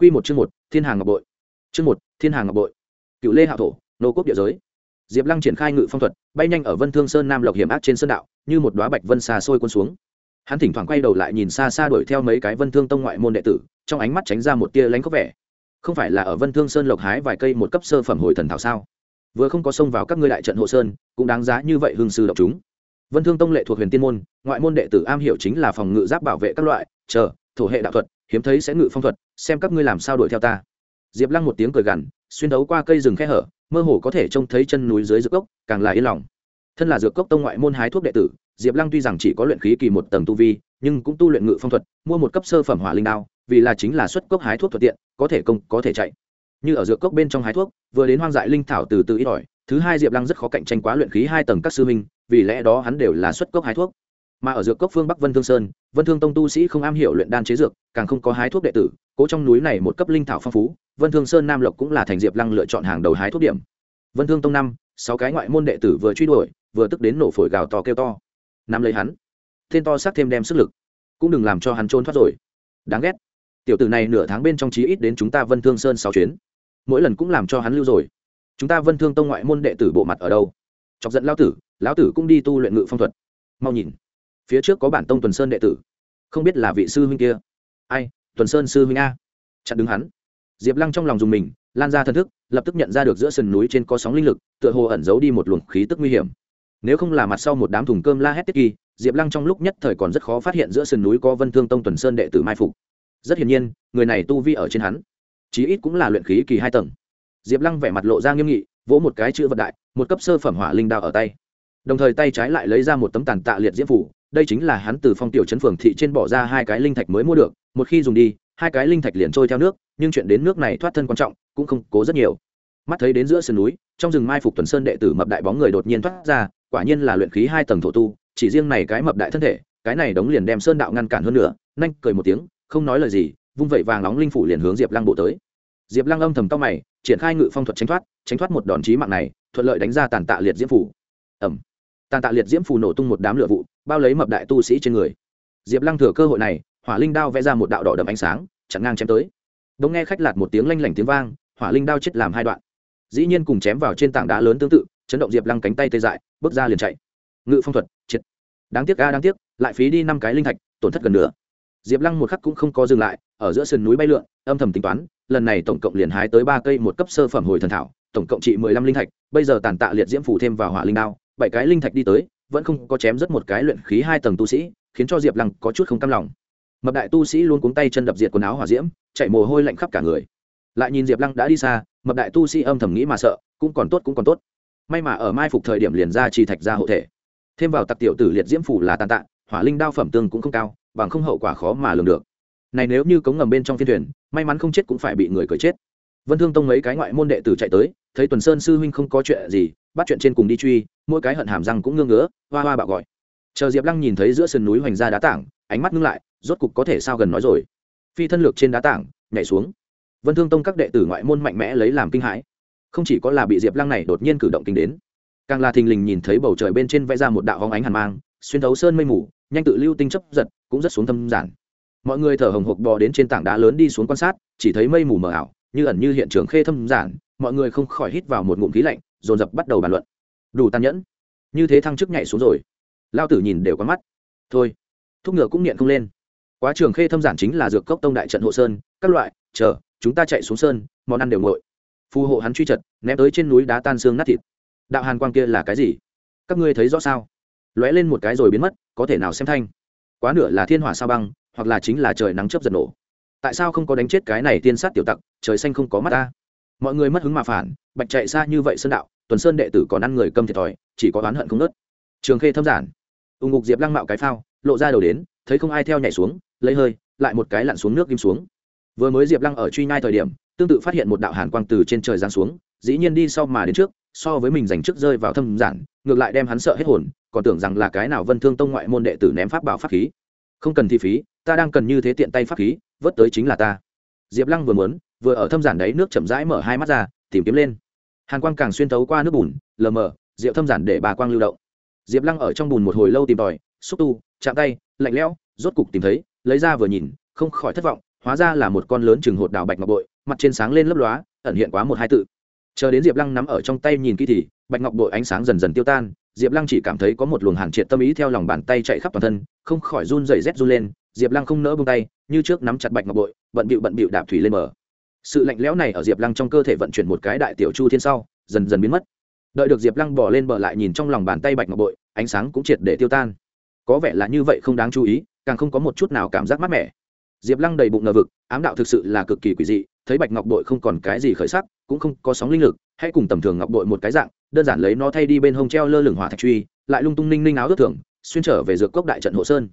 Quy một chương một, Thiên Hàng Ngọc Bội. Chương một, Thiên Hàng Ngọc Bội. Cựu Lê Hạo thổ, nô quốc địa giới. Diệp Lăng triển khai ngự phong thuật, bay nhanh ở Vân Thương Sơn Nam Lộc hiểm ác trên sơn đạo, như một đóa bạch vân xa xôi cuốn xuống. Hắn thỉnh thoảng quay đầu lại nhìn xa xa đuổi theo mấy cái Vân Thương tông ngoại môn đệ tử, trong ánh mắt tránh ra một tia lánh có vẻ. Không phải là ở Vân Thương Sơn lộc hái vài cây một cấp sơ phẩm hồi thần thảo sao? Vừa không có xông vào các ngươi đại trận hộ sơn, cũng đáng giá như vậy hương sư độc chúng. Vân Thương tông lệ thuộc Huyền Tiên môn, ngoại môn đệ tử am hiểu chính là phòng ngự giáp bảo vệ các loại, chờ, thổ hệ đạo thuật, hiếm thấy sẽ ngự phong thuật, xem các ngươi làm sao đuổi theo ta. Diệp lăng một tiếng cười gằn xuyên đấu qua cây rừng khe hở mơ hồ có thể trông thấy chân núi dưới dược cốc càng là yên lòng. Thân là dược cốc tông ngoại môn hái thuốc đệ tử diệp lăng tuy rằng chỉ có luyện khí kỳ một tầng tu vi nhưng cũng tu luyện ngự phong thuật mua một cấp sơ phẩm hỏa linh đao vì là chính là xuất cốc hái thuốc thuận tiện có thể công có thể chạy. Như ở dược cốc bên trong hái thuốc vừa đến hoang dại linh thảo từ từ ít ỏi thứ hai diệp lăng rất khó cạnh tranh quá luyện khí hai tầng các sư minh vì lẽ đó hắn đều là xuất cốc hái thuốc mà ở dược cốc phương bắc vân thương sơn vân thương tông tu sĩ không am hiểu luyện đan chế dược càng không có hái thuốc đệ tử cố trong núi này một cấp linh thảo phong phú vân thương sơn nam lộc cũng là thành diệp lăng lựa chọn hàng đầu hái thuốc điểm vân thương tông năm sáu cái ngoại môn đệ tử vừa truy đuổi vừa tức đến nổ phổi gào to kêu to nắm lấy hắn thiên to sắc thêm đem sức lực cũng đừng làm cho hắn trốn thoát rồi đáng ghét tiểu tử này nửa tháng bên trong chí ít đến chúng ta vân thương sơn sáu chuyến mỗi lần cũng làm cho hắn lưu rồi chúng ta vân thương tông ngoại môn đệ tử bộ mặt ở đâu chọc giận lão tử lão tử cũng đi tu luyện ngự phong thuật mau nhìn phía trước có bản tông tuần sơn đệ tử. Không biết là vị sư huynh kia. Ai, tuần sơn sư huynh a? Chặn đứng hắn. Diệp lăng trong lòng dùng mình, lan ra thân thức, lập tức nhận ra được giữa sườn núi trên có sóng linh lực, tựa hồ ẩn giấu đi một luồng khí tức nguy hiểm. Nếu không là mặt sau một đám thùng cơm la hét tiết kỳ, diệp lăng trong lúc nhất thời còn rất khó phát hiện giữa sườn núi có vân thương tông tuần sơn đệ tử mai phục. Rất hiển nhiên, người này tu vi ở trên hắn. Chí ít cũng là luyện khí kỳ hai tầng. Diệp lăng vẻ mặt lộ ra nghiêm nghị, vỗ một cái chữ vật đại, một cấp sơ phẩm hỏa linh đao ở tay. Đồng thời tay trái lại lấy ra một tấm tàn tạ liệt diễm phủ đây chính là hắn từ phong tiểu trấn phường thị trên bỏ ra hai cái linh thạch mới mua được, một khi dùng đi, hai cái linh thạch liền trôi theo nước, nhưng chuyện đến nước này thoát thân quan trọng, cũng không cố rất nhiều. Mắt thấy đến giữa sườn núi, trong rừng mai phục tuần sơn đệ tử mập đại bóng người đột nhiên thoát ra, quả nhiên là luyện khí hai tầng thổ tu, chỉ riêng này cái mập đại thân thể, cái này đống liền đem sơn đạo ngăn cản hơn nữa nhanh cười một tiếng, không nói lời gì, vung vẩy vàng nóng linh phủ liền hướng diệp lăng bộ tới. Diệp lăng âm thầm to mày, triển khai ngự phong thuật tránh thoát tránh thoát một đòn chí mạng này, thuận lợi đánh ra tàn tạ liệt diễm phủ. Ẩm tàn tạ liệt diễm phủ nổ tung một đám lửa vụ bao lấy mập đại tu sĩ trên người. Diệp lăng thừa cơ hội này, hỏa linh đao vẽ ra một đạo đỏ đậm ánh sáng, chặn ngang chém tới. Đống nghe khách lạt một tiếng lanh lảnh tiếng vang, hỏa linh đao chết làm hai đoạn. Dĩ nhiên cùng chém vào trên tảng đá lớn tương tự, chấn động diệp lăng cánh tay tê dại, bước ra liền chạy. Ngự phong thuật chết đáng tiếc a, đáng tiếc, lại phí đi năm cái linh thạch, tổn thất gần nửa. diệp lăng một khắc cũng không có dừng lại, ở giữa sườn núi bay lượn, âm thầm tính toán, lần này tổng cộng liền hái tới ba cây một cấp sơ phẩm hồi thần thảo, tổng cộng trị mười lăm linh thạch, bây giờ tàn tạ liệt diễm phủ thêm vào hỏa linh đao, bảy cái linh thạch đi tới vẫn không có chém rất một cái luyện khí hai tầng tu sĩ, khiến cho diệp lăng có chút không cam lòng. Mập đại tu sĩ luôn cuống tay chân đập diệt quần áo hỏa diễm, chạy mồ hôi lạnh khắp cả người. Lại nhìn diệp lăng đã đi xa, mập đại tu sĩ âm thầm nghĩ mà sợ, cũng còn tốt, cũng còn tốt. May mà ở mai phục thời điểm liền ra trì thạch ra hộ thể. Thêm vào tặc tiểu tử liệt diễm phủ là tàn tạ, hỏa linh đao phẩm tương cũng không cao, bằng không hậu quả khó mà lường được. Này nếu như cống ngầm bên trong phiên thuyền, may mắn không chết cũng phải bị người cởi chết. Vân thương tông mấy cái ngoại môn đệ tử chạy tới thấy tuần sơn sư huynh không có chuyện gì, bắt chuyện trên cùng đi truy, mỗi cái hận hàm răng cũng ngưng ngứa, hoa hoa bạo gọi. Chờ diệp lăng nhìn thấy giữa sườn núi hoành ra đá tảng, ánh mắt ngưng lại, rốt cục có thể sao gần nói rồi. Phi thân lược trên đá tảng, nhảy xuống. Vân thương tông các đệ tử ngoại môn mạnh mẽ lấy làm kinh hãi. Không chỉ có là bị diệp lăng này đột nhiên cử động kinh đến, càng là thình lình nhìn thấy bầu trời bên trên vẽ ra một đạo hóng ánh hàn mang, xuyên thấu sơn mây mù, nhanh tự lưu tinh chấp giật, cũng rất xuống thâm giản. Mọi người thở hồng hộc bò đến trên tảng đá lớn đi xuống quan sát, chỉ thấy mây mù mờ ảo, như ẩn như hiện trường khê thâm giản mọi người không khỏi hít vào một ngụm khí lạnh, dồn dập bắt đầu bàn luận. Đủ tàn nhẫn. Như thế thăng chức nhảy xuống rồi. Lao tử nhìn đều có mắt. Thôi, thúc ngựa cũng nghiện không lên. Quá trường khê thâm giản chính là dược cốc tông đại trận hộ sơn, các loại, chờ, chúng ta chạy xuống sơn, món ăn đều ngội phù hộ hắn truy trật, ném tới trên núi đá tan xương nát thịt. Đạo hàn quang kia là cái gì? Các ngươi thấy rõ sao? Lóe lên một cái rồi biến mất, có thể nào xem thanh? Quá nửa là thiên hỏa sao băng, hoặc là chính là trời nắng chớp giật nổ. Tại sao không có đánh chết cái này tiên sát tiểu tặc, trời xanh không có mắt ta? Mọi người mất hứng mà phản, bạch chạy xa như vậy sơn đạo, tuần sơn đệ tử còn ăn người câm thiệt thòi, chỉ có oán hận không nớt trường khê thâm giản. Ùng ngục diệp lăng mạo cái phao, lộ ra đầu đến, thấy không ai theo nhảy xuống, lấy hơi, lại một cái lặn xuống nước kim xuống. Vừa mới diệp lăng ở truy nhai thời điểm, tương tự phát hiện một đạo hàn quang từ trên trời giáng xuống, dĩ nhiên đi sau mà đến trước, so với mình giành trước rơi vào thâm giản, ngược lại đem hắn sợ hết hồn, còn tưởng rằng là cái nào vân thương tông ngoại môn đệ tử ném pháp bảo pháp khí. Không cần thi phí, ta đang cần như thế tiện tay pháp khí, vớt tới chính là ta. Diệp lăng vừa muốn vừa ở thâm giản đấy nước chậm rãi mở hai mắt ra, tìm kiếm lên. Hàn quang càng xuyên thấu qua nước bùn, lờ mờ, rượu thâm giản để bà quang lưu động. Diệp lăng ở trong bùn một hồi lâu tìm tòi, xúc tu, chạm tay, lạnh lẽo, rốt cục tìm thấy, lấy ra vừa nhìn, không khỏi thất vọng, hóa ra là một con lớn chừng hột đào bạch ngọc bội, mặt trên sáng lên lấp lóa, ẩn hiện quá một hai tự. Chờ đến diệp lăng nắm ở trong tay nhìn kỹ thì, bạch ngọc bội ánh sáng dần dần tiêu tan, diệp lăng chỉ cảm thấy có một luồng hàn triệt tâm ý theo lòng bàn tay chạy khắp toàn thân, không khỏi run dày rét run lên, diệp lăng không nỡ bông tay, như trước nắm chặt bạch ngọc bội, bận bịu bận bịu đạp thủy lên bờ sự lạnh lẽo này ở diệp lăng trong cơ thể vận chuyển một cái đại tiểu chu thiên sau, dần dần biến mất. Đợi được diệp lăng bỏ lên bờ lại nhìn trong lòng bàn tay bạch ngọc bội, ánh sáng cũng triệt để tiêu tan. Có vẻ là như vậy không đáng chú ý, càng không có một chút nào cảm giác mát mẻ. Diệp lăng đầy bụng ngờ vực, ám đạo thực sự là cực kỳ quỷ dị, thấy bạch ngọc bội không còn cái gì khởi sắc, cũng không có sóng linh lực, hãy cùng tầm thường ngọc bội một cái dạng, đơn giản lấy nó thay đi bên hông treo lơ lửng hỏa thạch truy, lại lung tung ninh ninh áo ước thường xuyên trở về dược cốc đại trận hộ sơn.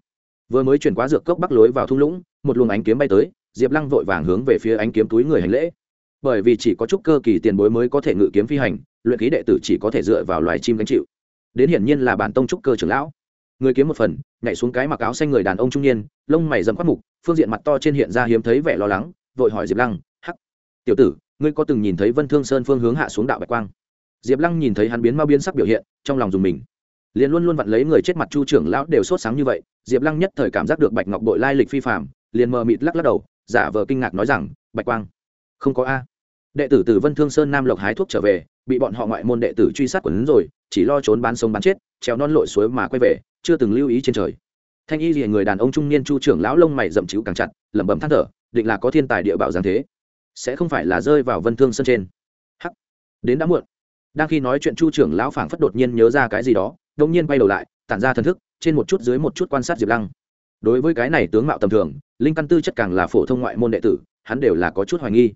Vừa mới chuyển qua dược cốc bắc lối vào thung lũng, một luồng ánh kiếm bay tới diệp lăng vội vàng hướng về phía ánh kiếm túi người hành lễ. Bởi vì chỉ có chút cơ kỳ tiền bối mới có thể ngự kiếm phi hành, luyện khí đệ tử chỉ có thể dựa vào loài chim gánh chịu. Đến hiển nhiên là bản tông trúc cơ trưởng lão. Người kiếm một phần, nhảy xuống cái mặc áo xanh người đàn ông trung niên, lông mày dẫm quát mục, phương diện mặt to trên hiện ra hiếm thấy vẻ lo lắng, vội hỏi diệp lăng, hắc, tiểu tử, ngươi có từng nhìn thấy vân thương sơn phương hướng hạ xuống đạo bạch quang? Diệp lăng nhìn thấy hắn biến mau biến sắc biểu hiện, trong lòng dùng mình. Liền luôn luôn vặn lấy người chết mặt chu trưởng lão đều sốt sáng như vậy, diệp lăng nhất thời cảm giác được bạch ngọc bội lai lịch phi phạm liền mờ mịt lắc lắc đầu giả vờ kinh ngạc nói rằng, bạch quang, không có a. Đệ tử từ vân thương sơn nam lộc hái thuốc trở về, bị bọn họ ngoại môn đệ tử truy sát quần rồi, chỉ lo trốn bán sống bán chết, trèo non lội suối mà quay về, chưa từng lưu ý trên trời. Thanh y liền người đàn ông trung niên chu trưởng lão lông mày rậm chịu càng chặt, lẩm bẩm than thở, định là có thiên tài địa bảo giáng thế, sẽ không phải là rơi vào vân thương sơn trên. Hắc, đến đã muộn. Đang khi nói chuyện chu trưởng lão phảng phất đột nhiên nhớ ra cái gì đó đông nhiên bay đầu lại, tản ra thần thức, trên một chút dưới một chút quan sát diệp lăng đối với cái này tướng mạo tầm thường, linh căn tư chất càng là phổ thông ngoại môn đệ tử, hắn đều là có chút hoài nghi.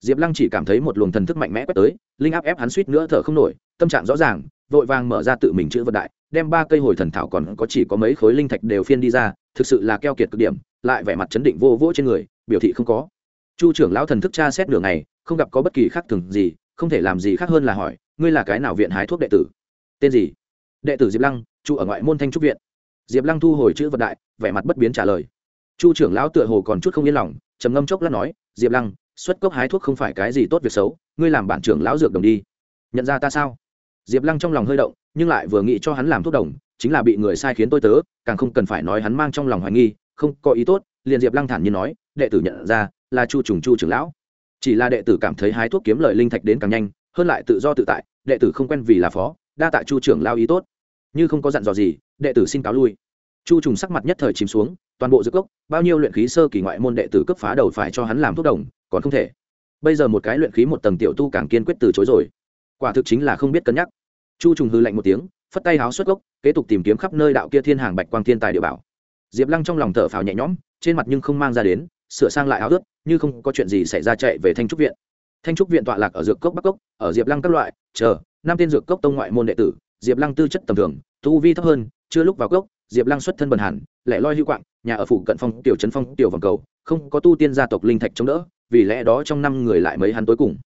Diệp lăng chỉ cảm thấy một luồng thần thức mạnh mẽ quét tới, linh áp ép hắn suýt nữa thở không nổi, tâm trạng rõ ràng, vội vàng mở ra tự mình chữ vận đại, đem ba cây hồi thần thảo còn có chỉ có mấy khối linh thạch đều phiên đi ra, thực sự là keo kiệt cực điểm, lại vẻ mặt chấn định vô vỗ trên người, biểu thị không có. Chu trưởng lão thần thức tra xét đường này không gặp có bất kỳ khác thường gì, không thể làm gì khác hơn là hỏi, ngươi là cái nào viện hái thuốc đệ tử? Tên gì? Đệ tử diệp lăng chu ở ngoại môn thanh trúc viện diệp lăng thu hồi chữ vật đại, vẻ mặt bất biến trả lời. Chu trưởng lão tựa hồ còn chút không yên lòng, trầm ngâm chốc lát nói, diệp lăng, xuất cốc hái thuốc không phải cái gì tốt việc xấu, ngươi làm bản trưởng lão dược đồng đi. Nhận ra ta sao? Diệp lăng trong lòng hơi động, nhưng lại vừa nghĩ cho hắn làm thuốc đồng, chính là bị người sai khiến tôi tớ, càng không cần phải nói hắn mang trong lòng hoài nghi, không có ý tốt, liền diệp lăng thản nhiên nói, đệ tử nhận ra, là chu trùng chu trưởng lão. Chỉ là đệ tử cảm thấy hái thuốc kiếm lời linh thạch đến càng nhanh, hơn lại tự do tự tại, đệ tử không quen vì là phó, đa tạ chu trưởng lao ý tốt. Như không có dặn dò gì đệ tử xin cáo lui. Chu trùng sắc mặt nhất thời chìm xuống, toàn bộ dược cốc, bao nhiêu luyện khí sơ kỳ ngoại môn đệ tử cấp phá đầu phải cho hắn làm thuốc đồng, còn không thể. Bây giờ một cái luyện khí một tầng tiểu tu càng kiên quyết từ chối rồi. Quả thực chính là không biết cân nhắc. Chu trùng hư lạnh một tiếng, phất tay háo xuất gốc, kế tục tìm kiếm khắp nơi đạo kia thiên hàng bạch quang thiên tài địa bảo. Diệp lăng trong lòng thở phào nhẹ nhõm, trên mặt nhưng không mang ra đến, sửa sang lại áo ướt, như không có chuyện gì xảy ra chạy về thanh trúc viện. Thanh trúc viện tọa lạc ở dược cốc bắc cốc, ở diệp lăng các loại, chờ, năm tên dược cốc tông ngoại môn đệ tử, diệp lăng tư chất tầm thường, tu vi thấp hơn chưa lúc vào cốc diệp lăng xuất thân bần hàn, lại loi hữu quạng nhà ở phủ cận phong tiểu trấn phong tiểu vòng cầu không có tu tiên gia tộc linh thạch chống đỡ vì lẽ đó trong năm người lại mấy hắn tối cùng.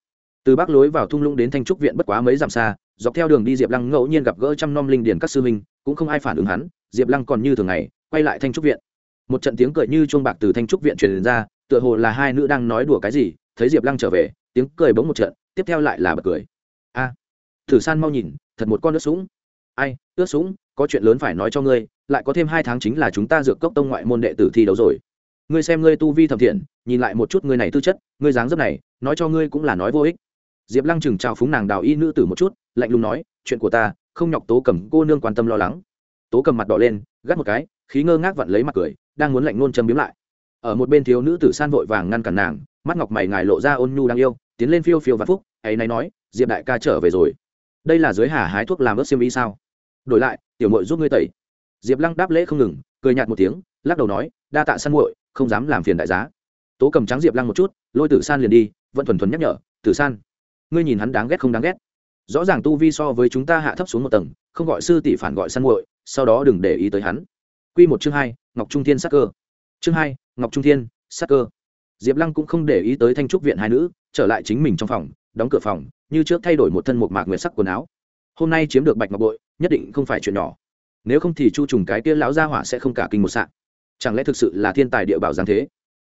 Từ bắc lối vào thung lũng đến thanh trúc viện bất quá mấy dặm xa dọc theo đường đi diệp lăng ngẫu nhiên gặp gỡ trăm nom linh điền các sư minh, cũng không ai phản ứng hắn diệp lăng còn như thường ngày quay lại thanh trúc viện. Một trận tiếng cười như chuông bạc từ thanh trúc viện truyền ra tựa hồ là hai nữ đang nói đùa cái gì thấy diệp lăng trở về tiếng cười bỗng một trận tiếp theo lại là bật cười. A thử san mau nhìn thật một con ướt sũng. Ai ướt sũng? Có chuyện lớn phải nói cho ngươi, lại có thêm hai tháng chính là chúng ta dược cốc tông ngoại môn đệ tử thi đấu rồi. Ngươi xem ngươi tu vi thẩm thiện, nhìn lại một chút ngươi này tư chất, ngươi dáng dấp này, nói cho ngươi cũng là nói vô ích. Diệp lăng chừng chào phúng nàng đào y nữ tử một chút, lạnh lùng nói, chuyện của ta, không nhọc tố cầm, cô nương quan tâm lo lắng. Tố cầm mặt đỏ lên, gắt một cái, khí ngơ ngác vặn lấy mặt cười, đang muốn lạnh nôn châm biếm lại. Ở một bên thiếu nữ tử san vội vàng ngăn cản nàng, mắt ngọc mày ngài lộ ra ôn nhu đang yêu, tiến lên phiêu phiêu và phúc, ấy nay nói, diệp đại ca trở về rồi. Đây là giới hà hái thuốc làm ớt xiêm y sao? Đổi lại, tiểu mội giúp ngươi tẩy. Diệp lăng đáp lễ không ngừng, cười nhạt một tiếng, lắc đầu nói, đa tạ săn muội, không dám làm phiền đại giá. Tố cầm trắng diệp lăng một chút, lôi tử san liền đi, vẫn thuần thuần nhắc nhở, tử san, ngươi nhìn hắn đáng ghét không đáng ghét. Rõ ràng tu vi so với chúng ta hạ thấp xuống một tầng, không gọi sư tỷ phản gọi săn muội, sau đó đừng để ý tới hắn. Q một chương hai, ngọc trung thiên sắc cơ. Chương hai, ngọc trung thiên sắc cơ. Diệp lăng cũng không để ý tới thanh trúc viện hai nữ, trở lại chính mình trong phòng, đóng cửa phòng, như trước thay đổi một thân một mạc nguyệt sắc quần áo. Hôm nay chiếm được bạch ngọc bội nhất định không phải chuyện nhỏ. Nếu không thì chu trùng cái kia lão gia hỏa sẽ không cả kinh một sạn chẳng lẽ thực sự là thiên tài địa bảo giáng thế?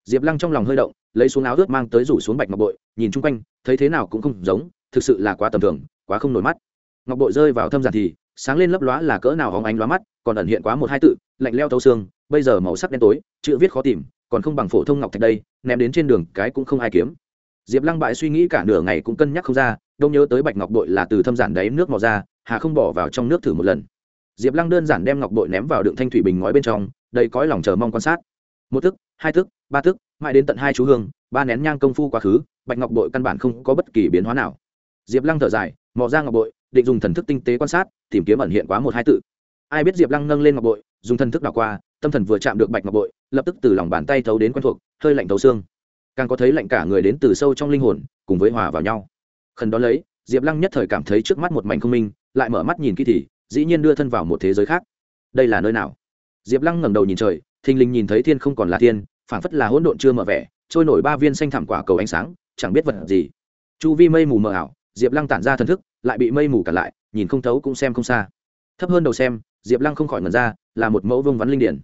Diệp lăng trong lòng hơi động, lấy xuống áo ướt mang tới rủ xuống bạch ngọc bội, nhìn chung quanh, thấy thế nào cũng không giống, thực sự là quá tầm thường, quá không nổi mắt. Ngọc bội rơi vào thâm giản thì, sáng lên lấp lóa là cỡ nào hóng ánh lóa mắt, còn ẩn hiện quá một hai tự, lạnh leo thấu xương, bây giờ màu sắc đen tối, chữ viết khó tìm, còn không bằng phổ thông ngọc thạch đây, ném đến trên đường cái cũng không ai kiếm. Diệp lăng bại suy nghĩ cả nửa ngày cũng cân nhắc không ra, đông nhớ tới bạch ngọc bội là từ thâm giản đáy nước mò ra hà không bỏ vào trong nước thử một lần. Diệp lăng đơn giản đem ngọc bội ném vào đựng thanh thủy bình ngói bên trong, đầy cõi lòng chờ mong quan sát. Một thức, hai thức, ba thức, mãi đến tận hai chú hương, ba nén nhang công phu quá khứ, bạch ngọc bội căn bản không có bất kỳ biến hóa nào. Diệp lăng thở dài, mò ra ngọc bội, định dùng thần thức tinh tế quan sát, tìm kiếm ẩn hiện quá một hai tự. Ai biết diệp lăng nâng lên ngọc bội, dùng thần thức đảo qua, tâm thần vừa chạm được bạch ngọc bội, lập tức từ lòng bàn tay thấu đến quen thuộc, hơi lạnh thấu xương. Càng có thấy lạnh cả người đến từ sâu trong linh hồn, cùng với hòa vào nhau. Khẩn đó lấy, diệp lăng nhất thời cảm thấy trước mắt một mảnh không minh lại mở mắt nhìn kỹ thì, dĩ nhiên đưa thân vào một thế giới khác. Đây là nơi nào? Diệp lăng ngẩng đầu nhìn trời, thình lình nhìn thấy thiên không còn là thiên, phảng phất là hỗn độn chưa mở vẻ, trôi nổi ba viên xanh thảm quả cầu ánh sáng, chẳng biết vật gì. Chu vi mây mù mờ ảo, diệp lăng tản ra thần thức, lại bị mây mù cản lại, nhìn không thấu cũng xem không xa. Thấp hơn đầu xem, diệp lăng không khỏi ngẩn ra, là một mẫu vương vắn linh điển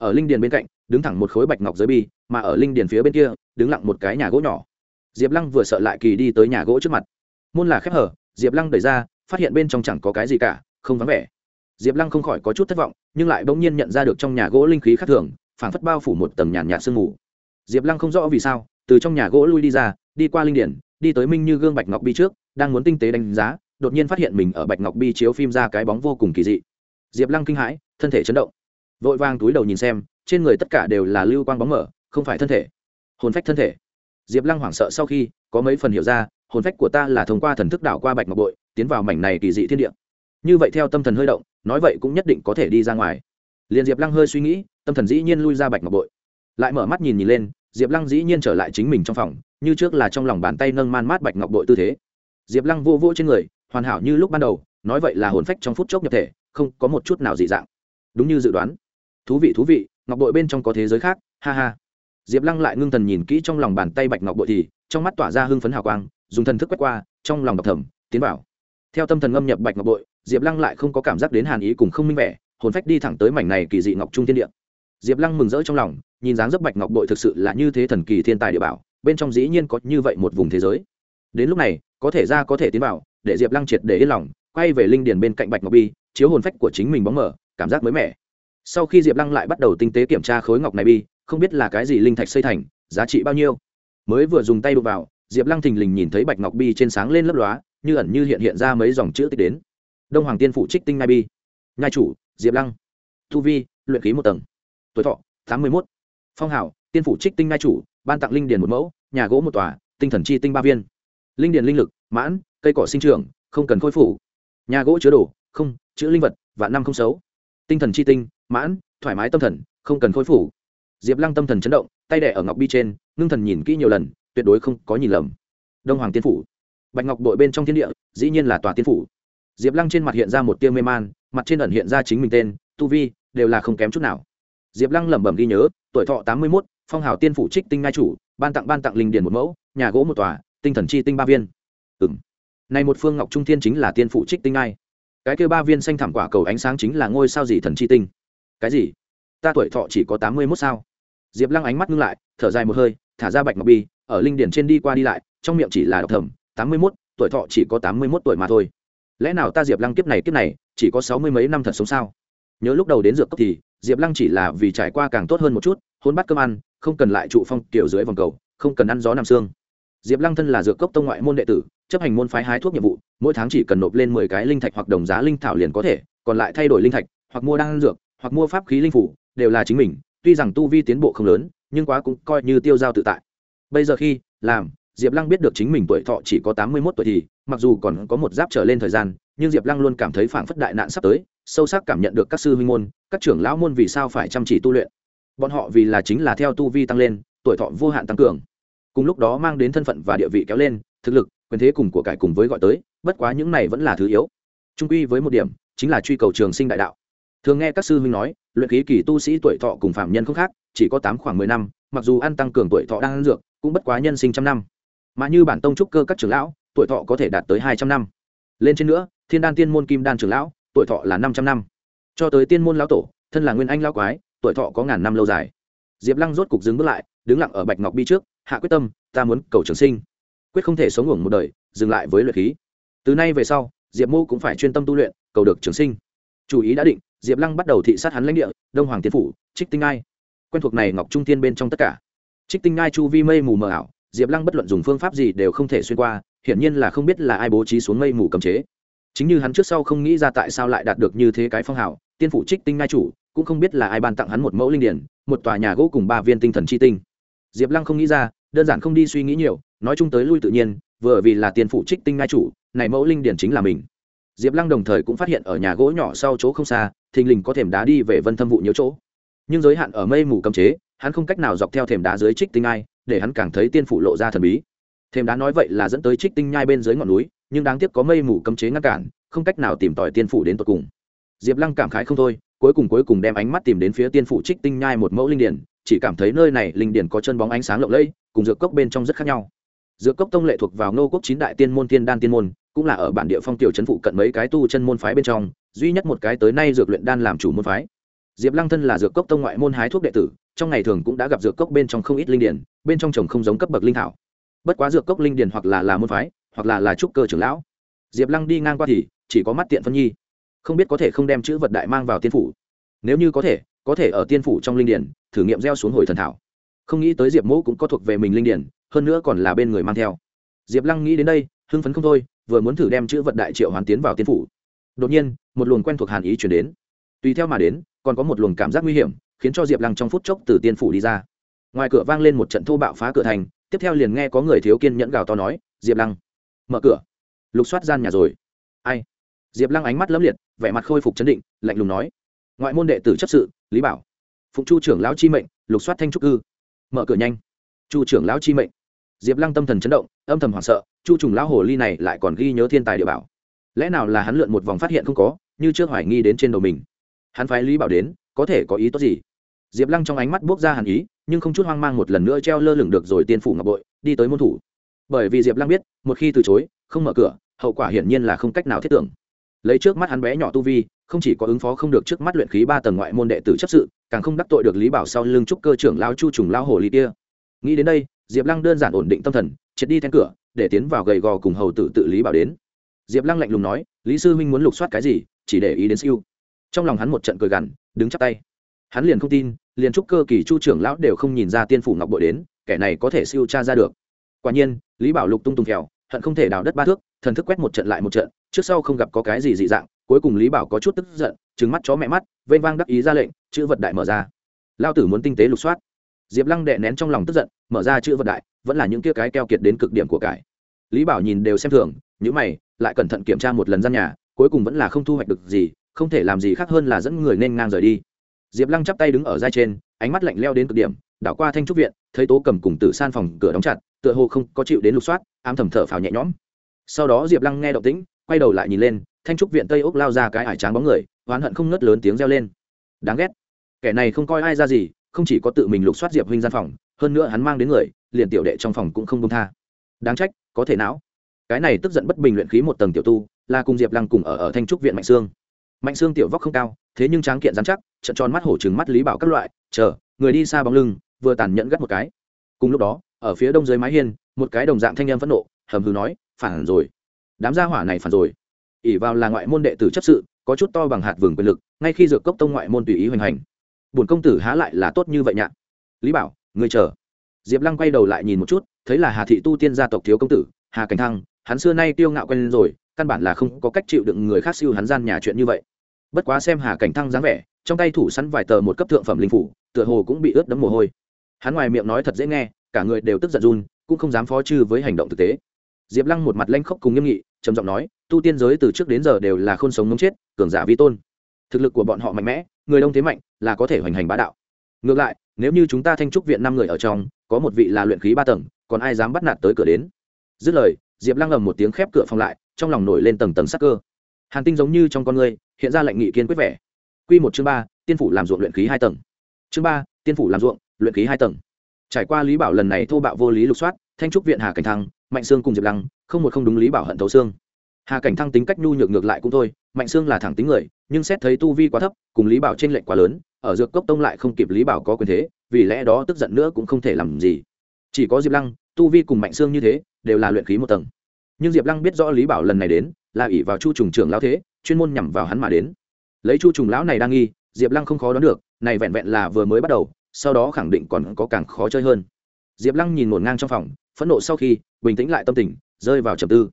ở linh điền bên cạnh, đứng thẳng một khối bạch ngọc giới bi, mà ở linh điền phía bên kia, đứng lặng một cái nhà gỗ nhỏ. Diệp lăng vừa sợ lại kỳ đi tới nhà gỗ trước mặt. Môn là khép hở, diệp lăng đẩy ra phát hiện bên trong chẳng có cái gì cả, không vắng vẻ. Diệp lăng không khỏi có chút thất vọng, nhưng lại bỗng nhiên nhận ra được trong nhà gỗ linh khí khác thường, phảng phất bao phủ một tầng nhàn nhạt sương mù. Diệp lăng không rõ vì sao, từ trong nhà gỗ lui đi ra, đi qua linh điển, đi tới minh như gương bạch ngọc bi trước, đang muốn tinh tế đánh giá, đột nhiên phát hiện mình ở bạch ngọc bi chiếu phim ra cái bóng vô cùng kỳ dị. Diệp lăng kinh hãi, thân thể chấn động. Vội vang túi đầu nhìn xem, trên người tất cả đều là lưu quang bóng mở, không phải thân thể. Hồn phách thân thể. Diệp lăng hoảng sợ sau khi có mấy phần hiểu ra, hồn phách của ta là thông qua thần thức đảo qua bạch ngọc bội tiến vào mảnh này kỳ dị thiên địa. Như vậy theo tâm thần hơi động, nói vậy cũng nhất định có thể đi ra ngoài. Liền diệp lăng hơi suy nghĩ, tâm thần dĩ nhiên lui ra bạch ngọc bội. Lại mở mắt nhìn nhìn lên, diệp lăng dĩ nhiên trở lại chính mình trong phòng, như trước là trong lòng bàn tay nâng man mát bạch ngọc bội tư thế. Diệp lăng vô vô trên người, hoàn hảo như lúc ban đầu, nói vậy là hồn phách trong phút chốc nhập thể, không có một chút nào dị dạng. Đúng như dự đoán. Thú vị thú vị, ngọc bội bên trong có thế giới khác, ha ha. Diệp lăng lại ngưng thần nhìn kỹ trong lòng bàn tay bạch ngọc bội thì, trong mắt tỏa ra hưng phấn hào quang, dùng thần thức quét qua, trong lòng đọc thầm, tiến vào theo tâm thần ngâm nhập bạch ngọc bội, diệp lăng lại không có cảm giác đến hàn ý cùng không minh vẻ, hồn phách đi thẳng tới mảnh này kỳ dị ngọc trung thiên địa. Diệp lăng mừng rỡ trong lòng, nhìn dáng dấp bạch ngọc bội thực sự là như thế thần kỳ thiên tài địa bảo, bên trong dĩ nhiên có như vậy một vùng thế giới. Đến lúc này, có thể ra có thể tiến vào, để diệp lăng triệt để yên lòng, quay về linh điền bên cạnh bạch ngọc bi, chiếu hồn phách của chính mình bóng mở cảm giác mới mẻ. Sau khi diệp lăng lại bắt đầu tinh tế kiểm tra khối ngọc này bi, không biết là cái gì linh thạch xây thành, giá trị bao nhiêu. Mới vừa dùng tay đụng vào, diệp lăng thình lình nhìn thấy bạch ngọc bi trên sáng lên lấp lóa như ẩn như hiện hiện ra mấy dòng chữ tích đến. Đông hoàng tiên phụ trích tinh ngai bi. Nhai chủ, diệp lăng. Thu vi, luyện khí một tầng. Tuổi thọ, tám mươi một phong hảo, tiên phủ trích tinh ngai chủ, ban tặng linh điền một mẫu, nhà gỗ một tòa, tinh thần chi tinh ba viên. Linh điền linh lực, mãn, cây cỏ sinh trưởng, không cần khôi phủ. Nhà gỗ chứa đồ, không, chữ linh vật và năm không xấu. Tinh thần chi tinh, mãn, thoải mái tâm thần, không cần khôi phủ. Diệp lăng tâm thần chấn động, tay đẻ ở ngọc bi trên, ngưng thần nhìn kỹ nhiều lần, tuyệt đối không có nhìn lầm. Đông hoàng tiên phủ bạch ngọc đội bên trong thiên địa, dĩ nhiên là tòa tiên phủ. Diệp lăng trên mặt hiện ra một tiêu mê man, mặt trên ẩn hiện ra chính mình tên, tu vi, đều là không kém chút nào. Diệp lăng lẩm bẩm ghi nhớ, tuổi thọ tám mươi mốt, phong hào tiên phủ trích tinh ngai chủ, ban tặng ban tặng linh điền một mẫu, nhà gỗ một tòa, tinh thần chi tinh ba viên. Ừ m này một phương ngọc trung thiên chính là tiên phủ trích tinh ngai. Cái kêu ba viên xanh thảm quả cầu ánh sáng chính là ngôi sao gì thần chi tinh? Cái gì? Ta tuổi thọ chỉ có tám mươi mốt sao? Diệp lăng ánh mắt ngưng lại, thở dài một hơi, thả ra bạch ngọc bi ở linh điển trên đi qua đi lại, trong miệng chỉ là đọc thầm tám mươi mốt, tuổi thọ chỉ có tám mươi mốt tuổi mà thôi. Lẽ nào ta diệp lăng kiếp này kiếp này, chỉ có sáu mươi mấy năm thật sống sao? Nhớ lúc đầu đến dược cốc thì, diệp lăng chỉ là vì trải qua càng tốt hơn một chút, hôn bắt cơm ăn, không cần lại trụ phong kiểu dưới vòng cầu, không cần ăn gió nằm xương. Diệp lăng thân là dược cốc tông ngoại môn đệ tử, chấp hành môn phái hái thuốc nhiệm vụ, mỗi tháng chỉ cần nộp lên mười cái linh thạch hoặc đồng giá linh thảo liền có thể, còn lại thay đổi linh thạch, hoặc mua đan dược, hoặc mua pháp khí linh phủ, đều là chính mình, tuy rằng tu vi tiến bộ không lớn, nhưng quá cũng coi như tiêu giao tự tại. Bây giờ khi, làm diệp lăng biết được chính mình tuổi thọ chỉ có tám mươi mốt tuổi thì, mặc dù còn có một giáp trở lên thời gian, nhưng diệp lăng luôn cảm thấy phảng phất đại nạn sắp tới, sâu sắc cảm nhận được các sư huynh môn, các trưởng lão môn vì sao phải chăm chỉ tu luyện. Bọn họ vì là chính là theo tu vi tăng lên, tuổi thọ vô hạn tăng cường. Cùng lúc đó mang đến thân phận và địa vị kéo lên, thực lực, quyền thế cùng của cải cùng với gọi tới, bất quá những này vẫn là thứ yếu. Trung quy với một điểm, chính là truy cầu trường sinh đại đạo. Thường nghe các sư huynh nói, luyện khí kỳ tu sĩ tuổi thọ cùng phạm nhân không khác, chỉ có tám khoảng mười năm, mặc dù ăn tăng cường tuổi thọ đang ăn dược, cũng bất quá nhân sinh trăm năm mà như bản tông trúc cơ các trưởng lão, tuổi thọ có thể đạt tới hai trăm năm. Lên trên nữa, thiên đan tiên môn kim đan trưởng lão, tuổi thọ là năm trăm năm. Cho tới tiên môn lão tổ, thân là nguyên anh lão quái, tuổi thọ có ngàn năm lâu dài. Diệp lăng rốt cục dừng bước lại, đứng lặng ở bạch ngọc bi trước, hạ quyết tâm, ta muốn cầu trường sinh. Quyết không thể sống ngủ một đời, dừng lại với luyện khí. Từ nay về sau, diệp mô cũng phải chuyên tâm tu luyện, cầu được trường sinh. Chủ ý đã định, diệp lăng bắt đầu thị sát hắn lãnh địa, đông hoàng tiên phủ, trích tinh ai quen thuộc này ngọc trung thiên bên trong tất cả. Trích tinh ngai chu vi mây mù mờ ảo diệp lăng bất luận dùng phương pháp gì đều không thể xuyên qua, hiển nhiên là không biết là ai bố trí xuống mây mù cầm chế. Chính như hắn trước sau không nghĩ ra tại sao lại đạt được như thế cái phong hào, tiên phủ trích tinh ngai chủ, cũng không biết là ai ban tặng hắn một mẫu linh điển, một tòa nhà gỗ cùng ba viên tinh thần chi tinh. Diệp lăng không nghĩ ra, đơn giản không đi suy nghĩ nhiều, nói chung tới lui tự nhiên, vừa vì là tiên phủ trích tinh ngai chủ, này mẫu linh điển chính là mình. Diệp lăng đồng thời cũng phát hiện ở nhà gỗ nhỏ sau chỗ không xa, thình lình có thềm đá đi về vân thâm vụ nhiều chỗ. Nhưng giới hạn ở mây mù cấm chế, hắn không cách nào dọc theo thềm đá dưới trích tinh ai để hắn càng thấy tiên phủ lộ ra thần bí. Thêm đá nói vậy là dẫn tới trích tinh nhai bên dưới ngọn núi, nhưng đáng tiếc có mây mù cấm chế ngăn cản, không cách nào tìm tòi tiên phủ đến tột cùng. Diệp lăng cảm khái không thôi, cuối cùng cuối cùng đem ánh mắt tìm đến phía tiên phủ trích tinh nhai một mẫu linh điển, chỉ cảm thấy nơi này linh điển có chân bóng ánh sáng lộng lẫy, cùng dược cốc bên trong rất khác nhau. Dược cốc tông lệ thuộc vào nô quốc chín đại tiên môn tiên đan tiên môn, cũng là ở bản địa phong tiểu trấn phụ cận mấy cái tu chân môn phái bên trong, duy nhất một cái tới nay dược luyện đan làm chủ môn phái diệp lăng thân là dược cốc tông ngoại môn hái thuốc đệ tử, trong ngày thường cũng đã gặp dược cốc bên trong không ít linh điển, bên trong trồng không giống cấp bậc linh thảo. Bất quá dược cốc linh điển hoặc là là môn phái, hoặc là là trúc cơ trưởng lão. Diệp lăng đi ngang qua thì, chỉ có mắt tiện phân nhi. Không biết có thể không đem chữ vật đại mang vào tiên phủ. Nếu như có thể có thể ở tiên phủ trong linh điển, thử nghiệm gieo xuống hồi thần thảo. Không nghĩ tới diệp mẫu cũng có thuộc về mình linh điển, hơn nữa còn là bên người mang theo. Diệp lăng nghĩ đến đây, hưng phấn không thôi, vừa muốn thử đem chữ vật đại triệu hoàn tiến vào tiên phủ. Đột nhiên, một luồng quen thuộc hàn ý chuyển đến. Tùy theo mà đến còn có một luồng cảm giác nguy hiểm, khiến cho diệp lăng trong phút chốc từ tiên phủ đi ra. Ngoài cửa vang lên một trận thô bạo phá cửa thành, tiếp theo liền nghe có người thiếu kiên nhẫn gào to nói, diệp lăng, mở cửa. Lục soát gian nhà rồi. Ai? Diệp lăng ánh mắt lấm liệt, vẻ mặt khôi phục chấn định, lạnh lùng nói, ngoại môn đệ tử chấp sự, lý bảo. Phụng chu trưởng lão chi mệnh, lục soát thanh trúc cư mở cửa nhanh. Chu trưởng lão chi mệnh. Diệp lăng tâm thần chấn động, âm thầm hoảng sợ, chu trùng lão hồ ly này lại còn ghi nhớ thiên tài địa bảo. Lẽ nào là hắn lượn một vòng phát hiện không có, như trước hoài nghi đến trên đầu mình? Hắn phái lý bảo đến, có thể có ý tốt gì? Diệp lăng trong ánh mắt buốc ra hàn ý, nhưng không chút hoang mang một lần nữa treo lơ lửng được rồi tiên phủ ngọc bội, đi tới môn thủ. Bởi vì diệp lăng biết, một khi từ chối, không mở cửa, hậu quả hiển nhiên là không cách nào thiết tưởng. Lấy trước mắt hắn bé nhỏ tu vi, không chỉ có ứng phó không được trước mắt luyện khí ba tầng ngoại môn đệ tử chấp sự, càng không đắc tội được lý bảo sau lưng trúc cơ trưởng lao chu trùng lao hồ ly kia. Nghĩ đến đây, diệp lăng đơn giản ổn định tâm thần, triệt đi then cửa, để tiến vào gầy gò cùng hầu tử tự lý bảo đến. Diệp lăng lạnh lùng nói, lý sư huynh muốn lục soát cái gì, chỉ để ý đến siêu trong lòng hắn một trận cười gằn, đứng chắp tay. Hắn liền không tin, liền trúc cơ kỳ chu trưởng lão đều không nhìn ra tiên phủ ngọc bội đến, kẻ này có thể siêu tra ra được. Quả nhiên, lý bảo lục tung tung kèo hận không thể đào đất ba thước, thần thức quét một trận lại một trận, trước sau không gặp có cái gì dị dạng, cuối cùng lý bảo có chút tức giận trứng mắt chó mẹ mắt, vênh vang đắc ý ra lệnh, chữ vật đại mở ra. Lao tử muốn tinh tế lục soát. Diệp lăng đệ nén trong lòng tức giận, mở ra chữ vật đại, vẫn là những kia cái keo kiệt đến cực điểm của cải. Lý bảo nhìn đều xem thường những mày, lại cẩn thận kiểm tra một lần gian nhà, cuối cùng vẫn là không thu hoạch được gì không thể làm gì khác hơn là dẫn người nên ngang rời đi. Diệp lăng chắp tay đứng ở giai trên, ánh mắt lạnh leo đến cực điểm, đảo qua thanh trúc viện, thấy tố cầm cùng tử san phòng cửa đóng chặt, tựa hồ không có chịu đến lục soát, ám thầm thở phào nhẹ nhõm. Sau đó diệp lăng nghe động tĩnh, quay đầu lại nhìn lên, thanh trúc viện tây ốc lao ra cái ải tráng bóng người, oán hận không ngớt lớn tiếng reo lên. Đáng ghét. Kẻ này không coi ai ra gì, không chỉ có tự mình lục soát diệp huynh gian phòng, hơn nữa hắn mang đến người, liền tiểu đệ trong phòng cũng không công tha. Đáng trách, có thể não. Cái này tức giận bất bình luyện khí một tầng tiểu tu, là cùng diệp lăng cùng ở ở thanh trúc viện mạnh sương mạnh xương tiểu vóc không cao, thế nhưng tráng kiện dán chắc, trận tròn mắt hổ trừng mắt lý bảo các loại, chờ, người đi xa bóng lưng, vừa tàn nhẫn gắt một cái. Cùng lúc đó, ở phía đông dưới mái hiên, một cái đồng dạng thanh em phẫn nộ, hầm hừ nói, phản rồi. Đám gia hỏa này phản rồi. ỉ vào là ngoại môn đệ tử chấp sự, có chút to bằng hạt vườn quyền lực, ngay khi dược cốc tông ngoại môn tùy ý hoành hành. Bổn công tử há lại là tốt như vậy nhạ? Lý bảo, người chờ. Diệp lăng quay đầu lại nhìn một chút, thấy là hà thị tu tiên gia tộc thiếu công tử, hà cảnh thăng, hắn xưa nay tiêu ngạo quen rồi căn bản là không có cách chịu đựng người khác siêu hắn gian nhà chuyện như vậy. Bất quá xem hà cảnh thăng dáng vẻ, trong tay thủ sẵn vài tờ một cấp thượng phẩm linh phủ, tựa hồ cũng bị ướt đẫm mồ hôi. Hắn ngoài miệng nói thật dễ nghe, cả người đều tức giận run, cũng không dám phó chư với hành động thực tế. Diệp lăng một mặt lanh khóc cùng nghiêm nghị, trầm giọng nói, tu tiên giới từ trước đến giờ đều là khôn sống ngống chết, cường giả vi tôn. Thực lực của bọn họ mạnh mẽ, người đông thế mạnh, là có thể hoành hành bá đạo. Ngược lại, nếu như chúng ta thanh trúc viện năm người ở trong, có một vị là luyện khí ba tầng, còn ai dám bắt nạt tới cửa đến? Dứt lời, diệp lăng ầm một tiếng khép cửa phòng lại trong lòng nổi lên tầng tầng sắc cơ. Hàn tinh giống như trong con người, hiện ra lệnh nghị kiên quyết vẻ. Q một chương ba, tiên phủ làm ruộng luyện khí hai tầng. Chương ba, tiên phủ làm ruộng, luyện khí hai tầng. Trải qua lý bảo lần này thô bạo vô lý lục soát, thanh trúc viện hà cảnh thăng, mạnh sương cùng diệp lăng, không một không đúng lý bảo hận thấu xương. Hà cảnh thăng tính cách nhu nhược ngược lại cũng thôi, mạnh sương là thẳng tính người, nhưng xét thấy tu vi quá thấp, cùng lý bảo t r ê n lệch quá lớn, ở dược cốc tông lại không kịp lý bảo có quyền thế, vì lẽ đó tức giận nữa cũng không thể làm gì. Chỉ có diệp lăng, tu vi cùng mạnh sương như thế, đều là luyện khí một tầng nhưng diệp lăng biết rõ lý bảo lần này đến là ỷ vào chu trùng trưởng lão thế chuyên môn nhằm vào hắn mà đến lấy chu trùng lão này đang nghi diệp lăng không khó đoán được này vẹn vẹn là vừa mới bắt đầu sau đó khẳng định còn có càng khó chơi hơn diệp lăng nhìn ngổn ngang trong phòng phẫn nộ sau khi bình tĩnh lại tâm tình rơi vào trầm tư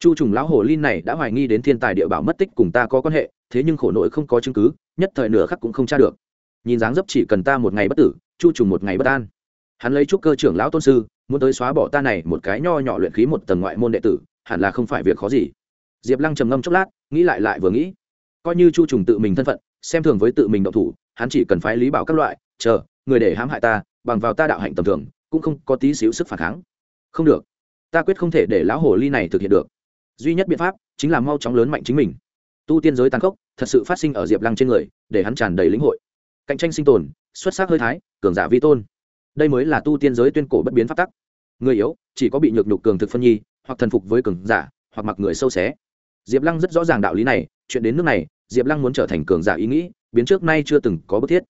chu trùng lão hồ linh này đã hoài nghi đến thiên tài địa bảo mất tích cùng ta có quan hệ thế nhưng khổ nỗi không có chứng cứ nhất thời nửa khắc cũng không tra được nhìn dáng dấp chỉ cần ta một ngày bất tử chu trùng một ngày bất an hắn lấy trúc cơ trưởng lão tôn sư muốn tới xóa bỏ ta này một cái nho nhỏ luyện khí một tầng ngoại môn đệ tử hẳn là không phải việc khó gì. Diệp lăng trầm ngâm chốc lát, nghĩ lại lại vừa nghĩ. Coi như chu trùng tự mình thân phận, xem thường với tự mình động thủ, hắn chỉ cần phái lý bảo các loại, chờ, người để hãm hại ta, bằng vào ta đạo hạnh tầm thường, cũng không có tí xíu sức phản kháng. Không được. Ta quyết không thể để lão hồ ly này thực hiện được. Duy nhất biện pháp, chính là mau chóng lớn mạnh chính mình. Tu tiên giới tàn khốc, thật sự phát sinh ở diệp lăng trên người, để hắn tràn đầy lĩnh hội. Cạnh tranh sinh tồn, xuất sắc hơi thái, cường giả vi tôn. Đây mới là tu tiên giới tuyên cổ bất biến pháp tắc. Người yếu, chỉ có bị nhược nhục cường thực phân nhi hoặc thần phục với cường giả, hoặc mặc người sâu xé. Diệp lăng rất rõ ràng đạo lý này, chuyện đến nước này, diệp lăng muốn trở thành cường giả ý nghĩ, biến trước nay chưa từng có bức thiết.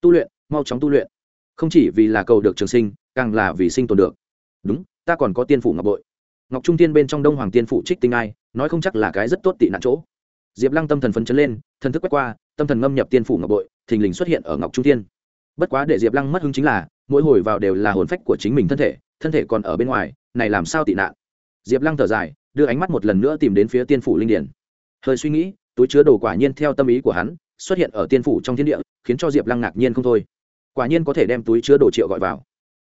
Tu luyện, mau chóng tu luyện. Không chỉ vì là cầu được trường sinh, càng là vì sinh tồn được. Đúng, ta còn có tiên phủ ngọc bội. Ngọc trung tiên bên trong đông hoàng tiên phủ trích tinh ai, nói không chắc là cái rất tốt tị nạn chỗ. Diệp lăng tâm thần phấn chấn lên, thần thức quét qua, tâm thần ngâm nhập tiên phủ ngọc bội, thình lình xuất hiện ở ngọc trung tiên bất quá để diệp lăng mất hứng chính là, mỗi hồi vào đều là hồn phách của chính mình thân thể thân thể còn ở bên ngoài, này làm sao tị nạn? Diệp lăng thở dài, đưa ánh mắt một lần nữa tìm đến phía tiên phủ linh điển. Hơi suy nghĩ, túi chứa đồ quả nhiên theo tâm ý của hắn, xuất hiện ở tiên phủ trong thiên địa, khiến cho diệp lăng ngạc nhiên không thôi. Quả nhiên có thể đem túi chứa đồ triệu gọi vào.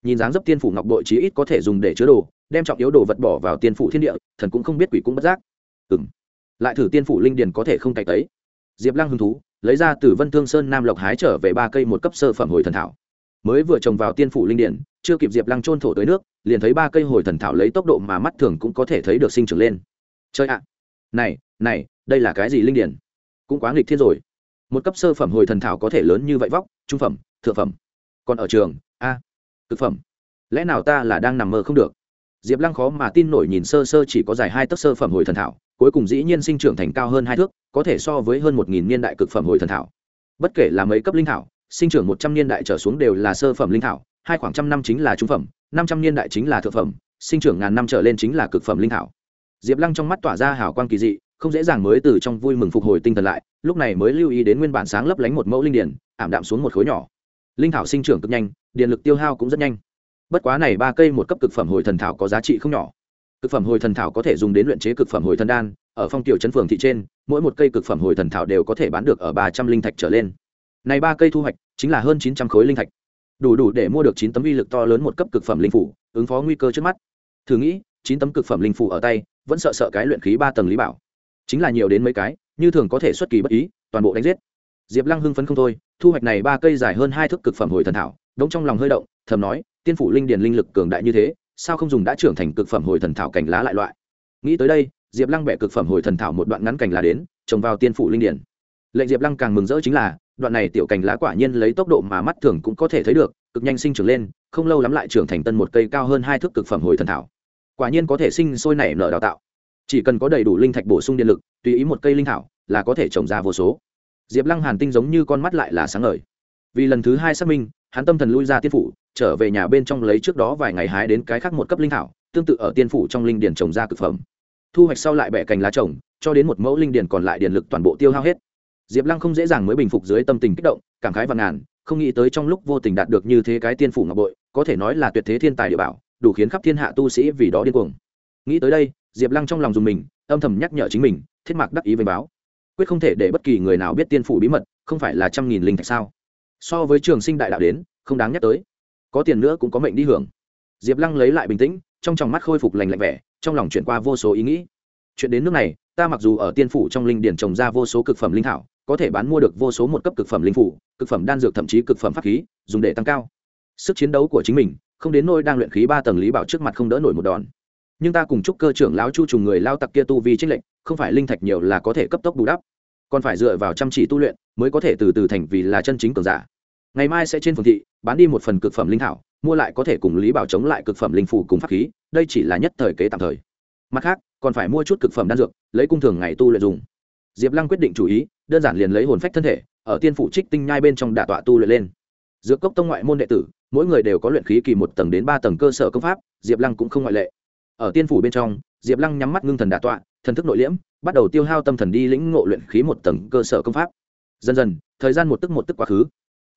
Nhìn dáng dấp tiên phủ ngọc bội chí ít có thể dùng để chứa đồ, đem trọng yếu đồ vật bỏ vào tiên phủ thiên địa, thần cũng không biết quỷ cũng bất giác. Ừ m lại thử tiên phủ linh điền có thể không cày tấy. Diệp lăng hứng thú, lấy ra từ vân thương sơn nam lộc hái trở về ba cây một cấp sơ phẩm hồi thần thảo mới vừa trồng vào tiên phủ linh điển, chưa kịp diệp lăng trôn thổ tới nước, liền thấy ba cây hồi thần thảo lấy tốc độ mà mắt thường cũng có thể thấy được sinh trưởng lên. Chơi ạ! Này này, đây là cái gì linh điển? Cũng quá nghịch thiên rồi. Một cấp sơ phẩm hồi thần thảo có thể lớn như vậy vóc, trung phẩm, thượng phẩm. Còn ở trường, a, cực phẩm. Lẽ nào ta là đang nằm mơ không được? Diệp lăng khó mà tin nổi nhìn sơ sơ chỉ có dài hai tấc sơ phẩm hồi thần thảo, cuối cùng dĩ nhiên sinh trưởng thành cao hơn hai thước, có thể so với hơn một nghìn niên đại cực phẩm hồi thần thảo. Bất kể là mấy cấp linh thảo sinh trưởng một trăm niên đại trở xuống đều là sơ phẩm linh thảo, hai khoảng trăm năm chính là trung phẩm, năm trăm niên đại chính là thượng phẩm, sinh trưởng ngàn năm trở lên chính là cực phẩm linh thảo. Diệp lăng trong mắt tỏa ra hào quang kỳ dị, không dễ dàng mới từ trong vui mừng phục hồi tinh thần lại, lúc này mới lưu ý đến nguyên bản sáng lấp lánh một mẫu linh điển ảm đạm xuống một khối nhỏ. Linh thảo sinh trưởng cực nhanh, điện lực tiêu hao cũng rất nhanh. Bất quá này ba cây một cấp cực phẩm hồi thần thảo có giá trị không nhỏ. Cực phẩm hồi thần thảo có thể dùng đến luyện chế cực phẩm hồi thần đan, ở phong tiểu chấn phường thị trên, mỗi một cây cực phẩm hồi thần thảo đều có thể bán được ở ba trăm linh thạch trở lên này ba cây thu hoạch chính là hơn chín trăm khối linh thạch. Đủ đủ để mua được chín tấm uy lực to lớn một cấp cực phẩm linh phủ, ứng phó nguy cơ trước mắt. Thử nghĩ, chín tấm cực phẩm linh phủ ở tay, vẫn sợ sợ cái luyện khí ba tầng lý bảo. Chính là nhiều đến mấy cái, như thường có thể xuất kỳ bất ý, toàn bộ đánh giết. Diệp lăng hưng phấn không thôi, thu hoạch này ba cây dài hơn hai thước cực phẩm hồi thần thảo đống trong lòng hơi động, thầm nói, tiên phủ linh điền linh lực cường đại như thế, sao không dùng đã trưởng thành cực phẩm hồi thần thảo cành lá lại loại? Nghĩ tới đây, diệp lăng bẻ cực phẩm hồi thần thảo một đoạn ngắn cành lá đến, trồng vào tiên phủ linh điền. Lệnh diệp lăng càng mừng rỡ chính là đoạn này tiểu cành lá quả nhiên lấy tốc độ mà mắt thường cũng có thể thấy được, cực nhanh sinh trưởng lên, không lâu lắm lại trưởng thành tân một cây cao hơn hai thước cực phẩm hồi thần thảo. Quả nhiên có thể sinh sôi nảy nở đào tạo. Chỉ cần có đầy đủ linh thạch bổ sung điện lực, tùy ý một cây linh thảo là có thể trồng ra vô số. Diệp lăng hàn tinh giống như con mắt lại là sáng ngời. Vì lần thứ hai xác minh, hắn tâm thần lui ra tiên phủ, trở về nhà bên trong lấy trước đó vài ngày hái đến cái khác một cấp linh thảo, tương tự ở tiên phủ trong linh điền trồng ra cực phẩm. Thu hoạch sau lại bẻ cành lá trồng, cho đến một mẫu linh điền còn lại điện lực toàn bộ tiêu hao hết diệp lăng không dễ dàng mới bình phục dưới tâm tình kích động, cảm khái và ngàn, không nghĩ tới trong lúc vô tình đạt được như thế cái tiên phủ ngọc bội, có thể nói là tuyệt thế thiên tài địa bảo, đủ khiến khắp thiên hạ tu sĩ vì đó điên cuồng. Nghĩ tới đây, diệp lăng trong lòng dùng mình, âm thầm nhắc nhở chính mình, thiết mạc đắc ý với báo. Quyết không thể để bất kỳ người nào biết tiên phủ bí mật, không phải là trăm nghìn linh thạch sao? So với trường sinh đại đạo đến, không đáng nhắc tới. Có tiền nữa cũng có mệnh đi hưởng. Diệp lăng lấy lại bình tĩnh, trong tròng mắt khôi phục lành lạnh vẻ, trong lòng chuyển qua vô số ý nghĩ. Chuyện đến nước này, ta mặc dù ở tiên phủ trong linh điển trồng ra vô số cực phẩm linh thảo có thể bán mua được vô số một cấp cực phẩm linh phủ, cực phẩm đan dược thậm chí cực phẩm pháp khí, dùng để tăng cao. Sức chiến đấu của chính mình, không đến nôi đang luyện khí ba tầng lý bảo trước mặt không đỡ nổi một đòn. Nhưng ta cùng chúc cơ trưởng lão chu trùng người lao tặc kia tu vi trích lệnh không phải linh thạch nhiều là có thể cấp tốc bù đắp. Còn phải dựa vào chăm chỉ tu luyện mới có thể từ từ thành vì là chân chính cường giả. Ngày mai sẽ trên phường thị, bán đi một phần cực phẩm linh thảo, mua lại có thể cùng lý bảo chống lại cực phẩm linh phủ cùng pháp khí, đây chỉ là nhất thời kế tạm thời. Mặt khác, còn phải mua chút cực phẩm đan dược, lấy cung thường ngày tu luyện dùng. Diệp lăng quyết định chủ ý đơn giản liền lấy hồn phách thân thể, ở tiên phủ trích tinh nhai bên trong đả tọa tu luyện lên. Dược cốc tông ngoại môn đệ tử, mỗi người đều có luyện khí kỳ một tầng đến ba tầng cơ sở công pháp, diệp lăng cũng không ngoại lệ. Ở tiên phủ bên trong, diệp lăng nhắm mắt ngưng thần đả tọa, thần thức nội liễm, bắt đầu tiêu hao tâm thần đi lĩnh ngộ luyện khí một tầng cơ sở công pháp. Dần dần, thời gian một tức một tức quá khứ.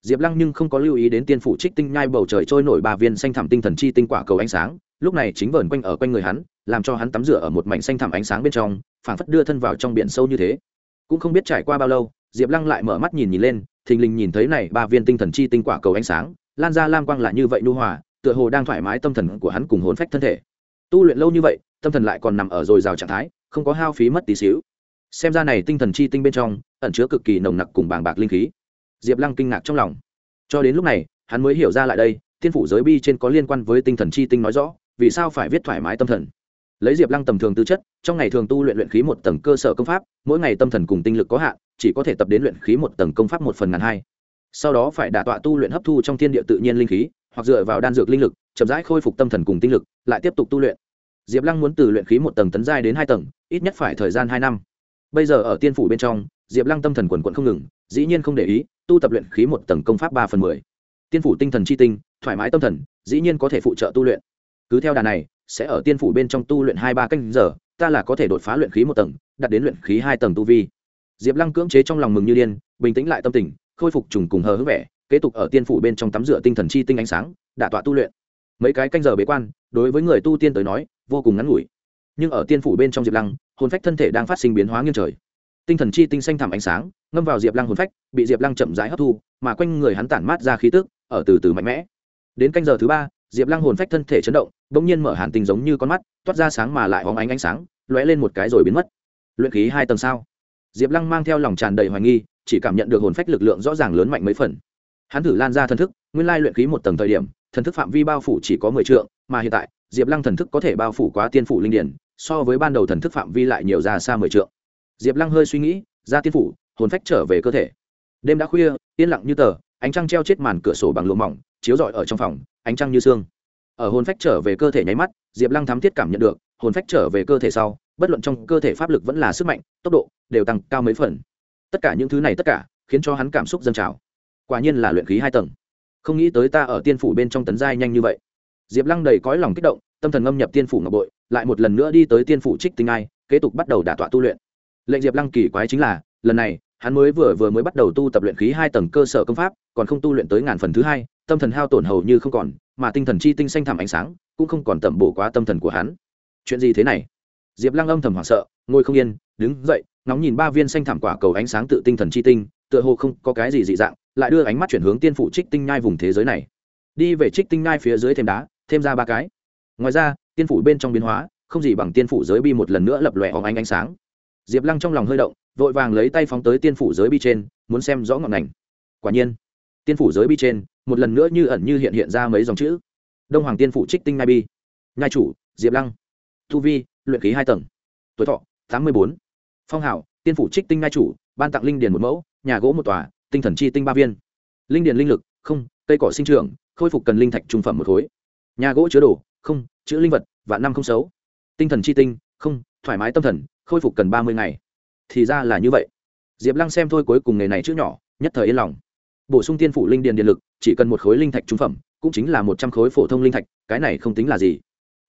Diệp lăng nhưng không có lưu ý đến tiên phủ trích tinh nhai bầu trời trôi nổi ba viên xanh thẳm tinh thần chi tinh quả cầu ánh sáng, lúc này chính vờn quanh ở quanh người hắn, làm cho hắn tắm rửa ở một mảnh xanh thẳm ánh sáng bên trong, phảng phất đưa thân vào trong biển sâu như thế cũng không biết trải qua bao lâu, diệp lăng lại mở mắt nhìn nhìn lên, thình lình nhìn thấy này ba viên tinh thần chi tinh quả cầu ánh sáng, lan ra lam quang lại như vậy nhu hòa, tựa hồ đang thoải mái tâm thần của hắn cùng hồn phách thân thể. Tu luyện lâu như vậy, tâm thần lại còn nằm ở dồi dào trạng thái, không có hao phí mất tí xíu. Xem ra này tinh thần chi tinh bên trong, ẩn chứa cực kỳ nồng nặc cùng bàng bạc linh khí. Diệp lăng kinh ngạc trong lòng. Cho đến lúc này, hắn mới hiểu ra lại đây, thiên phủ giới bi trên có liên quan với tinh thần chi tinh nói rõ, vì sao phải viết thoải mái tâm thần lấy diệp lăng tầm thường tư chất, trong ngày thường tu luyện luyện khí một tầng cơ sở công pháp, mỗi ngày tâm thần cùng tinh lực có hạn, chỉ có thể tập đến luyện khí một tầng công pháp một phần ngàn hai. Sau đó phải đả tọa tu luyện hấp thu trong thiên địa tự nhiên linh khí, hoặc dựa vào đan dược linh lực, chậm rãi khôi phục tâm thần cùng tinh lực, lại tiếp tục tu luyện. Diệp lăng muốn từ luyện khí một tầng tấn giai đến hai tầng, ít nhất phải thời gian hai năm. Bây giờ ở tiên phủ bên trong, diệp lăng tâm thần quần quận không ngừng, dĩ nhiên không để ý, tu tập luyện khí một tầng công pháp ba phần mười. Tiên phủ tinh thần chi tinh, thoải mái tâm thần, dĩ nhiên có thể phụ trợ tu luyện. Cứ theo đà này sẽ ở tiên phủ bên trong tu luyện hai ba canh giờ, ta là có thể đột phá luyện khí một tầng, đạt đến luyện khí hai tầng tu vi. Diệp lăng cưỡng chế trong lòng mừng như điên, bình tĩnh lại tâm tình, khôi phục trùng cùng hờ hững vẻ, kế tục ở tiên phủ bên trong tắm rửa tinh thần chi tinh ánh sáng, đả tọa tu luyện. Mấy cái canh giờ bế quan, đối với người tu tiên tới nói, vô cùng ngắn ngủi. Nhưng ở tiên phủ bên trong diệp lăng, hồn phách thân thể đang phát sinh biến hóa nghiêng trời. Tinh thần chi tinh xanh thẳm ánh sáng, ngâm vào diệp lăng hồn phách, bị diệp lăng chậm rãi hấp thu, mà quanh người hắn tản mát ra khí tức, ở từ từ mạnh mẽ. Đến canh giờ thứ ba, diệp lăng hồn phách thân thể chấn động bỗng nhiên mở hàn tinh giống như con mắt, toát ra sáng mà lại hóng ánh ánh sáng, lóe lên một cái rồi biến mất. Luyện khí hai tầng sao? Diệp lăng mang theo lòng tràn đầy hoài nghi, chỉ cảm nhận được hồn phách lực lượng rõ ràng lớn mạnh mấy phần. Hắn thử lan ra thần thức, nguyên lai luyện khí một tầng thời điểm, thần thức phạm vi bao phủ chỉ có mười triệu mà hiện tại, diệp lăng thần thức có thể bao phủ quá tiên phủ linh điển, so với ban đầu thần thức phạm vi lại nhiều ra xa mười triệu diệp lăng hơi suy nghĩ, ra tiên phủ, hồn phách trở về cơ thể. Đêm đã khuya, yên lặng như tờ, ánh trăng treo chết màn cửa sổ bằng lụa mỏng, chiếu rọi ở trong phòng, ánh trăng như sương ở hồn phách trở về cơ thể nháy mắt, diệp lăng thám thiết cảm nhận được, hồn phách trở về cơ thể sau, bất luận trong cơ thể pháp lực vẫn là sức mạnh, tốc độ đều tăng cao mấy phần. Tất cả những thứ này tất cả khiến cho hắn cảm xúc dâng trào. Quả nhiên là luyện khí hai tầng. Không nghĩ tới ta ở tiên phủ bên trong tấn giai nhanh như vậy. Diệp lăng đầy cõi lòng kích động, tâm thần ngâm nhập tiên phủ ngọc bội, lại một lần nữa đi tới tiên phủ trích tinh ai, kế tục bắt đầu đả tọa tu luyện. Lệnh diệp lăng kỳ quái chính là, lần này, hắn mới vừa vừa mới bắt đầu tu tập luyện khí hai tầng cơ sở công pháp, còn không tu luyện tới ngàn phần thứ hai tâm thần hao tổn hầu như không còn, mà tinh thần chi tinh xanh thẳm ánh sáng cũng không còn tẩm bổ quá tâm thần của hắn. Chuyện gì thế này? Diệp lăng âm thầm hoảng sợ, ngồi không yên, đứng dậy, ngóng nhìn ba viên xanh thảm quả cầu ánh sáng tự tinh thần chi tinh, tựa hồ không có cái gì dị dạng, lại đưa ánh mắt chuyển hướng tiên phủ trích tinh nhai vùng thế giới này. Đi về trích tinh nhai phía dưới thêm đá, thêm ra ba cái. Ngoài ra, tiên phủ bên trong biến hóa, không gì bằng tiên phủ giới bi một lần nữa lập lòe óng ánh ánh sáng. Diệp lăng trong lòng hơi động, vội vàng lấy tay phóng tới tiên phủ giới bi trên, muốn xem rõ ngọn ngành. Quả nhiên tiên phủ giới bi trên, một lần nữa như ẩn như hiện hiện ra mấy dòng chữ. Đông hoàng tiên phủ trích tinh nai bi. Ngai chủ, diệp lăng. Thu vi, luyện khí hai tầng. Tuổi thọ, tám mươi bốn. Phong hảo tiên phủ trích tinh ngai chủ, ban tặng linh điền một mẫu, nhà gỗ một tòa, tinh thần chi tinh ba viên. Linh điền linh lực, không, cây cỏ sinh trưởng, khôi phục cần linh thạch trung phẩm một khối. Nhà gỗ chứa đồ, không, chữ linh vật, vạn năm không xấu. Tinh thần chi tinh, không, thoải mái tâm thần, khôi phục cần ba mươi ngày. Thì ra là như vậy. Diệp lăng xem thôi cuối cùng ngày này chữ nhỏ, nhất thời yên lòng bổ sung tiên phủ linh điền điện lực, chỉ cần một khối linh thạch trung phẩm, cũng chính là một trăm khối phổ thông linh thạch, cái này không tính là gì.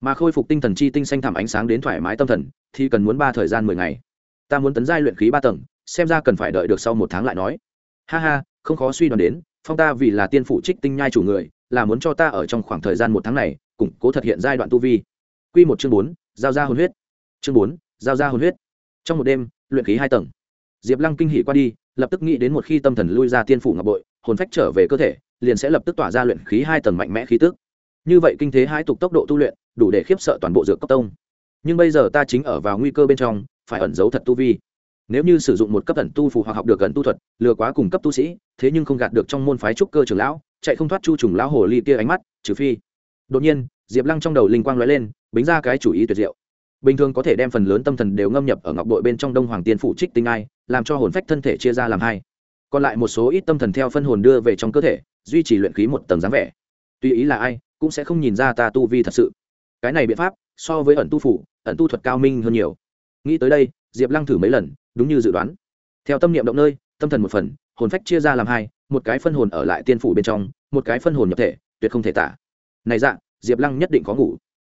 Mà khôi phục tinh thần chi tinh xanh thảm ánh sáng đến thoải mái tâm thần, thì cần muốn ba thời gian mười ngày. Ta muốn tấn giai luyện khí ba tầng, xem ra cần phải đợi được sau một tháng lại nói. Ha ha, không khó suy đoán đến, phong ta vì là tiên phủ trích tinh nhai chủ người, là muốn cho ta ở trong khoảng thời gian một tháng này, củng cố thực hiện giai đoạn tu vi. Q một chương bốn, giao ra hồn huyết. Chương bốn, giao ra hồn huyết. Trong một đêm, luyện khí hai tầng. Diệp lăng kinh hỉ qua đi, lập tức nghĩ đến một khi tâm thần lui ra tiên phủ ngọc bội hồn phách trở về cơ thể, liền sẽ lập tức tỏa ra luyện khí hai tầng mạnh mẽ khí tức. Như vậy kinh thế hai tục tốc độ tu luyện, đủ để khiếp sợ toàn bộ dược cốc tông. Nhưng bây giờ ta chính ở vào nguy cơ bên trong, phải ẩn giấu thật tu vi. Nếu như sử dụng một cấp ẩn tu phù hoặc học được gần tu thuật, lừa quá cùng cấp tu sĩ, thế nhưng không gạt được trong môn phái trúc cơ trường lão, chạy không thoát chu trùng lão hồ ly tia ánh mắt, trừ phi. Đột nhiên, diệp lăng trong đầu linh quang lóe lên, bính ra cái chủ ý tuyệt diệu. Bình thường có thể đem phần lớn tâm thần đều ngâm nhập ở ngọc đội bên trong đông hoàng tiên phủ trích tinh ai, làm cho hồn phách thân thể chia ra làm hai còn lại một số ít tâm thần theo phân hồn đưa về trong cơ thể, duy trì luyện khí một tầng dáng vẻ. Tuy ý là ai, cũng sẽ không nhìn ra ta tu vi thật sự. Cái này biện pháp, so với ẩn tu phủ, ẩn tu thuật cao minh hơn nhiều. Nghĩ tới đây, diệp lăng thử mấy lần, đúng như dự đoán. Theo tâm niệm động nơi, tâm thần một phần, hồn phách chia ra làm hai, một cái phân hồn ở lại tiên phủ bên trong, một cái phân hồn nhập thể, tuyệt không thể tả. Này dạng diệp lăng nhất định có ngủ.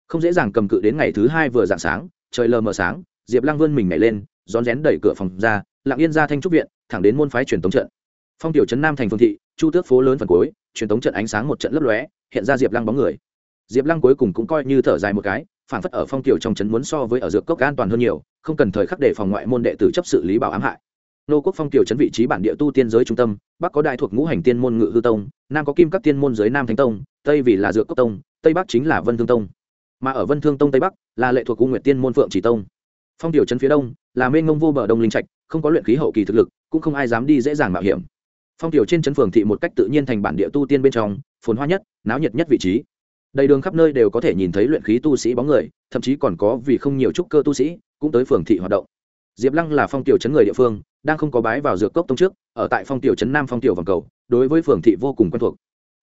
Không dễ dàng cầm cự đến ngày thứ hai vừa dạng sáng, trời lờ mờ sáng, diệp lăng vươn mình nhảy lên, rón rén đẩy cửa phòng ra lặng yên ra thanh trúc viện, thẳng đến môn phái truyền tống trận. Phong tiểu trấn nam thành phương thị, chu tước phố lớn phần cuối, truyền tống trận ánh sáng một trận lấp lóe, hiện ra diệp lăng bóng người. Diệp lăng cuối cùng cũng coi như thở dài một cái phản phất ở phong tiểu trong trấn muốn so với ở dược cốc an toàn hơn nhiều, không cần thời khắc để phòng ngoại môn đệ tử chấp sự lý bảo ám hại. Nô quốc phong tiểu trấn vị trí bản địa tu tiên giới trung tâm, bắc có đại thuộc ngũ hành tiên môn ngự hư tông, nam có kim các tiên môn giới nam thánh tông, tây vì là dược cốc tông, tây bắc chính là vân thương tông. Mà ở vân thương tông tây bắc là lệ thuộc cung nguyện tiên môn phượng chỉ tông. Phong tiểu trấn phía đông là mênh ngông vô bờ đông linh trạch không có luyện khí hậu kỳ thực lực, cũng không ai dám đi dễ dàng mạo hiểm. Phong tiểu trên trấn phường thị một cách tự nhiên thành bản địa tu tiên bên trong, phồn hoa nhất, náo nhiệt nhất vị trí. Đầy đường khắp nơi đều có thể nhìn thấy luyện khí tu sĩ bóng người, thậm chí còn có vì không nhiều trúc cơ tu sĩ, cũng tới phường thị hoạt động. Diệp lăng là phong tiểu trấn người địa phương, đang không có bái vào dược cốc tông trước, ở tại phong tiểu trấn nam phong tiểu vòng cầu, đối với phường thị vô cùng quen thuộc.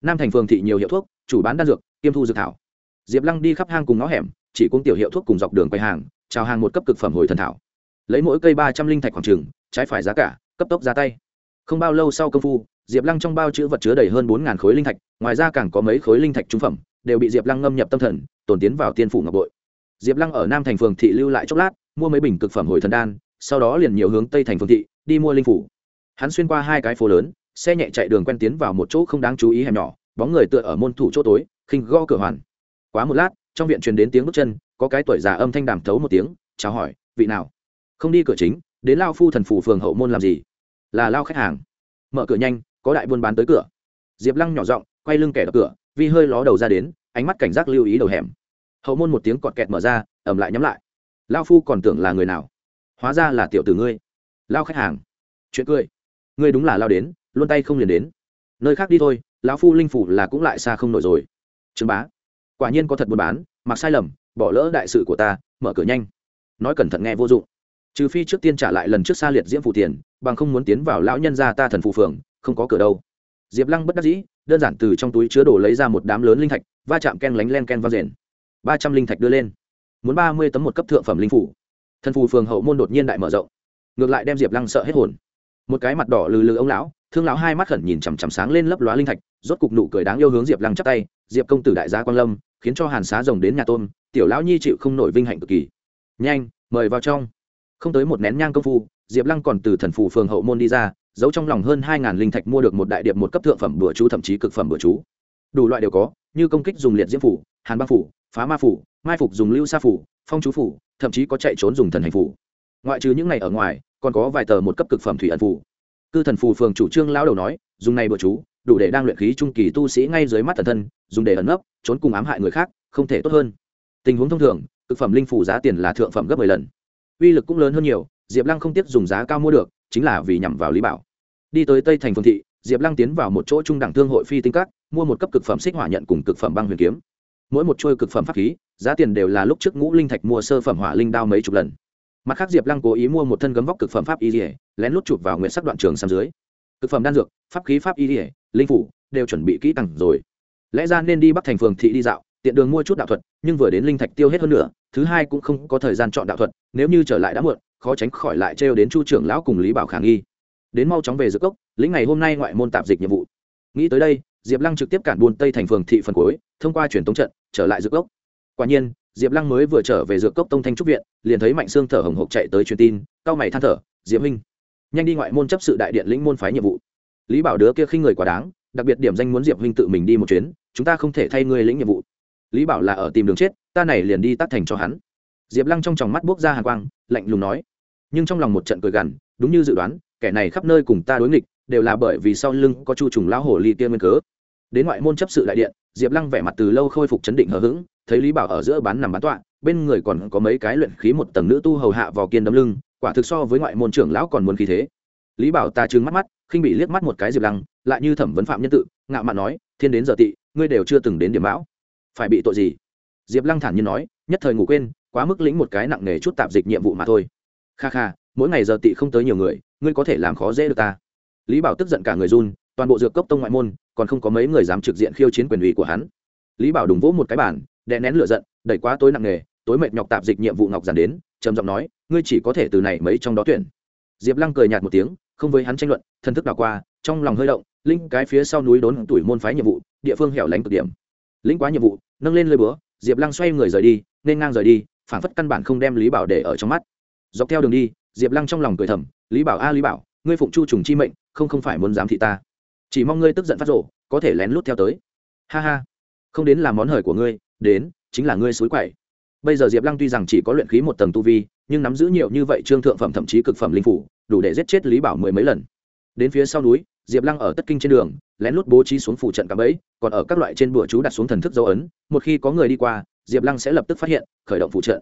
Nam thành phường thị nhiều hiệu thuốc, chủ bán đan dược, kiêm thu dược thảo. Diệp lăng đi khắp hang cùng ngõ hẻm, chỉ cung tiểu hiệu thuốc cùng dọc đường quay hàng, chào hàng một cấp cực phẩm hồi thần thảo lấy mỗi cây ba trăm linh thạch khoảng trừng, trái phải giá cả, cấp tốc ra tay. Không bao lâu sau công phu, diệp lăng trong bao chữ vật chứa đầy hơn bốn khối linh thạch, ngoài ra càng có mấy khối linh thạch trung phẩm, đều bị diệp lăng ngâm nhập tâm thần, tồn tiến vào tiên phủ ngọc bội. Diệp lăng ở nam thành phường thị lưu lại chốc lát, mua mấy bình cực phẩm hồi thần đan, sau đó liền nhiều hướng tây thành phường thị, đi mua linh phủ. Hắn xuyên qua hai cái phố lớn, xe nhẹ chạy đường quen tiến vào một chỗ không đáng chú ý hẻm nhỏ, bóng người tựa ở môn thủ chỗ tối, khinh go cửa hoàn. Quá một lát, trong viện truyền đến tiếng bước chân, có cái tuổi già âm thanh đàm thấu một tiếng, chào hỏi, vị nào? Không đi cửa chính, đến lao phu thần phủ phường hậu môn làm gì? Là lao khách hàng. Mở cửa nhanh, có đại buôn bán tới cửa. Diệp lăng nhỏ giọng, quay lưng kẻ đập cửa, vi hơi ló đầu ra đến, ánh mắt cảnh giác lưu ý đầu hẻm. Hậu môn một tiếng cọt kẹt mở ra ẩm lại nhắm lại. Lao phu còn tưởng là người nào? Hóa ra là tiểu tử ngươi. Lao khách hàng. Chuyện cười. Ngươi đúng là lao đến, luôn tay không liền đến. Nơi khác đi thôi, lão phu linh phủ là cũng lại xa không nổi rồi. Trương bá. Quả nhiên có thật buôn bán, mặc sai lầm, bỏ lỡ đại sự của ta, mở cửa nhanh. Nói cẩn thận nghe vô dụng trừ phi trước tiên trả lại lần trước xa liệt diễm phủ tiền, bằng không muốn tiến vào lão nhân gia ta thần phù phường, không có cửa đâu. Diệp lăng bất đắc dĩ, đơn giản từ trong túi chứa đồ lấy ra một đám lớn linh thạch, va chạm ken lánh len ken vang rền. Ba trăm linh thạch đưa lên. Muốn ba mươi tấm một cấp thượng phẩm linh phủ thần phù phường hậu môn đột nhiên đại mở rộng. Ngược lại đem diệp lăng sợ hết hồn. Một cái mặt đỏ lừ lừ ông lão, thương lão hai mắt khẩn nhìn chằm chằm sáng lên lấp lóa linh thạch, rốt cục nụ cười đáng yêu hướng diệp lăng chắp tay, diệp công tử đại gia quang lâm, khiến cho hàn xá rồng đến nhà tôn tiểu lão nhi chịu không nổi vinh hạnh cực kỳ. Nhanh, mời vào trong không tới một nén nhang công phu, diệp lăng còn từ thần phù phường hậu môn đi ra, giấu trong lòng hơn hai ngàn linh thạch mua được một đại điệp một cấp thượng phẩm bữa chú thậm chí cực phẩm bữa chú. Đủ loại đều có, như công kích dùng liệt diễm phủ, hàn băng phủ, phá ma phủ, mai phục dùng lưu sa phủ, phong chú phủ, thậm chí có chạy trốn dùng thần hành phủ. Ngoại trừ những này ở ngoài, còn có vài tờ một cấp cực phẩm thủy ẩn phủ cư thần phù phường chủ trương lão đầu nói, dùng này bữa chú, đủ để đang luyện khí trung kỳ tu sĩ ngay dưới mắt thần thân, dùng để ẩn nấp, trốn cùng ám hại người khác, không thể tốt hơn. Tình huống thông thường, cực phẩm linh phủ giá tiền là thượng phẩm gấp mười lần uy lực cũng lớn hơn nhiều, diệp lăng không tiếc dùng giá cao mua được, chính là vì nhằm vào lý bảo. Đi tới tây thành phương thị, diệp lăng tiến vào một chỗ trung đẳng thương hội phi tinh các, mua một cấp cực phẩm xích hỏa nhận cùng cực phẩm băng huyền kiếm. Mỗi một trôi cực phẩm pháp khí, giá tiền đều là lúc trước ngũ linh thạch mua sơ phẩm hỏa linh đao mấy chục lần. Mặt khác, diệp lăng cố ý mua một thân gấm vóc cực phẩm pháp y dỉa lén lút chụp vào nguyện sắc đoạn trường sang dưới. Cực phẩm đan dược, pháp khí pháp y dỉa linh phủ, đều chuẩn bị kỹ càng rồi. Lẽ ra nên đi bắc thành phường thị đi dạo tiện đường mua chút đạo thuật, nhưng vừa đến linh thạch tiêu hết hơn nữa, thứ hai cũng không có thời gian chọn đạo thuật, nếu như trở lại đã muộn, khó tránh khỏi lại trêu đến chu trưởng lão cùng lý bảo khả nghi. Đến mau chóng về giữa cốc, lĩnh ngày hôm nay ngoại môn tạp dịch nhiệm vụ. Nghĩ tới đây, diệp lăng trực tiếp cản buôn tây thành phường thị phần cuối, thông qua truyền tống trận, trở lại giữa cốc. Quả nhiên, diệp lăng mới vừa trở về dược cốc tông thanh trúc viện, liền thấy mạnh sương thở hồng hộc chạy tới truyền tin cao mày than thở, diệp minh nhanh đi ngoại môn chấp sự đại điện lĩnh môn phái nhiệm vụ. Lý bảo đứa kia khinh người quá đáng, đặc biệt điểm danh muốn diệp huynh tự mình đi một chuyến, chúng ta không thể thay người lĩnh nhiệm vụ lý bảo là ở tìm đường chết, ta này liền đi tắt thành cho hắn. Diệp lăng trong tròng mắt buốc ra hàng quang, lạnh lùng nói. Nhưng trong lòng một trận cười gằn, đúng như dự đoán, kẻ này khắp nơi cùng ta đối nghịch, đều là bởi vì sau lưng có chu trùng lão hổ ly tiên nguyên cớ. Đến ngoại môn chấp sự đại điện, diệp lăng vẻ mặt từ lâu khôi phục chấn định hờ hững, thấy lý bảo ở giữa bán nằm bán tọa, bên người còn có mấy cái luyện khí một tầng nữ tu hầu hạ vào kiên đấm lưng, quả thực so với ngoại môn trưởng lão còn muốn khí thế. Lý bảo ta trừng mắt mắt, khinh bị liếc mắt một cái diệp lăng, lại như thẩm vấn phạm nhân tự, ngạo mạn nói, thiên đến giờ tị, ngươi đều chưa từng đến điểm bão phải bị tội gì? Diệp lăng thản nhiên nói, nhất thời ngủ quên, quá mức lĩnh một cái nặng nề chút tạp dịch nhiệm vụ mà thôi. Kha kha, mỗi ngày giờ tị không tới nhiều người, ngươi có thể làm khó dễ được ta. Lý bảo tức giận cả người run, toàn bộ dược cốc tông ngoại môn, còn không có mấy người dám trực diện khiêu chiến quyền ủy của hắn. Lý bảo đùng vỗ một cái bản đè nén lửa giận, đẩy quá tối nặng nề, tối mệt nhọc tạp dịch nhiệm vụ ngọc giản đến, trầm giọng nói, ngươi chỉ có thể từ này mấy trong đó tuyển. Diệp lăng cười nhạt một tiếng, không với hắn tranh luận thân thức đảo qua, trong lòng hơi động, linh cái phía sau núi đốn tuổi môn phái nhiệm vụ, địa phương hẻo lánh cực điểm lĩnh quá nhiệm vụ, nâng lên lơi búa, diệp lăng xoay người rời đi, nên ngang rời đi phản phất căn bản không đem lý bảo để ở trong mắt. Dọc theo đường đi, diệp lăng trong lòng cười thầm, lý bảo a, lý bảo, ngươi phụng chu trùng chi mệnh, không không phải muốn giám thị ta. Chỉ mong ngươi tức giận phát rộ có thể lén lút theo tới. Ha ha, không đến làm món hời của ngươi, đến, chính là ngươi xối quậy. Bây giờ diệp lăng tuy rằng chỉ có luyện khí một tầng tu vi, nhưng nắm giữ nhiều như vậy trương thượng phẩm thậm chí cực phẩm linh phủ, đủ để giết chết lý bảo mười mấy lần. Đến phía sau núi diệp lăng ở tất kinh trên đường, lén lút bố trí xuống phủ trận cả bẫy, còn ở các loại trên bụa chú đặt xuống thần thức dấu ấn, một khi có người đi qua, diệp lăng sẽ lập tức phát hiện, khởi động phụ trận.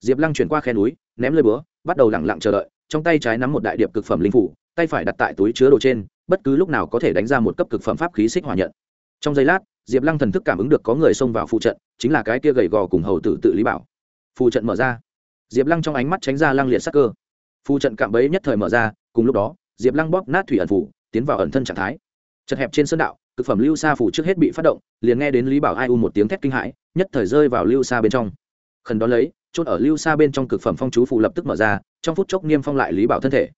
Diệp lăng chuyển qua khe núi, ném lơi búa, bắt đầu lẳng lặng chờ đợi, trong tay trái nắm một đại điệp cực phẩm linh phủ, tay phải đặt tại túi chứa đồ trên, bất cứ lúc nào có thể đánh ra một cấp cực phẩm pháp khí xích hỏa nhận. Trong giây lát, diệp lăng thần thức cảm ứng được có người xông vào phụ trận, chính là cái kia gầy gò cùng hầu tử tự lý bảo. Phụ trận mở ra. Diệp lăng trong ánh mắt tránh ra lăng liệt sắc cơ. Phụ trận cạm bẫy nhất thời mở ra, cùng lúc đó, diệp lăng bóp nát thủy ẩn phủ tiến vào ẩn thân trạng thái. Chật hẹp trên sơn đạo, cực phẩm lưu sa phủ trước hết bị phát động, liền nghe đến lý bảo ai u một tiếng thét kinh hãi, nhất thời rơi vào lưu sa bên trong. Khẩn đón lấy, chốt ở lưu sa bên trong cực phẩm phong chú phủ lập tức mở ra, trong phút chốc niêm phong lại lý bảo thân thể.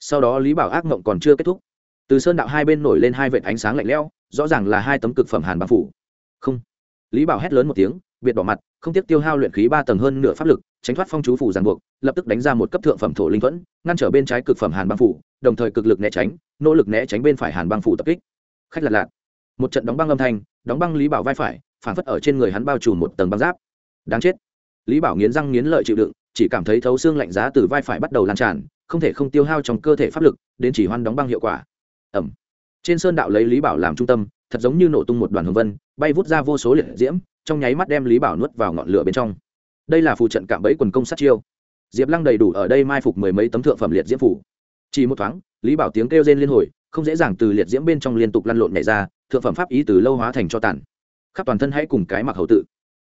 Sau đó lý bảo ác mộng còn chưa kết thúc. Từ sơn đạo hai bên nổi lên hai vệt ánh sáng lạnh lẽo, rõ ràng là hai tấm cực phẩm hàn băng phủ. Không. Lý bảo hét lớn một tiếng biệt bỏ mặt, không tiếc tiêu hao luyện khí ba tầng hơn nửa pháp lực, tránh thoát phong chú phủ ràng buộc, lập tức đánh ra một cấp thượng phẩm thổ linh thuẫn, ngăn trở bên trái cực phẩm hàn băng phủ, đồng thời cực lực né tránh, nỗ lực né tránh bên phải hàn băng phủ tập kích. Khách lạt lạt. Một trận đóng băng âm thanh, đóng băng lý bảo vai phải, phản phất ở trên người hắn bao trùm một tầng băng giáp. Đáng chết. Lý bảo nghiến răng nghiến lợi chịu đựng, chỉ cảm thấy thấu xương lạnh giá từ vai phải bắt đầu lan tràn, không thể không tiêu hao trong cơ thể pháp lực, đến chỉ hoan đóng băng hiệu quả. Ẩm. Trên sơn đạo lấy lý bảo làm trung tâm thật giống như nổ tung một đoàn hồng vân, bay vút ra vô số liệt diễm, trong nháy mắt đem lý bảo nuốt vào ngọn lửa bên trong. Đây là phù trận cạm bẫy quần công sát chiêu. Diệp lăng đầy đủ ở đây mai phục mười mấy tấm thượng phẩm liệt diễm phủ. Chỉ một thoáng, lý bảo tiếng kêu rên liên hồi, không dễ dàng từ liệt diễm bên trong liên tục lăn lộn nhảy ra, thượng phẩm pháp ý từ lâu hóa thành cho tàn. Khắp toàn thân hãy cùng cái mặc hầu tự.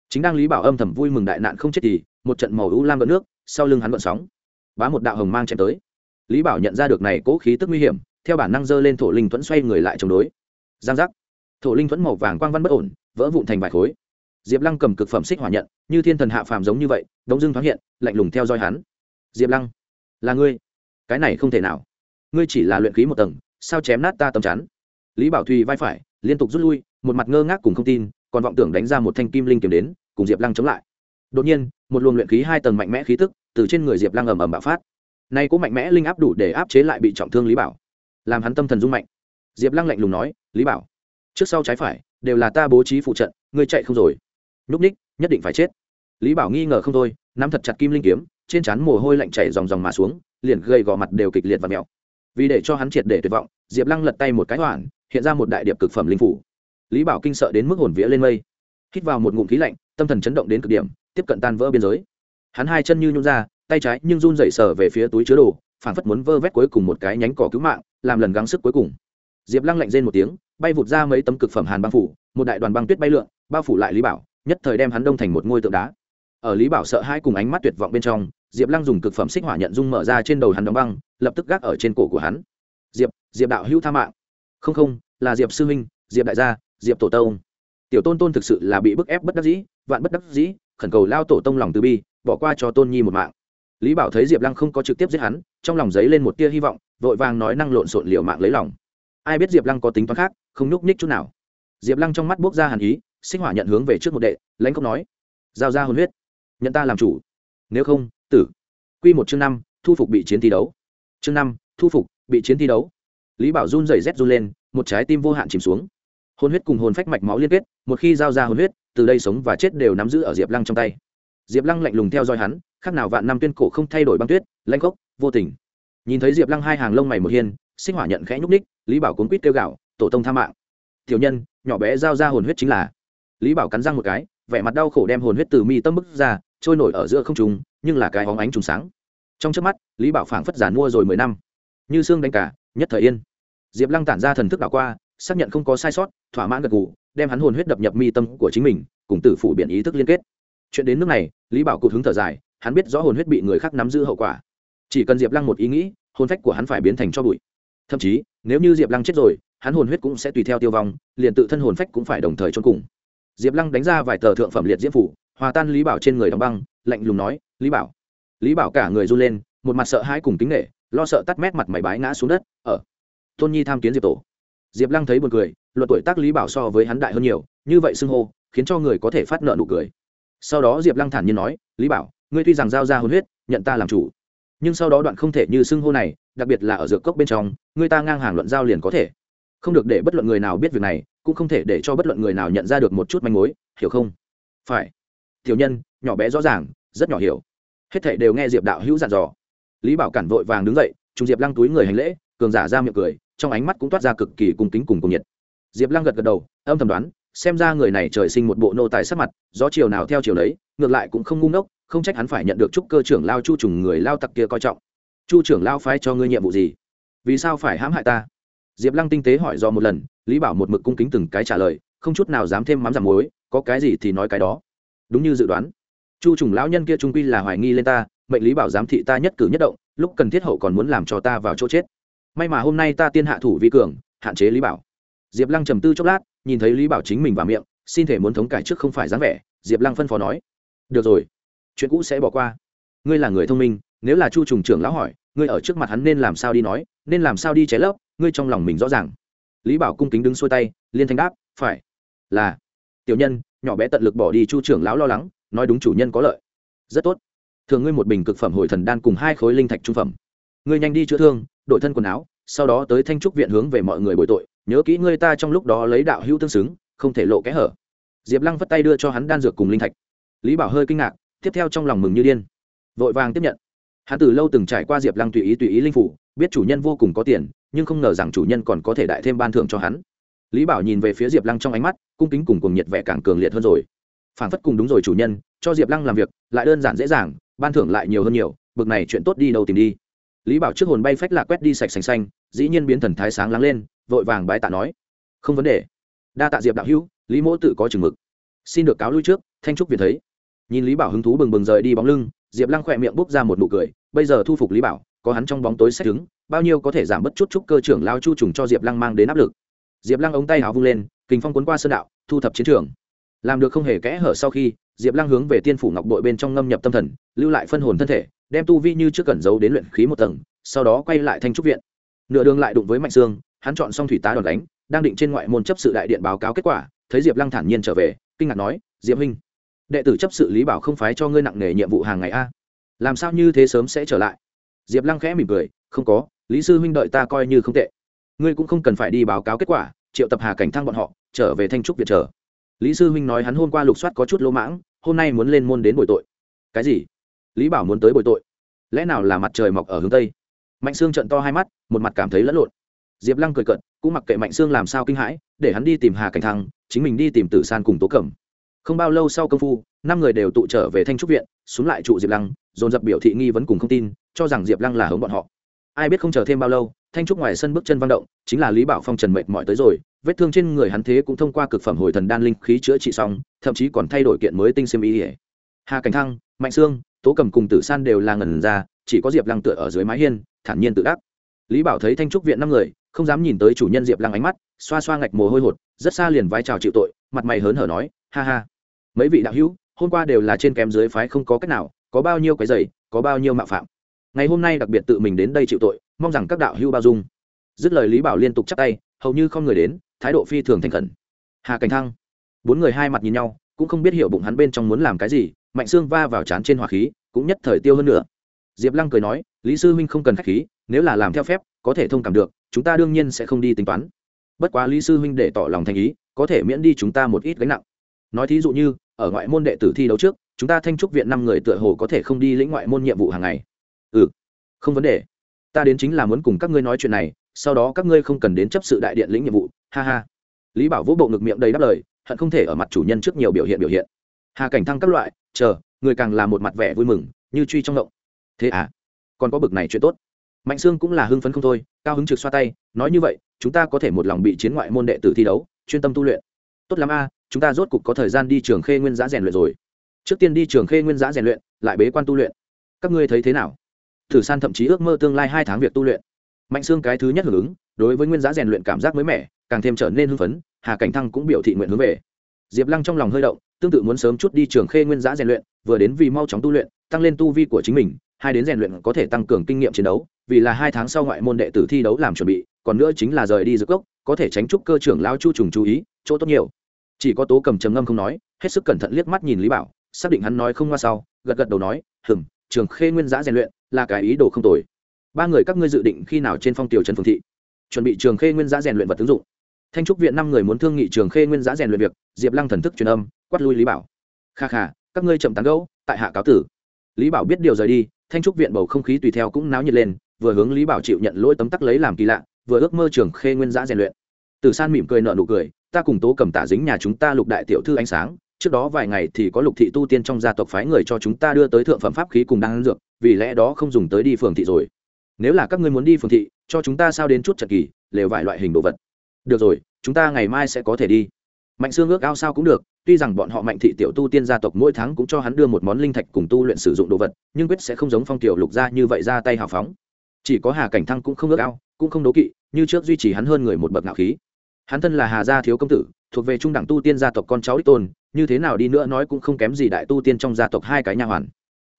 Chính đang lý bảo âm thầm vui mừng đại nạn không chết thì, một trận màu u lam gợn nước, sau lưng hắn vận sóng. Bá một đạo hồng mang chém tới. Lý bảo nhận ra được này cố khí tức nguy hiểm, theo bản năng dơ lên thổ linh thuẫn xoay người lại chống đối. Giang giác thổ linh thuẫn màu vàng quang văn bất ổn, vỡ vụn thành vài khối. Diệp lăng cầm cực phẩm xích hỏa nhận, như thiên thần hạ phàm giống như vậy, đống dưng thoáng hiện, lạnh lùng theo dõi hắn. Diệp lăng, là ngươi? Cái này không thể nào. Ngươi chỉ là luyện khí một tầng, sao chém nát ta tầm chắn? Lý bảo thùy vai phải, liên tục rút lui, một mặt ngơ ngác cùng không tin, còn vọng tưởng đánh ra một thanh kim linh kiếm đến, cùng diệp lăng chống lại. Đột nhiên, một luồng luyện khí hai tầng mạnh mẽ khí tức, từ trên người diệp lăng ầm ầm bạo phát. Nay cũng mạnh mẽ linh áp đủ để áp chế lại bị trọng thương lý bảo. Làm hắn tâm thần rung mạnh. Diệp lăng lạnh lùng nói, lý bảo trước sau trái phải đều là ta bố trí phụ trận, ngươi chạy không rồi. Nhúc ních, nhất định phải chết. Lý bảo nghi ngờ không thôi, nắm thật chặt kim linh kiếm, trên trán mồ hôi lạnh chảy dòng dòng mà xuống, liền gây gò mặt đều kịch liệt và mèo vì để cho hắn triệt để tuyệt vọng, diệp lăng lật tay một cái hoản hiện ra một đại điệp cực phẩm linh phủ. Lý bảo kinh sợ đến mức hồn vía lên mây. Hít vào một ngụm khí lạnh, tâm thần chấn động đến cực điểm, tiếp cận tan vỡ biên giới. Hắn hai chân như nhún ra, tay trái nhưng run dậy sờ về phía túi chứa đồ phản phất muốn vơ vét cuối cùng một cái nhánh cỏ cứu mạng, làm lần gắng sức cuối cùng diệp lăng lạnh rên một tiếng, bay vụt ra mấy tấm cực phẩm hàn băng phủ, một đại đoàn băng tuyết bay lượn, bao phủ lại lý bảo, nhất thời đem hắn đông thành một ngôi tượng đá. Ở lý bảo sợ hai cùng ánh mắt tuyệt vọng bên trong, diệp lăng dùng cực phẩm xích hỏa nhận dung mở ra trên đầu hắn đóng băng, lập tức gác ở trên cổ của hắn. Diệp diệp đạo hữu tha mạng. Không không, là diệp sư huynh, diệp đại gia, diệp tổ tông. Tiểu tôn tôn thực sự là bị bức ép bất đắc dĩ, vạn bất đắc dĩ, khẩn cầu lao tổ tông lòng từ bi, bỏ qua cho tôn nhi một mạng. Lý bảo thấy diệp lăng không có trực tiếp giết hắn, trong lòng dấy lên một tia hy vọng, vội vàng nói năng lộn xộn liều mạng lấy lòng ai biết diệp lăng có tính toán khác, không nhúc nhích chút nào. Diệp lăng trong mắt buốc ra hàn ý sinh hỏa nhận hướng về trước một đệ, lãnh không nói, giao ra hồn huyết, nhận ta làm chủ. Nếu không, tử. Q một chương năm, thu phục bị chiến thi đấu. Chương năm, thu phục, bị chiến thi đấu. Lý bảo run dày rét run lên, một trái tim vô hạn chìm xuống. Hồn huyết cùng hồn phách mạch máu liên kết, một khi giao ra hồn huyết, từ đây sống và chết đều nắm giữ ở diệp lăng trong tay. Diệp lăng lạnh lùng theo dõi hắn, khác nào vạn năm tuyên cổ không thay đổi băng tuyết lanh gốc vô tình. Nhìn thấy diệp lăng hai hàng lông mày một hiên sinh hỏa nhận khẽ nhúc ních lý bảo cuốn quýt kêu gạo tổ tông tha mạng. Tiểu nhân, nhỏ bé giao ra hồn huyết chính là. Lý bảo cắn răng một cái, vẻ mặt đau khổ đem hồn huyết từ mi tâm bức ra, trôi nổi ở giữa không trùng nhưng là cái hóng ánh trùng sáng. Trong trước mắt, lý bảo phảng phất giản mua rồi mười năm. Như xương đánh cả, nhất thời yên. Diệp lăng tản ra thần thức đảo qua, xác nhận không có sai sót, thỏa mãn gật gù, đem hắn hồn huyết đập nhập mi tâm của chính mình, cùng tử phủ biện ý thức liên kết. Chuyện đến nước này, lý bảo cụt hứng thở dài, hắn biết rõ hồn huyết bị người khác nắm giữ hậu quả. Chỉ cần diệp lăng một ý nghĩ, hồn phách của hắn phải biến thành cho bụi thậm chí, nếu như diệp lăng chết rồi, hắn hồn huyết cũng sẽ tùy theo tiêu vong, liền tự thân hồn phách cũng phải đồng thời trốn cùng. Diệp lăng đánh ra vài tờ thượng phẩm liệt diễm phủ, hòa tan lý bảo trên người đóng băng, lạnh lùng nói, lý bảo. Lý bảo cả người run lên, một mặt sợ hãi cùng kính nghệ lo sợ tắt mét mặt mày bái ngã xuống đất ở tôn nhi tham kiến diệp tổ. Diệp lăng thấy b u ồ n cười luật tuổi tác lý bảo so với hắn đại hơn nhiều, như vậy xưng hô, khiến cho người có thể phát nợ nụ cười. Sau đó diệp lăng thản nhiên nói, lý bảo, ngươi tuy rằng giao ra hồn huyết, nhận ta làm chủ nhưng sau đó đoạn không thể như xưng hô này, đặc biệt là ở dược cốc bên trong, người ta ngang hàng luận giao liền có thể. Không được để bất luận người nào biết việc này, cũng không thể để cho bất luận người nào nhận ra được một chút manh mối, hiểu không? Phải. Tiểu nhân, nhỏ bé rõ ràng, rất nhỏ hiểu. Hết thảy đều nghe diệp đạo hữu dặn dò. Lý bảo cản vội vàng đứng dậy, trùng diệp lăng túi người hành lễ, cường giả ra miệng cười, trong ánh mắt cũng toát ra cực kỳ cung kính cùng cùng nhiệt. Diệp lăng gật gật đầu, âm thầm đoán, xem ra người này trời sinh một bộ nô tài sắc mặt, gió chiều nào theo chiều đấy ngược lại cũng không ngu ngốc không trách hắn phải nhận được chúc cơ trưởng lao chu trùng người lao tặc kia coi trọng. Chu trưởng lao phái cho ngươi nhiệm vụ gì? Vì sao phải hãm hại ta? Diệp lăng tinh tế hỏi do một lần, lý bảo một mực cung kính từng cái trả lời, không chút nào dám thêm mắm giảm muối, có cái gì thì nói cái đó. Đúng như dự đoán. Chu trùng lão nhân kia trung quy là hoài nghi lên ta, mệnh lý bảo giám thị ta nhất cử nhất động, lúc cần thiết hậu còn muốn làm cho ta vào chỗ chết. May mà hôm nay ta tiên hạ thủ vi cường, hạn chế lý bảo. Diệp lăng trầm tư chốc lát, nhìn thấy lý bảo chính mình vào miệng, xin thể muốn thống cải trước không phải dáng vẻ, diệp lăng phân phó nói. Được rồi chuyện cũ sẽ bỏ qua. Ngươi là người thông minh, nếu là chu trùng trưởng lão hỏi, ngươi ở trước mặt hắn nên làm sao đi nói, nên làm sao đi cháy lớp ngươi trong lòng mình rõ ràng. Lý bảo cung kính đứng xuôi tay, liên thanh đáp, phải. Là. Tiểu nhân, nhỏ bé tận lực bỏ đi chu trưởng lão lo lắng, nói đúng chủ nhân có lợi. Rất tốt. Thường ngươi một bình cực phẩm hồi thần đan cùng hai khối linh thạch trung phẩm. Ngươi nhanh đi chữa thương, đổi thân quần áo, sau đó tới thanh trúc viện hướng về mọi người bồi tội, nhớ kỹ ngươi ta trong lúc đó lấy đạo hữu tương xứng, không thể lộ kẽ hở. Diệp lăng vất tay đưa cho hắn đan dược cùng linh thạch. Lý bảo hơi kinh ngạc tiếp theo trong lòng mừng như điên. Vội vàng tiếp nhận. Hắn từ lâu từng trải qua diệp lăng tùy ý tùy ý linh phủ, biết chủ nhân vô cùng có tiền, nhưng không ngờ rằng chủ nhân còn có thể đại thêm ban thưởng cho hắn. Lý bảo nhìn về phía diệp lăng trong ánh mắt, cung kính cùng cùng nhiệt vẻ càng cường liệt hơn rồi. Phản phất cùng đúng rồi chủ nhân, cho diệp lăng làm việc, lại đơn giản dễ dàng, ban thưởng lại nhiều hơn nhiều, bực này chuyện tốt đi đâu tìm đi. Lý bảo trước hồn bay phách lạc quét đi sạch sành xanh, dĩ nhiên biến thần thái sáng lắng lên, vội vàng bái tạ nói. Không vấn đề. Đa tạ diệp đạo hữu, lý mỗ tự có chừng mực. Xin được cáo lui trước, thanh trúc việt thấy nhìn lý bảo hứng thú bừng bừng rời đi bóng lưng diệp lăng khỏe miệng bốc ra một nụ cười bây giờ thu phục lý bảo có hắn trong bóng tối xét chứng, bao nhiêu có thể giảm bớt chút chút cơ trưởng lao chu trùng cho diệp lăng mang đến áp lực. Diệp lăng ống tay hào vung lên kình phong cuốn qua sơn đạo thu thập chiến trường. Làm được không hề kẽ hở sau khi diệp lăng hướng về tiên phủ ngọc bội bên trong ngâm nhập tâm thần lưu lại phân hồn thân thể đem tu vi như trước cẩn giấu đến luyện khí một tầng sau đó quay lại thanh trúc viện. Nửa đường lại đụng với mạnh sương hắn chọn xong thủy tá đòn đánh đang định trên ngoại môn chấp sự đại điện báo cáo kết quả thấy diệp lăng thản nhiên trở về kinh ngạc nói diệp huynh đệ tử chấp sự lý bảo không phái cho ngươi nặng nề nhiệm vụ hàng ngày a. Làm sao như thế sớm sẽ trở lại? Diệp lăng khẽ mỉm cười, không có, lý sư huynh đợi ta coi như không tệ. Ngươi cũng không cần phải đi báo cáo kết quả, triệu tập hà cảnh thăng bọn họ, trở về thanh trúc viện trở lý sư huynh nói hắn hôm qua lục soát có chút lỗ mãng, hôm nay muốn lên môn đến bồi tội. Cái gì? Lý bảo muốn tới bồi tội? Lẽ nào là mặt trời mọc ở hướng tây? Mạnh sương trận to hai mắt, một mặt cảm thấy lẫn lộn. Diệp lăng cười cận cũng mặc kệ mạnh sương làm sao kinh hãi, để hắn đi tìm hà cảnh thăng, chính mình đi tìm tử san cùng tố cẩm không bao lâu sau công phu, năm người đều tụ trở về thanh trúc viện, xuống lại trụ diệp lăng, dồn dập biểu thị nghi vấn cùng không tin, cho rằng diệp lăng là hống bọn họ. Ai biết không chờ thêm bao lâu, thanh trúc ngoài sân bước chân văng động, chính là lý bảo phong trần mệt mỏi tới rồi, vết thương trên người hắn thế cũng thông qua cực phẩm hồi thần đan linh khí chữa trị xong, thậm chí còn thay đổi kiện mới tinh xiêm ý ỉa hà cảnh thăng, mạnh sương, tố cầm cùng tử san đều là ngẩn ra, chỉ có diệp lăng tựa ở dưới mái hiên, thản nhiên tự đắc. Lý bảo thấy thanh trúc viện năm người, không dám nhìn tới chủ nhân diệp lăng ánh mắt, xoa xoa ngạch mồ hôi hột, rất xa liền vái chào chịu tội, mặt mày hớn hở nói, ha ha mấy vị đạo hữu, hôm qua đều là trên kém dưới phái không có cách nào, có bao nhiêu cái giày có bao nhiêu mạo phạm. Ngày hôm nay đặc biệt tự mình đến đây chịu tội, mong rằng các đạo hữu bao dung. Dứt lời lý bảo liên tục chắp tay, hầu như không người đến, thái độ phi thường thành khẩn. Hà cảnh thăng. Bốn người hai mặt nhìn nhau, cũng không biết hiểu bụng hắn bên trong muốn làm cái gì, mạnh xương va vào trán trên hỏa khí, cũng nhất thời tiêu hơn nữa diệp lăng cười nói, lý sư huynh không cần k h á c h khí, nếu là làm theo phép, có thể thông cảm được, chúng ta đương nhiên sẽ không đi tính toán. Bất quá lý sư huynh để tỏ lòng thành ý, có thể miễn đi chúng ta một ít gánh nặng. Nói thí dụ như ở ngoại môn đệ tử thi đấu trước, chúng ta thanh trúc viện năm người tựa hồ có thể không đi lĩnh ngoại môn nhiệm vụ hàng ngày. Ừ không vấn đề. Ta đến chính là muốn cùng các ngươi nói chuyện này, sau đó các ngươi không cần đến chấp sự đại điện lĩnh nhiệm vụ. Ha ha. Lý bảo vũ bộ ngực miệng đầy đáp lời, hận không thể ở mặt chủ nhân trước nhiều biểu hiện biểu hiện. Hà cảnh thăng các loại, chờ, người càng là một mặt vẻ vui mừng, như truy trong động. Thế à? Còn có bực này chuyện tốt. Mạnh sương cũng là hưng phấn không thôi, cao hứng trực xoa tay, nói như vậy, chúng ta có thể một lòng bị chiến ngoại môn đệ tử thi đấu, chuyên tâm tu luyện. Tốt lắm a chúng ta rốt cục có thời gian đi trường khê nguyên giã rèn luyện rồi. Trước tiên đi trường khê nguyên giã rèn luyện, lại bế quan tu luyện. Các ngươi thấy thế nào? Thử san thậm chí ước mơ tương lai hai tháng việc tu luyện. Mạnh xương cái thứ nhất hưởng ứng, đối với nguyên giá rèn luyện cảm giác mới mẻ, càng thêm trở nên hưng phấn, hà cảnh thăng cũng biểu thị nguyện hướng về. Diệp lăng trong lòng hơi động, tương tự muốn sớm chút đi trường khê nguyên giá rèn luyện, vừa đến vì mau chóng tu luyện, tăng lên tu vi của chính mình, hai đến rèn luyện có thể tăng cường kinh nghiệm chiến đấu, vì là hai tháng sau ngoại môn đệ tử thi đấu làm chuẩn bị, còn nữa chính là rời đi giữa cốc, có thể tránh chúc cơ trưởng lao chu trùng chú ý, chỗ tốt nhiều chỉ có tố cầm trầm ngâm không nói, hết sức cẩn thận liếc mắt nhìn lý bảo, xác định hắn nói không qua sau, gật gật đầu nói, hừm, trường khê nguyên giã rèn luyện, là cái ý đồ không tồi. Ba người các ngươi dự định khi nào trên phong tiểu trần phương thị? Chuẩn bị trường khê nguyên giã rèn luyện vật ứng dụng. Thanh trúc viện năm người muốn thương nghị trường khê nguyên giã rèn luyện việc, diệp lăng thần thức truyền âm, quát lui lý bảo. Kha kha, các ngươi chậm tán gẫu, tại hạ cáo tử. Lý bảo biết điều rời đi, thanh trúc viện bầu không khí tùy theo cũng náo nhiệt lên, vừa hướng lý bảo chịu nhận lỗi tấm tắc lấy làm kỳ lạ, vừa ước mơ trường khê nguyên giã rèn luyện. Từ san mỉm cười nợ nụ cười ta cùng tố cầm tả dính nhà chúng ta lục đại tiểu thư ánh sáng, trước đó vài ngày thì có lục thị tu tiên trong gia tộc phái người cho chúng ta đưa tới thượng phẩm pháp khí cùng đan dược, vì lẽ đó không dùng tới đi phường thị rồi. Nếu là các ngươi muốn đi phường thị, cho chúng ta sao đến chút trận kỳ, lều vài loại hình đồ vật. Được rồi, chúng ta ngày mai sẽ có thể đi. Mạnh xương ước ao sao cũng được, tuy rằng bọn họ mạnh thị tiểu tu tiên gia tộc mỗi tháng cũng cho hắn đưa một món linh thạch cùng tu luyện sử dụng đồ vật, nhưng quyết sẽ không giống phong tiểu lục gia như vậy ra tay hào phóng. Chỉ có hà cảnh thăng cũng không ước ao, cũng không đố kỵ, như trước duy trì hắn hơn người một bậc ngạo khí hắn thân là hà gia thiếu công tử, thuộc về trung đẳng tu tiên gia tộc con cháu đích tôn, như thế nào đi nữa nói cũng không kém gì đại tu tiên trong gia tộc hai cái nha hoàn.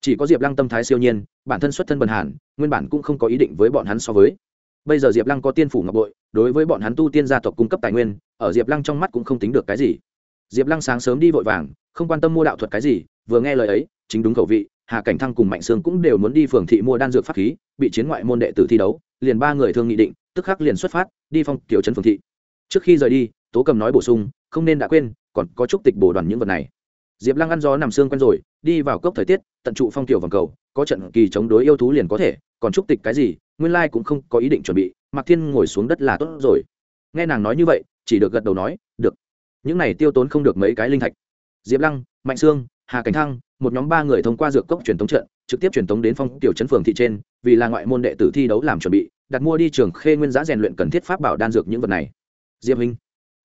Chỉ có diệp lăng tâm thái siêu nhiên, bản thân xuất thân bần hàn, nguyên bản cũng không có ý định với bọn hắn so với. Bây giờ diệp lăng có tiên phủ ngọc bội, đối với bọn hắn tu tiên gia tộc cung cấp tài nguyên, ở diệp lăng trong mắt cũng không tính được cái gì. Diệp lăng sáng sớm đi vội vàng, không quan tâm mua đạo thuật cái gì, vừa nghe lời ấy, chính đúng khẩu vị, hà cảnh thăng cùng mạnh sương cũng đều muốn đi phường thị mua đan dược pháp khí, bị chiến ngoại môn đệ tử thi đấu, liền ba người thương nghị định, tức khắc liền xuất phát, đi phong tiểu trấn phường thị trước khi rời đi, tố cầm nói bổ sung, không nên đã quên, còn có chúc tịch bổ đoàn những vật này. Diệp lăng ăn gió nằm xương quen rồi, đi vào cốc thời tiết, tận trụ phong tiểu vòng cầu, có trận kỳ chống đối yêu thú liền có thể, còn chúc tịch cái gì, nguyên lai cũng không có ý định chuẩn bị, mạc thiên ngồi xuống đất là tốt rồi. Nghe nàng nói như vậy, chỉ được gật đầu nói, được. Những này tiêu tốn không được mấy cái linh thạch. Diệp lăng, mạnh sương, hà cảnh thăng, một nhóm ba người thông qua dược cốc truyền thống trận, trực tiếp truyền thống đến phong tiểu trấn phường thị trên, vì là ngoại môn đệ tử thi đấu làm chuẩn bị, đặt mua đi trường khê nguyên giá rèn luyện cần thiết pháp bảo đan dược những vật này diệp hình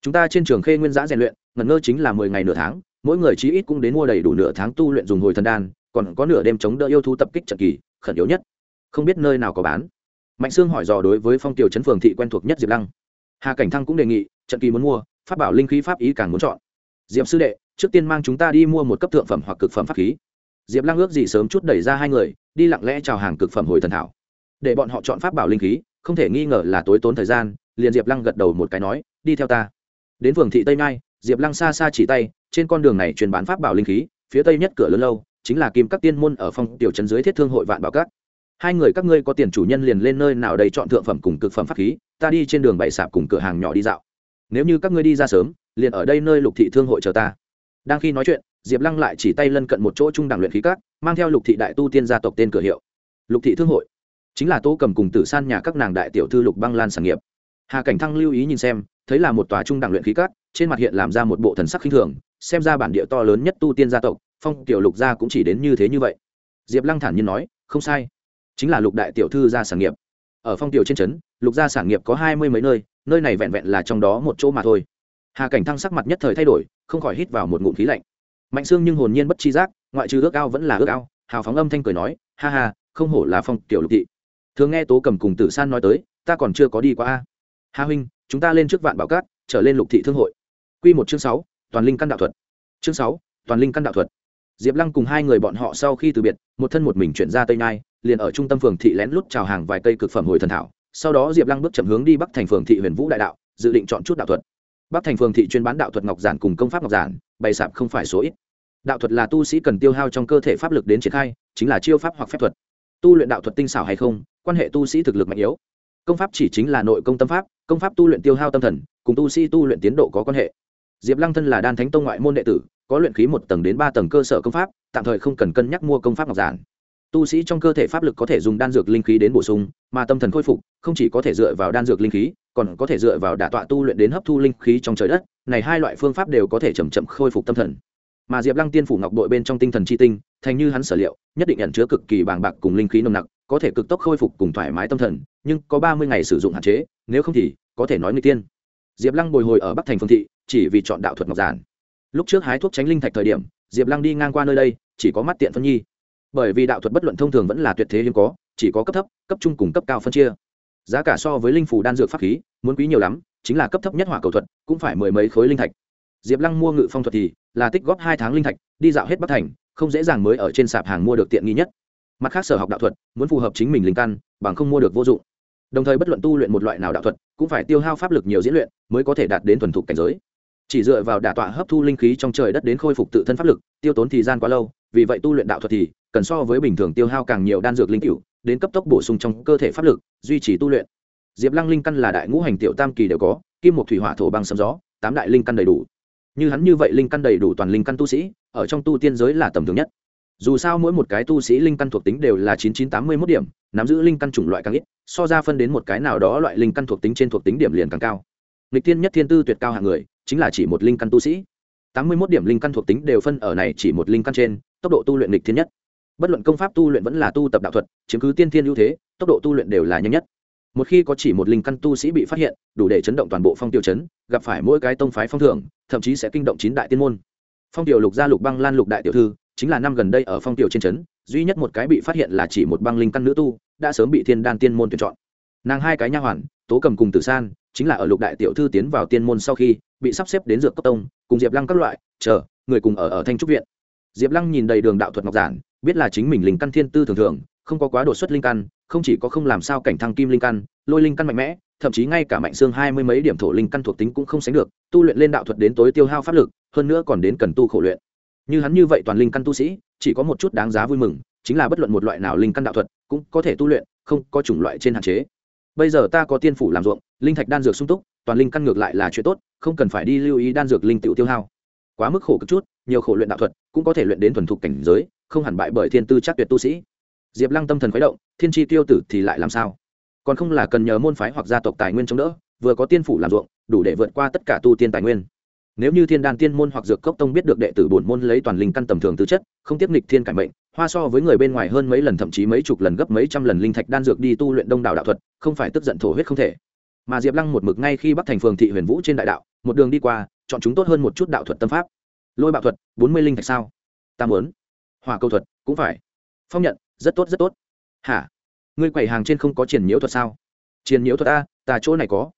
chúng ta trên trường khê nguyên giã rèn luyện, ngẩn ngơ chính là mười ngày nửa tháng, mỗi người chí ít cũng đến mua đầy đủ nửa tháng tu luyện dùng hồi thần đan, còn có nửa đêm chống đỡ yêu thú tập kích trận kỳ, khẩn yếu nhất. Không biết nơi nào có bán. Mạnh sương hỏi dò đối với phong tiểu chấn phường thị quen thuộc nhất diệp lăng. Hà cảnh thăng cũng đề nghị, trận kỳ muốn mua, pháp bảo linh khí pháp ý càng muốn chọn. Diệp sư đệ, trước tiên mang chúng ta đi mua một cấp thượng phẩm hoặc cực phẩm pháp khí. Diệp lăng ước gì sớm chút đẩy ra hai người, đi lặng lẽ chào hàng cực phẩm hồi thần thảo. Để bọn họ chọn pháp bảo linh khí, không thể nghi ngờ là tối tốn thời gian liền diệp lăng gật đầu một cái nói đi theo ta. Đến phường thị tây nai diệp lăng xa xa chỉ tay trên con đường này truyền bán pháp bảo linh khí phía tây nhất cửa lớn lâu chính là kim các tiên môn ở phong tiểu trấn dưới thiết thương hội vạn bảo các. Hai người các ngươi có tiền chủ nhân liền lên nơi nào đây chọn thượng phẩm cùng cực phẩm pháp khí ta đi trên đường bày sạp cùng cửa hàng nhỏ đi dạo. Nếu như các ngươi đi ra sớm liền ở đây nơi lục thị thương hội chờ ta. Đang khi nói chuyện diệp lăng lại chỉ tay lân cận một chỗ trung đẳng luyện khí các, mang theo lục thị đại tu tiên gia tộc tên cửa hiệu. Lục thị thương hội chính là tô cầm cùng tử san nhà các nàng đại tiểu thư lục băng lan sản nghiệp hà cảnh thăng lưu ý nhìn xem, thấy là một tòa trung đẳng luyện khí cát, trên mặt hiện làm ra một bộ thần sắc khinh thường, xem ra bản địa to lớn nhất tu tiên gia tộc, phong tiểu lục gia cũng chỉ đến như thế như vậy. Diệp lăng thản nhiên nói, không sai. Chính là lục đại tiểu thư gia sản nghiệp. Ở phong tiểu trên trấn, lục gia sản nghiệp có hai mươi mấy nơi nơi này vẹn vẹn là trong đó một chỗ mà thôi. Hà cảnh thăng sắc mặt nhất thời thay đổi, không khỏi hít vào một ngụm khí lạnh. Mạnh xương nhưng hồn nhiên bất chi giác, ngoại trừ ước ao vẫn là ước ao, hào phóng âm thanh cười nói, ha ha, không hổ là phong tiểu lục thị. Thường nghe tố cầm cùng tử san nói tới, ta còn chưa có đi qua a hà huynh, chúng ta lên trước vạn bảo cát, trở lên lục thị thương hội. Q một chương sáu, toàn linh căn đạo thuật. Chương sáu, toàn linh căn đạo thuật. Diệp lăng cùng hai người bọn họ sau khi từ biệt, một thân một mình chuyển ra tây nhai liền ở trung tâm phường thị lén lút chào hàng vài cây cực phẩm hồi thần thảo. Sau đó diệp lăng bước chậm hướng đi bắc thành phường thị huyền vũ đại đạo, dự định chọn chút đạo thuật. Bắc thành phường thị chuyên bán đạo thuật ngọc giản cùng công pháp ngọc giản, bày sạp không phải số ít. Đạo thuật là tu sĩ cần tiêu hao trong cơ thể pháp lực đến triển khai, chính là chiêu pháp hoặc phép thuật. Tu luyện đạo thuật tinh xảo hay không, quan hệ tu sĩ thực lực mạnh yếu công pháp chỉ chính là nội công tâm pháp, công pháp tu luyện tiêu hao tâm thần, cùng tu sĩ tu luyện tiến độ có quan hệ. Diệp lăng thân là đan thánh tông ngoại môn đệ tử, có luyện khí một tầng đến ba tầng cơ sở công pháp, tạm thời không cần cân nhắc mua công pháp ngọc giản. Tu sĩ trong cơ thể pháp lực có thể dùng đan dược linh khí đến bổ sung, mà tâm thần khôi phục, không chỉ có thể dựa vào đan dược linh khí, còn có thể dựa vào đả tọa tu luyện đến hấp thu linh khí trong trời đất, này hai loại phương pháp đều có thể chậm chậm khôi phục tâm thần. Mà diệp lăng tiên phủ ngọc đội bên trong tinh thần chi tinh, thành như hắn sở liệu, nhất định nhận chứa cực kỳ bàng bạc cùng linh khí nồng nặc có thể cực tốc khôi phục cùng thoải mái tâm thần, nhưng có ba mươi ngày sử dụng hạn chế, nếu không thì có thể nói người tiên. Diệp lăng bồi hồi ở bắc thành phương thị, chỉ vì chọn đạo thuật ngọc giản. Lúc trước hái thuốc tránh linh thạch thời điểm, diệp lăng đi ngang qua nơi đây, chỉ có mắt tiện phân nhi. Bởi vì đạo thuật bất luận thông thường vẫn là tuyệt thế hiếm có, chỉ có cấp thấp, cấp trung cùng cấp cao phân chia. Giá cả so với linh phủ đan dược pháp khí, muốn quý nhiều lắm, chính là cấp thấp nhất hỏa cầu thuật, cũng phải mười mấy khối linh thạch. Diệp lăng mua ngự phong thuật thì là tích góp hai tháng linh thạch, đi dạo hết bắc thành, không dễ dàng mới ở trên sạp hàng mua được tiện nghi nhất mặt khác sở học đạo thuật, muốn phù hợp chính mình linh căn, bằng không mua được vô dụng. Đồng thời bất luận tu luyện một loại nào đạo thuật, cũng phải tiêu hao pháp lực nhiều diễn luyện mới có thể đạt đến thuần thục cảnh giới. Chỉ dựa vào đả tọa hấp thu linh khí trong trời đất đến khôi phục tự thân pháp lực, tiêu tốn thời gian quá lâu, vì vậy tu luyện đạo thuật thì cần so với bình thường tiêu hao càng nhiều đan dược linh cựu đến cấp tốc bổ sung trong cơ thể pháp lực, duy trì tu luyện. Diệp lăng linh căn là đại ngũ hành tiểu tam kỳ đều có, kim một thủy hỏa thổ băng sấm gió, tám đại linh căn đầy đủ. Như hắn như vậy linh căn đầy đủ toàn linh căn tu sĩ, ở trong tu tiên giới là tầm thường nhất dù sao mỗi một cái tu sĩ linh căn thuộc tính đều là chín chín tám mươi mốt điểm, nắm giữ linh căn chủng loại càng ít, so ra phân đến một cái nào đó loại linh căn thuộc tính trên thuộc tính điểm liền càng cao. Lịch tiên nhất thiên tư tuyệt cao hạng người, chính là chỉ một linh căn tu sĩ. tám mươi mốt điểm linh căn thuộc tính đều phân ở này chỉ một linh căn trên, tốc độ tu luyện lịch thiên nhất. Bất luận công pháp tu luyện vẫn là tu tập đạo thuật chứng cứ tiên thiên ưu thế, tốc độ tu luyện đều là nhanh nhất. Một khi có chỉ một linh căn tu sĩ bị phát hiện, đủ để chấn động toàn bộ phong tiêu chấn, gặp phải mỗi cái tông phái phong thưởng, thậm chí sẽ kinh động chín đại tiên môn. Phong tiểu lục gia lục băng lan lục đại tiểu thư chính là năm gần đây ở phong tiểu trên trấn, duy nhất một cái bị phát hiện là chỉ một băng linh căn nữ tu, đã sớm bị thiên đan tiên môn tuyển chọn. Nàng hai cái nha hoàn, tố cầm cùng tử san, chính là ở lục đại tiểu thư tiến vào tiên môn sau khi, bị sắp xếp đến dược cấp tông, cùng diệp lăng các loại, chờ, người cùng ở ở thanh trúc viện. Diệp lăng nhìn đầy đường đạo thuật ngọc giản, biết là chính mình linh căn thiên tư thường thường, không có quá đột xuất linh căn, không chỉ có không làm sao cảnh thăng kim linh căn, lôi linh căn mạnh mẽ, thậm chí ngay cả mạnh xương hai mươi mấy điểm thổ linh căn thuộc tính cũng không sánh được, tu luyện lên đạo thuật đến tối tiêu hao pháp lực, hơn nữa còn đến cần tu khổ luyện như hắn như vậy toàn linh căn tu sĩ, chỉ có một chút đáng giá vui mừng, chính là bất luận một loại nào linh căn đạo thuật, cũng có thể tu luyện, không có chủng loại trên hạn chế. Bây giờ ta có tiên phủ làm ruộng, linh thạch đan dược sung túc, toàn linh căn ngược lại là chuyện tốt, không cần phải đi lưu ý đan dược linh tiểu tiêu hao. Quá mức khổ cực chút, nhiều khổ luyện đạo thuật, cũng có thể luyện đến thuần thục cảnh giới, không hẳn bại bởi thiên tư chắc tuyệt tu sĩ. Diệp lăng tâm thần khuấy động, thiên tri tiêu tử thì lại làm sao? Còn không là cần nhờ môn phái hoặc gia tộc tài nguyên chống đỡ, vừa có tiên phủ làm ruộng, đủ để vượt qua tất cả tu tiên tài nguyên nếu như thiên đan tiên môn hoặc dược cốc tông biết được đệ tử bổn môn lấy toàn linh căn tầm thường tư chất, không tiếp nghịch thiên cải mệnh, hoa so với người bên ngoài hơn mấy lần thậm chí mấy chục lần gấp mấy trăm lần linh thạch đan dược đi tu luyện đông đảo đạo thuật, không phải tức giận thổ huyết không thể. Mà diệp lăng một mực ngay khi bắc thành phường thị huyền vũ trên đại đạo, một đường đi qua, chọn chúng tốt hơn một chút đạo thuật tâm pháp. Lôi bạo thuật, bốn mươi linh thạch sao? Ta muốn. Hỏa câu thuật, cũng phải. Phong nhận, rất tốt rất tốt. Hả? Ngươi quầy hàng trên không có triển nhiễu thuật sao? Triển nhiễu thuật a, ta chỗ này có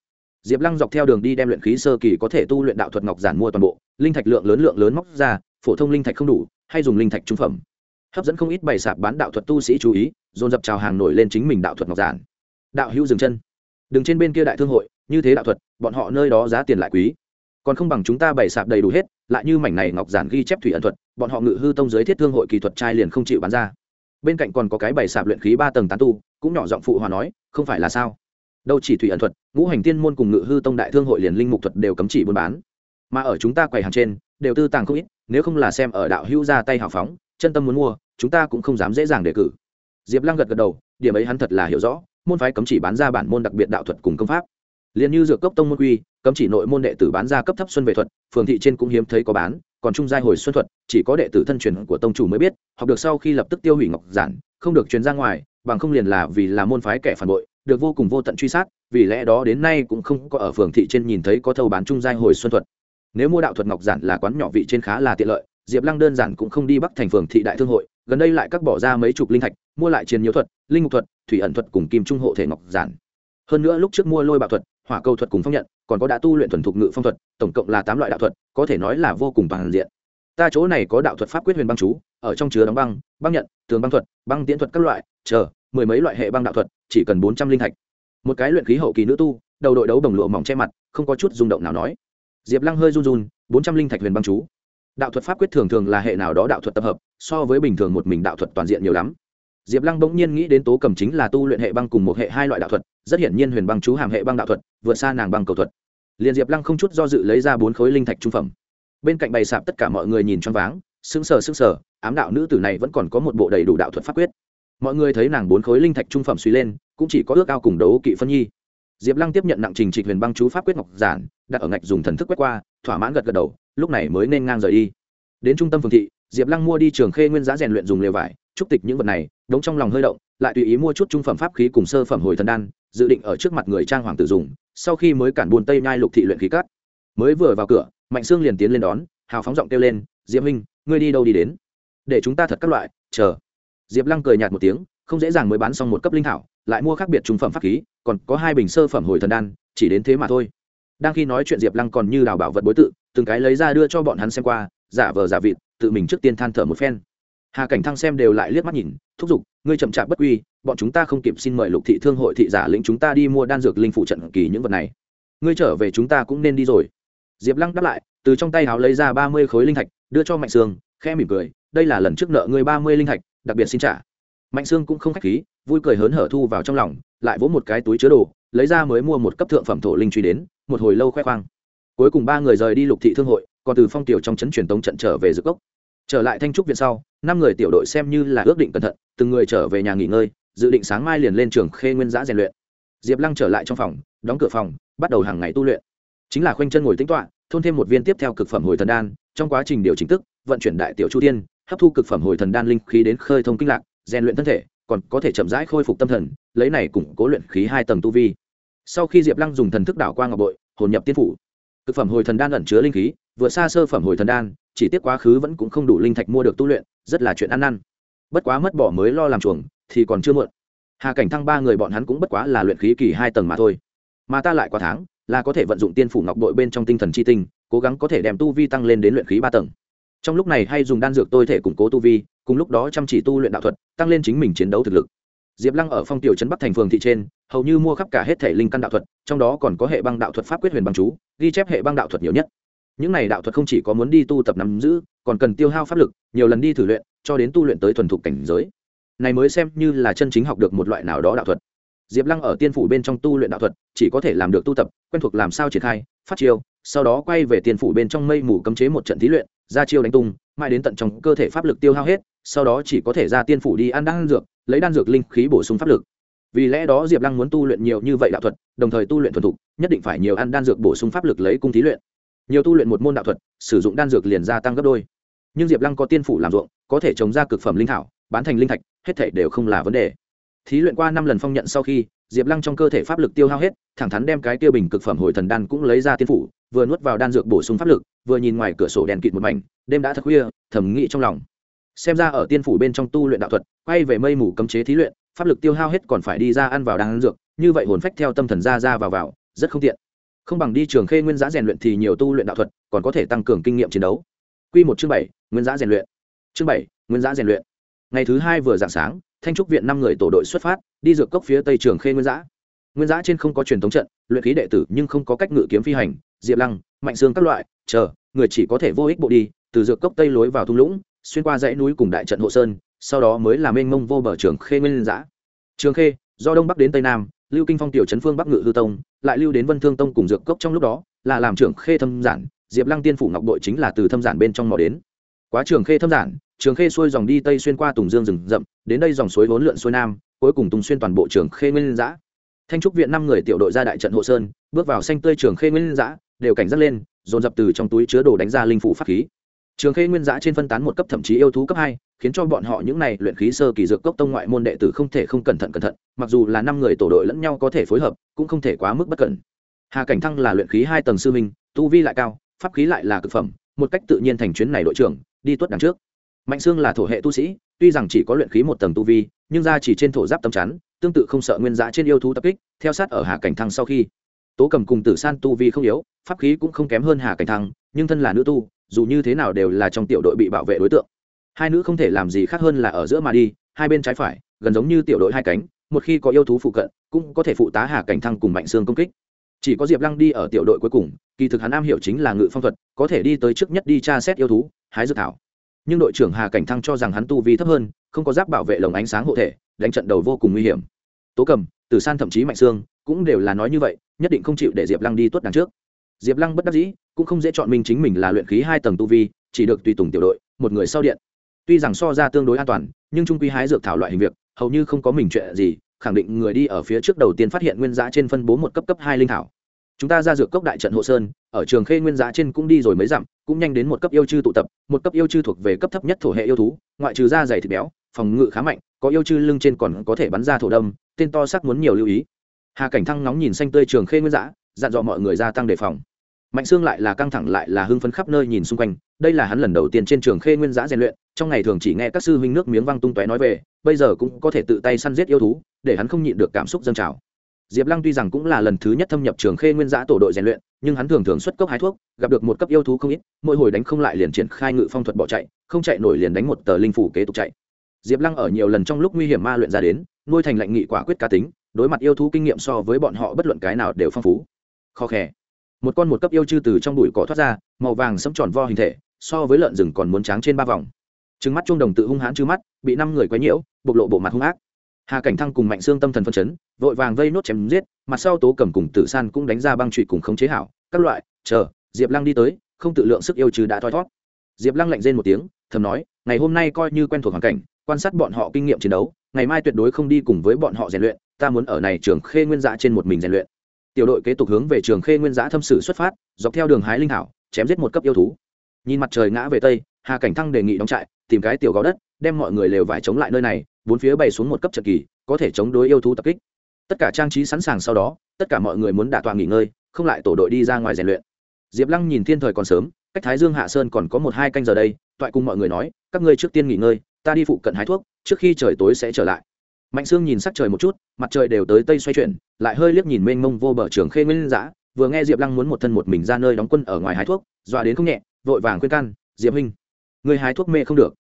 diệp lăng dọc theo đường đi đem luyện khí sơ kỳ có thể tu luyện đạo thuật ngọc giản mua toàn bộ, linh thạch lượng lớn lượng lớn móc ra, phổ thông linh thạch không đủ, hay dùng linh thạch trung phẩm. Hấp dẫn không ít bày sạp bán đạo thuật tu sĩ chú ý, dồn dập trào hàng nổi lên chính mình đạo thuật ngọc giản. Đạo hữu dừng chân. Đừng trên bên kia đại thương hội, như thế đạo thuật, bọn họ nơi đó giá tiền lại quý. Còn không bằng chúng ta bày sạp đầy đủ hết, lại như mảnh này ngọc giản ghi chép thủy ẩn thuật, bọn họ ngự hư tông giới thiết thương hội kỳ thuật trai liền không chịu bán ra. Bên cạnh còn có cái bày sạp luyện khí ba tầng tán tu, cũng nhỏ giọng phụ hòa nói, không phải là sao? Đâu chỉ thủy ẩn thuật, ngũ hành tiên môn cùng ngự hư tông đại thương hội liền linh mục thuật đều cấm chỉ buôn bán. Mà ở chúng ta quầy hàng trên, đều tư tàng không ít, nếu không là xem ở đạo hữu ra tay hào phóng, chân tâm muốn mua, chúng ta cũng không dám dễ dàng đề cử. Diệp lăng gật gật đầu, điểm ấy hắn thật là hiểu rõ, môn phái cấm chỉ bán ra bản môn đặc biệt đạo thuật cùng công pháp. Liền như dược cốc tông môn quy, cấm chỉ nội môn đệ tử bán ra cấp thấp xuân về thuật, phường thị trên cũng hiếm thấy có bán, còn trung giai hồi xuân thuật, chỉ có đệ tử thân truyền của tông chủ mới biết, học được sau khi lập tức tiêu hủy ngọc giản, không được truyền ra ngoài, bằng không liền là vì là môn phái kẻ phản bội được vô cùng vô tận truy sát, vì lẽ đó đến nay cũng không có ở phường thị trên nhìn thấy có thâu bán trung giai hồi xuân thuật. Nếu mua đạo thuật ngọc giản là quán nhỏ vị trên khá là tiện lợi, diệp lăng đơn giản cũng không đi bắc thành phường thị đại thương hội, gần đây lại cắt bỏ ra mấy chục linh thạch, mua lại chiến nhiễu thuật, linh ngục thuật, thủy ẩn thuật cùng kim trung hộ thể ngọc giản. Hơn nữa lúc trước mua lôi bạo thuật, hỏa cầu thuật cùng phong nhận, còn có đã tu luyện thuần thục ngự phong thuật, tổng cộng là tám loại đạo thuật, có thể nói là vô cùng toàn diện. Ta chỗ này có đạo thuật pháp quyết huyền băng chú, ở trong chứa đóng băng băng nhận, tường băng thuật, băng tiễn thuật các loại, chờ, mười mấy loại hệ băng đạo thuật chỉ cần bốn trăm linh thạch. Một cái luyện khí hậu kỳ nữ tu, đầu đội đấu đồng lụa mỏng che mặt, không có chút rung động nào nói. Diệp lăng hơi run run, bốn trăm linh thạch huyền băng chú. Đạo thuật pháp quyết thường thường là hệ nào đó đạo thuật tập hợp, so với bình thường một mình đạo thuật toàn diện nhiều lắm. Diệp lăng bỗng nhiên nghĩ đến tố cầm chính là tu luyện hệ băng cùng một hệ hai loại đạo thuật, rất hiển nhiên huyền băng chú hàm hệ băng đạo thuật, vượt xa nàng băng cầu thuật. Liền diệp lăng không chút do dự lấy ra bốn khối linh thạch trung phẩm. Bên cạnh bày sạp tất cả mọi người nhìn choáng váng, sững sờ sững sờ, ám đạo nữ tử này vẫn còn có một bộ đầy đủ đạo thuật pháp quyết mọi người thấy nàng bốn khối linh thạch trung phẩm suy lên, cũng chỉ có ước ao cùng đấu kỵ phân nhi. Diệp lăng tiếp nhận nặng trình trịch huyền băng chú pháp quyết ngọc giản, đặt ở ngạch dùng thần thức quét qua, thỏa mãn gật gật đầu, lúc này mới nên ngang rời đi. Đến trung tâm phường thị, diệp lăng mua đi trường khê nguyên giá rèn luyện dùng lều vải trúc tịch những vật này, đống trong lòng hơi động, lại tùy ý mua chút trung phẩm pháp khí cùng sơ phẩm hồi thần đan, dự định ở trước mặt người trang hoàng tử dùng, sau khi mới cản buồn tây nhai lục thị luyện khí cắt mới vừa vào cửa, mạnh sương liền tiến lên đón, hào phóng giọng kêu lên, diệp minh ngươi đi đâu đi đến? Để chúng ta thật các loại, chờ diệp lăng cười nhạt một tiếng, không dễ dàng mới bán xong một cấp linh thảo, lại mua khác biệt trung phẩm pháp khí, còn có hai bình sơ phẩm hồi thần đan, chỉ đến thế mà thôi. Đang khi nói chuyện diệp lăng còn như đào bảo vật bối tự, từng cái lấy ra đưa cho bọn hắn xem qua, giả vờ giả vịt, tự mình trước tiên than thở một phen. Hà cảnh thăng xem đều lại liếc mắt nhìn, thúc giục, ngươi chậm chạp bất quy, bọn chúng ta không kịp xin mời lục thị thương hội thị giả lĩnh chúng ta đi mua đan dược linh phụ trận kỳ những vật này. Ngươi trở về chúng ta cũng nên đi rồi. Diệp lăng đáp lại, từ trong tay háo lấy ra ba mươi khối linh thạch, đưa cho mạnh sương, khẽ mỉm cười, đây là lần trước nợ ngươi ba mươi linh thạch đặc biệt xin trả. Mạnh sương cũng không k h á c h khí, vui cười hớn hở thu vào trong lòng, lại vỗ một cái túi chứa đồ, lấy ra mới mua một cấp thượng phẩm thổ linh truy đến, một hồi lâu khoe khoang. Cuối cùng ba người rời đi lục thị thương hội, còn từ phong tiểu trong trấn truyền tống trận trở về dược cốc. Trở lại thanh trúc viện sau, năm người tiểu đội xem như là ước định cẩn thận, từng người trở về nhà nghỉ ngơi, dự định sáng mai liền lên trường khê nguyên giã rèn luyện. Diệp lăng trở lại trong phòng, đóng cửa phòng, bắt đầu hàng ngày tu luyện. Chính là khoanh chân ngồi tính toạ thôn thêm một viên tiếp theo cực phẩm hồi thần đan, trong quá trình điều chỉnh tức, vận chuyển đại tiểu chu tiên hấp thu cực phẩm hồi thần đan linh khí đến khơi thông kinh lạc, rèn luyện thân thể, còn có thể chậm rãi khôi phục tâm thần, lấy này củng cố luyện khí hai tầng tu vi. Sau khi diệp lăng dùng thần thức đảo qua ngọc bội, hồn nhập tiên phủ. Thực phẩm hồi thần đan ẩn chứa linh khí, vừa xa sơ phẩm hồi thần đan, chỉ tiếc quá khứ vẫn cũng không đủ linh thạch mua được tu luyện, rất là chuyện ăn năn. Bất quá mất bỏ mới lo làm chuồng, thì còn chưa muộn. Hà cảnh thăng ba người bọn hắn cũng bất quá là luyện khí kỳ hai tầng mà thôi. Mà ta lại quá tháng, là có thể vận dụng tiên phủ ngọc bội bên trong tinh thần chi tinh, cố gắng có thể đem tu vi tăng lên đến luyện khí ba tầng trong lúc này hay dùng đan dược tôi thể củng cố tu vi, cùng lúc đó chăm chỉ tu luyện đạo thuật, tăng lên chính mình chiến đấu thực lực. Diệp lăng ở phong tiểu trấn bắc thành phường thị trên, hầu như mua khắp cả hết thể linh căn đạo thuật, trong đó còn có hệ băng đạo thuật pháp quyết huyền băng chú, ghi chép hệ băng đạo thuật nhiều nhất. Những này đạo thuật không chỉ có muốn đi tu tập nắm giữ, còn cần tiêu hao pháp lực, nhiều lần đi thử luyện, cho đến tu luyện tới thuần thục cảnh giới. Này mới xem như là chân chính học được một loại nào đó đạo thuật. Diệp lăng ở tiên phủ bên trong tu luyện đạo thuật, chỉ có thể làm được tu tập, quen thuộc làm sao triển khai, phát chiêu, sau đó quay về tiên phủ bên trong mây mù cấm chế một trận thí luyện ra chiêu đánh tung, mãi đến tận trong cơ thể pháp lực tiêu hao hết, sau đó chỉ có thể ra tiên phủ đi ăn đan dược, lấy đan dược linh khí bổ sung pháp lực. Vì lẽ đó diệp lăng muốn tu luyện nhiều như vậy đạo thuật, đồng thời tu luyện thuần thục, nhất định phải nhiều ăn đan dược bổ sung pháp lực lấy cung thí luyện. Nhiều tu luyện một môn đạo thuật, sử dụng đan dược liền gia tăng gấp đôi. Nhưng diệp lăng có tiên phủ làm ruộng, có thể trồng ra cực phẩm linh thảo, bán thành linh thạch, hết thể đều không là vấn đề. Thí luyện qua năm lần phong nhận sau khi, diệp lăng trong cơ thể pháp lực tiêu hao hết, thẳng thắn đem cái tiêu bình cực phẩm hồi thần đan cũng lấy ra tiên phủ vừa nuốt vào đan dược bổ sung pháp lực, vừa nhìn ngoài cửa sổ đèn kịt một mảnh, đêm đã thật khuya, thầm nghĩ trong lòng. Xem ra ở tiên phủ bên trong tu luyện đạo thuật, quay về mây mù cấm chế thí luyện, pháp lực tiêu hao hết còn phải đi ra ăn vào đan dược, như vậy hồn phách theo tâm thần ra ra vào vào, rất không tiện. Không bằng đi trường khê nguyên giá rèn luyện thì nhiều tu luyện đạo thuật, còn có thể tăng cường kinh nghiệm chiến đấu. Q một chương bảy, nguyên giá rèn luyện. Chương bảy, nguyên giá rèn luyện. Ngày thứ hai vừa dạng sáng, thanh trúc viện năm người tổ đội xuất phát, đi dược cốc phía tây trường khê nguyên giã. Nguyên giã trên không có truyền thống trận, luyện khí đệ tử nhưng không có cách ngự kiếm phi hành diệp lăng, mạnh xương các loại, chờ, người chỉ có thể vô ích bộ đi, từ dược cốc tây lối vào thung lũng, xuyên qua dãy núi cùng đại trận hộ sơn, sau đó mới là mênh mông vô bờ trường khê nguyên giã. Trường khê, do đông bắc đến tây nam, lưu kinh phong tiểu trấn phương bắc ngự hư tông, lại lưu đến vân thương tông cùng dược cốc trong lúc đó, là làm trưởng khê thâm giản, diệp lăng tiên phủ ngọc đội chính là từ thâm giản bên trong mò đến. Quá trường khê thâm giản, trường khê xuôi dòng đi tây xuyên qua tùng dương rừng rậm, đến đây dòng suối vốn lượn xuôi nam, cuối cùng tùng xuyên toàn bộ trường khê nguyên giã. Thanh trúc viện năm người tiểu đội ra đại trận hộ sơn, bước vào xanh tươi trường khê nguyên giã đều cảnh giác lên, dồn dập từ trong túi chứa đồ đánh ra linh phủ pháp khí. Trường khê nguyên giã trên phân tán một cấp thậm chí yêu thú cấp hai, khiến cho bọn họ những này luyện khí sơ kỳ dược cốc tông ngoại môn đệ tử không thể không cẩn thận cẩn thận, mặc dù là năm người tổ đội lẫn nhau có thể phối hợp, cũng không thể quá mức bất cẩn. Hà cảnh thăng là luyện khí hai tầng sư minh, tu vi lại cao, pháp khí lại là cực phẩm, một cách tự nhiên thành chuyến này đội trưởng, đi tuất đằng trước. Mạnh Sương là thổ hệ tu sĩ, tuy rằng chỉ có luyện khí một tầng tu vi, nhưng ra chỉ trên thổ giáp tâm chắn, tương tự không sợ nguyên giã trên yêu thú tập kích, theo sát ở hà cảnh thăng sau khi tố cầm cùng tử san tu vi không yếu, pháp khí cũng không kém hơn hà cảnh thăng, nhưng thân là nữ tu, dù như thế nào đều là trong tiểu đội bị bảo vệ đối tượng. Hai nữ không thể làm gì khác hơn là ở giữa mà đi, hai bên trái phải, gần giống như tiểu đội hai cánh, một khi có yêu thú phụ cận, cũng có thể phụ tá hà cảnh thăng cùng mạnh xương công kích. Chỉ có diệp lăng đi ở tiểu đội cuối cùng, kỳ thực hắn am hiểu chính là ngự phong thuật, có thể đi tới trước nhất đi tra xét yêu thú, hái dự thảo. Nhưng đội trưởng hà cảnh thăng cho rằng hắn tu vi thấp hơn, không có giáp bảo vệ lồng ánh sáng hộ thể, đánh trận đầu vô cùng nguy hiểm. Tố cầm, Tử san thậm chí mạnh sương cũng đều là nói như vậy nhất định không chịu để diệp lăng đi tuất đằng trước. Diệp lăng bất đắc dĩ, cũng không dễ chọn mình chính mình là luyện khí hai tầng tu vi, chỉ được tùy tùng tiểu đội, một người sau điện. Tuy rằng so ra tương đối an toàn, nhưng trung quy hái dược thảo loại hình việc, hầu như không có mình chuyện gì, khẳng định người đi ở phía trước đầu tiên phát hiện nguyên giá trên phân bố một cấp cấp hai linh thảo. Chúng ta ra dược cốc đại trận hộ sơn, ở trường khê nguyên giá trên cũng đi rồi mới dặm, cũng nhanh đến một cấp yêu chư tụ tập, một cấp yêu chư thuộc về cấp thấp nhất thổ hệ yêu thú, ngoại trừ da dày thịt béo, phòng ngự khá mạnh, có yêu chư lưng trên còn có thể bắn ra thổ đâm, tên to sắc muốn nhiều lưu ý hà cảnh thăng nóng nhìn xanh tươi trường khê nguyên giã dặn dò mọi người gia tăng đề phòng. Mạnh Sương lại là căng thẳng lại là hưng phấn khắp nơi nhìn xung quanh, đây là hắn lần đầu tiên trên trường khê nguyên giã rèn luyện, trong ngày thường chỉ nghe các sư huynh nước miếng văng tung tóe nói về, bây giờ cũng có thể tự tay săn giết yêu thú, để hắn không nhịn được cảm xúc dâng trào. Diệp lăng tuy rằng cũng là lần thứ nhất thâm nhập trường khê nguyên giã tổ đội rèn luyện, nhưng hắn thường thường xuất cốc hái thuốc, gặp được một cấp yêu thú không ít, mỗi hồi đánh không lại liền triển khai ngự phong thuật bỏ chạy, không chạy nổi liền đánh một tờ linh phủ kế tục chạy. Diệp lăng ở nhiều lần trong lúc nguy hiểm ma luyện ra đến, nuôi thành lạnh nghị quả quyết cá tính đối mặt yêu thú kinh nghiệm so với bọn họ bất luận cái nào đều phong phú. Khó khè. Một con một cấp yêu chư từ trong bụi cỏ thoát ra, màu vàng sẫm tròn vo hình thể, so với lợn rừng còn muốn tráng trên ba vòng. Trứng mắt chuông đồng tự hung hãn chư mắt, bị năm người quấy nhiễu, bộc lộ bộ mặt hung ác. Hà cảnh thăng cùng mạnh xương tâm thần phân chấn, vội vàng vây nốt chém giết, mặt sau tố cầm cùng tử san cũng đánh ra băng trụy cùng khống chế hảo, các loại, chờ, diệp lăng đi tới, không tự lượng sức yêu trừ đã thoi thót diệp lăng lạnh rên một tiếng, thầm nói, ngày hôm nay coi như quen thuộc hoàn cảnh, quan sát bọn họ kinh nghiệm chiến đấu, ngày mai tuyệt đối không đi cùng với bọn họ rèn luyện ta muốn ở này trường khê nguyên giã trên một mình rèn luyện. Tiểu đội kế tục hướng về trường khê nguyên giã thâm sử xuất phát, dọc theo đường hái linh hảo chém giết một cấp yêu thú. Nhìn mặt trời ngã về tây, hà cảnh thăng đề nghị đóng trại, tìm cái tiểu gò đất, đem mọi người lều vải chống lại nơi này, bốn phía bày xuống một cấp trận kỳ, có thể chống đối yêu thú tập kích. Tất cả trang trí sẵn sàng sau đó, tất cả mọi người muốn đả tọa nghỉ ngơi, không lại tổ đội đi ra ngoài rèn luyện. Diệp lăng nhìn thiên thời còn sớm, cách thái dương hạ sơn còn có một hai canh giờ đây, toại cùng mọi người nói, các ngươi trước tiên nghỉ ngơi, ta đi phụ cận hái thuốc, trước khi trời tối sẽ trở lại mạnh sương nhìn sắc trời một chút, mặt trời đều tới tây xoay chuyển, lại hơi liếc nhìn mênh mông vô bờ trường khê nguyên giã vừa nghe diệp lăng muốn một thân một mình ra nơi đóng quân ở ngoài hái thuốc, dọa đến không nhẹ, vội vàng khuyên can, diệp huynh người hái thuốc mê không được.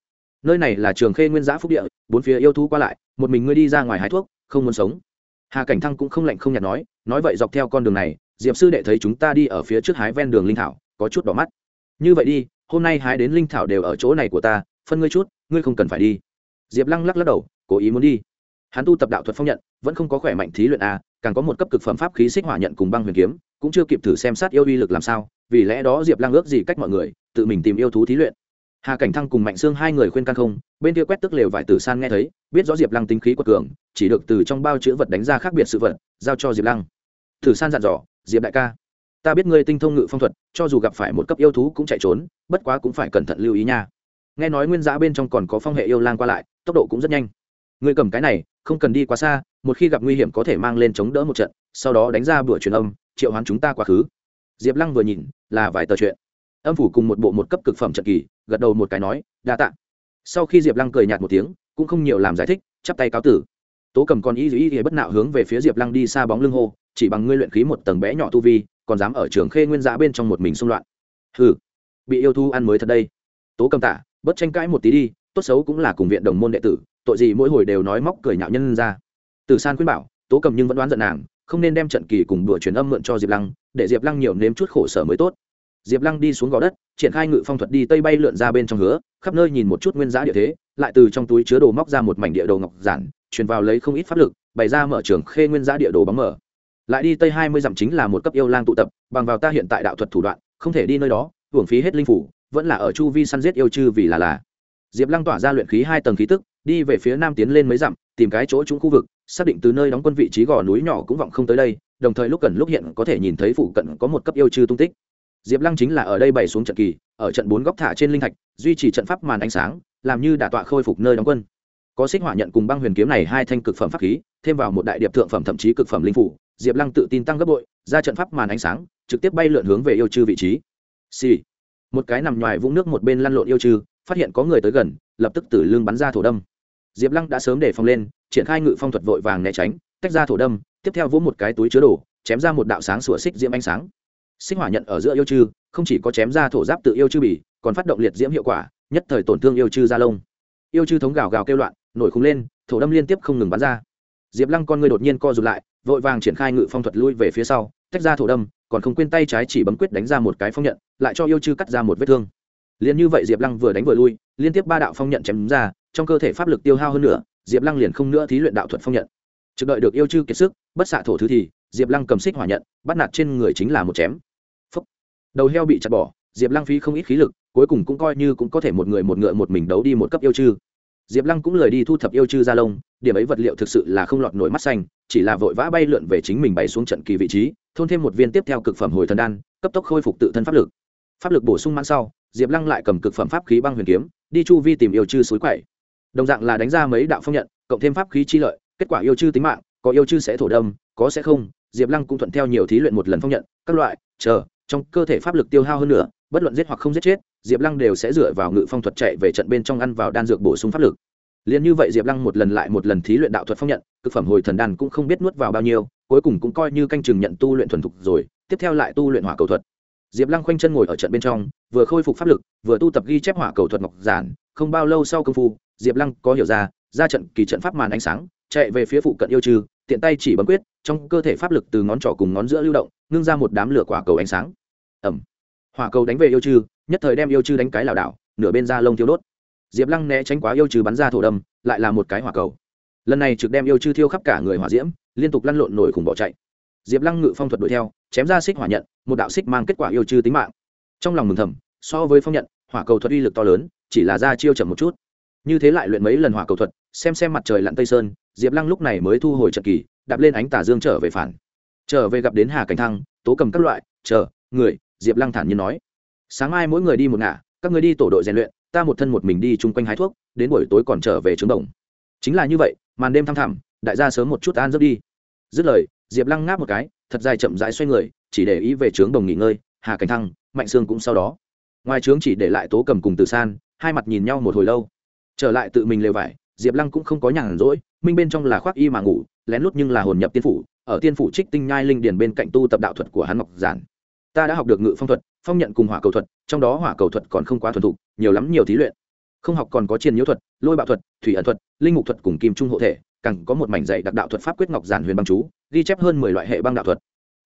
Nơi này là trường khê nguyên giã phúc địa, bốn phía yêu thú qua lại, một mình ngươi đi ra ngoài hái thuốc, không muốn sống. Hà cảnh thăng cũng không lạnh không nhạt nói nói vậy dọc theo con đường này, diệp sư đệ thấy chúng ta đi ở phía trước hái ven đường linh thảo, có chút đỏ mắt. Như vậy đi, hôm nay hái đến linh thảo đều ở chỗ này của ta, phân ngươi chút, ngươi không cần phải đi. Diệp lăng lắc lắc đầu, cố ý muốn đi hắn tu tập đạo thuật phong nhận, vẫn không có khỏe mạnh thí luyện a càng có một cấp cực phẩm pháp khí xích hỏa nhận cùng băng huyền kiếm, cũng chưa kịp thử xem sát yêu uy lực làm sao, vì lẽ đó diệp Lang ước gì cách mọi người, tự mình tìm yêu thú thí luyện. Hà cảnh thăng cùng mạnh sương hai người khuyên can không, bên kia quét tức lều vải tử san nghe thấy, biết rõ diệp lăng tính khí quật cường, chỉ được từ trong bao chữ vật đánh ra khác biệt sự vật, giao cho diệp lăng. Tử san dặn dò, diệp đại ca, ta biết ngươi tinh thông ngự phong thuật, cho dù gặp phải một cấp yêu thú cũng chạy trốn, bất quá cũng phải cẩn thận lưu ý nha. Nghe nói nguyên giã bên trong còn có phong hệ yêu lang qua lại, tốc độ cũng rất nhanh ngươi cầm cái này không cần đi quá xa một khi gặp nguy hiểm có thể mang lên chống đỡ một trận sau đó đánh ra bữa truyền âm triệu hoán chúng ta quá khứ. Diệp lăng vừa nhìn là vài tờ chuyện. Âm phủ cùng một bộ một cấp cực phẩm trận kỳ gật đầu một cái nói đa t ạ sau khi diệp lăng cười nhạt một tiếng cũng không nhiều làm giải thích chắp tay cáo tử. Tố cầm còn y dù y thì bất nạo hướng về phía diệp lăng đi xa bóng lưng hô chỉ bằng ngươi luyện khí một tầng bé nhỏ tu vi còn dám ở trường khê nguyên giã bên trong một mình xung loạn. Hừ bị yêu thu ăn mới thật đây. Tố cầm tạ, bất tranh cãi một tí đi tốt xấu cũng là cùng viện đồng môn đệ tử tội gì mỗi hồi đều nói móc cười nhạo nhân ra. Từ san khuyên bảo, tố cầm nhưng vẫn đoán giận nàng, không nên đem trận kỳ cùng đùa truyền âm mượn cho diệp lăng, để diệp lăng nhiều nếm chút khổ sở mới tốt. Diệp lăng đi xuống gò đất, triển khai ngự phong thuật đi tây bay lượn ra bên trong hứa, khắp nơi nhìn một chút nguyên giá địa thế, lại từ trong túi chứa đồ móc ra một mảnh địa đồ ngọc giản, truyền vào lấy không ít pháp lực, bày ra mở trường khê nguyên giá địa đồ bóng mở. Lại đi tây hai mươi dặm chính là một cấp yêu lang tụ tập, bằng vào ta hiện tại đạo thuật thủ đoạn, không thể đi nơi đó, hưởng phí hết linh phủ, vẫn là ở chu vi săn giết yêu chư vì là là. Diệp lăng tỏa ra luyện khí hai tầng khí tức đi về phía nam tiến lên mấy dặm, tìm cái chỗ trúng khu vực, xác định từ nơi đóng quân vị trí gò núi nhỏ cũng vọng không tới đây, đồng thời lúc cần lúc hiện có thể nhìn thấy phụ cận có một cấp yêu chư tung tích. Diệp lăng chính là ở đây bày xuống trận kỳ, ở trận bốn góc thả trên linh thạch, duy trì trận pháp màn ánh sáng, làm như đả tọa khôi phục nơi đóng quân. Có xích hỏa nhận cùng băng huyền kiếm này hai thanh cực phẩm pháp khí, thêm vào một đại điệp thượng phẩm thậm chí cực phẩm linh phủ, diệp lăng tự tin tăng gấp bội, ra trận pháp màn ánh sáng, trực tiếp bay lượn hướng về yêu chư vị trí. Xì、sì. một cái nằm ngoài vũng nước một bên lăn lộn yêu chư, phát hiện có người tới gần, lập tức từ lương bắn ra thổ đâm diệp lăng đã sớm để phòng lên, triển khai ngự phong thuật vội vàng né tránh, tách ra thổ đâm, tiếp theo vỗ một cái túi chứa đồ, chém ra một đạo sáng sủa xích diễm ánh sáng. Sinh hỏa nhận ở giữa yêu chư, không chỉ có chém ra thổ giáp tự yêu chư bỉ còn phát động liệt diễm hiệu quả, nhất thời tổn thương yêu chư da lông. Yêu chư thống gào gào kêu loạn, nổi khung lên, thổ đâm liên tiếp không ngừng bắn ra. Diệp lăng con người đột nhiên co rụt lại, vội vàng triển khai ngự phong thuật lui về phía sau, tách ra thổ đâm, còn không quên tay trái chỉ bấm quyết đánh ra một cái phong nhận, lại cho yêu chư cắt ra một vết thương. Liền như vậy diệp lăng vừa đánh vừa lui, liên tiếp ba đạo phong nhận chém ra trong cơ thể pháp lực tiêu hao hơn nữa, diệp lăng liền không nữa thí luyện đạo thuật phong nhận. Trực đợi được yêu chư kiệt sức, bất xạ thổ thứ thì, diệp lăng cầm xích hỏa nhận, bắt nạt trên người chính là một chém. Phúc. đầu heo bị chặt bỏ, diệp lăng phí không ít khí lực, cuối cùng cũng coi như cũng có thể một người một ngựa một mình đấu đi một cấp yêu chư. Diệp lăng cũng lời đi thu thập yêu chư gia lông, điểm ấy vật liệu thực sự là không lọt nổi mắt xanh, chỉ là vội vã bay lượn về chính mình bày xuống trận kỳ vị trí, thôn thêm một viên tiếp theo cực phẩm hồi thần đan, cấp tốc khôi phục tự thân pháp lực. Pháp lực bổ sung mãn sau, diệp lăng lại cầm cực phẩm pháp khí băng huyền kiếm, đi chu vi tìm yêu chư suối quậy đồng dạng là đánh ra mấy đạo phong nhận, cộng thêm pháp khí chi lợi, kết quả yêu chư tính mạng, có yêu chư sẽ thổ đâm, có sẽ không, diệp lăng cũng thuận theo nhiều thí luyện một lần phong nhận, các loại, chờ, trong cơ thể pháp lực tiêu hao hơn nữa, bất luận giết hoặc không giết chết, diệp lăng đều sẽ dựa vào ngự phong thuật chạy về trận bên trong ăn vào đan dược bổ sung pháp lực. Liền như vậy diệp lăng một lần lại một lần thí luyện đạo thuật phong nhận, cực phẩm hồi thần đan cũng không biết nuốt vào bao nhiêu, cuối cùng cũng coi như canh chừng nhận tu luyện thuần thục rồi, tiếp theo lại tu luyện hỏa cầu thuật. Diệp lăng khoanh chân ngồi ở trận bên trong, vừa khôi phục pháp lực, vừa tu tập ghi chép hỏa cầu thuật ngọc giản, không bao lâu sau công phu diệp lăng có hiểu ra ra trận kỳ trận pháp màn ánh sáng, chạy về phía phụ cận yêu trừ, tiện tay chỉ bấm quyết, trong cơ thể pháp lực từ ngón trỏ cùng ngón giữa lưu động, ngưng ra một đám lửa quả cầu ánh sáng. Ẩm hỏa cầu đánh về yêu trừ, nhất thời đem yêu trừ đánh cái lảo đảo, nửa bên da lông thiêu đốt. Diệp lăng né tránh quá yêu trừ bắn ra thổ đâm, lại là một cái hỏa cầu. Lần này trực đem yêu trừ thiêu khắp cả người hỏa diễm, liên tục lăn lộn nổi khủng bỏ chạy. Diệp lăng ngự phong thuật đuổi theo, chém ra xích hỏa nhận, một đạo xích mang kết quả yêu trừ tính mạng. Trong lòng mừng thầm, so với phong nhận, hỏa cầu thuật uy lực to lớn, chỉ là ra chiêu chậm một chút như thế lại luyện mấy lần hỏa cầu thuật, xem xem mặt trời lặn tây sơn, diệp lăng lúc này mới thu hồi trận kỳ, đạp lên ánh tà dương trở về phản. Trở về gặp đến hà cảnh thăng, tố cầm các loại, chờ, người, diệp lăng thản nhiên nói. Sáng mai mỗi người đi một ngả, các người đi tổ đội rèn luyện, ta một thân một mình đi chung quanh hái thuốc, đến buổi tối còn trở về trướng đồng. Chính là như vậy, màn đêm thăm thẳm đại gia sớm một chút an giấc đi. Dứt lời, diệp lăng ngáp một cái, thật dài chậm rãi xoay người, chỉ để ý về trướng đồng nghỉ ngơi, hà cảnh thăng, mạnh sương cũng sau đó. Ngoài trướng chỉ để lại tố cầm cùng từ san, hai mặt nhìn nhau một hồi lâu trở lại tự mình lều vải, diệp lăng cũng không có nhàn rỗi, minh bên trong là khoác y mà ngủ, lén lút nhưng là hồn nhập tiên phủ, ở tiên phủ trích tinh nhai linh điền bên cạnh tu tập đạo thuật của hắn ngọc giản. Ta đã học được ngự phong thuật, phong nhận cùng hỏa cầu thuật, trong đó hỏa cầu thuật còn không quá thuần thục, nhiều lắm nhiều thí luyện. Không học còn có chiền nhiễu thuật, lôi bạo thuật, thủy ẩn thuật, linh mục thuật cùng kim trung hộ thể, càng có một mảnh dạy đặc đạo thuật pháp quyết ngọc giản huyền băng chú, ghi chép hơn mười loại hệ băng đạo thuật.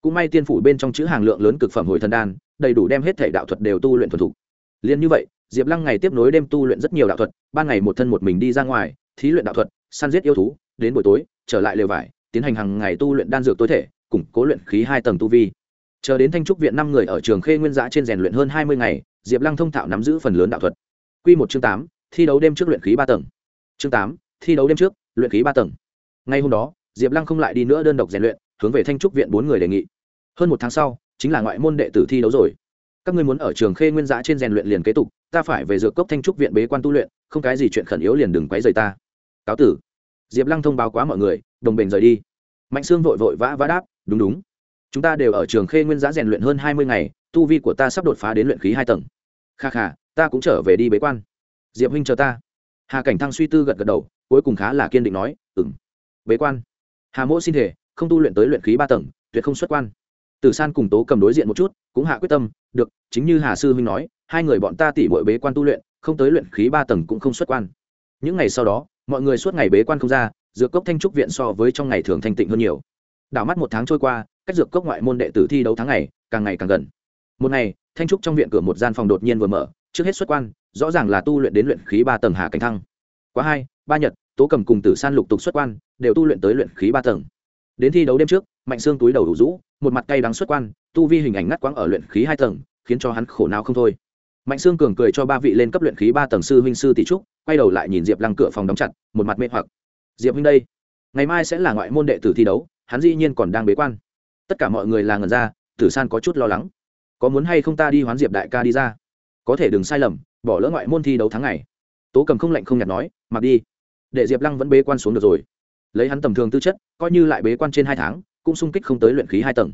Cũng may tiên phủ bên trong chữ hàng lượng lớn cực phẩm hồi thần đan, đầy đủ đem hết thể đạo thuật đều tu luyện thuần thục. Liền như vậy diệp lăng ngày tiếp nối đêm tu luyện rất nhiều đạo thuật, ban ngày một thân một mình đi ra ngoài, thí luyện đạo thuật, săn giết yêu thú, đến buổi tối, trở lại lều vải, tiến hành hàng ngày tu luyện đan dược tối thể, củng cố luyện khí hai tầng tu vi. Chờ đến thanh trúc viện năm người ở trường khê nguyên giã trên rèn luyện hơn hai mươi ngày, diệp lăng thông thạo nắm giữ phần lớn đạo thuật. Q một chương tám, thi đấu đêm trước luyện khí ba tầng. Chương tám, thi đấu đêm trước, luyện khí ba tầng. Ngay hôm đó, diệp lăng không lại đi nữa đơn độc rèn luyện, hướng về thanh trúc viện bốn người đề nghị. Hơn một tháng sau, chính là ngoại môn đệ tử thi đấu rồi. Các ngươi muốn ở trường khê nguyên giã trên rèn luyện liền kế tục ta phải về dược cốc thanh trúc viện bế quan tu luyện, không cái gì chuyện khẩn yếu liền đừng quấy rầy ta. Cáo tử. Diệp lăng thông báo quá mọi người, đồng bình rời đi. Mạnh sương vội vội vã vã đáp, đúng đúng. Chúng ta đều ở trường khê nguyên giá rèn luyện hơn hai mươi ngày, tu vi của ta sắp đột phá đến luyện khí hai tầng. Kha kha, ta cũng trở về đi bế quan. Diệp huynh chờ ta. Hà cảnh thăng suy tư gật gật đầu, cuối cùng khá là kiên định nói ừng bế quan. Hà mỗ xin thể không tu luyện tới luyện khí ba tầng, tuyệt không xuất quan. Tử san cùng tố cầm đối diện một chút, cũng hạ quyết tâm, được, chính như hà sư huynh nói hai người bọn ta tỉ bội bế quan tu luyện, không tới luyện khí ba tầng cũng không xuất quan. Những ngày sau đó, mọi người suốt ngày bế quan không ra, dược cốc thanh trúc viện so với trong ngày thường thanh tịnh hơn nhiều. Đảo mắt một tháng trôi qua, cách dược cốc ngoại môn đệ tử thi đấu tháng ngày càng ngày càng gần. Một ngày, thanh trúc trong viện cửa một gian phòng đột nhiên vừa mở, trước hết xuất quan, rõ ràng là tu luyện đến luyện khí ba tầng hà cảnh thăng. Quá hai, ba nhật, tố cầm cùng tử san lục tục xuất quan, đều tu luyện tới luyện khí ba tầng. Đến thi đấu đêm trước, mạnh xương túi đầu đủ rũ, một mặt cay đắng xuất quan, tu vi hình ảnh ngắt quãng ở luyện khí hai tầng, khiến cho hắn khổ nào không thôi mạnh Sương cường cười cho ba vị lên cấp luyện khí ba tầng sư huynh sư tỷ trúc, quay đầu lại nhìn diệp lăng cửa phòng đóng chặt, một mặt mê hoặc. Diệp huynh đây, ngày mai sẽ là ngoại môn đệ tử thi đấu, hắn dĩ nhiên còn đang bế quan. Tất cả mọi người là ngần ra, tử san có chút lo lắng. Có muốn hay không ta đi hoán diệp đại ca đi ra? Có thể đừng sai lầm, bỏ lỡ ngoại môn thi đấu tháng ngày. Tố cầm không lạnh không nhạt nói, mặc đi, để diệp lăng vẫn bế quan xuống được rồi. Lấy hắn tầm thường tư chất, coi như lại bế quan trên hai tháng, cũng sung kích không tới luyện khí hai tầng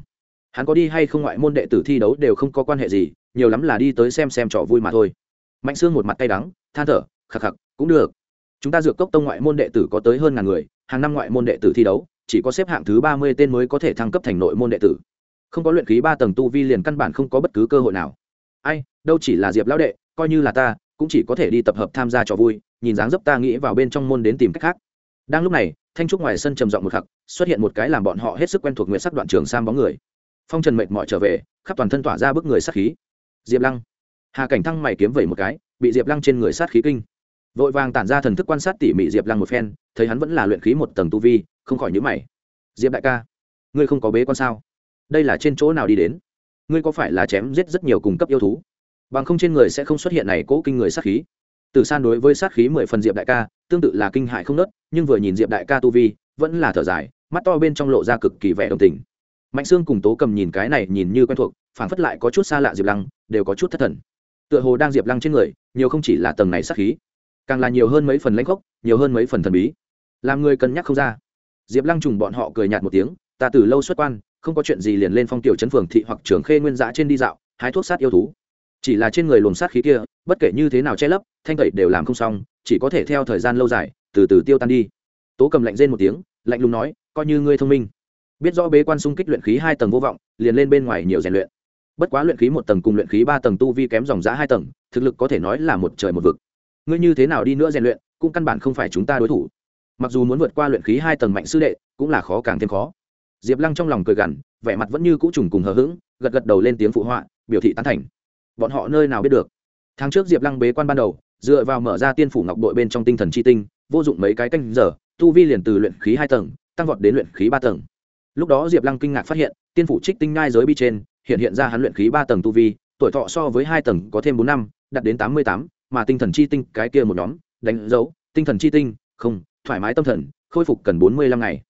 hắn có đi hay không ngoại môn đệ tử thi đấu đều không có quan hệ gì, nhiều lắm là đi tới xem xem trò vui mà thôi. Mạnh sương một mặt tay đắng, than thở, khạc khạc, cũng được. Chúng ta dược cốc tông ngoại môn đệ tử có tới hơn ngàn người, hàng năm ngoại môn đệ tử thi đấu, chỉ có xếp hạng thứ ba mươi tên mới có thể thăng cấp thành nội môn đệ tử. Không có luyện khí ba tầng tu vi liền căn bản không có bất cứ cơ hội nào. Ai, đâu chỉ là diệp lão đệ, coi như là ta, cũng chỉ có thể đi tập hợp tham gia trò vui, nhìn dáng dấp ta nghĩ vào bên trong môn đến tìm cách khác. Đang lúc này, thanh trúc ngoài sân trầm giọng một khắc xuất hiện một cái làm bọn họ hết sức quen thuộc nguyện sắc đoạn trường sam bóng người phong trần mệt mỏi trở về, khắp toàn thân tỏa ra bức người sát khí. Diệp lăng. Hà cảnh thăng mày kiếm vẩy một cái, bị diệp lăng trên người sát khí kinh. Vội vàng tản ra thần thức quan sát tỉ mỉ diệp lăng một phen, thấy hắn vẫn là luyện khí một tầng tu vi, không khỏi nhữ mày. Diệp đại ca, ngươi không có bế quan sao? Đây là trên chỗ nào đi đến? Ngươi có phải là chém giết rất nhiều cung cấp yêu thú? Bằng không trên người sẽ không xuất hiện này cố kinh người sát khí. Từ san đối với sát khí mười phần diệp đại ca, tương tự là kinh hại không nớt, nhưng vừa nhìn diệp đại ca tu vi, vẫn là thở dài, mắt to bên trong lộ ra cực kỳ vẻ đồng tình mạnh sương cùng tố cầm nhìn cái này nhìn như quen thuộc phản phất lại có chút xa lạ diệp lăng đều có chút thất thần. Tựa hồ đang diệp lăng trên người nhiều không chỉ là tầng này sát khí càng là nhiều hơn mấy phần lãnh khốc, nhiều hơn mấy phần thần bí. Làm người cân nhắc không ra. Diệp lăng trùng bọn họ cười nhạt một tiếng ta từ lâu xuất quan không có chuyện gì liền lên phong tiểu chấn phường thị hoặc trường khê nguyên giã trên đi dạo hái thuốc sát yêu thú. Chỉ là trên người luồng sát khí kia bất kể như thế nào che lấp thanh tẩy đều làm không xong chỉ có thể theo thời gian lâu dài từ từ tiêu tan đi. Tố cầm lạnh rên một tiếng lạnh lùng nói coi như ngươi thông minh biết rõ bế quan xung kích luyện khí hai tầng vô vọng, liền lên bên ngoài nhiều rèn luyện. Bất quá luyện khí một tầng cùng luyện khí ba tầng tu vi kém dòng giã hai tầng, thực lực có thể nói là một trời một vực. Ngươi như thế nào đi nữa rèn luyện, cũng căn bản không phải chúng ta đối thủ. Mặc dù muốn vượt qua luyện khí hai tầng mạnh sư đệ, cũng là khó càng thêm khó. Diệp lăng trong lòng cười gằn, vẻ mặt vẫn như cũ trùng cùng hờ hững, gật gật đầu lên tiếng phụ họa, biểu thị tán thành. Bọn họ nơi nào biết được? Tháng trước diệp lăng bế quan ban đầu, dựa vào mở ra tiên phủ ngọc đội bên trong tinh thần chi tinh, vô dụng mấy cái canh giờ, tu vi liền từ luyện khí hai tầng, tăng vọt đến luyện khí ba tầng lúc đó diệp lăng kinh ngạc phát hiện, tiên phủ trích tinh ngai giới bi trên, hiện hiện ra hắn luyện khí ba tầng tu vi, tuổi thọ so với hai tầng có thêm bốn năm, đạt đến tám mươi tám, mà tinh thần chi tinh, cái kia một nhóm, đánh dấu, tinh thần chi tinh, không, thoải mái tâm thần, khôi phục cần bốn mươi lăm ngày.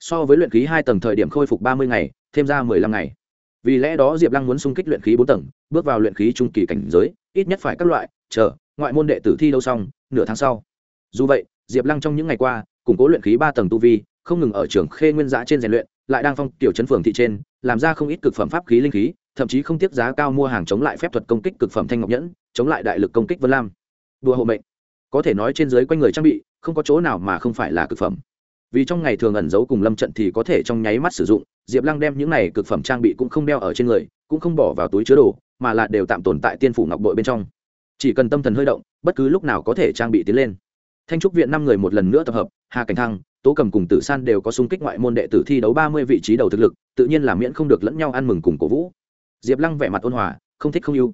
So với luyện khí hai tầng thời điểm khôi phục ba mươi ngày, thêm ra mười lăm ngày. Vì lẽ đó diệp lăng muốn xung kích luyện khí bốn tầng, bước vào luyện khí trung kỳ cảnh giới, ít nhất phải các loại, chờ, ngoại môn đệ tử thi đấu xong, nửa tháng sau. Dù vậy, diệp lăng trong những ngày qua, củng cố luyện khí ba tầng tu vi không ngừng ở trường khê nguyên giã trên rèn luyện, lại đang phong tiểu chấn phường thị trên, làm ra không ít cực phẩm pháp khí linh khí, thậm chí không tiếc giá cao mua hàng chống lại phép thuật công kích cực phẩm thanh ngọc nhẫn, chống lại đại lực công kích vân lam. Đùa hộ mệnh. Có thể nói trên dưới quanh người trang bị, không có chỗ nào mà không phải là cực phẩm. Vì trong ngày thường ẩn giấu cùng lâm trận thì có thể trong nháy mắt sử dụng, diệp lăng đem những này cực phẩm trang bị cũng không đeo ở trên người, cũng không bỏ vào túi chứa đồ, mà là đều tạm tồn tại tiên phủ ngọc bội bên trong. Chỉ cần tâm thần hơi động, bất cứ lúc nào có thể trang bị tiến lên. Thanh trúc viện năm người một lần nữa tập hợp, hà cảnh thăng tố cầm cùng tử san đều có xung kích ngoại môn đệ tử thi đấu ba mươi vị trí đầu thực lực, tự nhiên là miễn không được lẫn nhau ăn mừng cùng cổ vũ. Diệp lăng vẻ mặt ôn hòa, không thích không yêu.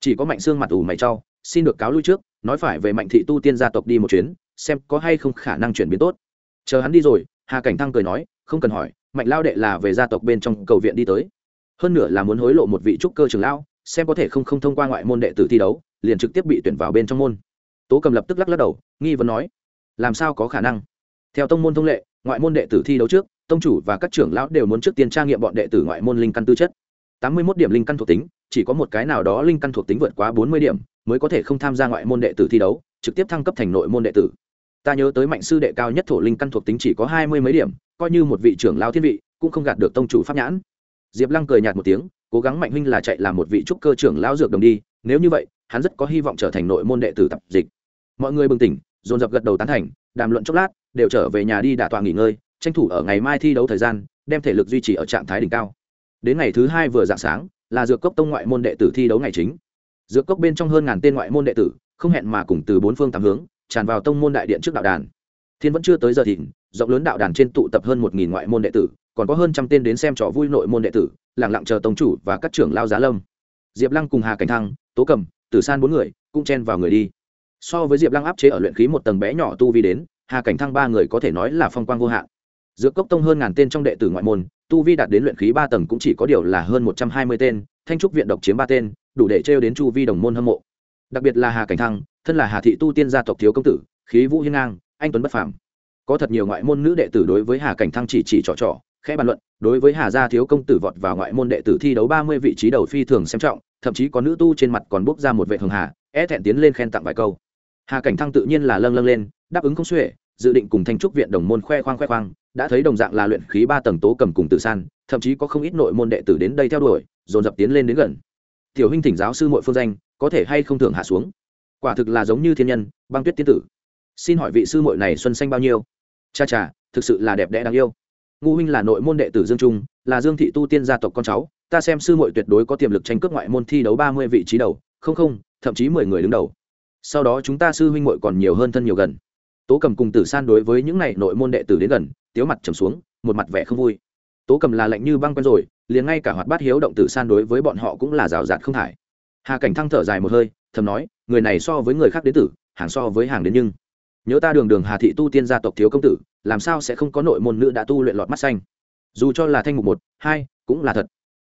Chỉ có mạnh xương mặt ủ mày trau xin được cáo lui trước, nói phải về mạnh thị tu tiên gia tộc đi một chuyến, xem có hay không khả năng chuyển biến tốt. Chờ hắn đi rồi, hà cảnh thăng cười nói, không cần hỏi, mạnh lao đệ là về gia tộc bên trong cầu viện đi tới. Hơn nữa là muốn hối lộ một vị trúc cơ trường lão, xem có thể không không thông qua ngoại môn đệ tử thi đấu, liền trực tiếp bị tuyển vào bên trong môn. Tố cầm lập tức lắc lắc đầu, nghi vấn nói, làm sao có khả năng? Theo tông môn thông lệ, ngoại môn đệ tử thi đấu trước, tông chủ và các trưởng lão đều muốn trước tiên tra nghiệm bọn đệ tử ngoại môn linh căn tư chất. Tám mươi một điểm linh căn thuộc tính, chỉ có một cái nào đó linh căn thuộc tính vượt quá bốn mươi điểm mới có thể không tham gia ngoại môn đệ tử thi đấu, trực tiếp thăng cấp thành nội môn đệ tử. Ta nhớ tới mạnh sư đệ cao nhất thổ linh căn thuộc tính chỉ có hai mươi mấy điểm, coi như một vị trưởng lao thiên vị, cũng không gạt được tông chủ pháp nhãn. Diệp lăng cười nhạt một tiếng, cố gắng mạnh huynh là chạy làm một vị trúc cơ trưởng lao dược đồng đi, nếu như vậy, hắn rất có hy vọng trở thành nội môn đệ tử tập dịch. Mọi người bừng tỉnh dồn dập gật đầu tán thành, đàm luận chốc lát, đều trở về nhà đi đả tọa nghỉ ngơi, tranh thủ ở ngày mai thi đấu thời gian, đem thể lực duy trì ở trạng thái đỉnh cao. Đến ngày thứ hai vừa dạng sáng, là dược cốc tông ngoại môn đệ tử thi đấu ngày chính. Dược cốc bên trong hơn ngàn tên ngoại môn đệ tử, không hẹn mà cùng từ bốn phương tám hướng, tràn vào tông môn đại điện trước đạo đàn. Thiên vẫn chưa tới giờ thìn, rộng lớn đạo đàn trên tụ tập hơn một nghìn ngoại môn đệ tử, còn có hơn trăm tên đến xem trò vui nội môn đệ tử lẳng lặng chờ tông chủ và các trưởng lao giá lâm. Diệp lăng cùng hà cảnh thăng, tố cầm, tử san bốn người, cũng chen vào người đi so với diệp lăng áp chế ở luyện khí một tầng bé nhỏ tu vi đến, hà cảnh thăng ba người có thể nói là phong quang vô hạn. Dược cốc tông hơn ngàn tên trong đệ tử ngoại môn, tu vi đạt đến luyện khí ba tầng cũng chỉ có điều là hơn một trăm hai mươi tên, thanh trúc viện độc chiếm ba tên, đủ để trêu đến chu vi đồng môn hâm mộ. Đặc biệt là hà cảnh thăng, thân là hà thị tu tiên gia tộc thiếu công tử, khí vũ hiên ngang, anh tuấn bất phàm. Có thật nhiều ngoại môn nữ đệ tử đối với hà cảnh thăng chỉ chỉ trò trò, khẽ bàn luận, đối với hà gia thiếu công tử vọt vào ngoại môn đệ tử thi đấu ba mươi vị trí đầu phi thường xem trọng, thậm chí có nữ tu trên mặt còn bốc ra một vệ hường hà é thẹn tiến lên khen tặng vài câu hà cảnh thăng tự nhiên là lâng lâng lên, đáp ứng không xuể, dự định cùng thanh trúc viện đồng môn khoe khoang khoe khoang, đã thấy đồng dạng là luyện khí ba tầng tố cầm cùng tử san, thậm chí có không ít nội môn đệ tử đến đây theo đuổi, dồn dập tiến lên đến gần. Tiểu huynh thỉnh giáo sư mội phương danh, có thể hay không thường hạ xuống? Quả thực là giống như thiên nhân, băng tuyết tiên tử. Xin hỏi vị sư mội này xuân xanh bao nhiêu? Cha cha, thực sự là đẹp đẽ đáng yêu. Ngũ huynh là nội môn đệ tử dương trung, là dương thị tu tiên gia tộc con cháu, ta xem sư mội tuyệt đối có tiềm lực tranh cướp ngoại môn thi đấu ba mươi vị trí đầu, không không, thậm chí mười người đứng đầu sau đó chúng ta sư huynh muội còn nhiều hơn thân nhiều gần. Tố cầm cùng tử san đối với những này nội môn đệ tử đến gần, tiếu mặt trầm xuống, một mặt vẻ không vui. Tố cầm là lạnh như băng quen rồi, liền ngay cả hoạt bát hiếu động tử san đối với bọn họ cũng là rào rạt không thải. Hà cảnh thăng thở dài một hơi, thầm nói, người này so với người khác đến tử, hàng so với hàng đến nhưng. Nhớ ta đường đường hà thị tu tiên gia tộc thiếu công tử, làm sao sẽ không có nội môn nữ đã tu luyện lọt mắt xanh? Dù cho là thanh mục một, hai, cũng là thật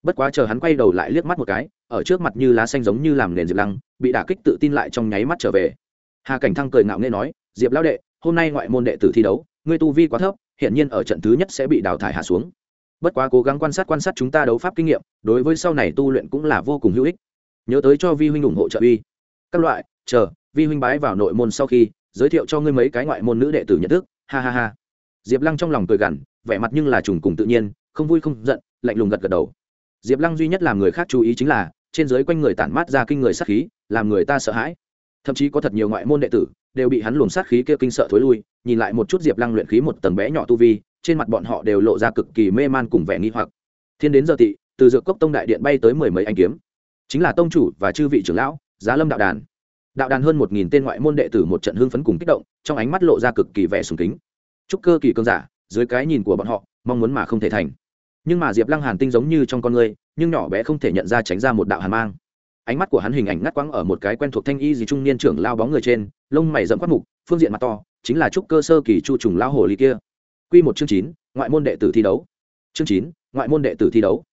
bất quá chờ hắn quay đầu lại liếc mắt một cái, ở trước mặt như lá xanh giống như làm nền diệp lăng, bị đả kích tự tin lại trong nháy mắt trở về. Hà cảnh thăng cười ngạo nghê nói, diệp lão đệ, hôm nay ngoại môn đệ tử thi đấu, ngươi tu vi quá thấp hiện nhiên ở trận thứ nhất sẽ bị đào thải hạ xuống. Bất quá cố gắng quan sát quan sát chúng ta đấu pháp kinh nghiệm, đối với sau này tu luyện cũng là vô cùng hữu ích. Nhớ tới cho vi huynh ủng hộ trợ uy. Các loại, chờ, vi huynh bái vào nội môn sau khi, giới thiệu cho ngươi mấy cái ngoại môn nữ đệ tử nhận thức. Ha ha ha. Diệp lăng trong lòng cười gằn, vẻ mặt nhưng là trùng cùng tự nhiên, không vui không giận, lạnh lùng gật gật đầu diệp lăng duy nhất làm người khác chú ý chính là, trên giới quanh người tản mát ra kinh người sát khí, làm người ta sợ hãi. Thậm chí có thật nhiều ngoại môn đệ tử, đều bị hắn luồng sát khí kia kinh sợ thối lui, nhìn lại một chút diệp lăng luyện khí một tầng bé nhỏ tu vi, trên mặt bọn họ đều lộ ra cực kỳ mê man cùng vẻ nghi hoặc. Thiên đến giờ tị, từ dược cốc tông đại điện bay tới mười mấy anh kiếm. Chính là tông chủ và chư vị trưởng lão, giá lâm đạo đàn. Đạo đàn hơn một nghìn tên ngoại môn đệ tử một trận hưng phấn cùng kích động, trong ánh mắt lộ ra cực kỳ vẻ sùng kính. Chúc cơ kỳ cơn giả, dưới cái nhìn của bọn họ, mong muốn mà không thể thành nhưng mà diệp lăng hàn tinh giống như trong con người, nhưng nhỏ bé không thể nhận ra tránh ra một đạo hàn mang. Ánh mắt của hắn hình ảnh ngắt quãng ở một cái quen thuộc thanh y gì trung niên trưởng lao bóng người trên, lông mày dẫm quát mục, phương diện mặt to, chính là trúc cơ sơ kỳ chu trùng lão hồ ly kia. Quy một chương chín, ngoại môn đệ tử thi đấu. Chương chín, ngoại môn đệ tử thi đấu.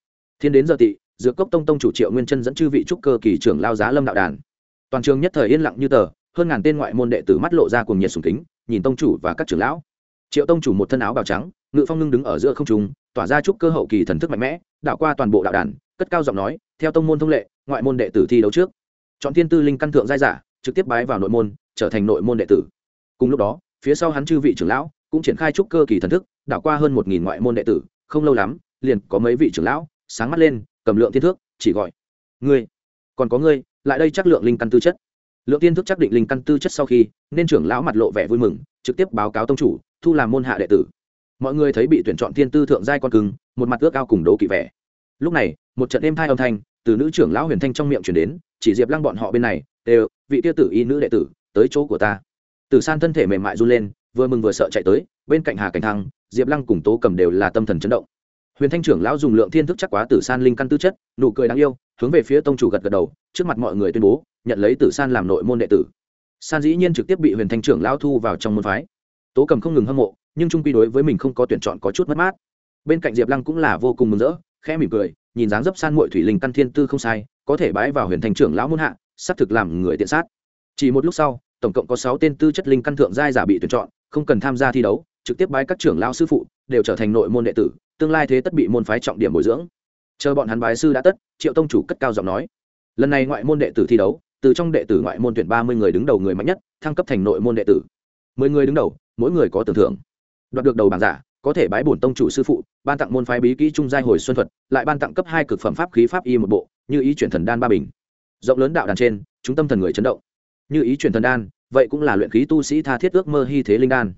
Thiên đến giờ tị, dược cốc tông tông chủ triệu nguyên chân dẫn chư vị trúc cơ kỳ trưởng lao giá lâm đạo đàn. Toàn trường nhất thời yên lặng như tờ, hơn ngàn tên ngoại môn đệ tử mắt lộ ra cùng nhiệt sùng kính, nhìn tông chủ và các trưởng lão. Triệu tông chủ một thân áo bào trắng, ngự phong ngưng đứng ở giữa không trung tỏa ra trúc cơ hậu kỳ thần thức mạnh mẽ đạo qua toàn bộ đạo đàn, cất cao giọng nói, theo tông môn thông lệ, ngoại môn đệ tử thi đấu trước. Chọn thiên tư linh căn thượng giai giả, trực tiếp bái vào nội môn, trở thành nội môn đệ tử. Cùng lúc đó, phía sau hắn chư vị trưởng lão cũng triển khai trúc cơ kỳ thần thức, đảo qua hơn một nghìn ngoại môn đệ tử, không lâu lắm, liền có mấy vị trưởng lão sáng mắt lên, cầm lượng thiên thước, chỉ gọi, ngươi, còn có ngươi, lại đây chắc lượng linh căn tư chất. Lượng tiên thức chắc định linh căn tư chất sau khi, nên trưởng lão mặt lộ vẻ vui mừng, trực tiếp báo cáo tông chủ, thu làm môn hạ đệ tử mọi người thấy bị tuyển chọn thiên tư thượng giai con cưng, một mặt ước ao cùng đố kỵ vẻ. Lúc này, một trận êm thai âm thanh từ nữ trưởng lão huyền thanh trong miệng chuyển đến, chỉ diệp lăng bọn họ bên này, đều, vị tiêu tử y nữ đệ tử, tới chỗ của ta. Tử san thân thể mềm mại run lên, vừa mừng vừa sợ chạy tới, bên cạnh hà cảnh thăng, diệp lăng cùng tố cầm đều là tâm thần chấn động. Huyền thanh trưởng lão dùng lượng thiên thức chắc quá tử san linh căn tư chất, nụ cười đáng yêu, hướng về phía tông chủ gật gật đầu, trước mặt mọi người tuyên bố, nhận lấy tử san làm nội môn đệ tử. San dĩ nhiên trực tiếp bị huyền thanh trưởng lão thu vào trong môn phái tố cầm không ngừng hâm mộ, nhưng trung quy đối với mình không có tuyển chọn có chút mất mát. Bên cạnh diệp lăng cũng là vô cùng mừng rỡ, khẽ mỉm cười, nhìn dáng dấp san mội thủy linh căn thiên tư không sai, có thể bái vào huyền Thành trưởng lão môn hạ sắp thực làm người tiện sát. Chỉ một lúc sau, tổng cộng có sáu tên tư chất linh căn thượng giai giả bị tuyển chọn, không cần tham gia thi đấu, trực tiếp bái các trưởng lão sư phụ, đều trở thành nội môn đệ tử, tương lai thế tất bị môn phái trọng điểm bồi dưỡng. Chờ bọn hắn bái sư đã tất, triệu tông chủ cất cao giọng nói, lần này ngoại môn đệ tử thi đấu, từ trong đệ tử ngoại môn tuyển ba mươi người đứng đầu người mạnh nhất, thăng cấp thành nội môn đệ tử. Mười người đứng đầu mỗi người có tưởng thưởng. Đoạt được đầu bảng giả, có thể bái bổn tông chủ sư phụ, ban tặng môn phái bí kỹ trung giai hồi xuân thuật, lại ban tặng cấp hai cực phẩm pháp khí pháp y một bộ, như ý chuyển thần đan ba bình. Rộng lớn đạo đàn trên, chúng tâm thần người chấn động. Như ý chuyển thần đan, vậy cũng là luyện khí tu sĩ tha thiết ước mơ hy thế linh đan.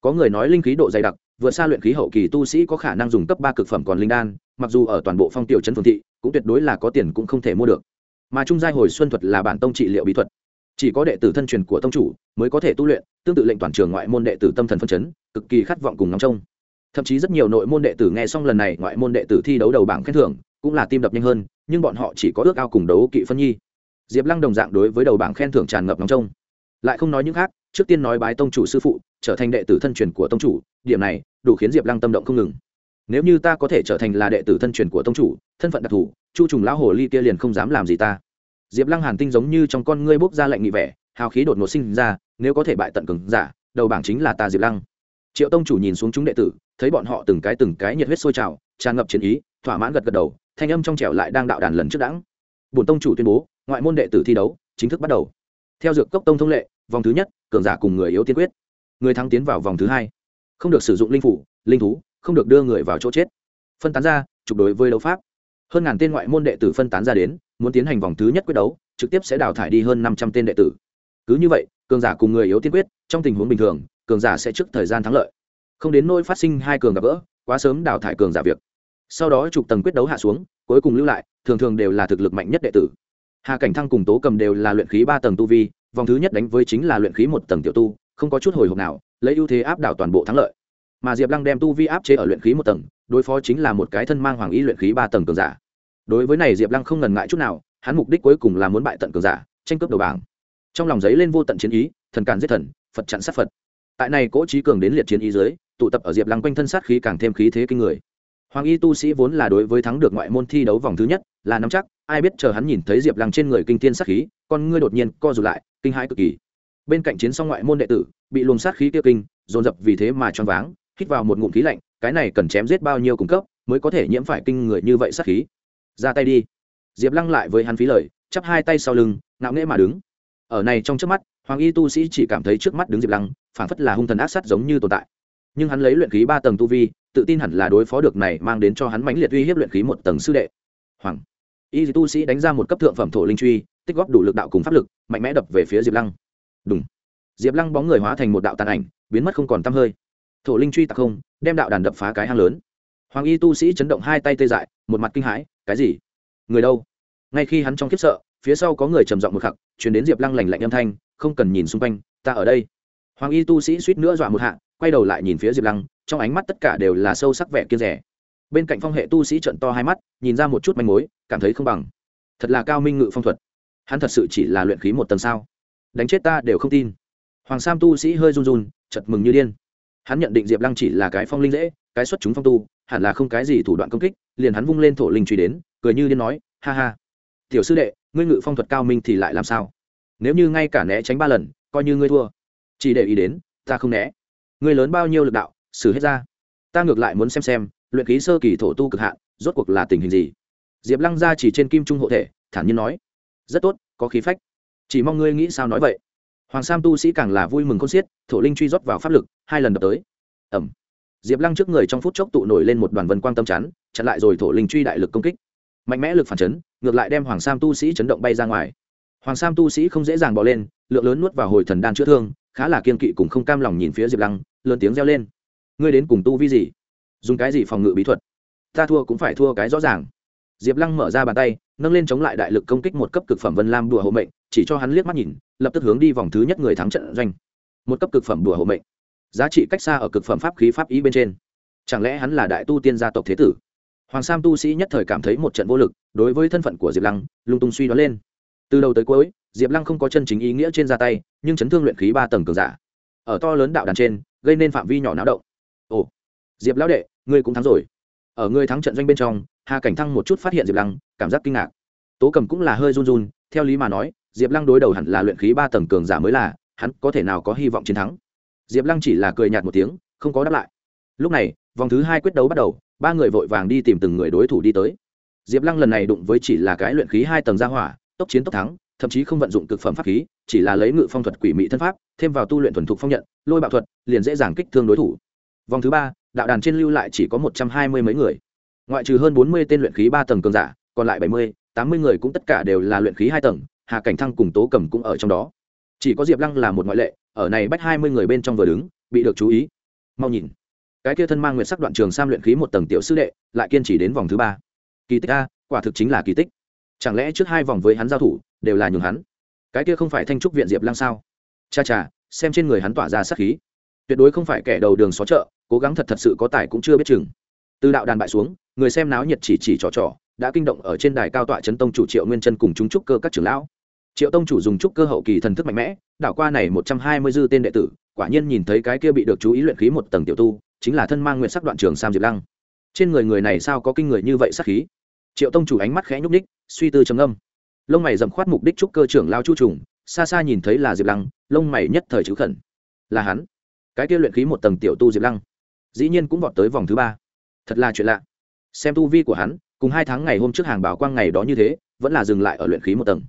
Có người nói linh khí độ dày đặc, vượt xa luyện khí hậu kỳ tu sĩ có khả năng dùng cấp ba cực phẩm còn linh đan, mặc dù ở toàn bộ phong tiểu trấn phương thị, cũng tuyệt đối là có tiền cũng không thể mua được. Mà trung giai hồi xuân thuật là bản tông trị liệu bí thuật chỉ có đệ tử thân truyền của tông chủ mới có thể tu luyện, tương tự lệnh toàn trường ngoại môn đệ tử tâm thần phân chấn, cực kỳ khát vọng cùng ngóng trông. Thậm chí rất nhiều nội môn đệ tử nghe xong lần này ngoại môn đệ tử thi đấu đầu bảng khen thưởng, cũng là tim đập nhanh hơn, nhưng bọn họ chỉ có ước ao cùng đấu kỵ phân nhi. Diệp lăng đồng dạng đối với đầu bảng khen thưởng tràn ngập ngóng trông. Lại không nói những khác, trước tiên nói bái tông chủ sư phụ, trở thành đệ tử thân truyền của tông chủ, điểm này đủ khiến diệp lăng tâm động không ngừng. Nếu như ta có thể trở thành là đệ tử thân truyền của tông chủ, thân phận đặc thù, chu trùng lão hồ ly kia liền không dám làm gì ta diệp lăng hàn tinh giống như trong con ngươi bốc ra lệnh nghị vẻ, hào khí đột ngột sinh ra, nếu có thể bại tận cường giả, đầu bảng chính là ta diệp lăng. Triệu tông chủ nhìn xuống chúng đệ tử, thấy bọn họ từng cái từng cái nhiệt huyết sôi trào, tràn ngập chiến ý, thỏa mãn gật gật đầu, thanh âm trong trẻo lại đang đạo đàn lần trước đẳng bổn tông chủ tuyên bố, ngoại môn đệ tử thi đấu, chính thức bắt đầu. Theo dược cốc tông thông lệ, vòng thứ nhất, cường giả cùng người yếu tiên quyết. Người thắng tiến vào vòng thứ hai. Không được sử dụng linh phủ, linh thú, không được đưa người vào chỗ chết. Phân tán ra, trục đối với đấu pháp. Hơn ngàn tên ngoại môn đệ tử phân tán ra đến muốn tiến hành vòng thứ nhất quyết đấu, trực tiếp sẽ đào thải đi hơn năm trăm tên đệ tử. Cứ như vậy, cường giả cùng người yếu tiên quyết, trong tình huống bình thường, cường giả sẽ trước thời gian thắng lợi. Không đến nỗi phát sinh hai cường gặp gỡ, quá sớm đào thải cường giả việc. Sau đó chụp tầng quyết đấu hạ xuống, cuối cùng lưu lại, thường thường đều là thực lực mạnh nhất đệ tử. Hà cảnh thăng cùng tố cầm đều là luyện khí ba tầng tu vi, vòng thứ nhất đánh với chính là luyện khí một tầng tiểu tu, không có chút hồi hộp nào, lấy ưu thế áp đảo toàn bộ thắng lợi. Mà diệp lăng đem tu vi áp chế ở luyện khí một tầng, đối phó chính là một cái thân mang hoàng y luyện khí ba tầng cường giả đối với này diệp lăng không ngần ngại chút nào, hắn mục đích cuối cùng là muốn bại tận cường giả, tranh cướp đầu bảng. Trong lòng giấy lên vô tận chiến ý, thần càn giết thần, phật chặn sát phật. Tại này cỗ trí cường đến liệt chiến ý dưới, tụ tập ở diệp lăng quanh thân sát khí càng thêm khí thế kinh người. Hoàng y tu sĩ vốn là đối với thắng được ngoại môn thi đấu vòng thứ nhất, là nắm chắc, ai biết chờ hắn nhìn thấy diệp lăng trên người kinh tiên sát khí, con ngươi đột nhiên co rụt lại, kinh hãi cực kỳ. Bên cạnh chiến song ngoại môn đệ tử, bị luồng sát khí tiêu kinh, dồn dập vì thế mà choáng váng, hít vào một ngụm khí lạnh, cái này cần chém giết bao nhiêu cung cấp, mới có thể nhiễm phải kinh người như vậy sát khí ra tay đi. Diệp lăng lại với hắn phí lời, chắp hai tay sau lưng, ngạo nghễ mà đứng. Ở này trong trước mắt, hoàng y tu sĩ chỉ cảm thấy trước mắt đứng diệp lăng phản phất là hung thần ác sát giống như tồn tại. Nhưng hắn lấy luyện khí ba tầng tu vi, tự tin hẳn là đối phó được này mang đến cho hắn mãnh liệt uy hiếp luyện khí một tầng sư đệ. Hoàng y tu sĩ đánh ra một cấp thượng phẩm thổ linh truy, tích góp đủ lực đạo cùng pháp lực, mạnh mẽ đập về phía diệp lăng. Đúng diệp lăng bóng người hóa thành một đạo tàn ảnh, biến mất không còn t hơi. Thổ linh truy tặc không, đem đạo đàn đập phá cái hang lớn. Hoàng y tu sĩ chấn động hai tay tê dại, một mặt kinh hãi cái gì? Người đâu? Ngay khi hắn trong khiếp sợ, phía sau có người trầm giọng một khắc chuyển đến diệp lăng lành lạnh âm thanh, không cần nhìn xung quanh, ta ở đây. Hoàng y tu sĩ suýt nữa dọa một hạ, quay đầu lại nhìn phía diệp lăng, trong ánh mắt tất cả đều là sâu sắc vẻ kiên rẻ. Bên cạnh phong hệ tu sĩ trận to hai mắt, nhìn ra một chút manh mối, cảm thấy không bằng. Thật là cao minh ngự phong thuật. Hắn thật sự chỉ là luyện khí một tầng sao? Đánh chết ta đều không tin. Hoàng sam tu sĩ hơi run run chật mừng như điên. Hắn nhận định diệp lăng chỉ là cái phong linh dễ, cái xuất chúng phong tu hẳn là không cái gì thủ đoạn công kích, liền hắn vung lên thổ linh truy đến, cười như điên nói, ha ha, tiểu sư đệ, ngươi ngự phong thuật cao minh thì lại làm sao? Nếu như ngay cả né tránh ba lần, coi như ngươi thua. Chỉ để ý đến, ta không né. Ngươi lớn bao nhiêu lực đạo, xử hết ra. Ta ngược lại muốn xem xem, luyện khí sơ kỳ thổ tu cực hạn, rốt cuộc là tình hình gì. Diệp lăng ra chỉ trên kim trung hộ thể, thản nhiên nói, rất tốt, có khí phách. Chỉ mong ngươi nghĩ sao nói vậy. Hoàng sam tu sĩ càng là vui mừng con xiết, thổ linh truy rót vào pháp lực, hai lần đập tới. Ẩm diệp lăng trước người trong phút chốc tụ nổi lên một đoàn vân quang tâm chắn, chặn lại rồi thổ linh truy đại lực công kích. Mạnh mẽ lực phản chấn, ngược lại đem hoàng sam tu sĩ chấn động bay ra ngoài. Hoàng sam tu sĩ không dễ dàng bỏ lên, lượng lớn nuốt vào hồi thần đan chữa thương, khá là kiên kỵ cùng không cam lòng nhìn phía diệp lăng, lớn tiếng reo lên. Ngươi đến cùng tu vi gì? Dùng cái gì phòng ngự bí thuật? Ta thua cũng phải thua cái rõ ràng. Diệp lăng mở ra bàn tay, nâng lên chống lại đại lực công kích một cấp cực phẩm vân lam đùa hộ mệnh, chỉ cho hắn liếc mắt nhìn, lập tức hướng đi vòng thứ nhất người thắng trận doanh. Một cấp cực phẩm đùa hộ mệnh giá trị cách xa ở cực phẩm pháp khí pháp ý bên trên. Chẳng lẽ hắn là đại tu tiên gia tộc thế tử? Hoàng sam tu sĩ nhất thời cảm thấy một trận vô lực, đối với thân phận của diệp lăng, lung tung suy đoán lên. Từ đầu tới cuối, diệp lăng không có chân chính ý nghĩa trên ra tay, nhưng chấn thương luyện khí ba tầng cường giả. Ở to lớn đạo đàn trên, gây nên phạm vi nhỏ náo động. Ồ, diệp lão đệ, ngươi cũng thắng rồi. Ở ngươi thắng trận doanh bên trong, hà cảnh thăng một chút phát hiện diệp lăng, cảm giác kinh ngạc. Tố cầm cũng là hơi run run, theo lý mà nói, diệp lăng đối đầu hẳn là luyện khí ba tầng cường giả mới là, hắn có thể nào có hy vọng chiến thắng diệp lăng chỉ là cười nhạt một tiếng, không có đáp lại. Lúc này, vòng thứ hai quyết đấu bắt đầu, ba người vội vàng đi tìm từng người đối thủ đi tới. Diệp lăng lần này đụng với chỉ là cái luyện khí hai tầng gia hỏa, tốc chiến tốc thắng, thậm chí không vận dụng cực phẩm pháp khí, chỉ là lấy ngự phong thuật quỷ mị thân pháp, thêm vào tu luyện thuần thục phong nhận, lôi bạo thuật, liền dễ dàng kích thương đối thủ. Vòng thứ ba, đạo đàn trên lưu lại chỉ có một trăm hai mươi mấy người. Ngoại trừ hơn bốn mươi tên luyện khí ba tầng cường giả, còn lại bảy mươi, tám mươi người cũng tất cả đều là luyện khí hai tầng, hà cảnh thăng cùng tố cầm cũng ở trong đó. Chỉ có diệp lăng là một ngoại lệ ở này bách hai mươi người bên trong vừa đứng, bị được chú ý. Mau nhìn. Cái kia thân mang nguyện sắc đoạn trường sam luyện khí một tầng tiểu sư đệ, lại kiên trì đến vòng thứ ba. Kỳ tích a, quả thực chính là kỳ tích. Chẳng lẽ trước hai vòng với hắn giao thủ, đều là nhường hắn? Cái kia không phải thanh trúc viện diệp lăng sao? Cha cha, xem trên người hắn tỏa ra sắc khí. Tuyệt đối không phải kẻ đầu đường xó chợ, cố gắng thật thật sự có tài cũng chưa biết chừng. Từ đạo đàn bại xuống, người xem náo nhiệt chỉ chỉ trò trò, đã kinh động ở trên đài cao tọa chấn tông chủ triệu nguyên chân cùng chúng trúc cơ các trưởng lão triệu tông chủ dùng trúc cơ hậu kỳ thần thức mạnh mẽ, đảo qua này một trăm hai mươi dư tên đệ tử, quả nhiên nhìn thấy cái kia bị được chú ý luyện khí một tầng tiểu tu, chính là thân mang nguyện sắc đoạn trường sam diệp lăng. Trên người người này sao có kinh người như vậy sắc khí? Triệu tông chủ ánh mắt khẽ nhúc ních suy tư trầm âm lông mày dầm khoát mục đích trúc cơ trưởng lao chu trùng, xa xa nhìn thấy là diệp lăng, lông mày nhất thời chữ khẩn. Là hắn. Cái kia luyện khí một tầng tiểu tu diệp lăng, dĩ nhiên cũng vọt tới vòng thứ ba. Thật là chuyện lạ. Xem tu vi của hắn, cùng hai tháng ngày hôm trước hàng bảo quang ngày đó như thế, vẫn là dừng lại ở luyện khí một tầng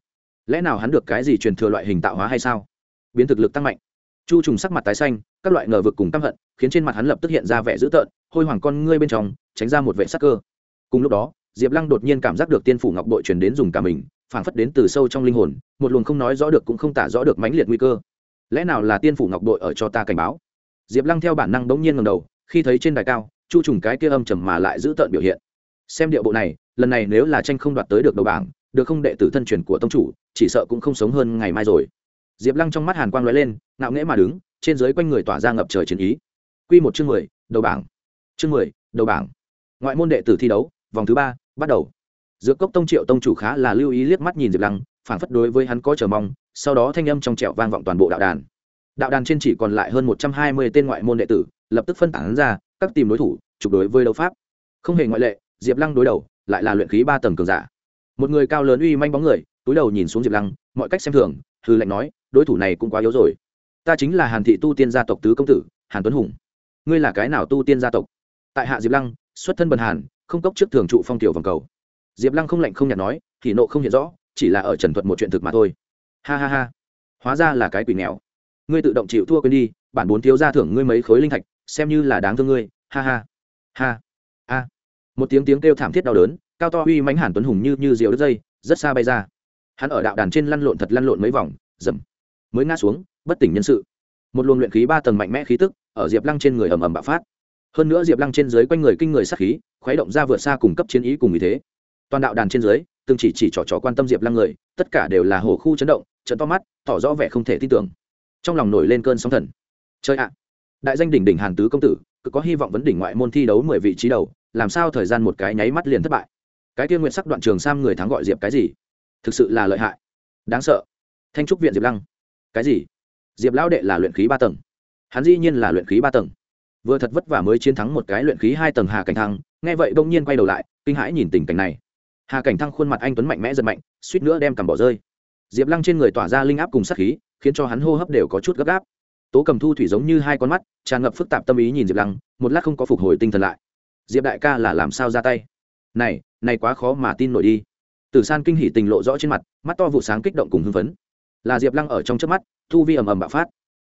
lẽ nào hắn được cái gì truyền thừa loại hình tạo hóa hay sao? Biến thực lực tăng mạnh. Chu trùng sắc mặt tái xanh, các loại ngờ vực cùng căm hận, khiến trên mặt hắn lập tức hiện ra vẻ dữ tợn, hôi hoàng con ngươi bên trong, tránh ra một vệ sắc cơ. Cùng lúc đó, diệp lăng đột nhiên cảm giác được tiên phủ ngọc bội truyền đến dùng cả mình, phảng phất đến từ sâu trong linh hồn, một luồng không nói rõ được cũng không tả rõ được mãnh liệt nguy cơ. Lẽ nào là tiên phủ ngọc bội ở cho ta cảnh báo? Diệp lăng theo bản năng bỗng nhiên ngầm đầu, khi thấy trên đài cao, chu trùng cái kia âm trầm mà lại giữ tợn biểu hiện. Xem điệu bộ này, lần này nếu là tranh không đoạt tới được đầu bảng được không đệ tử thân truyền của tông chủ, chỉ sợ cũng không sống hơn ngày mai rồi. Diệp lăng trong mắt hàn quang l ó e lên, ngạo nghễ mà đứng, trên dưới quanh người tỏa ra ngập trời chiến ý. Q một chương mười, đầu bảng. Chương mười, đầu bảng. Ngoại môn đệ tử thi đấu, vòng thứ ba, bắt đầu. Dược cốc tông triệu tông chủ khá là lưu ý liếc mắt nhìn diệp lăng phản phất đối với hắn có chờ mong, sau đó thanh âm trong trẹo vang vọng toàn bộ đạo đàn. Đạo đàn trên chỉ còn lại hơn một trăm hai mươi tên ngoại môn đệ tử, lập tức phân tán ra, các tìm đối thủ, trục đối với đấu pháp. Không hề ngoại lệ, diệp lăng đối đầu, lại là luyện khí ba tầng cường giả một người cao lớn uy manh bóng người, túi đầu nhìn xuống diệp lăng, mọi cách xem thường hư lệnh nói, đối thủ này cũng quá yếu rồi. Ta chính là hàn thị tu tiên gia tộc tứ công tử, hàn tuấn hùng. Ngươi là cái nào tu tiên gia tộc? Tại hạ diệp lăng, xuất thân bần hàn, không cốc trước thường trụ phong tiểu vòng cầu. Diệp lăng không lạnh không nhạt nói thì nộ không hiện rõ, chỉ là ở trần thuật một chuyện thực mà thôi. Ha ha ha. Hóa ra là cái quỷ nghèo. Ngươi tự động chịu thua quên đi, bản bốn thiếu ra thưởng ngươi mấy khối linh thạch, xem như là đáng thương ngươi. Ha ha. Ha. A. Một tiếng tiếng kêu thảm thiết đau đớn cao to uy mãnh hàn tuấn hùng như như diều đứt dây, rất xa bay ra. Hắn ở đạo đàn trên lăn lộn thật lăn lộn mấy vòng, dầm, mới ngã xuống, bất tỉnh nhân sự. Một luồng luyện khí ba tầng mạnh mẽ khí tức, ở diệp lăng trên người ầm ầm bạo phát. Hơn nữa diệp lăng trên dưới quanh người kinh người sát khí, khuấy động ra vượt xa cùng cấp chiến ý cùng vì thế. Toàn đạo đàn trên dưới, từng chỉ chỉ trò trò quan tâm diệp lăng người, tất cả đều là hồ khu chấn động trận to mắt, tỏ rõ vẻ không thể tin tưởng. Trong lòng nổi lên cơn sóng thần. Chơi ạ! Đại danh đỉnh đỉnh hàn tứ công tử, cứ có hy vọng vấn đỉnh ngoại môn thi đấu mười vị trí đầu, làm sao thời gian một cái nháy mắt liền thất bại? Cái tiên nguyện sắc đoạn trường sam người thắng gọi diệp cái gì? Thực sự là lợi hại. Đáng sợ. Thanh trúc viện diệp lăng. Cái gì? Diệp lão đệ là luyện khí ba tầng. Hắn dĩ nhiên là luyện khí ba tầng. Vừa thật vất vả mới chiến thắng một cái luyện khí hai tầng hà cảnh thăng, nghe vậy đông nhiên quay đầu lại, kinh hãi nhìn tình cảnh này. Hà cảnh thăng khuôn mặt anh tuấn mạnh mẽ giật mạnh, suýt nữa đem cầm bỏ rơi. Diệp lăng trên người tỏa ra linh áp cùng sát khí, khiến cho hắn hô hấp đều có chút gấp gáp. Tố cầm thu thủy giống như hai con mắt, tràn ngập phức tạp tâm ý nhìn diệp lăng, một lát không có phục hồi tinh thần lại. Diệp đại ca là làm sao ra tay? Này này quá khó mà tin nổi đi. Tử san kinh hỉ tình lộ rõ trên mặt, mắt to vụ sáng kích động cùng hưng phấn. Là diệp lăng ở trong trước mắt, thu vi ầm ầm bạo phát.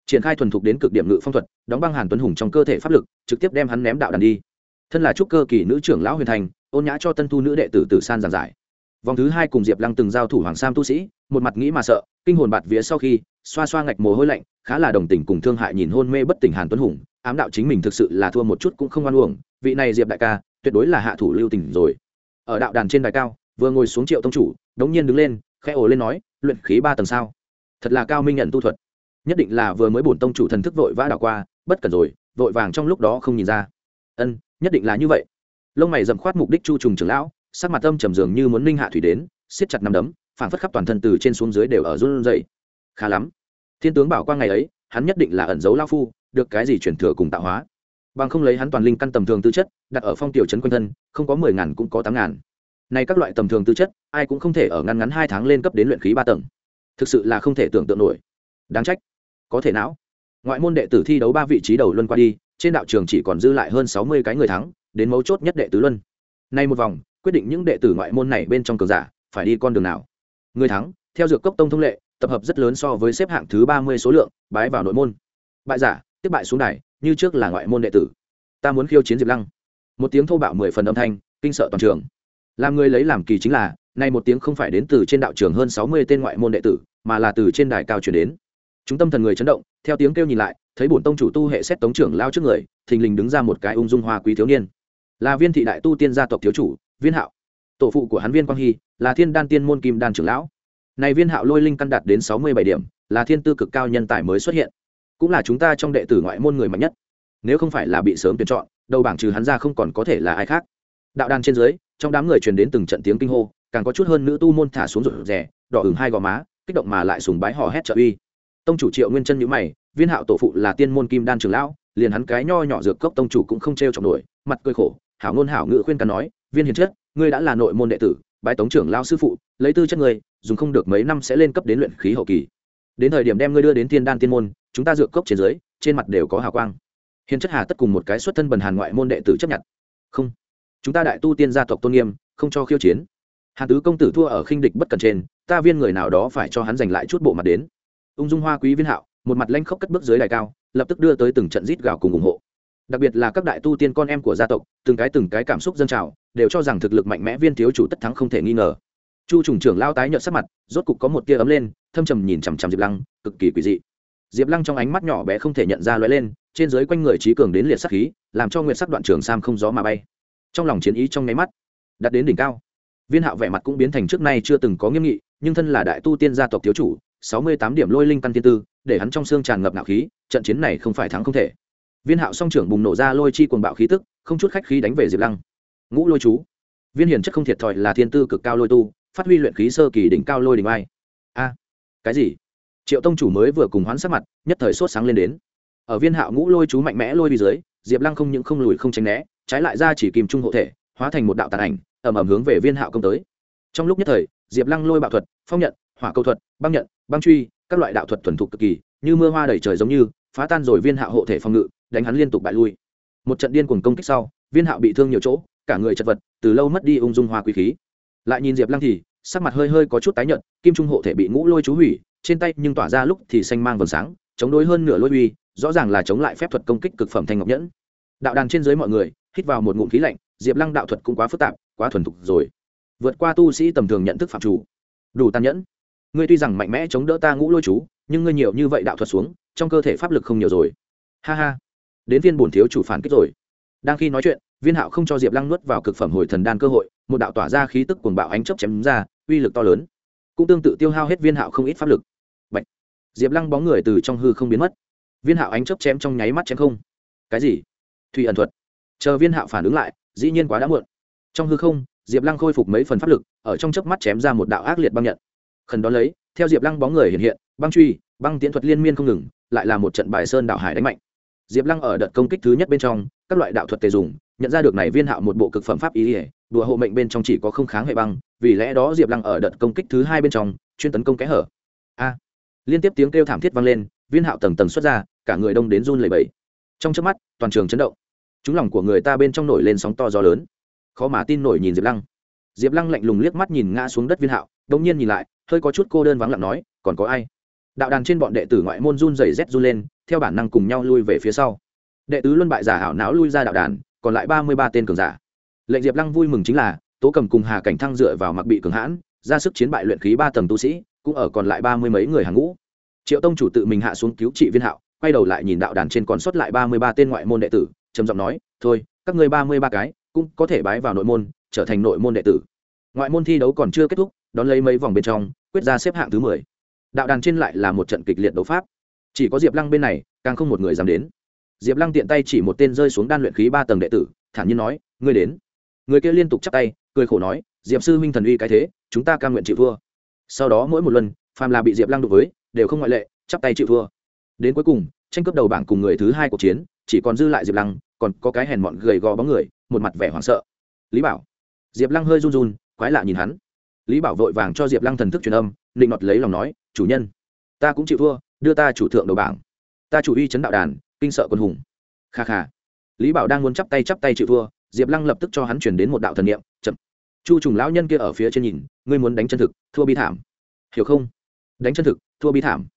Triển khai thuần thục đến cực điểm ngự phong thuật, đóng băng hàn tuấn hùng trong cơ thể pháp lực, trực tiếp đem hắn ném đạo đàn đi. Thân là trúc cơ kỳ nữ trưởng lão huyền thành, ôn nhã cho tân thu nữ đệ tử tử san giảng giải. Vòng thứ hai cùng diệp lăng từng giao thủ hoàng sam tu sĩ, một mặt nghĩ mà sợ, kinh hồn bạt vía sau khi, xoa xoa ngạch mồ hôi lạnh, khá là đồng tình cùng thương hại nhìn hôn mê bất tỉnh hàn tuấn hùng, ám đạo chính mình thực sự là thua một chút cũng không ngoan uổng vị này diệp đại ca, tuyệt đối là hạ thủ lưu tình rồi. Ở đạo đàn trên đài cao, vừa ngồi xuống triệu tông chủ, đống nhiên đứng lên, khẽ ồ lên nói, luyện khí ba tầng sao? Thật là cao minh nhận tu thuật. Nhất định là vừa mới bổn tông chủ thần thức vội vã đảo qua, bất cần rồi, vội vàng trong lúc đó không nhìn ra. Ân, nhất định là như vậy. Lông mày dầm khoát mục đích chu trùng trưởng lão, sắc mặt âm trầm dường như muốn ninh hạ thủy đến, siết chặt nằm đấm, phảng phất khắp toàn thân từ trên xuống dưới đều ở run rẩy. Khá lắm. Thiên tướng bảo qua ngày ấy, hắn nhất định là ẩn giấu lao phu, được cái gì chuyển thừa cùng tạo hóa bằng không lấy hắn toàn linh căn tầm thường tư chất, đặt ở phong tiểu trấn quanh thân, không có mười ngàn cũng có tám ngàn. Nay các loại tầm thường tư chất, ai cũng không thể ở ngăn ngắn hai tháng lên cấp đến luyện khí ba tầng. Thực sự là không thể tưởng tượng nổi. Đáng trách. Có thể não. Ngoại môn đệ tử thi đấu ba vị trí đầu luân qua đi, trên đạo trường chỉ còn dư lại hơn sáu mươi cái người thắng, đến mấu chốt nhất đệ tứ luân. Nay một vòng, quyết định những đệ tử ngoại môn này bên trong cường giả, phải đi con đường nào. Người thắng, theo dược cốc tông thông lệ, tập hợp rất lớn so với xếp hạng thứ ba mươi số lượng, bái vào nội môn. Bại giả, tiếp bại xuống đài như trước là ngoại môn đệ tử. Ta muốn khiêu chiến diệp lăng. Một tiếng thô bạo mười phần âm thanh, kinh sợ toàn trường. Làm người lấy làm kỳ chính là, nay một tiếng không phải đến từ trên đạo trường hơn sáu mươi tên ngoại môn đệ tử, mà là từ trên đài cao chuyển đến. Chúng tâm thần người chấn động, theo tiếng kêu nhìn lại, thấy bổn tông chủ tu hệ xét tống trưởng lao trước người, thình lình đứng ra một cái ung dung hoa quý thiếu niên. Là viên thị đại tu tiên gia tộc thiếu chủ, viên hạo. Tổ phụ của hắn viên quang hy, là thiên đan tiên môn kim đan trưởng lão. Này viên hạo lôi linh căn đạt đến sáu mươi bảy điểm, là thiên tư cực cao nhân tài mới xuất hiện cũng là chúng ta trong đệ tử ngoại môn người mạnh nhất. Nếu không phải là bị sớm tuyển chọn, đầu bảng trừ hắn ra không còn có thể là ai khác. Đạo đan trên dưới, trong đám người truyền đến từng trận tiếng kinh hô, càng có chút hơn nữ tu môn thả xuống rụt rè, đỏ ửng hai gò má, kích động mà lại sùng bái hò hét trợ uy. Tông chủ triệu nguyên chân nhữ mày, viên hạo tổ phụ là tiên môn kim đan trường lão, liền hắn cái nho nhỏ dược cốc tông chủ cũng không t r e o trọng nổi, mặt cười khổ, hảo ngôn hảo ngữ khuyên cắn nói, viên hiền chất, ngươi đã là nội môn đệ tử, bái tống trưởng lao sư phụ, lấy tư chất ngươi, dùng không được mấy năm sẽ lên cấp đến luyện khí hậu kỳ. Đến thời điểm đem ngươi đưa đến tiên đan tiên môn chúng ta dược cốc trên dưới, trên mặt đều có hào quang. Hiền chất hà tất cùng một cái xuất thân bần hàn ngoại môn đệ tử chấp nhận. Không, chúng ta đại tu tiên gia tộc tôn nghiêm, không cho khiêu chiến. Hàn tứ công tử thua ở khinh địch bất cần trên, ta viên người nào đó phải cho hắn giành lại chút bộ mặt đến. Ung dung hoa quý viên hạo, một mặt lanh khốc cất bước dưới đài cao, lập tức đưa tới từng trận rít gào cùng ủng hộ. Đặc biệt là các đại tu tiên con em của gia tộc, từng cái từng cái cảm xúc dân trào, đều cho rằng thực lực mạnh mẽ viên thiếu chủ tất thắng không thể nghi ngờ. Chu trùng trưởng lao tái nhợt sắc mặt, rốt cục có một tia ấm lên, thâm trầm nhìn chằm chằm diệp lăng, cực kỳ quỷ dị diệp lăng trong ánh mắt nhỏ bé không thể nhận ra lóe lên, trên dưới quanh người trí cường đến liệt sắc khí, làm cho nguyệt sắc đoạn trường sam không gió mà bay. Trong lòng chiến ý trong nháy mắt đặt đến đỉnh cao. Viên hạo vẻ mặt cũng biến thành trước nay chưa từng có nghiêm nghị, nhưng thân là đại tu tiên gia tộc thiếu chủ, sáu mươi tám điểm lôi linh căn tiên tư, để hắn trong xương tràn ngập ngạo khí, trận chiến này không phải thắng không thể. Viên hạo song trưởng bùng nổ ra lôi chi cuồng bạo khí tức, không chút khách khí đánh về diệp lăng. Ngũ lôi chú. Viên hiền chất không thiệt thòi là thiên tư cực cao lôi tu, phát huy luyện khí sơ kỳ đỉnh cao lôi đỉnh ai a, cái gì? Triệu tông chủ mới vừa cùng hoán sắc mặt, nhất thời sốt sáng lên đến. Ở viên hạo ngũ lôi chú mạnh mẽ lôi đi dưới, diệp lăng không những không lùi không tránh né, trái lại ra chỉ kìm trung hộ thể, hóa thành một đạo tàn ảnh ẩm ẩm hướng về viên hạo công tới. Trong lúc nhất thời, diệp lăng lôi bạo thuật, phong nhận, hỏa cầu thuật, băng nhận, băng truy, các loại đạo thuật thuần thục cực kỳ, như mưa hoa đầy trời giống như, phá tan rồi viên hạo hộ thể phòng ngự, đánh hắn liên tục bại lui. Một trận điên cuồng công kích sau, viên hạo bị thương nhiều chỗ, cả người chật vật, từ lâu mất đi ung dung hoa quý khí. Lại nhìn diệp lăng thì sắc mặt hơi hơi có chút tái nhợt, kim trung hộ thể bị ngũ lôi chú hủy, trên tay nhưng tỏa ra lúc thì xanh mang vầng sáng, chống đối hơn nửa lôi uy, rõ ràng là chống lại phép thuật công kích cực phẩm thanh ngọc nhẫn. Đạo đàn trên dưới mọi người, hít vào một ngụm khí lạnh, diệp lăng đạo thuật cũng quá phức tạp, quá thuần thục rồi. Vượt qua tu sĩ tầm thường nhận thức phạm chủ. Đủ tàn nhẫn. Ngươi tuy rằng mạnh mẽ chống đỡ ta ngũ lôi chú, nhưng ngươi nhiều như vậy đạo thuật xuống, trong cơ thể pháp lực không nhiều rồi. Ha ha. Đến viên bổn thiếu chủ phản kích rồi. Đang khi nói chuyện, viên hạo không cho diệp lăng nuốt vào cực phẩm hồi thần đan cơ hội một đạo tỏa ra khí tức cuồng bạo ánh chớp chém ra, uy lực to lớn, cũng tương tự tiêu hao hết viên hạo không ít pháp lực. Bạch. diệp lăng bóng người từ trong hư không biến mất. Viên hạo ánh chớp chém trong nháy mắt chém không. Cái gì? Thủy ẩn thuật. Chờ viên hạo phản ứng lại, dĩ nhiên quá đã muộn. Trong hư không, diệp lăng khôi phục mấy phần pháp lực, ở trong chớp mắt chém ra một đạo ác liệt băng nhận. Khẩn đó lấy, theo diệp lăng bóng người hiện hiện, băng truy, băng tiến thuật liên miên không ngừng, lại là một trận bài sơn đảo hải đánh mạnh. Diệp lăng ở đợt công kích thứ nhất bên trong, các loại đạo thuật tề dùng nhận ra được này viên hạo một bộ cực phẩm pháp ý ỉa, đùa hộ mệnh bên trong chỉ có không kháng hệ băng, vì lẽ đó diệp lăng ở đợt công kích thứ hai bên trong, chuyên tấn công kẽ hở. A! Liên tiếp tiếng kêu thảm thiết vang lên, viên hạo tầng tầng xuất ra, cả người đông đến run lẩy bẩy. Trong trước mắt, toàn trường chấn động. Chúng lòng của người ta bên trong nổi lên sóng to gió lớn. Khó mà tin nổi nhìn diệp lăng. Diệp lăng lạnh lùng liếc mắt nhìn ngã xuống đất viên hạo đông nhiên nhìn lại, hơi có chút cô đơn vắng lặng nói, còn có ai? Đạo đàn trên bọn đệ tử ngoại môn run rẩy rét run lên, theo bản năng cùng nhau lui về phía sau. Đệ tứ luân bại giả hảo não lui ra đạo đàn còn lại ba mươi ba tên cường giả. Lệnh diệp lăng vui mừng chính là, tố cầm cùng hà cảnh thăng dựa vào mặc bị cường hãn, ra sức chiến bại luyện khí ba tầng tu sĩ, cũng ở còn lại ba mươi mấy người hàng ngũ. Triệu tông chủ tự mình hạ xuống cứu trị viên hạo, quay đầu lại nhìn đạo đàn trên còn sót lại ba mươi ba tên ngoại môn đệ tử, trầm giọng nói, thôi, các ngươi ba mươi ba cái, cũng có thể bái vào nội môn, trở thành nội môn đệ tử. Ngoại môn thi đấu còn chưa kết thúc, đón lấy mấy vòng bên trong, quyết ra xếp hạng thứ mười. Đạo đàn trên lại là một trận kịch liệt đấu pháp. Chỉ có diệp lăng bên này, càng không một người dám đến diệp lăng tiện tay chỉ một tên rơi xuống đan luyện khí ba tầng đệ tử, thản nhiên nói, ngươi đến. Người kia liên tục chắp tay, cười khổ nói, diệp sư huynh thần uy cái thế, chúng ta ca nguyện chịu thua. Sau đó mỗi một lần, phàm là bị diệp lăng đụng với, đều không ngoại lệ, chắp tay chịu thua. Đến cuối cùng, tranh cướp đầu bảng cùng người thứ hai cuộc chiến, chỉ còn dư lại diệp lăng, còn có cái hèn mọn gầy gò bóng người, một mặt vẻ hoảng sợ. Lý bảo. Diệp lăng hơi run run, quái lạ nhìn hắn. Lý bảo vội vàng cho diệp lăng thần thức truyền âm định nọt lấy lòng nói, chủ nhân, ta cũng chịu thua, đưa ta chủ thượng đầu bảng. Ta chủ uy chấn đạo đàn kinh sợ quân hùng. Kha kha. Lý bảo đang muốn chắp tay chắp tay chịu thua, diệp lăng lập tức cho hắn chuyển đến một đạo thần niệm, chậm. Chu trùng lão nhân kia ở phía trên nhìn, ngươi muốn đánh chân thực, thua bi thảm. Hiểu không? Đánh chân thực, thua bi thảm.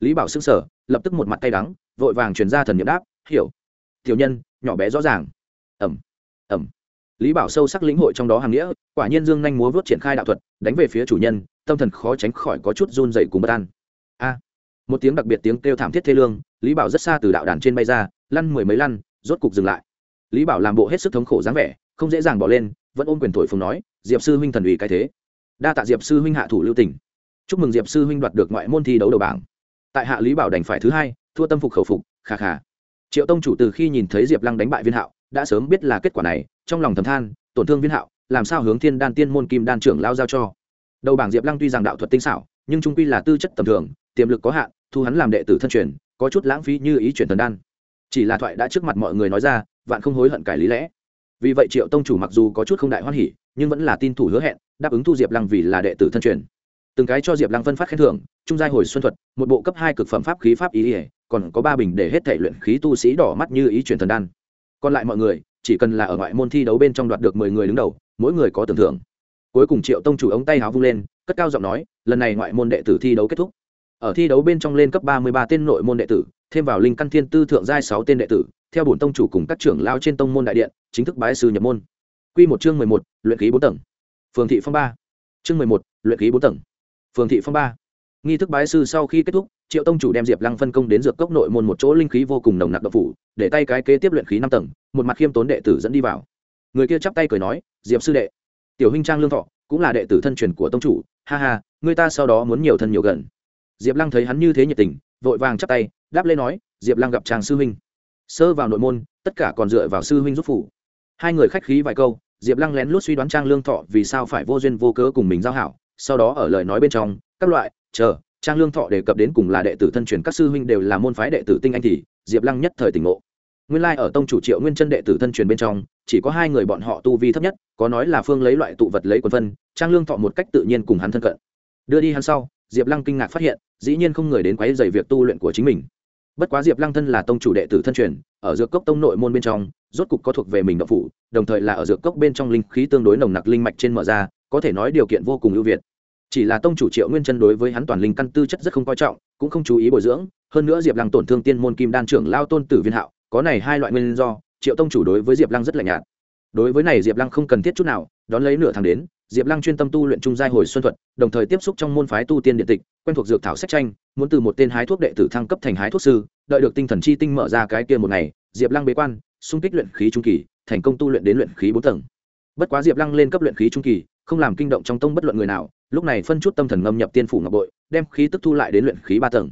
Lý bảo xưng sở lập tức một mặt tay đắng, vội vàng truyền ra thần niệm đáp, hiểu. Tiểu nhân, nhỏ bé rõ ràng. Ẩm ẩm lý bảo sâu sắc lĩnh hội trong đó hàm nghĩa, quả nhiên dương nhanh múa vớt triển khai đạo thuật, đánh về phía chủ nhân, tâm thần khó tránh khỏi có chút run dậy cùng bất an. A một tiếng đặc biệt tiếng kêu thảm thiết thê lương, lý bảo rất xa từ đạo đàn trên bay ra, lăn mười mấy lăn, rốt cục dừng lại. Lý bảo làm bộ hết sức thống khổ dáng vẻ, không dễ dàng bỏ lên, vẫn ôm quyền thổi phùng nói, diệp sư huynh thần ủy cái thế. Đa tạ diệp sư huynh hạ thủ lưu tỉnh chúc mừng diệp sư huynh đoạt được ngoại môn thi đấu đầu bảng. Tại hạ lý bảo đành phải thứ hai, thua tâm phục khẩu phục khà khà triệu tông chủ từ khi nhìn thấy diệp lăng đánh bại viên hạo, đã sớm biết là kết quả này, trong lòng thầm than, tổn thương viên hạo, làm sao hướng thiên đan tiên môn kim đan trưởng lao giao cho? Đầu bảng diệp lăng tuy rằng đạo thuật tinh xảo, nhưng trung quy là tư chất tầm thường, tiềm lực có hạn thu hắn làm đệ tử thân truyền, có chút lãng phí như ý chuyển thần đan. Chỉ là thoại đã trước mặt mọi người nói ra, vạn không hối hận cải lý lẽ. Vì vậy triệu tông chủ mặc dù có chút không đại hoan hỉ, nhưng vẫn là tin thủ hứa hẹn, đáp ứng thu diệp lăng vì là đệ tử thân truyền. Từng cái cho diệp lăng phân phát khen thưởng, trung giai hồi xuân thuật, một bộ cấp hai cực phẩm pháp khí pháp ý ỉa còn có ba bình để hết thể luyện khí tu sĩ đỏ mắt như ý chuyển thần đan. Còn lại mọi người, chỉ cần là ở ngoại môn thi đấu bên trong đoạt được mười người đứng đầu, mỗi người có tưởng thưởng. Cuối cùng triệu tông chủ ống tay háo vung lên, cất cao giọng nói, lần này ngoại môn đệ tử thi đấu kết thúc ở thi đấu bên trong lên cấp ba mươi ba tên nội môn đệ tử, thêm vào linh căn thiên tư thượng giai sáu tên đệ tử, theo bổn tông chủ cùng các trưởng lao trên tông môn đại điện, chính thức bái sư nhập môn. Quy một chương mười một, luyện khí bốn tầng. Phường thị phong ba. Chương mười một, luyện khí bốn tầng. Phường thị phong ba. Nghi thức bái sư sau khi kết thúc, triệu tông chủ đem diệp lăng phân công đến dược cốc nội môn một chỗ linh khí vô cùng nồng nặc độc phủ, để tay cái kế tiếp luyện khí năm tầng, một mặt khiêm tốn đệ tử dẫn đi vào. Người kia chắp tay cười nói, diệp sư đệ, tiểu huynh trang lương thọ cũng là đệ tử thân truyền của tông chủ, ha ha, người ta sau đó muốn nhiều thân nhiều gần diệp lăng thấy hắn như thế nhiệt tình, vội vàng chắp tay, đáp lên nói, diệp lăng gặp trang sư huynh. Sơ vào nội môn, tất cả còn dựa vào sư huynh giúp phủ. Hai người khách khí vài câu, diệp lăng lén lút suy đoán trang lương thọ vì sao phải vô duyên vô cớ cùng mình giao hảo, sau đó ở lời nói bên trong, các loại, chờ, trang lương thọ đề cập đến cùng là đệ tử thân truyền các sư huynh đều là môn phái đệ tử tinh anh thì, diệp lăng nhất thời tỉnh ngộ. Nguyên lai ở tông chủ triệu nguyên chân đệ tử thân truyền bên trong, chỉ có hai người bọn họ tu vi thấp nhất, có nói là phương lấy loại tụ vật lấy quần phân, trang lương thọ một cách tự nhiên cùng hắn thân cận. Đưa đi hắn sau diệp lăng kinh ngạc phát hiện, dĩ nhiên không người đến quấy dày việc tu luyện của chính mình. Bất quá diệp lăng thân là tông chủ đệ tử thân truyền, ở dược cốc tông nội môn bên trong, rốt cục có thuộc về mình đậu phủ, đồng thời là ở dược cốc bên trong linh khí tương đối nồng nặc linh mạch trên mở ra, có thể nói điều kiện vô cùng ưu việt. Chỉ là tông chủ triệu nguyên chân đối với hắn toàn linh căn tư chất rất không coi trọng, cũng không chú ý bồi dưỡng, hơn nữa diệp lăng tổn thương tiên môn kim đan trưởng lao tôn tử viên hạo, có này hai loại nguyên do, triệu tông chủ đối với diệp lăng rất lạnh nhạt. Đối với này diệp lăng không cần thiết chút nào, đón lấy nửa tháng đến diệp lăng chuyên tâm tu luyện trung giai hồi xuân thuật, đồng thời tiếp xúc trong môn phái tu tiên điện tịch, quen thuộc dược thảo sách tranh, muốn từ một tên hái thuốc đệ tử thăng cấp thành hái thuốc sư, đợi được tinh thần chi tinh mở ra cái kia một ngày, diệp lăng bế quan, xung kích luyện khí trung kỳ, thành công tu luyện đến luyện khí bốn tầng. Bất quá diệp lăng lên cấp luyện khí trung kỳ, không làm kinh động trong tông bất luận người nào, lúc này phân chút tâm thần ngâm nhập tiên phủ ngọc bội, đem khí tức thu lại đến luyện khí ba tầng.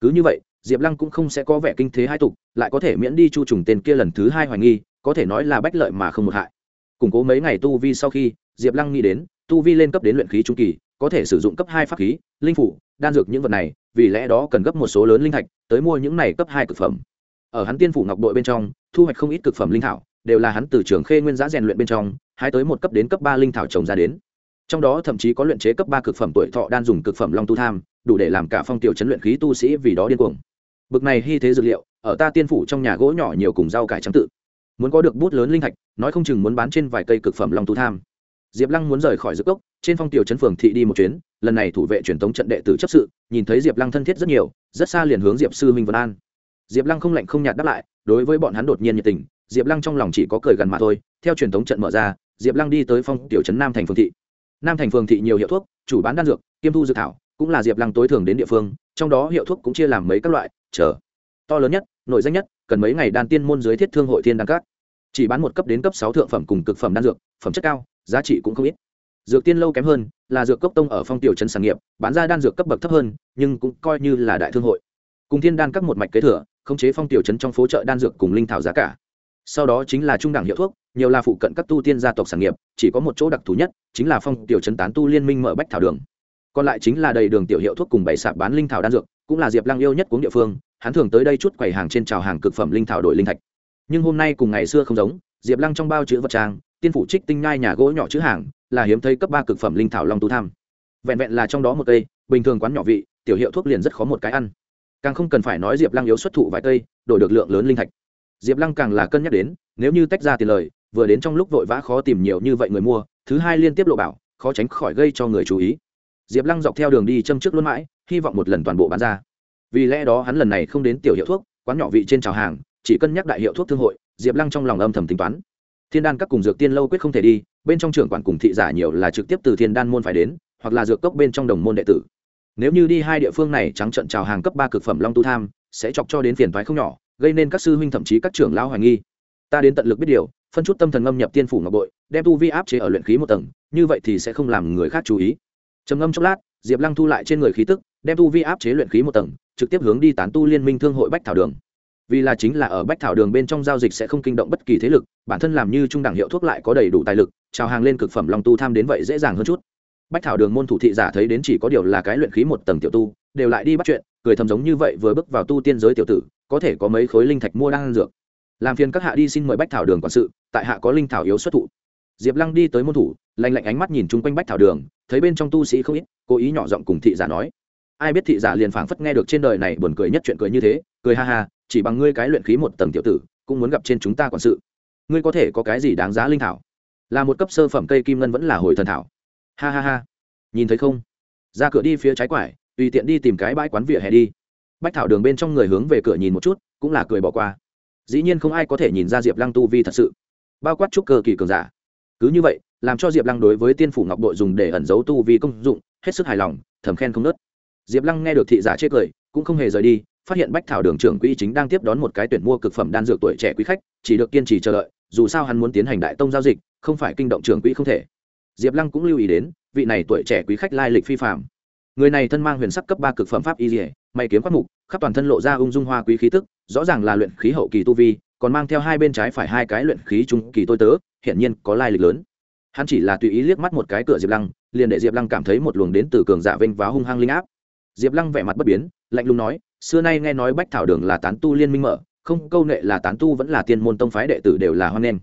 Cứ như vậy, diệp lăng cũng không sẽ có vẻ kinh thế hai tục, lại có thể miễn đi chu trùng tên kia lần thứ hai hoài nghi, có thể nói là bách lợi mà không một hại củng cố mấy ngày tu vi sau khi, diệp lăng nghĩ đến, tu vi lên cấp đến luyện khí trung kỳ, có thể sử dụng cấp hai pháp khí, linh phủ, đan dược những vật này, vì lẽ đó cần gấp một số lớn linh thạch, tới mua những này cấp hai cực phẩm. Ở hắn tiên phủ ngọc đội bên trong, thu hoạch không ít cực phẩm linh thảo, đều là hắn từ trường khê nguyên giá rèn luyện bên trong hai tới một cấp đến cấp ba linh thảo trồng ra đến. Trong đó thậm chí có luyện chế cấp ba cực phẩm tuổi thọ đan dùng cực phẩm long tu tham, đủ để làm cả phong tiểu chấn luyện khí tu sĩ vì đó điên cuồng. Bực này hy thế dược liệu, ở ta tiên phủ trong nhà gỗ nhỏ nhiều cùng rau cải trắng tự muốn có được bút lớn linh thạch, nói không chừng muốn bán trên vài cây cực phẩm long tu tham. Diệp lăng muốn rời khỏi dược cốc, trên phong tiểu trấn phường thị đi một chuyến, lần này thủ vệ truyền thống trận đệ tử chấp sự, nhìn thấy diệp lăng thân thiết rất nhiều, rất xa liền hướng diệp sư minh vân an. Diệp lăng không lạnh không nhạt đáp lại, đối với bọn hắn đột nhiên nhiệt tình, diệp lăng trong lòng chỉ có cười gần mà thôi, theo truyền thống trận mở ra, diệp lăng đi tới phong tiểu trấn nam thành phường thị. Nam thành phường thị nhiều hiệu thuốc, chủ bán đan dược, kiêm thu dược thảo, cũng là diệp lăng tối thường đến địa phương, trong đó hiệu thuốc cũng chia làm mấy các loại, chờ. To lớn nhất nội danh nhất cần mấy ngày đan tiên môn dưới thiết thương hội thiên đan các. Chỉ bán một cấp đến cấp sáu thượng phẩm cùng cực phẩm đan dược, phẩm chất cao, giá trị cũng không ít. Dược tiên lâu kém hơn, là dược cốc tông ở phong tiểu trấn sản nghiệp, bán ra đan dược cấp bậc thấp hơn, nhưng cũng coi như là đại thương hội. Cùng thiên đan các một mạch kế thừa, khống chế phong tiểu trấn trong phố chợ đan dược cùng linh thảo giá cả. Sau đó chính là trung đẳng hiệu thuốc, nhiều là phụ cận các tu tiên gia tộc sản nghiệp, chỉ có một chỗ đặc thù nhất, chính là phong tiểu trấn tán tu liên minh mở bách thảo đường còn lại chính là đầy đường tiểu hiệu thuốc cùng bảy sạp bán linh thảo đan dược, cũng là diệp lăng yêu nhất của địa phương, hắn thường tới đây chút quầy hàng trên trào hàng cực phẩm linh thảo đổi linh thạch. Nhưng hôm nay cùng ngày xưa không giống, diệp lăng trong bao chữ vật trang, tiên phủ trích tinh nhai nhà gỗ nhỏ chữ hàng, là hiếm thấy cấp ba cực phẩm linh thảo long tu tham. Vẹn vẹn là trong đó một cây, bình thường quán nhỏ vị, tiểu hiệu thuốc liền rất khó một cái ăn. Càng không cần phải nói diệp lăng yếu xuất thụ vài cây, đổi được lượng lớn linh thạch. Diệp lăng càng là cân nhắc đến, nếu như tách ra tiền lời, vừa đến trong lúc vội vã khó tìm nhiều như vậy người mua, thứ hai liên tiếp lộ bảo, khó tránh khỏi gây cho người chú ý diệp lăng dọc theo đường đi châm trước luôn mãi, hy vọng một lần toàn bộ bán ra. Vì lẽ đó hắn lần này không đến tiểu hiệu thuốc, quán nhỏ vị trên trào hàng, chỉ cân nhắc đại hiệu thuốc thương hội, diệp lăng trong lòng âm thầm tính toán. Thiên đan các cùng dược tiên lâu quyết không thể đi, bên trong trưởng quản cùng thị giả nhiều là trực tiếp từ thiên đan môn phải đến, hoặc là dược cốc bên trong đồng môn đệ tử. Nếu như đi hai địa phương này trắng trận trào hàng cấp ba cực phẩm long tu tham, sẽ chọc cho đến phiền thoái không nhỏ, gây nên các sư huynh thậm chí các trưởng lao hoài nghi. Ta đến tận lực biết điều, phân chút tâm thần ngâm nhập tiên phủ ngọc bội, đem tu vi áp chế ở luyện khí một tầng, như vậy thì sẽ không làm người khác chú ý trầm ngâm chốc lát, diệp lăng thu lại trên người khí tức, đem tu vi áp chế luyện khí một tầng, trực tiếp hướng đi tán tu liên minh thương hội bách thảo đường. Vì là chính là ở bách thảo đường bên trong giao dịch sẽ không kinh động bất kỳ thế lực, bản thân làm như trung đẳng hiệu thuốc lại có đầy đủ tài lực, trào hàng lên cực phẩm lòng tu tham đến vậy dễ dàng hơn chút. Bách thảo đường môn thủ thị giả thấy đến chỉ có điều là cái luyện khí một tầng tiểu tu, đều lại đi bắt chuyện, cười thầm giống như vậy vừa bước vào tu tiên giới tiểu tử, có thể có mấy khối linh thạch mua đang dược. Làm phiền các hạ đi xin mời bách thảo đường quản sự, tại hạ có linh thảo yếu xuất thụ. Diệp lăng đi tới môn thủ, lạnh lạnh ánh mắt nhìn chung quanh bách thảo đường thấy bên trong tu sĩ không ít, cố ý nhỏ giọng cùng thị giả nói. Ai biết thị giả liền phảng phất nghe được trên đời này buồn cười nhất chuyện cười như thế, cười ha ha, chỉ bằng ngươi cái luyện khí một tầng tiểu tử, cũng muốn gặp trên chúng ta quản sự. Ngươi có thể có cái gì đáng giá linh thảo? Là một cấp sơ phẩm cây kim ngân vẫn là hồi thần thảo. Ha ha ha. Nhìn thấy không? Ra cửa đi phía trái quải, tùy tiện đi tìm cái bãi quán vỉa hè đi. Bách thảo đường bên trong người hướng về cửa nhìn một chút, cũng là cười bỏ qua. Dĩ nhiên không ai có thể nhìn ra diệp lăng tu vi thật sự. Bao quát chúc cơ kỳ cường giả. Cứ như vậy làm cho diệp lăng đối với tiên phủ ngọc đội dùng để ẩn giấu tu vi công dụng, hết sức hài lòng, thầm khen không nớt. Diệp lăng nghe được thị giả chê cười, cũng không hề rời đi, phát hiện bách thảo đường trưởng quỹ chính đang tiếp đón một cái tuyển mua cực phẩm đan dược tuổi trẻ quý khách, chỉ được kiên trì chờ đợi, dù sao hắn muốn tiến hành đại tông giao dịch, không phải kinh động trưởng quỹ không thể. Diệp lăng cũng lưu ý đến, vị này tuổi trẻ quý khách lai lịch phi phạm người này thân mang huyền sắc cấp ba cực phẩm pháp y dỉa mày kiếm khắc mục, khắp toàn thân lộ ra ung dung hoa quý khí tức, rõ ràng là luyện khí hậu kỳ tu vi, còn mang theo hai bên trái phải hai cái luyện khí trung kỳ tôi tớ, hiển nhiên có lai lịch lớn hắn chỉ là tùy ý liếc mắt một cái cửa diệp lăng, liền để diệp lăng cảm thấy một luồng đến từ cường giả vênh vá hung hăng linh áp. Diệp lăng vẻ mặt bất biến, lạnh lùng nói, xưa nay nghe nói bách thảo đường là tán tu liên minh mở, không, câu nệ là tán tu vẫn là tiên môn tông phái đệ tử đều là hoan nghênh.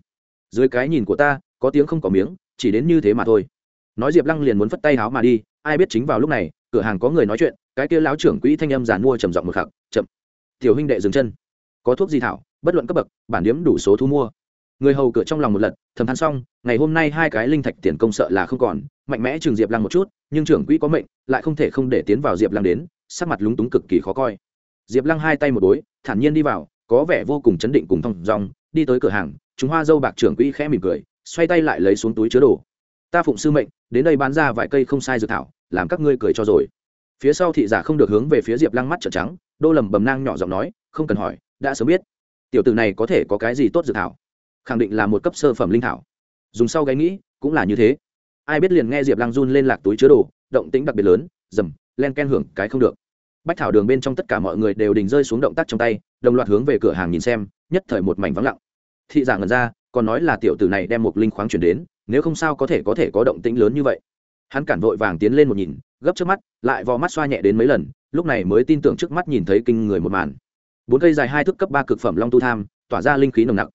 Dưới cái nhìn của ta, có tiếng không có miếng, chỉ đến như thế mà thôi. Nói diệp lăng liền muốn phất tay háo mà đi, ai biết chính vào lúc này, cửa hàng có người nói chuyện, cái kia lão trưởng quỹ thanh âm giàn mua trầm giọng một khắc chậm, tiểu huynh đệ dừng chân. Có thuốc gì thảo, bất luận cấp bậc, bản điếm đủ số thu mua người hầu cửa trong lòng một lần thầm than xong, ngày hôm nay hai cái linh thạch tiền công sợ là không còn, mạnh mẽ trường diệp lăng một chút, nhưng trưởng quỹ có mệnh, lại không thể không để tiến vào diệp lăng đến, sắc mặt lúng túng cực kỳ khó coi. Diệp lăng hai tay một bối thản nhiên đi vào, có vẻ vô cùng chấn định cùng thong dong, đi tới cửa hàng, chúng hoa dâu bạc trưởng quỹ khẽ mỉm cười, xoay tay lại lấy xuống túi chứa đồ. Ta phụng sư mệnh, đến đây bán ra vài cây không sai dược thảo, làm các ngươi cười cho rồi. Phía sau thị giả không được hướng về phía diệp lăng mắt trợn trắng, đô lầm bầm nang nhỏ giọng nói, không cần hỏi, đã sớm biết, tiểu tử này có thể có cái gì tốt dược thảo? Khẳng định là một cấp sơ phẩm linh thảo. Dùng sau gáy nghĩ, cũng là như thế. Ai biết liền nghe diệp lăng run lên lạc túi chứa đồ, động tính đặc biệt lớn, dầm, len ken hưởng cái không được. Bách thảo đường bên trong tất cả mọi người đều đình rơi xuống động tác trong tay, đồng loạt hướng về cửa hàng nhìn xem, nhất thời một mảnh vắng lặng. Thị giả ngần ra, còn nói là tiểu tử này đem một linh khoáng chuyển đến, nếu không sao có thể có thể có động tĩnh lớn như vậy. Hắn cản vội vàng tiến lên một nhìn, gấp trước mắt, lại vò mắt xoa nhẹ đến mấy lần, lúc này mới tin tưởng trước mắt nhìn thấy kinh người một màn. Bốn cây dài hai thước cấp ba cực phẩm long tu tham, tỏa ra linh khí nồng nặc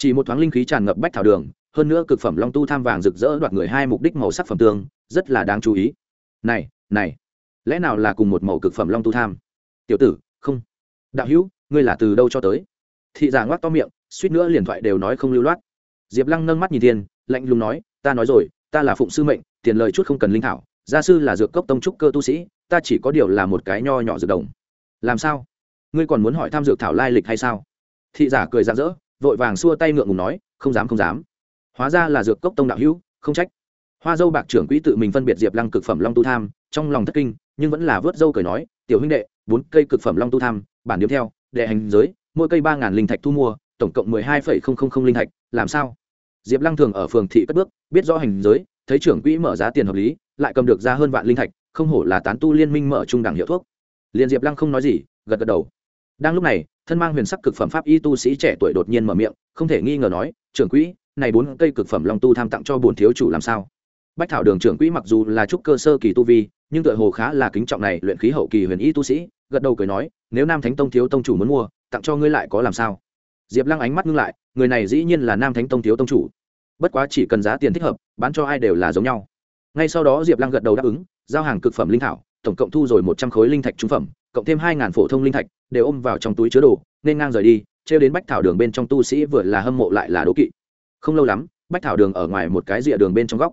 chỉ một thoáng linh khí tràn ngập bách thảo đường, hơn nữa cực phẩm long tu tham vàng rực rỡ đoạt người hai mục đích màu sắc phẩm tương, rất là đáng chú ý. Này này, lẽ nào là cùng một màu cực phẩm long tu tham? Tiểu tử, không. Đạo hữu, ngươi là từ đâu cho tới? Thị giả ngoác to miệng, suýt nữa liền thoại đều nói không lưu loát. Diệp lăng nâng mắt nhìn thiên, lạnh lùng nói, ta nói rồi, ta là phụng sư mệnh, tiền lời chút không cần linh thảo, gia sư là dược cốc tông trúc cơ tu sĩ, ta chỉ có điều là một cái nho nhỏ dược đồng. Làm sao? Ngươi còn muốn hỏi tham dược thảo lai lịch hay sao? Thị giả cười rạng rỡ vội vàng xua tay ngượng ngùng nói, không dám không dám. Hóa ra là dược cốc tông đạo hữu, không trách. Hoa dâu bạc trưởng quỹ tự mình phân biệt diệp lăng cực phẩm long tu tham, trong lòng thất kinh, nhưng vẫn là vớt dâu cười nói, tiểu huynh đệ, bốn cây cực phẩm long tu tham, bản điếm theo, đệ hành giới, mỗi cây ba ngàn linh thạch thu mua, tổng cộng mười hai phẩy không không không linh thạch, làm sao? Diệp lăng thường ở phường thị cất bước, biết rõ hành giới, thấy trưởng quỹ mở giá tiền hợp lý, lại cầm được ra hơn vạn linh thạch, không hổ là tán tu liên minh mở trung đẳng hiệu thuốc. Liền diệp lăng không nói gì, gật gật đầu. Đang lúc này thân mang huyền sắc cực phẩm pháp y tu sĩ trẻ tuổi đột nhiên mở miệng, không thể nghi ngờ nói, trưởng quỹ, này bốn cây cực phẩm long tu tham tặng cho bổn thiếu chủ làm sao? Bách thảo đường trưởng quỹ mặc dù là trúc cơ sơ kỳ tu vi, nhưng tựa hồ khá là kính trọng này luyện khí hậu kỳ huyền y tu sĩ, gật đầu cười nói, nếu nam thánh tông thiếu tông chủ muốn mua, tặng cho ngươi lại có làm sao? Diệp lăng ánh mắt ngưng lại, người này dĩ nhiên là nam thánh tông thiếu tông chủ. Bất quá chỉ cần giá tiền thích hợp, bán cho ai đều là giống nhau. Ngay sau đó diệp lăng gật đầu đáp ứng, giao hàng cực phẩm linh thảo tổng cộng thu rồi một trăm khối linh thạch trung phẩm, cộng thêm hai ngàn phổ thông linh thạch, đều ôm vào trong túi chứa đồ, nên ngang rời đi, trêu đến bách thảo đường bên trong tu sĩ vừa là hâm mộ lại là đố kỵ. Không lâu lắm, bách thảo đường ở ngoài một cái rìa đường bên trong góc.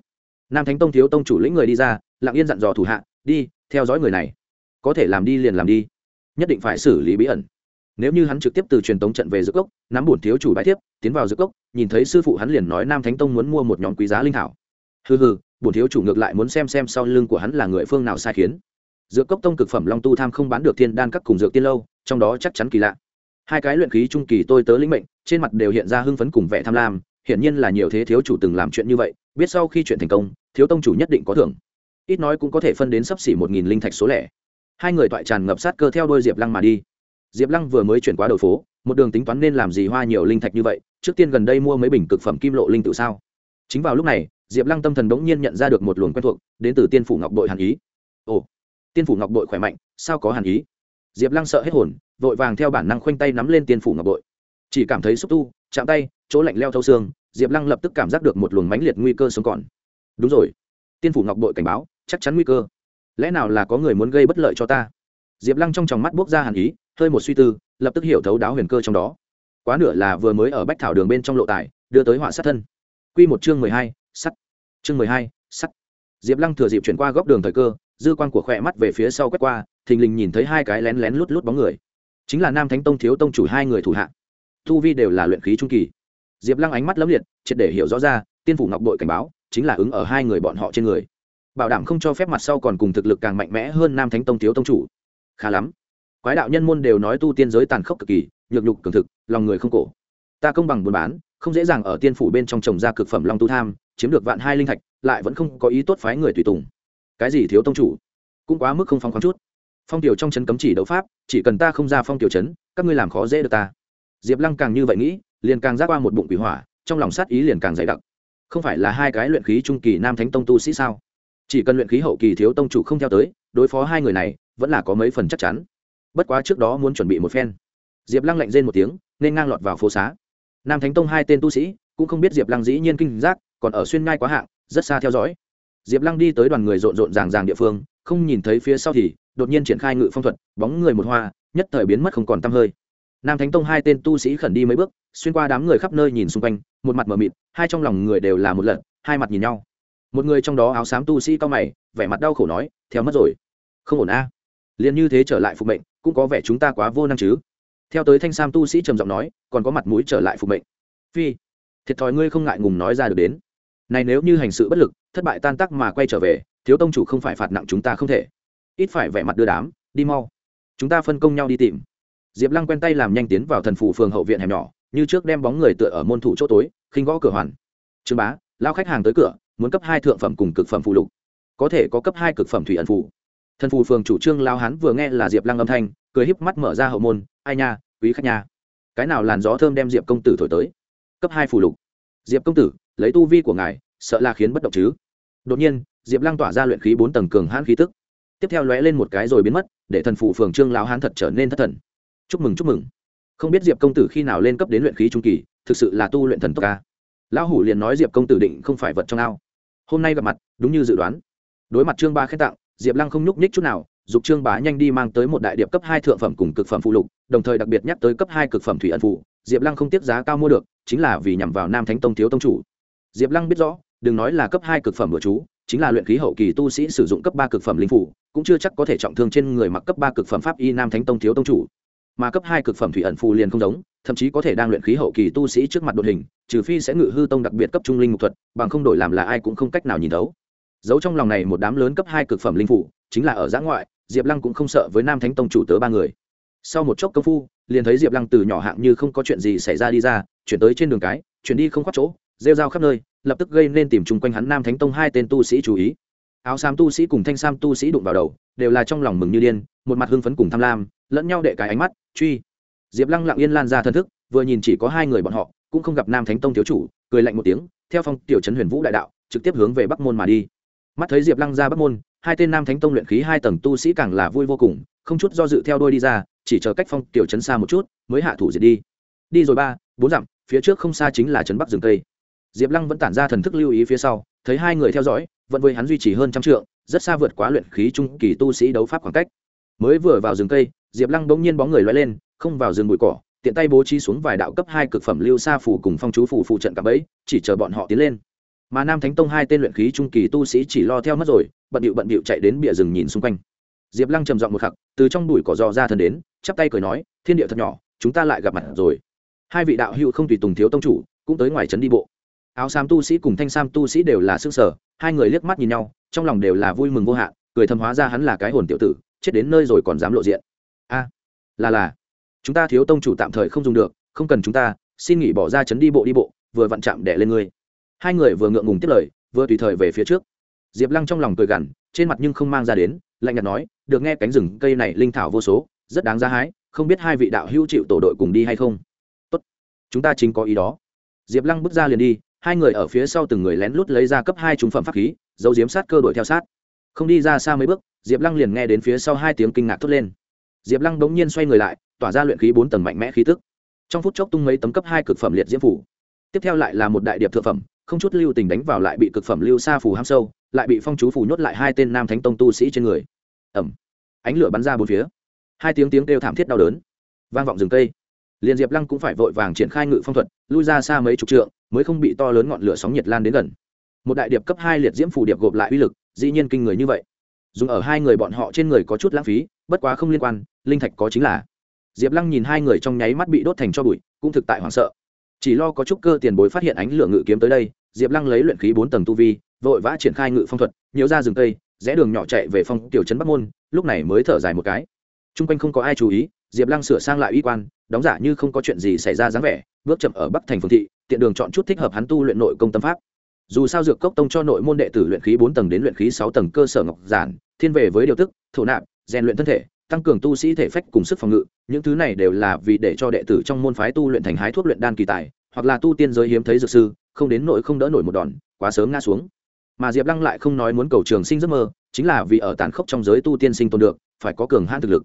Nam thánh tông thiếu tông chủ lĩnh người đi ra, lặng yên dặn dò thủ hạ, đi, theo dõi người này. Có thể làm đi liền làm đi. Nhất định phải xử lý bí ẩn. Nếu như hắn trực tiếp từ truyền tống trận về dược cốc, nắm bổn thiếu chủ bãi tiếp tiến vào dược cốc, nhìn thấy sư phụ hắn liền nói nam thánh tông muốn mua một nhóm quý giá linh thảo. Hừ hừ, bổn thiếu chủ ngược lại muốn xem xem sau lưng của hắn là người phương nào sai khiến. Dược cốc tông cực phẩm long tu tham không bán được thiên đan các cùng dược tiên lâu, trong đó chắc chắn kỳ lạ. Hai cái luyện khí trung kỳ tôi tớ lĩnh mệnh, trên mặt đều hiện ra hưng phấn cùng vẻ tham lam, hiển nhiên là nhiều thế thiếu chủ từng làm chuyện như vậy, biết sau khi chuyện thành công, thiếu tông chủ nhất định có thưởng. Ít nói cũng có thể phân đến sấp xỉ một nghìn linh thạch số lẻ. Hai người toại tràn ngập sát cơ theo đôi diệp lăng mà đi. Diệp lăng vừa mới chuyển qua đầu phố, một đường tính toán nên làm gì hoa nhiều linh thạch như vậy, trước tiên gần đây mua mấy bình cực phẩm kim lộ linh tự sao. Chính vào lúc này, diệp lăng tâm thần đ n g nhiên nhận ra được một luồng quen thuộc, đến từ tiên phủ ngọc bội hàn ý. Ồ tiên phủ ngọc bội khỏe mạnh, sao có hàn ý? Diệp lăng sợ hết hồn, vội vàng theo bản năng khoanh tay nắm lên tiên phủ ngọc bội. Chỉ cảm thấy xúc tu, chạm tay, chỗ lạnh leo thâu xương, diệp lăng lập tức cảm giác được một luồng mãnh liệt nguy cơ sống còn. Đúng rồi. Tiên phủ ngọc bội cảnh báo, chắc chắn nguy cơ. Lẽ nào là có người muốn gây bất lợi cho ta? Diệp lăng trong tròng mắt buốc ra hàn ý, hơi một suy tư, lập tức hiểu thấu đáo huyền cơ trong đó. Quá nửa là vừa mới ở bách thảo đường bên trong lộ tài, đưa tới họa sát thân. Q một chương mười hai, sắt. Chương mười hai, sắt. Diệp lăng thừa dịp chuyển qua góc đường thời cơ dư quan của khỏe mắt về phía sau quét qua, thình lình nhìn thấy hai cái lén lén lút lút bóng người. Chính là nam thánh tông thiếu tông chủ hai người thủ hạ. Thu vi đều là luyện khí trung kỳ. Diệp lăng ánh mắt lấm liệt, triệt để hiểu rõ ra, tiên phủ ngọc đội cảnh báo, chính là ứng ở hai người bọn họ trên người. Bảo đảm không cho phép mặt sau còn cùng thực lực càng mạnh mẽ hơn nam thánh tông thiếu tông chủ. Khá lắm. Quái đạo nhân môn đều nói tu tiên giới tàn khốc cực kỳ, nhược nhục cường thực, lòng người không cổ. Ta công bằng buôn bán, không dễ dàng ở tiên phủ bên trong trồng ra cực phẩm long tu tham, chiếm được vạn hai linh thạch, lại vẫn không có ý tốt phái người tùy tùng cái gì thiếu tông chủ? Cũng quá mức không phong khoáng chút. Phong tiểu trong trấn cấm chỉ đấu pháp, chỉ cần ta không ra phong tiểu trấn các ngươi làm khó dễ được ta. Diệp lăng càng như vậy nghĩ, liền càng giác qua một bụng quỷ hỏa, trong lòng sát ý liền càng dày đặc. Không phải là hai cái luyện khí trung kỳ nam thánh tông tu sĩ sao? Chỉ cần luyện khí hậu kỳ thiếu tông chủ không theo tới, đối phó hai người này, vẫn là có mấy phần chắc chắn. Bất quá trước đó muốn chuẩn bị một phen. Diệp lăng lạnh rên một tiếng, nên ngang lọt vào phố xá. Nam thánh tông hai tên tu sĩ, cũng không biết diệp lăng dĩ nhiên kinh giác, còn ở xuyên ngai quá hạng, rất xa theo dõi diệp lăng đi tới đoàn người rộn rộn ràng ràng địa phương, không nhìn thấy phía sau thì, đột nhiên triển khai ngự phong thuật, bóng người một hoa, nhất thời biến mất không còn t hơi. Nam thánh tông hai tên tu sĩ khẩn đi mấy bước, xuyên qua đám người khắp nơi nhìn xung quanh, một mặt mờ mịt, hai trong lòng người đều là một lần hai mặt nhìn nhau. Một người trong đó áo xám tu sĩ cao mày, vẻ mặt đau khổ nói, theo mất rồi. Không ổn a. À. liền như thế trở lại phục mệnh, cũng có vẻ chúng ta quá vô năng chứ. Theo tới thanh sam tu sĩ trầm giọng nói, còn có mặt mũi trở lại phục mệnh. Phi, thiệt thòi ngươi không ngại ngùng nói ra được đến này nếu như hành sự bất lực, thất bại tan tác mà quay trở về, thiếu tông chủ không phải phạt nặng chúng ta không thể. Ít phải vẻ mặt đưa đám, đi mau. Chúng ta phân công nhau đi tìm. Diệp lăng quen tay làm nhanh tiến vào thần phủ phường hậu viện hẻm nhỏ, như trước đem bóng người tựa ở môn thủ chỗ tối, khinh gõ cửa hoàn. Trương bá, lao khách hàng tới cửa, muốn cấp hai thượng phẩm cùng cực phẩm phụ lục. Có thể có cấp hai cực phẩm thủy ẩn phủ thần phù phường chủ trương lao hán vừa nghe là diệp lăng âm thanh, cười híp mắt mở ra hậu môn, ai nha, quý khách nha. Cái nào làn gió thơm đem diệp công tử thổi tới. Cấp hai phù lục. Diệp công tử lấy tu vi của ngài, sợ là khiến bất động chứ. Đột nhiên, diệp lăng tỏa ra luyện khí bốn tầng cường hãn khí tức. Tiếp theo lóe lên một cái rồi biến mất, để thần phụ phường trương lão hán thật trở nên thất thần. Chúc mừng chúc mừng. Không biết diệp công tử khi nào lên cấp đến luyện khí trung kỳ, thực sự là tu luyện thần tốc ca lão hủ liền nói diệp công tử định không phải vật trong ao. Hôm nay gặp mặt, đúng như dự đoán. Đối mặt trương ba khen tặng, diệp lăng không nhúc nhích chút nào, dục trương bá nhanh đi mang tới một đại điệp cấp hai thượng phẩm cùng cực phẩm phụ lục, đồng thời đặc biệt nhắc tới cấp hai cực phẩm thủy ẩn phụ. Diệp lăng không tiết giá cao mua được, chính là vì nhằm vào nam thánh tông thiếu tông chủ diệp lăng biết rõ, đừng nói là cấp hai cực phẩm của chú, chính là luyện khí hậu kỳ tu sĩ sử dụng cấp ba cực phẩm linh phủ, cũng chưa chắc có thể trọng thương trên người mặc cấp ba cực phẩm pháp y nam thánh tông thiếu tông chủ. Mà cấp hai cực phẩm thủy ẩn phù liền không giống, thậm chí có thể đang luyện khí hậu kỳ tu sĩ trước mặt đột hình, trừ phi sẽ ngự hư tông đặc biệt cấp trung linh mục thuật, bằng không đổi làm là ai cũng không cách nào nhìn thấu. Giấu trong lòng này một đám lớn cấp hai cực phẩm linh phủ, chính là ở giã ngoại, diệp lăng cũng không sợ với nam thánh tông chủ tớ ba người. Sau một chốc công phu, liền thấy diệp lăng từ nhỏ hạng như không có chuyện gì xảy ra đi ra, chuyển tới trên đường cái, chuyển đi không khoát chỗ rêu rao khắp nơi, lập tức gây nên tìm chung quanh hắn nam thánh tông hai tên tu sĩ chú ý. Áo xám tu sĩ cùng thanh sam tu sĩ đụng vào đầu, đều là trong lòng mừng như điên, một mặt hưng phấn cùng tham lam, lẫn nhau đệ cái ánh mắt, truy. Diệp lăng lặng yên lan ra thân thức, vừa nhìn chỉ có hai người bọn họ, cũng không gặp nam thánh tông thiếu chủ, cười lạnh một tiếng, theo phong tiểu trấn huyền vũ đại đạo, trực tiếp hướng về bắc môn mà đi. Mắt thấy diệp lăng ra bắc môn, hai tên nam thánh tông luyện khí hai tầng tu sĩ càng là vui vô cùng, không chút do dự theo đôi đi ra, chỉ chờ cách phong tiểu trấn xa một chút, mới hạ thủ diệt đi. Đi rồi ba, bốn dặm, phía trước không xa chính là trấn bắc rừng tây diệp lăng vẫn tản ra thần thức lưu ý phía sau, thấy hai người theo dõi, vẫn với hắn duy trì hơn trăm trượng, rất xa vượt quá luyện khí trung kỳ tu sĩ đấu pháp khoảng cách. Mới vừa vào rừng cây, diệp lăng bỗng nhiên bóng người loay lên, không vào rừng bụi cỏ, tiện tay bố trí xuống vài đạo cấp hai cực phẩm lưu sa phủ cùng phong chú phủ phụ trận cả bẫy, chỉ chờ bọn họ tiến lên. Mà nam thánh tông hai tên luyện khí trung kỳ tu sĩ chỉ lo theo mất rồi, bận điệu bận điệu chạy đến bìa rừng nhìn xung quanh. Diệp lăng trầm giọng một khắc, từ trong bụi cỏ dò ra thân đến, chắp tay cười nói, thiên địa thật nhỏ, chúng ta lại gặp mặt rồi. Hai vị đạo hữu không tùy tùng thiếu tông chủ, cũng tới ngoài trấn đi bộ áo xám tu sĩ cùng thanh sam tu sĩ đều là s ư ơ n g sở, hai người liếc mắt nhìn nhau, trong lòng đều là vui mừng vô hạn, cười thâm hóa ra hắn là cái hồn tiểu tử, chết đến nơi rồi còn dám lộ diện. A, là là, chúng ta thiếu tông chủ tạm thời không dùng được, không cần chúng ta, xin nghỉ bỏ ra chấn đi bộ đi bộ, vừa vặn chạm đẻ lên ngươi. Hai người vừa ngượng ngùng tiếp lời, vừa tùy thời về phía trước. Diệp lăng trong lòng cười gằn, trên mặt nhưng không mang ra đến, lạnh nhạt nói, được nghe cánh rừng cây này linh thảo vô số, rất đáng giá hái, không biết hai vị đạo hữu chịu tổ đội cùng đi hay không? Tốt, chúng ta chính có ý đó. Diệp lăng bước ra liền đi hai người ở phía sau từng người lén lút lấy ra cấp hai trung phẩm pháp khí dấu diếm sát cơ đuổi theo sát. Không đi ra xa mấy bước, diệp lăng liền nghe đến phía sau hai tiếng kinh ngạc thốt lên. Diệp lăng bỗng nhiên xoay người lại, tỏa ra luyện khí bốn tầng mạnh mẽ khí tức. Trong phút chốc tung mấy tấm cấp hai cực phẩm liệt diễm phủ. Tiếp theo lại là một đại điệp thượng phẩm, không chút lưu tình đánh vào lại bị cực phẩm lưu xa phủ ham sâu, lại bị phong chú phủ nhốt lại hai tên nam thánh tông tu sĩ trên người. Ẩm ánh lửa bắn ra bốn phía. Hai tiếng tiếng kêu thảm thiết đau đớn. Vang vọng rừng cây. Liền diệp lăng cũng phải vội vàng triển khai ngự phong thuật, lui ra xa mấy chục trượng mới không bị to lớn ngọn lửa sóng nhiệt lan đến gần. Một đại điệp cấp hai liệt diễm phủ điệp gộp lại uy lực, dĩ nhiên kinh người như vậy. Dùng ở hai người bọn họ trên người có chút lãng phí, bất quá không liên quan, linh thạch có chính là. Diệp lăng nhìn hai người trong nháy mắt bị đốt thành cho bụi, cũng thực tại hoảng sợ. Chỉ lo có chút cơ tiền bối phát hiện ánh lửa ngự kiếm tới đây, diệp lăng lấy luyện khí bốn tầng tu vi, vội vã triển khai ngự phong thuật, nhiều ra rừng cây, rẽ đường nhỏ chạy về phong tiểu trấn bắc môn, lúc này mới thở dài một cái. T r u n g quanh không có ai chú ý, diệp lăng sửa sang lại uy quan, đóng giả như không có chuyện gì xảy ra dáng vẻ, bước chậm ở bắc thành phương thị tiện đường chọn chút thích hợp hắn tu luyện nội công tâm pháp. Dù sao dược cốc tông cho nội môn đệ tử luyện khí bốn tầng đến luyện khí sáu tầng cơ sở ngọc giản, thiên về với điều tức, thổ nạp, rèn luyện thân thể, tăng cường tu sĩ thể phách cùng sức phòng ngự, những thứ này đều là vì để cho đệ tử trong môn phái tu luyện thành hái thuốc luyện đan kỳ tài, hoặc là tu tiên giới hiếm thấy dược sư, không đến nội không đỡ nổi một đòn, quá sớm ngã xuống. Mà diệp lăng lại không nói muốn cầu trường sinh giấc mơ, chính là vì ở tàn khốc trong giới tu tiên sinh tồn được, phải có cường hãn thực lực.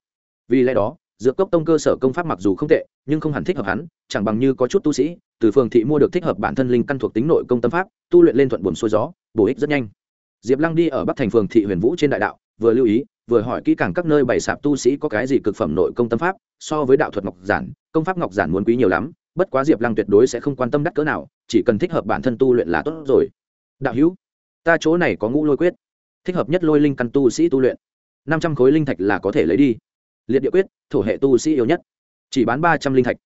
Vì lẽ đó dược cốc tông cơ sở công pháp mặc dù không tệ, nhưng không hẳn thích hợp hắn, chẳng bằng như có chút tu sĩ, từ phường thị mua được thích hợp bản thân linh căn thuộc tính nội công tâm pháp, tu luyện lên thuận buồm xuôi gió, bổ ích rất nhanh. Diệp lăng đi ở bắc thành phường thị huyền vũ trên đại đạo, vừa lưu ý, vừa hỏi kỹ càng các nơi bày sạp tu sĩ có cái gì cực phẩm nội công tâm pháp, so với đạo thuật ngọc giản, công pháp ngọc giản muốn quý nhiều lắm, bất quá diệp lăng tuyệt đối sẽ không quan tâm đắt cỡ nào, chỉ cần thích hợp bản thân tu luyện là tốt rồi. Đạo hữu, ta chỗ này có ngũ lôi quyết, thích hợp nhất lôi linh căn tu sĩ tu luyện. Năm trăm khối linh thạch là có thể lấy đi liệt địa quyết, thổ hệ tu sĩ yêu nhất. Chỉ bán ba trăm linh thạch.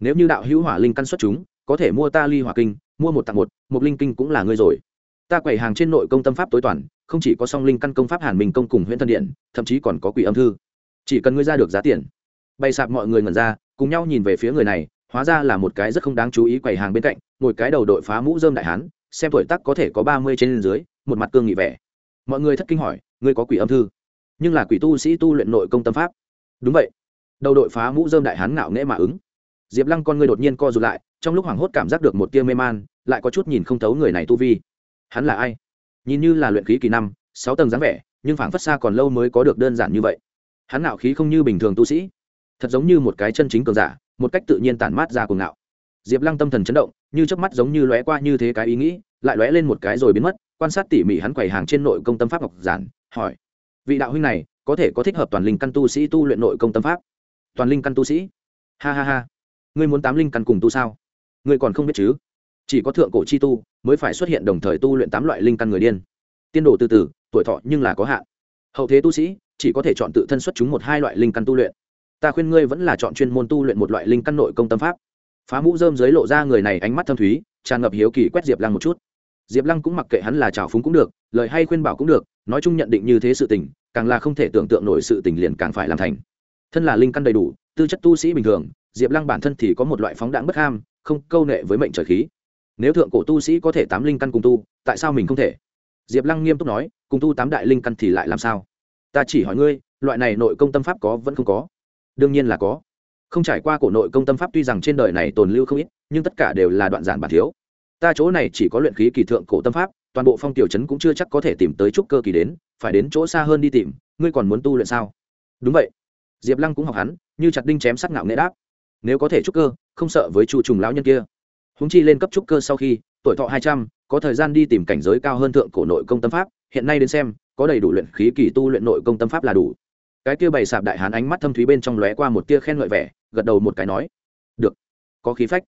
Nếu như đạo hữu hỏa linh căn xuất chúng, có thể mua ta ly hỏa kinh, mua một tặng một một linh kinh cũng là ngươi rồi. Ta quầy hàng trên nội công tâm pháp tối toàn, không chỉ có song linh căn công pháp hàn minh công cùng huyện thân điện, thậm chí còn có quỷ âm thư. Chỉ cần ngươi ra được giá tiền. Bày sạp mọi người ngẩn ra, cùng nhau nhìn về phía người này, hóa ra là một cái rất không đáng chú ý quầy hàng bên cạnh, ngồi cái đầu đội phá mũ dơm đại hán, xem tuổi tắc có thể có ba mươi trên dưới, một mặt cương nghị vẻ. Mọi người thất kinh hỏi, ngươi có quỷ âm thư? Nhưng là quỷ tu sĩ tu luyện nội công tâm pháp đúng vậy. Đầu đội phá mũ dơm đại hán ngạo nghễ mà ứng. Diệp lăng con ngươi đột nhiên co rụt lại, trong lúc hoảng hốt cảm giác được một tia mê man, lại có chút nhìn không thấu người này tu vi. Hắn là ai? Nhìn như là luyện khí kỳ năm, sáu tầng dáng vẻ, nhưng phảng phất xa còn lâu mới có được đơn giản như vậy. Hắn ngạo khí không như bình thường tu sĩ. Thật giống như một cái chân chính cường giả, một cách tự nhiên tản mát ra cuồng ngạo. Diệp lăng tâm thần chấn động, như chớp mắt giống như lóe qua như thế cái ý nghĩ, lại lóe lên một cái rồi biến mất, quan sát tỉ mỉ hắn quầy hàng trên nội công tâm pháp ngọc giản, hỏi vị đạo huynh này có thể có thích hợp toàn linh căn tu sĩ tu luyện nội công tâm pháp. Toàn linh căn tu sĩ? Ha ha ha. Ngươi muốn tám linh căn cùng tu sao? Ngươi còn không biết chứ? Chỉ có thượng cổ chi tu mới phải xuất hiện đồng thời tu luyện tám loại linh căn người điên. Tiên đồ từ từ, tuổi thọ nhưng là có hạn. Hậu thế tu sĩ, chỉ có thể chọn tự thân xuất chúng một hai loại linh căn tu luyện. Ta khuyên ngươi vẫn là chọn chuyên môn tu luyện một loại linh căn nội công tâm pháp. Phá mũ dơm dưới lộ ra người này ánh mắt thâm thúy, tràn ngập hiếu kỳ quét diệp lăng một chút. Diệp lăng cũng mặc kệ hắn là trào phúng cũng được, lời hay khuyên bảo cũng được, nói chung nhận định như thế sự tình càng là không thể tưởng tượng nổi sự tình liền càng phải làm thành. Thân là linh căn đầy đủ, tư chất tu sĩ bình thường, diệp lăng bản thân thì có một loại phóng đạn bất ham, không câu nệ với mệnh trời khí. Nếu thượng cổ tu sĩ có thể tám linh căn cùng tu, tại sao mình không thể? Diệp lăng nghiêm túc nói, cùng tu tám đại linh căn thì lại làm sao? Ta chỉ hỏi ngươi, loại này nội công tâm pháp có vẫn không có? Đương nhiên là có. Không trải qua cổ nội công tâm pháp tuy rằng trên đời này tồn lưu không ít, nhưng tất cả đều là đoạn giản bản thiếu. Ta chỗ này chỉ có luyện khí kỳ thượng cổ tâm pháp toàn bộ phong tiểu trấn cũng chưa chắc có thể tìm tới trúc cơ kỳ đến, phải đến chỗ xa hơn đi tìm, ngươi còn muốn tu luyện sao? Đúng vậy. Diệp lăng cũng học hắn, như chặt đinh chém sắc ngạo nghệ đáp. Nếu có thể trúc cơ, không sợ với chu trùng lão nhân kia. Húng chi lên cấp trúc cơ sau khi, tuổi thọ hai trăm, có thời gian đi tìm cảnh giới cao hơn thượng cổ nội công tâm pháp, hiện nay đến xem, có đầy đủ luyện khí kỳ tu luyện nội công tâm pháp là đủ. Cái kia bày sạp đại hán ánh mắt thâm thúy bên trong lóe qua một tia khen ngợi vẻ, gật đầu một cái nói, được, có khí phách.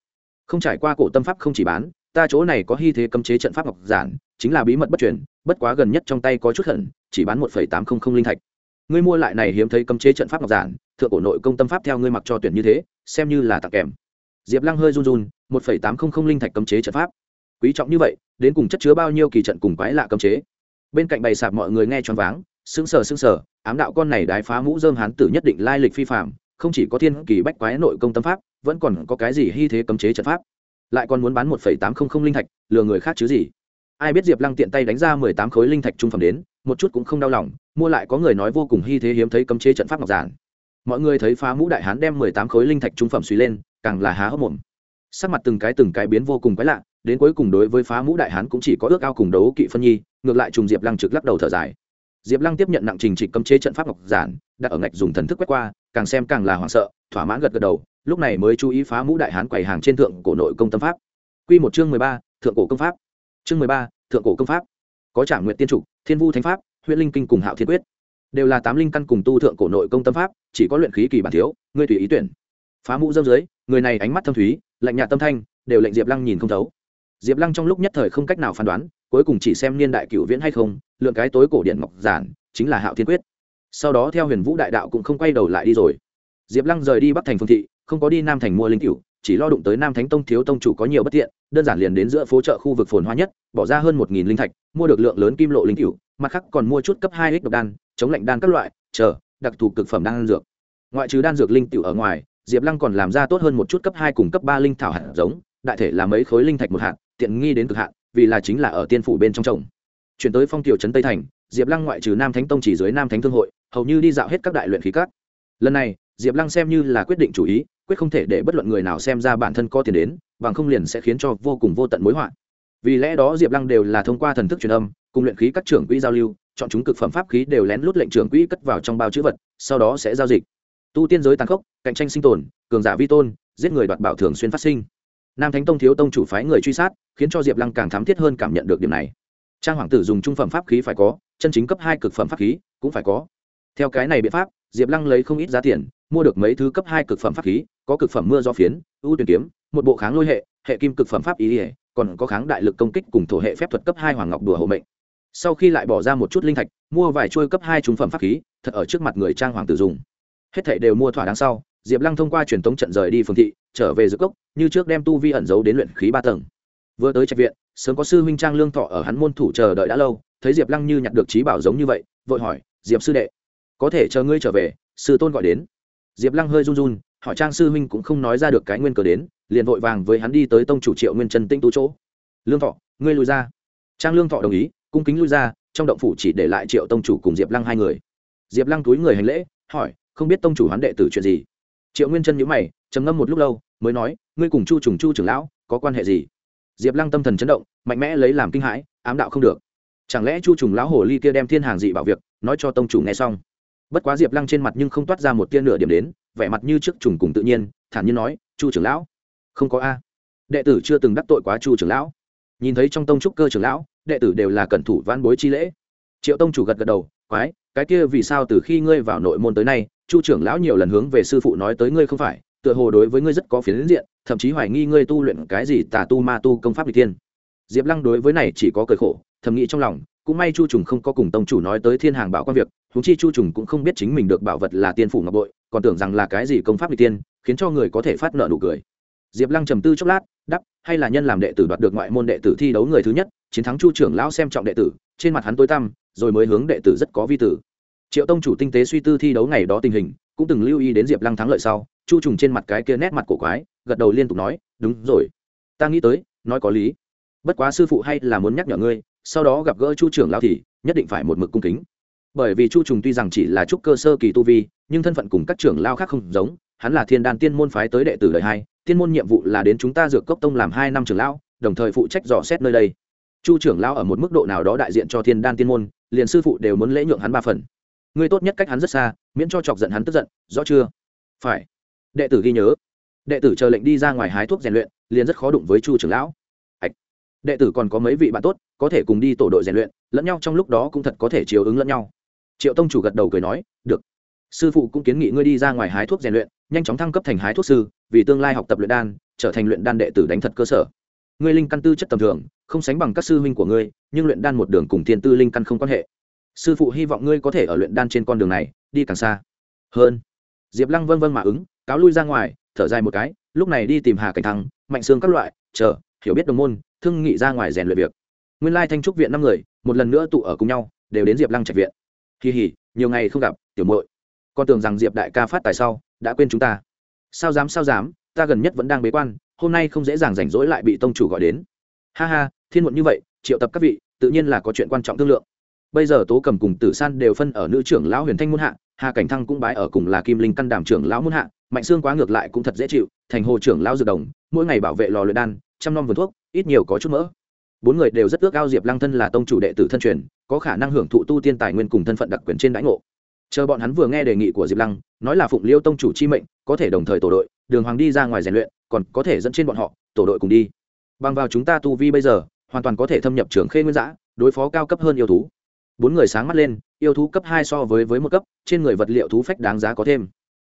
Không trải qua cổ tâm pháp không chỉ bán ta chỗ này có hy thế cấm chế trận pháp ngọc giản, chính là bí mật bất truyền, bất quá gần nhất trong tay có chút hận, chỉ bán một tám trăm linh linh thạch. Ngươi mua lại này hiếm thấy cấm chế trận pháp ngọc giản, thượng cổ nội công tâm pháp theo ngươi mặc cho tuyển như thế, xem như là tặng kèm. Diệp lăng hơi run run, một tám trăm linh linh thạch cấm chế trận pháp. Quý trọng như vậy, đến cùng chất chứa bao nhiêu kỳ trận cùng quái lạ cấm chế? Bên cạnh bày sạp mọi người nghe choáng váng, sững sờ sững sờ, ám đạo con này đái phá mũ dơm hán tử nhất định lai lịch phi phạm không chỉ có thiên kỳ bách quái nội công tâm pháp, vẫn còn có cái gì hy thế cấm chế trận pháp? Lại còn muốn bán một tám trăm linh linh thạch, lừa người khác chứ gì. Ai biết diệp lăng tiện tay đánh ra mười tám khối linh thạch trung phẩm đến, một chút cũng không đau lòng, mua lại có người nói vô cùng hy thế hiếm thấy cấm chế trận pháp ngọc giản. Mọi người thấy phá mũ đại hán đem mười tám khối linh thạch trung phẩm suy lên, càng là há hốc mồm. Sắc mặt từng cái từng cái biến vô cùng quái lạ, đến cuối cùng đối với phá mũ đại hán cũng chỉ có ước ao cùng đấu kỵ phân nhi, ngược lại trùng diệp lăng trực lắc đầu thở dài. Diệp lăng tiếp nhận nặng trình trịch cấm chế trận pháp ngọc giản đặt ở ngạch dùng thần thức quét qua, càng xem càng là hoảng sợ, thỏa mãn gật gật đầu lúc này mới chú ý phá mũ đại hán quầy hàng trên thượng cổ nội công tâm pháp. Q một chương mười ba, thượng cổ công pháp. Chương mười ba, thượng cổ công pháp. Có trả nguyện tiên trục thiên vu thánh pháp huyện linh kinh cùng hạo thiên quyết. Đều là tám linh căn cùng tu thượng cổ nội công tâm pháp, chỉ có luyện khí kỳ bản thiếu, ngươi tùy ý tuyển. Phá mũ dâm dưới, người này ánh mắt thâm thúy, lạnh nhạt tâm thanh, đều lệnh diệp lăng nhìn không thấu. Diệp lăng trong lúc nhất thời không cách nào phán đoán, cuối cùng chỉ xem niên đại cựu viễn hay không lượng cái tối cổ điện ngọc giản, chính là hạo thiên quyết. Sau đó theo huyền vũ đại đạo cũng không quay đầu lại đi rồi. Diệp lăng rời đi bắc thành phương thị không có đi nam thành mua linh cựu chỉ lo đụng tới nam thánh tông thiếu tông chủ có nhiều bất tiện, đơn giản liền đến giữa phố chợ khu vực phồn hoa nhất, bỏ ra hơn một nghìn linh thạch, mua được lượng lớn kim lộ linh cựu mặt khác còn mua chút cấp hai lít độc đan, chống lạnh đan các loại, chờ, đặc thù cực phẩm đan dược. Ngoại trừ đan dược linh cựu ở ngoài, diệp lăng còn làm ra tốt hơn một chút cấp hai cùng cấp ba linh thảo hạt giống, đại thể là mấy khối linh thạch một hạt, tiện nghi đến cực hạn, vì là chính là ở tiên phủ bên trong trồng. Chuyển tới phong tiểu trấn tây thành, diệp lăng ngoại trừ nam thánh tông chỉ dưới nam thánh thương hội, hầu như đi dạo hết các đại luyện khí cát lần này diệp lăng xem như là quyết định chủ ý, quyết không thể để bất luận người nào xem ra bản thân có tiền đến, bằng không liền sẽ khiến cho vô cùng vô tận mối họa. Vì lẽ đó diệp lăng đều là thông qua thần thức truyền âm, cùng luyện khí các trưởng quỹ giao lưu, chọn chúng cực phẩm pháp khí đều lén lút lệnh trưởng quỹ cất vào trong bao chữ vật, sau đó sẽ giao dịch. Tu tiên giới tàn khốc, cạnh tranh sinh tồn, cường giả vi tôn, giết người đoạt bảo thường xuyên phát sinh. Nam thánh tông thiếu tông chủ phái người truy sát, khiến cho diệp lăng càng thám thiết hơn cảm nhận được điểm này. Trang hoàng tử dùng trung phẩm pháp khí phải có, chân chính cấp hai cực phẩm pháp khí cũng phải có. Theo cái này biện pháp diệp lăng lấy không ít giá tiền, mua được mấy thứ cấp hai cực phẩm pháp khí, có cực phẩm mưa do phiến, ưu tuyển kiếm, một bộ kháng lôi hệ hệ kim cực phẩm pháp ý ỉa còn có kháng đại lực công kích cùng thổ hệ phép thuật cấp hai hoàng ngọc đùa hộ mệnh. Sau khi lại bỏ ra một chút linh thạch, mua vài trôi cấp hai trung phẩm pháp khí, thật ở trước mặt người trang hoàng tử dùng. Hết thảy đều mua thỏa đáng sau, diệp lăng thông qua truyền thống trận rời đi phường thị, trở về giữa cốc, như trước đem tu vi ẩn giấu đến luyện khí ba tầng. Vừa tới trạch viện, sớm có sư huynh trang lương thọ ở hắn môn thủ chờ đợi đã lâu, thấy diệp lăng như nhặt được trí bảo giống như vậy, vội hỏi, diệp sư đệ có thể chờ ngươi trở về, sư tôn gọi đến. Diệp lăng hơi run run, hỏi trang sư huynh cũng không nói ra được cái nguyên cờ đến, liền vội vàng với hắn đi tới tông chủ triệu nguyên trần tinh tu chỗ. Lương thọ, ngươi lui ra. Trang lương thọ đồng ý, cung kính lui ra, trong động phủ chỉ để lại triệu tông chủ cùng diệp lăng hai người. Diệp lăng túi người hành lễ, hỏi, không biết tông chủ hắn đệ tử chuyện gì? Triệu nguyên chân nhữ mày, trầm ngâm một lúc lâu, mới nói, ngươi cùng chu trùng chu trưởng lão, có quan hệ gì? Diệp lăng tâm thần chấn động, mạnh mẽ lấy làm kinh hãi, ám đạo không được. Chẳng lẽ chu trùng lão hồ ly kia đem thiên hàng dị bảo việc, nói cho tông chủ nghe xong? Bất quá diệp lăng trên mặt nhưng không toát ra một tia nửa điểm đến, vẻ mặt như trước trùng cùng tự nhiên, thản nhiên nói, chu trưởng lão. Không có a. Đệ tử chưa từng đắc tội quá chu trưởng lão. Nhìn thấy trong tông trúc cơ trưởng lão, đệ tử đều là cẩn thủ văn bối chi lễ. Triệu tông chủ gật gật đầu, quái, cái kia vì sao từ khi ngươi vào nội môn tới nay, chu trưởng lão nhiều lần hướng về sư phụ nói tới ngươi không phải, tựa hồ đối với ngươi rất có phiến diện, thậm chí hoài nghi ngươi tu luyện cái gì tà tu ma tu công pháp n g tiên diệp lăng đối với này chỉ có cười khổ, thầm nghĩ trong lòng, cũng may chu trùng không có cùng tông chủ nói tới thiên hàng bảo quan việc thú chi chu trùng cũng không biết chính mình được bảo vật là tiên phủ ngọc bội, còn tưởng rằng là cái gì công pháp n tiên, khiến cho người có thể phát nợ nụ cười. Diệp lăng trầm tư chốc lát đắp hay là nhân làm đệ tử đoạt được ngoại môn đệ tử thi đấu người thứ nhất, chiến thắng chu trưởng lão xem trọng đệ tử, trên mặt hắn tối tăm, rồi mới hướng đệ tử rất có vi tử. Triệu tông chủ tinh tế suy tư thi đấu ngày đó tình hình, cũng từng lưu ý đến diệp lăng thắng lợi sau, chu trùng trên mặt cái kia nét mặt cổ quái, gật đầu liên tục nói, đúng rồi. Ta nghĩ tới, nói có lý. Bất quá sư phụ hay là muốn nhắc nhở ngươi, sau đó gặp gỡ chu trưởng lão thì nhất định phải một mực cung kính bởi vì chu trùng tuy rằng chỉ là trúc cơ sơ kỳ tu vi, nhưng thân phận cùng các trưởng lao khác không giống, hắn là thiên đan tiên môn phái tới đệ tử đời hai, tiên môn nhiệm vụ là đến chúng ta dược cốc tông làm hai năm trưởng lão, đồng thời phụ trách dò xét nơi đây. Chu trưởng lão ở một mức độ nào đó đại diện cho thiên đan tiên môn, liền sư phụ đều muốn lễ nhượng hắn ba phần. Người tốt nhất cách hắn rất xa, miễn cho chọc giận hắn tức giận, rõ chưa? Phải. Đệ tử ghi nhớ. Đệ tử chờ lệnh đi ra ngoài hái thuốc rèn luyện, liền rất khó đụng với chu trưởng lão. Đệ tử còn có mấy vị bạn tốt, có thể cùng đi tổ đội rèn luyện, lẫn nhau trong lúc đó cũng thật có thể chiều ứng lẫn nhau triệu tông chủ gật đầu cười nói, được. Sư phụ cũng kiến nghị ngươi đi ra ngoài hái thuốc rèn luyện, nhanh chóng thăng cấp thành hái thuốc sư, vì tương lai học tập luyện đan, trở thành luyện đan đệ tử đánh thật cơ sở. Ngươi linh căn tư chất tầm thường, không sánh bằng các sư huynh của ngươi, nhưng luyện đan một đường cùng thiên tư linh căn không quan hệ. Sư phụ hy vọng ngươi có thể ở luyện đan trên con đường này, đi càng xa hơn. Diệp lăng vân vân mà ứng, cáo lui ra ngoài, thở dài một cái, lúc này đi tìm hà cảnh thăng, mạnh xương các loại, chờ, hiểu biết đồng môn, thương nghị ra ngoài rèn luyện việc. Nguyên lai thanh trúc viện năm người, một lần nữa tụ ở cùng nhau, đều đến diệp lăng trạch viện kỳ hỉ, nhiều ngày không gặp, tiểu muội. Con tưởng rằng diệp đại ca phát tài sau, đã quên chúng ta. Sao dám sao dám, ta gần nhất vẫn đang bế quan, hôm nay không dễ dàng rảnh rỗi lại bị tông chủ gọi đến. Ha ha, thiên muộn như vậy, triệu tập các vị, tự nhiên là có chuyện quan trọng thương lượng. Bây giờ tố cầm cùng tử san đều phân ở nữ trưởng lão huyền thanh muôn hạ, hà cảnh thăng cũng bái ở cùng là kim linh căn đảm trưởng lão muôn hạ, mạnh xương quá ngược lại cũng thật dễ chịu, thành hồ trưởng lão dược đồng, mỗi ngày bảo vệ lò luyện đan, chăm nom vườn thuốc, ít nhiều có chút mỡ bốn người đều rất ước ao diệp lăng thân là tông chủ đệ tử thân truyền, có khả năng hưởng thụ tu tiên tài nguyên cùng thân phận đặc quyền trên đãi ngộ. Chờ bọn hắn vừa nghe đề nghị của diệp lăng, nói là phụng liêu tông chủ chi mệnh, có thể đồng thời tổ đội, đường hoàng đi ra ngoài rèn luyện, còn có thể dẫn trên bọn họ, tổ đội cùng đi. Bằng vào chúng ta tu vi bây giờ, hoàn toàn có thể thâm nhập trường khê nguyên giã, đối phó cao cấp hơn yêu thú. Bốn người sáng mắt lên, yêu thú cấp hai so với với một cấp, trên người vật liệu thú phách đáng giá có thêm.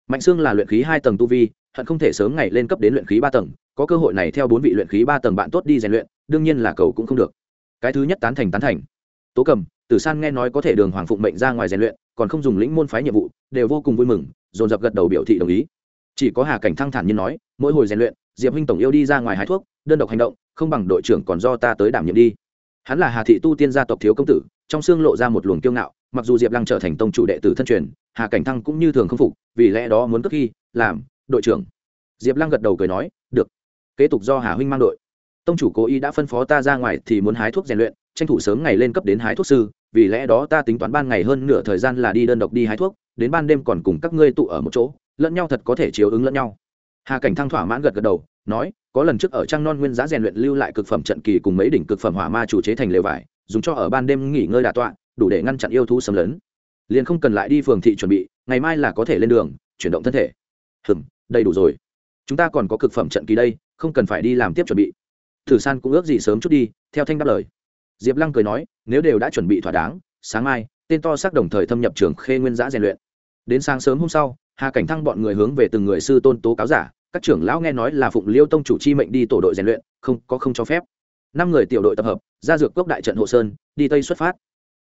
Mạnh xương là luyện khí hai tầng tu vi, hận không thể sớm ngày lên cấp đến luyện khí ba tầng, có cơ hội này theo bốn vị luyện khí ba tầng bạn tốt đi rèn luyện đương nhiên là cầu cũng không được. Cái thứ nhất tán thành tán thành. Tố cầm, tử san nghe nói có thể đường hoàng phụng mệnh ra ngoài rèn luyện, còn không dùng lĩnh môn phái nhiệm vụ, đều vô cùng vui mừng, dồn dập gật đầu biểu thị đồng ý. Chỉ có hà cảnh thăng thản nhiên nói, mỗi hồi rèn luyện, diệp huynh tổng yêu đi ra ngoài hái thuốc, đơn độc hành động, không bằng đội trưởng còn do ta tới đảm nhiệm đi. Hắn là hà thị tu tiên gia tộc thiếu công tử, trong xương lộ ra một luồng kiêu ngạo, mặc dù diệp lăng trở thành tông chủ đệ tử thân truyền, hà cảnh thăng cũng như thường không phục, vì lẽ đó muốn cất khi, làm, đội trưởng. Diệp lăng gật đầu cười nói, được. Kế tục do hà huynh mang đội tông chủ cố ý đã phân phó ta ra ngoài thì muốn hái thuốc rèn luyện, tranh thủ sớm ngày lên cấp đến hái thuốc sư, vì lẽ đó ta tính toán ban ngày hơn nửa thời gian là đi đơn độc đi hái thuốc, đến ban đêm còn cùng các ngươi tụ ở một chỗ, lẫn nhau thật có thể chiếu ứng lẫn nhau. Hà cảnh thăng thỏa mãn gật gật đầu, nói, có lần trước ở trang non nguyên giá rèn luyện lưu lại cực phẩm trận kỳ cùng mấy đỉnh cực phẩm hỏa ma chủ chế thành lều vải, dùng cho ở ban đêm nghỉ ngơi đà tọa, đủ để ngăn chặn yêu thú xâm lấn. Liền không cần lại đi phường thị chuẩn bị, ngày mai là có thể lên đường, chuyển động thân thể. Hừm, đầy đủ rồi. Chúng ta còn có cực phẩm trận kỳ đây, không cần phải đi làm tiếp chuẩn bị thử san cũng ước gì sớm chút đi, theo thanh đáp lời. Diệp lăng cười nói, nếu đều đã chuẩn bị thỏa đáng, sáng mai, tên to xác đồng thời thâm nhập trường khê nguyên giã rèn luyện. Đến sáng sớm hôm sau, hà cảnh thăng bọn người hướng về từng người sư tôn tố cáo giả, các trưởng lão nghe nói là phụng liêu tông chủ chi mệnh đi tổ đội rèn luyện, không, có không cho phép. Năm người tiểu đội tập hợp, ra dược cốc đại trận hộ sơn, đi tây xuất phát.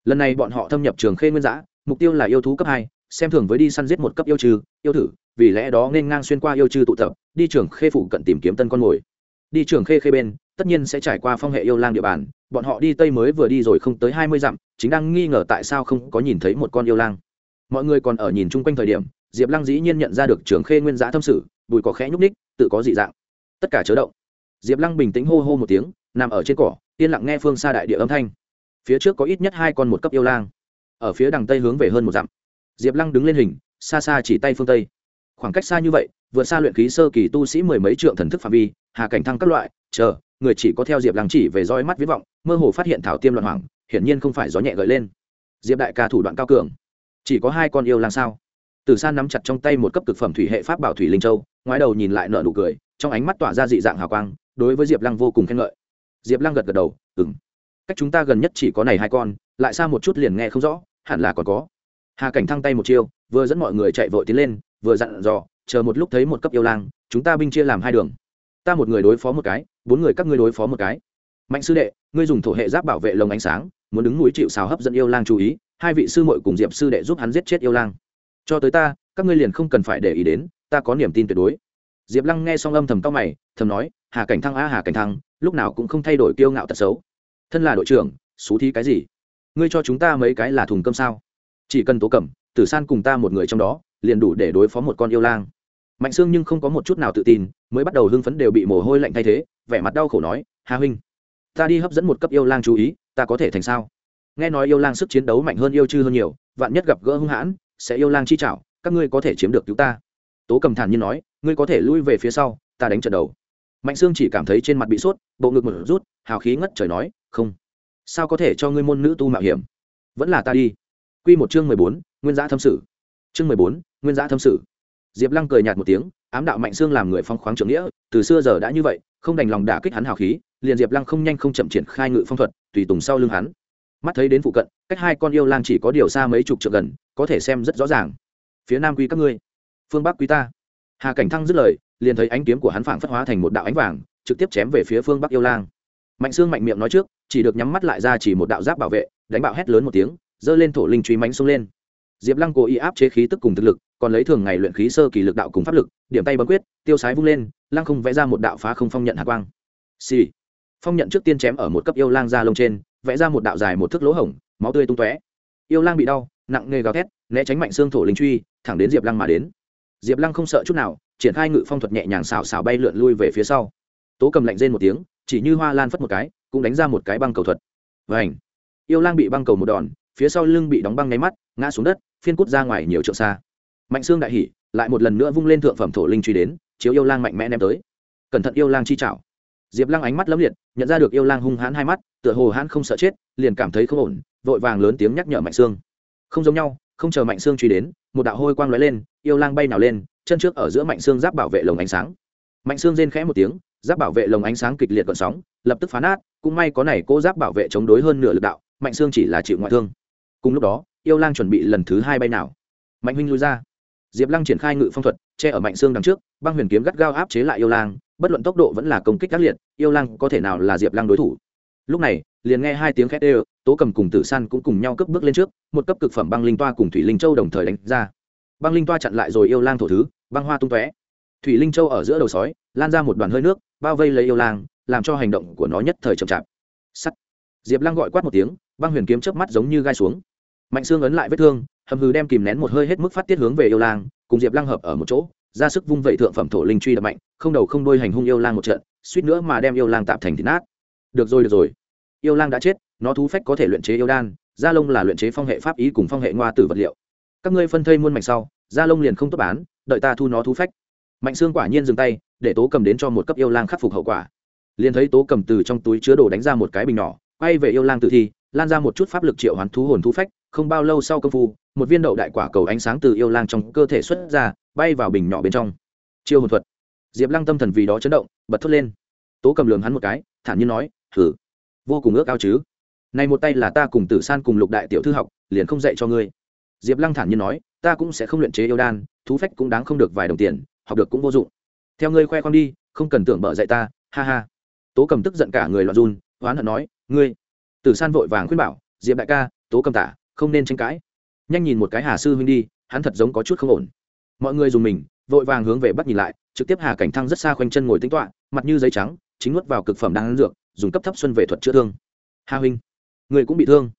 Lần này bọn họ thâm nhập trường khê nguyên giã, mục tiêu là yêu thú cấp hai, xem thường với đi săn giết một cấp yêu trừ, yêu thử, vì lẽ đó nên ngang xuyên qua yêu trừ tụ tập, đi trường khê phụ cận tìm kiếm tân con mồi. Đi trường khê khê bên tất nhiên sẽ trải qua phong hệ yêu lang địa bàn, bọn họ đi tây mới vừa đi rồi không tới hai mươi dặm, chính đang nghi ngờ tại sao không có nhìn thấy một con yêu lang. Mọi người còn ở nhìn chung quanh thời điểm, diệp lăng dĩ nhiên nhận ra được trường khê nguyên giã thâm sử bùi có khẽ nhúc ních tự có dị dạng. Tất cả chớ động. Diệp lăng bình tĩnh hô hô một tiếng, nằm ở trên cỏ, yên lặng nghe phương xa đại địa âm thanh. Phía trước có ít nhất hai con một cấp yêu lang. Ở phía đằng tây hướng về hơn một dặm. Diệp lăng đứng lên hình, xa xa chỉ tay phương tây. Khoảng cách xa như vậy, vượt xa luyện khí sơ kỳ tu sĩ mười mấy trượng thần thức phạm vi, hà cảnh thăng các loại, chờ người chỉ có theo diệp lăng chỉ về roi mắt viết vọng, mơ hồ phát hiện thảo tiêm loạn hoàng hiển nhiên không phải gió nhẹ gợi lên. Diệp đại ca thủ đoạn cao cường. Chỉ có hai con yêu lang sao? Từ san nắm chặt trong tay một cấp cực phẩm thủy hệ pháp bảo thủy linh châu, ngoái đầu nhìn lại nở nụ cười, trong ánh mắt tỏa ra dị dạng hào quang, đối với diệp lăng vô cùng khen ngợi. Diệp lăng gật gật đầu ừng cách chúng ta gần nhất chỉ có này hai con, lại xa một chút liền nghe không rõ, hẳn là còn có. Hà cảnh thăng tay một chiêu, vừa dẫn mọi người chạy vội tiến lên, vừa dặn dò, chờ một lúc thấy một cấp yêu lang, chúng ta binh chia làm hai đường. Ta một người đối phó một cái bốn người các ngươi đối phó một cái. Mạnh sư đệ, ngươi dùng thổ hệ giáp bảo vệ lồng ánh sáng, muốn đứng núi chịu xào hấp dẫn yêu lang chú ý, hai vị sư mội cùng diệp sư đệ giúp hắn giết chết yêu lang. Cho tới ta, các ngươi liền không cần phải để ý đến, ta có niềm tin tuyệt đối. Diệp lăng nghe xong âm thầm cao mày, thầm nói, hà cảnh thăng a hà cảnh thăng, lúc nào cũng không thay đổi kiêu ngạo tật xấu. Thân là đội trưởng, xú thi cái gì? Ngươi cho chúng ta mấy cái là thùng cơm sao? Chỉ cần tố cẩm, tử san cùng ta một người trong đó, liền đủ để đối phó một con yêu lang mạnh sương nhưng không có một chút nào tự tin, mới bắt đầu hưng phấn đều bị mồ hôi lạnh thay thế, vẻ mặt đau khổ nói hà huynh, ta đi hấp dẫn một cấp yêu lang chú ý, ta có thể thành sao? Nghe nói yêu lang sức chiến đấu mạnh hơn yêu chư hơn nhiều, vạn nhất gặp gỡ hung hãn, sẽ yêu lang chi chảo các ngươi có thể chiếm được cứu ta. Tố cầm thản nhiên nói, ngươi có thể lui về phía sau, ta đánh trận đầu. Mạnh sương chỉ cảm thấy trên mặt bị sốt, bộ ngực một rút, hào khí ngất trời nói, không, sao có thể cho ngươi môn nữ tu mạo hiểm? Vẫn là ta đi. Q một chương mười bốn, nguyên giã thâm sử chương mười bốn, nguyên giã thâm sử diệp lăng cười nhạt một tiếng, ám đạo mạnh xương làm người phong khoáng trưởng nghĩa, từ xưa giờ đã như vậy, không đành lòng đả kích hắn hào khí, liền diệp lăng không nhanh không chậm triển khai ngự phong thuật, tùy tùng sau lưng hắn. Mắt thấy đến phụ cận, cách hai con yêu lang chỉ có điều xa mấy chục trượng gần, có thể xem rất rõ ràng. Phía nam quý các ngươi, phương bắc quý ta. Hà cảnh thăng dứt lời, liền thấy ánh kiếm của hắn phảng phất hóa thành một đạo ánh vàng, trực tiếp chém về phía phương bắc yêu lang. Mạnh xương mạnh miệng nói trước, chỉ được nhắm mắt lại ra chỉ một đạo giáp bảo vệ, đánh bạo hét lớn một tiếng, giơ lên thổ linh truy mánh xông lên. Diệp lăng cố ý áp chế khí tức cùng thực lực còn lấy thường ngày luyện khí sơ kỳ lực đạo cùng pháp lực, điểm tay bấm quyết, tiêu sái vung lên, lăng không vẽ ra một đạo phá không phong nhận hạ quang. Xì、sì. phong nhận trước tiên chém ở một cấp yêu lang ra lông trên, vẽ ra một đạo dài một thước lỗ hổng, máu tươi tung tóe. Yêu lang bị đau, nặng nề gào thét, né tránh mạnh xương thổ linh truy, thẳng đến diệp lăng mà đến. Diệp lăng không sợ chút nào, triển khai ngự phong thuật nhẹ nhàng xào xào bay lượn lui về phía sau. Tố cầm lạnh rên một tiếng, chỉ như hoa lan phất một cái, cũng đánh ra một cái băng cầu thuật. Vảnh yêu lang bị băng cầu một đòn, phía sau lưng bị đóng băng nháy mắt, ngã xuống đất, phiên cút ra ngoài nhiều trượng xa mạnh Sương đại hỉ, lại một lần nữa vung lên thượng phẩm thổ linh truy đến, chiếu yêu lang mạnh mẽ ném tới. Cẩn thận yêu lang chi chảo diệp lăng ánh mắt lấm liệt, nhận ra được yêu lang hung hãn hai mắt, tựa hồ hãn không sợ chết, liền cảm thấy không ổn, vội vàng lớn tiếng nhắc nhở mạnh Sương. không giống nhau, không chờ mạnh Sương truy đến, một đạo hôi quang lóe lên, yêu lang bay nào lên, chân trước ở giữa mạnh Sương giáp bảo vệ lồng ánh sáng. Mạnh Sương rên khẽ một tiếng, giáp bảo vệ lồng ánh sáng kịch liệt còn sóng, lập tức phá nát, cũng may có này cô giáp bảo vệ chống đối hơn nửa lực đạo, mạnh Sương chỉ là chịu ngoại thương. Cùng lúc đó, yêu lang chuẩn bị lần thứ hai bay nào. Mạnh huynh lui ra diệp lăng triển khai ngự phong thuật, che ở mạnh xương đằng trước, băng huyền kiếm gắt gao áp chế lại yêu lang, bất luận tốc độ vẫn là công kích ác liệt, yêu lang có thể nào là diệp lăng đối thủ. Lúc này, liền nghe hai tiếng khét ê tố cầm cùng tử san cũng cùng nhau cấp bước lên trước, một cấp cực phẩm băng linh toa cùng thủy linh châu đồng thời đánh ra. Băng linh toa chặn lại rồi yêu lang thổ thứ, băng hoa tung tóe. Thủy linh châu ở giữa đầu sói, lan ra một đoàn hơi nước, bao vây lấy yêu lang, làm cho hành động của nó nhất thời chậm chạp. Sắt. Diệp lang gọi quát một tiếng, băng huyền kiếm chớp mắt giống như gai xuống. Mạnh xương ấn lại vết thương hầm hừ đem kìm nén một hơi hết mức phát tiết hướng về yêu lang, cùng diệp lăng hợp ở một chỗ, ra sức vung vẩy thượng phẩm thổ linh truy đập mạnh, không đầu không đôi hành hung yêu lang một trận, suýt nữa mà đem yêu lang tạm thành thịt nát. Được rồi được rồi. Yêu lang đã chết, nó thú phách có thể luyện chế yêu đan gia lông là luyện chế phong hệ pháp ý cùng phong hệ ngoa tử vật liệu. Các ngươi phân thây muôn mạch sau gia lông liền không tốt bán, đợi ta thu nó thú phách. Mạnh xương quả nhiên dừng tay, để tố cầm đến cho một cấp yêu lang khắc phục hậu quả. Liền thấy tố cầm từ trong túi chứa đồ đánh ra một cái bình nhỏ, quay về yêu lang tự thi, lan ra một chút pháp lực triệu hoán thú hồn thú phách không bao lâu sau công phu, một viên đậu đại quả cầu ánh sáng từ yêu lang trong cơ thể xuất ra, bay vào bình nhỏ bên trong. Chiêu hồn thuật. Diệp lăng tâm thần vì đó chấn động, bật thốt lên. Tố cầm lường hắn một cái, thản nhiên nói thử vô cùng ước ao chứ. Này một tay là ta cùng tử san cùng lục đại tiểu thư học, liền không dạy cho ngươi. Diệp lăng thản nhiên nói, ta cũng sẽ không luyện chế yêu đan, thú phách cũng đáng không được vài đồng tiền, học được cũng vô dụng. Theo ngươi khoe khoang đi, không cần tưởng bợ dạy ta, ha ha. Tố cầm tức giận cả người loạn run, oán hận nói, ngươi. Tử san vội vàng khuyên bảo, diệp đại ca, tố cầm tả không nên tranh cãi. Nhanh nhìn một cái hà sư huynh đi, hắn thật giống có chút không ổn. Mọi người dùng mình, vội vàng hướng về bắt nhìn lại, trực tiếp hà cảnh thăng rất xa khoanh chân ngồi tính toạ mặt như giấy trắng, chính nuốt vào cực phẩm đang ăn dược, dùng cấp thấp xuân về thuật chữa thương. Hà huynh, người cũng bị thương.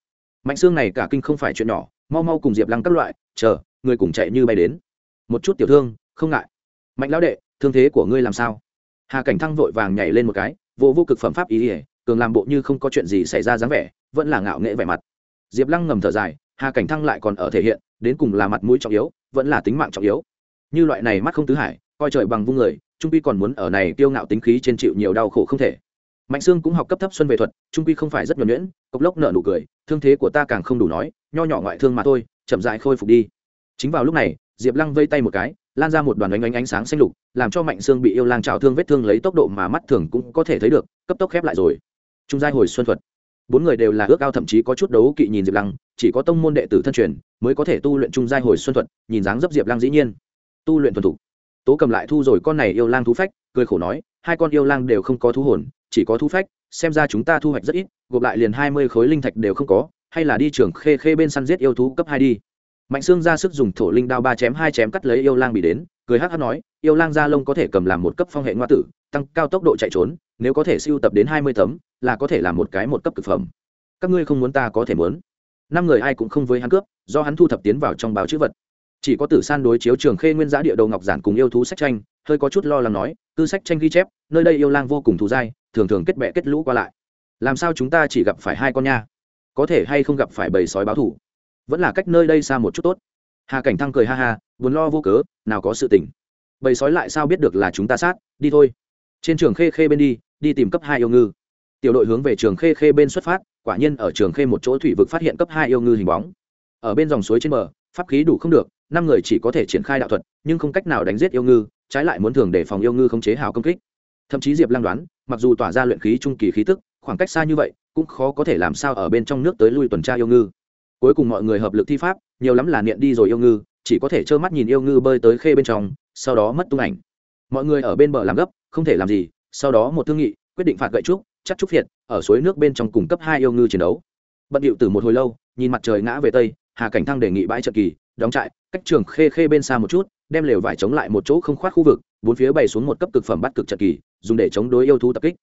Mạnh xương này cả kinh không phải chuyện nhỏ, mau mau cùng diệp lăng các loại, chờ, người cùng chạy như bay đến. Một chút tiểu thương, không ngại. Mạnh lão đệ, thương thế của ngươi làm sao? Hà cảnh thăng vội vàng nhảy lên một cái, vô vô cực phẩm pháp ý ỉa cường làm bộ như không có chuyện gì xảy ra dáng vẻ, vẫn là ngạo nghễ vẻ mặt diệp lăng ngầm thở dài, hà cảnh thăng lại còn ở thể hiện, đến cùng là mặt mũi trọng yếu, vẫn là tính mạng trọng yếu. Như loại này mắt không tứ hải, coi trời bằng vung người, trung pi còn muốn ở này tiêu ngạo tính khí trên chịu nhiều đau khổ không thể. Mạnh sương cũng học cấp thấp xuân về thuật, trung quy không phải rất nhuẩn nhuyễn, cộc lốc nợ nụ cười, thương thế của ta càng không đủ nói, nho nhỏ ngoại thương mà thôi, chậm dại khôi phục đi. Chính vào lúc này, diệp lăng vây tay một cái, lan ra một đoàn ánh ánh ánh sáng xanh lục, làm cho mạnh sương bị yêu lang trào thương vết thương lấy tốc độ mà mắt thường cũng có thể thấy được, cấp tốc khép lại rồi. Trung giai hồi xuân thuật bốn người đều là ước ao thậm chí có chút đấu kỵ nhìn diệp lăng, chỉ có tông môn đệ tử thân truyền mới có thể tu luyện trung giai hồi xuân thuật, nhìn dáng dấp diệp lăng dĩ nhiên. Tu luyện thuần thục. Tố cầm lại thu rồi con này yêu lang thú phách, cười khổ nói, hai con yêu lang đều không có thú hồn, chỉ có thú phách, xem ra chúng ta thu hoạch rất ít, gộp lại liền hai mươi khối linh thạch đều không có, hay là đi trường khê khê bên săn giết yêu thú cấp hai đi. Mạnh xương ra sức dùng thổ linh đao ba chém hai chém cắt lấy yêu lang bị đến cười hắc hắc nói, yêu lang gia lông có thể cầm làm một cấp phong hệ ngoa tử, tăng cao tốc độ chạy trốn, nếu có thể siêu tập đến hai mươi tấm, là có thể làm một cái một cấp thực phẩm. Các ngươi không muốn ta có thể muốn. Năm người ai cũng không với hắn cướp, do hắn thu thập tiến vào trong báo chữ vật. Chỉ có tử san đối chiếu trường khê nguyên giá địa đầu ngọc giản cùng yêu thú sách tranh, hơi có chút lo lắng nói, tư sách tranh ghi chép, nơi đây yêu lang vô cùng thù dai, thường thường kết bệ kết lũ qua lại. Làm sao chúng ta chỉ gặp phải hai con nha? Có thể hay không gặp phải bầy sói báo thủ vẫn là cách nơi đây xa một chút tốt. Hà cảnh thăng cười ha ha buồn lo vô cớ, nào có sự tình. Bầy sói lại sao biết được là chúng ta sát? Đi thôi. Trên trường khê khê bên đi đi tìm cấp hai yêu ngư. Tiểu đội hướng về trường khê khê bên xuất phát, quả nhiên ở trường khê một chỗ thủy vực phát hiện cấp hai yêu ngư hình bóng. Ở bên dòng suối trên bờ, pháp khí đủ không được, năm người chỉ có thể triển khai đạo thuật, nhưng không cách nào đánh giết yêu ngư, trái lại muốn thường để phòng yêu ngư không chế hào công kích. Thậm chí diệp lăng đoán, mặc dù tỏa ra luyện khí trung kỳ khí tức, khoảng cách xa như vậy, cũng khó có thể làm sao ở bên trong nước tới lui tuần tra yêu ngư. Cuối cùng mọi người hợp lực thi pháp, nhiều lắm là niệm đi rồi yêu ngư chỉ có thể trơ mắt nhìn yêu ngư bơi tới khê bên trong, sau đó mất tung ảnh. Mọi người ở bên bờ làm gấp, không thể làm gì, sau đó một thương nghị, quyết định phạt gậy trúc, chắc trúc phiệt, ở suối nước bên trong cùng cấp hai yêu ngư chiến đấu. Bận điệu từ một hồi lâu, nhìn mặt trời ngã về tây, hà cảnh thăng đề nghị bãi trận kỳ, đóng trại, cách trường khê khê bên xa một chút, đem lều vải chống lại một chỗ không khoát khu vực, bốn phía bày xuống một cấp cực phẩm bắt cực trận kỳ, dùng để chống đối yêu thú tập kích.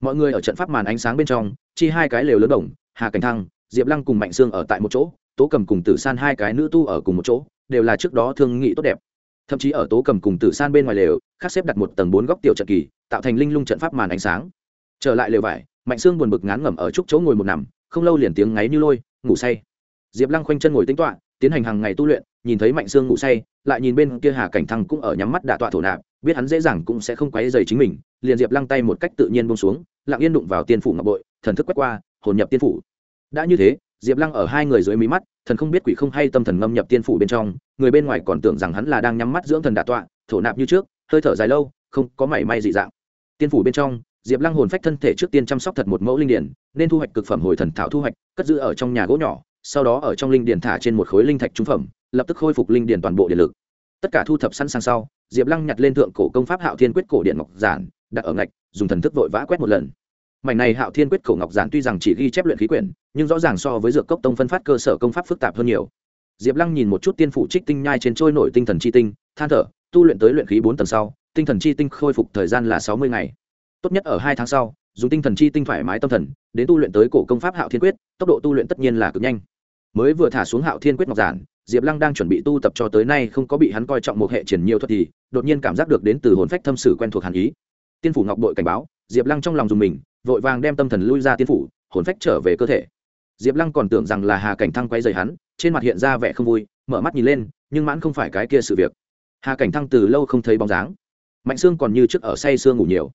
Mọi người ở trận pháp màn ánh sáng bên trong, chi hai cái lều lớn đồng, hà cảnh thăng, diệp lăng cùng mạnh sương ở tại một chỗ, tố cầm cùng tử san hai cái nữ tu ở cùng một chỗ đều là trước đó thương nghị tốt đẹp. Thậm chí ở tố cầm cùng tử san bên ngoài lều, khác xếp đặt một tầng bốn góc tiểu trận kỳ, tạo thành linh lung trận pháp màn ánh sáng. Trở lại lều vải, mạnh sương buồn bực ngán ngẩm ở trúc chỗ ngồi một nằm, không lâu liền tiếng ngáy như lôi, ngủ say. Diệp lăng khoanh chân ngồi tính toạ tiến hành hàng ngày tu luyện, nhìn thấy mạnh sương ngủ say, lại nhìn bên kia hà cảnh thăng cũng ở nhắm mắt đạ tọa thổ nạp, biết hắn dễ dàng cũng sẽ không quấy dày chính mình, liền diệp lăng tay một cách tự nhiên bông xuống, lặng yên đụng vào tiên phủ ngọc bội, thần thức quét qua, hồn nhập tiên phủ. Đã như thế, diệp lăng ở hai người dưới mí mắt thần không biết quỷ không hay tâm thần ngâm nhập tiên phủ bên trong, người bên ngoài còn tưởng rằng hắn là đang nhắm mắt dưỡng thần đà tọa, thổ nạp như trước, hơi thở dài lâu, không có mảy may dị dạng. Tiên phủ bên trong, diệp lăng hồn phách thân thể trước tiên chăm sóc thật một mẫu linh điển, nên thu hoạch cực phẩm hồi thần thảo thu hoạch, cất giữ ở trong nhà gỗ nhỏ, sau đó ở trong linh điển thả trên một khối linh thạch trung phẩm, lập tức khôi phục linh điển toàn bộ điện lực. Tất cả thu thập sẵn sàng sau, diệp lăng nhặt lên thượng cổ công pháp hạo thiên quyết cổ điện ngọc giản, đặt ở ngạch, dùng thần thức vội vã quét một lần mảnh này hạo thiên quyết cổ ngọc giản tuy rằng chỉ ghi chép luyện khí quyển, nhưng rõ ràng so với dược cốc tông phân phát cơ sở công pháp phức tạp hơn nhiều. Diệp lăng nhìn một chút tiên phủ trích tinh nhai trên trôi nổi tinh thần chi tinh, than thở, tu luyện tới luyện khí bốn tầng sau, tinh thần chi tinh khôi phục thời gian là sáu mươi ngày. Tốt nhất ở hai tháng sau, dùng tinh thần chi tinh thoải mái tâm thần, đến tu luyện tới cổ công pháp hạo thiên quyết, tốc độ tu luyện tất nhiên là cực nhanh. Mới vừa thả xuống hạo thiên quyết ngọc giản, diệp lăng đang chuẩn bị tu tập cho tới nay không có bị hắn coi trọng một hệ triển nhiều thuật thì, đột nhiên cảm giác được đến từ hồn phách thâm sử quen thuộc hàn ý. Tiên phủ ngọc bội cảnh báo, diệp lăng trong lòng dùng mình vội vàng đem tâm thần lui ra tiên phủ, hồn phách trở về cơ thể. Diệp lăng còn tưởng rằng là hà cảnh thăng quay dày hắn, trên mặt hiện ra vẻ không vui, mở mắt nhìn lên, nhưng mãn không phải cái kia sự việc. Hà cảnh thăng từ lâu không thấy bóng dáng. Mạnh sương còn như trước ở say sương ngủ nhiều.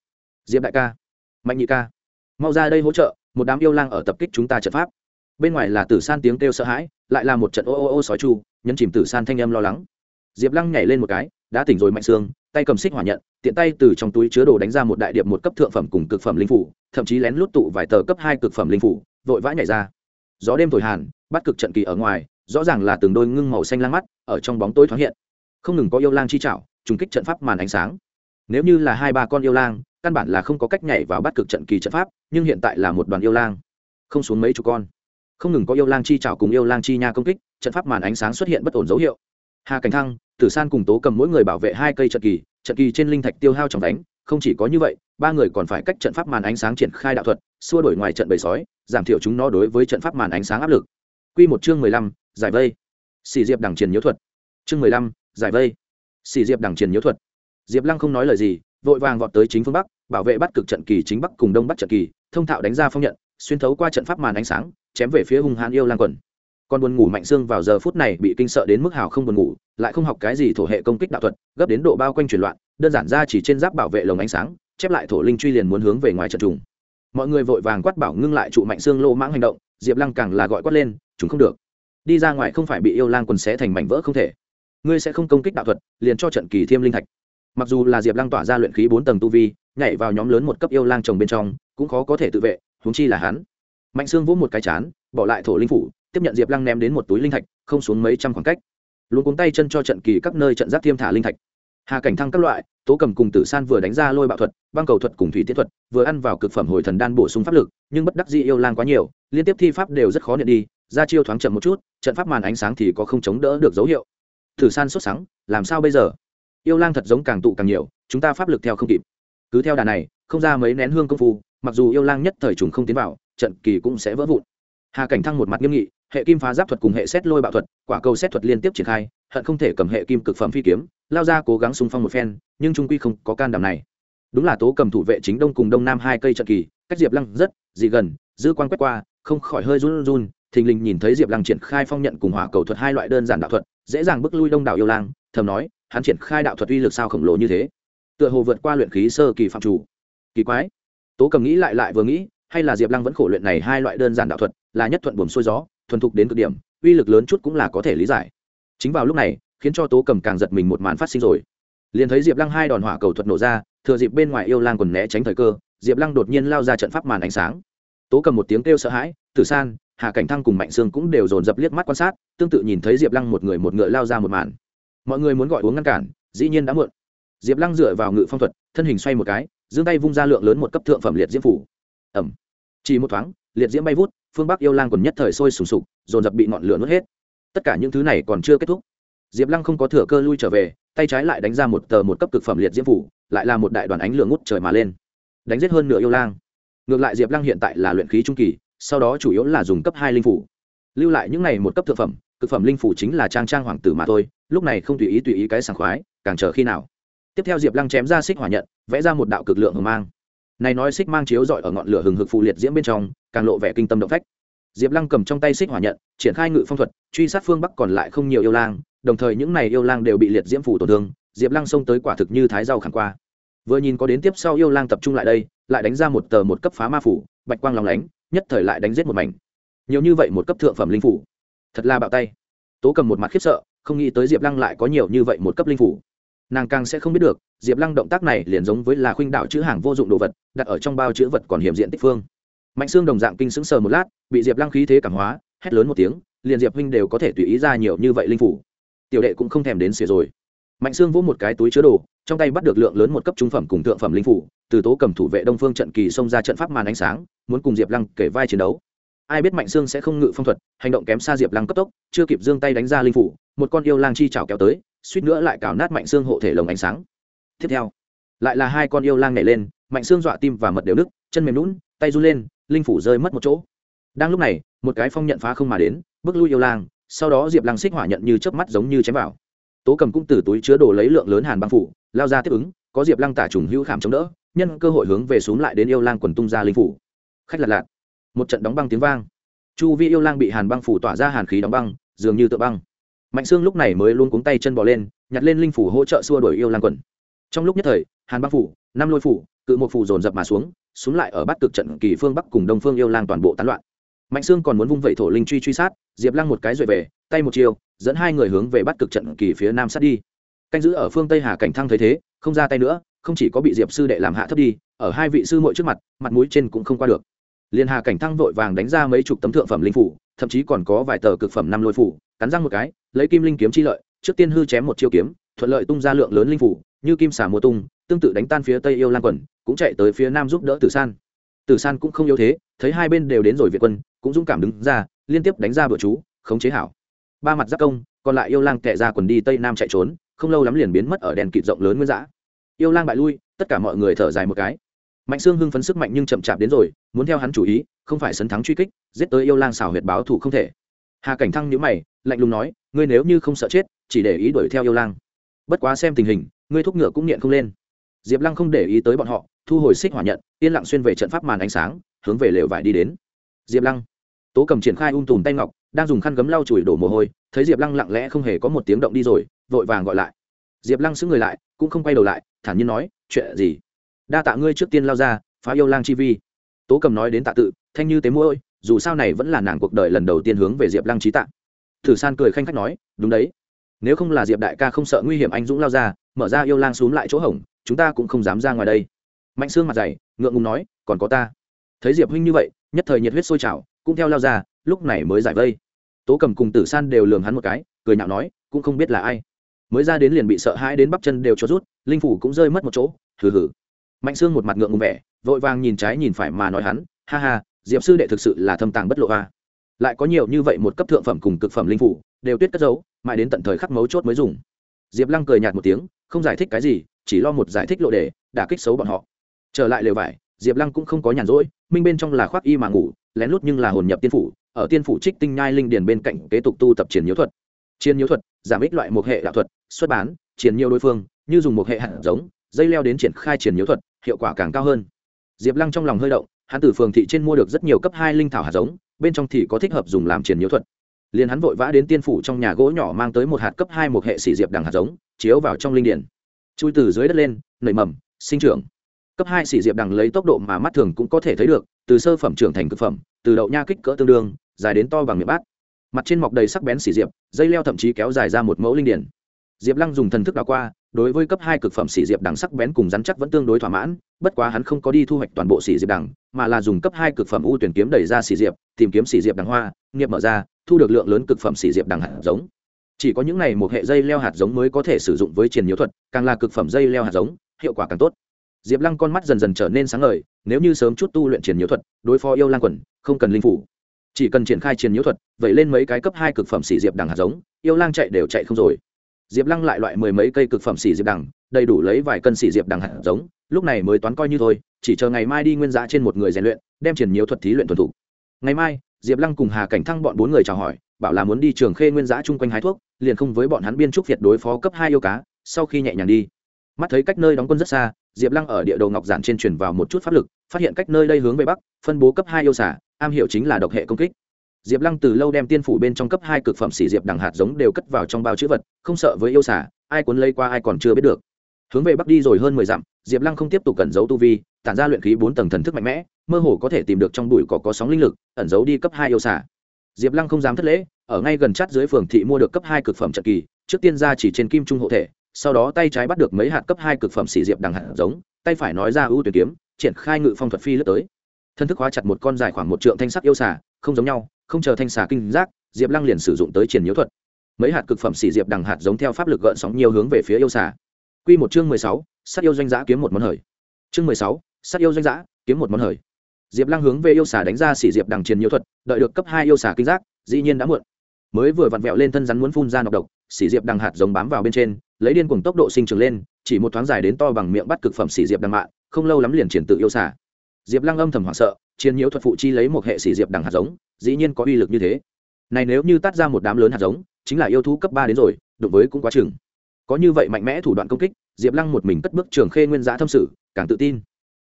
Diệp đại ca, mạnh nhị ca, mau ra đây hỗ trợ, một đám yêu lang ở tập kích chúng ta trận pháp. Bên ngoài là tử san tiếng kêu sợ hãi, lại là một trận ô ô ô sói chu, nhấn chìm tử san thanh âm lo lắng. Diệp lăng nhảy lên một cái, đã tỉnh rồi mạnh sương tay cầm xích hỏa nhận, tiện tay từ trong túi chứa đồ đánh ra một đại điệp một cấp thượng phẩm cùng cực phẩm linh phủ, thậm chí lén lút tụ vài tờ cấp hai cực phẩm linh phủ, vội vã nhảy ra. Gió đêm thổi hàn, bắt cực trận kỳ ở ngoài, rõ ràng là từng đôi ngưng màu xanh lang mắt ở trong bóng tối thoáng hiện. Không ngừng có yêu lang chi trảo, trùng kích trận pháp màn ánh sáng. Nếu như là hai ba con yêu lang, căn bản là không có cách nhảy vào bắt cực trận kỳ trận pháp, nhưng hiện tại là một đoàn yêu lang. Không xuống mấy chục con. Không ngừng có yêu lang chi chảo cùng yêu lang chi nha công kích, trận pháp màn ánh sáng xuất hiện bất ổn dấu hiệu hà cảnh thăng, tử san cùng tố cầm mỗi người bảo vệ hai cây trận kỳ trận kỳ trên linh thạch tiêu hao trọng đánh không chỉ có như vậy, ba người còn phải cách trận pháp màn ánh sáng triển khai đạo thuật, xua đổi ngoài trận bầy sói, giảm thiểu chúng nó đối với trận pháp màn ánh sáng áp lực. Q một chương mười lăm, giải vây. Xì diệp đằng triển nhiễu thuật. Chương mười lăm, giải vây. Xì diệp đằng triển nhiễu thuật. Diệp lăng không nói lời gì, vội vàng vọt tới chính phương bắc, bảo vệ bắt cực trận kỳ chính bắc cùng đông bắc trận kỳ, thông thạo đánh ra phong nhận, xuyên thấu qua trận pháp màn ánh sáng, chém về phía hung hãn yêu lang quần còn buồn ngủ mạnh xương vào giờ phút này bị kinh sợ đến mức hào không buồn ngủ, lại không học cái gì thổ hệ công kích đạo thuật, gấp đến độ bao quanh chuyển loạn, đơn giản ra chỉ trên giáp bảo vệ lồng ánh sáng, chép lại thổ linh truy liền muốn hướng về ngoài trận trùng. Mọi người vội vàng quát bảo ngưng lại trụ mạnh xương lô mãng hành động, diệp lăng càng là gọi quát lên, chúng không được. Đi ra ngoài không phải bị yêu lang quần xé thành mảnh vỡ không thể. Ngươi sẽ không công kích đạo thuật, liền cho trận kỳ thiêm linh thạch. Mặc dù là diệp lăng tỏa ra luyện khí bốn tầng tu vi, nhảy vào nhóm lớn một cấp yêu lang trồng bên trong, cũng khó có thể tự vệ húng chi là hắn. Mạnh xương vỗ một cái chán, bỏ lại thổ linh phủ tiếp nhận diệp lăng ném đến một túi linh thạch, không xuống mấy trăm khoảng cách. Luôn cuống tay chân cho trận kỳ các nơi trận giáp thiêm thả linh thạch. Hà cảnh thăng các loại, tố cầm cùng tử san vừa đánh ra lôi bạo thuật, băng cầu thuật cùng thủy tiết thuật, vừa ăn vào cực phẩm hồi thần đan bổ sung pháp lực, nhưng bất đắc dĩ yêu lang quá nhiều, liên tiếp thi pháp đều rất khó nhận đi, ra chiêu thoáng chậm một chút, trận pháp màn ánh sáng thì có không chống đỡ được dấu hiệu. Tử san sốt sắng, làm sao bây giờ? Yêu lang thật giống càng tụ càng nhiều, chúng ta pháp lực theo không kịp. Cứ theo đà này, không ra mấy nén hương công phu, mặc dù yêu lang nhất thời trùng không tiến vào, trận kỳ cũng sẽ vỡ vụn. Hà cảnh thăng một mặt nghiêm nghị hệ kim phá giáp thuật cùng hệ xét lôi bạo thuật, quả cầu xét thuật liên tiếp triển khai, hận không thể cầm hệ kim cực phẩm phi kiếm, lao ra cố gắng xung phong một phen, nhưng trung quy không có can đảm này. Đúng là tố cầm thủ vệ chính đông cùng đông nam hai cây trận kỳ, cách diệp lăng rất, dị gần, dư quan quét qua, không khỏi hơi run run, thình lình nhìn thấy diệp lăng triển khai phong nhận cùng hỏa cầu thuật hai loại đơn giản đạo thuật, dễ dàng bước lui đông đảo yêu lang, thầm nói, hắn triển khai đạo thuật uy lực sao khổng lồ như thế? Tựa hồ vượt qua luyện khí sơ kỳ phạm chủ. Kỳ quái. Tố cầm nghĩ lại lại vừa nghĩ, hay là diệp lăng vẫn khổ luyện này hai loại đơn giản đạo thuật, là nhất thuận buồm xuôi gió thuần thục đến cực điểm, uy lực lớn chút cũng là có thể lý giải. Chính vào lúc này, khiến cho tố cầm càng giật mình một màn phát sinh rồi. Liền thấy diệp lăng hai đòn hỏa cầu thuật nổ ra, thừa dịp bên ngoài yêu lang còn né tránh thời cơ, diệp lăng đột nhiên lao ra trận pháp màn ánh sáng. Tố cầm một tiếng kêu sợ hãi, tử san, hà cảnh thăng cùng mạnh sương cũng đều dồn dập liếc mắt quan sát, tương tự nhìn thấy diệp lăng một người một ngựa lao ra một màn. Mọi người muốn gọi uống ngăn cản, dĩ nhiên đã muộn. Diệp lăng dựa vào ngự phong thuật, thân hình xoay một cái, giương tay vung ra lượng lớn một cấp thượng phẩm liệt diễm phủ. Ẩm chỉ một thoáng, liệt diễm bay vút phương bắc yêu lang còn nhất thời sôi sùng sục, dồn dập bị ngọn lửa nuốt hết. Tất cả những thứ này còn chưa kết thúc. Diệp lăng không có thừa cơ lui trở về, tay trái lại đánh ra một tờ một cấp cực phẩm liệt diễm phủ, lại là một đại đoàn ánh lửa ngút trời mà lên. Đánh giết hơn nửa yêu lang. Ngược lại diệp lăng hiện tại là luyện khí trung kỳ, sau đó chủ yếu là dùng cấp hai linh phủ. Lưu lại những này một cấp thượng phẩm, cực phẩm linh phủ chính là trang trang hoàng tử mà thôi, lúc này không tùy ý tùy ý cái sảng khoái, càng chờ khi nào. Tiếp theo diệp lăng chém ra xích hỏa nhận, vẽ ra một đạo cực lượng hồng mang này nói xích mang chiếu dọi ở ngọn lửa hừng hực phụ liệt diễm bên trong, càng lộ vẻ kinh tâm động phách. Diệp lăng cầm trong tay xích hỏa nhận, triển khai ngự phong thuật, truy sát phương bắc còn lại không nhiều yêu lang, đồng thời những này yêu lang đều bị liệt diễm phủ tổn thương, diệp lăng xông tới quả thực như thái rau khẳng qua. Vừa nhìn có đến tiếp sau yêu lang tập trung lại đây, lại đánh ra một tờ một cấp phá ma phủ, bạch quang lòng lánh, nhất thời lại đánh giết một mảnh. Nhiều như vậy một cấp thượng phẩm linh phủ. Thật là bạo tay. Tố cầm một mặt khiếp sợ, không nghĩ tới diệp lăng lại có nhiều như vậy một cấp linh phủ nàng càng sẽ không biết được, diệp lăng động tác này liền giống với là khuynh đạo chữ hàng vô dụng đồ vật, đặt ở trong bao chữ vật còn hiểm diện tích phương. Mạnh xương đồng dạng kinh sững sờ một lát, bị diệp lăng khí thế cảm hóa, hét lớn một tiếng, liền diệp huynh đều có thể tùy ý ra nhiều như vậy linh phủ. Tiểu đệ cũng không thèm đến xỉa rồi. Mạnh xương vỗ một cái túi chứa đồ, trong tay bắt được lượng lớn một cấp trung phẩm cùng thượng phẩm linh phủ, từ tố cầm thủ vệ đông phương trận kỳ xông ra trận pháp màn ánh sáng, muốn cùng diệp lăng kể vai chiến đấu. Ai biết mạnh xương sẽ không ngự phong thuật, hành động kém xa diệp lăng cấp tốc, chưa kịp giương tay đánh ra linh phủ, một con yêu lang chi trào kéo tới suýt nữa lại cào nát mạnh xương hộ thể lồng ánh sáng. Tiếp theo, lại là hai con yêu lang nhảy lên, mạnh xương dọa tim và mật đều nứt, chân mềm lún tay run lên, linh phủ rơi mất một chỗ. Đang lúc này, một cái phong nhận phá không mà đến, bước lui yêu lang, sau đó diệp lăng xích hỏa nhận như chớp mắt giống như chém vào. Tố cầm cũng từ túi chứa đồ lấy lượng lớn hàn băng phủ, lao ra tiếp ứng, có diệp lăng tả trùng hữu khảm chống đỡ, nhân cơ hội hướng về xuống lại đến yêu lang quần tung ra linh phủ. Khách lạt lạt, một trận đóng băng tiếng vang. Chu vi yêu lang bị hàn băng phủ tỏa ra hàn khí đóng băng, dường như tựa băng mạnh Sương lúc này mới luôn cuống tay chân bỏ lên, nhặt lên linh phủ hỗ trợ xua đuổi yêu lang quần. Trong lúc nhất thời, hàn băng phủ năm lôi phủ, cự một phủ dồn dập mà xuống xuống lại ở bắt cực trận kỳ phương bắc cùng đông phương yêu lang toàn bộ tán loạn. Mạnh Sương còn muốn vung vẩy thổ linh truy truy sát, diệp lăng một cái rồi về, tay một chiều dẫn hai người hướng về bắt cực trận kỳ phía nam sát đi. Canh giữ ở phương tây hà cảnh thăng thấy thế, không ra tay nữa, không chỉ có bị diệp sư đệ làm hạ thấp đi, ở hai vị sư muội trước mặt mặt mũi trên cũng không qua được. Liên hà cảnh thăng vội vàng đánh ra mấy chục tấm thượng phẩm linh phủ thậm chí còn có vài tờ cực phẩm năm lôi phủ, cắn răng một cái, lấy kim linh kiếm chi lợi, trước tiên hư chém một chiêu kiếm, thuận lợi tung ra lượng lớn linh phủ, như kim xả mùa tung, tương tự đánh tan phía tây yêu lan quần, cũng chạy tới phía nam giúp đỡ tử san. Tử san cũng không yếu thế, thấy hai bên đều đến rồi việt quân, cũng dũng cảm đứng ra, liên tiếp đánh ra bữa chú, khống chế hảo. Ba mặt giáp công, còn lại yêu lang tệ ra quần đi tây nam chạy trốn, không lâu lắm liền biến mất ở đèn kịt rộng lớn nguyên dã. Yêu lang bại lui, tất cả mọi người thở dài một cái mạnh Sương hưng phấn sức mạnh nhưng chậm chạp đến rồi, muốn theo hắn chủ ý, không phải sấn thắng truy kích, giết tới yêu lang xảo huyệt báo thủ không thể. Hà cảnh thăng nhữ mày, lạnh lùng nói, ngươi nếu như không sợ chết, chỉ để ý đuổi theo yêu lang. Bất quá xem tình hình, ngươi thúc ngựa cũng nghiện không lên. Diệp lăng không để ý tới bọn họ, thu hồi xích hỏa nhận, yên lặng xuyên về trận pháp màn ánh sáng, hướng về lều vải đi đến. Diệp lăng, tố cầm triển khai ung tùm tay ngọc, đang dùng khăn gấm lau chùi đổ mồ hôi, thấy diệp lăng lặng lẽ không hề có một tiếng động đi rồi, vội vàng gọi lại. Diệp lăng xứng người lại, cũng không quay đầu lại, thản nhiên nói, chuyện gì? Đa tạ ngươi trước tiên lao ra, phá yêu lang chi vi. Tố cầm nói đến tạ tự, thanh như tế mũi dù sao này vẫn là nàng cuộc đời lần đầu tiên hướng về diệp lăng trí tạ. Thử san cười khanh khách nói, đúng đấy. Nếu không là diệp đại ca không sợ nguy hiểm anh dũng lao ra, mở ra yêu lang x u ố n g lại chỗ hỏng chúng ta cũng không dám ra ngoài đây. Mạnh xương mặt dày, ngượng ngùng nói, còn có ta. Thấy diệp huynh như vậy, nhất thời nhiệt huyết sôi trào, cũng theo lao ra, lúc này mới giải vây. Tố cầm cùng tử san đều lường hắn một cái, cười nhạo nói, cũng không biết là ai. Mới ra đến liền bị sợ hãi đến bắp chân đều cho rút, linh phủ cũng rơi mất một chỗ, hừ hừ mạnh Sương một mặt ngượng ngùng vẻ, vội vàng nhìn trái nhìn phải mà nói hắn, ha ha, diệp sư đệ thực sự là thâm tàng bất lộ a. Lại có nhiều như vậy một cấp thượng phẩm cùng cực phẩm linh phủ, đều tuyết cất giấu, mãi đến tận thời khắc mấu chốt mới dùng. Diệp lăng cười nhạt một tiếng, không giải thích cái gì, chỉ lo một giải thích lộ đề, đả kích xấu bọn họ. Trở lại lều vải, diệp lăng cũng không có nhàn rỗi, minh bên trong là khoác y mà ngủ, lén lút nhưng là hồn nhập tiên phủ, ở tiên phủ trích tinh nhai linh điền bên cạnh kế tục tu tập chiến nhiễu thuật. Chiến nhiễu thuật, giảm ích loại một hệ đạo thuật, xuất bán chiến nhiều đối phương, như dùng một hệ hạt giống dây leo đến triển khai triển nhiễu thuật, hiệu quả càng cao hơn. Diệp lăng trong lòng hơi động, hắn từ phường thị trên mua được rất nhiều cấp hai linh thảo hạt giống, bên trong thì có thích hợp dùng làm triển nhiễu thuật. Liền hắn vội vã đến tiên phủ trong nhà gỗ nhỏ mang tới một hạt cấp hai một hệ xỉ diệp đằng hạt giống, chiếu vào trong linh điển. Chui từ dưới đất lên, nảy mầm, sinh trưởng. Cấp hai xỉ diệp đằng lấy tốc độ mà mắt thường cũng có thể thấy được, từ sơ phẩm trưởng thành cực phẩm, từ đậu nha kích cỡ tương đương, dài đến to bằng miệng bát. Mặt trên mọc đầy sắc bén xỉ diệp, dây leo thậm chí kéo dài ra một mẫu linh điển. Diệp lăng dùng thần thức đảo qua đối với cấp hai cực phẩm xỉ diệp đằng sắc bén cùng rắn chắc vẫn tương đối thỏa mãn, bất quá hắn không có đi thu hoạch toàn bộ xỉ diệp đằng, mà là dùng cấp hai cực phẩm u tuyển kiếm đẩy ra xỉ diệp, tìm kiếm xỉ diệp đằng hoa, nghiệp mở ra, thu được lượng lớn cực phẩm xỉ diệp đằng hạt giống. Chỉ có những này một hệ dây leo hạt giống mới có thể sử dụng với triền nhiễu thuật, càng là cực phẩm dây leo hạt giống, hiệu quả càng tốt. Diệp lăng con mắt dần dần trở nên sáng ngời, nếu như sớm chút tu luyện triền nhiễu thuật, đối phó yêu lang quần, không cần linh phủ. Chỉ cần triển khai triền nhiễu thuật vậy lên mấy cái cấp hai cực phẩm xỉ diệp đằng hạt giống, yêu lang chạy đều chạy không rồi diệp lăng lại loại mười mấy cây cực phẩm xỉ diệp đằng, đầy đủ lấy vài cân xỉ diệp đằng hạt giống, lúc này mới toán coi như thôi, chỉ chờ ngày mai đi nguyên giá trên một người rèn luyện, đem triển nhiều thuật thí luyện thuần thủ ngày mai, diệp lăng cùng hà cảnh thăng bọn bốn người chào hỏi, bảo là muốn đi trường khê nguyên giá chung quanh hái thuốc, liền không với bọn hắn biên trúc việt đối phó cấp hai yêu cá, sau khi nhẹ nhàng đi. Mắt thấy cách nơi đóng quân rất xa, diệp lăng ở địa đầu ngọc giản trên truyền vào một chút pháp lực, phát hiện cách nơi đây hướng về bắc, phân bố cấp hai yêu xả am hiểu chính là độc hệ công kích. Diệp lăng từ lâu đem tiên phủ bên trong cấp hai cực phẩm xỉ diệp đằng hạt giống đều cất vào trong bao chữ vật không sợ với yêu xả ai cuốn lấy qua ai còn chưa biết được. Hướng về bắc đi rồi hơn mười dặm, diệp lăng không tiếp tục cẩn giấu tu vi, tản ra luyện khí bốn tầng thần thức mạnh mẽ, mơ hồ có thể tìm được trong bụi cỏ có sóng linh lực, ẩn giấu đi cấp hai yêu xả diệp lăng không dám thất lễ, ở ngay gần chát dưới phường thị mua được cấp hai cực phẩm trận kỳ, trước tiên ra chỉ trên kim trung hộ thể, sau đó tay trái bắt được mấy hạt cấp hai cực phẩm xỉ diệp đằng hạt giống, tay phải nói ra ưu tuyển kiếm, triển khai ngự phong thuật phi lướt tới. Thân thức hóa chặt một con dài khoảng một trượng thanh sắc yêu xả không giống nhau, không chờ thanh xà kinh giác, diệp lăng liền sử dụng tới triển nhiễu thuật mấy hạt cực phẩm xỉ diệp đằng hạt giống theo pháp lực gợn sóng nhiều hướng về phía yêu xà. Q một chương mười sáu sắc yêu doanh giã kiếm một món hời. Chương mười sáu sắc yêu doanh giã kiếm một món hời. Diệp lăng hướng về yêu xà đánh ra xỉ diệp đằng triển nhiễu thuật, đợi được cấp hai yêu xà kinh giác, dĩ nhiên đã muộn. Mới vừa vặn vẹo lên thân rắn muốn phun ra nọc độc, xỉ diệp đằng hạt giống bám vào bên trên, lấy điên cùng tốc độ sinh trưởng lên, chỉ một thoáng dài đến to bằng miệng bắt cực phẩm xỉ diệp đằng mạng, không lâu lắm liền triển tự yêu xà. Diệp lăng âm thầm hoảng sợ chiến nhiễu thuật phụ chi lấy một hệ xỉ diệp đằng hạt giống, dĩ nhiên có uy lực như thế. Này nếu như tắt ra một đám lớn hạt giống chính là yêu thú cấp ba đến rồi, đụng với cũng quá chừng. Có như vậy mạnh mẽ thủ đoạn công kích, diệp lăng một mình cất bước trường khê nguyên giã thâm sử càng tự tin.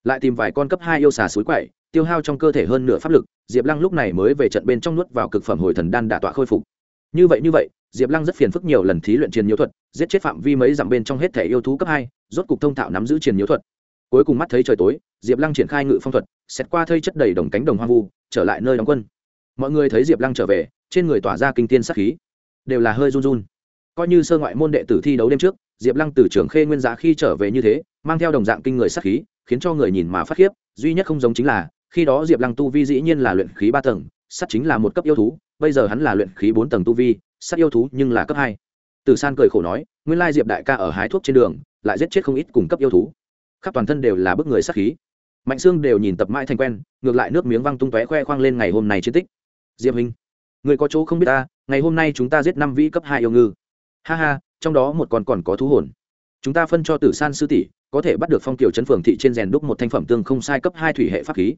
Lại tìm vài con cấp hai yêu xà suối quậy, tiêu hao trong cơ thể hơn nửa pháp lực, diệp lăng lúc này mới về trận bên trong nuốt vào cực phẩm hồi thần đan đả tọa khôi phục. Như vậy như vậy, diệp lăng rất phiền phức nhiều lần thí luyện chiến nhiễu thuật, giết chết phạm vi mấy dặm bên trong hết thể yêu thú cấp hai, rốt cục thông thạo nắm giữ chiến nhiễu thuật. Cuối cùng mắt thấy trời tối, diệp lăng triển khai ngự phong thuật, xét qua thây chất đầy đồng cánh đồng hoang vu, trở lại nơi đóng quân. Mọi người thấy diệp lăng trở về, trên người tỏa ra kinh tiên sát khí đều là hơi run run. Coi như sơ ngoại môn đệ tử thi đấu đêm trước, diệp lăng từ trường khê nguyên giá khi trở về như thế, mang theo đồng dạng kinh người sắc khí, khiến cho người nhìn mà phát khiếp, duy nhất không giống chính là, khi đó diệp lăng tu vi dĩ nhiên là luyện khí ba tầng, sắt chính là một cấp yêu thú, bây giờ hắn là luyện khí bốn tầng tu vi, sắt yêu thú nhưng là cấp hai. Từ san cười khổ nói, nguyên lai diệp đại ca ở hái thuốc trên đường, lại giết chết không ít cùng cấp yêu thú. Khắp toàn thân đều là bức người sắc khí. Mạnh xương đều nhìn tập mãi thành quen, ngược lại nước miếng văng tung tóe khoe khoang lên ngày hôm nay chiến tích. Diệp hình người có chỗ không biết ta ngày hôm nay chúng ta giết năm vĩ cấp hai yêu ngư. Ha ha, trong đó một con còn có thú hồn. Chúng ta phân cho tử san sư tỷ, có thể bắt được phong kiều chấn phường thị trên rèn đúc một thanh phẩm tương không sai cấp hai thủy hệ pháp khí.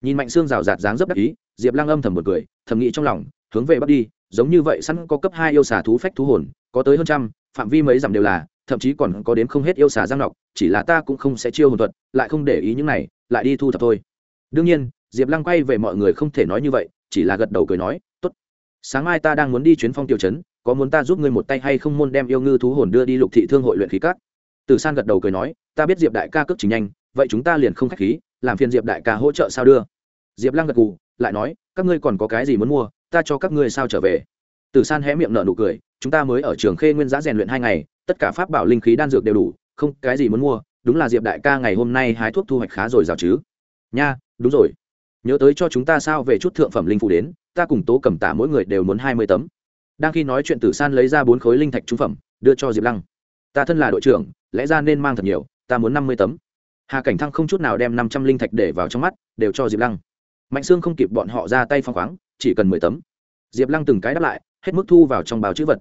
Nhìn mạnh xương rào rạt dáng dấp đắc ý, diệp Lang âm thầm một cười, thầm nghĩ trong lòng, hướng về bắt đi, giống như vậy sẵn có cấp hai yêu xà thú phách thú hồn, có tới hơn trăm, phạm vi mấy dặm đều là, thậm chí còn có đến không hết yêu xà giang nọc, chỉ là ta cũng không sẽ chiêu hồn thuật, lại không để ý những này, lại đi thu thập thôi. Đương nhiên, diệp lăng quay về mọi người không thể nói như vậy, chỉ là gật đầu cười nói sáng mai ta đang muốn đi chuyến phong tiểu trấn, có muốn ta giúp ngươi một tay hay không môn đem yêu ngư thú hồn đưa đi lục thị thương hội luyện khí cát từ san gật đầu cười nói, ta biết diệp đại ca cước chính nhanh, vậy chúng ta liền không k h á c h khí, làm phiền diệp đại ca hỗ trợ sao đưa? Diệp lăng gật gù, lại nói, các ngươi còn có cái gì muốn mua, ta cho các ngươi sao trở về. Từ san hé miệng nở nụ cười, chúng ta mới ở trường khê nguyên giá rèn luyện hai ngày, tất cả pháp bảo linh khí đan dược đều đủ, không, cái gì muốn mua, đúng là diệp đại ca ngày hôm nay hái thuốc thu hoạch khá rồi rào chứ. Nha, đúng rồi. Nhớ tới cho chúng ta sao về chút thượng phẩm linh phủ đến ta cùng tố cầm tả mỗi người đều muốn hai mươi tấm. Đang khi nói chuyện tử san lấy ra bốn khối linh thạch trung phẩm, đưa cho diệp lăng. Ta thân là đội trưởng, lẽ ra nên mang thật nhiều, ta muốn năm mươi tấm. Hà cảnh thăng không chút nào đem năm trăm linh thạch để vào trong mắt, đều cho diệp lăng. Mạnh sương không kịp bọn họ ra tay phong khoáng, chỉ cần mười tấm. Diệp lăng từng cái đáp lại, hết mức thu vào trong bào chữ vật.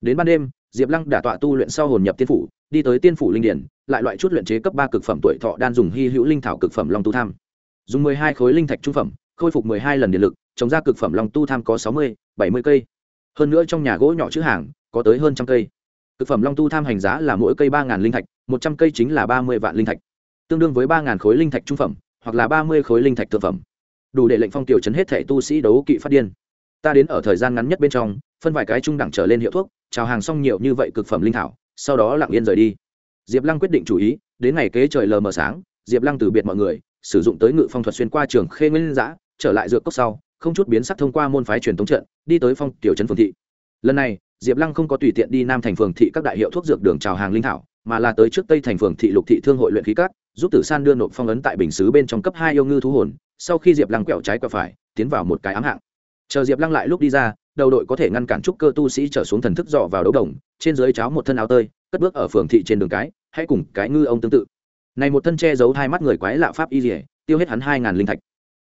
Đến ban đêm, diệp lăng đả tọa tu luyện sau hồn nhập tiên phủ, đi tới tiên phủ linh điển, lại loại chút luyện chế cấp ba cực phẩm tuổi thọ đan dùng hy hữu linh thảo cực phẩm long tu tham. Dùng mười hai khối linh thạch trung phẩm, khôi phục mười hai lần điện lực trồng ra cực phẩm long tu tham có sáu mươi, bảy mươi cây. Hơn nữa trong nhà gỗ nhỏ chữ hàng, có tới hơn trăm cây. Cực phẩm long tu tham hành giá là mỗi cây ba linh thạch, một trăm cây chính là ba mươi vạn linh thạch. Tương đương với ba khối linh thạch trung phẩm, hoặc là ba mươi khối linh thạch thượng phẩm. Đủ để lệnh phong tiểu chấn hết thảy tu sĩ đấu kỵ phát điên. Ta đến ở thời gian ngắn nhất bên trong, phân vài cái trung đẳng trở lên hiệu thuốc, chào hàng xong nhiều như vậy cực phẩm linh thảo, sau đó lặng yên rời đi. Diệp lăng quyết định chủ ý, đến ngày kế trời lờ mờ sáng, diệp lăng từ biệt mọi người, sử dụng tới ngự phong thuật xuyên qua trường khê nguyên giã, trở lại dược cốc sau không chút biến sắc thông qua môn phái truyền thống trận, đi tới phong tiểu trấn phường thị. Lần này, diệp lăng không có tùy tiện đi nam thành phường thị các đại hiệu thuốc dược đường chào hàng linh thảo, mà là tới trước tây thành phường thị lục thị thương hội luyện khí cát giúp tử san đưa nộp phong ấn tại bình xứ bên trong cấp hai yêu ngư thú hồn, sau khi diệp lăng quẹo trái quẹo phải, tiến vào một cái ám hạng. Chờ diệp lăng lại lúc đi ra, đầu đội có thể ngăn cản trúc cơ tu sĩ trở xuống thần thức dọ vào đấu đồng, trên dưới cháo một thân áo tơi, cất bước ở phường thị trên đường cái, hãy cùng cái ngư ông tương tự. Này một thân che giấu hai mắt người quái lạ pháp y rỉa tiêu hết hắn hai ngàn linh thạch.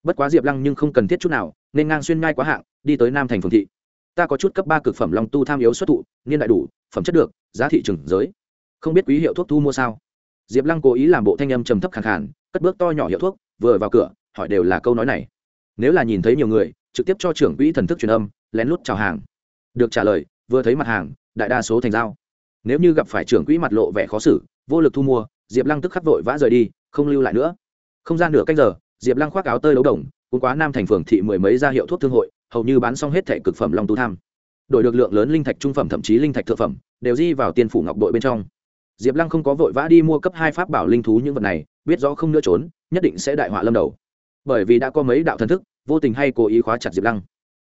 Bất quá diệp lăng nhưng không cần thiết chút nào nên ngang xuyên nhai quá hạng, đi tới nam thành phường thị. Ta có chút cấp ba cực phẩm long tu tham yếu xuất thụ, niên đại đủ, phẩm chất được, giá thị trường giới. Không biết quý hiệu thuốc thu mua sao? Diệp lăng cố ý làm bộ thanh âm trầm thấp khẳng khản cất bước to nhỏ hiệu thuốc, vừa vào cửa, hỏi đều là câu nói này. Nếu là nhìn thấy nhiều người, trực tiếp cho trưởng quỹ thần thức truyền âm, lén lút chào hàng. Được trả lời, vừa thấy mặt hàng, đại đa số thành giao. Nếu như gặp phải trưởng quỹ mặt lộ vẻ khó xử, vô lực thu mua, diệp lăng tức khắc vội vã rời đi, không lưu lại nữa. Không gian nửa canh giờ, diệp lăng khoác áo tơi đấu đồng cũng quá nam thành phường thị mười mấy gia hiệu thuốc thương hội, hầu như bán xong hết thẻ cực phẩm long tu tham. Đổi được lượng lớn linh thạch trung phẩm, thậm chí linh thạch thượng phẩm, đều di vào tiên phủ ngọc đội bên trong. Diệp lăng không có vội vã đi mua cấp hai pháp bảo linh thú những vật này, biết rõ không nữa trốn, nhất định sẽ đại họa lâm đầu. Bởi vì đã có mấy đạo thần thức, vô tình hay cố ý khóa chặt diệp lăng.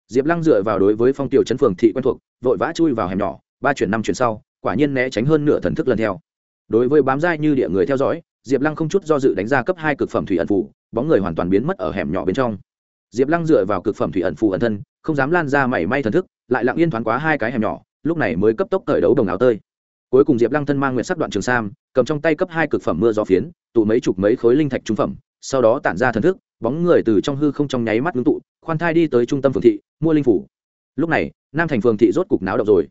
Diệp lăng dựa vào đối với phong tiểu chấn phường thị quen thuộc, vội vã chui vào hẻm nhỏ, ba chuyển năm chuyển sau, quả nhiên né tránh hơn nửa thần thức lần theo. Đối với bám dai như địa người theo dõi diệp lăng không chút do dự đánh ra cấp hai cực phẩm thủy ẩn phủ bóng người hoàn toàn biến mất ở hẻm nhỏ bên trong. Diệp lăng dựa vào cực phẩm thủy ẩn phù ẩn thân, không dám lan ra mảy may thần thức, lại lặng yên thoáng quá hai cái hẻm nhỏ, lúc này mới cấp tốc cởi đấu đồng áo tơi. Cuối cùng diệp lăng thân mang nguyện sắc đoạn trường sam, cầm trong tay cấp hai cực phẩm mưa gió phiến, tụ mấy chục mấy khối linh thạch trung phẩm, sau đó tản ra thần thức, bóng người từ trong hư không trong nháy mắt ngưng tụ, khoan thai đi tới trung tâm phường thị, mua linh phủ. Lúc này, nam thành phường thị rốt cục náo động rồi.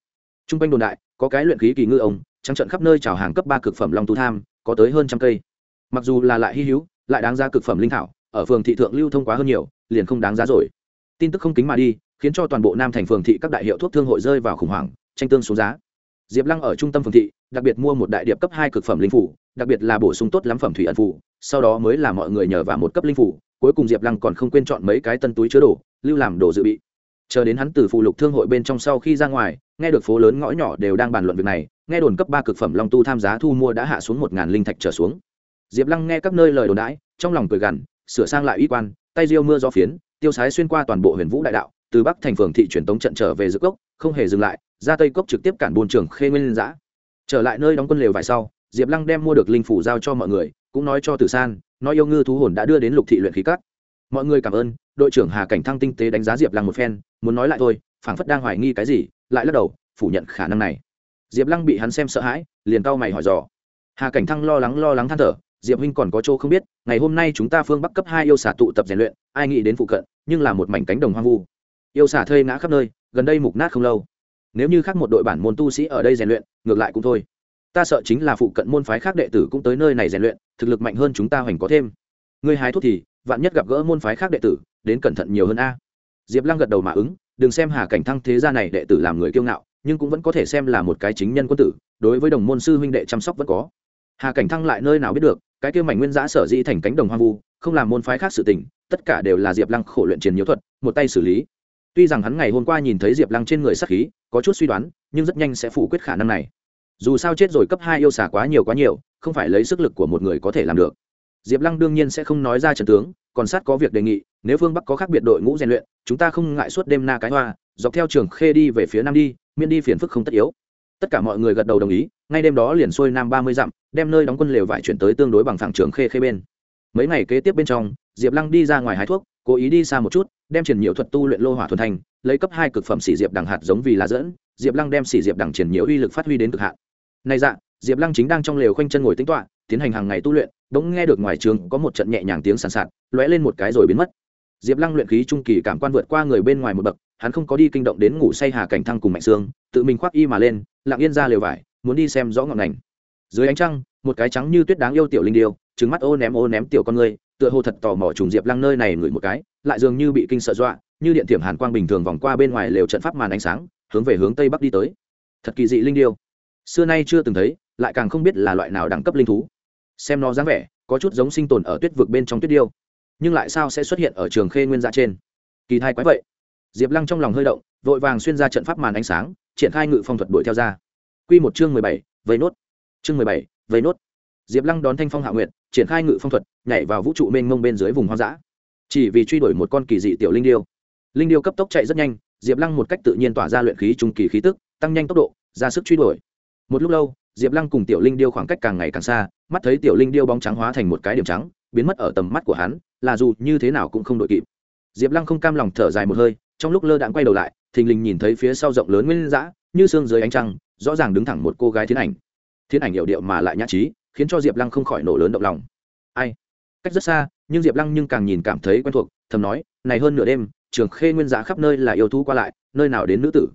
T r u n g quanh đồn đại, có cái luyện khí kỳ ngư ông, trắng trận khắp nơi trào hàng cấp ba cực phẩm long tu tham có tới hơn trăm cây. Mặc dù là lại hy hữu, lại đáng giá cực phẩm linh thảo, ở phường thị thượng lưu thông quá hơn nhiều, liền không đáng giá rồi. Tin tức không kính mà đi, khiến cho toàn bộ nam thành phường thị các đại hiệu thuốc thương hội rơi vào khủng hoảng, tranh tương xuống giá. Diệp lăng ở trung tâm phường thị, đặc biệt mua một đại điệp cấp hai cực phẩm linh phủ, đặc biệt là bổ sung tốt lắm phẩm thủy ẩn phủ, sau đó mới là mọi người nhờ vào một cấp linh phủ, cuối cùng diệp lăng còn không quên chọn mấy cái tân túi chứa đồ, lưu làm đồ dự bị. Chờ đến hắn từ phụ lục thương hội bên trong sau khi ra ngoài, nghe được phố lớn ngõ nhỏ đều đang bàn luận việc này nghe đồn cấp ba cực phẩm long tu tham giá thu mua đã hạ xuống một ngàn linh thạch trở xuống. Diệp lăng nghe các nơi lời đồn đãi, trong lòng cười gằn, sửa sang lại y quan, tay riêu mưa do phiến, tiêu sái xuyên qua toàn bộ huyền vũ đại đạo, từ bắc thành phường thị truyền tống trận trở về giữa cốc, không hề dừng lại, ra tây cốc trực tiếp cản buôn trường khê nguyên giã. Trở lại nơi đóng quân lều vài sau, diệp lăng đem mua được linh phủ giao cho mọi người, cũng nói cho tử san, nói yêu ngư thú hồn đã đưa đến lục thị luyện khí cát mọi người cảm ơn, đội trưởng hà cảnh thăng tinh tế đánh giá diệp lăng một phen, muốn nói lại thôi, phảng phất đang hoài nghi cái gì, lại lắc đầu, phủ nhận khả năng này diệp lăng bị hắn xem sợ hãi liền cau mày hỏi dò hà cảnh thăng lo lắng lo lắng than thở diệp huynh còn có chỗ không biết ngày hôm nay chúng ta phương bắc cấp hai yêu xả tụ tập rèn luyện ai nghĩ đến phụ cận nhưng là một mảnh cánh đồng hoang vu yêu xả thơi ngã khắp nơi gần đây mục nát không lâu nếu như khác một đội bản môn tu sĩ ở đây rèn luyện ngược lại cũng thôi ta sợ chính là phụ cận môn phái khác đệ tử cũng tới nơi này rèn luyện thực lực mạnh hơn chúng ta hoành có thêm ngươi hái thuốc thì vạn nhất gặp gỡ môn phái khác đệ tử đến cẩn thận nhiều hơn a diệp lăng gật đầu mà ứng đừng xem hà cảnh thăng thế gia này đệ tử làm người kiêu ngạo nhưng cũng vẫn có thể xem là một cái chính nhân quân tử, đối với đồng môn sư huynh đệ chăm sóc vẫn có. Hà cảnh thăng lại nơi nào biết được, cái kêu mảnh nguyên giã sở dĩ thành cánh đồng hoang vu, không làm môn phái khác sự tình, tất cả đều là diệp lăng khổ luyện chiến nhiễu thuật, một tay xử lý. Tuy rằng hắn ngày hôm qua nhìn thấy diệp lăng trên người sắc khí, có chút suy đoán, nhưng rất nhanh sẽ phủ quyết khả năng này. Dù sao chết rồi cấp hai yêu xả quá nhiều quá nhiều, không phải lấy sức lực của một người có thể làm được. Diệp lăng đương nhiên sẽ không nói ra trận tướng, còn sát có việc đề nghị nếu phương bắc có khác biệt đội ngũ rèn luyện, chúng ta không ngại suốt đêm na cái hoa, dọc theo trường khê đi về phía nam đi, miễn đi phiền phức không tất yếu. Tất cả mọi người gật đầu đồng ý, ngay đêm đó liền xuôi nam ba mươi dặm, đem nơi đóng quân lều vải chuyển tới tương đối bằng phẳng trường khê khê bên. Mấy ngày kế tiếp bên trong, diệp lăng đi ra ngoài hái thuốc, cố ý đi xa một chút, đem triển nhiều thuật tu luyện lô hỏa thuần thành, lấy cấp hai cực phẩm xỉ diệp đằng hạt giống vì là dẫn, diệp lăng đem xỉ diệp đằng triển nhiều uy lực phát huy đến cực hạn. Này dạ diệp lăng chính đang trong lều khoanh chân ngồi tính toạ tiến hành hàng ngày tu luyện, bỗng nghe được ngoài trường có một trận nhẹ nhàng tiếng sàn sạt, lóe lên một cái rồi biến mất diệp lăng luyện khí trung kỳ cảm quan vượt qua người bên ngoài một bậc hắn không có đi kinh động đến ngủ say hà cảnh thăng cùng mạnh sương, tự mình khoác y mà lên lặng yên ra lều vải muốn đi xem rõ ngọn ngành. Dưới ánh trăng một cái trắng như tuyết đáng yêu tiểu linh điêu trứng mắt ô ném ô ném tiểu con người tựa hồ thật tò mò trùng diệp lăng nơi này ngửi một cái lại dường như bị kinh sợ dọa như điện thiểm hàn quang bình thường vòng qua bên ngoài lều trận pháp màn ánh sáng hướng về hướng tây bắc đi tới. Thật kỳ dị linh điêu. Xưa nay chưa từng thấy lại càng không biết là loại nào đẳng cấp linh thú. Xem nó dáng vẻ có chút giống sinh tồn ở tuyết vực bên trong tuyết điêu nhưng lại sao sẽ xuất hiện ở trường khê nguyên gia trên? Kỳ thai quái vậy. Diệp lăng trong lòng hơi động, vội vàng xuyên ra trận pháp màn ánh sáng, triển khai ngự phong thuật đuổi theo ra. Q một chương mười bảy, vây nốt. Chương mười bảy, vây nốt. Diệp lăng đón thanh phong hạ nguyện triển khai ngự phong thuật, nhảy vào vũ trụ mênh mông bên dưới vùng hoang dã. Chỉ vì truy đuổi một con kỳ dị tiểu linh điêu. Linh điêu cấp tốc chạy rất nhanh, diệp lăng một cách tự nhiên tỏa ra luyện khí trung kỳ khí tức, tăng nhanh tốc độ, ra sức truy đuổi. Một lúc lâu, diệp lăng cùng tiểu linh điêu khoảng cách càng ngày càng xa, mắt thấy tiểu linh điêu bóng trắng hóa thành một cái điểm trắng, biến mất ở tầm mắt của hắn là dù như thế nào cũng không đội kịp. Diệp lăng không cam lòng thở dài một hơi, trong lúc lơ đạn quay đầu lại, thình lình nhìn thấy phía sau rộng lớn nguyên giã như xương dưới ánh trăng, rõ ràng đứng thẳng một cô gái thiên ảnh. Thiên ảnh hiệu điệu mà lại nhã trí, khiến cho diệp lăng không khỏi nổ lớn động lòng. Ai? Cách rất xa, nhưng diệp lăng nhưng càng nhìn cảm thấy quen thuộc, thầm nói, này hơn nửa đêm, trường khê nguyên giã khắp nơi là yêu thú qua lại, nơi nào đến nữ tử?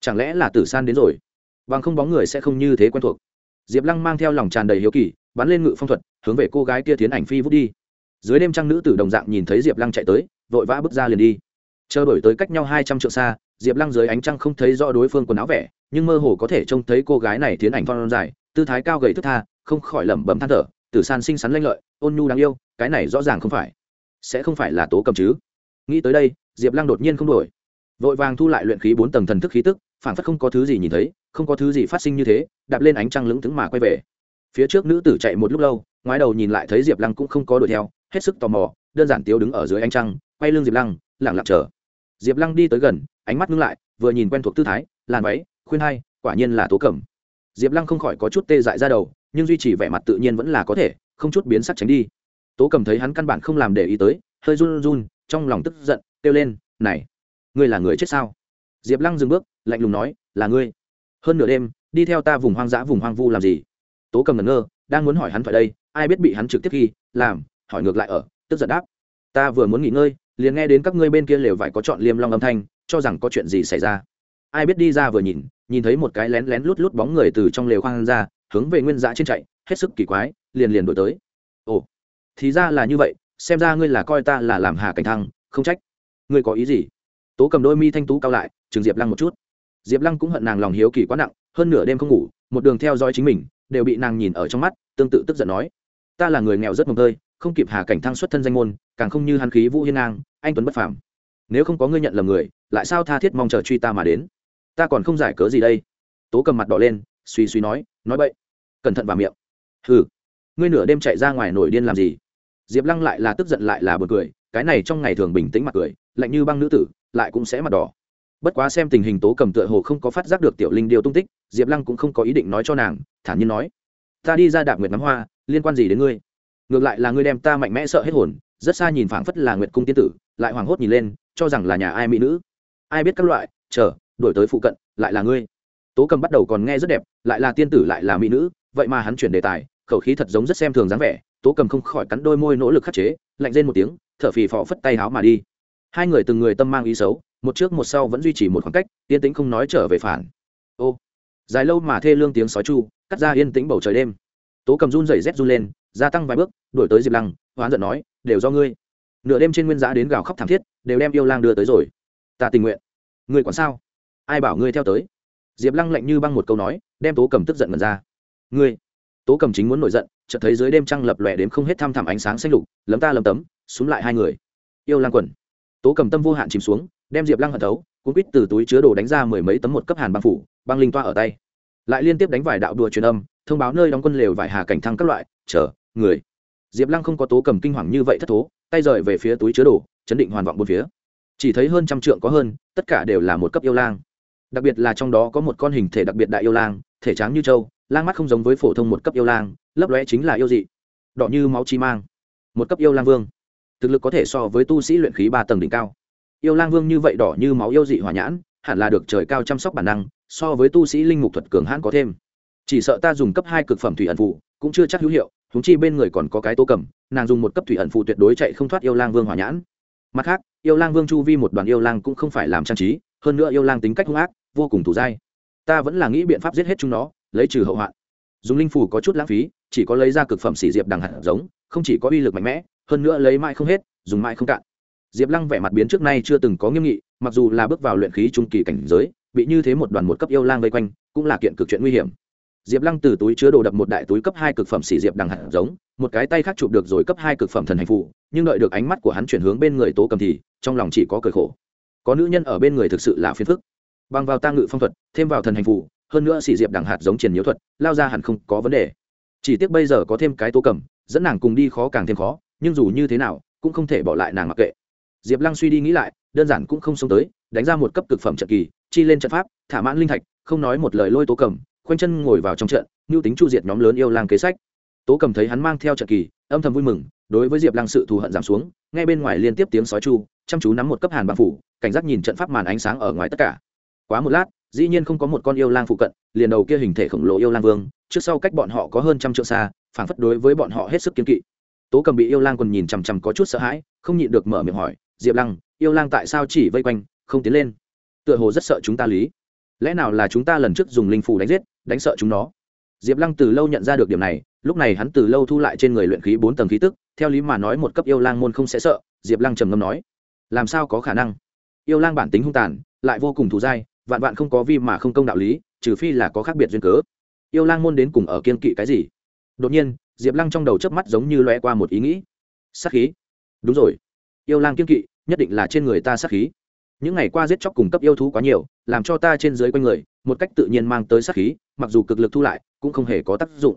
Chẳng lẽ là tử san đến rồi? Bằng không bóng người sẽ không như thế quen thuộc. Diệp lăng mang theo lòng tràn đầy hiếu kỳ, bắn lên ngự phong thuật, hướng về cô gái kia tiến ảnh phi vút đi dưới đêm trăng nữ tử đồng dạng nhìn thấy diệp lăng chạy tới, vội vã bước ra liền đi. Chờ đổi tới cách nhau hai trăm triệu xa, diệp lăng dưới ánh trăng không thấy rõ đối phương quần áo vẻ, nhưng mơ hồ có thể trông thấy cô gái này tiến ảnh thon dài, tư thái cao gầy thức tha, không khỏi lẩm bẩm than thở, tử san xinh xắn lanh lợi, ôn nhu đáng yêu, cái này rõ ràng không phải, sẽ không phải là tố cầm chứ. Nghĩ tới đây, diệp lăng đột nhiên không đổi. Vội vàng thu lại luyện khí bốn tầng thần thức khí tức phản phất không có thứ gì nhìn thấy, không có thứ gì phát sinh như thế, đạp lên ánh trăng lững thững mà quay về. Phía trước nữ tử chạy một lúc lâu, ngoái đầu nhìn lại thấy diệp lăng cũng không có đuổi theo hết sức tò mò, đơn giản tiếu đứng ở dưới ánh trăng, quay lưng diệp lăng lẳng lặng chờ. Diệp lăng đi tới gần, ánh mắt ngưng lại, vừa nhìn quen thuộc tư thái, làn váy, khuyên hai, quả nhiên là tố cẩm. Diệp lăng không khỏi có chút tê dại ra đầu, nhưng duy trì vẻ mặt tự nhiên vẫn là có thể, không chút biến sắc tránh đi. Tố cầm thấy hắn căn bản không làm để ý tới, hơi run run, trong lòng tức giận, kêu lên, này, ngươi là người chết sao? Diệp lăng dừng bước, lạnh lùng nói, là ngươi. Hơn nửa đêm, đi theo ta vùng hoang dã vùng hoang vu làm gì? Tố cầm ngẩn ngơ, đang muốn hỏi hắn phải đây, ai biết bị hắn trực tiếp khi, làm hỏi ngược lại ở, tức giận đáp. Ta vừa muốn nghỉ ngơi, liền nghe đến các ngươi bên kia lều vải có chọn liêm long âm thanh, cho rằng có chuyện gì xảy ra. Ai biết đi ra vừa nhìn nhìn thấy một cái lén lén lút lút bóng người từ trong lều khoang ra, hướng về nguyên dã trên chạy, hết sức kỳ quái, liền liền đổi tới. Ồ, thì ra là như vậy, xem ra ngươi là coi ta là làm hà cảnh thăng, không trách. Ngươi có ý gì? Tố cầm đôi mi thanh tú cao lại chừng diệp lăng một chút. Diệp lăng cũng hận nàng lòng hiếu kỳ quá nặng, hơn nửa đêm không ngủ, một đường theo dõi chính mình, đều bị nàng nhìn ở trong mắt, tương tự tức giận nói. Ta là người nghèo rất mồm hơi không kịp hà cảnh thăng xuất thân danh môn, càng không như hàn khí vũ hiên ngang, anh tuấn bất phàm. Nếu không có ngươi nhận lầm người, lại sao tha thiết mong chờ truy ta mà đến? Ta còn không giải cớ gì đây. Tố cầm mặt đỏ lên, suy suy nói nói bậy. Cẩn thận vào miệng. Hừ. Ngươi nửa đêm chạy ra ngoài nổi điên làm gì? Diệp lăng lại là tức giận lại là bật cười, cái này trong ngày thường bình tĩnh mặt cười, lạnh như băng nữ tử, lại cũng sẽ mặt đỏ. Bất quá xem tình hình tố cầm tựa hồ không có phát giác được tiểu linh điều tung tích, diệp lăng cũng không có ý định nói cho nàng, thản nhiên nói, ta đi ra đạp nguyệt ngắm hoa, liên quan gì đến ngươi? Ngược lại là ngươi đem ta mạnh mẽ sợ hết hồn, rất xa nhìn phảng phất là nguyệt cung tiên tử, lại hoảng hốt nhìn lên, cho rằng là nhà ai mỹ nữ. Ai biết các loại, chờ đổi tới phụ cận, lại là ngươi. Tố cầm bắt đầu còn nghe rất đẹp, lại là tiên tử lại là mỹ nữ, vậy mà hắn chuyển đề tài, khẩu khí thật giống rất xem thường dáng vẻ, tố cầm không khỏi cắn đôi môi nỗ lực khắc chế, lạnh lên một tiếng, thở phì phò phất tay háo mà đi. Hai người từng người tâm mang ý xấu, một trước một sau vẫn duy trì một khoảng cách, yên tĩnh không nói trở về phản. Ô, dài lâu mà thê lương tiếng sói chu, cắt ra yên tĩnh bầu trời đêm tố cầm run rẩy rét run lên, gia tăng vài bước đổi tới diệp lăng, hoán giận nói, đều do ngươi. Nửa đêm trên nguyên giã đến gào khóc thảm thiết, đều đem yêu lang đưa tới rồi. Ta tình nguyện. Ngươi còn sao? Ai bảo ngươi theo tới? Diệp lăng lạnh như băng một câu nói, đem tố cầm tức giận mật ra. Ngươi. Tố cầm chính muốn nổi giận, chợt thấy dưới đêm trăng lập lòe đến không hết thăm thẳm ánh sáng xanh lục, lấm ta lấm tấm xúm lại hai người. Yêu lang quần. Tố cầm tâm vô hạn chìm xuống, đem diệp lăng hận thấu, cuốn quýt từ túi chứa đồ đánh ra mười mấy tấm một cấp hàn băng phủ, băng linh toa ở tay. Lại liên tiếp đánh vài đạo đùa truyền âm thông báo nơi đóng quân lều vải hà cảnh thăng các loại, chờ, người. Diệp lăng không có tố cầm kinh hoàng như vậy thất thố, tay rời về phía túi chứa đồ, chấn định hoàn vọng một phía. Chỉ thấy hơn trăm trượng có hơn, tất cả đều là một cấp yêu lang. Đặc biệt là trong đó có một con hình thể đặc biệt đại yêu lang, thể tráng như trâu, lang mắt không giống với phổ thông một cấp yêu lang, lấp lóe chính là yêu dị. Đỏ như máu chi mang. Một cấp yêu lang vương. Thực lực có thể so với tu sĩ luyện khí ba tầng đỉnh cao. Yêu lang vương như vậy đỏ như máu yêu dị hỏa nhãn, hẳn là được trời cao chăm sóc bản năng, so với tu sĩ linh mục thuật cường hãn có thêm chỉ sợ ta dùng cấp hai cực phẩm thủy ẩn phụ cũng chưa chắc hữu hiệu húng chi bên người còn có cái tố cầm, nàng dùng một cấp thủy ẩn phụ tuyệt đối chạy không thoát yêu lang vương hỏa nhãn. Mặt khác, yêu lang vương chu vi một đoàn yêu lang cũng không phải làm trang trí, hơn nữa yêu lang tính cách hung ác, vô cùng thủ dai. Ta vẫn là nghĩ biện pháp giết hết chúng nó, lấy trừ hậu hoạn. Dùng linh phủ có chút lãng phí, chỉ có lấy ra cực phẩm xỉ diệp đằng hạt giống, không chỉ có uy lực mạnh mẽ, hơn nữa lấy mãi không hết, dùng mãi không cạn. Diệp lăng vẻ mặt biến trước nay chưa từng có nghiêm nghị, mặc dù là bước vào luyện khí trung kỳ cảnh giới, bị như thế một đoàn một cấp yêu lang vây quanh, cũng là kiện cực chuyện nguy hiểm diệp lăng từ túi chứa đồ đập một đại túi cấp hai cực phẩm xỉ diệp đằng hạt giống, một cái tay khác chụp được rồi cấp hai cực phẩm thần hành phụ nhưng đợi được ánh mắt của hắn chuyển hướng bên người tố cầm thì, trong lòng chỉ có cười khổ. Có nữ nhân ở bên người thực sự là phiền phức. Bằng vào ta ngự phong thuật, thêm vào thần hành phụ hơn nữa xỉ diệp đằng hạt giống triển nhiễu thuật, lao ra hẳn không có vấn đề. Chỉ tiếc bây giờ có thêm cái tố cầm, dẫn nàng cùng đi khó càng thêm khó, nhưng dù như thế nào, cũng không thể bỏ lại nàng mặc kệ. Diệp lăng suy đi nghĩ lại, đơn giản cũng không xông tới, đánh ra một cấp cực phẩm trận kỳ, chi lên trận pháp, thả mãn linh thạch, không nói một lời lôi tố cầm khoanh chân ngồi vào trong trận mưu tính chu diệt nhóm lớn yêu lang kế sách. Tố cầm thấy hắn mang theo trận kỳ, âm thầm vui mừng, đối với diệp lăng sự thù hận giảm xuống ngay bên ngoài liên tiếp tiếng sói chu, chăm chú nắm một cấp hàn bằng phủ, cảnh giác nhìn trận pháp màn ánh sáng ở ngoài tất cả. Quá một lát, dĩ nhiên không có một con yêu lang phụ cận, liền đầu kia hình thể khổng lồ yêu lang vương, trước sau cách bọn họ có hơn trăm trượng xa phản phất đối với bọn họ hết sức kiên kỵ. Tố cầm bị yêu lang còn nhìn chằm chằm có chút sợ hãi, không nhịn được mở miệng hỏi, diệp lăng, yêu lang tại sao chỉ vây quanh, không tiến lên? Tựa hồ rất sợ chúng ta lý lẽ nào là chúng ta lần trước dùng linh phủ đánh giết, đánh sợ chúng nó? Diệp lăng từ lâu nhận ra được điểm này, lúc này hắn từ lâu thu lại trên người luyện khí bốn tầng khí tức, theo lý mà nói một cấp yêu lang môn không sẽ sợ, diệp lăng trầm ngâm nói. Làm sao có khả năng? Yêu lang bản tính hung tàn, lại vô cùng thù dai, vạn vạn không có vi mà không công đạo lý, trừ phi là có khác biệt duyên cớ. Yêu lang môn đến cùng ở kiên kỵ cái gì? Đột nhiên, diệp lăng trong đầu chớp mắt giống như loe qua một ý nghĩ. Sát khí. Đúng rồi. Yêu lang kiên kỵ, nhất định là trên người ta sát khí những ngày qua giết chóc cùng cấp yêu thú quá nhiều, làm cho ta trên dưới quanh người, một cách tự nhiên mang tới sát khí, mặc dù cực lực thu lại, cũng không hề có tác dụng.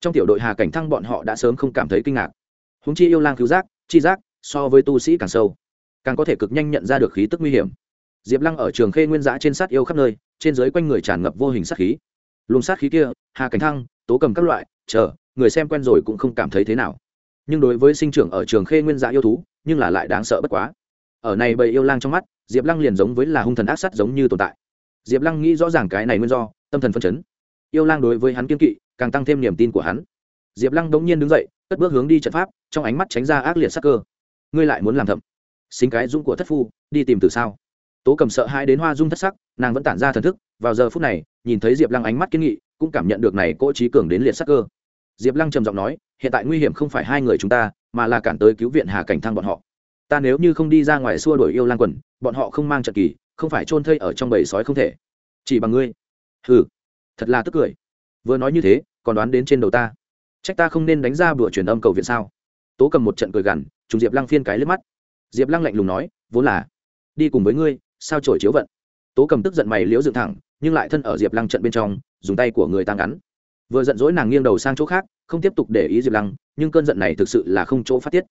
Trong tiểu đội hà cảnh thăng bọn họ đã sớm không cảm thấy kinh ngạc. Húng chi yêu lang cứu giác, chi giác, so với tu sĩ càng sâu, càng có thể cực nhanh nhận ra được khí tức nguy hiểm. Diệp lăng ở trường khê nguyên giã trên sát yêu khắp nơi, trên dưới quanh người tràn ngập vô hình sát khí. Luồng sát khí kia, hà cảnh thăng, tố cầm các loại, chờ, người xem quen rồi cũng không cảm thấy thế nào. Nhưng đối với sinh trưởng ở trường khê nguyên giã yêu thú, nhưng là lại đáng sợ bất quá. Ở này bầy yêu lang trong mắt diệp lăng liền giống với là hung thần ác sát giống như tồn tại. Diệp lăng nghĩ rõ ràng cái này nguyên do, tâm thần phân chấn. Yêu lang đối với hắn kiên kỵ, càng tăng thêm niềm tin của hắn. Diệp lăng đống nhiên đứng dậy, cất bước hướng đi trận pháp, trong ánh mắt tránh ra ác liệt sắc cơ. Ngươi lại muốn làm thậm? Xính cái dũng của thất phu, đi tìm từ sao? Tố cầm sợ hai đến hoa dung thất sắc, nàng vẫn tản ra thần thức, vào giờ phút này, nhìn thấy diệp lăng ánh mắt kiên nghị, cũng cảm nhận được này cỗ trí cường đến liệt sắc cơ. Diệp lăng trầm giọng nói, hiện tại nguy hiểm không phải hai người chúng ta, mà là cản tới cứu viện hà cảnh thăng bọn họ. Ta nếu như không đi ra ngoài xua đuổi yêu lang quần bọn họ không mang trận kỳ, không phải trôn thây ở trong bầy sói không thể. Chỉ bằng ngươi. Hừ, thật là tức cười. Vừa nói như thế, còn đoán đến trên đầu ta. Trách ta không nên đánh ra bữa truyền âm cầu viện sao? Tố cầm một trận cười gằn, trùng diệp lăng phiên cái lướt mắt. Diệp lăng lạnh lùng nói, vốn là, đi cùng với ngươi, sao trổi chiếu vận? Tố cầm tức giận mày liễu dựng thẳng, nhưng lại thân ở diệp lăng trận bên trong, dùng tay của người ta ngắn. Vừa giận dỗi nàng nghiêng đầu sang chỗ khác, không tiếp tục để ý diệp lăng, nhưng cơn giận này thực sự là không chỗ phát tiết.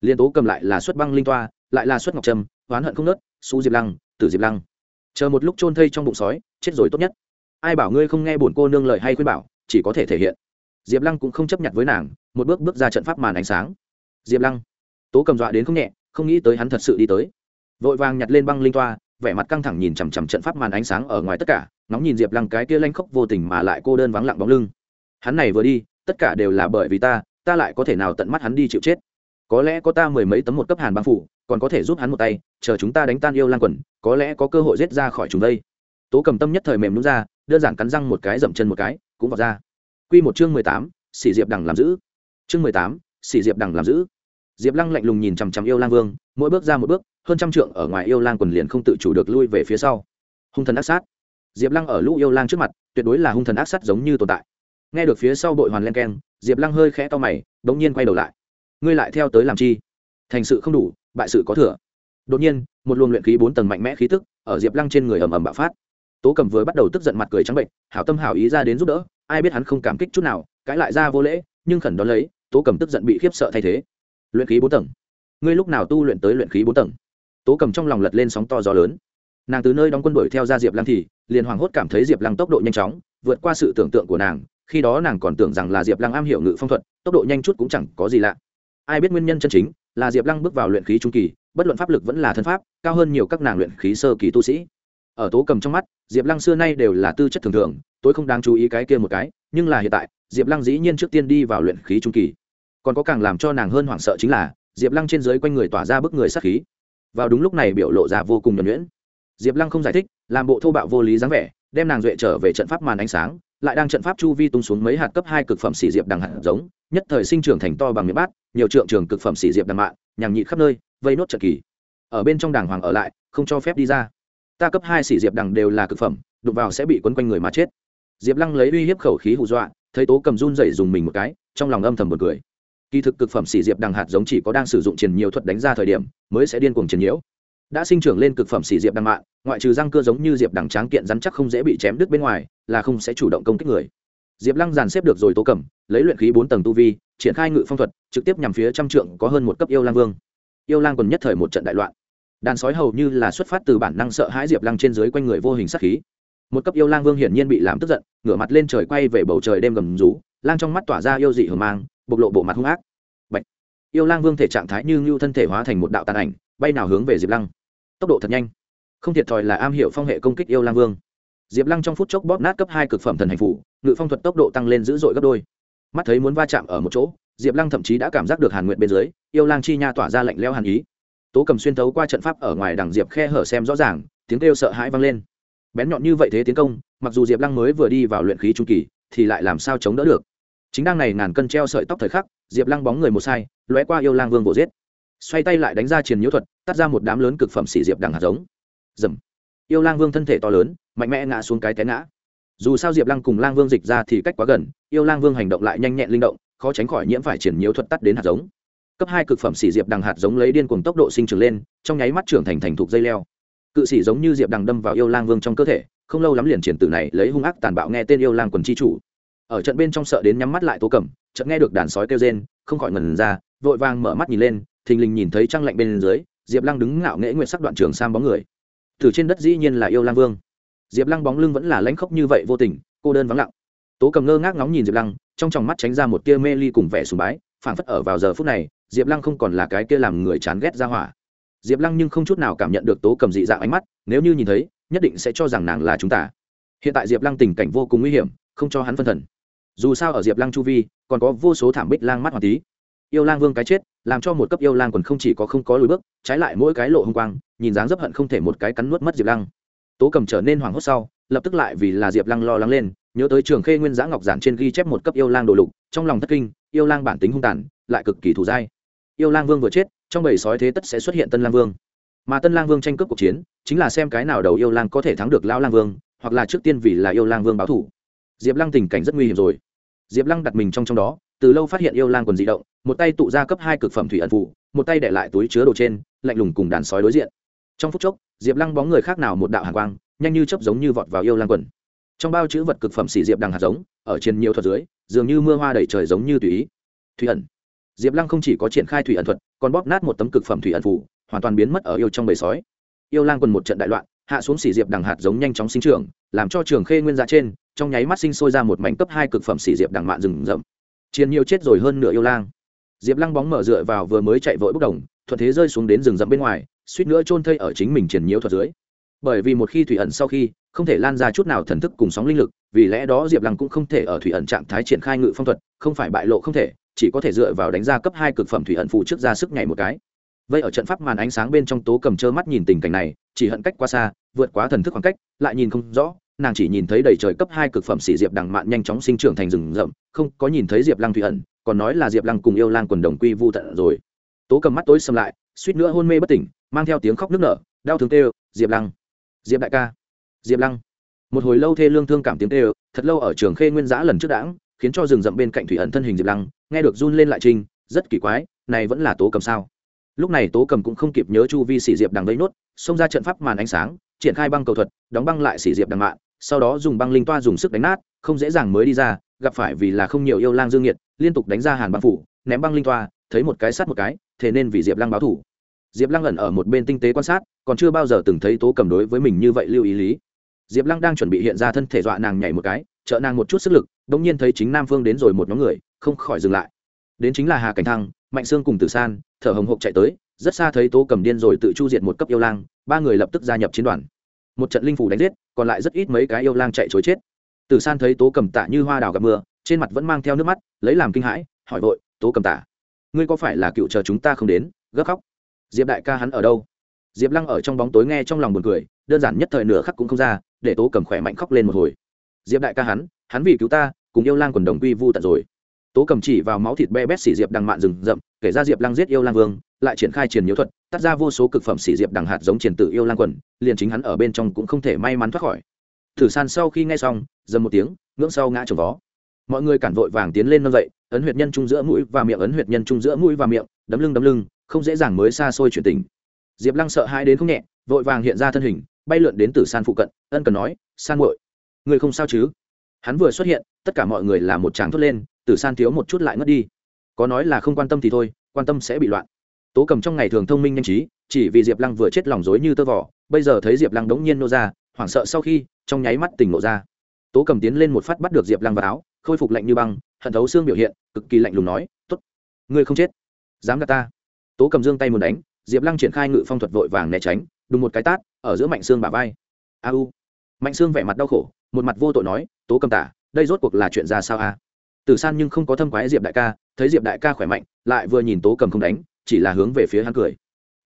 Liên tố cầm lại là xuất băng linh toa, lại là xuất ngọc trâm, oán hận không nớt su diệp lăng, tử diệp lăng. Chờ một lúc trôn thây trong bụng sói, chết rồi tốt nhất. Ai bảo ngươi không nghe bổn cô nương lời hay khuyên bảo, chỉ có thể thể hiện. Diệp lăng cũng không chấp nhận với nàng, một bước bước ra trận pháp màn ánh sáng. Diệp lăng. Tố cầm dọa đến không nhẹ, không nghĩ tới hắn thật sự đi tới. Vội vàng nhặt lên băng linh toa, vẻ mặt căng thẳng nhìn chằm chằm trận pháp màn ánh sáng ở ngoài tất cả nóng nhìn diệp lăng cái kia lanh khóc vô tình mà lại cô đơn vắng lặng bóng lưng. Hắn này vừa đi, tất cả đều là bởi vì ta ta lại có thể nào tận mắt hắn đi chịu chết? Có lẽ có ta mười mấy tấm một cấp hàn băng phủ, còn có thể giúp hắn một tay, chờ chúng ta đánh tan yêu lan quần, có lẽ có cơ hội giết ra khỏi chúng đây. Tố cầm tâm nhất thời mềm đúng ra, đơn giản cắn răng một cái dậm chân một cái, cũng vọt ra. Q một chương mười tám xỉ diệp đằng làm giữ. Chương mười tám xỉ diệp đằng làm giữ. Diệp lăng lạnh lùng nhìn chằm chằm yêu lang vương, mỗi bước ra một bước, hơn trăm trượng ở ngoài yêu lang quần liền không tự chủ được lui về phía sau. Hung thần ác sát. Diệp lăng ở lũ yêu lang trước mặt, tuyệt đối là hung thần ác sát giống như tồn tại. Nghe được phía sau bội hoàn len keng, diệp lăng hơi khẽ to mày đ ỗ n g nhiên quay đầu lại ngươi lại theo tới làm chi? Thành sự không đủ, bại sự có thừa. Đột nhiên, một luồng luyện khí bốn tầng mạnh mẽ khí tức ở diệp lăng trên người ầm ầm bạo phát. Tố cầm vừa bắt đầu tức giận mặt cười trắng bệnh, hảo tâm hảo ý ra đến giúp đỡ, ai biết hắn không cảm kích chút nào, cãi lại ra vô lễ, nhưng khẩn đón lấy, tố cầm tức giận bị khiếp sợ thay thế. Luyện khí bốn tầng. Ngươi lúc nào tu luyện tới luyện khí bốn tầng? Tố cầm trong lòng lật lên sóng to gió lớn. Nàng từ nơi đóng quân đuổi theo ra diệp lăng thì, liền hoảng hốt cảm thấy diệp lăng tốc độ nhanh chóng, vượt qua sự tưởng tượng của nàng, khi đó nàng còn tưởng rằng là diệp lăng am hiểu ngự phong thuật, tốc độ nhanh chút cũng chẳng có gì lạ ai biết nguyên nhân chân chính, là diệp lăng bước vào luyện khí trung kỳ, bất luận pháp lực vẫn là thân pháp, cao hơn nhiều các nàng luyện khí sơ kỳ tu sĩ. Ở tố cầm trong mắt, diệp lăng xưa nay đều là tư chất thường thường tôi không đáng chú ý cái kia một cái, nhưng là hiện tại, diệp lăng dĩ nhiên trước tiên đi vào luyện khí trung kỳ. Còn có càng làm cho nàng hơn hoảng sợ chính là, diệp lăng trên dưới quanh người tỏa ra bức người sát khí. Vào đúng lúc này biểu lộ ra vô cùng nhuẩn nhuyễn. Diệp lăng không giải thích, làm bộ thô bạo vô lý dáng vẻ, đem nàng duệ trở về trận pháp màn ánh sáng, lại đang trận pháp chu vi tung xuống mấy hạt cấp hai cực phẩm xỉ diệp đằng hạt giống, nhất thời sinh trưởng thành to bằng miệng bát nhiều trượng trường cực phẩm xỉ diệp đằng mạng, nhằng nhị khắp nơi, vây nốt trận kỳ. Ở bên trong đàng hoàng ở lại, không cho phép đi ra. Ta cấp hai xỉ diệp đằng đều là cực phẩm, đụng vào sẽ bị quấn quanh người mà chết. Diệp lăng lấy uy hiếp khẩu khí hù dọa, thấy tố cầm run dậy dùng mình một cái, trong lòng âm thầm một cười. Kỳ thực cực phẩm xỉ diệp đằng hạt giống chỉ có đang sử dụng triển nhiều thuật đánh ra thời điểm, mới sẽ điên cuồng triển nhiễu. Đã sinh trưởng lên cực phẩm xỉ diệp đằng mạng, ngoại trừ răng cơ giống như diệp đằng tráng kiện rắn chắc không dễ bị chém đứt bên ngoài, là không sẽ chủ động công kích người diệp lăng dàn xếp được rồi tố cẩm, lấy luyện khí bốn tầng tu vi triển khai ngự phong thuật trực tiếp nhằm phía trăm trượng có hơn một cấp yêu lang vương. Yêu lang còn nhất thời một trận đại loạn. Đàn sói hầu như là xuất phát từ bản năng sợ hãi diệp lăng trên dưới quanh người vô hình sắc khí. Một cấp yêu lang vương hiển nhiên bị làm tức giận ngửa mặt lên trời quay về bầu trời đêm gầm rú lang trong mắt tỏa ra yêu dị hờ mang bộc lộ bộ mặt hung ác. Bạch. yêu lang vương thể trạng thái như ngưu thân thể hóa thành một đạo tàn ảnh bay nào hướng về diệp lăng. Tốc độ thật nhanh. Không thiệt thòi là am hiểu phong hệ công kích yêu lang vương. Diệp lăng trong phút chốc bóp nát cấp hai cực phẩm thần hành phủ ngự phong thuật tốc độ tăng lên dữ dội gấp đôi. Mắt thấy muốn va chạm ở một chỗ, diệp lăng thậm chí đã cảm giác được hàn nguyện bên dưới, yêu lang chi nha tỏa ra lạnh leo hàn ý. Tố cầm xuyên thấu qua trận pháp ở ngoài đằng diệp khe hở xem rõ ràng, tiếng kêu sợ hãi vang lên. Bén nhọn như vậy thế tiến công, mặc dù diệp lăng mới vừa đi vào luyện khí trung kỳ, thì lại làm sao chống đỡ được? Chính đang này ngàn cân treo sợi tóc thời khắc, diệp lăng bóng người một sai, lóe qua yêu lang vương bổ giết. Xoay tay lại đánh ra triền nhiễu thuật tắt ra một đám lớn cực phẩm xỉ diệp đằng hạt giống. Dầm yêu lang vương thân thể to lớn, mạnh mẽ ngã xuống cái té ngã dù sao diệp lăng cùng lang vương dịch ra thì cách quá gần, yêu lang vương hành động lại nhanh nhẹn linh động, khó tránh khỏi nhiễm phải triển nhiễu thuật tắt đến hạt giống. Cấp hai cực phẩm xỉ diệp đằng hạt giống lấy điên cùng tốc độ sinh trưởng lên, trong nháy mắt trưởng thành thành thục dây leo. Cự xỉ giống như diệp đằng đâm vào yêu lang vương trong cơ thể, không lâu lắm liền triển tử này lấy hung ác tàn bạo nghe tên yêu lang quần chi chủ. Ở trận bên trong sợ đến nhắm mắt lại tố cẩm chợt nghe được đàn sói kêu rên, không khỏi ngẩn ra, vội vàng mở mắt nhìn lên, thình lình nhìn thấy trăng lạnh bên dưới, diệp lăng đứng ngạo nghễ nguyện sắc đoạn trường sam bóng người. Từ trên đất dĩ nhiên là yêu lang vương diệp lăng bóng lưng vẫn là lãnh khốc như vậy vô tình, cô đơn vắng lặng. Tố cầm ngơ ngác ngóng nhìn diệp lăng, trong tròng mắt tránh ra một tia mê ly cùng vẻ sùng bái, phảng phất ở vào giờ phút này, diệp lăng không còn là cái kia làm người chán ghét ra hỏa. Diệp lăng nhưng không chút nào cảm nhận được tố cầm dị dạng ánh mắt, nếu như nhìn thấy, nhất định sẽ cho rằng nàng là chúng ta. Hiện tại diệp lăng tình cảnh vô cùng nguy hiểm, không cho hắn phân thần. Dù sao ở diệp lăng chu vi, còn có vô số thảm bích lang mắt hoàng tí. Yêu lang vương cái chết, làm cho một cấp yêu lang còn không chỉ có không có lùi bước, trái lại mỗi cái lộ hung quang, nhìn dáng dấp hận không thể một cái cắn nuốt mất diệp lăng tố cầm trở nên hoảng hốt sau, lập tức lại vì là diệp lăng lo lắng lên, nhớ tới trường khê nguyên giã ngọc giản trên ghi chép một cấp yêu lang đồ lục, trong lòng thất kinh, yêu lang bản tính hung tàn, lại cực kỳ thù dai. Yêu lang vương vừa chết, trong bầy sói thế tất sẽ xuất hiện tân lang vương. Mà tân lang vương tranh cướp cuộc chiến, chính là xem cái nào đầu yêu lang có thể thắng được lão lang vương, hoặc là trước tiên vì là yêu lang vương báo thủ diệp lăng tình cảnh rất nguy hiểm rồi. Diệp lăng đặt mình trong trong đó, từ lâu phát hiện yêu lang còn di động, một tay tụ ra cấp hai cực phẩm thủy ẩn phụ một tay để lại túi chứa đồ trên, lạnh lùng cùng đàn sói đối diện trong phút chốc, diệp lăng bóng người khác nào một đạo hàng quang, nhanh như chấp giống như vọt vào yêu lang quần. Trong bao chữ vật cực phẩm xỉ diệp đằng hạt giống, ở trên nhiều thuật dưới, dường như mưa hoa đầy trời giống như tùy ý. Thủy ẩn. Diệp lăng không chỉ có triển khai thủy ẩn thuật, còn bóp nát một tấm cực phẩm thủy ẩn phủ hoàn toàn biến mất ở yêu trong bầy sói. Yêu lang quần một trận đại loạn, hạ xuống xỉ diệp đằng hạt giống nhanh chóng sinh trưởng, làm cho trường khê nguyên ra trên, trong nháy mắt sinh sôi ra một mảnh cấp hai cực phẩm xỉ diệp đằng mạn rừng rậm. Chiến nhiều chết rồi hơn nửa yêu lang. Diệp lăng bóng mở dựa vào vừa mới chạy vội bốc đồng, thuận thế rơi xuống đến rừng rậm bên ngoài suýt nữa chôn thây ở chính mình triển nhiễu thuật dưới. Bởi vì một khi thủy ẩn sau khi, không thể lan ra chút nào thần thức cùng sóng linh lực, vì lẽ đó diệp lăng cũng không thể ở thủy ẩn trạng thái triển khai ngự phong thuật, không phải bại lộ không thể, chỉ có thể dựa vào đánh ra cấp hai cực phẩm thủy ẩn phụ trước ra sức nhảy một cái. Vậy ở trận pháp màn ánh sáng bên trong tố cầm trơ mắt nhìn tình cảnh này, chỉ hận cách quá xa, vượt quá thần thức khoảng cách, lại nhìn không rõ, nàng chỉ nhìn thấy đầy trời cấp hai cực phẩm xỉ diệp đằng mạn nhanh chóng sinh trưởng thành rừng rậm, không có nhìn thấy diệp lăng thủy ẩn, còn nói là diệp lăng cùng yêu lang quần đồng quy vu tận rồi. Tố cầm mắt tối xâm lại, suýt nữa hôn mê bất tỉnh mang theo tiếng khóc nức nở, đau thương tê diệp lăng. Diệp đại ca. Diệp lăng. Một hồi lâu thê lương thương cảm tiếng tê thật lâu ở trường khê nguyên giã lần trước đãng, khiến cho rừng rậm bên cạnh thủy ẩn thân hình diệp lăng, nghe được run lên lại trinh rất kỳ quái, này vẫn là tố cầm sao? Lúc này tố cầm cũng không kịp nhớ chu vi xỉ diệp đằng lấy nốt, xông ra trận pháp màn ánh sáng, triển khai băng cầu thuật, đóng băng lại xỉ diệp đằng mạng, sau đó dùng băng linh toa dùng sức đánh nát, không dễ dàng mới đi ra, gặp phải vì là không nhiều yêu lang dương nhiệt liên tục đánh ra hàn băng phủ, ném băng linh toa, thấy một cái sát một cái, thế nên vì diệp lăng báo thủ diệp lăng ẩn ở một bên tinh tế quan sát, còn chưa bao giờ từng thấy tố cầm đối với mình như vậy lưu ý lý. Diệp lăng đang chuẩn bị hiện ra thân thể dọa nàng nhảy một cái, trợ nàng một chút sức lực đ ỗ n g nhiên thấy chính nam phương đến rồi một nhóm người, không khỏi dừng lại. Đến chính là hà cảnh thăng, mạnh sương cùng tử san, thở hồng hộc chạy tới, rất xa thấy tố cầm điên rồi tự chu diệt một cấp yêu lang, ba người lập tức gia nhập chiến đoàn. Một trận linh phủ đánh giết, còn lại rất ít mấy cái yêu lang chạy chối chết. Tử san thấy tố cầm tạ như hoa đào gặp mưa, trên mặt vẫn mang theo nước mắt, lấy làm kinh hãi, hỏi vội, tố cầm tả, ngươi có phải là cựu chờ chúng ta không đến? Gấp khóc diệp đại ca hắn ở đâu? Diệp lăng ở trong bóng tối nghe trong lòng buồn cười, đơn giản nhất thời nửa khắc cũng không ra, để tố cầm khỏe mạnh khóc lên một hồi. Diệp đại ca hắn hắn vì cứu ta, cùng yêu lang quần đồng quy vu tận rồi. Tố cầm chỉ vào máu thịt be bét xỉ diệp đằng mạn rừng rậm, kể ra diệp lăng giết yêu lang vương, lại triển khai triển nhiễu thuật, tắt ra vô số cực phẩm xỉ diệp đằng hạt giống triển tự yêu lang quần, liền chính hắn ở bên trong cũng không thể may mắn thoát khỏi. Thử san sau khi nghe xong, dầm một tiếng, ngưỡng sau ngã trồng vó. Mọi người cản vội vàng tiến lên nâng dậy, ấn huyệt nhân trung giữa mũi và miệng, ấn huyệt nhân trung giữa mũi và miệng, đấm lưng đấm lưng không dễ dàng mới xa xôi chuyển tình. Diệp lăng sợ hãi đến không nhẹ, vội vàng hiện ra thân hình, bay lượn đến từ san phụ cận, ân cần nói, san muội, người không sao chứ? Hắn vừa xuất hiện, tất cả mọi người là một tràng thốt lên tử san thiếu một chút lại ngất đi. Có nói là không quan tâm thì thôi, quan tâm sẽ bị loạn. Tố cầm trong ngày thường thông minh nhanh trí, chỉ vì diệp lăng vừa chết lòng dối như tơ vỏ bây giờ thấy diệp lăng đống nhiên nô ra, hoảng sợ sau khi, trong nháy mắt tỉnh nộ ra. Tố cầm tiến lên một phát bắt được diệp lăng vào áo, khôi phục lạnh như băng, hận thấu xương biểu hiện, cực kỳ lạnh lùng nói t ố t ngươi không chết, dám gạt ta tố cầm dương tay muốn đánh, diệp lăng triển khai ngự phong thuật vội vàng né tránh, đùng một cái tát, ở giữa mạnh xương bà vai. A u. Mạnh xương vẻ mặt đau khổ, một mặt vô tội nói, tố cầm tả, đây rốt cuộc là chuyện ra sao a? Tử san nhưng không có thâm quái diệp đại ca, thấy diệp đại ca khỏe mạnh, lại vừa nhìn tố cầm không đánh, chỉ là hướng về phía hắn cười.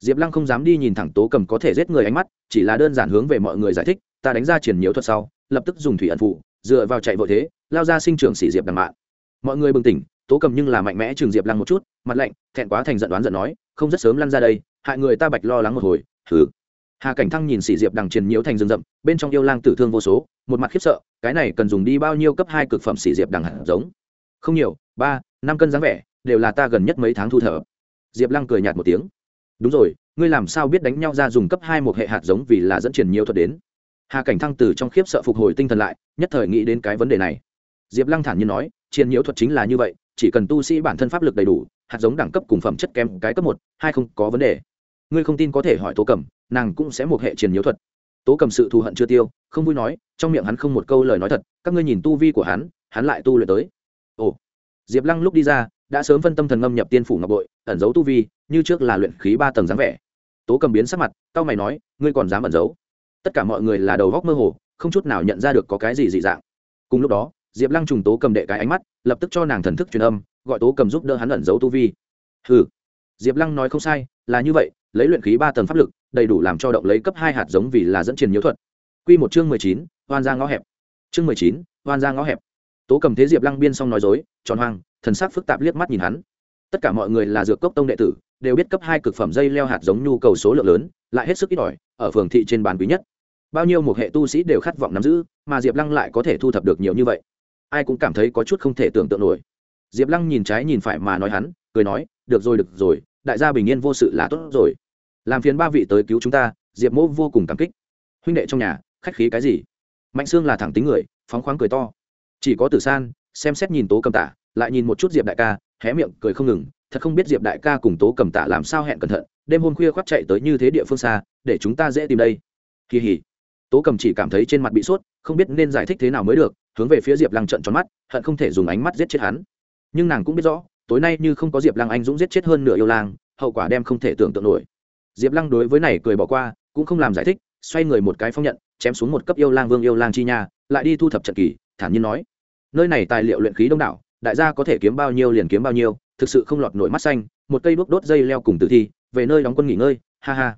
Diệp lăng không dám đi nhìn thẳng tố cầm có thể giết người ánh mắt, chỉ là đơn giản hướng về mọi người giải thích, ta đánh ra triển nhiều thuật sau, lập tức dùng thủy ẩn phụ, dựa vào chạy vội thế, lao ra sinh trưởng xỉ diệp đằng mạn mọi người bừng tỉnh, tố cầm nhưng là mạnh mẽ trường diệp lăng một chút, mặt lạnh, thẹn quá thành giận đoán giận nói không rất sớm lăn ra đây, hại người ta bạch lo lắng một hồi thử hà cảnh thăng nhìn sỉ diệp đằng triền nhiễu thành rừng rậm, bên trong yêu lang tử thương vô số, một mặt khiếp sợ, cái này cần dùng đi bao nhiêu cấp hai cực phẩm sỉ diệp đằng hạt giống. Không nhiều, ba, năm cân dáng vẻ, đều là ta gần nhất mấy tháng thu thở diệp lăng cười nhạt một tiếng. Đúng rồi, ngươi làm sao biết đánh nhau ra dùng cấp hai một hệ hạt giống vì là dẫn triển nhiều thuật đến? Hà cảnh thăng từ trong khiếp sợ phục hồi tinh thần lại, nhất thời nghĩ đến cái vấn đề này. Diệp lăng thản nhiên nói triền nhiễu thuật chính là như vậy, chỉ cần tu sĩ bản thân pháp lực đầy đủ hạt giống đẳng cấp cùng phẩm chất kém cái cấp một, hai không có vấn đề. Ngươi không tin có thể hỏi tố cầm nàng cũng sẽ một hệ triển nhiễu thuật. Tố cầm sự thù hận chưa tiêu, không vui nói, trong miệng hắn không một câu lời nói thật, các ngươi nhìn tu vi của hắn hắn lại tu luyện tới. Ồ. Diệp lăng lúc đi ra, đã sớm phân tâm thần ngâm nhập tiên phủ ngọc bội, ẩn giấu tu vi, như trước là luyện khí ba tầng dáng vẻ. Tố cầm biến sắc mặt tao mày nói, ngươi còn dám ẩn giấu? Tất cả mọi người là đầu góc mơ hồ, không chút nào nhận ra được có cái gì dị dạng. Cùng lúc đó, diệp lăng trùng tố cầm đệ cái ánh mắt, lập tức cho nàng thần thức truyền âm gọi tố cầm giúp đỡ hắn ẩn giấu tu vi. Hừ. Diệp lăng nói không sai, là như vậy, lấy luyện khí ba tầng pháp lực, đầy đủ làm cho động lấy cấp hai hạt giống vì là dẫn truyền nhiễu thuật. Q một chương mười chín hoan ra ngõ hẹp. Chương mười chín hoan ra ngõ hẹp. Tố cầm thế diệp lăng biên xong nói dối, tròn hoang, thần sắc phức tạp liếc mắt nhìn hắn. Tất cả mọi người là dược cốc tông đệ tử, đều biết cấp hai cực phẩm dây leo hạt giống nhu cầu số lượng lớn, lại hết sức ít ỏi, ở phường thị trên bàn quý nhất. Bao nhiêu một hệ tu sĩ đều khát vọng nắm giữ, mà diệp lăng lại có thể thu thập được nhiều như vậy. Ai cũng cảm thấy có chút không thể tưởng tượng nổi diệp lăng nhìn trái nhìn phải mà nói hắn, cười nói, được rồi được rồi, đại gia bình yên vô sự là tốt rồi. Làm phiền ba vị tới cứu chúng ta. Diệp mỗ vô cùng cảm kích. Huynh đệ trong nhà, khách khí cái gì? Mạnh sương là thẳng tính người, phóng khoáng cười to. Chỉ có tử san, xem xét nhìn tố cầm tả, lại nhìn một chút diệp đại ca, hé miệng cười không ngừng. Thật không biết diệp đại ca cùng tố cầm tả làm sao hẹn cẩn thận, đêm hôm khuya khoác chạy tới như thế địa phương xa, để chúng ta dễ tìm đây. Kỳ hỉ. Tố cầm chỉ cảm thấy trên mặt bị sốt, không biết nên giải thích thế nào mới được, hướng về phía diệp lăng trận tròn mắt, hận không thể dùng ánh mắt giết chết hắn nhưng nàng cũng biết rõ, tối nay như không có diệp lăng anh dũng giết chết hơn nửa yêu lang, hậu quả đem không thể tưởng tượng nổi. Diệp lăng đối với này cười bỏ qua, cũng không làm giải thích, xoay người một cái phong nhận, chém xuống một cấp yêu lang vương yêu lang chi nha, lại đi thu thập trận kỳ, thản nhiên nói, nơi này tài liệu luyện khí đông đảo, đại gia có thể kiếm bao nhiêu liền kiếm bao nhiêu, thực sự không lọt nổi mắt xanh, một cây đuốc đốt dây leo cùng tử thi, về nơi đóng quân nghỉ ngơi, ha ha.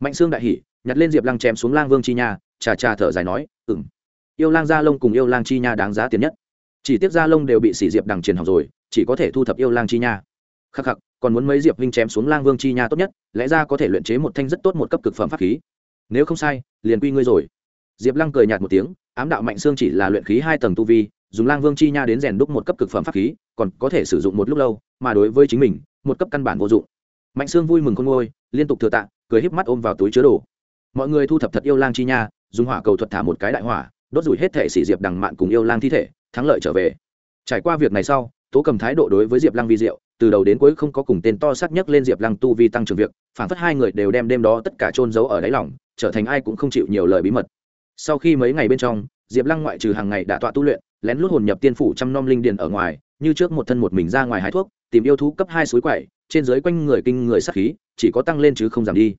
Mạnh xương đại hỉ, nhặt lên diệp lăng chém xuống lang vương chi nha, trà trà thở dài nói ừng yêu lang gia lông cùng yêu lang chi nha đáng giá tiền nhất. Chỉ tiếc gia lông đều bị sỉ diệp đằng triền học rồi chỉ có thể thu thập yêu lang chi nha. Khắc khắc, còn muốn mấy diệp vinh chém xuống lang vương chi nha tốt nhất, lẽ ra có thể luyện chế một thanh rất tốt một cấp cực phẩm pháp khí. Nếu không sai, liền quy ngươi rồi. Diệp lăng cười nhạt một tiếng, ám đạo mạnh xương chỉ là luyện khí hai tầng tu vi, dùng lang vương chi nha đến rèn đúc một cấp cực phẩm pháp khí, còn có thể sử dụng một lúc lâu, mà đối với chính mình, một cấp căn bản vô dụng. Mạnh xương vui mừng con ngôi liên tục thừa tạ, cười híp mắt ôm vào túi chứa đồ. Mọi người thu thập thật yêu lang chi nha, dùng hỏa cầu thuật thả một cái đại hỏa, đốt rủi hết thể xỉ diệp đằng mạn cùng yêu lang thi thể, thắng lợi trở về. Trải qua việc này sau tố cầm thái độ đối với diệp lăng vi diệu, từ đầu đến cuối không có cùng tên to xác nhất lên diệp lăng tu vi tăng trưởng việc, phản phất hai người đều đem đêm đó tất cả trôn giấu ở đáy lòng, trở thành ai cũng không chịu nhiều lời bí mật. Sau khi mấy ngày bên trong, diệp lăng ngoại trừ hàng ngày đã tọa tu luyện, lén lút hồn nhập tiên phủ trăm nom linh điền ở ngoài, như trước một thân một mình ra ngoài hái thuốc, tìm yêu thú cấp hai suối quậy, trên dưới quanh người kinh người sát khí, chỉ có tăng lên chứ không giảm đi.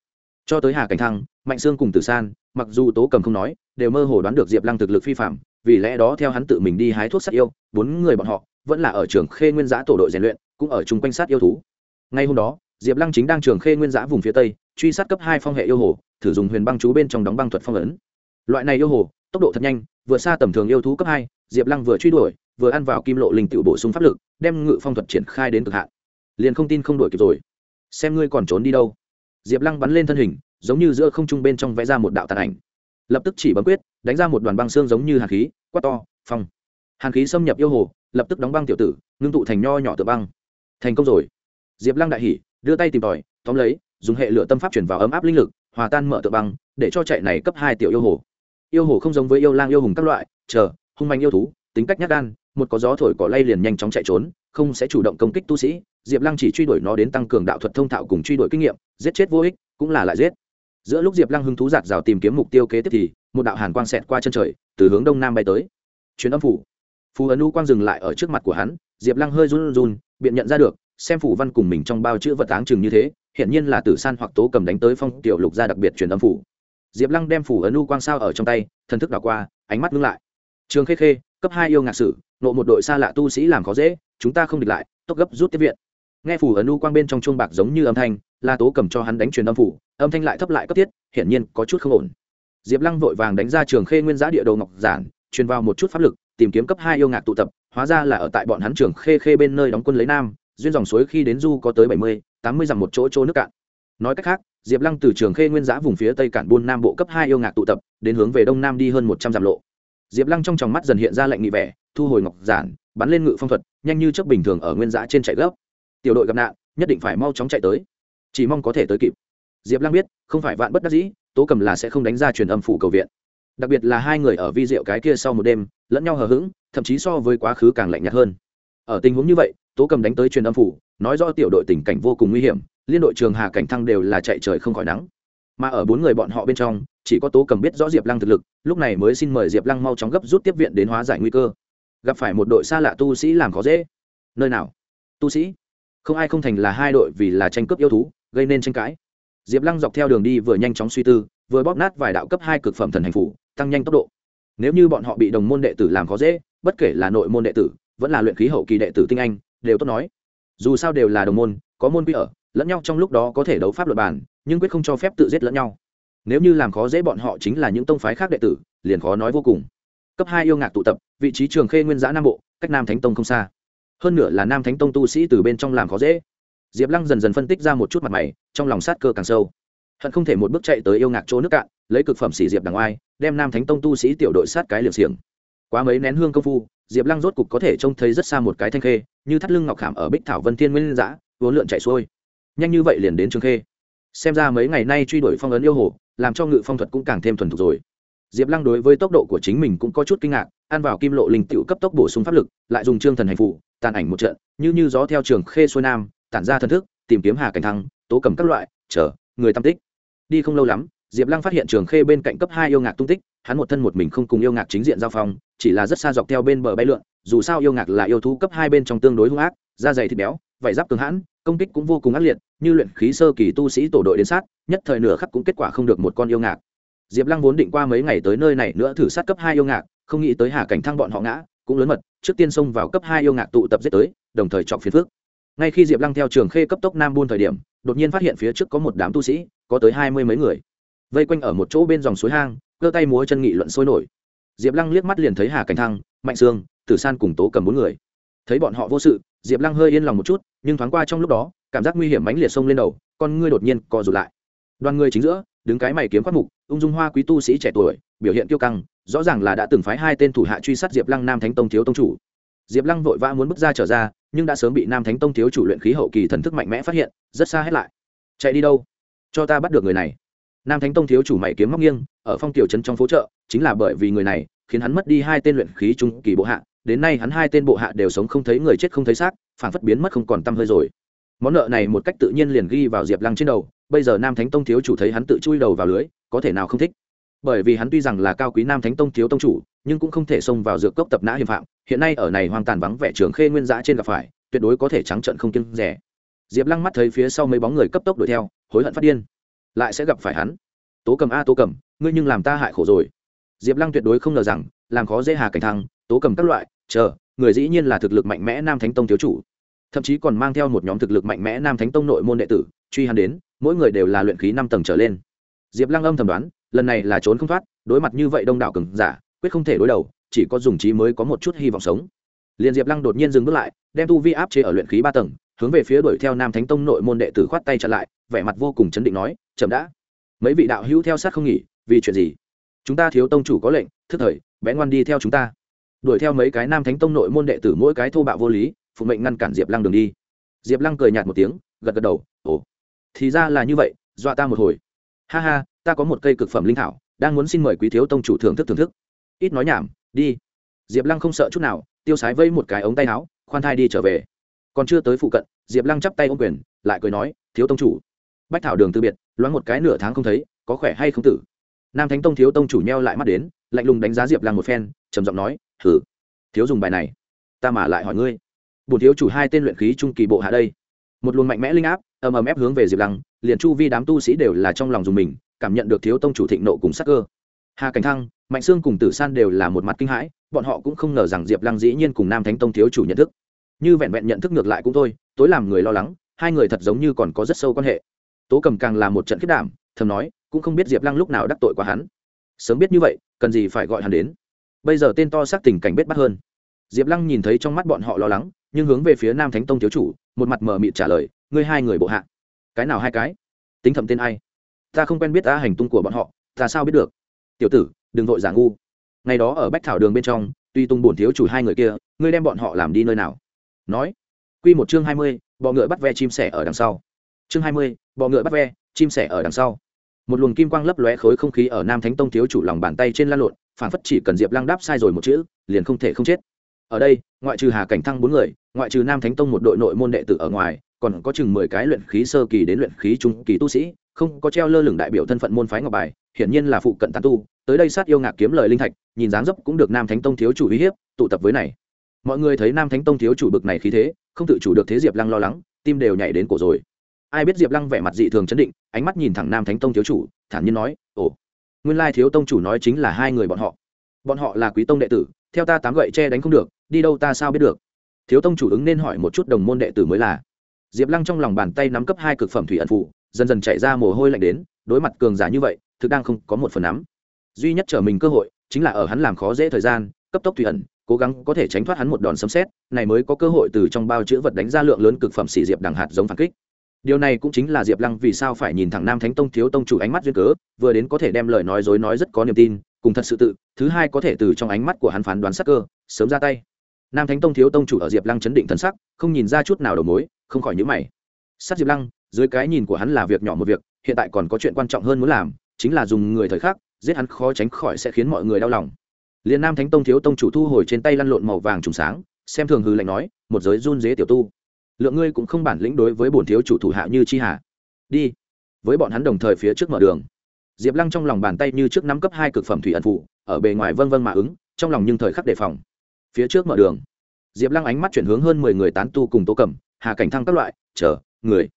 Cho tới hà cảnh thăng, mạnh sương cùng tử san, mặc dù tố cầm không nói, đều mơ hồ đoán được diệp lăng thực lực phi phạm vì lẽ đó theo hắn tự mình đi hái thuốc sát yêu, bốn người bọn họ vẫn là ở trường khê nguyên giã tổ đội rèn luyện, cũng ở chung quanh sát yêu thú. Ngay hôm đó, diệp lăng chính đang trường khê nguyên giã vùng phía tây, truy sát cấp hai phong hệ yêu hồ, thử dùng huyền băng chú bên trong đóng băng thuật phong ấn. Loại này yêu hồ, tốc độ thật nhanh, vừa xa tầm thường yêu thú cấp hai, diệp lăng vừa truy đuổi, vừa ăn vào kim lộ linh tự bổ sung pháp lực, đem ngự phong thuật triển khai đến cực hạn. Liền không tin không đuổi kịp rồi. Xem ngươi còn trốn đi đâu. Diệp lăng bắn lên thân hình, giống như giữa không trung bên trong vẽ ra một đạo tàn ảnh lập tức chỉ bấm quyết, đánh ra một đoàn băng xương giống như hàn khí, quát to, phong. Hàn khí xâm nhập yêu hồ, lập tức đóng băng tiểu tử, ngưng tụ thành nho nhỏ tự băng. Thành công rồi. Diệp lăng đại hỉ, đưa tay tìm tòi, tóm lấy, dùng hệ lửa tâm pháp chuyển vào ấm áp linh lực, hòa tan mở tự băng, để cho chạy này cấp hai tiểu yêu hồ. Yêu hồ không giống với yêu lang yêu hùng các loại, chờ, hung manh yêu thú, tính cách nhát gan, một có gió thổi cỏ lay liền nhanh chóng chạy trốn, không sẽ chủ động công kích tu sĩ. Diệp lăng chỉ truy đuổi nó đến tăng cường đạo thuật thông thạo cùng truy đuổi kinh nghiệm, giết chết vô ích, cũng là lại giết giữa lúc diệp lăng hứng thú giạt rào tìm kiếm mục tiêu kế tiếp thì, một đạo hàn quang xẹt qua chân trời, từ hướng đông nam bay tới. Chuyến âm phủ. Phù ấn u quang dừng lại ở trước mặt của hắn, diệp lăng hơi run run, biện nhận ra được, xem phủ văn cùng mình trong bao chữ vật áng chừng như thế hiện nhiên là tử san hoặc tố cầm đánh tới phong tiểu lục gia đặc biệt truyền âm phủ. Diệp lăng đem phủ ấn u quang sao ở trong tay, thần thức đảo qua, ánh mắt ngưng lại. Trường khê khê, cấp hai yêu ngạc sử, nộ một đội xa lạ tu sĩ làm khó dễ, chúng ta không địch lại, tốc gấp rút tiếp viện. Nghe phủ ấn u quang bên trong chuông bạc giống như âm thanh la tố cầm cho hắn đánh truyền âm phủ, âm thanh lại thấp lại cấp tiết hiển nhiên có chút không ổn. Diệp lăng vội vàng đánh ra trường khê nguyên giá địa đồ ngọc giản, truyền vào một chút pháp lực, tìm kiếm cấp hai yêu ngạc tụ tập, hóa ra là ở tại bọn hắn trường khê khê bên nơi đóng quân lấy nam, duyên dòng suối khi đến du có tới bảy mươi, tám mươi dặm một chỗ chỗ nước cạn. Nói cách khác, diệp lăng từ trường khê nguyên giã vùng phía tây cản buôn nam bộ cấp hai yêu ngạc tụ tập, đến hướng về đông nam đi hơn một trăm dặm lộ. Diệp lăng trong tròng mắt dần hiện ra lệnh nghị vẻ, thu hồi ngọc giản, bắn lên ngự phong thuật, nhanh như trước bình thường ở nguyên giã trên chạy gấp. Tiểu đội gặp nạn, nhất định phải mau chóng chạy tới chỉ mong có thể tới kịp. Diệp lăng biết, không phải vạn bất đắc dĩ, tố cầm là sẽ không đánh ra truyền âm phủ cầu viện. Đặc biệt là hai người ở vi rượu cái kia sau một đêm, lẫn nhau hờ hững, thậm chí so với quá khứ càng lạnh nhạt hơn. Ở tình huống như vậy, tố cầm đánh tới truyền âm phủ, nói rõ tiểu đội tình cảnh vô cùng nguy hiểm, liên đội trường hà cảnh thăng đều là chạy trời không khỏi nắng. Mà ở bốn người bọn họ bên trong, chỉ có tố cầm biết rõ diệp lăng thực lực, lúc này mới xin mời diệp lăng mau chóng gấp rút tiếp viện đến hóa giải nguy cơ. Gặp phải một đội xa lạ tu sĩ làm khó dễ. Nơi nào? Tu sĩ? Không ai không thành là hai đội vì là tranh cướp yêu thú gây nên tranh cãi. Diệp lăng dọc theo đường đi vừa nhanh chóng suy tư, vừa bóp nát vài đạo cấp hai cực phẩm thần hành phủ, tăng nhanh tốc độ. Nếu như bọn họ bị đồng môn đệ tử làm khó dễ, bất kể là nội môn đệ tử, vẫn là luyện khí hậu kỳ đệ tử tinh anh, đều tốt nói. Dù sao đều là đồng môn, có môn quy ở, lẫn nhau trong lúc đó có thể đấu pháp luật bản, nhưng quyết không cho phép tự giết lẫn nhau. Nếu như làm khó dễ bọn họ chính là những tông phái khác đệ tử, liền khó nói vô cùng. Cấp hai yêu ngạc tụ tập, vị trí trường khê nguyên giã nam bộ, cách nam thánh tông không xa. Hơn nữa là nam thánh tông tu sĩ từ bên trong làm khó dễ diệp lăng dần dần phân tích ra một chút mặt mày, trong lòng sát cơ càng sâu. Hận không thể một bước chạy tới yêu ngạc chỗ nước cạn, lấy cực phẩm xỉ diệp đằng oai, đem nam thánh tông tu sĩ tiểu đội sát cái liều xiềng. Quá mấy nén hương công phu, diệp lăng rốt cục có thể trông thấy rất xa một cái thanh khê, như thắt lưng ngọc khảm ở bích thảo vân thiên nguyên giã, vốn lượn chạy xuôi. Nhanh như vậy liền đến trường khê. Xem ra mấy ngày nay truy đuổi phong ấn yêu hồ, làm cho ngự phong thuật cũng càng thêm thuần thục rồi. Diệp lăng đối với tốc độ của chính mình cũng có chút kinh ngạc, ăn vào kim lộ linh t cấp tốc bổ sung pháp lực, lại dùng trương thần hành phụ tàn ảnh một trận, như như gió theo trường khê xuôi nam tản ra thần thức, tìm kiếm hà cảnh thăng, tố cầm các loại, chờ, người tam tích. Đi không lâu lắm, diệp lăng phát hiện trường khê bên cạnh cấp hai yêu ngạc tung tích, hắn một thân một mình không cùng yêu ngạc chính diện giao phong, chỉ là rất xa dọc theo bên bờ bay lượn, dù sao yêu ngạc là yêu thú cấp hai bên trong tương đối hung ác, da dày thịt béo vải giáp cường hãn, công kích cũng vô cùng ác liệt, như luyện khí sơ kỳ tu sĩ tổ đội đến sát, nhất thời nửa khắc cũng kết quả không được một con yêu ngạc. Diệp lăng vốn định qua mấy ngày tới nơi này nữa thử sát cấp hai yêu ngạc, không nghĩ tới hà cảnh thăng bọn họ ngã, cũng lớn mật, trước tiên xông vào cấp hai yêu ngạc tụ tập giết tới, đồng thời chọn phiền phước ngay khi diệp lăng theo trường khê cấp tốc nam buôn thời điểm, đột nhiên phát hiện phía trước có một đám tu sĩ, có tới hai mươi mấy người. Vây quanh ở một chỗ bên dòng suối hang cơ tay múa chân nghị luận sôi nổi. Diệp lăng liếc mắt liền thấy hà cảnh thăng, mạnh sương, tử san cùng tố cầm bốn người. Thấy bọn họ vô sự, diệp lăng hơi yên lòng một chút, nhưng thoáng qua trong lúc đó, cảm giác nguy hiểm mãnh liệt sông lên đầu, con ngươi đột nhiên co rụt lại. Đoàn người chính giữa, đứng cái mày kiếm khoát mục, ung dung hoa quý tu sĩ trẻ tuổi, biểu hiện kiêu căng, rõ ràng là đã từng phái hai tên thủ hạ truy sát diệp lăng nam thánh tông thiếu tông chủ. Diệp lăng vội vã muốn bước ra trở ra nhưng đã sớm bị nam thánh tông thiếu chủ luyện khí hậu kỳ thần thức mạnh mẽ phát hiện, rất xa hết lại. Chạy đi đâu? Cho ta bắt được người này. Nam thánh tông thiếu chủ mày kiếm móc nghiêng, ở phong tiểu trấn trong phố chợ, chính là bởi vì người này, khiến hắn mất đi hai tên luyện khí trung kỳ bộ hạ. Đến nay hắn hai tên bộ hạ đều sống không thấy người chết không thấy xác, phản phất biến mất không còn t hơi rồi. Món nợ này một cách tự nhiên liền ghi vào diệp lăng trên đầu, bây giờ nam thánh tông thiếu chủ thấy hắn tự chui đầu vào lưới, có thể nào không thích? Bởi vì hắn tuy rằng là cao quý nam thánh tông thiếu tông chủ, nhưng cũng không thể xông vào dược cốc tập nã hiểm phạm, hiện nay ở này hoang tàn vắng vẻ trường khê nguyên giã trên gặp phải, tuyệt đối có thể trắng trận không kiêng rẻ. Diệp lăng mắt thấy phía sau mấy bóng người cấp tốc đuổi theo, hối hận phát điên. Lại sẽ gặp phải hắn. Tố cầm a, tố cầm, ngươi nhưng làm ta hại khổ rồi. Diệp lăng tuyệt đối không ngờ rằng, làm khó dễ hà cảnh thăng, tố cầm các loại, chờ, người dĩ nhiên là thực lực mạnh mẽ nam thánh tông thiếu chủ. Thậm chí còn mang theo một nhóm thực lực mạnh mẽ nam thánh tông nội môn đệ tử, truy hắn đến, mỗi người đều là luyện khí năm tầng trở lên diệp lăng âm thầm đoán, lần này là trốn không thoát, đối mặt như vậy đông đảo cường giả, quyết không thể đối đầu, chỉ có dùng trí mới có một chút hy vọng sống. Liền diệp lăng đột nhiên dừng bước lại, đem tu vi áp chế ở luyện khí ba tầng, hướng về phía đuổi theo nam thánh tông nội môn đệ tử khoát tay chặn lại, vẻ mặt vô cùng chấn định nói, chậm đã. Mấy vị đạo hữu theo sát không nghỉ, vì chuyện gì? Chúng ta thiếu tông chủ có lệnh, thức thời bé ngoan đi theo chúng ta. Đuổi theo mấy cái nam thánh tông nội môn đệ tử mỗi cái thô bạo vô lý, phụ mệnh ngăn cản diệp lăng đường đi. Diệp lăng cười nhạt một tiếng, gật gật đầu, ồ, thì ra là như vậy, dọa ta một hồi ha ha, ta có một cây cực phẩm linh thảo, đang muốn xin mời quý thiếu tông chủ thưởng thức thưởng thức. Ít nói nhảm, đi. Diệp lăng không sợ chút nào, tiêu sái vây một cái ống tay áo, khoan thai đi trở về. Còn chưa tới phụ cận, diệp lăng chắp tay ô quyền, lại cười nói, thiếu tông chủ. Bách thảo đường từ biệt, loáng một cái nửa tháng không thấy, có khỏe hay không tử? Nam thánh tông thiếu tông chủ neo lại mắt đến, lạnh lùng đánh giá diệp lăng một phen, trầm giọng nói thử thiếu dùng bài này, ta mà lại hỏi ngươi. Bùn thiếu chủ hai tên luyện khí trung kỳ bộ hạ đây. Một luồng mạnh mẽ linh áp ầm ầm ép hướng về diệp lăng, liền chu vi đám tu sĩ đều là trong lòng dùng mình, cảm nhận được thiếu tông chủ thịnh nộ cùng sắc cơ. Hà cảnh thăng, mạnh sương cùng tử san đều là một mặt kinh hãi, bọn họ cũng không ngờ rằng diệp lăng dĩ nhiên cùng nam thánh tông thiếu chủ nhận thức. Như vẹn vẹn nhận thức ngược lại cũng thôi, tối làm người lo lắng, hai người thật giống như còn có rất sâu quan hệ. Tố cầm càng là một trận khiết đảm, thầm nói, cũng không biết diệp lăng lúc nào đắc tội qua hắn. Sớm biết như vậy, cần gì phải gọi hắn đến. Bây giờ tên to xác tình cảnh bết bắt hơn. Diệp lăng nhìn thấy trong mắt bọn họ lo lắng, nhưng hướng về phía nam thánh tông thiếu chủ, một mặt mờ mịt trả lời ngươi hai người bộ hạ. Cái nào hai cái? Tính thẩm tên ai? Ta không quen biết ta hành tung của bọn họ, ta sao biết được? Tiểu tử, đừng vội giả ngu. Ngày đó ở bách thảo đường bên trong, tuy tung bổn thiếu chủ hai người kia, ngươi đem bọn họ làm đi nơi nào? Nói. Q một chương hai mươi, bọ ngựa bắt ve chim sẻ ở đằng sau. Chương hai mươi, bọ ngựa bắt ve, chim sẻ ở đằng sau. Một luồng kim quang lấp lóe khối không khí ở nam thánh tông thiếu chủ lòng bàn tay trên lan lộn phản phất chỉ cần diệp lăng đáp sai rồi một chữ, liền không thể không chết. Ở đây, ngoại trừ hà cảnh thăng bốn người, ngoại trừ nam thánh tông một đội nội môn đệ tử ở ngoài còn có chừng mười cái luyện khí sơ kỳ đến luyện khí trung kỳ tu sĩ, không có treo lơ lửng đại biểu thân phận môn phái ngọc bài, hiển nhiên là phụ cận tán tu, tới đây sát yêu ngạc kiếm lời linh thạch, nhìn dáng dấp cũng được nam thánh tông thiếu chủ uy hiếp, tụ tập với này. Mọi người thấy nam thánh tông thiếu chủ bực này khí thế, không tự chủ được thế diệp lăng lo lắng, tim đều nhảy đến cổ rồi. Ai biết diệp lăng vẻ mặt dị thường chấn định, ánh mắt nhìn thẳng nam thánh tông thiếu chủ, thản nhiên nói, ồ, nguyên lai thiếu tông chủ nói chính là hai người bọn họ. Bọn họ là quý tông đệ tử, theo ta tám gậy che đánh không được, đi đâu ta sao biết được? Thiếu tông chủ ứng nên hỏi một chút đồng môn đệ tử mới là diệp lăng trong lòng bàn tay nắm cấp hai cực phẩm thủy ẩn phụ dần dần chạy ra mồ hôi lạnh đến, đối mặt cường giả như vậy, thực đang không có một phần nắm. Duy nhất trở mình cơ hội, chính là ở hắn làm khó dễ thời gian, cấp tốc thủy ẩn, cố gắng có thể tránh thoát hắn một đòn sấm xét này mới có cơ hội từ trong bao chữ vật đánh ra lượng lớn cực phẩm xỉ diệp đằng hạt giống phản kích. Điều này cũng chính là diệp lăng vì sao phải nhìn thẳng nam thánh tông thiếu tông chủ ánh mắt duyên cớ, vừa đến có thể đem lời nói dối nói rất có niềm tin, cùng thật sự tự, thứ hai có thể từ trong ánh mắt của hắn phán đoán sắc cơ, sớm ra tay. Nam thánh tông thiếu tông chủ ở diệp lăng chấn định thân sắc, không nhìn ra chút nào đầu mối không khỏi nhữ mày. Sát diệp lăng, dưới cái nhìn của hắn là việc nhỏ một việc, hiện tại còn có chuyện quan trọng hơn muốn làm, chính là dùng người thời khắc, giết hắn khó tránh khỏi sẽ khiến mọi người đau lòng. Liền nam thánh tông thiếu tông chủ thu hồi trên tay lăn lộn màu vàng trùng sáng, xem thường hư lạnh nói, một giới run dế tiểu tu, lượng ngươi cũng không bản lĩnh đối với bổn thiếu chủ thủ hạ như chi hạ. đi. Với bọn hắn đồng thời phía trước mở đường. Diệp lăng trong lòng bàn tay như trước năm cấp hai cực phẩm thủy ẩn phụ, ở bề ngoài vân vân mà ứng, trong lòng nhưng thời khắc đề phòng. Phía trước mở đường. Diệp lăng ánh mắt chuyển hướng hơn mười người tán tu cùng tô cầm hà cảnh thăng các loại, chờ, người.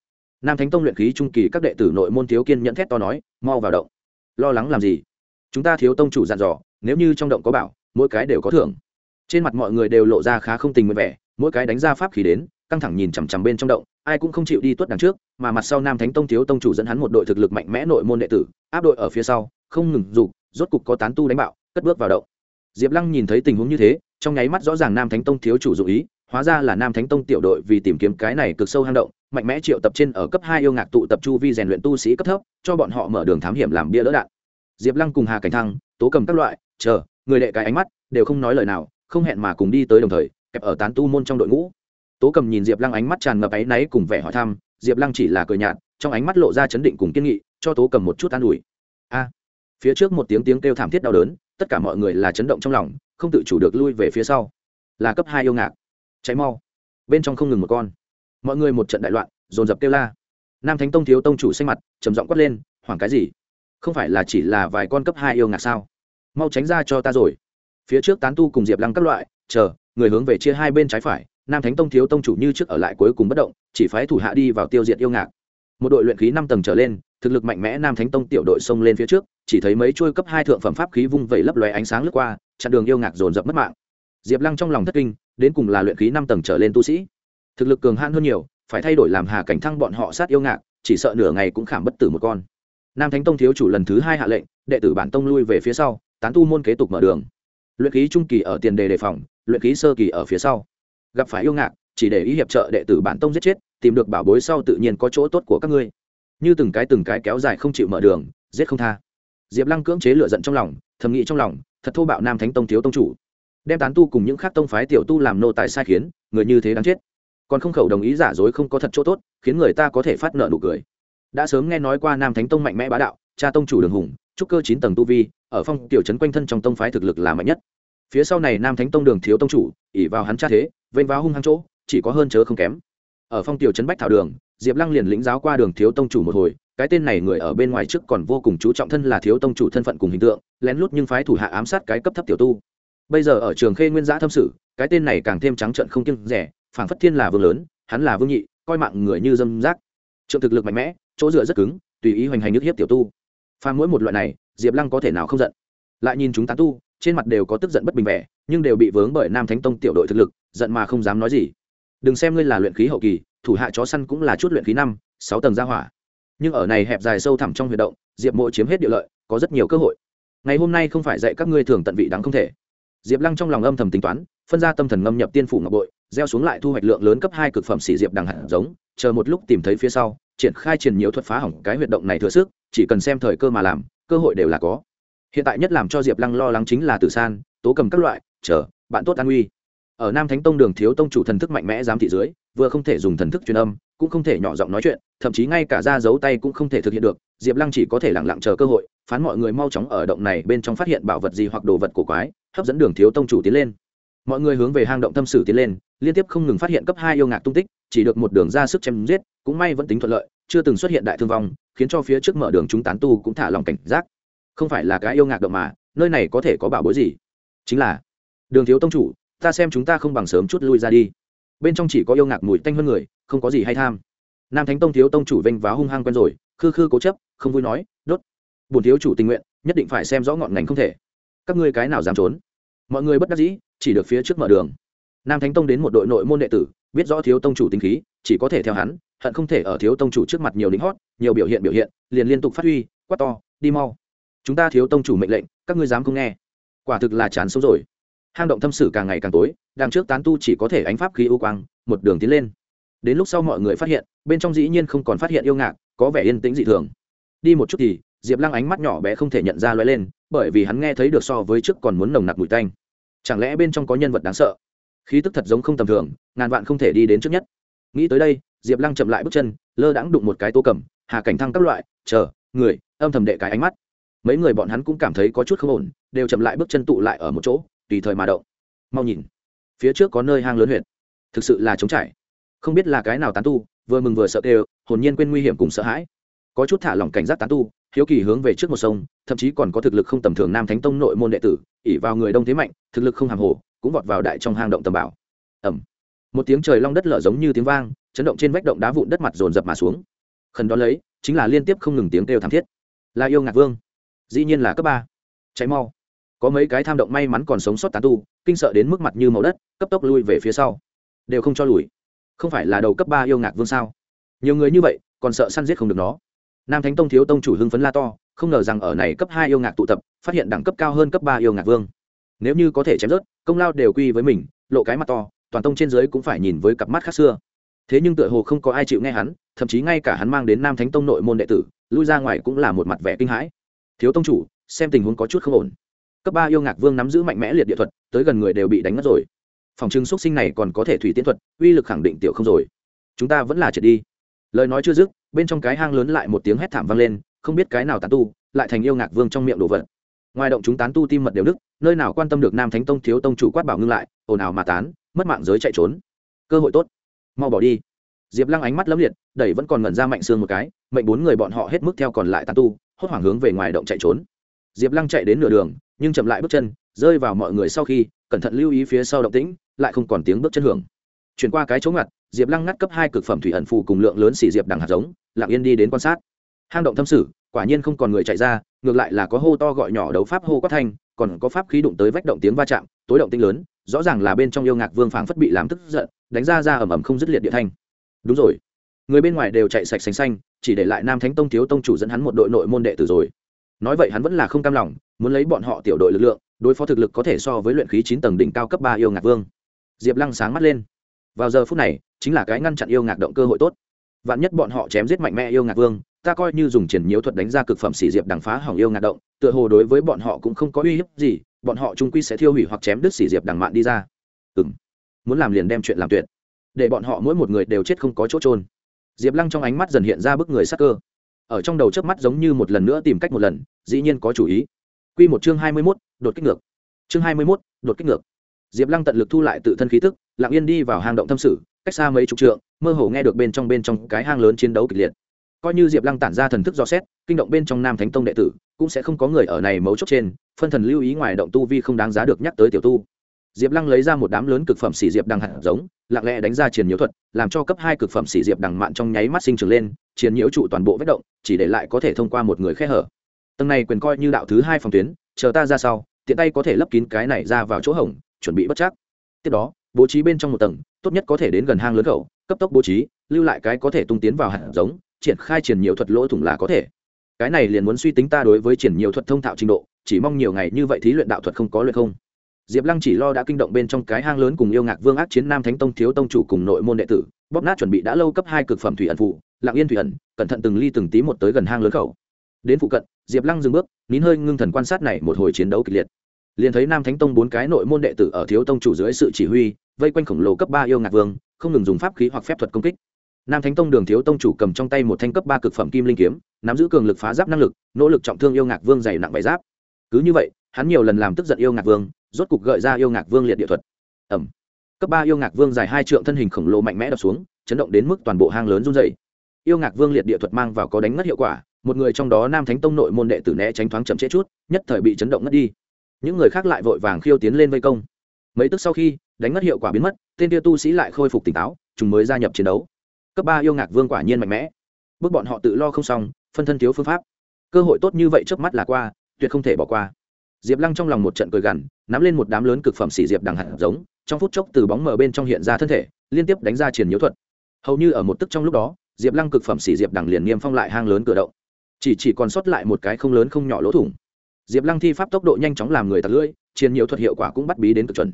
Nam thánh tông luyện khí trung kỳ các đệ tử nội môn thiếu kiên nhận thét to nói, mau vào động. Lo lắng làm gì? Chúng ta thiếu tông chủ dặn dò, nếu như trong động có bảo, mỗi cái đều có thưởng. Trên mặt mọi người đều lộ ra khá không tình nguyện vẻ, mỗi cái đánh ra pháp khí đến, căng thẳng nhìn chằm chằm bên trong động, ai cũng không chịu đi tuất đằng trước, mà mặt sau nam thánh tông thiếu tông chủ dẫn hắn một đội thực lực mạnh mẽ nội môn đệ tử, áp đội ở phía sau, không ngừng dục, rốt cục có tán tu đánh bạo, cất bước vào động. Diệp lăng nhìn thấy tình huống như thế, trong nháy mắt rõ ràng nam thánh tông thiếu chủ dụ ý hóa ra là nam thánh tông tiểu đội vì tìm kiếm cái này cực sâu hang động, mạnh mẽ triệu tập trên ở cấp hai yêu ngạc tụ tập chu vi rèn luyện tu sĩ cấp thấp, cho bọn họ mở đường thám hiểm làm bia đỡ đạn. Diệp lăng cùng hà cảnh thăng, tố cầm các loại, chờ, người đệ cái ánh mắt, đều không nói lời nào, không hẹn mà cùng đi tới đồng thời, kẹp ở tán tu môn trong đội ngũ. Tố cầm nhìn diệp lăng ánh mắt tràn ngập áy náy cùng vẻ hỏi thăm, diệp lăng chỉ là cười nhạt, trong ánh mắt lộ ra chấn định cùng kiên nghị, cho tố cầm một chút an ủi. A, phía trước một tiếng tiếng kêu thảm thiết đau đớn, tất cả mọi người là chấn động trong lòng, không tự chủ được lui về phía sau. Là cấp hai yêu ngạc cháy mau. Bên trong không ngừng một con. Mọi người một trận đại loạn, dồn dập kêu la. Nam thánh tông thiếu tông chủ xanh mặt, trầm giọng quát lên, hoảng cái gì? Không phải là chỉ là vài con cấp hai yêu ngạc sao? Mau tránh ra cho ta rồi. Phía trước tán tu cùng diệp lăng các loại, chờ, người hướng về chia hai bên trái phải, nam thánh tông thiếu tông chủ như trước ở lại cuối cùng bất động, chỉ phái thủ hạ đi vào tiêu diệt yêu ngạc. Một đội luyện khí năm tầng trở lên, thực lực mạnh mẽ nam thánh tông tiểu đội xông lên phía trước, chỉ thấy mấy chuôi cấp hai thượng phẩm pháp khí vung vẩy lấp lóe ánh sáng lướt qua, chặn đường yêu ngạc dồn dập mất mạng. Diệp lăng trong lòng thất kinh đến cùng là luyện khí năm tầng trở lên tu sĩ. Thực lực cường hãn hơn nhiều, phải thay đổi làm hà cảnh thăng bọn họ sát yêu ngạc, chỉ sợ nửa ngày cũng khảm bất tử một con. Nam thánh tông thiếu chủ lần thứ hai hạ lệnh, đệ tử bản tông lui về phía sau, tán tu môn kế tục mở đường. Luyện khí trung kỳ ở tiền đề đề phòng, luyện khí sơ kỳ ở phía sau. Gặp phải yêu ngạc, chỉ để ý hiệp trợ đệ tử bản tông giết chết, tìm được bảo bối sau tự nhiên có chỗ tốt của các ngươi. Như từng cái từng cái kéo dài không chịu mở đường, giết không tha. Diệp lăng cưỡng chế lựa giận trong lòng, thầm nghĩ trong lòng, thật thô bạo nam thánh tông thiếu tông chủ đem tán tu cùng những khác tông phái tiểu tu làm nô tài sai khiến, người như thế đáng chết. Còn không khẩu đồng ý giả dối không có thật chỗ tốt, khiến người ta có thể phát nợ nụ cười. Đã sớm nghe nói qua nam thánh tông mạnh mẽ bá đạo, cha tông chủ đường hùng, trúc cơ chín tầng tu vi, ở phong tiểu trấn quanh thân trong tông phái thực lực là mạnh nhất. Phía sau này nam thánh tông đường thiếu tông chủ ỉ vào hắn cha thế, vênh vào hung hăng chỗ, chỉ có hơn chớ không kém. Ở phong tiểu trấn bách thảo đường, diệp lăng liền lĩnh giáo qua đường thiếu tông chủ một hồi, cái tên này người ở bên ngoài trước còn vô cùng chú trọng thân là thiếu tông chủ thân phận cùng hình tượng, lén lút nhưng phái thủ hạ ám sát cái cấp thấp tiểu tu bây giờ ở trường khê nguyên giã thâm sử, cái tên này càng thêm trắng trận không kiêng rẻ, phảng phất thiên là vương lớn, hắn là vương nhị, coi mạng người như dâm rác. Trượng thực lực mạnh mẽ, chỗ dựa rất cứng, tùy ý hoành hành nước hiếp tiểu tu. Pha mỗi một loại này, diệp lăng có thể nào không giận? Lại nhìn chúng tán tu, trên mặt đều có tức giận bất bình vẻ, nhưng đều bị vướng bởi nam thánh tông tiểu đội thực lực, giận mà không dám nói gì. Đừng xem ngươi là luyện khí hậu kỳ, thủ hạ chó săn cũng là chút luyện khí năm, sáu tầng gia hỏa. Nhưng ở này hẹp dài sâu thẳm trong huy động, diệp mộ chiếm hết địa lợi, có rất nhiều cơ hội. Ngày hôm nay không phải dạy các ngươi thường tận vị đáng không thể diệp lăng trong lòng âm thầm tính toán, phân ra tâm thần ngâm nhập tiên phủ ngọc bội, gieo xuống lại thu hoạch lượng lớn cấp hai cực phẩm xỉ diệp đằng hạt giống, chờ một lúc tìm thấy phía sau, triển khai triển nhiều thuật phá hỏng cái huyệt động này thừa sức, chỉ cần xem thời cơ mà làm, cơ hội đều là có. Hiện tại nhất làm cho diệp lăng lo lắng chính là tử san, tố cầm các loại, chờ, bạn tốt an uy. Ở nam thánh tông đường thiếu tông chủ thần thức mạnh mẽ giám thị dưới, vừa không thể dùng thần thức truyền âm, cũng không thể nhỏ giọng nói chuyện, thậm chí ngay cả ra giấu tay cũng không thể thực hiện được, diệp lăng chỉ có thể lẳng lặng chờ cơ hội phán mọi người mau chóng ở động này bên trong phát hiện bảo vật gì hoặc đồ vật cổ quái, hấp dẫn đường thiếu tông chủ tiến lên. Mọi người hướng về hang động tâm sử tiến lên, liên tiếp không ngừng phát hiện cấp hai yêu ngạc tung tích, chỉ được một đường ra sức chém giết, cũng may vẫn tính thuận lợi, chưa từng xuất hiện đại thương vong, khiến cho phía trước mở đường chúng tán tu cũng thả lòng cảnh giác. Không phải là cái yêu ngạc động mà, nơi này có thể có bảo bối gì? Chính là, đường thiếu tông chủ, ta xem chúng ta không bằng sớm chút lui ra đi. Bên trong chỉ có yêu ngạc mùi tanh hơn người, không có gì hay tham. Nam thánh tông thiếu tông chủ vênh váo hung hăng quen rồi, khư khư cố chấp, không vui nói, đốt bổn thiếu chủ tình nguyện, nhất định phải xem rõ ngọn ngành không thể. Các ngươi cái nào dám trốn? Mọi người bất đắc dĩ, chỉ được phía trước mở đường. Nam thánh tông đến một đội nội môn đệ tử, biết rõ thiếu tông chủ tính khí, chỉ có thể theo hắn, hận không thể ở thiếu tông chủ trước mặt nhiều lính hót, nhiều biểu hiện biểu hiện, liền liên tục phát huy, quát to, đi mau. Chúng ta thiếu tông chủ mệnh lệnh, các ngươi dám không nghe. Quả thực là chán sống rồi. Hang động thâm sử càng ngày càng tối, đằng trước tán tu chỉ có thể ánh pháp khí ưu quang, một đường tiến lên. Đến lúc sau mọi người phát hiện, bên trong dĩ nhiên không còn phát hiện yêu ngạc, có vẻ yên tĩnh dị thường. Đi một chút thì diệp lăng ánh mắt nhỏ bé không thể nhận ra loay lên, bởi vì hắn nghe thấy được so với trước còn muốn nồng nặc mùi tanh. Chẳng lẽ bên trong có nhân vật đáng sợ? Khí tức thật giống không tầm thường, ngàn vạn không thể đi đến trước nhất. Nghĩ tới đây, diệp lăng chậm lại bước chân, lơ đãng đụng một cái tô cầm, hà cảnh thăng các loại, chờ, người, âm thầm đệ cái ánh mắt. Mấy người bọn hắn cũng cảm thấy có chút không ổn, đều chậm lại bước chân tụ lại ở một chỗ, tùy thời mà động. Mau nhìn, phía trước có nơi hang lớn huyện thực sự là trống trải. Không biết là cái nào tán tu, vừa mừng vừa sợ đều, hồn nhiên quên nguy hiểm cùng sợ hãi. Có chút thả lỏng cảnh giác tán tu hiếu kỳ hướng về trước một sông, thậm chí còn có thực lực không tầm thường nam thánh tông nội môn đệ tử ỉ vào người đông thế mạnh, thực lực không hàng hồ, cũng vọt vào đại trong hang động tầm bảo. Ẩm một tiếng trời long đất lở giống như tiếng vang, chấn động trên vách động đá vụn đất mặt dồn dập mà xuống. Khẩn đó lấy, chính là liên tiếp không ngừng tiếng kêu thảm thiết. Là yêu ngạc vương. Dĩ nhiên là cấp ba. Cháy mau. Có mấy cái tham động may mắn còn sống sót tán tu, kinh sợ đến mức mặt như màu đất, cấp tốc lui về phía sau. Đều không cho lùi. Không phải là đầu cấp ba yêu ngạc vương sao? Nhiều người như vậy, còn sợ săn giết không được nó nam thánh tông thiếu tông chủ hưng phấn la to, không ngờ rằng ở này cấp hai yêu ngạc tụ tập, phát hiện đẳng cấp cao hơn cấp ba yêu ngạc vương. Nếu như có thể chém rớt công lao đều quy với mình, lộ cái mặt to, toàn tông trên dưới cũng phải nhìn với cặp mắt khác xưa. Thế nhưng tựa hồ không có ai chịu nghe hắn, thậm chí ngay cả hắn mang đến nam thánh tông nội môn đệ tử, lui ra ngoài cũng là một mặt vẻ kinh hãi. Thiếu tông chủ, xem tình huống có chút không ổn. Cấp ba yêu ngạc vương nắm giữ mạnh mẽ liệt địa thuật, tới gần người đều bị đánh mất rồi. Phòng trưng xuất sinh này còn có thể thủy tiến thuật, uy lực khẳng định tiểu không rồi. Chúng ta vẫn là triệt đi. Lời nói chưa dứt bên trong cái hang lớn lại một tiếng hét thảm vang lên, không biết cái nào tán tu, lại thành yêu ngạc vương trong miệng đồ vật. Ngoài động chúng tán tu tim mật đều đức nơi nào quan tâm được nam thánh tông thiếu tông chủ quát bảo ngưng lại, ồn ào mà tán, mất mạng giới chạy trốn. Cơ hội tốt. Mau bỏ đi. Diệp lăng ánh mắt lấm liệt, đẩy vẫn còn ngẩn ra mạnh xương một cái, mệnh bốn người bọn họ hết mức theo còn lại tán tu, hốt hoảng hướng về ngoài động chạy trốn. Diệp lăng chạy đến nửa đường, nhưng chậm lại bước chân, rơi vào mọi người sau khi, cẩn thận lưu ý phía sau động tĩnh, lại không còn tiếng bước chân hưởng chuyển qua cái chỗ ngặt, diệp lăng ngắt cấp hai cực phẩm thủy ẩn phù cùng lượng lớn xỉ diệp đằng hạt giống, lặng yên đi đến quan sát. Hang động thâm sử, quả nhiên không còn người chạy ra, ngược lại là có hô to gọi nhỏ đấu pháp hô quát thanh, còn có pháp khí đụng tới vách động tiếng va chạm, tối động tinh lớn, rõ ràng là bên trong yêu ngạc vương phảng phất bị làm tức giận, đánh ra ra ầm ầm không dứt liệt địa thanh. Đúng rồi. Người bên ngoài đều chạy sạch xanh xanh, chỉ để lại nam thánh tông thiếu tông chủ dẫn hắn một đội nội môn đệ tử rồi. Nói vậy hắn vẫn là không cam lòng, muốn lấy bọn họ tiểu đội lực lượng, đối phó thực lực có thể so với luyện khí chín tầng đỉnh cao cấp ba yêu ngạc vương. Diệp lăng sáng mắt lên vào giờ phút này, chính là cái ngăn chặn yêu ngạc động cơ hội tốt. Vạn nhất bọn họ chém giết mạnh mẽ yêu ngạc vương, ta coi như dùng triển nhiễu thuật đánh ra cực phẩm xỉ diệp đằng phá hỏng yêu ngạc động, tựa hồ đối với bọn họ cũng không có uy hiếp gì, bọn họ trung quy sẽ thiêu hủy hoặc chém đứt xỉ diệp đằng mạn đi ra. Ừ m muốn làm liền đem chuyện làm tuyệt. Để bọn họ mỗi một người đều chết không có chỗ trôn diệp lăng trong ánh mắt dần hiện ra bức người sắc cơ. Ở trong đầu chớp mắt giống như một lần nữa tìm cách một lần, dĩ nhiên có chủ ý. Q một chương hai mươi mốt, đột kích ngược. Chương hai mươi mốt, đột kích ngược. Diệp lăng tận lực thu lại tự thân khí tức lặng yên đi vào hang động thâm sử cách xa mấy chục trượng, mơ hồ nghe được bên trong bên trong cái hang lớn chiến đấu kịch liệt. Coi như diệp lăng tản ra thần thức do xét, kinh động bên trong nam thánh tông đệ tử, cũng sẽ không có người ở này mấu chốt trên, phân thần lưu ý ngoài động tu vi không đáng giá được nhắc tới tiểu tu. Diệp lăng lấy ra một đám lớn cực phẩm xỉ diệp đằng hạt giống, lặng lẽ đánh ra triển nhiễu thuật, làm cho cấp hai cực phẩm xỉ diệp đằng mạn trong nháy mắt sinh trưởng lên, triển nhiễu trụ toàn bộ vết động, chỉ để lại có thể thông qua một người khe hở. Tầng này quyền coi như đạo thứ hai phòng tuyến, chờ ta ra sau, tiện tay có thể lấp kín cái này ra vào chỗ hổng, chuẩn bị bất chắc. Tiếp đó bố trí bên trong một tầng, tốt nhất có thể đến gần hang lớn khẩu, cấp tốc bố trí, lưu lại cái có thể tung tiến vào hạt giống, triển khai triển nhiều thuật lỗ thủng là có thể. Cái này liền muốn suy tính ta đối với triển nhiều thuật thông thạo trình độ, chỉ mong nhiều ngày như vậy thí luyện đạo thuật không có luyện không. Diệp lăng chỉ lo đã kinh động bên trong cái hang lớn cùng yêu ngạc vương ác chiến nam thánh tông thiếu tông chủ cùng nội môn đệ tử, bóp nát chuẩn bị đã lâu cấp hai cực phẩm thủy ẩn phụ lạng yên thủy ẩn, cẩn thận từng ly từng tí một tới gần hang lớn khẩu. Đến phụ cận, diệp lăng dừng bước, nín hơi ngưng thần quan sát này một hồi chiến đấu kịch liệt liền thấy nam thánh tông bốn cái nội môn đệ tử ở thiếu tông chủ dưới sự chỉ huy, vây quanh khổng lồ cấp ba yêu ngạc vương, không ngừng dùng pháp khí hoặc phép thuật công kích. Nam thánh tông đường thiếu tông chủ cầm trong tay một thanh cấp ba cực phẩm kim linh kiếm, nắm giữ cường lực phá giáp năng lực, nỗ lực trọng thương yêu ngạc vương dày nặng bảy giáp. Cứ như vậy, hắn nhiều lần làm tức giận yêu ngạc vương, rốt cục gợi ra yêu ngạc vương liệt địa thuật. Ẩm cấp ba yêu ngạc vương dài hai trượng thân hình khổng lồ mạnh mẽ đập xuống, chấn động đến mức toàn bộ hang lớn run dày yêu ngạc vương liệt địa thuật mang vào có đánh mất hiệu quả, một người trong đó nam thánh tông nội môn đệ tử né tránh thoáng chậm trễ chút, nhất thời bị chấn động ngất đi những người khác lại vội vàng khiêu tiến lên vây công. Mấy tức sau khi, đánh mất hiệu quả biến mất, tên tia tu sĩ lại khôi phục tỉnh táo, chúng mới gia nhập chiến đấu. Cấp ba yêu ngạc vương quả nhiên mạnh mẽ. Bước bọn họ tự lo không xong, phân thân thiếu phương pháp. Cơ hội tốt như vậy trước mắt là qua, tuyệt không thể bỏ qua. Diệp lăng trong lòng một trận cười gằn, nắm lên một đám lớn cực phẩm xỉ diệp đằng hạt giống, trong phút chốc từ bóng mờ bên trong hiện ra thân thể, liên tiếp đánh ra triển nhiễu thuật. Hầu như ở một tức trong lúc đó, diệp lăng cực phẩm xỉ diệp đằng liền niêm phong lại hang lớn cửa động. Chỉ chỉ còn sót lại một cái không lớn không nhỏ lỗ thủng diệp lăng thi pháp tốc độ nhanh chóng làm người tạt lưỡi triển nhiễu thuật hiệu quả cũng bắt bí đến cực chuẩn.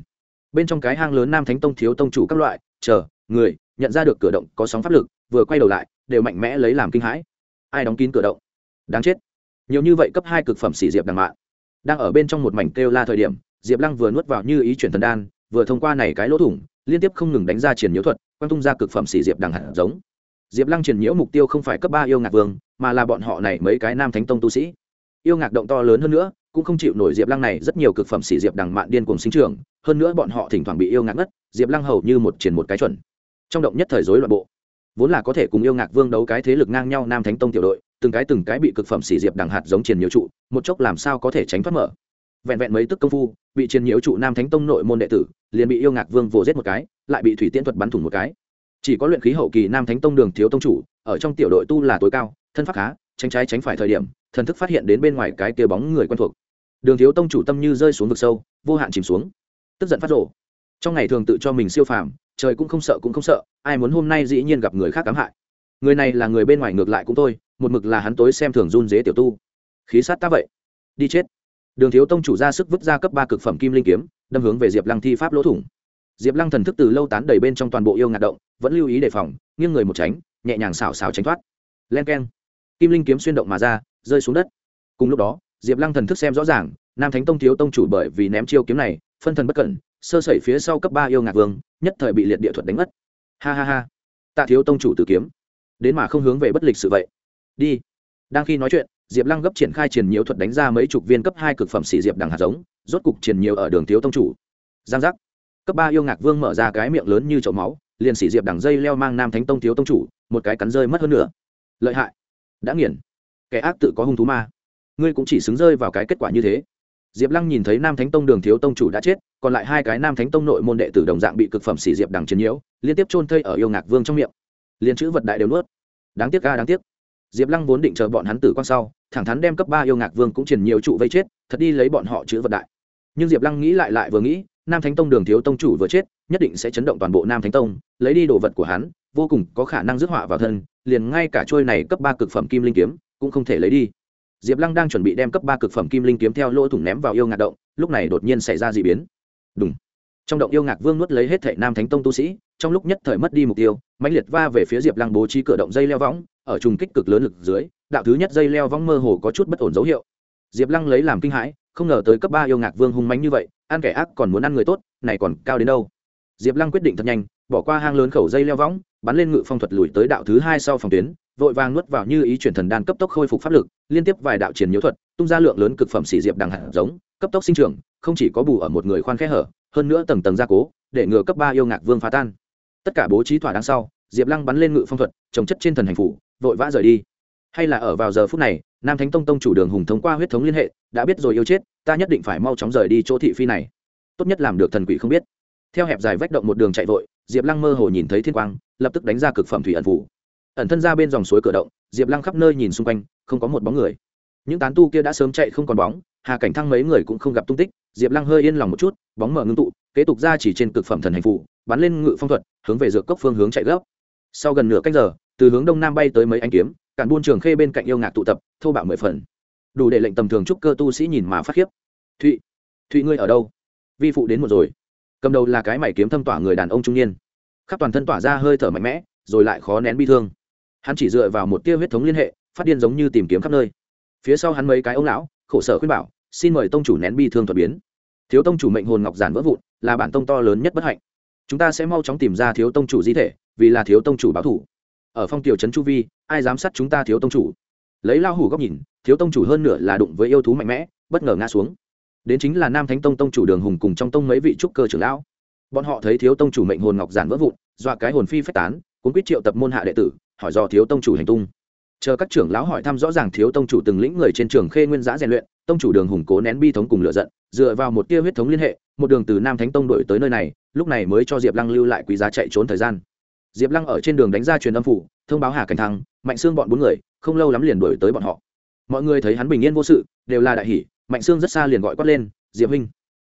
Bên trong cái hang lớn nam thánh tông thiếu tông chủ các loại, chờ, người, nhận ra được cửa động có sóng pháp lực, vừa quay đầu lại, đều mạnh mẽ lấy làm kinh hãi. Ai đóng kín cửa động? Đáng chết. Nhiều như vậy cấp hai cực phẩm xỉ diệp đằng mạng đang ở bên trong một mảnh kêu la thời điểm, diệp lăng vừa nuốt vào như ý chuyển thần đan, vừa thông qua này cái lỗ thủng, liên tiếp không ngừng đánh ra triển nhiễu thuật, quang tung ra cực phẩm xỉ diệp đằng hạt giống. Diệp lăng triển nhiễu mục tiêu không phải cấp ba yêu ngạc vương, mà là bọn họ này mấy cái nam thánh tông tu sĩ yêu ngạc động to lớn hơn nữa, cũng không chịu nổi diệp lăng này rất nhiều cực phẩm xỉ diệp đằng mạn điên cùng sinh trường hơn nữa bọn họ thỉnh thoảng bị yêu ngạc ngất, diệp lăng hầu như một triển một cái chuẩn. Trong động nhất thời rối loạn bộ. Vốn là có thể cùng yêu ngạc vương đấu cái thế lực ngang nhau nam thánh tông tiểu đội, từng cái từng cái bị cực phẩm xỉ diệp đằng hạt giống triền nhiều trụ, một chốc làm sao có thể tránh thoát mở. Vẹn vẹn mấy tức công phu, bị triền nhiễu trụ nam thánh tông nội môn đệ tử, liền bị yêu ngạc vương vồ giết một cái, lại bị thủy tiễn thuật bắn thủng một cái. Chỉ có luyện khí hậu kỳ nam thánh tông đường thiếu tông chủ, ở trong tiểu đội tu là tối cao, thân pháp khá tránh trái tránh phải thời điểm, thần thức phát hiện đến bên ngoài cái kia bóng người quen thuộc. Đường thiếu tông chủ tâm như rơi xuống vực sâu, vô hạn chìm xuống. Tức giận phát rộ trong ngày thường tự cho mình siêu phàm, trời cũng không sợ cũng không sợ, ai muốn hôm nay dĩ nhiên gặp người khác cám hại. Người này là người bên ngoài ngược lại cũng tôi, một mực là hắn tối xem thường run dế tiểu tu. Khí sát ta vậy. Đi chết. Đường thiếu tông chủ ra sức vứt ra cấp ba cực phẩm kim linh kiếm, đâm hướng về diệp lăng thi pháp lỗ thủng. Diệp lăng thần thức từ lâu tán đầy bên trong toàn bộ yêu ngạt động, vẫn lưu ý đề phòng, nghiêng người một tránh, nhẹ nhàng xào xào tránh thoát. Len k e n kim linh kiếm xuyên động mà ra, rơi xuống đất. Cùng lúc đó, diệp lăng thần thức xem rõ ràng, nam thánh tông thiếu tông chủ bởi vì ném chiêu kiếm này, phân thần bất cẩn, sơ sẩy phía sau cấp ba yêu ngạc vương, nhất thời bị liệt địa thuật đánh mất. Ha ha ha. Tạ thiếu tông chủ tử kiếm. Đến mà không hướng về bất lịch sự vậy. Đi. Đang khi nói chuyện, diệp lăng gấp triển khai triển nhiều thuật đánh ra mấy chục viên cấp hai cực phẩm xỉ diệp đằng hạt giống, rốt cục triển nhiều ở đường thiếu tông chủ. Giang giác. Cấp ba yêu ngạc vương mở ra cái miệng lớn như chậu máu, liền xỉ diệp đằng dây leo mang nam thánh tông thiếu tông chủ, một cái cắn rơi mất hơn nữa lợi hại đã nghiền. Kẻ ác tự có hung thú ma. Ngươi cũng chỉ xứng rơi vào cái kết quả như thế. Diệp lăng nhìn thấy nam thánh tông đường thiếu tông chủ đã chết, còn lại hai cái nam thánh tông nội môn đệ tử đồng dạng bị cực phẩm xỉ diệp đằng chiến nhiễu, liên tiếp trôn thây ở yêu ngạc vương trong miệng. Liền chữ vật đại đều nuốt. Đáng tiếc ca đáng tiếc. Diệp lăng vốn định chờ bọn hắn tử quan sau, thẳng thắn đem cấp ba yêu ngạc vương cũng triển nhiều trụ vây chết, thật đi lấy bọn họ chữ vật đại. Nhưng diệp lăng nghĩ lại lại vừa nghĩ, nam thánh tông đường thiếu tông chủ vừa chết, nhất định sẽ chấn động toàn bộ nam thánh tông, lấy đi đồ vật của hắn vô cùng có khả năng rước họa vào thân, liền ngay cả trôi này cấp ba cực phẩm kim linh kiếm cũng không thể lấy đi. Diệp lăng đang chuẩn bị đem cấp ba cực phẩm kim linh kiếm theo lỗ thủng ném vào yêu ngạc động, lúc này đột nhiên xảy ra d ị biến. Đúng trong động yêu ngạc vương nuốt lấy hết thệ nam thánh tông tu sĩ, trong lúc nhất thời mất đi mục tiêu mạnh liệt va về phía diệp lăng bố trí cửa động dây leo võng, ở trùng kích cực lớn lực dưới, đạo thứ nhất dây leo võng mơ hồ có chút bất ổn dấu hiệu. Diệp lăng lấy làm kinh hãi, không ngờ tới cấp ba yêu ngạc vương hung mánh như vậy, ăn kẻ ác còn muốn ăn người tốt, này còn cao đến đâu? Diệp lăng quyết định thật nhanh, bỏ qua hang lớn khẩu dây leo võng bắn lên ngự phong thuật lùi tới đạo thứ hai sau phòng tuyến, vội vàng nuốt vào như ý chuyển thần đan cấp tốc khôi phục pháp lực, liên tiếp vài đạo triển nhiễu thuật, tung ra lượng lớn cực phẩm xỉ diệp đằng hạt giống, cấp tốc sinh trưởng, không chỉ có bù ở một người khoan khe hở, hơn nữa tầng tầng gia cố, để ngừa cấp ba yêu ngạc vương phá tan. Tất cả bố trí thỏa đáng sau, diệp lăng bắn lên ngự phong thuật, trồng chất trên thần hành phủ, vội vã rời đi. Hay là ở vào giờ phút này, nam thánh tông tông chủ đường hùng thông qua huyết thống liên hệ, đã biết rồi yêu chết, ta nhất định phải mau chóng rời đi chỗ thị phi này. Tốt nhất làm được thần quỷ không biết. Theo hẹp dài vách động một đường chạy vội, diệp lăng mơ hồ nhìn thấy thiên quang lập tức đánh ra cực phẩm thủy ẩn phủ. Ẩn thân ra bên dòng suối cửa động, diệp lăng khắp nơi nhìn xung quanh, không có một bóng người. Những tán tu kia đã sớm chạy không còn bóng, hà cảnh thăng mấy người cũng không gặp tung tích, diệp lăng hơi yên lòng một chút, bóng mở ngưng tụ, kế tục ra chỉ trên cực phẩm thần hành phủ, bắn lên ngự phong thuật, hướng về dược cốc phương hướng chạy gấp. Sau gần nửa canh giờ, từ hướng đông nam bay tới mấy anh kiếm, cản buôn trường khê bên cạnh yêu ngạc tụ tập, thô bạo mười phần. Đủ để lệnh tầm thường trúc cơ tu sĩ nhìn mà phát khiếp. Thụy thụy ngươi ở đâu? Vi phụ đến một rồi. Cầm đầu là cái mày kiếm thâm tỏa người đàn ông trung niên khắp toàn thân tỏa ra hơi thở mạnh mẽ, rồi lại khó nén bi thương. Hắn chỉ dựa vào một tia huyết thống liên hệ, phát điên giống như tìm kiếm khắp nơi. Phía sau hắn mấy cái ông lão, khổ sở khuyên bảo, xin mời tông chủ nén bi thương thuật biến. Thiếu tông chủ mệnh hồn ngọc giản vỡ vụn, là bản tông to lớn nhất bất hạnh. Chúng ta sẽ mau chóng tìm ra thiếu tông chủ di thể, vì là thiếu tông chủ báo thủ. Ở phong tiểu trấn chu vi, ai dám sát chúng ta thiếu tông chủ? Lấy lao hủ góc nhìn, thiếu tông chủ hơn nửa là đụng với yêu thú mạnh mẽ, bất ngờ ngã xuống. Đến chính là nam thánh tông tông chủ đường hùng cùng trong tông mấy vị trúc cơ trưởng lão bọn họ thấy thiếu tông chủ mệnh hồn ngọc giản vỡ vụn, dọa cái hồn phi phách tán, cuốn quyết triệu tập môn hạ đệ tử, hỏi do thiếu tông chủ hành tung. Chờ các trưởng lão hỏi thăm rõ ràng thiếu tông chủ từng lĩnh người trên trường khê nguyên giã rèn luyện, tông chủ đường hùng cố nén bi thống cùng lựa giận, dựa vào một tia huyết thống liên hệ, một đường từ nam thánh tông đổi tới nơi này, lúc này mới cho diệp lăng lưu lại quý giá chạy trốn thời gian. Diệp lăng ở trên đường đánh ra truyền âm phủ, thông báo hà cảnh thăng, mạnh xương bọn bốn người, không lâu lắm liền đổi tới bọn họ. Mọi người thấy hắn bình yên vô sự, đều là đại hỷ mạnh xương rất xa liền gọi quát lên, diệp huynh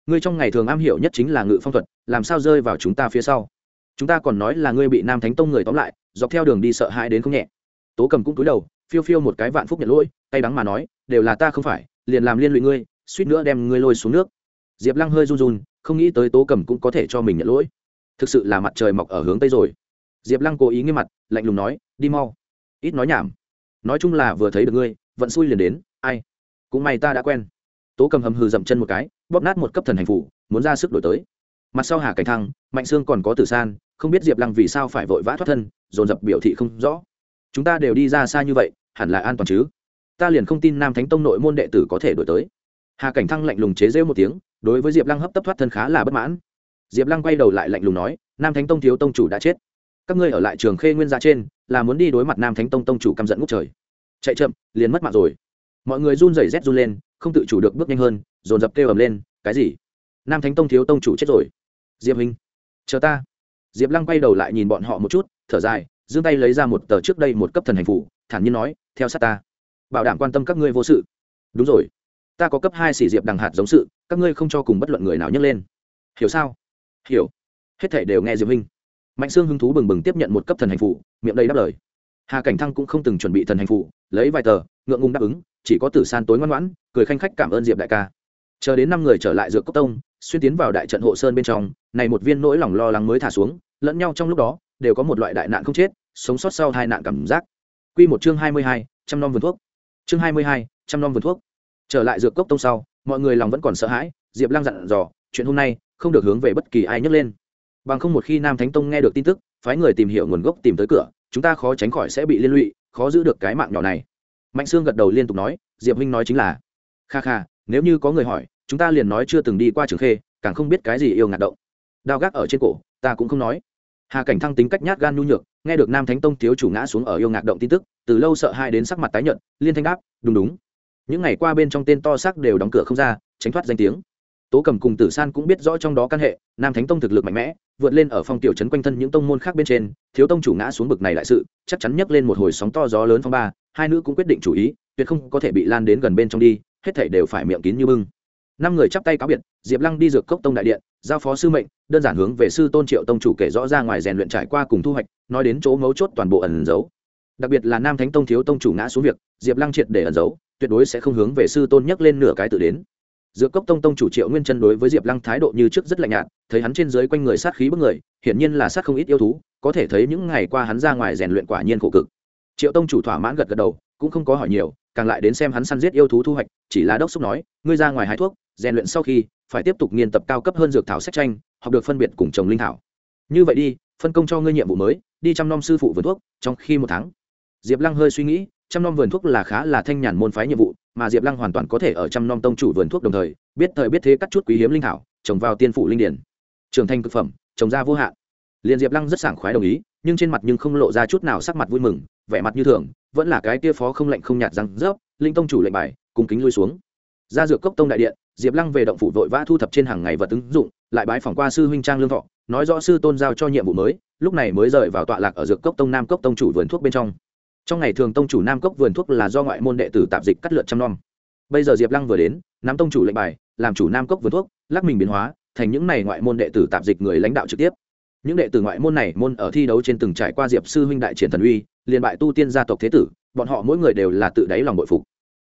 ngươi trong ngày thường am hiểu nhất chính là ngự phong thuật, làm sao rơi vào chúng ta phía sau? Chúng ta còn nói là ngươi bị nam thánh tông người tóm lại, dọc theo đường đi sợ hãi đến không nhẹ. Tố cầm cũng cúi đầu, phiêu phiêu một cái vạn phúc nhận lỗi tay đắng mà nói, đều là ta không phải, liền làm liên lụy ngươi, suýt nữa đem ngươi lôi xuống nước. Diệp lăng hơi run run, không nghĩ tới tố cầm cũng có thể cho mình nhận lỗi. Thực sự là mặt trời mọc ở hướng tây rồi. Diệp lăng cố ý nghiêm mặt, lạnh lùng nói, đi mau. Ít nói nhảm. Nói chung là vừa thấy được ngươi, vận xui liền đến, ai? Cũng may ta đã quen. Tố cầm hầm hừ dậm chân một cái bóp nát một cấp thần hành phủ, muốn ra sức đổi tới. Mặt sau hà cảnh thăng, mạnh sương còn có tử san, không biết diệp lăng vì sao phải vội vã thoát thân, dồn dập biểu thị không rõ. Chúng ta đều đi ra xa như vậy, hẳn là an toàn chứ? Ta liền không tin nam thánh tông nội môn đệ tử có thể đổi tới. Hà cảnh thăng lạnh lùng chế rêu một tiếng, đối với diệp lăng hấp tấp thoát thân khá là bất mãn. Diệp lăng quay đầu lại lạnh lùng nói, nam thánh tông thiếu tông chủ đã chết. Các ngươi ở lại trường khê nguyên gia trên, là muốn đi đối mặt nam thánh tông tông chủ căm giận ngút trời. Chạy chậm, liền mất mạng rồi. Mọi người run rẩy rét run lên, không tự chủ được bước nhanh hơn dồn dập kêu ầm lên, cái gì? Nam thánh tông thiếu tông chủ chết rồi. Diệp hình chờ ta. Diệp lăng quay đầu lại nhìn bọn họ một chút, thở dài, giương tay lấy ra một tờ trước đây một cấp thần hành phủ, thản nhiên nói, theo sát ta. Bảo đảm quan tâm các ngươi vô sự. Đúng rồi. Ta có cấp hai xỉ diệp đằng hạt giống sự, các ngươi không cho cùng bất luận người nào nhấc lên. Hiểu sao? Hiểu. Hết thể đều nghe diệp huynh. Mạnh sương hứng thú bừng bừng tiếp nhận một cấp thần hành phủ, miệng đầy đáp lời. Hà cảnh thăng cũng không từng chuẩn bị thần hành phủ, lấy vài tờ, ngượng ngùng đáp ứng, chỉ có tử san tối ngoan ngoãn, cười khanh khách cảm ơn diệp đại ca chờ đến năm người trở lại dược cốc tông xuyên tiến vào đại trận hộ sơn bên trong này một viên nỗi lòng lo lắng mới thả xuống lẫn nhau trong lúc đó đều có một loại đại nạn không chết sống sót sau hai nạn cảm giác Quy một chương hai mươi hai, trăm non vườn thuốc. Chương hai mươi hai, trăm non vườn thuốc. Trở lại dược cốc tông sau, mọi người lòng vẫn còn sợ hãi, Diệp Lăng dặn dò, chuyện hôm nay không được hướng về bất kỳ ai nhấc lên. Bằng không một khi Nam Thánh Tông nghe được tin tức, phái người tìm hiểu nguồn gốc tìm tới cửa, chúng ta khó tránh khỏi sẽ bị liên lụy, khó giữ được cái mạng nhỏ này. Mạnh Sương gật đầu liên tục nói, Diệp huynh nói chính là. Kha kha, nếu như có người hỏi, chúng ta liền nói chưa từng đi qua Trường Khê, càng không biết cái gì yêu ngạt động. Đao gác ở trên cổ, ta cũng không nói. Hà cảnh thăng tính cách nhát gan nhu nhược nghe được nam thánh tông thiếu chủ ngã xuống ở yêu ngạc động tin tức từ lâu sợ hai đến sắc mặt tái nhợt liên thanh đáp đúng đúng. Những ngày qua bên trong tên to xác đều đóng cửa không ra tránh thoát danh tiếng. Tố cầm cùng tử san cũng biết rõ trong đó căn hệ nam thánh tông thực lực mạnh mẽ vượt lên ở phong tiểu trấn quanh thân những tông môn khác bên trên thiếu tông chủ ngã xuống bực này đại sự chắc chắn nhấc lên một hồi sóng to gió lớn phong ba hai nữ cũng quyết định chủ ý tuyệt không có thể bị lan đến gần bên trong đi hết thảy đều phải miệng kín như bưng năm người chắp tay cáo biệt, diệp lăng đi dược cốc tông đại điện, giao phó sư mệnh, đơn giản hướng về sư tôn triệu tông chủ kể rõ ra ngoài rèn luyện trải qua cùng thu hoạch, nói đến chỗ mấu chốt toàn bộ ẩn giấu. Đặc biệt là nam thánh tông thiếu tông chủ ngã xuống việc, diệp lăng triệt để ẩn giấu, tuyệt đối sẽ không hướng về sư tôn nhắc lên nửa cái tự đến. Dược cốc tông tông chủ triệu nguyên chân đối với diệp lăng thái độ như trước rất lạnh nhạt, thấy hắn trên dưới quanh người sát khí bức người, hiển nhiên là sát không ít yêu thú, có thể thấy những ngày qua hắn ra ngoài rèn luyện quả nhiên khổ cực. Triệu tông chủ thỏa mãn gật gật đầu, cũng không có hỏi nhiều, càng lại đến xem hắn săn giết yêu thú thu hoạch, chỉ là đốc xúc nói, ngươi ra ngoài hái thuốc rèn luyện sau khi, phải tiếp tục nghiên tập cao cấp hơn dược thảo sách tranh, học được phân biệt cùng trồng linh thảo. Như vậy đi, phân công cho ngươi nhiệm vụ mới, đi chăm nom sư phụ vườn thuốc, trong khi một tháng. Diệp lăng hơi suy nghĩ, chăm nom vườn thuốc là khá là thanh nhàn môn phái nhiệm vụ, mà diệp lăng hoàn toàn có thể ở chăm nom tông chủ vườn thuốc đồng thời, biết thời biết thế cắt chút quý hiếm linh thảo, trồng vào tiên phủ linh điển. Trưởng thành thực phẩm, trồng ra vô hạn. Liền diệp lăng rất sảng khoái đồng ý, nhưng trên mặt nhưng không lộ ra chút nào sắc mặt vui mừng, vẻ mặt như thường, vẫn là cái tia phó không lạnh không nhạt răng rớp, linh tông chủ lệnh bài, cung kính lui xuống. Ra dược cốc tông đại điện diệp lăng về động phủ vội vã thu thập trên hàng ngày vật ứng dụng, lại bái phỏng qua sư huynh trang lương thọ, nói rõ sư tôn giao cho nhiệm vụ mới, lúc này mới rời vào tọa lạc ở dược cốc tông nam cốc tông chủ vườn thuốc bên trong. Trong ngày thường tông chủ nam cốc vườn thuốc là do ngoại môn đệ tử tạp dịch cắt lượt chăm nom. Bây giờ diệp lăng vừa đến, nắm tông chủ lệnh bài, làm chủ nam cốc vườn thuốc, lắc mình biến hóa, thành những này ngoại môn đệ tử tạp dịch người lãnh đạo trực tiếp. Những đệ tử ngoại môn này, môn ở thi đấu trên từng trải qua diệp sư huynh đại triển thần uy, liền bại tu tiên gia tộc thế tử, bọn họ mỗi người đều là tự đáy lòng bội phục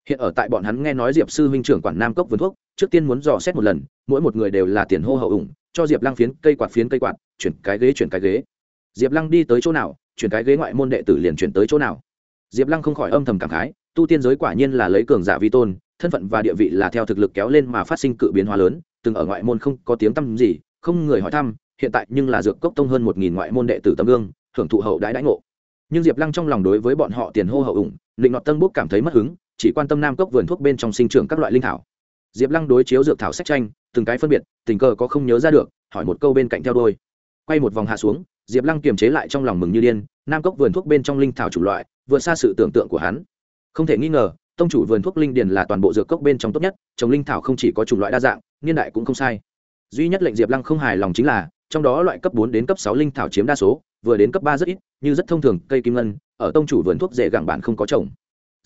hiện ở tại bọn hắn nghe nói diệp sư huynh trưởng quản nam cốc vườn thuốc, trước tiên muốn dò xét một lần, mỗi một người đều là tiền hô hậu ủng, cho diệp lăng phiến cây quạt phiến cây quạt, chuyển cái ghế chuyển cái ghế. Diệp lăng đi tới chỗ nào, chuyển cái ghế ngoại môn đệ tử liền chuyển tới chỗ nào. Diệp lăng không khỏi âm thầm cảm khái, tu tiên giới quả nhiên là lấy cường giả vi tôn, thân phận và địa vị là theo thực lực kéo lên mà phát sinh cự biến hóa lớn, từng ở ngoại môn không có tiếng tăm gì, không người hỏi thăm, hiện tại nhưng là dược cốc tông hơn một nghìn ngoại môn đệ tử tấm gương hưởng thụ hậu đãi đãi ngộ. Nhưng diệp lăng trong lòng đối với bọn họ tiền hô hậu ủng định nọt tân bốc cảm thấy mất hứng chỉ quan tâm nam cốc vườn thuốc bên trong sinh trưởng các loại linh thảo. Diệp lăng đối chiếu dược thảo sách tranh, từng cái phân biệt, tình cờ có không nhớ ra được, hỏi một câu bên cạnh theo đôi. Quay một vòng hạ xuống, diệp lăng kiềm chế lại trong lòng mừng như điên, nam cốc vườn thuốc bên trong linh thảo c loại, vượt xa sự tưởng tượng của hắn. Không thể nghi ngờ, tông chủ vườn thuốc linh điền là toàn bộ dược cốc bên trong tốt nhất, trồng linh thảo không chỉ có chủng loại đa dạng, niên đại cũng không sai. Duy nhất lệnh diệp lăng không hài lòng chính là, trong đó loại cấp bốn đến cấp sáu linh thảo chiếm đa số, vừa đến cấp ba rất ít, như rất thông thường, cây kim ngân, ở tông chủ vườn thuốc dễ gẳng bản không có trồng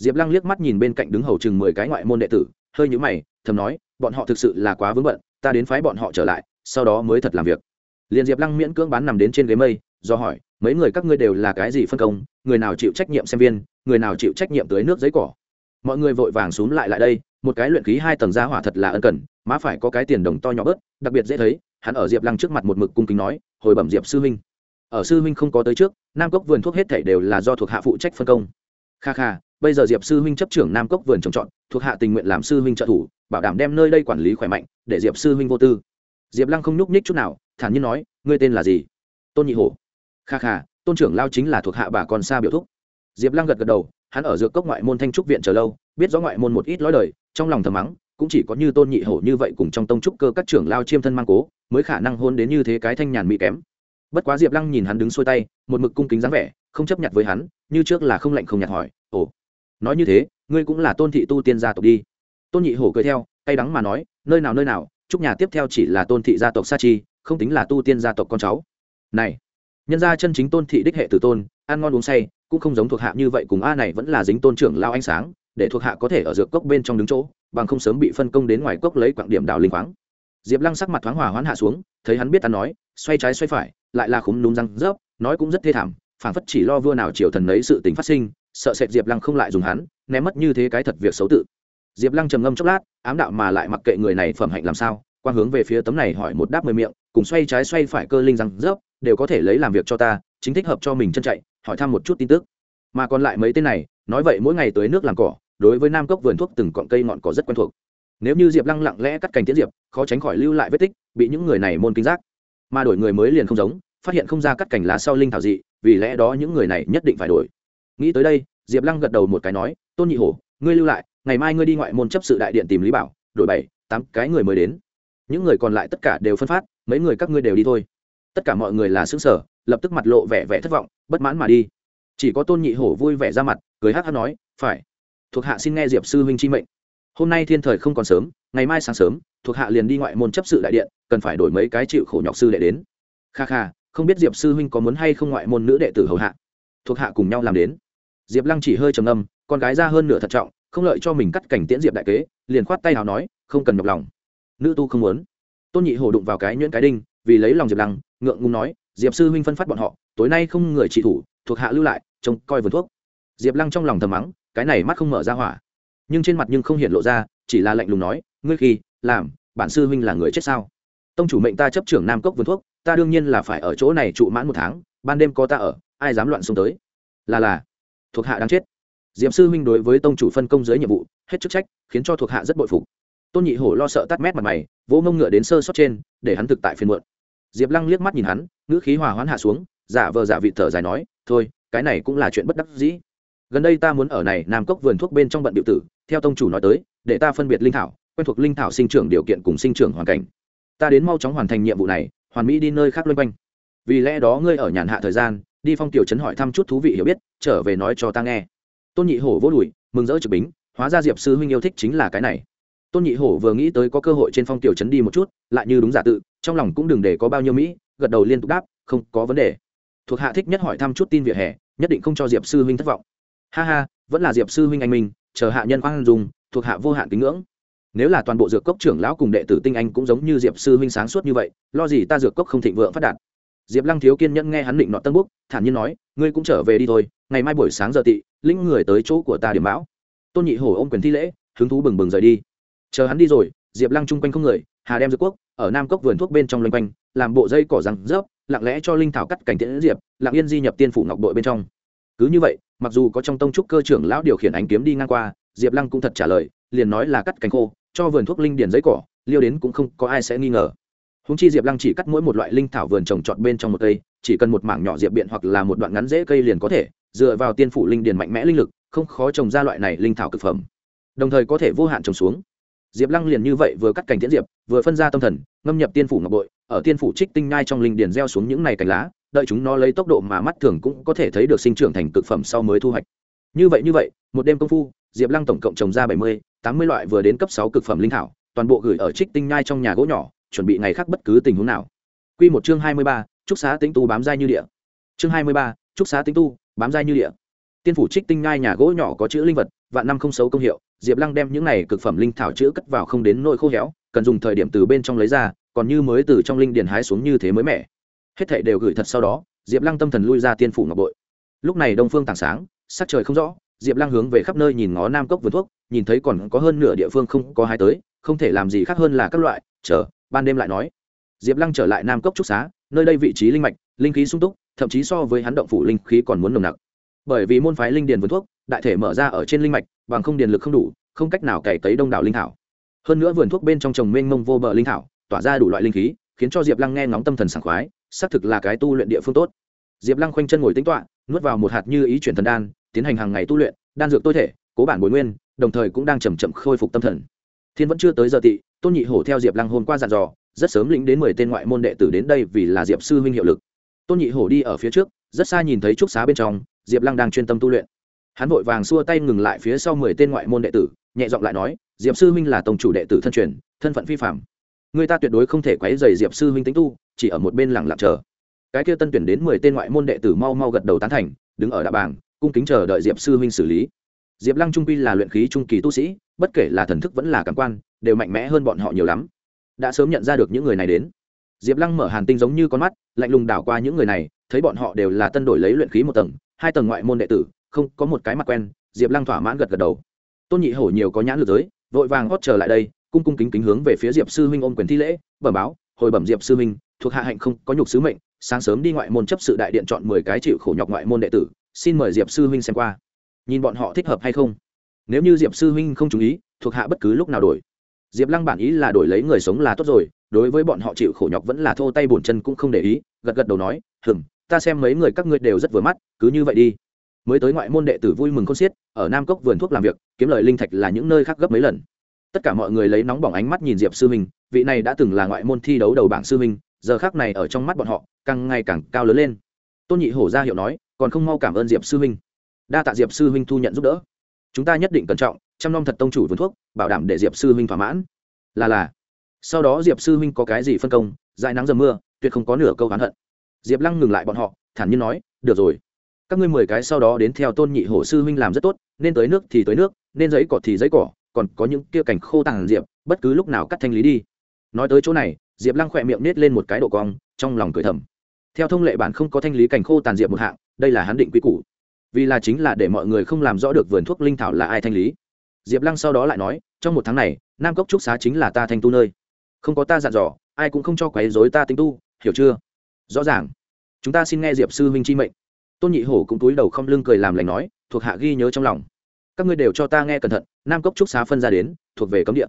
diệp lăng liếc mắt nhìn bên cạnh đứng hầu chừng mười cái ngoại môn đệ tử, hơi nhũ mày, thầm nói, bọn họ thực sự là quá vướng bận, ta đến phái bọn họ trở lại, sau đó mới thật làm việc. Liền diệp lăng miễn cưỡng bán nằm đến trên ghế mây, do hỏi, mấy người các ngươi đều là cái gì phân công? Người nào chịu trách nhiệm xem viên, người nào chịu trách nhiệm tưới nước giấy cỏ? Mọi người vội vàng xúm lại lại đây, một cái luyện khí hai tầng gia hỏa thật là ân cần, má phải có cái tiền đồng to nhỏ bớt, đặc biệt dễ thấy, hắn ở diệp lăng trước mặt một mực cung kính nói, hồi bẩm diệp sư huynh. Ở sư huynh không có tới trước, nam cốc vườn thuốc hết thể đều là do thuộc hạ phụ trách phân công. Kha kha bây giờ diệp sư huynh chấp trưởng nam cốc vườn trồng trọt, thuộc hạ tình nguyện làm sư huynh trợ thủ, bảo đảm đem nơi đây quản lý khỏe mạnh, để diệp sư huynh vô tư. Diệp lăng không nhúc nhích chút nào, thản nhiên nói, ngươi tên là gì? Tôn nhị hổ. Kha kha, tôn trưởng lao chính là thuộc hạ bà con xa biểu thúc. Diệp lăng gật gật đầu, hắn ở dược cốc ngoại môn thanh trúc viện chờ lâu, biết rõ ngoại môn một ít lối đời, trong lòng thầm mắng, cũng chỉ có như tôn nhị hổ như vậy cùng trong tông trúc cơ các trưởng lao chiêm thân mang cố, mới khả năng hôn đến như thế cái thanh nhàn mỹ kém. Bất quá diệp lăng nhìn hắn đứng xuôi tay, một mực cung kính dáng vẻ, không chấp nhận với hắn, như trước là không lạnh không nhạt hỏi, ồ nói như thế, ngươi cũng là tôn thị tu tiên gia tộc đi. Tôn nhị hổ cười theo, cay đắng mà nói, nơi nào nơi nào, chúc nhà tiếp theo chỉ là tôn thị gia tộc sa chi, không tính là tu tiên gia tộc con cháu. Này, nhân gia chân chính tôn thị đích hệ tử tôn, ăn ngon uống say, cũng không giống thuộc hạ như vậy cùng a này vẫn là dính tôn trưởng lao ánh sáng, để thuộc hạ có thể ở dược cốc bên trong đứng chỗ, bằng không sớm bị phân công đến ngoài cốc lấy quạng điểm đào linh khoáng. Diệp lăng sắc mặt thoáng hòa hoãn hạ xuống, thấy hắn biết ta nói, xoay trái xoay phải, lại là khúm núm răng rớp, nói cũng rất thê thảm, phảng phất chỉ lo vua nào triều thần lấy sự tình phát sinh sợ sệt diệp lăng không lại dùng hắn, ném mất như thế cái thật việc xấu tự. Diệp lăng trầm ngâm chốc lát, ám đạo mà lại mặc kệ người này phẩm hạnh làm sao quan hướng về phía tấm này hỏi một đáp mười miệng, cùng xoay trái xoay phải cơ linh răng rớp, đều có thể lấy làm việc cho ta, chính thích hợp cho mình chân chạy, hỏi thăm một chút tin tức. Mà còn lại mấy tên này, nói vậy mỗi ngày tới nước làm cỏ, đối với nam cốc vườn thuốc từng cọn cây ngọn cỏ rất quen thuộc. Nếu như diệp lăng lặng lẽ cắt cành tiến diệp, khó tránh khỏi lưu lại vết tích, bị những người này môn kinh giác. Mà đổi người mới liền không giống, phát hiện không ra cắt cành lá sau linh thảo dị, vì lẽ đó những người này nhất định phải đổi nghĩ tới đây, diệp lăng gật đầu một cái nói, tôn nhị hổ, ngươi lưu lại, ngày mai ngươi đi ngoại môn chấp sự đại điện tìm lý bảo, đổi bảy, tám cái người mới đến. Những người còn lại tất cả đều phân phát, mấy người các ngươi đều đi thôi. Tất cả mọi người là xứng sở lập tức mặt lộ vẻ vẻ thất vọng, bất mãn mà đi. Chỉ có tôn nhị hổ vui vẻ ra mặt, cười hát hát nói, phải, thuộc hạ xin nghe diệp sư huynh chi mệnh. Hôm nay thiên thời không còn sớm, ngày mai sáng sớm, thuộc hạ liền đi ngoại môn chấp sự đại điện, cần phải đổi mấy cái chịu khổ nhọc sư đệ đến. Kha kha, không biết diệp sư huynh có muốn hay không ngoại môn nữ đệ tử hầu hạ. Thuộc hạ cùng nhau làm đến diệp lăng chỉ hơi trầm âm con gái ra hơn nửa thận trọng, không lợi cho mình cắt cảnh tiễn diệp đại kế, liền khoát tay nào nói, không cần nhọc lòng. Nữ tu không muốn. Tôn nhị hổ đụng vào cái nhuyễn cái đinh, vì lấy lòng diệp lăng, ngượng ngùng nói, diệp sư huynh phân phát bọn họ, tối nay không người trị thủ, thuộc hạ lưu lại, trông coi vườn thuốc. Diệp lăng trong lòng thầm mắng, cái này mắt không mở ra hỏa. Nhưng trên mặt nhưng không hiện lộ ra, chỉ là lạnh lùng nói, ngươi khi, làm, bản sư huynh là người chết sao? Tông chủ mệnh ta chấp trưởng nam cốc vườn thuốc, ta đương nhiên là phải ở chỗ này trụ mãn một tháng, ban đêm có ta ở, ai dám loạn xông tới? Là là thuộc hạ đang chết. Diệp sư huynh đối với tông chủ phân công dưới nhiệm vụ, hết chức trách, khiến cho thuộc hạ rất bội phục. Tôn nhị hổ lo sợ tắt mét mặt mày, vỗ mông ngựa đến sơ sót trên, để hắn thực tại phiên muộn. Diệp lăng liếc mắt nhìn hắn, ngữ khí hòa hoãn hạ xuống, giả vờ giả vị thở dài nói, thôi, cái này cũng là chuyện bất đắc dĩ. Gần đây ta muốn ở này nam cốc vườn thuốc bên trong bận điệu tử, theo tông chủ nói tới, để ta phân biệt linh thảo, quen thuộc linh thảo sinh trưởng điều kiện cùng sinh trưởng hoàn cảnh. Ta đến mau chóng hoàn thành nhiệm vụ này, hoàn mỹ đi nơi khác loanh quanh. Vì lẽ đó ngươi ở nhàn hạ thời gian đi phong tiểu trấn hỏi thăm chút thú vị hiểu biết, trở về nói cho ta nghe. Tôn nhị hổ vô đùi, mừng rỡ trực bính, hóa ra diệp sư huynh yêu thích chính là cái này. Tôn nhị hổ vừa nghĩ tới có cơ hội trên phong tiểu trấn đi một chút, lại như đúng giả tự, trong lòng cũng đừng để có bao nhiêu mỹ, gật đầu liên tục đáp, không có vấn đề. Thuộc hạ thích nhất hỏi thăm chút tin vỉa hè, nhất định không cho diệp sư huynh thất vọng. Ha ha, vẫn là diệp sư huynh anh minh, chờ hạ nhân khoan dùng thuộc hạ vô hạn kính ngưỡng. Nếu là toàn bộ dược cốc trưởng lão cùng đệ tử tinh anh cũng giống như diệp sư huynh sáng suốt như vậy, lo gì ta dược cốc không thịnh vượng phát đạt? Diệp lăng thiếu kiên nhẫn nghe hắn định nọ tân búc, thản nhiên nói, ngươi cũng trở về đi thôi, ngày mai buổi sáng giờ tị, lĩnh người tới chỗ của ta điểm bão. Tôn nhị hổ ôm quyền thi lễ, hứng thú bừng bừng rời đi. Chờ hắn đi rồi, diệp lăng chung quanh không người, hà đem dược quốc, ở nam cốc vườn thuốc bên trong loanh quanh, làm bộ dây cỏ răng rớp, lặng lẽ cho linh thảo cắt cảnh tiễn diệp, lặng yên di nhập tiên phủ ngọc bội bên trong. Cứ như vậy, mặc dù có trong tông trúc cơ trưởng lão điều khiển ánh kiếm đi ngang qua, diệp lăng cũng thật trả lời, liền nói là cắt cánh khô, cho vườn thuốc linh điền giấy cỏ, liêu đến cũng không có ai sẽ nghi ngờ húng chi diệp lăng chỉ cắt mỗi một loại linh thảo vườn trồng trọt bên trong một cây, chỉ cần một mảng nhỏ diệp biện hoặc là một đoạn ngắn rễ cây liền có thể, dựa vào tiên phủ linh điền mạnh mẽ linh lực, không khó trồng ra loại này linh thảo cực phẩm. Đồng thời có thể vô hạn trồng xuống. Diệp lăng liền như vậy vừa cắt cành tiễn diệp, vừa phân ra tâm thần, ngâm nhập tiên phủ ngọc bội, ở tiên phủ trích tinh nhai trong linh điền gieo xuống những này cành lá, đợi chúng nó lấy tốc độ mà mắt thường cũng có thể thấy được sinh trưởng thành cực phẩm sau mới thu hoạch. Như vậy như vậy, một đêm công phu, diệp lăng tổng cộng trồng ra bảy mươi, tám mươi loại vừa đến cấp sáu cực phẩm linh thảo, toàn bộ gửi ở trích tinh nhai trong nhà gỗ nhỏ chuẩn bị ngày khác bất cứ tình huống nào Quy một chương hai mươi ba, trúc xá tính tu bám dai như địa. Chương hai mươi ba, trúc xá tính tu, bám dai như địa. Tiên phủ trích tinh ngay nhà gỗ nhỏ có chữ linh vật, vạn năm không xấu công hiệu, Diệp Lăng đem những này cực phẩm linh thảo chữ cất vào không đến nỗi khô héo, cần dùng thời điểm từ bên trong lấy ra, còn như mới từ trong linh điền hái xuống như thế mới mẻ. Hết thảy đều gửi thật sau đó, Diệp Lăng tâm thần lui ra tiên phủ ngọc bội. Lúc này đông phương tảng sáng, sắc trời không rõ, Diệp Lăng hướng về khắp nơi nhìn ngó nam cốc vườn thuốc, nhìn thấy còn có hơn nửa địa phương không có hái tới, không thể làm gì khác hơn là các loại, chờ, ban đêm lại nói. Diệp Lăng trở lại nam cốc trúc xá, nơi đây vị trí linh mạch, linh khí sung túc, thậm chí so với hắn động phủ linh khí còn muốn nồng nặc. Bởi vì môn phái linh điền vườn thuốc, đại thể mở ra ở trên linh mạch, bằng không điền lực không đủ, không cách nào cày cấy đông đảo linh thảo. Hơn nữa vườn thuốc bên trong trồng mênh mông vô bờ linh thảo, tỏa ra đủ loại linh khí, khiến cho Diệp Lăng nghe ngóng tâm thần sảng khoái, xác thực là cái tu luyện địa phương tốt. Diệp Lăng khoanh chân ngồi tĩnh toạ nuốt vào một hạt như ý chuyển thần đan, tiến hành hàng ngày tu luyện, đan dược tôi thể, cố bản bồi nguyên, đồng thời cũng đang chậm chậm khôi phục tâm thần. Thiên vẫn chưa tới giờ tị, Tôn Nhị Hổ theo Diệp Lăng hôm qua dặn dò, rất sớm lĩnh đến mười tên ngoại môn đệ tử đến đây vì là Diệp sư huynh hiệu lực. Tôn Nhị Hổ đi ở phía trước, rất xa nhìn thấy trúc xá bên trong, Diệp Lăng đang chuyên tâm tu luyện. Hắn vội vàng xua tay ngừng lại phía sau mười tên ngoại môn đệ tử, nhẹ giọng lại nói, Diệp sư huynh là tổng chủ đệ tử thân truyền, thân phận phi phàm. Người ta tuyệt đối không thể quấy rầy Diệp sư huynh tính tu, chỉ ở một bên lặng lặng chờ. Cái kia tân tuyển đến mười tên ngoại môn đệ tử mau mau gật đầu tán thành, đứng ở đạ bảng, cung kính chờ đợi Diệp sư huynh xử lý. Diệp Lăng trung quy là luyện khí trung kỳ tu sĩ, bất kể là thần thức vẫn là cảm quan, đều mạnh mẽ hơn bọn họ nhiều lắm. Đã sớm nhận ra được những người này đến. Diệp Lăng mở hàn tinh giống như con mắt, lạnh lùng đảo qua những người này, thấy bọn họ đều là tân đổi lấy luyện khí một tầng, hai tầng ngoại môn đệ tử, không có một cái mặt quen, Diệp Lăng thỏa mãn gật gật đầu. Tôn Nhị Hổ nhiều có nhãn lực giới, vội vàng hót trở lại đây, cung cung kính kính hướng về phía Diệp sư huynh ôm quyền thi lễ, bẩm báo, hồi bẩm Diệp sư huynh, thuộc hạ hạnh không có nhục sứ mệnh, sáng sớm đi ngoại môn chấp sự đại điện chọn mười cái chịu khổ nhọc ngoại môn đệ tử, xin mời Diệp sư huynh xem qua nhìn bọn họ thích hợp hay không. Nếu như diệp sư huynh không chú ý, thuộc hạ bất cứ lúc nào đổi. Diệp lăng bản ý là đổi lấy người sống là tốt rồi, đối với bọn họ chịu khổ nhọc vẫn là thô tay bổn chân cũng không để ý, gật gật đầu nói, hừm, ta xem mấy người các ngươi đều rất vừa mắt, cứ như vậy đi. Mới tới ngoại môn đệ tử vui mừng con xiết, ở nam cốc vườn thuốc làm việc, kiếm lời linh thạch là những nơi khác gấp mấy lần. Tất cả mọi người lấy nóng bỏng ánh mắt nhìn diệp sư huynh, vị này đã từng là ngoại môn thi đấu đầu bảng sư huynh, giờ khác này ở trong mắt bọn họ, càng ngày càng cao lớn lên. Tôn nhị hổ ra hiệu nói, còn không mau cảm ơn diệp sư huynh đa tạ diệp sư huynh thu nhận giúp đỡ. Chúng ta nhất định cẩn trọng chăm nom thật tông chủ vườn thuốc, bảo đảm để diệp sư huynh thỏa mãn. Là là. Sau đó diệp sư huynh có cái gì phân công dài nắng dầm mưa, tuyệt không có nửa câu oán hận. Diệp lăng ngừng lại bọn họ, thản nhiên nói, được rồi. Các ngươi mười cái sau đó đến theo tôn nhị hổ sư huynh làm rất tốt, nên tới nước thì tới nước, nên giấy cỏ thì giấy cỏ, còn có những kia cảnh khô tàn diệp, bất cứ lúc nào cắt thanh lý đi. Nói tới chỗ này, diệp lăng khỏe miệng nết lên một cái độ cong, trong lòng cười thầm. Theo thông lệ bản không có thanh lý cảnh khô tàn diệp một hạng, đây là hắn định quy củ vì là chính là để mọi người không làm rõ được vườn thuốc linh thảo là ai thanh lý. Diệp lăng sau đó lại nói, trong một tháng này, nam cốc trúc xá chính là ta thanh tu nơi. Không có ta dặn dò, ai cũng không cho quấy dối ta tinh tu, hiểu chưa? Rõ ràng. Chúng ta xin nghe diệp sư huynh chi mệnh. Tôn nhị hổ cũng túi đầu không lưng cười làm lành nói, thuộc hạ ghi nhớ trong lòng. Các ngươi đều cho ta nghe cẩn thận, nam cốc trúc xá phân ra đến, thuộc về cấm địa.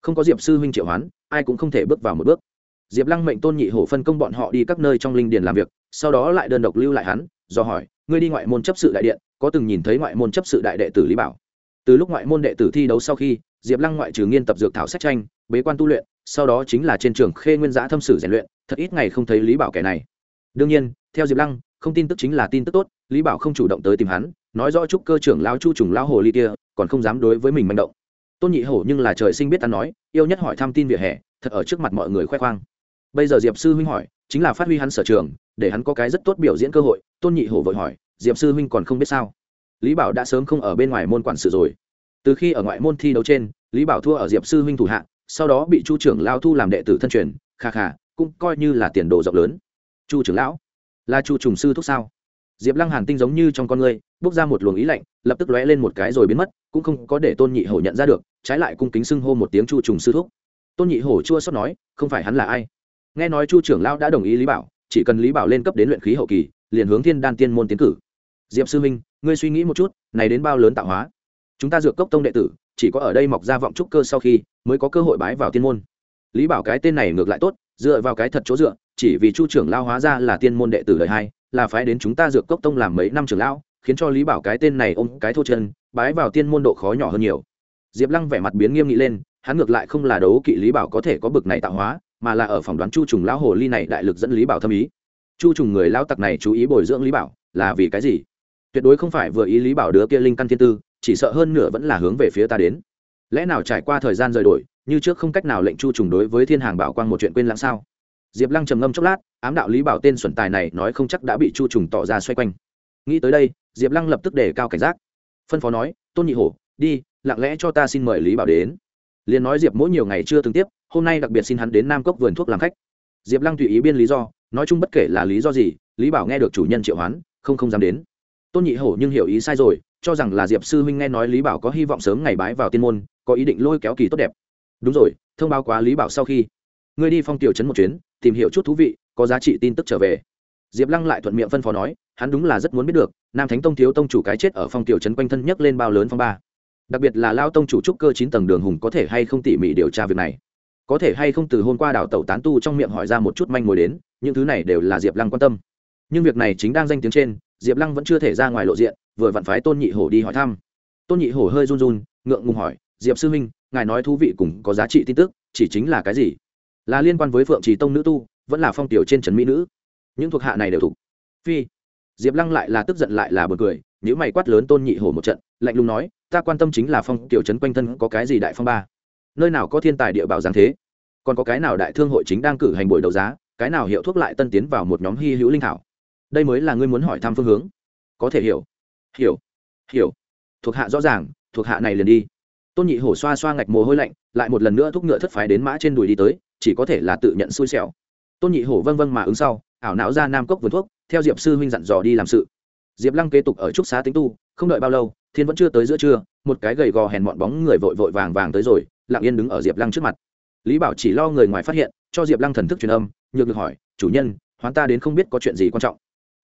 Không có diệp sư huynh triệu hoán, ai cũng không thể bước vào một bước. Diệp lăng mệnh tôn nhị hổ phân công bọn họ đi các nơi trong linh điền làm việc, sau đó lại đơn độc lưu lại hắn, do hỏi ngươi đi ngoại môn chấp sự đại điện, có từng nhìn thấy ngoại môn chấp sự đại đệ tử lý bảo? Từ lúc ngoại môn đệ tử thi đấu sau khi, diệp lăng ngoại trừ nghiên tập dược thảo sách tranh, bế quan tu luyện, sau đó chính là trên trường khê nguyên giã thâm sử rèn luyện, thật ít ngày không thấy lý bảo kẻ này. Đương nhiên, theo diệp lăng, không tin tức chính là tin tức tốt, lý bảo không chủ động tới tìm hắn, nói rõ chúc cơ trưởng lao chu trùng lao hồ ly kia, còn không dám đối với mình manh động. Tôn nhị hổ nhưng là trời sinh biết ta nói, yêu nhất hỏi thăm tin vỉa hè, thật ở trước mặt mọi người khoe khoang. Bây giờ diệp sư huynh hỏi, chính là phát huy hắn sở trường để hắn có cái rất tốt biểu diễn cơ hội, tôn nhị hổ vội hỏi, diệp sư huynh còn không biết sao? Lý bảo đã sớm không ở bên ngoài môn quản sự rồi. Từ khi ở ngoại môn thi đấu trên, lý bảo thua ở diệp sư huynh thủ hạ, sau đó bị chu trưởng lao thu làm đệ tử thân truyền, kha kha, cũng coi như là tiền đồ rộng lớn. Chu trưởng lão, là chu trùng sư thúc sao? Diệp lăng hàn tinh giống như trong con người bước ra một luồng ý lạnh, lập tức lóe lên một cái rồi biến mất, cũng không có để tôn nhị hổ nhận ra được, trái lại cung kính xưng hô một tiếng chu trùng sư thúc. Tôn nhị hổ chua xót nói, không phải hắn là ai? Nghe nói chu trưởng lão đã đồng ý lý bảo chỉ cần lý bảo lên cấp đến luyện khí hậu kỳ, liền hướng thiên đan tiên môn tiến cử. Diệp sư minh ngươi suy nghĩ một chút, này đến bao lớn tạo hóa? Chúng ta dược cốc tông đệ tử, chỉ có ở đây mọc ra vọng trúc cơ sau khi, mới có cơ hội bái vào tiên môn. Lý bảo cái tên này ngược lại tốt, dựa vào cái thật chỗ dựa, chỉ vì chu trưởng lao hóa ra là tiên môn đệ tử đời hai, là phái đến chúng ta dược cốc tông làm mấy năm trưởng lão, khiến cho lý bảo cái tên này ôm cái thô chân, bái vào tiên môn độ khó nhỏ hơn nhiều. Diệp lăng vẻ mặt biến nghiêm nghị lên, hắn ngược lại không là đấu kỵ lý bảo có thể có bực này tạo hóa mà là ở phỏng đoán chu trùng lão hồ ly này đại lực dẫn lý bảo thâm ý. Chu trùng người lao tặc này chú ý bồi dưỡng lý bảo là vì cái gì? Tuyệt đối không phải vừa ý lý bảo đứa kia linh căn thiên tư, chỉ sợ hơn nửa vẫn là hướng về phía ta đến. Lẽ nào trải qua thời gian rời đổi, như trước không cách nào lệnh chu trùng đối với thiên hàng bảo quang một chuyện quên lãng sao? Diệp lăng trầm ngâm chốc lát, ám đạo lý bảo tên xuẩn tài này nói không chắc đã bị chu trùng tỏ ra xoay quanh. Nghĩ tới đây, diệp lăng lập tức đề cao cảnh giác. Phân phó nói, tôn nhị hổ, đi, lặng lẽ cho ta xin mời lý bảo đến. Liền nói diệp mỗi nhiều ngày chưa từng tiếp hôm nay đặc biệt xin hắn đến nam cốc vườn thuốc làm khách. Diệp lăng tùy ý biên lý do, nói chung bất kể là lý do gì, lý bảo nghe được chủ nhân triệu hoán, không không dám đến. Tôn nhị hổ nhưng hiểu ý sai rồi, cho rằng là diệp sư huynh nghe nói lý bảo có hy vọng sớm ngày bái vào tiên môn, có ý định lôi kéo kỳ tốt đẹp. Đúng rồi, thông báo quá lý bảo sau khi. Ngươi đi phong tiểu trấn một chuyến, tìm hiểu chút thú vị, có giá trị tin tức trở về. Diệp lăng lại thuận miệng phân phó nói, hắn đúng là rất muốn biết được, nam thánh tông thiếu tông chủ cái chết ở phong tiểu trấn quanh thân nhấc lên bao lớn phong ba. Đặc biệt là lao tông chủ trúc cơ chín tầng đường hùng có thể hay không tỉ mỉ điều tra việc này có thể hay không từ hôm qua đảo tẩu tán tu trong miệng hỏi ra một chút manh mối đến, những thứ này đều là diệp lăng quan tâm. Nhưng việc này chính đang danh tiếng trên, diệp lăng vẫn chưa thể ra ngoài lộ diện, vừa vặn phái tôn nhị hổ đi hỏi thăm. Tôn nhị hổ hơi run run, ngượng ngùng hỏi, diệp sư minh ngài nói thú vị cùng có giá trị tin tức, chỉ chính là cái gì? Là liên quan với phượng trì tông nữ tu, vẫn là phong tiểu trên trần mỹ nữ. Những thuộc hạ này đều thuộc. Phi. Diệp lăng lại là tức giận lại là bật cười nếu mày quát lớn tôn nhị hổ một trận, lạnh lùng nói, ta quan tâm chính là phong tiểu trấn quanh thân có cái gì đại phong ba? Nơi nào có thiên tài địa bảo giáng thế? Còn có cái nào đại thương hội chính đang cử hành buổi đấu giá, cái nào hiệu thuốc lại tân tiến vào một nhóm hy hữu linh thảo? Đây mới là ngươi muốn hỏi thăm phương hướng. Có thể hiểu. Hiểu. Hiểu. Thuộc hạ rõ ràng, thuộc hạ này liền đi. Tôn nhị hổ xoa xoa ngạch mồ hôi lạnh, lại một lần nữa thúc ngựa thất phái đến mã trên đùi đi tới, chỉ có thể là tự nhận xui xẻo. Tôn nhị hổ vâng vâng mà ứng sau, ảo não ra nam cốc vườn thuốc, theo diệp sư huynh dặn dò đi làm sự. Diệp lăng kế tục ở trúc xá tính tu, không đợi bao lâu, thiên vẫn chưa tới giữa trưa, một cái gầy gò hèn mọn bóng người vội vội vàng vàng tới rồi, lặng yên đứng ở diệp lăng trước mặt lý bảo chỉ lo người ngoài phát hiện, cho diệp lăng thần thức truyền âm, nhược được hỏi, chủ nhân, hoán ta đến không biết có chuyện gì quan trọng.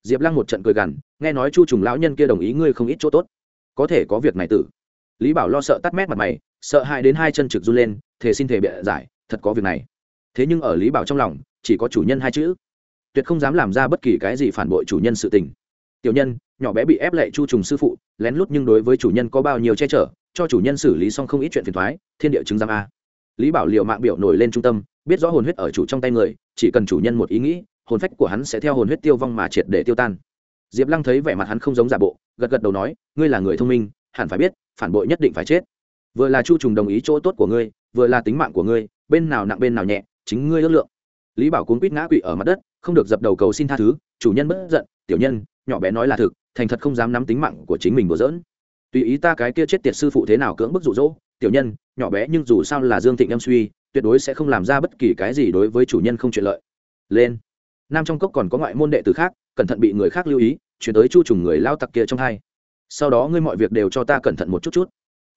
Diệp lăng một trận cười gằn, nghe nói chu trùng lão nhân kia đồng ý ngươi không ít chỗ tốt. Có thể có việc này tử. Lý bảo lo sợ tắt mét mặt mày, sợ hãi đến hai chân trực run lên, thề xin thể bịa giải, thật có việc này. Thế nhưng ở lý bảo trong lòng, chỉ có chủ nhân hai chữ. Tuyệt không dám làm ra bất kỳ cái gì phản bội chủ nhân sự tình. Tiểu nhân, nhỏ bé bị ép lệ chu trùng sư phụ, lén lút nhưng đối với chủ nhân có bao nhiêu che chở, cho chủ nhân xử lý xong không ít chuyện phiền thoái, thiên địa chứng giam a lý bảo liệu mạng biểu nổi lên trung tâm, biết rõ hồn huyết ở chủ trong tay người, chỉ cần chủ nhân một ý nghĩ, hồn phách của hắn sẽ theo hồn huyết tiêu vong mà triệt để tiêu tan. Diệp lăng thấy vẻ mặt hắn không giống giả bộ, gật gật đầu nói, ngươi là người thông minh, hẳn phải biết, phản bội nhất định phải chết. Vừa là chu trùng đồng ý chỗ tốt của ngươi, vừa là tính mạng của ngươi, bên nào nặng bên nào nhẹ, chính ngươi ước lượng. Lý bảo cuốn quýt ngã quỵ ở mặt đất, không được dập đầu cầu xin tha thứ, chủ nhân bất giận, tiểu nhân, nhỏ bé nói là thực, thành thật không dám nắm tính mạng của chính mình bừa dỡn tùy ý ta cái kia chết tiệt sư phụ thế nào cưỡng bức rụ rỗ tiểu nhân, nhỏ bé nhưng dù sao là dương thịnh em suy, tuyệt đối sẽ không làm ra bất kỳ cái gì đối với chủ nhân không chuyện lợi. Lên. Nam trong cốc còn có ngoại môn đệ tử khác, cẩn thận bị người khác lưu ý, chuyển tới chu trùng người lao tặc kia trong hai. Sau đó ngươi mọi việc đều cho ta cẩn thận một chút chút.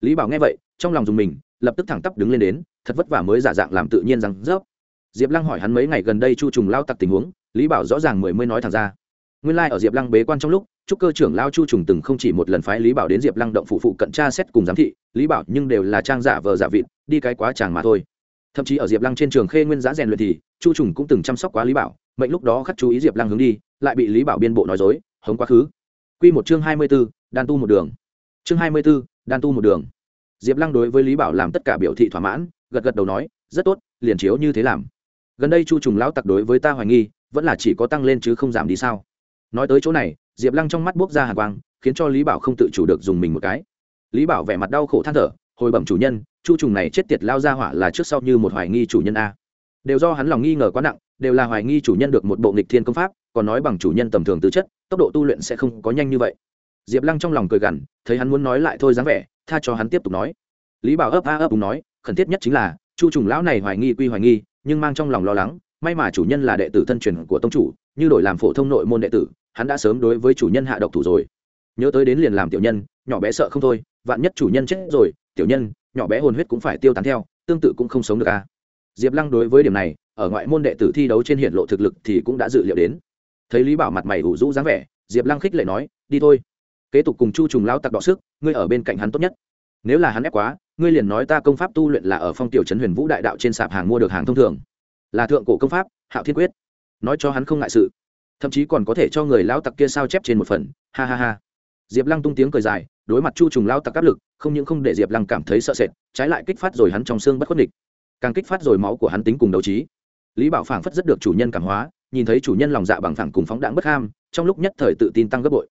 Lý bảo nghe vậy, trong lòng dùng mình, lập tức thẳng tắp đứng lên đến, thật vất vả mới giả dạng làm tự nhiên rằng rớp diệp lăng hỏi hắn mấy ngày gần đây chu trùng lao tặc tình huống, lý bảo rõ ràng mười mới nói thẳng ra. Nguyên lai、like、ở diệp lăng bế quan trong lúc chúc cơ trưởng lao chu trùng từng không chỉ một lần phái lý bảo đến diệp lăng động phụ phụ cận tra xét cùng giám thị, lý bảo nhưng đều là trang giả vờ giả vịt, đi cái quá chàng mà thôi. Thậm chí ở diệp lăng trên trường khê nguyên giá rèn luyện thì, chu trùng cũng từng chăm sóc quá lý bảo, mệnh lúc đó khắc chú ý diệp lăng hướng đi, lại bị lý bảo biên bộ nói dối, hống quá khứ. Q một chương hai mươi b ố đan tu một đường. Chương hai mươi b ố đan tu một đường. Diệp lăng đối với lý bảo làm tất cả biểu thị thỏa mãn, gật gật đầu nói, rất tốt, liền chiếu như thế làm. Gần đây chu trùng lão tặc đối với ta hoài nghi, vẫn là chỉ có tăng lên chứ không giảm đi sao? Nói tới chỗ này diệp lăng trong mắt buốc ra hàng quang, khiến cho lý bảo không tự chủ được dùng mình một cái. Lý bảo vẻ mặt đau khổ than thở, hồi bẩm chủ nhân, chu trùng này chết tiệt lao ra hỏa là trước sau như một hoài nghi chủ nhân a. Đều do hắn lòng nghi ngờ quá nặng, đều là hoài nghi chủ nhân được một bộ nghịch thiên công pháp, còn nói bằng chủ nhân tầm thường tư chất, tốc độ tu luyện sẽ không có nhanh như vậy. Diệp lăng trong lòng cười gằn, thấy hắn muốn nói lại thôi dáng vẻ, tha cho hắn tiếp tục nói. Lý bảo ấp a ấp đúng nói, khẩn thiết nhất chính là, chu trùng lão này hoài nghi quy hoài nghi, nhưng mang trong lòng lo lắng, may mà chủ nhân là đệ tử thân truyền của tông chủ như đổi làm phổ thông nội môn đệ tử, hắn đã sớm đối với chủ nhân hạ độc thủ rồi. Nhớ tới đến liền làm tiểu nhân, nhỏ bé sợ không thôi, vạn nhất chủ nhân chết rồi, tiểu nhân, nhỏ bé hồn huyết cũng phải tiêu tán theo, tương tự cũng không sống được a à. diệp lăng đối với điểm này, ở ngoại môn đệ tử thi đấu trên hiện lộ thực lực thì cũng đã dự liệu đến. Thấy lý bảo mặt mày ủ rũ dáng vẻ, diệp lăng khích lệ nói, đi thôi. Kế tục cùng chu trùng lao tặc đọ sức, ngươi ở bên cạnh hắn tốt nhất. Nếu là hắn ép quá, ngươi liền nói ta công pháp tu luyện là ở phong tiểu trấn huyền vũ đại đạo trên sạp hàng mua được hàng thông thường. Là thượng cổ công pháp, hạo thiên quyết nói cho hắn không ngại sự. Thậm chí còn có thể cho người lao tặc kia sao chép trên một phần, ha ha ha. Diệp lăng tung tiếng cười dài, đối mặt chu trùng lao tặc áp lực, không những không để diệp lăng cảm thấy sợ sệt, trái lại kích phát rồi hắn trong xương bất khuất địch. Càng kích phát rồi máu của hắn tính cùng đấu trí. Lý bảo phảng phất rất được chủ nhân cảm hóa, nhìn thấy chủ nhân lòng dạ bằng phẳng cùng phóng đạn bất ham, trong lúc nhất thời tự tin tăng gấp bội.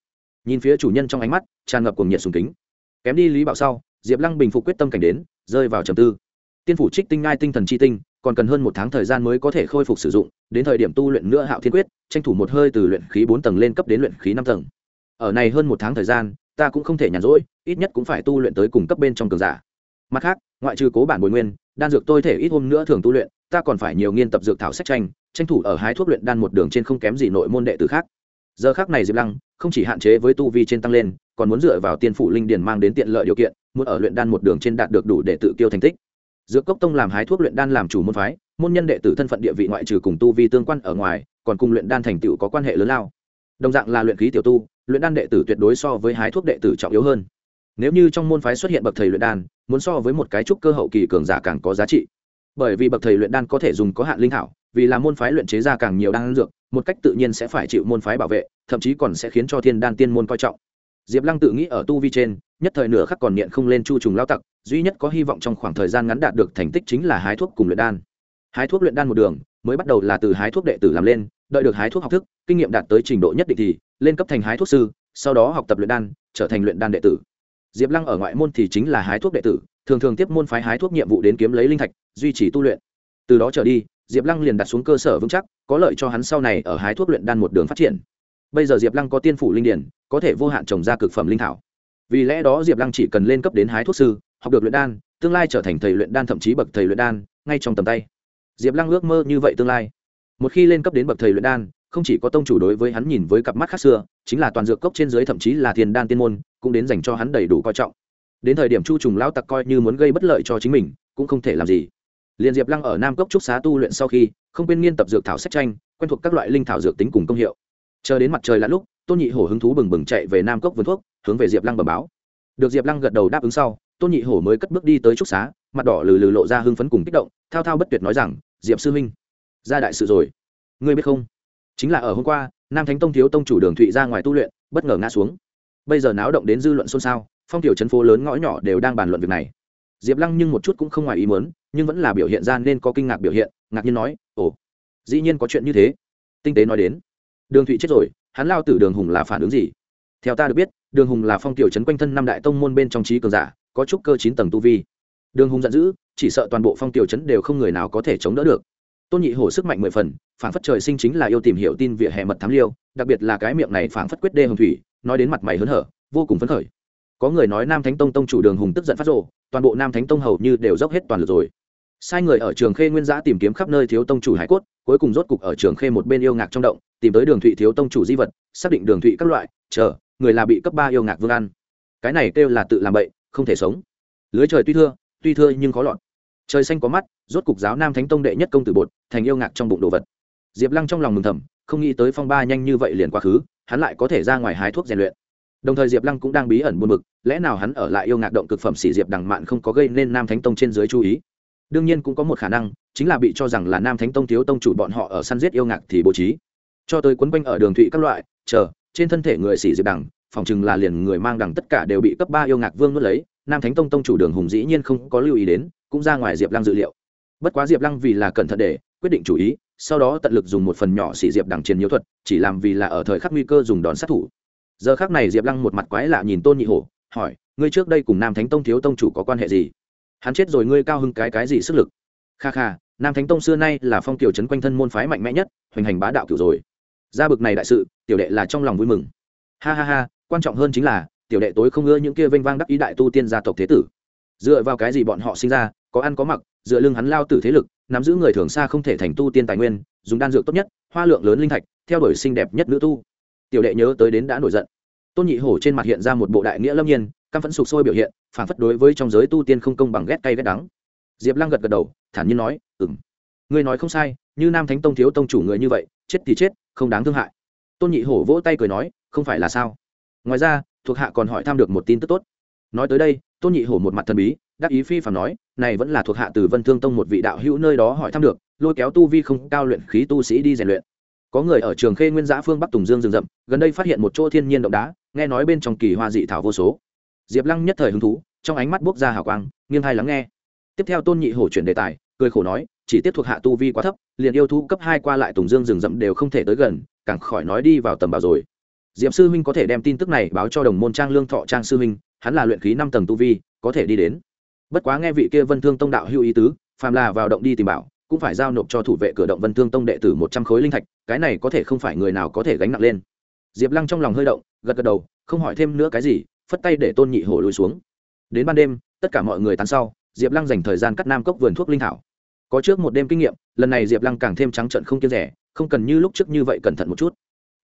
Nhìn phía chủ nhân trong ánh mắt, tràn ngập cùng nhiệt sùng kính. Kém đi lý bảo sau, diệp lăng bình phục quyết tâm cảnh đến, rơi vào trầm tư. Tiên phủ trích tinh ngai tinh thần chi tinh còn cần hơn một tháng thời gian mới có thể khôi phục sử dụng, đến thời điểm tu luyện nữa hạo thiên quyết, tranh thủ một hơi từ luyện khí bốn tầng lên cấp đến luyện khí năm tầng. Ở này hơn một tháng thời gian, ta cũng không thể nhàn rỗi, ít nhất cũng phải tu luyện tới cùng cấp bên trong cường giả. Mặt khác, ngoại trừ cố bản bồi nguyên, đan dược tôi thể ít hôm nữa thường tu luyện, ta còn phải nhiều nghiên tập dược thảo sách tranh tranh thủ ở hái thuốc luyện đan một đường trên không kém gì nội môn đệ tử khác. Giờ khác này diệp lăng, không chỉ hạn chế với tu vi trên tăng lên, còn muốn dựa vào tiên phủ linh điền mang đến tiện lợi điều kiện, muốn ở luyện đan một đường trên đạt được đủ để tự tiêu thành tích dược cốc tông làm hái thuốc luyện đan làm chủ môn phái, môn nhân đệ tử thân phận địa vị ngoại trừ cùng tu vi tương quan ở ngoài, còn cùng luyện đan thành tựu có quan hệ lớn lao. Đồng dạng là luyện khí tiểu tu, luyện đan đệ tử tuyệt đối so với hái thuốc đệ tử trọng yếu hơn. Nếu như trong môn phái xuất hiện bậc thầy luyện đan, muốn so với một cái trúc cơ hậu kỳ cường giả càng có giá trị. Bởi vì bậc thầy luyện đan có thể dùng có hạn linh thảo, vì là môn phái luyện chế ra càng nhiều đan dược, một cách tự nhiên sẽ phải chịu môn phái bảo vệ, thậm chí còn sẽ khiến cho thiên đan tiên môn coi trọng diệp lăng tự nghĩ ở tu vi trên, nhất thời nửa khắc còn niệm không lên chu trùng lao tặc, duy nhất có hy vọng trong khoảng thời gian ngắn đạt được thành tích chính là hái thuốc cùng luyện đan. Hái thuốc luyện đan một đường, mới bắt đầu là từ hái thuốc đệ tử làm lên, đợi được hái thuốc học thức, kinh nghiệm đạt tới trình độ nhất định thì, lên cấp thành hái thuốc sư, sau đó học tập luyện đan, trở thành luyện đan đệ tử. Diệp lăng ở ngoại môn thì chính là hái thuốc đệ tử, thường thường tiếp môn phái hái thuốc nhiệm vụ đến kiếm lấy linh thạch, duy trì tu luyện. Từ đó trở đi, diệp lăng liền đặt xuống cơ sở vững chắc, có lợi cho hắn sau này ở hái thuốc luyện đan một đường phát triển. Bây giờ diệp lăng có tiên phủ linh điển có thể vô hạn trồng ra cực phẩm linh thảo. Vì lẽ đó diệp lăng chỉ cần lên cấp đến hái thuốc sư, học được luyện đan, tương lai trở thành thầy luyện đan thậm chí bậc thầy luyện đan, ngay trong tầm tay. Diệp lăng ước mơ như vậy tương lai. Một khi lên cấp đến bậc thầy luyện đan, không chỉ có tông chủ đối với hắn nhìn với cặp mắt khác xưa, chính là toàn dược cốc trên dưới thậm chí là thiền đan tiên môn, cũng đến dành cho hắn đầy đủ coi trọng. Đến thời điểm chu trùng lão tặc coi như muốn gây bất lợi cho chính mình, cũng không thể làm gì. Liền diệp lăng ở nam cốc trúc xá tu luyện sau khi, không quên nghiên tập dược thảo sách tranh, quen thuộc các loại linh thảo dược tính cùng công hiệu. Chờ đến mặt trời lặn lúc tôn nhị hổ hứng thú bừng bừng chạy về nam cốc vườn thuốc, hướng về diệp lăng bẩm báo. Được diệp lăng gật đầu đáp ứng sau, tôn nhị hổ mới cất bước đi tới trúc xá, mặt đỏ lừ lừ lộ ra hưng phấn cùng kích động, thao thao bất tuyệt nói rằng, diệp sư huynh, ra đại sự rồi. Ngươi biết không? Chính là ở hôm qua, nam thánh tông thiếu tông chủ đường thụy ra ngoài tu luyện, bất ngờ ngã xuống. Bây giờ náo động đến dư luận xôn xao, phong tiểu trấn phố lớn ngõ nhỏ đều đang bàn luận việc này. Diệp lăng nhưng một chút cũng không ngoài ý muốn, nhưng vẫn là biểu hiện ra nên có kinh ngạc biểu hiện, ngạc nhiên nói, ồ, dĩ nhiên có chuyện như thế. Tinh tế nói đến, đường thụy chết rồi hắn lao tử đường hùng là phản ứng gì? Theo ta được biết, đường hùng là phong tiểu trấn quanh thân năm đại tông môn bên trong trí cường giả, có trúc cơ chín tầng tu vi. Đường hùng giận dữ, chỉ sợ toàn bộ phong tiểu trấn đều không người nào có thể chống đỡ được. Tôn nhị hổ sức mạnh mười phần, phản phất trời sinh chính là yêu tìm hiểu tin vỉa hè mật thám liêu, đặc biệt là cái miệng này phản phất quyết đê hồng thủy, nói đến mặt mày hớn hở, vô cùng phấn khởi. Có người nói nam thánh tông tông chủ đường hùng tức giận phát rộ toàn bộ nam thánh tông hầu như đều dốc hết toàn lực rồi. Sai người ở trường khê nguyên giã tìm kiếm khắp nơi thiếu tông chủ hải cốt, cuối cùng rốt cục ở trường khê một bên yêu ngạc trong động tìm tới đường thụy thiếu tông chủ di vật, xác định đường thụy các loại, chờ, người là bị cấp ba yêu ngạc vương ăn. Cái này kêu là tự làm bậy, không thể sống. Lưới trời tuy thưa tuy thưa nhưng khó lọt. Trời xanh có mắt, rốt cục giáo nam thánh tông đệ nhất công tử bột, thành yêu ngạc trong bụng đồ vật. Diệp lăng trong lòng mừng thầm, không nghĩ tới phong ba nhanh như vậy liền quá khứ, hắn lại có thể ra ngoài hái thuốc rèn luyện. Đồng thời diệp lăng cũng đang bí ẩn buồn bực, lẽ nào hắn ở lại yêu ngạc động cực phẩm xỉ diệp đằng mạn không có gây nên nam thánh tông trên dưới chú ý? Đương nhiên cũng có một khả năng, chính là bị cho rằng là nam thánh tông thiếu tông chủ bọn họ ở săn giết yêu ngạc thì bố trí cho tới quấn quanh ở đường thụy các loại, chờ, trên thân thể người xỉ diệp đằng, phòng chừng là liền người mang đằng tất cả đều bị cấp ba yêu ngạc vương nuốt lấy, nam thánh tông tông chủ đường hùng dĩ nhiên không có lưu ý đến, cũng ra ngoài diệp lăng dự liệu. Bất quá diệp lăng vì là cẩn thận để, quyết định chủ ý, sau đó tận lực dùng một phần nhỏ xỉ diệp đằng chiến nhiễu thuật, chỉ làm vì là ở thời khắc nguy cơ dùng đòn sát thủ. Giờ khác này diệp lăng một mặt quái lạ nhìn tôn nhị hổ, hỏi, ngươi trước đây cùng nam thánh tông thiếu tông chủ có quan hệ gì? Hắn chết rồi, ngươi cao hưng cái cái gì sức lực? Kha kha, nam thánh tông xưa nay là phong kiều trấn quanh thân môn phái mạnh mẽ nhất, hoành hành bá đạo kiểu rồi ra bực này đại sự, tiểu đệ là trong lòng vui mừng. Ha ha ha, quan trọng hơn chính là, tiểu đệ tối không ưa những kia vênh vang đắc ý đại tu tiên gia tộc thế tử. Dựa vào cái gì bọn họ sinh ra, có ăn có mặc, dựa lưng hắn lao tử thế lực, nắm giữ người thường xa không thể thành tu tiên tài nguyên, dùng đan dược tốt nhất, hoa lượng lớn linh thạch, theo đuổi xinh đẹp nhất nữ tu. Tiểu đệ nhớ tới đến đã nổi giận. Tôn nhị hổ trên mặt hiện ra một bộ đại nghĩa lâm nhiên, căm phẫn sụp sôi biểu hiện, phản phất đối với trong giới tu tiên không công bằng ghét cay ghét đắng. Diệp lăng gật gật đầu, thản nhiên nói ừng ngươi nói không sai, như nam thánh tông thiếu tông chủ người như vậy, chết thì chết không đáng thương hại. Tôn nhị hổ vỗ tay cười nói, không phải là sao? Ngoài ra, thuộc hạ còn hỏi thăm được một tin tức tốt. Nói tới đây, tôn nhị hổ một mặt thần bí, đắc ý phi phàm nói, này vẫn là thuộc hạ từ vân thương tông một vị đạo hữu nơi đó hỏi thăm được, lôi kéo tu vi không cao luyện khí tu sĩ đi rèn luyện. Có người ở trường khê nguyên giã phương bắc tùng dương rừng rậm, gần đây phát hiện một chỗ thiên nhiên động đá, nghe nói bên trong kỳ hoa dị thảo vô số. Diệp lăng nhất thời hứng thú, trong ánh mắt buốc ra hào quang, nghiêng hai lắng nghe. Tiếp theo tôn nhị hổ chuyển đề tài cười khổ nói, chỉ tiếp thuộc hạ tu vi quá thấp, liền yêu thú cấp hai qua lại tùng dương rừng rậm đều không thể tới gần, càng khỏi nói đi vào tầm bảo rồi. Diệp sư huynh có thể đem tin tức này báo cho đồng môn trang lương thọ trang sư huynh, hắn là luyện khí năm tầng tu vi, có thể đi đến. Bất quá nghe vị kia vân thương tông đạo hữu ý tứ, phàm là vào động đi tìm bảo, cũng phải giao nộp cho thủ vệ cửa động vân thương tông đệ tử một trăm khối linh thạch, cái này có thể không phải người nào có thể gánh nặng lên. Diệp lăng trong lòng hơi động, gật gật đầu, không hỏi thêm nữa cái gì, phất tay để tôn nhị hổ lùi xuống. Đến ban đêm, tất cả mọi người tán sau, diệp lăng dành thời gian cắt nam cốc vườn thuốc linh thảo có trước một đêm kinh nghiệm, lần này diệp lăng càng thêm trắng trận không kiên rẻ, không cần như lúc trước như vậy cẩn thận một chút.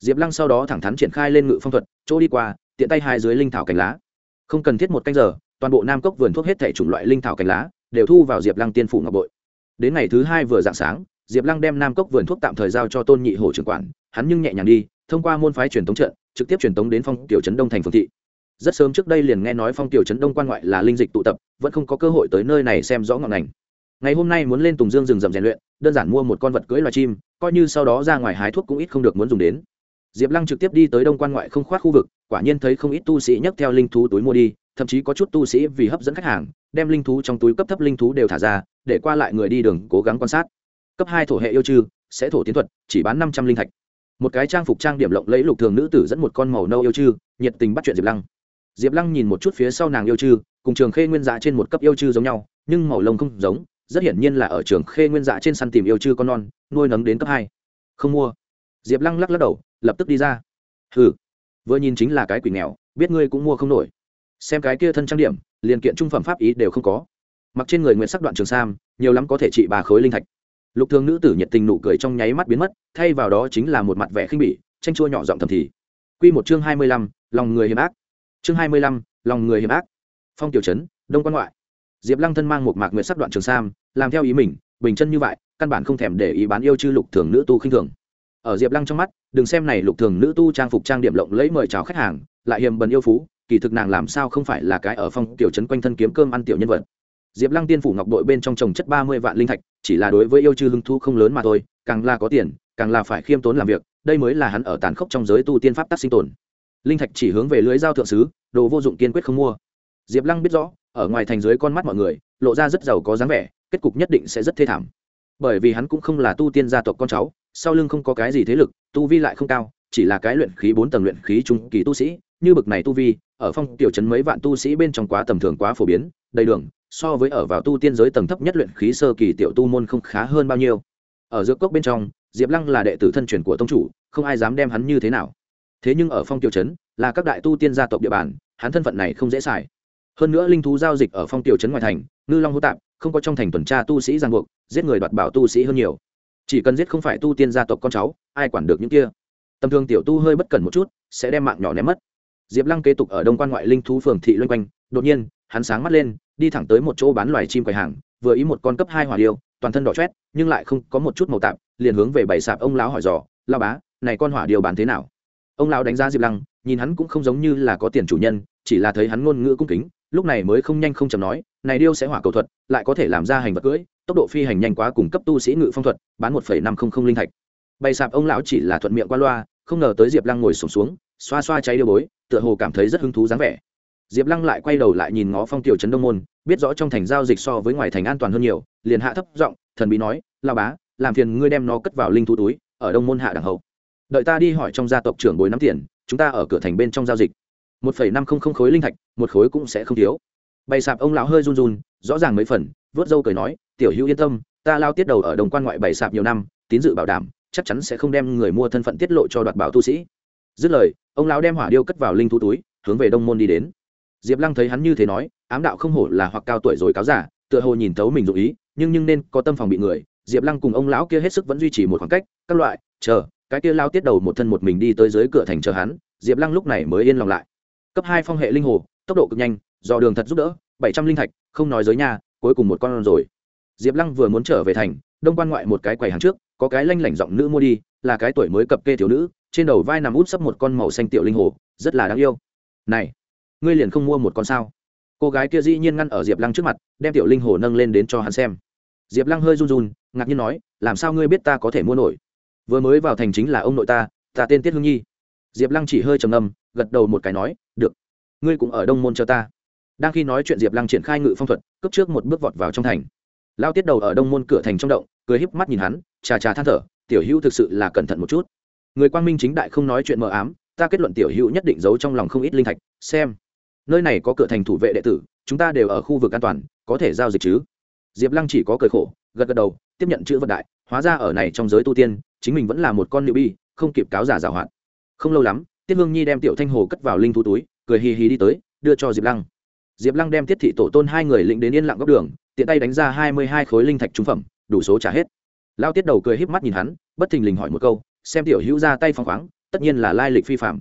Diệp lăng sau đó thẳng thắn triển khai lên ngự phong thuật, chỗ đi qua, tiện tay hai dưới linh thảo cành lá. Không cần thiết một canh giờ, toàn bộ nam cốc vườn thuốc hết thể chủng loại linh thảo cành lá, đều thu vào diệp lăng tiên phủ ngọc bội. Đến ngày thứ hai vừa dạng sáng, diệp lăng đem nam cốc vườn thuốc tạm thời giao cho tôn nhị hổ trưởng quản, hắn nhưng nhẹ nhàng đi, thông qua môn phái truyền thống trận, trực tiếp truyền thống đến phong tiểu trấn đông thành phương thị. Rất sớm trước đây liền nghe nói phong tiểu trấn đông quan ngoại là linh dịch tụ tập, vẫn không có cơ hội tới nơi này xem rõ ngọn ngành ngày hôm nay muốn lên tùng dương rừng rậm rèn luyện, đơn giản mua một con vật cưỡi loài chim, coi như sau đó ra ngoài hái thuốc cũng ít không được muốn dùng đến. Diệp lăng trực tiếp đi tới đông quan ngoại không khoát khu vực, quả nhiên thấy không ít tu sĩ nhấc theo linh thú túi mua đi, thậm chí có chút tu sĩ vì hấp dẫn khách hàng, đem linh thú trong túi cấp thấp linh thú đều thả ra, để qua lại người đi đường cố gắng quan sát. Cấp hai thổ hệ yêu chư sẽ thổ tiến thuật, chỉ bán năm trăm linh thạch. Một cái trang phục trang điểm lộng lẫy lục thường nữ tử dẫn một con màu nâu yêu chư nhiệt tình bắt chuyện diệp lăng. Diệp lăng nhìn một chút phía sau nàng yêu chư cùng trường khê nguyên dạ trên một cấp yêu chư giống nhau, nhưng màu lông không giống rất hiển nhiên là ở trường khê nguyên dạ trên săn tìm yêu chư con non, nuôi nấng đến cấp hai. Không mua. Diệp lăng lắc lắc đầu, lập tức đi ra. Ừ vừa nhìn chính là cái quỷ nghèo, biết ngươi cũng mua không nổi. Xem cái kia thân trang điểm, liền kiện trung phẩm pháp ý đều không có. Mặc trên người nguyện sắc đoạn trường sam, nhiều lắm có thể trị bà khối linh thạch. Lục thường nữ tử nhiệt tình nụ cười trong nháy mắt biến mất, thay vào đó chính là một mặt vẻ khinh bỉ, tranh chua nhỏ giọng thầm thì. Q một chương hai mươi lăm, lòng người hiểm ác. Chương hai mươi lăm, lòng người hiểm ác. Phong tiểu trấn, đông quan ngoại diệp lăng thân mang một mạc nguyện sắc đoạn trường sam, làm theo ý mình, bình chân như vậy, căn bản không thèm để ý bán yêu chư lục thường nữ tu khinh thường. Ở diệp lăng trong mắt, đừng xem này lục thường nữ tu trang phục trang điểm lộng lấy mời chào khách hàng, lại hiềm bần yêu phú, kỳ thực nàng làm sao không phải là cái ở phong tiểu trấn quanh thân kiếm cơm ăn tiểu nhân vật. Diệp lăng tiên phủ ngọc đội bên trong trồng chất ba mươi vạn linh thạch, chỉ là đối với yêu chư hưng thu không lớn mà thôi, càng là có tiền, càng là phải khiêm tốn làm việc, đây mới là hắn ở tàn khốc trong giới tu tiên pháp tác sinh tồn. Linh thạch chỉ hướng về lưới giao thượng sứ, đồ vô dụng kiên quyết không mua. Diệp lăng biết rõ ở ngoài thành dưới con mắt mọi người, lộ ra rất giàu có dáng vẻ, kết cục nhất định sẽ rất thê thảm. Bởi vì hắn cũng không là tu tiên gia tộc con cháu, sau lưng không có cái gì thế lực, tu vi lại không cao, chỉ là cái luyện khí bốn tầng luyện khí trung kỳ tu sĩ, như bực này tu vi, ở phong tiểu trấn mấy vạn tu sĩ bên trong quá tầm thường quá phổ biến, đầy đường, so với ở vào tu tiên giới tầng thấp nhất luyện khí sơ kỳ tiểu tu môn không khá hơn bao nhiêu. Ở giữa cốc bên trong, diệp lăng là đệ tử thân truyền của tông chủ, không ai dám đem hắn như thế nào. Thế nhưng ở phong tiểu trấn, là các đại tu tiên gia tộc địa bàn, hắn thân phận này không dễ xài hơn nữa linh thú giao dịch ở phong tiểu trấn ngoài thành, ngư long hô tạp, không có trong thành tuần tra tu sĩ giang buộc, giết người đoạt bảo tu sĩ hơn nhiều. Chỉ cần giết không phải tu tiên gia tộc con cháu, ai quản được những kia? Tầm thường tiểu tu hơi bất cẩn một chút, sẽ đem mạng nhỏ ném mất. Diệp lăng kế tục ở đông quan ngoại linh thú phường thị loanh quanh, đột nhiên, hắn sáng mắt lên, đi thẳng tới một chỗ bán loài chim quầy hàng, vừa ý một con cấp hai hỏa điêu, toàn thân đỏ chét nhưng lại không có một chút màu tạp, liền hướng về bảy sạp ông lão hỏi dò lao bá, này con hỏa điêu bán thế nào? Ông lão đánh giá diệp lăng, nhìn hắn cũng không giống như là có tiền chủ nhân, chỉ là thấy hắn ngôn ngữ cung kính lúc này mới không nhanh không chậm nói này điêu sẽ hỏa cầu thuật lại có thể làm ra hành vật cưỡi tốc độ phi hành nhanh quá cùng cấp tu sĩ ngự phong thuật bán một phẩy năm không không linh thạch. Bày sạp ông lão chỉ là thuận miệng qua loa không ngờ tới diệp lăng ngồi sùng xuống, xuống xoa xoa cháy điêu bối tựa hồ cảm thấy rất hứng thú dáng vẻ. Diệp lăng lại quay đầu lại nhìn ngó phong tiểu trấn đông môn biết rõ trong thành giao dịch so với ngoài thành an toàn hơn nhiều liền hạ thấp giọng thần bí nói lao bá làm phiền ngươi đem nó cất vào linh thú túi ở đông môn hạ đẳng hậu. Đợi ta đi hỏi trong gia tộc trưởng bồi nắm tiền chúng ta ở cửa thành bên trong giao dịch một phẩy năm không không khối linh thạch, một khối cũng sẽ không thiếu. Bày sạp ông lão hơi run run, rõ ràng mấy phần vớt dâu cười nói, tiểu hữu yên tâm, ta lao tiết đầu ở đồng quan ngoại bày sạp nhiều năm, tín dự bảo đảm, chắc chắn sẽ không đem người mua thân phận tiết lộ cho đoạt bảo tu sĩ. Dứt lời, ông lão đem hỏa điêu cất vào linh thú túi, hướng về đông môn đi đến. Diệp lăng thấy hắn như thế nói, ám đạo không hổ là hoặc cao tuổi rồi cáo giả, tựa hồ nhìn thấu mình dụ ý, nhưng nhưng nên có tâm phòng bị người. Diệp lăng cùng ông lão kia hết sức vẫn duy trì một khoảng cách, các loại, chờ, cái kia lao tiết đầu một thân một mình đi tới dưới cửa thành chờ hắn. Diệp lăng lúc này mới yên lòng lại cấp hai phong hệ linh hồ, tốc độ cực nhanh, do đường thật giúp đỡ, bảy trăm linh thạch, không nói giới nhà cuối cùng một con rồi. Diệp lăng vừa muốn trở về thành, đông quan ngoại một cái quầy hàng trước, có cái lanh lảnh giọng nữ mua đi, là cái tuổi mới cập kê thiếu nữ, trên đầu vai nằm út sấp một con màu xanh tiểu linh hồ, rất là đáng yêu. Này, ngươi liền không mua một con sao? Cô gái kia dĩ nhiên ngăn ở diệp lăng trước mặt, đem tiểu linh hồ nâng lên đến cho hắn xem. Diệp lăng hơi run run, ngạc nhiên nói, làm sao ngươi biết ta có thể mua nổi? Vừa mới vào thành chính là ông nội ta ta tên tiết hương nhi diệp lăng chỉ hơi trầm ngâm, gật đầu một cái nói, được, ngươi cũng ở đông môn cho ta. Đang khi nói chuyện diệp lăng triển khai ngự phong thuật, cướp trước một bước vọt vào trong thành. Lao tiết đầu ở đông môn cửa thành trong động, cười híp mắt nhìn hắn trà trà than thở, tiểu hữu thực sự là cẩn thận một chút. Người quang minh chính đại không nói chuyện mờ ám, ta kết luận tiểu hữu nhất định giấu trong lòng không ít linh thạch, xem. Nơi này có cửa thành thủ vệ đệ tử, chúng ta đều ở khu vực an toàn, có thể giao dịch chứ? Diệp lăng chỉ có cười khổ, gật gật đầu, tiếp nhận chữ vận đại, hóa ra ở này trong giới tu tiên, chính mình vẫn là một con nữ bi không kịp cáo giả giảo hoạt không lâu lắm, tiết hương nhi đem tiểu thanh hồ cất vào linh thú túi, cười hì hì đi tới, đưa cho diệp lăng. Diệp lăng đem tiết thị tổ tôn hai người lĩnh đến yên lặng góc đường, tiện tay đánh ra hai mươi hai khối linh thạch trúng phẩm, đủ số trả hết. Lao tiết đầu cười híp mắt nhìn hắn, bất thình lình hỏi một câu, xem tiểu hữu ra tay phong khoáng, tất nhiên là lai lịch phi phạm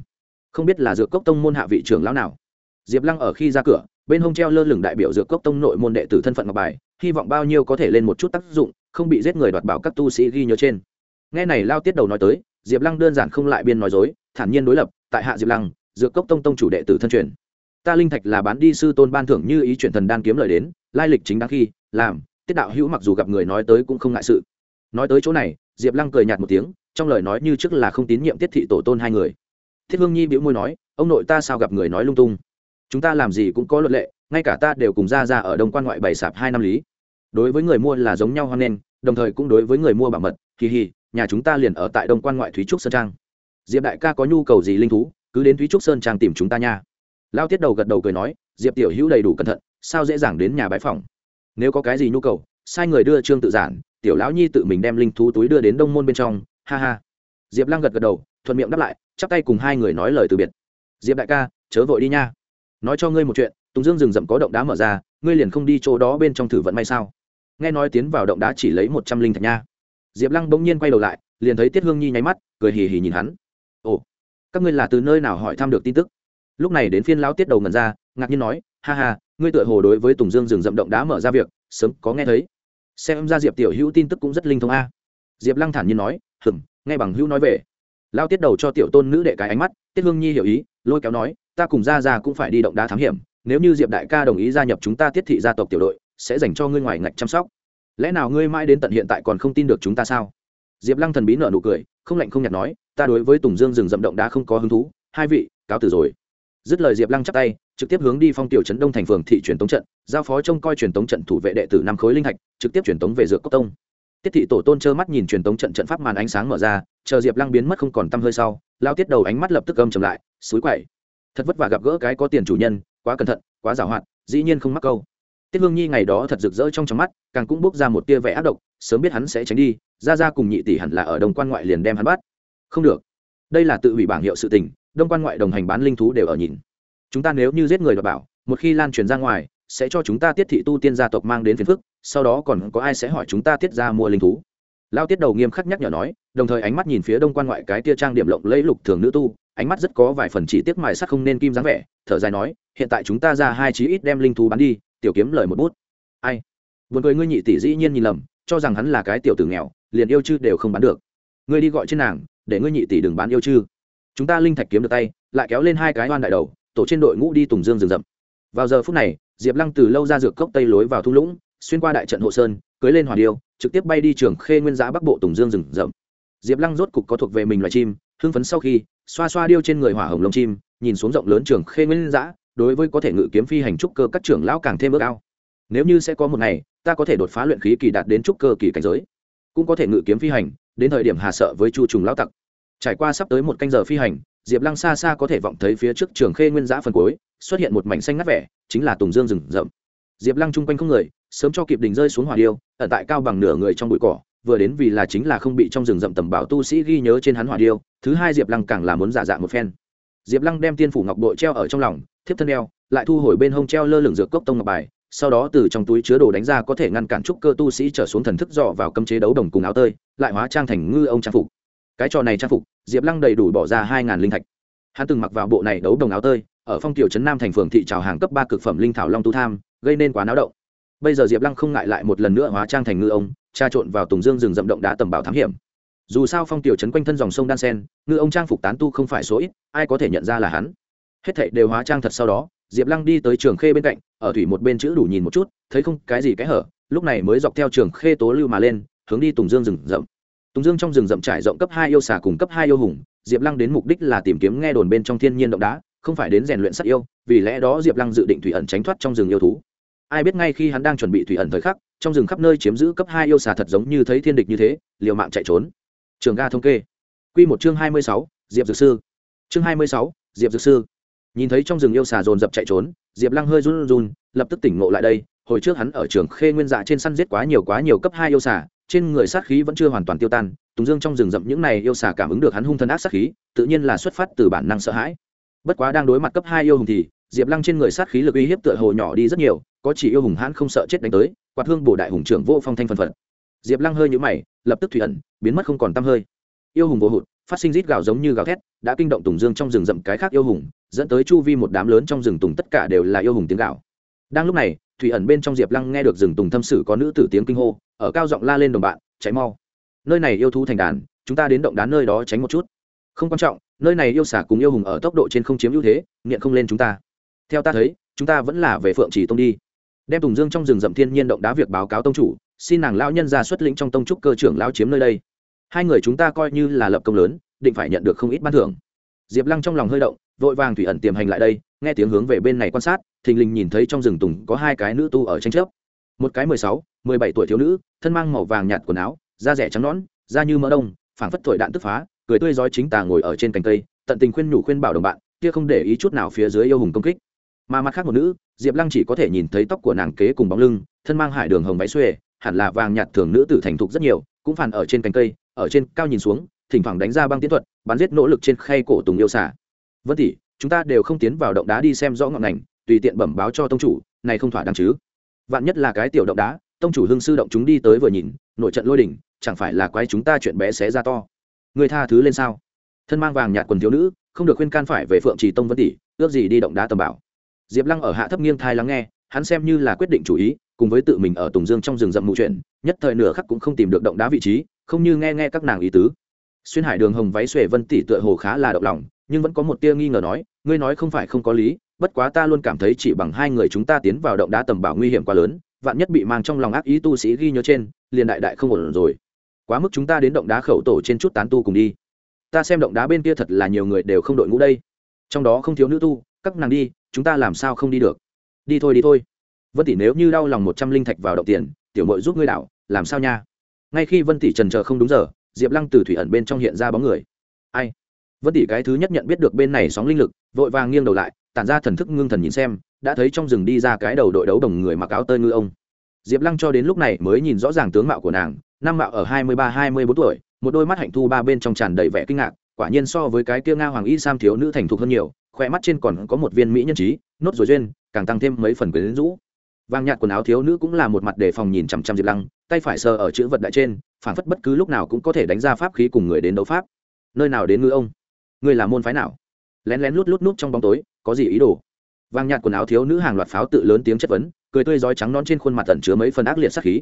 không biết là dược cốc tông môn hạ vị trưởng lão nào. Diệp lăng ở khi ra cửa, bên hông treo lơ lửng đại biểu dược cốc tông nội môn đệ tử thân phận ngọc bài, hy vọng bao nhiêu có thể lên một chút tác dụng, không bị giết người đoạt bảo các tu sĩ ghi nhớ trên. Nghe này lao tiết đầu nói tới diệp lăng đơn giản không lại biên nói dối, thản nhiên đối lập, tại hạ diệp lăng, dược cốc tông tông chủ đệ tử thân truyền. Ta linh thạch là bán đi sư tôn ban thưởng như ý chuyển thần đan kiếm lời đến, lai lịch chính đáng khi, làm, tiết đạo hữu mặc dù gặp người nói tới cũng không ngại sự. Nói tới chỗ này, diệp lăng cười nhạt một tiếng, trong lời nói như trước là không tín nhiệm tiết thị tổ tôn hai người. Thiết hương nhi bĩu môi nói, ông nội ta sao gặp người nói lung tung? Chúng ta làm gì cũng có luật lệ, ngay cả ta đều cùng ra ra ở đông quan ngoại bày sạp hai năm lý. Đối với người mua là giống nhau hoan nghênh, đồng thời cũng đối với người mua bảo mật, kỳ hì nhà chúng ta liền ở tại đông quan ngoại thúy trúc sơn trang. Diệp đại ca có nhu cầu gì linh thú, cứ đến thúy trúc sơn trang tìm chúng ta nha. Lao tiết đầu gật đầu cười nói, diệp tiểu hữu đầy đủ cẩn thận, sao dễ dàng đến nhà bãi phòng? Nếu có cái gì nhu cầu, sai người đưa trương tự giản, tiểu lão nhi tự mình đem linh thú túi đưa đến đông môn bên trong. Ha ha. Diệp lăng gật gật đầu, thuận miệng đáp lại, chắp tay cùng hai người nói lời từ biệt. Diệp đại ca, chớ vội đi nha. Nói cho ngươi một chuyện, tùng dương rừng rậm có động đá mở ra, ngươi liền không đi chỗ đó bên trong thử vận may sao? Nghe nói tiến vào động đá chỉ lấy một trăm linh thạch nha diệp lăng bỗng nhiên quay đầu lại, liền thấy tiết hương nhi nháy mắt, cười hì hì nhìn hắn. Ồ, các ngươi là từ nơi nào hỏi thăm được tin tức? Lúc này đến phiên lão tiết đầu ngần ra, ngạc nhiên nói, ha ha, ngươi tựa hồ đối với tùng dương rừng rậm động đá mở ra việc, sớm có nghe thấy. Xem ra diệp tiểu hữu tin tức cũng rất linh thông a. Diệp lăng thản nhiên nói hừng nghe bằng hữu nói về. Lao tiết đầu cho tiểu tôn nữ đệ cái ánh mắt, tiết hương nhi hiểu ý, lôi kéo nói, ta cùng ra ra cũng phải đi động đá thám hiểm, nếu như diệp đại ca đồng ý gia nhập chúng ta tiết thị gia tộc tiểu đội, sẽ dành cho ngươi ngoài ngạch chăm sóc lẽ nào ngươi mãi đến tận hiện tại còn không tin được chúng ta sao? Diệp lăng thần bí nợ nụ cười, không lạnh không nhạt nói, ta đối với tùng dương rừng rậm động đã không có hứng thú. Hai vị, cáo từ rồi. Dứt lời diệp lăng chắp tay, trực tiếp hướng đi phong tiểu trấn đông thành phường thị truyền tống trận, giao phó trông coi truyền tống trận thủ vệ đệ tử năm khối linh thạch, trực tiếp truyền tống về dược cốc tông. Tiết thị tổ tôn trơ mắt nhìn truyền tống trận trận pháp màn ánh sáng mở ra, chờ diệp lăng biến mất không còn t hơi sau, lao tiết đầu ánh mắt lập tức gầm chầm lại xúi quậy. Thật vất vả gặp gỡ cái có tiền chủ nhân, quá cẩn thận, quá giàu hoạt dĩ nhiên không mắc câu tiết hương nhi ngày đó thật rực rỡ trong trong mắt, càng cũng bốc ra một tia vẻ ác độc, sớm biết hắn sẽ tránh đi, ra ra cùng nhị tỷ hẳn là ở đồng quan ngoại liền đem hắn bắt. Không được. Đây là tự hủy bảng hiệu sự tình, đông quan ngoại đồng hành bán linh thú đều ở nhìn. Chúng ta nếu như giết người đoạt bảo, một khi lan truyền ra ngoài, sẽ cho chúng ta tiết thị tu tiên gia tộc mang đến phiền phức, sau đó còn có ai sẽ hỏi chúng ta tiết ra mua linh thú? Lao tiết đầu nghiêm khắc nhắc nhở nói, đồng thời ánh mắt nhìn phía đông quan ngoại cái tia trang điểm lộng lẫy lục thường nữ tu, ánh mắt rất có vài phần chỉ tiếc mài sắc không nên kim dáng vẻ, thở dài nói, hiện tại chúng ta ra hai chí ít đem linh thú bán đi tiểu kiếm lời một bút. Ai? Buồn cười ngươi nhị tỷ dĩ nhiên nhìn lầm, cho rằng hắn là cái tiểu tử nghèo, liền yêu chư đều không bán được. Ngươi đi gọi trên nàng, để ngươi nhị tỷ đừng bán yêu chư. Chúng ta linh thạch kiếm được tay, lại kéo lên hai cái oan đại đầu, tổ trên đội ngũ đi tùng dương rừng rậm. Vào giờ phút này, diệp lăng từ lâu ra dược cốc tây lối vào thung lũng, xuyên qua đại trận hộ sơn, cưới lên hòa điêu, trực tiếp bay đi trường khê nguyên giã bắc bộ tùng dương rừng rậm. Diệp lăng rốt cục có thuộc về mình loài chim, hưng phấn sau khi, xoa xoa điêu trên người hỏa hồng lông chim, nhìn xuống rộng lớn trường khê nguyên giã đối với có thể ngự kiếm phi hành trúc cơ các trưởng lão càng thêm ước ao. Nếu như sẽ có một ngày, ta có thể đột phá luyện khí kỳ đạt đến trúc cơ kỳ cảnh giới, cũng có thể ngự kiếm phi hành, đến thời điểm hà sợ với chu trùng lão tặc. Trải qua sắp tới một canh giờ phi hành, diệp lăng xa xa có thể vọng thấy phía trước trường khê nguyên giã phần cuối, xuất hiện một mảnh xanh ngắt vẻ, chính là tùng dương rừng rậm. Diệp lăng chung quanh không người, sớm cho kịp đình rơi xuống hỏa điêu ở tại cao bằng nửa người trong bụi cỏ, vừa đến vì là chính là không bị trong rừng rậm tầm bảo tu sĩ ghi nhớ trên hắn hỏa điêu, thứ hai diệp lăng càng là muốn giả dạng một phen diệp lăng đem tiên phủ ngọc bội treo ở trong lòng, thiếp thân đeo, lại thu hồi bên hông treo lơ lửng dược cốc tông ngọc bài, sau đó từ trong túi chứa đồ đánh ra có thể ngăn cản trúc cơ tu sĩ trở xuống thần thức dọ vào cấm chế đấu đồng cùng áo tơi, lại hóa trang thành ngư ông trang phục. Cái trò này trang phục, diệp lăng đầy đủ bỏ ra hai ngàn linh thạch. Hắn từng mặc vào bộ này đấu đồng áo tơi, ở phong tiểu trấn nam thành phường thị trào hàng cấp ba cực phẩm linh thảo long tu tham, gây nên quá náo động. Bây giờ diệp lăng không ngại lại một lần nữa hóa trang thành ngư ông, tra trộn vào tùng dương rừng rậm động đá tầm bảo thám hiểm dù sao phong tiểu trấn quanh thân dòng sông đan sen, ngư ông trang phục tán tu không phải số ít, ai có thể nhận ra là hắn? Hết thảy đều hóa trang thật sau đó, diệp lăng đi tới trường khê bên cạnh, ở thủy một bên chữ đủ nhìn một chút, thấy không cái gì cái hở, lúc này mới dọc theo trường khê tố lưu mà lên, hướng đi tùng dương rừng rậm. Tùng dương trong rừng rậm trải rộng cấp hai yêu xà cùng cấp hai yêu hùng, diệp lăng đến mục đích là tìm kiếm nghe đồn bên trong thiên nhiên động đá, không phải đến rèn luyện sắc yêu, vì lẽ đó diệp lăng dự định thủy ẩn tránh thoát trong rừng yêu thú. Ai biết ngay khi hắn đang chuẩn bị thủy ẩn thời khắc, trong rừng khắp nơi chiếm giữ cấp hai yêu xà thật giống như thấy thiên địch như thế, liều mạng chạy trốn trường ga thống kê. Q một chương hai mươi sáu, diệp dược sư. Chương hai mươi sáu, diệp dược sư. Nhìn thấy trong rừng yêu xà dồn dập chạy trốn, diệp lăng hơi run run, lập tức tỉnh ngộ lại đây. Hồi trước hắn ở trường khê nguyên dạ trên săn giết quá nhiều quá nhiều cấp hai yêu xà, trên người sát khí vẫn chưa hoàn toàn tiêu tan. Tùng dương trong rừng rậm những này yêu xà cảm ứng được hắn hung thân ác sát khí, tự nhiên là xuất phát từ bản năng sợ hãi. Bất quá đang đối mặt cấp hai yêu hùng thì, diệp lăng trên người sát khí lực uy hiếp tựa hồ nhỏ đi rất nhiều, có chỉ yêu hùng hãn không sợ chết đánh tới, quạt hương bổ đại hùng trưởng vô phong thanh phân phật. Diệp lăng hơi nhũ mày lập tức thủy ẩn, biến mất không còn t hơi. Yêu hùng vô hụt, phát sinh rít gào giống như gào thét, đã kinh động tùng dương trong rừng rậm cái khác yêu hùng, dẫn tới chu vi một đám lớn trong rừng tùng tất cả đều là yêu hùng tiếng gào. Đang lúc này, thủy ẩn bên trong diệp lăng nghe được rừng tùng thâm sử có nữ tử tiếng kinh hô, ở cao giọng la lên đồng bạn cháy mau. Nơi này yêu thú thành đàn, chúng ta đến động đá nơi đó tránh một chút. Không quan trọng, nơi này yêu xả cùng yêu hùng ở tốc độ trên không chiếm ưu thế, nghiện không lên chúng ta. Theo ta thấy, chúng ta vẫn là về phượng chỉ tông đi. Đem tùng dương trong rừng rậm thiên nhiên động đá việc báo cáo tông chủ xin nàng lão nhân ra xuất lĩnh trong tông trúc cơ trưởng lão chiếm nơi đây. Hai người chúng ta coi như là lập công lớn, định phải nhận được không ít ban thưởng. Diệp lăng trong lòng hơi động, vội vàng thủy ẩn tiềm hành lại đây, nghe tiếng hướng về bên này quan sát, thình lình nhìn thấy trong rừng tùng có hai cái nữ tu ở tranh chấp. Một cái mười sáu, mười bảy tuổi thiếu nữ, thân mang màu vàng nhạt quần áo, da rẻ trắng nõn, da như mỡ đông, phảng phất thổi đạn tức phá, cười tươi rói chính tà ngồi ở trên cành cây, tận tình khuyên nhủ khuyên bảo đồng bạn, kia không để ý chút nào phía dưới yêu hùng công kích. Mà mặt khác một nữ, diệp lăng chỉ có thể nhìn thấy tóc của nàng kế cùng bóng lưng, thân mang hải đường hồng váy xuề hẳn là vàng nhạt thường nữ tử thành thục rất nhiều cũng phản ở trên cành cây ở trên cao nhìn xuống thỉnh thoảng đánh ra băng tiến thuật bắn giết nỗ lực trên khay cổ tùng yêu xả vân tỷ chúng ta đều không tiến vào động đá đi xem rõ ngọn ngành tùy tiện bẩm báo cho tông chủ này không thỏa đáng chứ. Vạn nhất là cái tiểu động đá tông chủ hương sư động chúng đi tới vừa nhìn nội trận lôi đình, chẳng phải là quái chúng ta chuyện bé xé ra to. Người tha thứ lên sao? Thân mang vàng nhạt quần thiếu nữ không được khuyên can phải về phượng trì tông vân tỷ ước gì đi động đá tầm bảo. Diệp lăng ở hạ thấp nghiêng thai lắng nghe hắn xem như là quyết định chủ ý cùng với tự mình ở tùng dương trong rừng rậm mù chuyện, nhất thời nửa khắc cũng không tìm được động đá vị trí, không như nghe nghe các nàng ý tứ. Xuyên hải đường hồng váy xuề vân tỷ tựa hồ khá là động lòng, nhưng vẫn có một tia nghi ngờ nói, ngươi nói không phải không có lý, bất quá ta luôn cảm thấy chỉ bằng hai người chúng ta tiến vào động đá tầm bảo nguy hiểm quá lớn, vạn nhất bị mang trong lòng ác ý tu sĩ ghi nhớ trên, liền đại đại không ổn rồi. Quá mức chúng ta đến động đá khẩu tổ trên chút tán tu cùng đi. Ta xem động đá bên kia thật là nhiều người đều không đội ngũ đây. Trong đó không thiếu nữ tu, các nàng đi, chúng ta làm sao không đi được? Đi thôi đi thôi vân tỷ nếu như đau lòng một trăm linh thạch vào động tiền, tiểu mội giúp ngươi đảo, làm sao nha? Ngay khi vân tỷ trần chờ không đúng giờ, diệp lăng từ thủy ẩn bên trong hiện ra bóng người. Ai? Vân tỷ cái thứ nhất nhận biết được bên này sóng linh lực, vội vàng nghiêng đầu lại, tản ra thần thức ngưng thần nhìn xem, đã thấy trong rừng đi ra cái đầu đội đấu đồng người mặc áo tơi ngư ông. Diệp lăng cho đến lúc này mới nhìn rõ ràng tướng mạo của nàng, năm mạo ở hai mươi ba, hai mươi bốn tuổi, một đôi mắt hạnh thu ba bên trong tràn đầy vẻ kinh ngạc, quả nhiên so với cái kia nga hoàng y sam thiếu nữ thành thục hơn nhiều khoe mắt trên còn có một viên mỹ nhân trí, nốt rồi duyên, càng tăng thêm mấy phần quyến rũ vàng nhạt quần áo thiếu nữ cũng là một mặt đề phòng nhìn chằm chằm diệp lăng, tay phải sờ ở chữ vật đại trên, phảng phất bất cứ lúc nào cũng có thể đánh ra pháp khí cùng người đến đấu pháp. Nơi nào đến ngư ông? Ngươi là môn phái nào? Lén lén lút lút nút trong bóng tối, có gì ý đồ? Vàng nhạt quần áo thiếu nữ hàng loạt pháo tự lớn tiếng chất vấn, cười tươi rói trắng non trên khuôn mặt tẩn chứa mấy phần ác liệt sắc khí.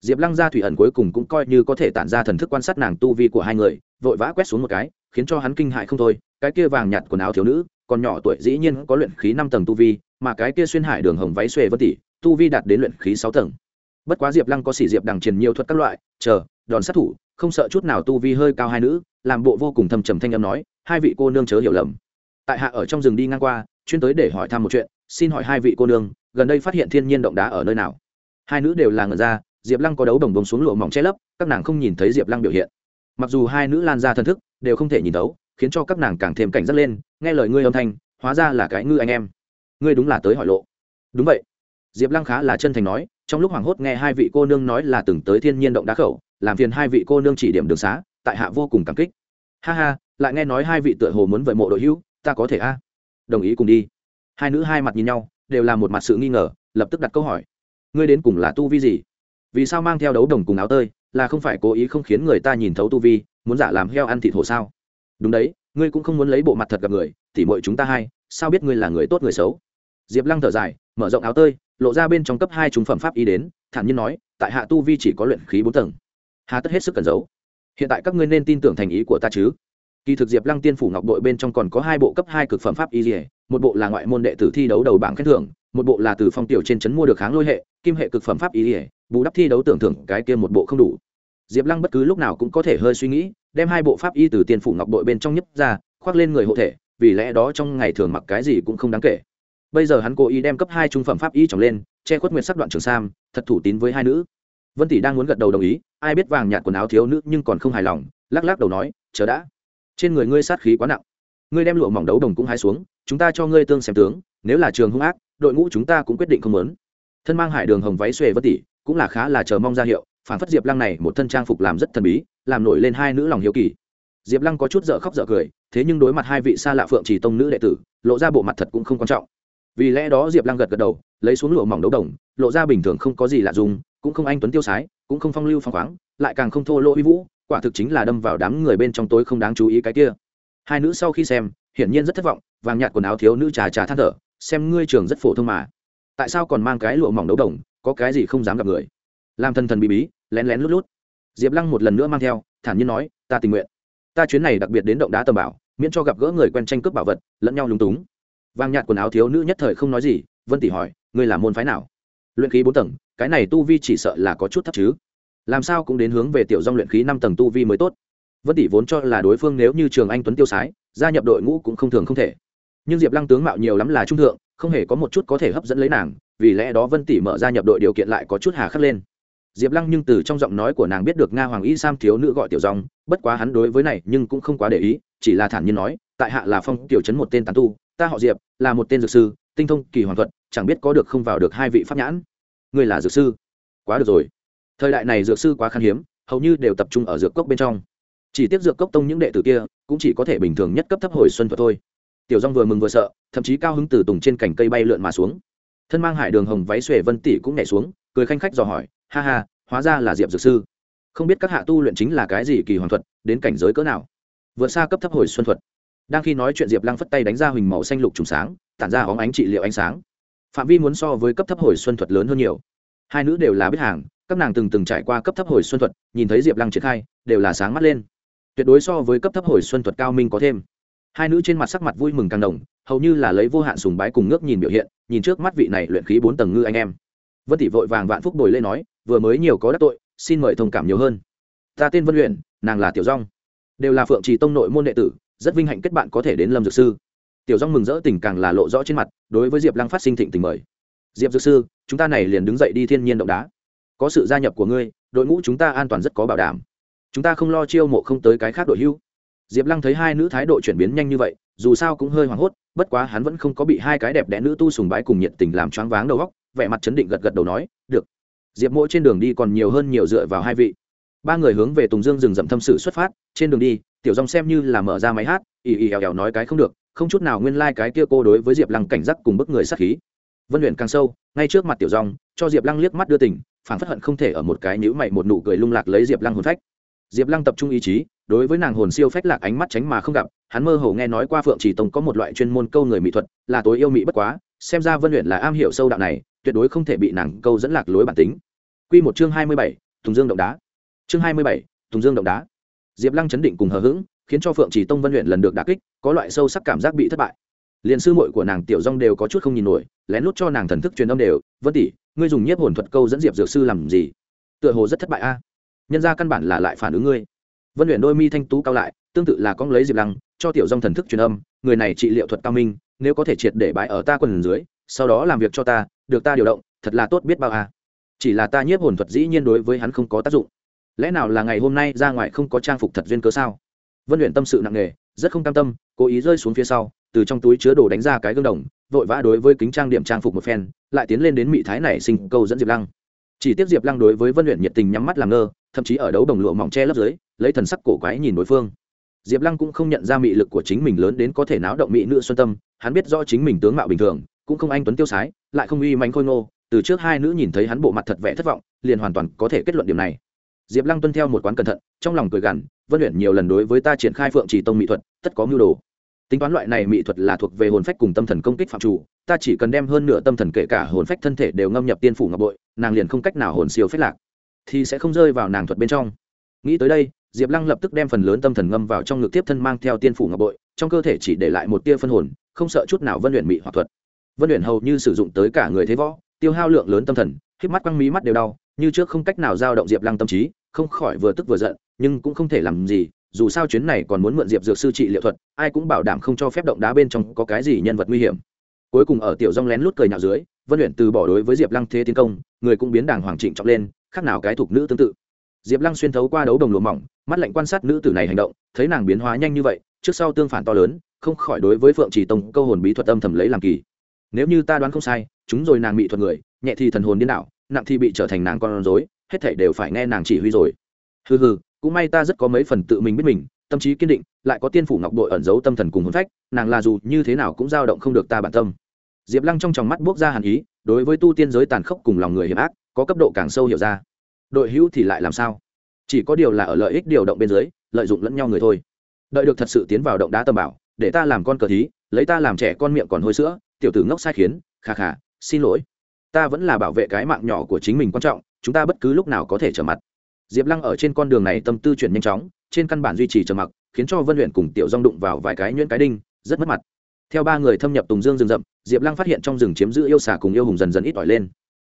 Diệp lăng ra thủy ẩn cuối cùng cũng coi như có thể tản ra thần thức quan sát nàng tu vi của hai người, vội vã quét xuống một cái, khiến cho hắn kinh hại không thôi. Cái kia vàng nhạt quần áo thiếu nữ, còn nhỏ tuổi dĩ nhiên có luyện khí năm tầng tu vi, mà cái kia xuyên hải đường hồng váy xuề vân tỷ tu vi đạt đến luyện khí sáu tầng. Bất quá diệp lăng có sỉ diệp đằng truyền nhiều thuật các loại, chờ, đòn sát thủ, không sợ chút nào tu vi hơi cao hai nữ, làm bộ vô cùng thâm trầm thanh âm nói, hai vị cô nương chớ hiểu lầm. Tại hạ ở trong rừng đi ngang qua, chuyên tới để hỏi thăm một chuyện, xin hỏi hai vị cô nương, gần đây phát hiện thiên nhiên động đá ở nơi nào? Hai nữ đều là ngần ra, diệp lăng có đấu đồng bông xuống lụa mỏng che lấp, các nàng không nhìn thấy diệp lăng biểu hiện. Mặc dù hai nữ lan ra thân thức, đều không thể nhìn thấu, khiến cho các nàng càng thêm cảnh giác lên, nghe lời ngươi âm thanh, hóa ra là cái ngư anh em. Ngươi đúng là tới hỏi lộ. Đúng vậy diệp lăng khá là chân thành nói, trong lúc hoảng hốt nghe hai vị cô nương nói là từng tới thiên nhiên động đá khẩu, làm phiền hai vị cô nương chỉ điểm đường xá, tại hạ vô cùng cảm kích. Ha ha, lại nghe nói hai vị tựa hồ muốn vợi mộ đội hữu, ta có thể a? Đồng ý cùng đi. Hai nữ hai mặt nhìn nhau, đều là một mặt sự nghi ngờ, lập tức đặt câu hỏi. Ngươi đến cùng là tu vi gì? Vì sao mang theo đấu đồng cùng áo tơi, là không phải cố ý không khiến người ta nhìn thấu tu vi, muốn giả làm heo ăn thịt hồ sao? Đúng đấy, ngươi cũng không muốn lấy bộ mặt thật gặp người thì mọi chúng ta hai, sao biết ngươi là người tốt người xấu? Diệp lăng thở dài, mở rộng áo tơi, lộ ra bên trong cấp hai trung phẩm pháp y đến, thản nhiên nói, tại hạ tu vi chỉ có luyện khí bốn tầng. Hà tất hết sức cẩn giấu. Hiện tại các ngươi nên tin tưởng thành ý của ta chứ? Kỳ thực diệp lăng tiên phủ ngọc đội bên trong còn có hai bộ cấp hai cực phẩm pháp y dỉa một bộ là ngoại môn đệ tử thi đấu đầu bảng khen thưởng, một bộ là từ phong tiểu trên trấn mua được kháng lôi hệ, kim hệ cực phẩm pháp y dỉa bù đắp thi đấu tưởng thưởng, cái kia một bộ không đủ. Diệp lăng bất cứ lúc nào cũng có thể hơi suy nghĩ, đem hai bộ pháp y từ tiên phủ ngọc đội bên trong nhấp ra, khoác lên người hộ thể, vì lẽ đó trong ngày thường mặc cái gì cũng không đáng kể bây giờ hắn cố ý đem cấp hai trung phẩm pháp y trồng lên, che khuất nguyệt sắc đoạn trường sam, thật thủ tín với hai nữ. Vân tỷ đang muốn gật đầu đồng ý, ai biết vàng nhạt quần áo thiếu nữ nhưng còn không hài lòng, lắc lắc đầu nói, chờ đã. Trên người ngươi sát khí quá nặng. Ngươi đem lụa mỏng đấu đồng cũng hái xuống, chúng ta cho ngươi tương xem tướng, nếu là trường hung ác, đội ngũ chúng ta cũng quyết định không lớn thân mang hải đường hồng váy xuề vân tỷ, cũng là khá là chờ mong ra hiệu phản phất diệp lăng này một thân trang phục làm rất thần bí, làm nổi lên hai nữ lòng hiếu kỳ. Diệp lăng có chút dở khóc dở cười, thế nhưng đối mặt hai vị xa lạ phượng chỉ tông nữ đệ tử, lộ ra bộ mặt thật cũng không quan trọng vì lẽ đó diệp lăng gật gật đầu lấy xuống lụa mỏng đấu đồng lộ ra bình thường không có gì lạ dùng cũng không anh tuấn tiêu sái cũng không phong lưu phong khoáng lại càng không thô lỗ uy vũ quả thực chính là đâm vào đám người bên trong tối không đáng chú ý cái kia hai nữ sau khi xem hiển nhiên rất thất vọng vàng nhạt quần áo thiếu nữ trà trà than thở xem ngươi trường rất phổ thông mà tại sao còn mang cái lụa mỏng đấu đồng có cái gì không dám gặp người làm thần thần bí bí lén lén lút lút diệp lăng một lần nữa mang theo thản nhiên nói ta tình nguyện ta chuyến này đặc biệt đến động đá tầm bảo miễn cho gặp gỡ người quen tranh cướp bảo vật lẫn nhau lúng túng vàng nhạt quần áo thiếu nữ nhất thời không nói gì, vân tỷ hỏi, ngươi là môn phái nào? Luyện khí bốn tầng, cái này tu vi chỉ sợ là có chút thấp chứ. Làm sao cũng đến hướng về tiểu dòng luyện khí năm tầng tu vi mới tốt. Vân tỷ vốn cho là đối phương nếu như trường anh tuấn tiêu sái, gia nhập đội ngũ cũng không thường không thể. Nhưng diệp lăng tướng mạo nhiều lắm là trung thượng, không hề có một chút có thể hấp dẫn lấy nàng, vì lẽ đó vân tỷ mở ra nhập đội điều kiện lại có chút hà khắc lên. Diệp lăng nhưng từ trong giọng nói của nàng biết được nga hoàng y sam thiếu nữ gọi tiểu dòng, bất quá hắn đối với này nhưng cũng không quá để ý, chỉ là thản nhiên nói, tại hạ là phong tiểu chấn một tên tán tu ta họ diệp là một tên dược sư tinh thông kỳ hoàng thuật chẳng biết có được không vào được hai vị pháp nhãn người là dược sư quá được rồi thời đại này dược sư quá khan hiếm hầu như đều tập trung ở dược cốc bên trong chỉ tiếp dược cốc tông những đệ tử kia cũng chỉ có thể bình thường nhất cấp thấp hồi xuân thuật thôi tiểu dong vừa mừng vừa sợ thậm chí cao hứng từ tùng trên cành cây bay lượn mà xuống thân mang hải đường hồng váy xuề vân tỷ cũng nhảy xuống cười khanh khách dò hỏi ha ha hóa ra là diệp dược sư không biết các hạ tu luyện chính là cái gì kỳ hoàng thuật đến cảnh giới cỡ nào vượt xa cấp thấp hồi xuân thuật đang khi nói chuyện, diệp lăng phất tay đánh ra huỳnh màu xanh lục trùng sáng, tản ra hóng ánh trị liệu ánh sáng. Phạm vi muốn so với cấp thấp hồi xuân thuật lớn hơn nhiều. Hai nữ đều là biết hàng, các nàng từng từng trải qua cấp thấp hồi xuân thuật, nhìn thấy diệp lăng triển khai, đều là sáng mắt lên. Tuyệt đối so với cấp thấp hồi xuân thuật cao minh có thêm. Hai nữ trên mặt sắc mặt vui mừng càng đồng hầu như là lấy vô hạn sùng bái cùng ngước nhìn biểu hiện, nhìn trước mắt vị này luyện khí bốn tầng ngư anh em. Vân tỷ vội vàng vạn phúc bồi lên nói, vừa mới nhiều có đắc tội, xin mời thông cảm nhiều hơn. Ta tên vân luyện nàng là tiểu dong. Đều là phượng trì tông nội môn đệ tử rất vinh hạnh kết bạn có thể đến lâm dược sư. Tiểu dong mừng rỡ tình càng là lộ rõ trên mặt, đối với diệp lăng phát sinh thịnh tình mời. Diệp dược sư, chúng ta này liền đứng dậy đi thiên nhiên động đá. Có sự gia nhập của ngươi, đội ngũ chúng ta an toàn rất có bảo đảm. Chúng ta không lo chiêu mộ không tới cái khác đội hưu. Diệp lăng thấy hai nữ thái độ chuyển biến nhanh như vậy, dù sao cũng hơi hoảng hốt, bất quá hắn vẫn không có bị hai cái đẹp đẽ nữ tu sùng bái cùng nhiệt tình làm choáng váng đầu góc vẻ mặt chấn định gật gật đầu nói, được. Diệp mỗi trên đường đi còn nhiều hơn nhiều dựa vào hai vị ba người hướng về tùng dương rừng rậm thâm sự xuất phát, trên đường đi, tiểu dòng xem như là mở ra máy hát, ì ì èo èo nói cái không được, không chút nào nguyên lai、like、cái kia cô đối với diệp lăng cảnh giác cùng bức người sát khí. Vân luyện càng sâu, ngay trước mặt tiểu dòng cho diệp lăng liếc mắt đưa tỉnh phản phất hận không thể ở một cái nhữ mày một nụ cười lung lạc lấy diệp lăng hồn phách. Diệp lăng tập trung ý chí, đối với nàng hồn siêu phách lạc ánh mắt tránh mà không gặp, hắn mơ hồ nghe nói qua phượng chỉ tông có một loại chuyên môn câu người mỹ thuật, là tối yêu mỹ bất quá, xem ra vân luyện là am hiểu sâu đạo này, tuyệt đối không thể bị nàng câu dẫn lạc lối bản tính. Quy một chương hai mươi bảy, tùng dương động đá chương hai mươi bảy, tùng dương động đá. Diệp lăng chấn định cùng hờ hững, khiến cho phượng chỉ tông vân luyện lần được đà kích, có loại sâu sắc cảm giác bị thất bại. Liền sư muội của nàng tiểu dong đều có chút không nhìn nổi, lén lút cho nàng thần thức truyền âm đều, vân tỷ, ngươi dùng nhiếp hồn thuật câu dẫn diệp dược sư làm gì? Tựa hồ rất thất bại a. Nhân ra căn bản là lại phản ứng ngươi. Vân luyện đôi mi thanh tú cao lại, tương tự là con lấy diệp lăng, cho tiểu dong thần thức truyền âm, người này trị liệu thuật cao minh, nếu có thể triệt để bãi ở ta quần dưới, sau đó làm việc cho ta, được ta điều động, thật là tốt biết bao a. Chỉ là ta nhiếp hồn thuật dĩ nhiên đối với hắn không có tác dụng lẽ nào là ngày hôm nay ra ngoài không có trang phục thật duyên cớ sao? Vân luyện tâm sự nặng nề, rất không cam tâm, cố ý rơi xuống phía sau, từ trong túi chứa đồ đánh ra cái gương đồng, vội vã đối với kính trang điểm trang phục một phen, lại tiến lên đến mỹ thái này sinh câu dẫn diệp lăng. Chỉ tiếp diệp lăng đối với vân luyện nhiệt tình nhắm mắt làm ngơ, thậm chí ở đấu đồng lụa mỏng che lấp dưới, lấy thần sắc cổ quái nhìn đối phương. Diệp lăng cũng không nhận ra mị lực của chính mình lớn đến có thể náo động mỹ nữ xuân tâm, hắn biết rõ chính mình tướng mạo bình thường, cũng không anh tuấn tiêu sái, lại không uy manh khôi ngô, từ trước hai nữ nhìn thấy hắn bộ mặt thật vẻ thất vọng, liền hoàn toàn có thể kết luận điểm này diệp lăng tuân theo một quán cẩn thận, trong lòng cười gằn, vân luyện nhiều lần đối với ta triển khai phượng chỉ tông mỹ thuật, tất có mưu đồ. Tính toán loại này mỹ thuật là thuộc về hồn phách cùng tâm thần công kích phạm chủ, ta chỉ cần đem hơn nửa tâm thần kể cả hồn phách thân thể đều ngâm nhập tiên phủ ngọc bội, nàng liền không cách nào hồn siêu phách lạc, thì sẽ không rơi vào nàng thuật bên trong. Nghĩ tới đây, diệp lăng lập tức đem phần lớn tâm thần ngâm vào trong ngực tiếp thân mang theo tiên phủ ngọc bội, trong cơ thể chỉ để lại một tia phân hồn, không sợ chút nào vân luyện mỹ hoặc thuật. Vân luyện hầu như sử dụng tới cả người thế võ, tiêu hao lượng lớn tâm thần khiếp mắt quăng mí mắt đều đau như trước không cách nào giao động diệp lăng tâm trí, không khỏi vừa tức vừa giận, nhưng cũng không thể làm gì, dù sao chuyến này còn muốn mượn diệp dược sư trị liệu thuật, ai cũng bảo đảm không cho phép động đá bên trong có cái gì nhân vật nguy hiểm. Cuối cùng ở tiểu rong lén lút cười nhạo dưới, vân luyện từ bỏ đối với diệp lăng thế tiến công, người cũng biến đàng hoàng trịnh trọng lên, khác nào cái thuộc nữ tương tự. Diệp lăng xuyên thấu qua đấu đồng lùa mỏng, mắt lạnh quan sát nữ tử này hành động, thấy nàng biến hóa nhanh như vậy, trước sau tương phản to lớn, không khỏi đối với phượng chỉ tông câu hồn bí thuật âm thầm lấy làm kỳ. Nếu như ta đoán không sai, chúng rồi nàng bị thuật người, nhẹ thì thần hồn điên đảo nặng thì bị trở thành nàng con rối, hết thảy đều phải nghe nàng chỉ huy rồi. Hừ hừ, cũng may ta rất có mấy phần tự mình biết mình, tâm trí kiên định, lại có tiên phủ ngọc bội ẩn giấu tâm thần cùng hồn phách, nàng là dù như thế nào cũng dao động không được ta bản tâm. Diệp lăng trong tròng mắt buốc ra hàn ý, đối với tu tiên giới tàn khốc cùng lòng người hiểm ác, có cấp độ càng sâu hiểu ra. Đội hữu thì lại làm sao? Chỉ có điều là ở lợi ích điều động bên dưới, lợi dụng lẫn nhau người thôi. Đợi được thật sự tiến vào động đá tầm bảo, để ta làm con cờ thí, lấy ta làm trẻ con miệng còn hôi sữa, tiểu tử ngốc sai khiến khà khà xin lỗi ta vẫn là bảo vệ cái mạng nhỏ của chính mình quan trọng, chúng ta bất cứ lúc nào có thể trở mặt. Diệp lăng ở trên con đường này tâm tư chuyển nhanh chóng, trên căn bản duy trì trở mặc, khiến cho vân luyện cùng tiểu rong đụng vào vài cái nhuyễn cái đinh, rất mất mặt. Theo ba người thâm nhập tùng dương rừng rậm, diệp lăng phát hiện trong rừng chiếm giữ yêu xà cùng yêu hùng dần dần ít ỏi lên.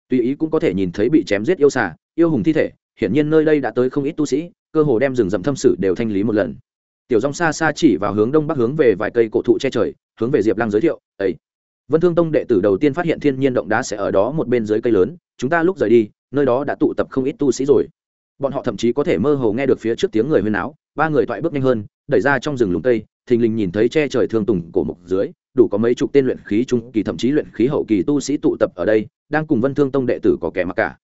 Tùy ý cũng có thể nhìn thấy bị chém giết yêu xà, yêu hùng thi thể, hiển nhiên nơi đây đã tới không ít tu sĩ, cơ hồ đem rừng rậm thâm sử đều thanh lý một lần. Tiểu rong xa xa chỉ vào hướng đông bắc hướng về vài cây cổ thụ che trời, hướng về diệp lăng giới thiệu ấy vân thương tông đệ tử đầu tiên phát hiện thiên nhiên động đá sẽ ở đó một bên dưới cây lớn, chúng ta lúc rời đi, nơi đó đã tụ tập không ít tu sĩ rồi. Bọn họ thậm chí có thể mơ hồ nghe được phía trước tiếng người huyên áo ba người toại bước nhanh hơn, đẩy ra trong rừng lùng tây thình lình nhìn thấy che trời thương tùng cổ mục dưới, đủ có mấy chục tên luyện khí trung kỳ thậm chí luyện khí hậu kỳ tu sĩ tụ tập ở đây, đang cùng vân thương tông đệ tử có kẻ mặc cả.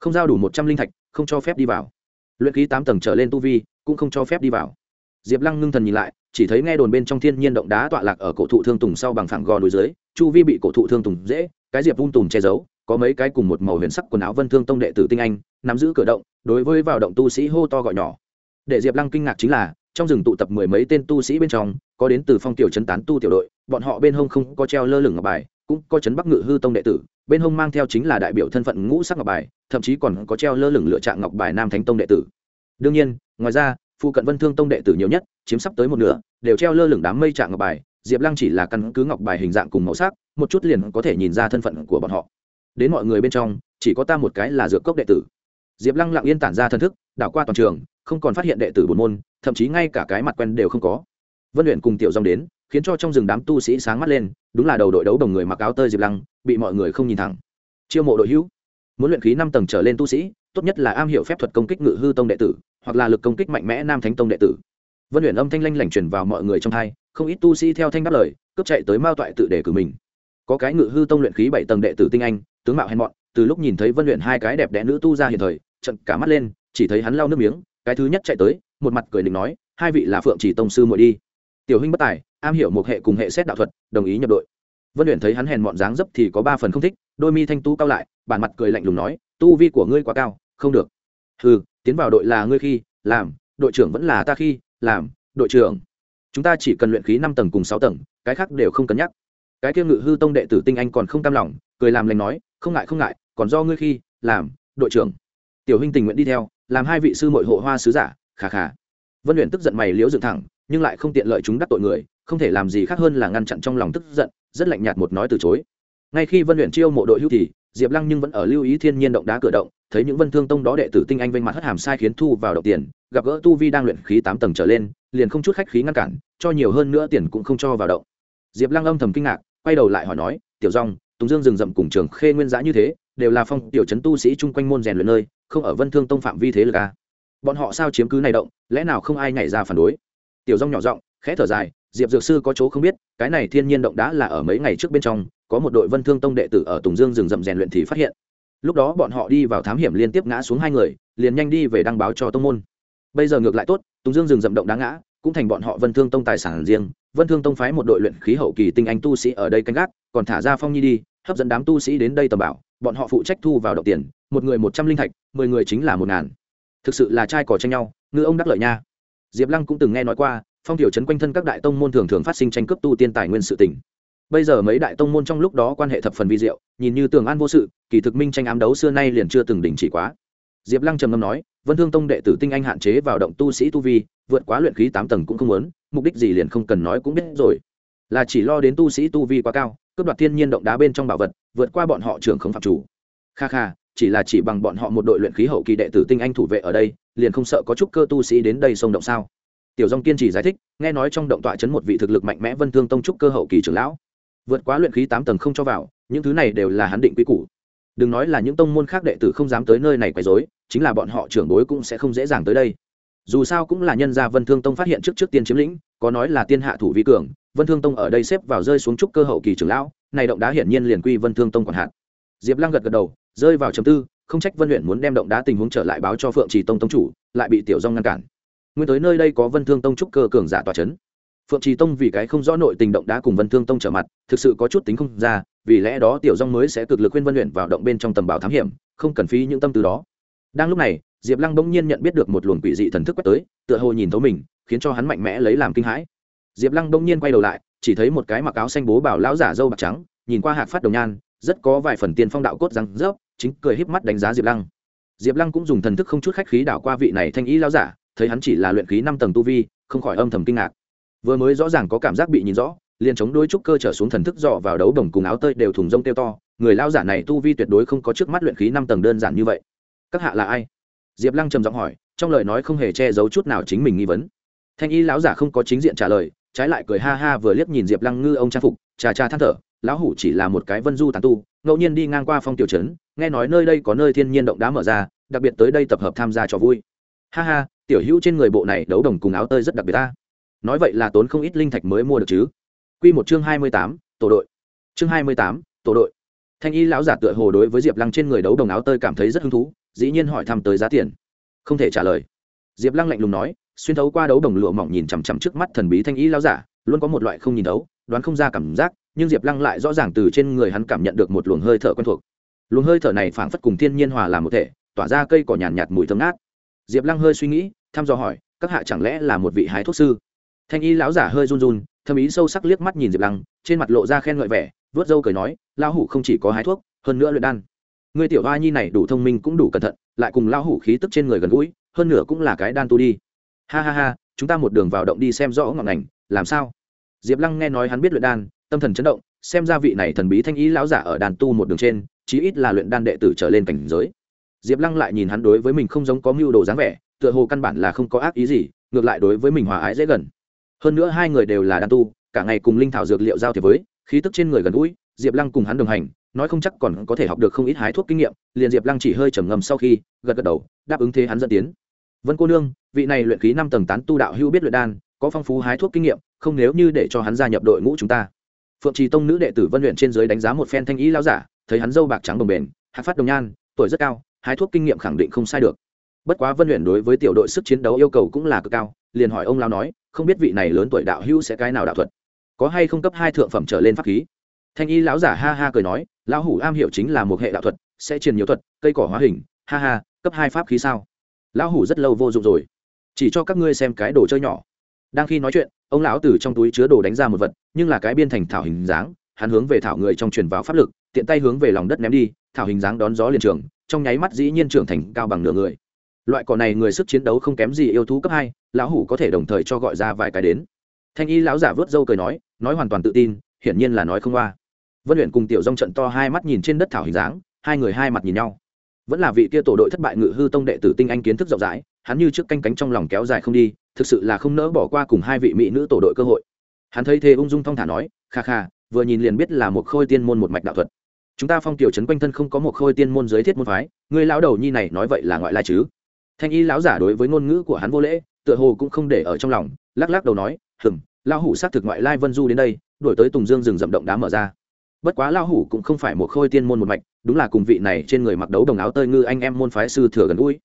Không giao đủ một trăm linh thạch, không cho phép đi vào. Luyện khí tám tầng trở lên tu vi, cũng không cho phép đi vào. Diệp lăng ngưng thần nhìn lại chỉ thấy nghe đồn bên trong thiên nhiên động đá tọa lạc ở cổ thụ thương tùng sau bằng phẳng gò núi dưới, chu vi bị cổ thụ thương tùng dễ, cái diệp vung tùng che giấu, có mấy cái cùng một màu huyền sắc quần áo vân thương tông đệ tử tinh anh, nắm giữ cửa động, đối với vào động tu sĩ hô to gọi nhỏ. Để diệp lăng kinh ngạc chính là, trong rừng tụ tập mười mấy tên tu sĩ bên trong, có đến từ phong tiểu chấn tán tu tiểu đội, bọn họ bên hông không có treo lơ lửng ngọc bài, cũng có chấn bắc ngự hư tông đệ tử, bên hông mang theo chính là đại biểu thân phận ngũ sắc ngọc bài, thậm chí còn có treo lơ lửng lựa trạng ngọc bài nam thánh tông đệ tử. Đương nhiên, ngoài ra phụ cận vân thương tông đệ tử nhiều nhất, chiếm sắp tới một nửa, đều treo lơ lửng đám mây trạng ngọc bài, diệp lăng chỉ là căn cứ ngọc bài hình dạng cùng màu sắc, một chút liền có thể nhìn ra thân phận của bọn họ. Đến mọi người bên trong, chỉ có ta một cái là dược cốc đệ tử. Diệp lăng lặng yên tản ra thân thức, đảo qua toàn trường, không còn phát hiện đệ tử bồn môn, thậm chí ngay cả cái mặt quen đều không có. Vân luyện cùng tiểu dòng đến, khiến cho trong rừng đám tu sĩ sáng mắt lên, đúng là đầu đội đấu đồng người mặc áo tơi diệp lăng, bị mọi người không nhìn thẳng. Chiêu mộ đội hữu. Muốn luyện khí năm tầng trở lên tu sĩ tốt nhất là am hiểu phép thuật công kích ngự hư tông đệ tử, hoặc là lực công kích mạnh mẽ nam thánh tông đệ tử. Vân luyện âm thanh lanh lảnh truyền vào mọi người trong thai không ít tu sĩ theo thanh đáp lời, cướp chạy tới mao toại tự để cử mình. Có cái ngự hư tông luyện khí bảy tầng đệ tử tinh anh, tướng mạo hèn mọn, từ lúc nhìn thấy vân luyện hai cái đẹp đẽ nữ tu ra hiện thời, trận cả mắt lên, chỉ thấy hắn lau nước miếng, cái thứ nhất chạy tới, một mặt cười định nói, hai vị là phượng chỉ tông sư muội đi. Tiểu huynh bất tài, am hiểu một hệ cùng hệ xét đạo thuật, đồng ý nhập đội. Vân luyện thấy hắn hèn mọn dáng dấp thì có ba phần không thích, đôi mi thanh tu cao lại, bản mặt cười lạnh lùng nói, tu vi của ngươi quá cao không được. Ừ tiến vào đội là ngươi khi, làm, đội trưởng vẫn là ta khi, làm, đội trưởng. Chúng ta chỉ cần luyện khí năm tầng cùng sáu tầng, cái khác đều không cân nhắc. Cái kia ngự hư tông đệ tử tinh anh còn không cam lòng, cười làm lành nói, không ngại không ngại, còn do ngươi khi, làm, đội trưởng. Tiểu huynh tình nguyện đi theo, làm hai vị sư mội hộ hoa sứ giả, khà khà. Vân luyện tức giận mày liễu dựng thẳng, nhưng lại không tiện lợi chúng đắc tội người, không thể làm gì khác hơn là ngăn chặn trong lòng tức giận, rất lạnh nhạt một nói từ chối. Ngay khi vân luyện chiêu mộ đội hưu thì, diệp lăng nhưng vẫn ở lưu ý thiên nhiên động đá cửa động thấy những vân thương tông đó đệ tử tinh anh vênh mặt hất hàm sai khiến thu vào động tiền, gặp gỡ tu vi đang luyện khí tám tầng trở lên, liền không chút khách khí ngăn cản, cho nhiều hơn nữa tiền cũng không cho vào động diệp lăng âm thầm kinh ngạc, quay đầu lại hỏi nói, tiểu rong tùng dương rừng rậm cùng trường khê nguyên giã như thế, đều là phong tiểu trấn tu sĩ chung quanh môn rèn luyện nơi, không ở vân thương tông phạm vi thế lực à. bọn họ sao chiếm cứ này động, lẽ nào không ai nhảy ra phản đối tiểu rong nhỏ giọng, khẽ thở dài, diệp dược sư có chỗ không biết, cái này thiên nhiên động đã là ở mấy ngày trước bên trong, có một đội vân thương tông đệ tử ở tùng dương rừng rậm rèn luyện thì phát hiện lúc đó bọn họ đi vào thám hiểm liên tiếp ngã xuống hai người, liền nhanh đi về đăng báo cho tông môn. Bây giờ ngược lại tốt, tùng dương rừng rậm động đá ngã, cũng thành bọn họ vân thương tông tài sản riêng. Vân thương tông phái một đội luyện khí hậu kỳ tinh anh tu sĩ ở đây canh gác, còn thả ra phong nhi đi, hấp dẫn đám tu sĩ đến đây tầm bảo. Bọn họ phụ trách thu vào động tiền, một người một trăm linh thạch, mười người chính là một ngàn. Thực sự là trai cỏ tranh nhau, ngư ông đắc lợi nha. Diệp lăng cũng từng nghe nói qua, phong tiểu trấn quanh thân các đại tông môn thường thường phát sinh tranh cướp tu tiên tài nguyên sự tỉnh bây giờ mấy đại tông môn trong lúc đó quan hệ thập phần vi diệu, nhìn như tường an vô sự, kỳ thực minh tranh ám đấu xưa nay liền chưa từng đình chỉ quá. Diệp lăng trầm ngâm nói, vân thương tông đệ tử tinh anh hạn chế vào động tu sĩ tu vi, vượt quá luyện khí tám tầng cũng không muốn, mục đích gì liền không cần nói cũng biết rồi. Là chỉ lo đến tu sĩ tu vi quá cao, cướp đoạt thiên nhiên động đá bên trong bảo vật, vượt qua bọn họ trưởng không phạm chủ. Kha kha, chỉ là chỉ bằng bọn họ một đội luyện khí hậu kỳ đệ tử tinh anh thủ vệ ở đây, liền không sợ có chút cơ tu sĩ đến đây sông động sao? Tiểu dong kiên trì giải thích, nghe nói trong động tọa chấn một vị thực lực mạnh mẽ vân thương tông trúc cơ hậu kỳ trưởng lão vượt quá luyện khí tám tầng không cho vào, những thứ này đều là hắn định quy củ. Đừng nói là những tông môn khác đệ tử không dám tới nơi này quấy rối, chính là bọn họ trưởng bối cũng sẽ không dễ dàng tới đây. Dù sao cũng là nhân gia vân thương tông phát hiện trước trước tiên chiếm lĩnh, có nói là tiên hạ thủ vi cường, vân thương tông ở đây xếp vào rơi xuống trúc cơ hậu kỳ trưởng lão, này động đá hiển nhiên liền quy vân thương tông còn hạn diệp lăng gật gật đầu, rơi vào chấm tư, không trách vân luyện muốn đem động đá tình huống trở lại báo cho phượng trì tông tông chủ, lại bị tiểu dong ngăn cản. Nguyên tới nơi đây có vân thương tông trúc cơ cường giả tòa c h ấ n phượng trì tông vì cái không rõ nội tình động đá cùng vân thương tông trở mặt, thực sự có chút tính không ra, vì lẽ đó tiểu dong mới sẽ cực lực khuyên vân luyện vào động bên trong tầm bảo thám hiểm, không cần phí những tâm từ đó. Đang lúc này, diệp lăng bỗng nhiên nhận biết được một luồng quỷ dị thần thức quét tới, tựa hồ nhìn thấu mình, khiến cho hắn mạnh mẽ lấy làm kinh hãi. Diệp lăng bỗng nhiên quay đầu lại, chỉ thấy một cái mặc áo xanh bố bảo lão giả dâu bạc trắng, nhìn qua hạc phát đồng nhan, rất có vài phần tiền phong đạo cốt răng rớp, chính cười híp mắt đánh giá diệp lăng. Diệp lăng cũng dùng thần thức không chút khách khí đảo qua vị này thanh ý lão giả, thấy hắn chỉ là luyện khí năm tầng tu vi, không khỏi âm thầm kinh ngạc vừa mới rõ ràng có cảm giác bị nhìn rõ, liền chống đôi trúc cơ trở xuống thần thức dọ vào đấu đồng cùng áo tơi đều thùng rông tiêu to, người lao giả này tu vi tuyệt đối không có trước mắt luyện khí năm tầng đơn giản như vậy. Các hạ là ai? Diệp lăng trầm giọng hỏi, trong lời nói không hề che giấu chút nào chính mình nghi vấn. Thanh y lão giả không có chính diện trả lời, trái lại cười ha ha vừa liếc nhìn diệp lăng ngư ông trang phục, trà trà than thở, lão hủ chỉ là một cái vân du tàn tu, ngẫu nhiên đi ngang qua phong tiểu trấn, nghe nói nơi đây có nơi thiên nhiên động đá mở ra, đặc biệt tới đây tập hợp tham gia trò vui. Ha ha, tiểu hữu trên người bộ này đấu đồng cùng áo tơi rất đặc biệt ta nói vậy là tốn không ít linh thạch mới mua được chứ. Quy một chương hai mươi tám tổ đội. Chương hai mươi tám tổ đội. Thanh y lão giả tựa hồ đối với diệp lăng trên người đấu đồng áo tơi cảm thấy rất hứng thú dĩ nhiên hỏi thăm tới giá tiền. Không thể trả lời. Diệp lăng lạnh lùng nói xuyên thấu qua đấu đồng lụa mỏng nhìn chằm chằm trước mắt thần bí thanh y lão giả luôn có một loại không nhìn đấu đoán không ra cảm giác nhưng diệp lăng lại rõ ràng từ trên người hắn cảm nhận được một luồng hơi thở quen thuộc. Luồng hơi thở này phảng phất cùng thiên nhiên hòa làm một thể tỏa ra cây cỏ nhàn nhạt, nhạt mùi thơm ngát. Diệp lăng hơi suy nghĩ thăm dò hỏi các hạ chẳng lẽ là một vị hái thuốc sư? Thanh y lão giả hơi run run, thâm ý sâu sắc liếc mắt nhìn diệp lăng, trên mặt lộ ra khen ngợi vẻ, vớt râu cười nói, lão hủ không chỉ có hái thuốc, hơn nữa luyện đan. Người tiểu hoa nhi này đủ thông minh cũng đủ cẩn thận, lại cùng lão hủ khí tức trên người gần gũi, hơn nữa cũng là cái đan tu đi. Ha ha ha, chúng ta một đường vào động đi xem rõ ngọn ngành, làm sao? Diệp lăng nghe nói hắn biết luyện đan, tâm thần chấn động, xem ra vị này thần bí thanh ý lão giả ở đàn tu một đường trên, chí ít là luyện đan đệ tử trở lên cảnh giới. Diệp lăng lại nhìn hắn đối với mình không giống có mưu đồ dáng vẻ, tựa hồ căn bản là không có ác ý gì, ngược lại đối với mình hòa ái dễ gần hơn nữa hai người đều là đan tu, cả ngày cùng linh thảo dược liệu giao thiệp với, khí tức trên người gần gũi, diệp lăng cùng hắn đồng hành, nói không chắc còn có thể học được không ít hái thuốc kinh nghiệm, liền diệp lăng chỉ hơi trầm ngầm sau khi gật gật đầu, đáp ứng thế hắn dẫn tiến. Vân cô nương, vị này luyện khí năm tầng tán tu đạo hữu biết luyện đan, có phong phú hái thuốc kinh nghiệm, không nếu như để cho hắn gia nhập đội ngũ chúng ta. Phượng trì tông nữ đệ tử vân luyện trên dưới đánh giá một phen thanh ý lao giả, thấy hắn dâu bạc trắng đồng bền hạt phát đồng nhan, tuổi rất cao, hái thuốc kinh nghiệm khẳng định không sai được. Bất quá vân luyện đối với tiểu đội sức chiến đấu yêu cầu cũng là cực cao liền hỏi ông lao nói, không biết vị này lớn tuổi đạo hữu sẽ cái nào đạo thuật? Có hay không cấp hai thượng phẩm trở lên pháp khí? Thanh y lão giả ha ha cười nói, lão hủ am hiểu chính là một hệ đạo thuật, sẽ truyền nhiều thuật, cây cỏ hóa hình, ha ha, cấp hai pháp khí sao? Lão hủ rất lâu vô dụng rồi. Chỉ cho các ngươi xem cái đồ chơi nhỏ. Đang khi nói chuyện, ông lão từ trong túi chứa đồ đánh ra một vật, nhưng là cái biên thành thảo hình dáng, hắn hướng về thảo người trong truyền vào pháp lực, tiện tay hướng về lòng đất ném đi, thảo hình dáng đón gió liền trường, trong nháy mắt dĩ nhiên trưởng thành cao bằng nửa người loại cỏ này người sức chiến đấu không kém gì yêu thú cấp hai, lão hủ có thể đồng thời cho gọi ra vài cái đến. Thanh y lão giả vớt dâu cười nói nói hoàn toàn tự tin, hiển nhiên là nói không qua. Vân luyện cùng tiểu dông trận to hai mắt nhìn trên đất thảo hình dáng, hai người hai mặt nhìn nhau. Vẫn là vị kia tổ đội thất bại ngự hư tông đệ tử tinh anh kiến thức rộng rãi, hắn như trước canh cánh trong lòng kéo dài không đi, thực sự là không nỡ bỏ qua cùng hai vị mỹ nữ tổ đội cơ hội. Hắn thấy thế ung dung thong thả nói, kha kha, vừa nhìn liền biết là một khôi tiên môn một mạch đạo thuật. Chúng ta phong tiểu trấn quanh thân không có một khôi tiên môn giới thiết môn phái, người lão đầu nhi này nói vậy là ngoại lai chứ? Thanh y lão giả đối với ngôn ngữ của hắn vô lễ, tựa hồ cũng không để ở trong lòng, lắc lắc đầu nói hừng lão hủ xác thực ngoại lai vân du đến đây đổi tới tùng dương rừng rậm động đá mở ra. Bất quá lão hủ cũng không phải một khôi tiên môn một mạch, đúng là cùng vị này trên người mặc đấu đồng áo tơi ngư anh em môn phái sư thừa gần gũi.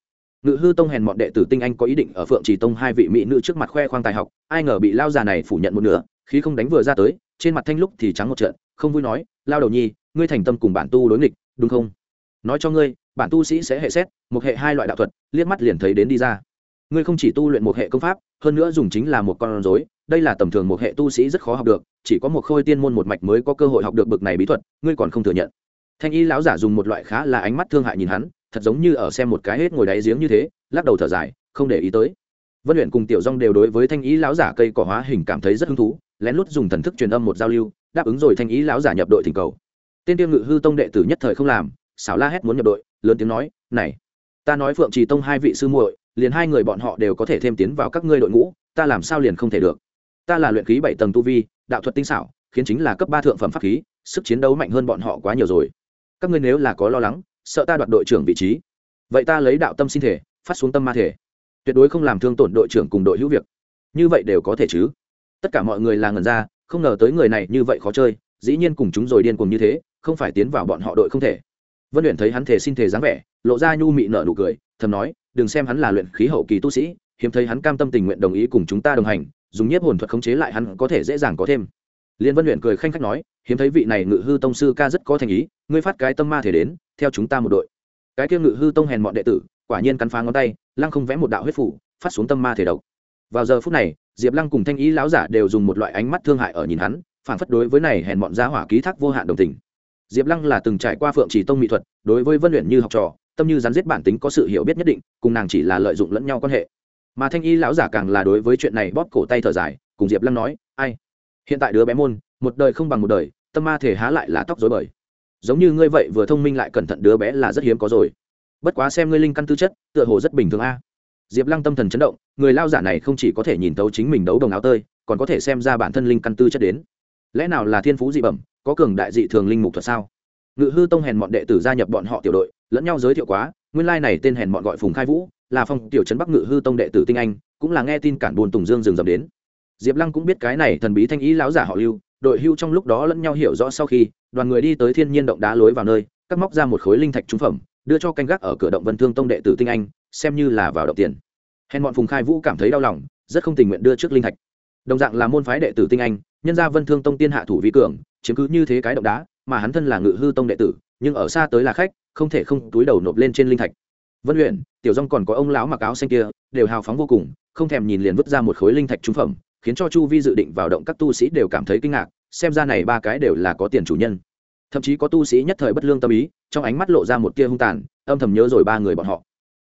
Ngự hư tông hèn mọn đệ tử tinh anh có ý định ở phượng trì tông hai vị mỹ nữ trước mặt khoe khoang tài học, ai ngờ bị lao già này phủ nhận một nửa khi không đánh vừa ra tới, trên mặt thanh lúc thì trắng một trận, không vui nói lao đầu nhi, ngươi thành tâm cùng bản tu đối nghịch, đúng không? Nói cho ngươi bản tu sĩ sẽ hệ xét, một hệ hai loại đạo thuật, liếc mắt liền thấy đến đi ra. Ngươi không chỉ tu luyện một hệ công pháp, hơn nữa dùng chính là một con rối, đây là tầm thường một hệ tu sĩ rất khó học được, chỉ có một khôi tiên môn một mạch mới có cơ hội học được bực này bí thuật, ngươi còn không thừa nhận. Thanh y lão giả dùng một loại khá là ánh mắt thương hại nhìn hắn, thật giống như ở xem một cái hết ngồi đáy giếng như thế, lắc đầu thở dài, không để ý tới. Vân luyện cùng tiểu dong đều đối với thanh ý lão giả cây cỏ hóa hình cảm thấy rất hứng thú, lén lút dùng thần thức truyền âm một giao lưu, đáp ứng rồi thanh ý lão giả nhập đội thỉnh cầu. Tên tiêu ngự hư tông đệ tử nhất thời không làm xảo la hét muốn nhập đội, lớn tiếng nói, này, ta nói phượng trì tông hai vị sư muội, liền hai người bọn họ đều có thể thêm tiến vào các ngươi đội ngũ, ta làm sao liền không thể được? Ta là luyện khí bảy tầng tu vi, đạo thuật tinh xảo, khiến chính là cấp ba thượng phẩm pháp khí, sức chiến đấu mạnh hơn bọn họ quá nhiều rồi. Các ngươi nếu là có lo lắng, sợ ta đoạt đội trưởng vị trí. Vậy ta lấy đạo tâm xin thể, phát xuống tâm ma thể. Tuyệt đối không làm thương tổn đội trưởng cùng đội hữu việc. Như vậy đều có thể chứ? Tất cả mọi người là ngần ra, không ngờ tới người này như vậy khó chơi, dĩ nhiên cùng chúng rồi điên cùng như thế, không phải tiến vào bọn họ đội không thể vân luyện thấy hắn thể xin thể dáng vẻ, lộ ra nhu mị nở nụ cười, thầm nói, đừng xem hắn là luyện khí hậu kỳ tu sĩ, hiếm thấy hắn cam tâm tình nguyện đồng ý cùng chúng ta đồng hành, dùng nhiếp hồn thuật khống chế lại hắn có thể dễ dàng có thêm. Liên vân luyện cười khanh khách nói, hiếm thấy vị này ngự hư tông sư ca rất có thành ý, ngươi phát cái tâm ma thể đến, theo chúng ta một đội. Cái kia ngự hư tông hèn mọn đệ tử, quả nhiên cắn phá ngón tay, lăng không vẽ một đạo huyết phủ, phát xuống tâm ma thể độc. Vào giờ phút này, diệp lăng cùng thanh ý lão giả đều dùng một loại ánh mắt thương hại ở nhìn hắn phản phất đối với này hèn mọn giá hỏa ký thác vô hạn đồng tình diệp lăng là từng trải qua phượng chỉ tông mỹ thuật, đối với vân luyện như học trò, tâm như rắn giết bản tính có sự hiểu biết nhất định, cùng nàng chỉ là lợi dụng lẫn nhau quan hệ. Mà thanh y lão giả càng là đối với chuyện này bóp cổ tay thở dài, cùng diệp lăng nói, ai? Hiện tại đứa bé môn, một đời không bằng một đời, tâm ma thể há lại là tóc dối bời. Giống như ngươi vậy vừa thông minh lại cẩn thận đứa bé là rất hiếm có rồi. Bất quá xem ngươi linh căn tư chất, tựa hồ rất bình thường a. Diệp lăng tâm thần chấn động, người lao giả này không chỉ có thể nhìn thấu chính mình đấu đồng áo tơi, còn có thể xem ra bản thân linh căn tư chất đến. Lẽ nào là thiên phú dị bẩm có cường đại dị thường linh mục thuật sao? Ngự hư tông hèn mọn đệ tử gia nhập bọn họ tiểu đội, lẫn nhau giới thiệu quá, nguyên lai này tên hèn mọn gọi phùng khai vũ, là phong tiểu trấn bắc ngự hư tông đệ tử tinh anh, cũng là nghe tin cản buồn tùng dương dừng dập đến. Diệp lăng cũng biết cái này thần bí thanh ý láo giả họ lưu, đội hưu trong lúc đó lẫn nhau hiểu rõ sau khi, đoàn người đi tới thiên nhiên động đá lối vào nơi, cắt móc ra một khối linh thạch trúng phẩm, đưa cho canh gác ở cửa động vân thương tông đệ tử tinh anh, xem như là vào động tiền. Hèn bọn phùng khai vũ cảm thấy đau lòng, rất không tình nguyện đưa trước linh thạch. Đồng dạng là môn phái đệ tử tinh anh, nhân gia vân thương tông tiên hạ thủ vi cường chiếm cứ như thế cái động đá, mà hắn thân là ngự hư tông đệ tử, nhưng ở xa tới là khách, không thể không túi đầu nộp lên trên linh thạch. Vân luyện tiểu dong còn có ông lão mặc áo xanh kia, đều hào phóng vô cùng, không thèm nhìn liền vứt ra một khối linh thạch trung phẩm, khiến cho chu vi dự định vào động các tu sĩ đều cảm thấy kinh ngạc, xem ra này ba cái đều là có tiền chủ nhân. Thậm chí có tu sĩ nhất thời bất lương tâm ý, trong ánh mắt lộ ra một tia hung tàn, âm thầm nhớ rồi ba người bọn họ.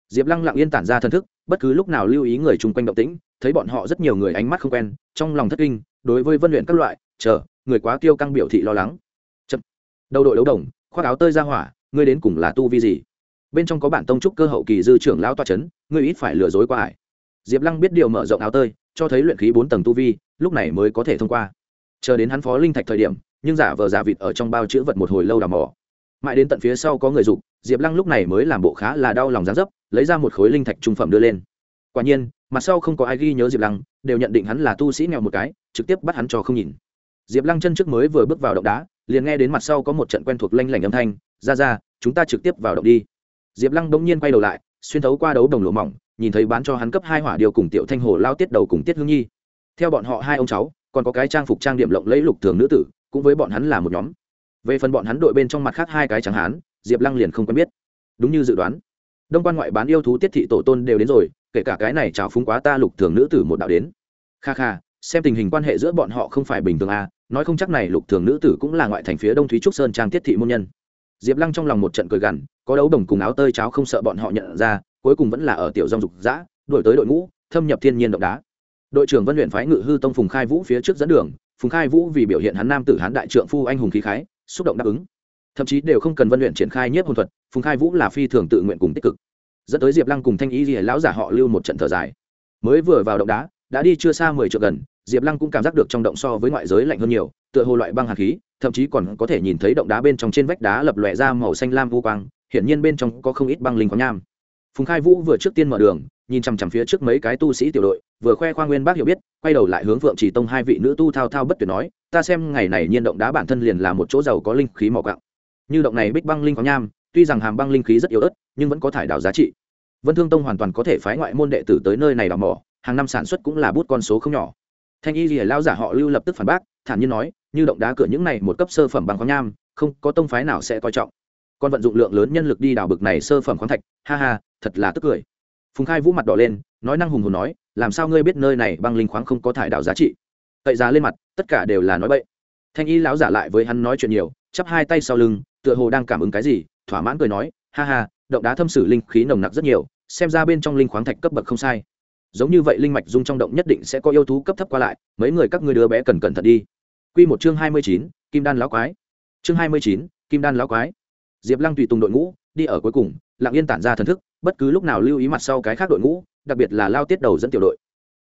Diệp lăng lặng yên tản ra thân thức, bất cứ lúc nào lưu ý người chung quanh động tĩnh, thấy bọn họ rất nhiều người ánh mắt không quen, trong lòng thất kinh, đối với vân luyện các loại, chờ người quá tiêu căng biểu thị lo lắng. Chậm. Đầu đội đấu đồng, khoác áo tơi ra hỏa, ngươi đến cùng là tu vi gì? Bên trong có bản tông trúc cơ hậu kỳ dư trưởng lão toa c ngươi ít phải lừa dối qua ải diệp lăng biết điều mở rộng áo tơi, cho thấy luyện khí bốn tầng tu vi, lúc này mới có thể thông qua. Chờ đến hắn phó linh thạch thời điểm, nhưng giả vờ giả vịt ở trong bao chữ vật một hồi lâu đào mỏ mãi đến tận phía sau có người dục, diệp lăng lúc này mới làm bộ khá là đau lòng dán dấp, lấy ra một khối linh thạch trung phẩm đưa lên. Quả nhiên, mặt sau không có ai ghi nhớ diệp lăng, đều nhận định hắn là tu sĩ nghèo một cái, trực tiếp bắt hắn cho không nhìn diệp lăng chân trước mới vừa bước vào động đá, liền nghe đến mặt sau có một trận quen thuộc lanh lảnh âm thanh, ra ra, chúng ta trực tiếp vào động đi. Diệp lăng bỗng nhiên quay đầu lại, xuyên thấu qua đấu đồng lỗ mỏng, nhìn thấy bán cho hắn cấp hai hỏa điều cùng tiểu thanh hồ lao tiết đầu cùng tiết hương nhi. Theo bọn họ hai ông cháu, còn có cái trang phục trang điểm lộng lẫy lục thường nữ tử, cũng với bọn hắn là một nhóm. Về phần bọn hắn đội bên trong mặt khác hai cái chẳng hán, diệp lăng liền không quen biết. Đúng như dự đoán, đông quan ngoại bán yêu thú tiết thị tổ tôn đều đến rồi, kể cả cái này chào phúng quá ta lục thường nữ tử một đạo đến. Kha kha xem tình hình quan hệ giữa bọn họ không phải bình thường à nói không chắc này lục thường nữ tử cũng là ngoại thành phía đông thúy trúc sơn trang tiết thị môn nhân. Diệp lăng trong lòng một trận cười gằn, có đấu đồng cùng áo tơi cháo không sợ bọn họ nhận ra, cuối cùng vẫn là ở tiểu dòng dục giã đổi tới đội ngũ, thâm nhập thiên nhiên động đá. Đội trưởng vân luyện phái ngự hư tông phùng khai vũ phía trước dẫn đường, phùng khai vũ vì biểu hiện hắn nam tử hán đại trượng phu anh hùng khí khái, xúc động đáp ứng. Thậm chí đều không cần vân luyện triển khai nhất hồn thuật, phùng khai vũ là phi thường tự nguyện cùng tích cực. Dẫn tới diệp lăng cùng thanh y gì lão giả họ lưu một trận thở dài. Mới vừa vào động đá, đã đi chưa xa mười triệu gần diệp lăng cũng cảm giác được trong động so với ngoại giới lạnh hơn nhiều, tựa hồ loại băng hạt khí, thậm chí còn có thể nhìn thấy động đá bên trong trên vách đá lập lòe ra màu xanh lam vô quang, hiển nhiên bên trong có không ít băng linh khoáng nham. Phùng khai vũ vừa trước tiên mở đường, nhìn chằm chằm phía trước mấy cái tu sĩ tiểu đội, vừa khoe khoang nguyên bác hiểu biết, quay đầu lại hướng vượng chỉ tông hai vị nữ tu thao thao bất tuyệt nói, ta xem ngày này nhiên động đá bản thân liền là một chỗ giàu có linh khí mỏ quặng như động này bích băng linh khoáng nham, tuy rằng hàm băng linh khí rất yếu ớt, nhưng vẫn có thải đào giá trị. Vân thương tông hoàn toàn có thể phái ngoại môn đệ tử tới nơi này đào mỏ, hàng năm sản xuất cũng là bút con số không nhỏ thanh y rìa lao giả họ lưu lập tức phản bác, thản nhiên nói, như động đá cửa những này một cấp sơ phẩm bằng khoáng nham, không, có tông phái nào sẽ coi trọng. Còn vận dụng lượng lớn nhân lực đi đào bực này sơ phẩm khoáng thạch, ha ha, thật là tức cười. Phùng khai vũ mặt đỏ lên, nói năng hùng hồn nói, làm sao ngươi biết nơi này băng linh khoáng không có thải đào giá trị? Cậy giá lên mặt, tất cả đều là nói bậy. Thanh y lão giả lại với hắn nói chuyện nhiều, chắp hai tay sau lưng, tựa hồ đang cảm ứng cái gì, thỏa mãn cười nói, ha ha, động đá thâm sử linh khí nồng nặc rất nhiều, xem ra bên trong linh khoáng thạch cấp bậc không sai giống như vậy linh mạch dung trong động nhất định sẽ có yêu thú cấp thấp qua lại mấy người các ngươi đứa bé cần cẩn thận đi Quy một chương hai mươi chín, Kim Đan lão quái. Chương hai mươi chín, Kim Đan lão quái. Diệp Lăng tùy tùng đội ngũ, đi ở cuối cùng, lặng yên tản ra thần thức, bất cứ lúc nào lưu ý mặt sau cái khác đội ngũ, đặc biệt là lao tiết đầu dẫn tiểu đội.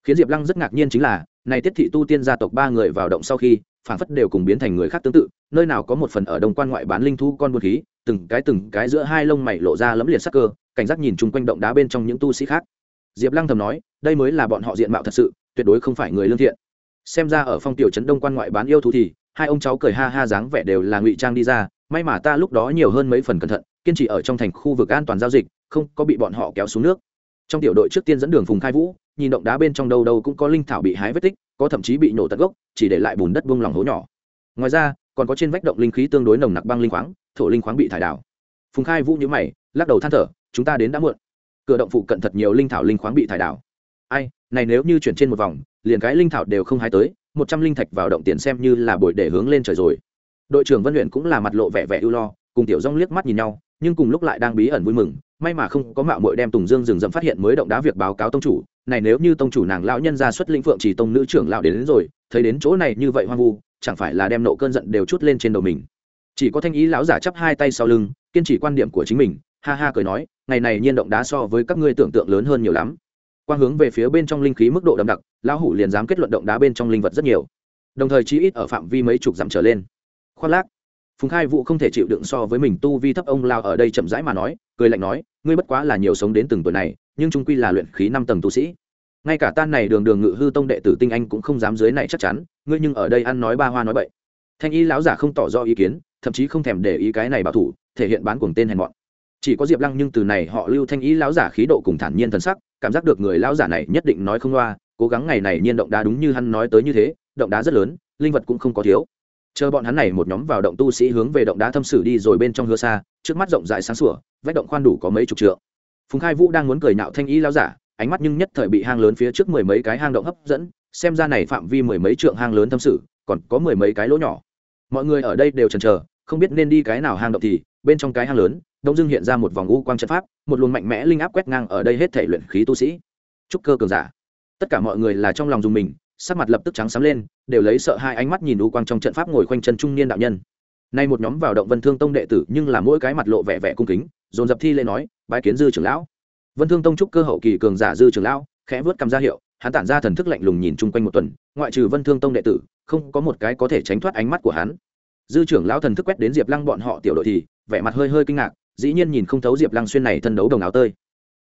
Khiến Diệp Lăng rất ngạc nhiên chính là, này tiết thị tu tiên gia tộc ba người vào động sau khi, phản phất đều cùng biến thành người khác tương tự, nơi nào có một phần ở đông quan ngoại bán linh thú con buôn khí, từng cái từng cái giữa hai lông mày lộ ra lấm liệt sắc cơ, cảnh giác nhìn chung quanh động đá bên trong những tu sĩ khác. Diệp Lăng thầm nói, đây mới là bọn họ diện mạo thật sự, tuyệt đối không phải người lương thiện. Xem ra ở phong tiểu trấn đông quan ngoại bán yêu thú thì hai ông cháu cười ha ha dáng vẻ đều là ngụy trang đi ra may mà ta lúc đó nhiều hơn mấy phần cẩn thận kiên trì ở trong thành khu vực an toàn giao dịch không có bị bọn họ kéo xuống nước. Trong tiểu đội trước tiên dẫn đường phùng khai vũ nhìn động đá bên trong đâu đâu cũng có linh thảo bị hái vết tích có thậm chí bị nổ tận gốc chỉ để lại bùn đất buông lòng hố nhỏ. Ngoài ra còn có trên vách động linh khí tương đối nồng nặc băng linh khoáng thổ linh khoáng bị thải đảo. Phùng khai vũ nhữ mày lắc đầu than thở chúng ta đến đã muộn. Cửa động phụ cận thật nhiều linh thảo linh khoáng bị thải đảo ai này nếu như chuyển trên một vòng liền cái linh thảo đều không hái tới một trăm linh thạch vào động tiền xem như là bồi để hướng lên trời rồi. Đội trưởng vân luyện cũng là mặt lộ vẻ vẻ ưu lo cùng tiểu rong liếc mắt nhìn nhau nhưng cùng lúc lại đang bí ẩn vui mừng may mà không có mạo muội đem tùng dương rừng rậm phát hiện mới động đá việc báo cáo tông chủ. Này nếu như tông chủ nàng lão nhân ra xuất linh phượng chỉ tông nữ trưởng lão đến, đến rồi thấy đến chỗ này như vậy hoang vu chẳng phải là đem nộ cơn giận đều chút lên trên đầu mình. Chỉ có thanh ý lão giả chắp hai tay sau lưng kiên trì quan điểm của chính mình ha ha cười nói ngày này nhiên động đá so với các ngươi tưởng tượng lớn hơn nhiều lắm quang hướng về phía bên trong linh khí mức độ đậm đặc, lão hủ liền dám kết luận động đá bên trong linh vật rất nhiều. Đồng thời chí ít ở phạm vi mấy chục dặm trở lên. Khoác lác. Phùng khai vũ không thể chịu đựng so với mình tu vi thấp ông lao ở đây chậm rãi mà nói, cười lạnh nói, ngươi bất quá là nhiều sống đến từng tuổi này, nhưng trung quy là luyện khí năm tầng tu sĩ. Ngay cả tan này đường đường ngự hư tông đệ tử tinh anh cũng không dám dưới này chắc chắn, ngươi nhưng ở đây ăn nói ba hoa nói bậy. Thanh y lão giả không tỏ rõ ý kiến, thậm chí không thèm để ý cái này bảo thủ, thể hiện bán cuồng tên hèn mọn chỉ có diệp lăng nhưng từ này họ lưu thanh ý lão giả khí độ cùng thản nhiên thần sắc, cảm giác được người lão giả này nhất định nói không loa, cố gắng ngày này nhiên động đá đúng như hắn nói tới như thế, động đá rất lớn, linh vật cũng không có thiếu. Chờ bọn hắn này một nhóm vào động tu sĩ hướng về động đá thâm sử đi rồi bên trong hứa xa, trước mắt rộng rãi sáng sủa, vách động khoan đủ có mấy chục trượng. Phùng khai vũ đang muốn cười nạo thanh ý lão giả, ánh mắt nhưng nhất thời bị hang lớn phía trước mười mấy cái hang động hấp dẫn, xem ra này phạm vi mười mấy trượng hang lớn thâm sử, còn có mười mấy cái lỗ nhỏ. Mọi người ở đây đều chần chờ không biết nên đi cái nào hang động thì, bên trong cái hang lớn, đông dương hiện ra một vòng u quang trận pháp, một luồng mạnh mẽ linh áp quét ngang ở đây hết thể luyện khí tu sĩ. Trúc cơ cường giả. Tất cả mọi người là trong lòng dùng mình, sắc mặt lập tức trắng sáng lên, đều lấy sợ hai ánh mắt nhìn u quang trong trận pháp ngồi khoanh chân trung niên đạo nhân. Nay một nhóm vào động vân thương tông đệ tử nhưng là mỗi cái mặt lộ vẻ vẻ cung kính, dồn dập thi lên nói, bái kiến dư trưởng lão. Vân thương tông trúc cơ hậu kỳ cường giả dư trưởng lão, khẽ vớt cầm ra hiệu, hắn tản ra thần thức lạnh lùng nhìn chung quanh một tuần, ngoại trừ vân thương tông đệ tử, không có một cái có thể tránh thoát ánh mắt của hắn dư trưởng lão thần thức quét đến diệp lăng bọn họ tiểu đội thì vẻ mặt hơi hơi kinh ngạc, dĩ nhiên nhìn không thấu diệp lăng xuyên này thân đấu đồng áo tơi.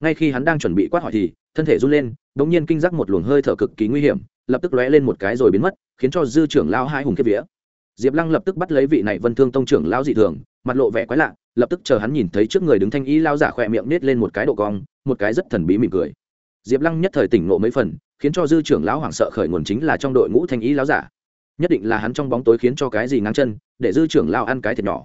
Ngay khi hắn đang chuẩn bị quát hỏi thì, thân thể run lên đ ỗ n g nhiên kinh giác một luồng hơi thở cực kỳ nguy hiểm, lập tức lóe lên một cái rồi biến mất, khiến cho dư trưởng lão hai hùng kiếp vía. Diệp lăng lập tức bắt lấy vị này vân thương tông trưởng lão dị thường, mặt lộ vẻ quái lạ, lập tức chờ hắn nhìn thấy trước người đứng thanh y lao giả khỏe miệng nết lên một cái độ cong, một cái rất thần bí mỉm cười. Diệp lăng nhất thời tỉnh nộ mấy phần, khiến cho dư trưởng lão hoảng sợ khởi nguồn chính là trong đội ngũ thanh y lão giả nhất định là hắn trong bóng tối khiến cho cái gì ngang chân, để dư trưởng lao ăn cái thiệt nhỏ.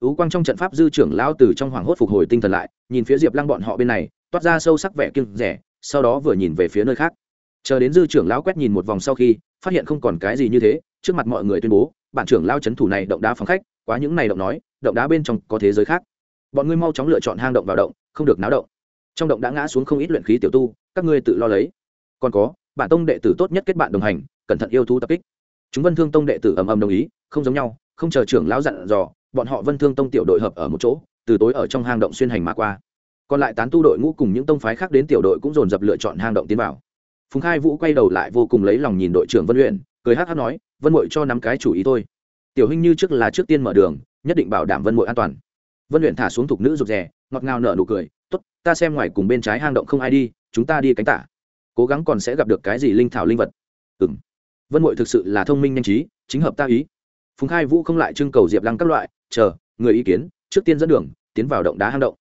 Ú quang trong trận pháp dư trưởng lao từ trong hoàng hốt phục hồi tinh thần lại, nhìn phía diệp lăng bọn họ bên này, toát ra sâu sắc vẻ kiêng rẻ, sau đó vừa nhìn về phía nơi khác. Chờ đến dư trưởng lão quét nhìn một vòng sau khi, phát hiện không còn cái gì như thế, trước mặt mọi người tuyên bố, bản trưởng lao c h ấ n thủ này động đá phóng khách, quá những này động nói, động đá bên trong có thế giới khác. Bọn ngươi mau chóng lựa chọn hang động vào động, không được náo động. Trong động đã ngã xuống không ít luyện khí tiểu tu, các ngươi tự lo lấy. Còn có, bản tông đệ tử tốt nhất kết bạn đồng hành, cẩn thận yêu thú tập kích chúng vân thương tông đệ tử ầm ầm đồng ý, không giống nhau, không chờ trưởng lão dặn dò, bọn họ vân thương tông tiểu đội hợp ở một chỗ, từ tối ở trong hang động xuyên hành mà qua. Còn lại tán tu đội ngũ cùng những tông phái khác đến tiểu đội cũng dồn dập lựa chọn hang động tiến vào. Phùng khai vũ quay đầu lại vô cùng lấy lòng nhìn đội trưởng vân luyện cười hát hát nói, vân mội cho nắm cái chủ ý thôi. Tiểu hình như trước là trước tiên mở đường, nhất định bảo đảm vân mội an toàn. Vân luyện thả xuống thục nữ rụt rè, ngọt ngào nở nụ cười t ố t ta xem ngoài cùng bên trái hang động không ai đi, chúng ta đi cánh tả. Cố gắng còn sẽ gặp được cái gì linh thảo linh vật. Ừ m vân mội thực sự là thông minh nhanh trí, chính hợp ta ý. Phùng khai vũ không lại trưng cầu diệp lăng các loại, chờ, người ý kiến, trước tiên dẫn đường, tiến vào động đá hang động.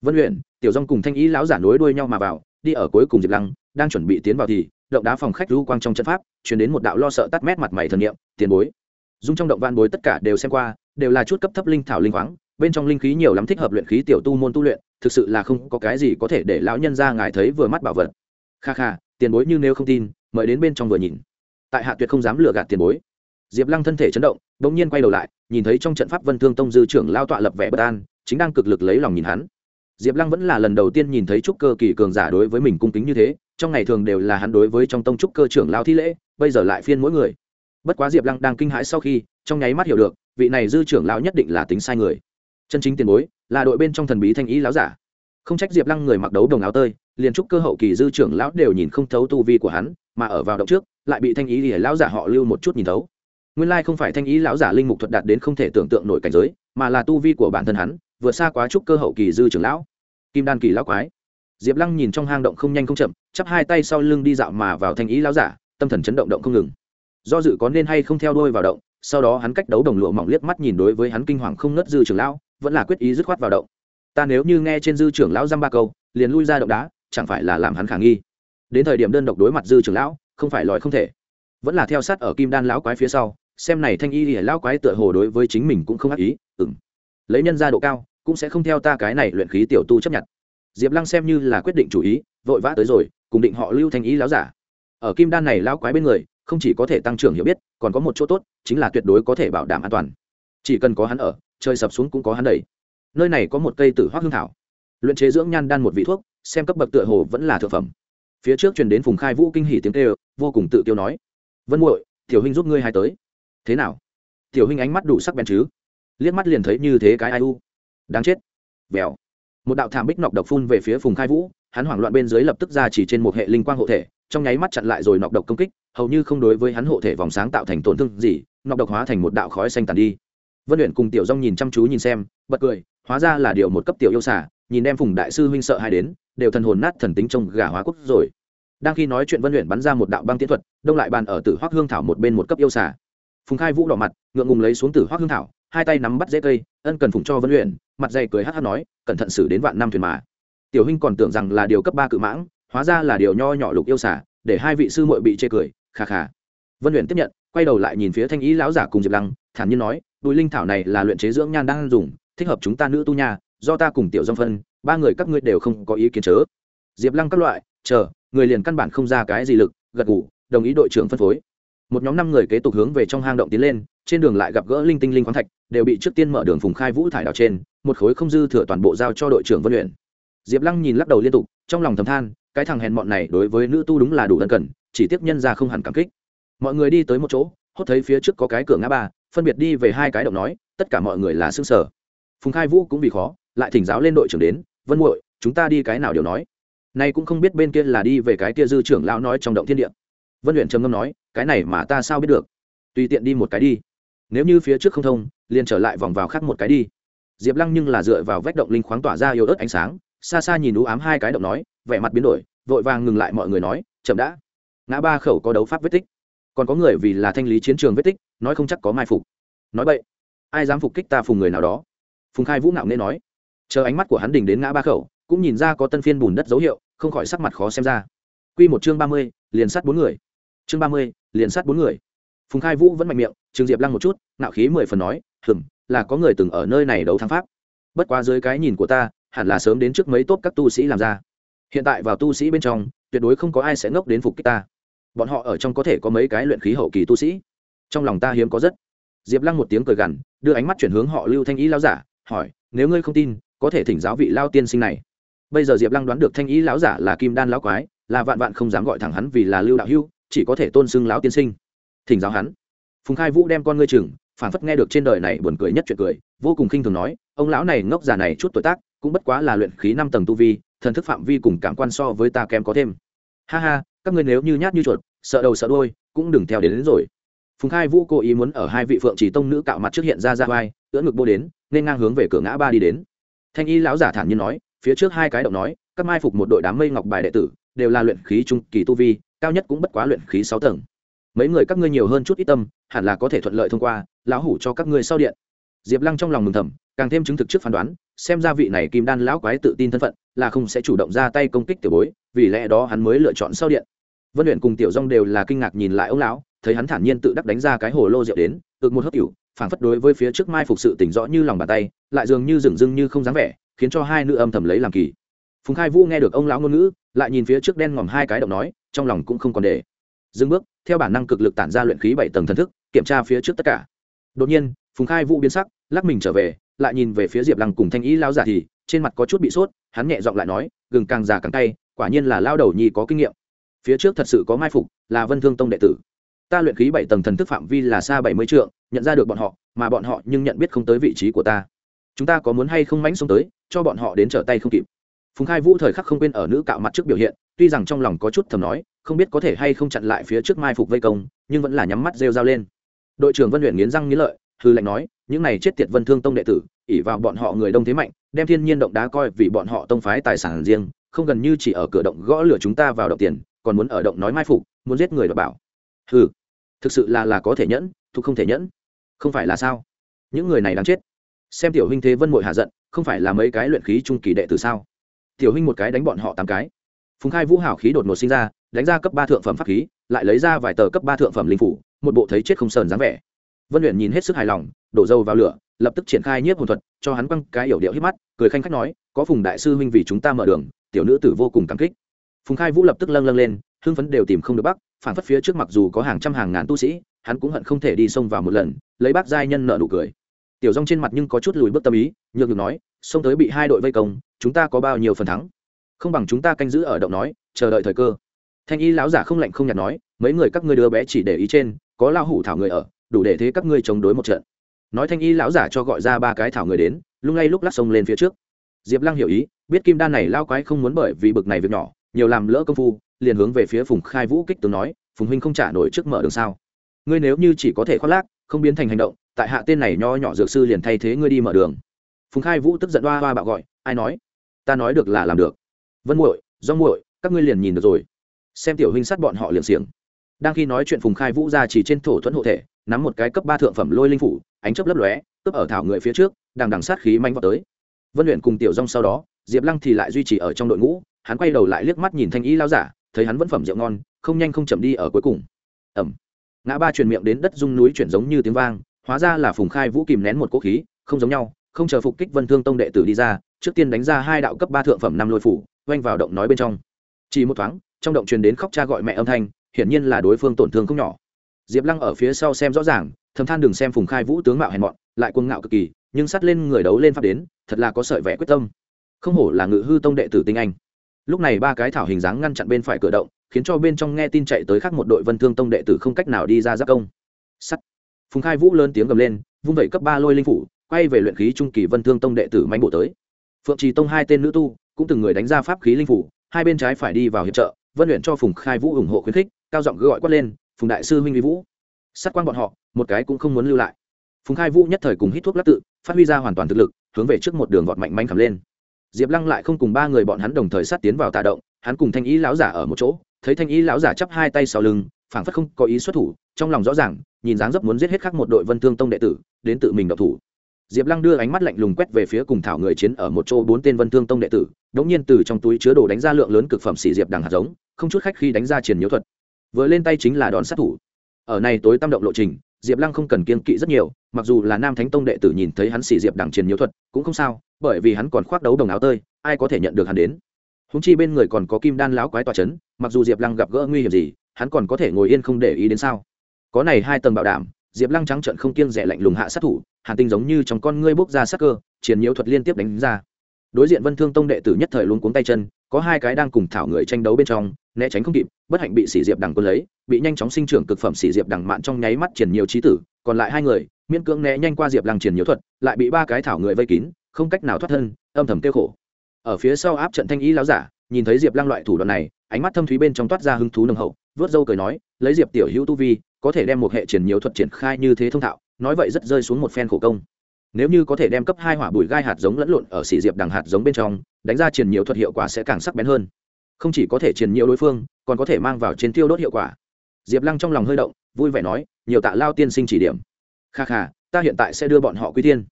Vân luyện tiểu dông cùng thanh ý lão giả nối đuôi nhau mà vào, đi ở cuối cùng diệp lăng, đang chuẩn bị tiến vào thì, động đá phòng khách lưu quang trong trận pháp chuyển đến một đạo lo sợ tắt mét mặt mày thần niệm, tiền bối. Dung trong động van bối tất cả đều xem qua, đều là chút cấp thấp linh thảo linh khoáng, bên trong linh khí nhiều lắm thích hợp luyện khí tiểu tu môn tu luyện, thực sự là không có cái gì có thể để lão nhân ra ngài thấy vừa mắt bảo vật. Kha kha, tiền bối như nếu không tin, mời đến bên trong vừa nhìn tại hạ tuyệt không dám lừa gạt tiền bối. Diệp lăng thân thể chấn động đ ỗ n g nhiên quay đầu lại, nhìn thấy trong trận pháp vân thương tông dư trưởng lao tọa lập vẻ bất an, chính đang cực lực lấy lòng nhìn hắn. Diệp lăng vẫn là lần đầu tiên nhìn thấy trúc cơ kỳ cường giả đối với mình cung kính như thế, trong ngày thường đều là hắn đối với trong tông trúc cơ trưởng lao thi lễ, bây giờ lại phiên mỗi người. Bất quá diệp lăng đang kinh hãi sau khi, trong nháy mắt hiểu được, vị này dư trưởng lao nhất định là tính sai người. Chân chính tiền bối, là đội bên trong thần bí thanh ý láo giả. Không trách diệp lăng người mặc đấu đồng áo tơi liền trúc cơ hậu kỳ dư trưởng lão đều nhìn không thấu tu vi của hắn, mà ở vào động trước, lại bị thanh ý lìa lão giả họ lưu một chút nhìn thấu. Nguyên lai không phải thanh ý lão giả linh mục thuật đạt đến không thể tưởng tượng nổi cảnh giới, mà là tu vi của bản thân hắn, vượt xa quá trúc cơ hậu kỳ dư trưởng lão. Kim đan kỳ lão quái. Diệp lăng nhìn trong hang động không nhanh không chậm, chắp hai tay sau lưng đi dạo mà vào thanh ý lão giả, tâm thần chấn động động không ngừng. Do dự có nên hay không theo đôi vào động, sau đó hắn cách đấu đồng lụa mỏng liếc mắt nhìn đối với hắn kinh hoàng không ngất dư trưởng lão, vẫn là quyết ý dứt khoát vào động. Ta nếu như nghe trên dư trưởng lão dăm ba câu, liền lui ra động đá chẳng phải là làm hắn khả nghi. Đến thời điểm đơn độc đối mặt dư trưởng lão, không phải lòi không thể. Vẫn là theo sát ở kim đan lão quái phía sau, xem này thanh y thì lão quái tựa hồ đối với chính mình cũng không ác ý ừng lấy nhân ra độ cao, cũng sẽ không theo ta cái này luyện khí tiểu tu chấp nhận. Diệp lăng xem như là quyết định chủ ý, vội vã tới rồi, cùng định họ lưu thanh ý lão giả. Ở kim đan này lão quái bên người, không chỉ có thể tăng trưởng hiểu biết, còn có một chỗ tốt, chính là tuyệt đối có thể bảo đảm an toàn. Chỉ cần có hắn ở chơi sập xuống cũng có hắn đẩy. Nơi này có một cây tử hoác hương thảo. Luyện chế dưỡng nhan đan một vị thuốc xem cấp bậc tựa hồ vẫn là thượng phẩm. Phía trước truyền đến phùng khai vũ kinh hỉ tiếng kêu, vô cùng tự tiêu nói, vân muội, tiểu huynh giúp ngươi hai tới. Thế nào? Tiểu huynh ánh mắt đủ sắc bén chứ. Liếc mắt liền thấy như thế cái ai u. Đáng chết. Vèo. Một đạo thảm bích nọc độc phun về phía phùng khai vũ, hắn hoảng loạn bên dưới lập tức ra chỉ trên một hệ linh quang hộ thể, trong nháy mắt chặn lại rồi nọc độc công kích, hầu như không đối với hắn hộ thể vòng sáng tạo thành tổn thương gì, nọc độc hóa thành một đạo khói xanh tàn đi. Vân luyện cùng tiểu dông nhìn chăm chú nhìn xem, bật cười, hóa ra là điều một cấp tiểu yêu xả nhìn đem phùng đại sư huynh sợ hai đến đều thần hồn nát thần tính trong gà hóa quốc rồi. Đang khi nói chuyện vân luyện bắn ra một đạo băng tiến thuật, đông lại bàn ở tử hoắc hương thảo một bên một cấp yêu xả phùng khai vũ đỏ mặt, ngượng ngùng lấy xuống tử hoắc hương thảo, hai tay nắm bắt dễ cây, ân cần phùng cho vân luyện mặt dày cười hát hát nói, cẩn thận xử đến vạn năm thuyền mà. Tiểu huynh còn tưởng rằng là điều cấp ba cự mãng, hóa ra là điều nho nhỏ lục yêu xả để hai vị sư muội bị chê cười khà khà vân luyện tiếp nhận, quay đầu lại nhìn phía thanh ý lão giả cùng diệp lăng, thản nhiên nói, đùi linh thảo này là luyện chế dưỡng nhan đang dùng, thích hợp chúng ta nữ tu nhà do ta cùng tiểu dâm phân ba người các ngươi đều không có ý kiến chớ. Diệp lăng các loại, chờ, người liền căn bản không ra cái gì lực, gật ngủ đồng ý đội trưởng phân phối. Một nhóm năm người kế tục hướng về trong hang động tiến lên, trên đường lại gặp gỡ linh tinh linh khoáng thạch, đều bị trước tiên mở đường phùng khai vũ thải đào trên, một khối không dư thừa toàn bộ giao cho đội trưởng vân luyện diệp lăng nhìn lắc đầu liên tục, trong lòng thầm than, cái thằng hèn mọn này đối với nữ tu đúng là đủ ân cần, chỉ tiếp nhân ra không hẳn cảm kích. Mọi người đi tới một chỗ, hốt thấy phía trước có cái cửa ngã ba, phân biệt đi về hai cái động nói, tất cả mọi người là xương sở phùng khai vũ cũng vì khó, lại thỉnh giáo lên đội trưởng đến vân muội, chúng ta đi cái nào điều nói. Nay cũng không biết bên kia là đi về cái kia dư trưởng lão nói trong động thiên địa. Vân luyện trầm ngâm nói, cái này mà ta sao biết được? Tùy tiện đi một cái đi. Nếu như phía trước không thông, liền trở lại vòng vào khác một cái đi. Diệp lăng nhưng là dựa vào vách động linh khoáng tỏa ra yếu ớt ánh sáng, xa xa nhìn ú ám hai cái động nói, vẻ mặt biến đổi, vội vàng ngừng lại mọi người nói, chậm đã. Ngã ba khẩu có đấu pháp vết tích. Còn có người vì là thanh lý chiến trường vết tích, nói không chắc có mai phục. Nói vậy ai dám phục kích ta phùng người nào đó? Phùng khai vũ ngạo nên nói chờ ánh mắt của hắn đình đến ngã ba khẩu, cũng nhìn ra có tân phiên bùn đất dấu hiệu, không khỏi sắc mặt khó xem ra. Q một chương ba mươi, liền sát bốn người. Chương ba mươi, liền sát bốn người. Phùng khai vũ vẫn mạnh miệng trường diệp lăng một chút nạo khí mười phần nói, hừm, là có người từng ở nơi này đấu thắng pháp. Bất quá dưới cái nhìn của ta, hẳn là sớm đến trước mấy tốt các tu sĩ làm ra. Hiện tại vào tu sĩ bên trong, tuyệt đối không có ai sẽ ngốc đến phục kích ta. Bọn họ ở trong có thể có mấy cái luyện khí hậu kỳ tu sĩ. Trong lòng ta hiếm có rất. Diệp lăng một tiếng cười gằn, đưa ánh mắt chuyển hướng họ lưu thanh ý lao giả, hỏi, nếu ngươi không tin có thể thỉnh giáo vị lao tiên sinh này. Bây giờ diệp lăng đoán được thanh ý lão giả là kim đan lão quái là vạn vạn không dám gọi thẳng hắn vì là lưu đạo hưu chỉ có thể tôn xưng lão tiên sinh. Thỉnh giáo hắn. Phùng khai vũ đem con ngươi chừng phản phất nghe được trên đời này buồn cười nhất chuyện cười vô cùng khinh thường nói ông lão này ngốc già này chút tuổi tác cũng bất quá là luyện khí năm tầng tu vi thần thức phạm vi cùng cảm quan so với ta kém có thêm. Ha ha các ngươi nếu như nhát như chuột sợ đầu sợ đôi cũng đừng theo đến, đến rồi. Phùng khai vũ cố ý muốn ở hai vị phượng chỉ tông nữ cạo mặt trước hiện ra ra vai ưỡn ngực bô đến nên ngang hướng về cửa ngã ba đi đến thanh y lão giả thản nhiên nói, phía trước hai cái động nói, các mai phục một đội đám mây ngọc bài đệ tử, đều là luyện khí trung kỳ tu vi, cao nhất cũng bất quá luyện khí sáu tầng. Mấy người các ngươi nhiều hơn chút ít tâm, hẳn là có thể thuận lợi thông qua, lão hủ cho các ngươi sau điện. Diệp lăng trong lòng mừng thầm, càng thêm chứng thực trước phán đoán, xem ra vị này kim đan lão quái tự tin thân phận, là không sẽ chủ động ra tay công kích tiểu bối, vì lẽ đó hắn mới lựa chọn sau điện. Vân luyện cùng tiểu dong đều là kinh ngạc nhìn lại ông lão thấy hắn thản nhiên tự đắc đánh ra cái hồ lô rượu đến, ực một hớp cựu phảng phất đối với phía trước mai phục sự tỉnh rõ như lòng bàn tay, lại dường như dửng dưng như không dáng vẻ, khiến cho hai nữ âm thầm lấy làm kỳ. Phùng khai vũ nghe được ông lão ngôn ngữ, lại nhìn phía trước đen ngòm hai cái động nói, trong lòng cũng không còn để. Dừng bước, theo bản năng cực lực tản ra luyện khí bảy tầng thần thức, kiểm tra phía trước tất cả. Đột nhiên, phùng khai vũ biến sắc, lắc mình trở về, lại nhìn về phía diệp lăng cùng thanh ý lao giả thì, trên mặt có chút bị sốt, hắn nhẹ giọng lại nói, gừng càng già càng tay quả nhiên là lao đầu nhi có kinh nghiệm. Phía trước thật sự có mai phục, là vân thương tông đệ tử ta luyện khí bảy tầng thần thức phạm vi là xa bảy mươi trượng, nhận ra được bọn họ, mà bọn họ nhưng nhận biết không tới vị trí của ta. Chúng ta có muốn hay không mánh xông tới, cho bọn họ đến trở tay không kịp. Phùng khai vũ thời khắc không quên ở nữ cạo mặt trước biểu hiện, tuy rằng trong lòng có chút thầm nói, không biết có thể hay không chặn lại phía trước mai phục vây công, nhưng vẫn là nhắm mắt rêu dao lên. Đội trưởng vân luyện nghiến răng nghiến lợi hư lệnh nói, những này chết tiệt vân thương tông đệ tử ỉ vào bọn họ người đông thế mạnh, đem thiên nhiên động đá coi vì bọn họ tông phái tài sản riêng, không gần như chỉ ở cửa động gõ lửa chúng ta vào động tiền, còn muốn ở động nói mai phục, muốn giết người đọc bảo. Hừ thực sự là là có thể nhẫn, thuộc không thể nhẫn. Không phải là sao? Những người này đáng chết. Xem tiểu huynh thế vân mội hạ giận, không phải là mấy cái luyện khí trung kỳ đệ từ sao? Tiểu huynh một cái đánh bọn họ tám cái. Phùng khai vũ hảo khí đột ngột sinh ra, đánh ra cấp ba thượng phẩm pháp khí, lại lấy ra vài tờ cấp ba thượng phẩm linh phủ, một bộ thấy chết không sờn dáng vẻ. Vân luyện nhìn hết sức hài lòng, đổ dầu vào lửa, lập tức triển khai nhiếp hồn thuật, cho hắn quăng cái yểu điệu hít mắt, cười khanh khách nói, có phùng đại sư huynh vì chúng ta mở đường, tiểu nữ tử vô cùng cảm kích. Phùng khai vũ lập tức lâng lâng lên, hưng phấn đều tìm không được bắc phản phất phía trước mặc dù có hàng trăm hàng ngàn tu sĩ, hắn cũng hận không thể đi xông vào một lần, lấy bác giai nhân nợ nụ cười. Tiểu rong trên mặt nhưng có chút lùi bước tâm ý, nhược được nói, xông tới bị hai đội vây công, chúng ta có bao nhiêu phần thắng? Không bằng chúng ta canh giữ ở động nói, chờ đợi thời cơ. Thanh y lão giả không lạnh không nhạt nói, mấy người các ngươi đứa bé chỉ để ý trên, có lao hủ thảo người ở, đủ để thế các ngươi chống đối một trận. Nói thanh y lão giả cho gọi ra ba cái thảo người đến lúc ngay lúc lắc sông lên phía trước. Diệp lăng hiểu ý, biết kim đan này lao quái không muốn bởi vì bực này việc nhỏ, nhiều làm lỡ công phu liền hướng về phía phùng khai vũ kích tướng nói, phùng huynh không trả nổi trước mở đường sao? Ngươi nếu như chỉ có thể khoác lác, không biến thành hành động, tại hạ tên này nho nhỏ dược sư liền thay thế ngươi đi mở đường. Phùng khai vũ tức giận hoa hoa bạo gọi, ai nói? Ta nói được là làm được. Vân muội do muội, các ngươi liền nhìn được rồi. Xem tiểu huynh sát bọn họ liền xiềng. Đang khi nói chuyện phùng khai vũ ra chỉ trên thổ thuẫn hộ thể, nắm một cái cấp ba thượng phẩm lôi linh phủ, ánh chớp lấp lóe, cướp ở thảo người phía trước, đang đằng sát khí manh vào tới. Vân luyện cùng tiểu rong sau đó, diệp lăng thì lại duy trì ở trong đội ngũ, hắn quay đầu lại liếc mắt nhìn thanh y lao giả thấy hắn vẫn phẩm rượu ngon, không nhanh không chậm đi ở cuối cùng. Ẩm ngã ba truyền miệng đến đất dung núi chuyển giống như tiếng vang, hóa ra là phùng khai vũ kìm nén một cỗ khí, không giống nhau, không chờ phục kích vân thương tông đệ tử đi ra, trước tiên đánh ra hai đạo cấp ba thượng phẩm năm lôi phủ oanh vào động nói bên trong. Chỉ một thoáng, trong động truyền đến khóc cha gọi mẹ âm thanh, hiển nhiên là đối phương tổn thương không nhỏ. Diệp lăng ở phía sau xem rõ ràng, thầm than đừng xem phùng khai vũ tướng mạo hèn mọn, lại cuồng ngạo cực kỳ, nhưng sắt lên người đấu lên pháp đến, thật là có sợi vẻ quyết tâm. Không hổ là ngự hư tông đệ tử tinh anh lúc này ba cái thảo hình dáng ngăn chặn bên phải cửa động, khiến cho bên trong nghe tin chạy tới khác một đội vân thương tông đệ tử không cách nào đi ra giáp công. Sắt. Phùng khai vũ lớn tiếng gầm lên, vung vẩy cấp ba lôi linh phủ, quay về luyện khí trung kỳ vân thương tông đệ tử mánh bộ tới. Phượng trì tông hai tên nữ tu, cũng từng người đánh ra pháp khí linh phủ, hai bên trái phải đi vào hiệp trợ, vân luyện cho phùng khai vũ ủng hộ khuyến khích, cao giọng gọi quát lên, phùng đại sư huynh vi vũ. Sát quan bọn họ, một cái cũng không muốn lưu lại. Phùng khai vũ nhất thời cùng hít thuốc lắc tự, phát huy ra hoàn toàn thực lực, hướng về trước một đường vọt mạnh manh khầm lên diệp lăng lại không cùng ba người bọn hắn đồng thời sát tiến vào tà động, hắn cùng thanh ý lão giả ở một chỗ, thấy thanh ý lão giả chắp hai tay sau lưng, phảng phất không có ý xuất thủ, trong lòng rõ ràng, nhìn dáng dấp muốn giết hết khắc một đội vân thương tông đệ tử, đến tự mình độc thủ. Diệp lăng đưa ánh mắt lạnh lùng quét về phía cùng thảo người chiến ở một chỗ bốn tên vân thương tông đệ tử, đống nhiên từ trong túi chứa đồ đánh ra lượng lớn cực phẩm xỉ diệp đằng hạt giống, không chút khách khi đánh ra triển nhiễu thuật. Vừa lên tay chính là đòn sát thủ. Ở này tối tam động lộ trình diệp lăng không cần kiên kỵ rất nhiều, mặc dù là nam thánh tông đệ tử nhìn thấy hắn xỉ diệp đằng truyền nhiều thuật, cũng không sao, bởi vì hắn còn khoác đấu đồng áo tơi, ai có thể nhận được hắn đến? Húng chi bên người còn có kim đan lão quái tòa c h ấ n mặc dù diệp lăng gặp gỡ nguy hiểm gì, hắn còn có thể ngồi yên không để ý đến sao? Có này hai tầng bảo đảm, diệp lăng trắng trận không kiêng rẻ lạnh lùng hạ sát thủ, hàn tinh giống như trong con ngươi bốc ra sắc cơ triển nhiễu thuật liên tiếp đánh ra. Đối diện vân thương tông đệ tử nhất thời luôn cuống tay chân, có hai cái đang cùng thảo người tranh đấu bên trong né tránh không kịp, bất hạnh bị sỉ diệp đằng quân lấy, bị nhanh chóng sinh trưởng cực phẩm sỉ diệp đằng mạn trong nháy mắt triển nhiều trí tử, còn lại hai người, miễn cưỡng né nhanh qua diệp lăng triển nhiều thuật, lại bị ba cái thảo người vây kín, không cách nào thoát thân, âm thầm kêu khổ. Ở phía sau áp trận thanh ý láo giả, nhìn thấy diệp lăng loại thủ đoạn này, ánh mắt thâm thúy bên trong toát ra hứng thú nồng hậu, vớt dâu cười nói, lấy diệp tiểu hữu tu vi, có thể đem một hệ triển nhiều thuật triển khai như thế thông thạo, nói vậy rất rơi xuống một phen khổ công. Nếu như có thể đem cấp hai hỏa bùi gai hạt giống lẫn lộn ở xỉ diệp đằng hạt giống bên trong, đánh ra triển nhiều thuật hiệu quả sẽ càng sắc bén hơn không chỉ có thể truyền nhiều đối phương, còn có thể mang vào trên tiêu đốt hiệu quả. Diệp lăng trong lòng hơi động, vui vẻ nói, nhiều tạ lao tiên sinh chỉ điểm. Kha kha, ta hiện tại sẽ đưa bọn họ quy tiên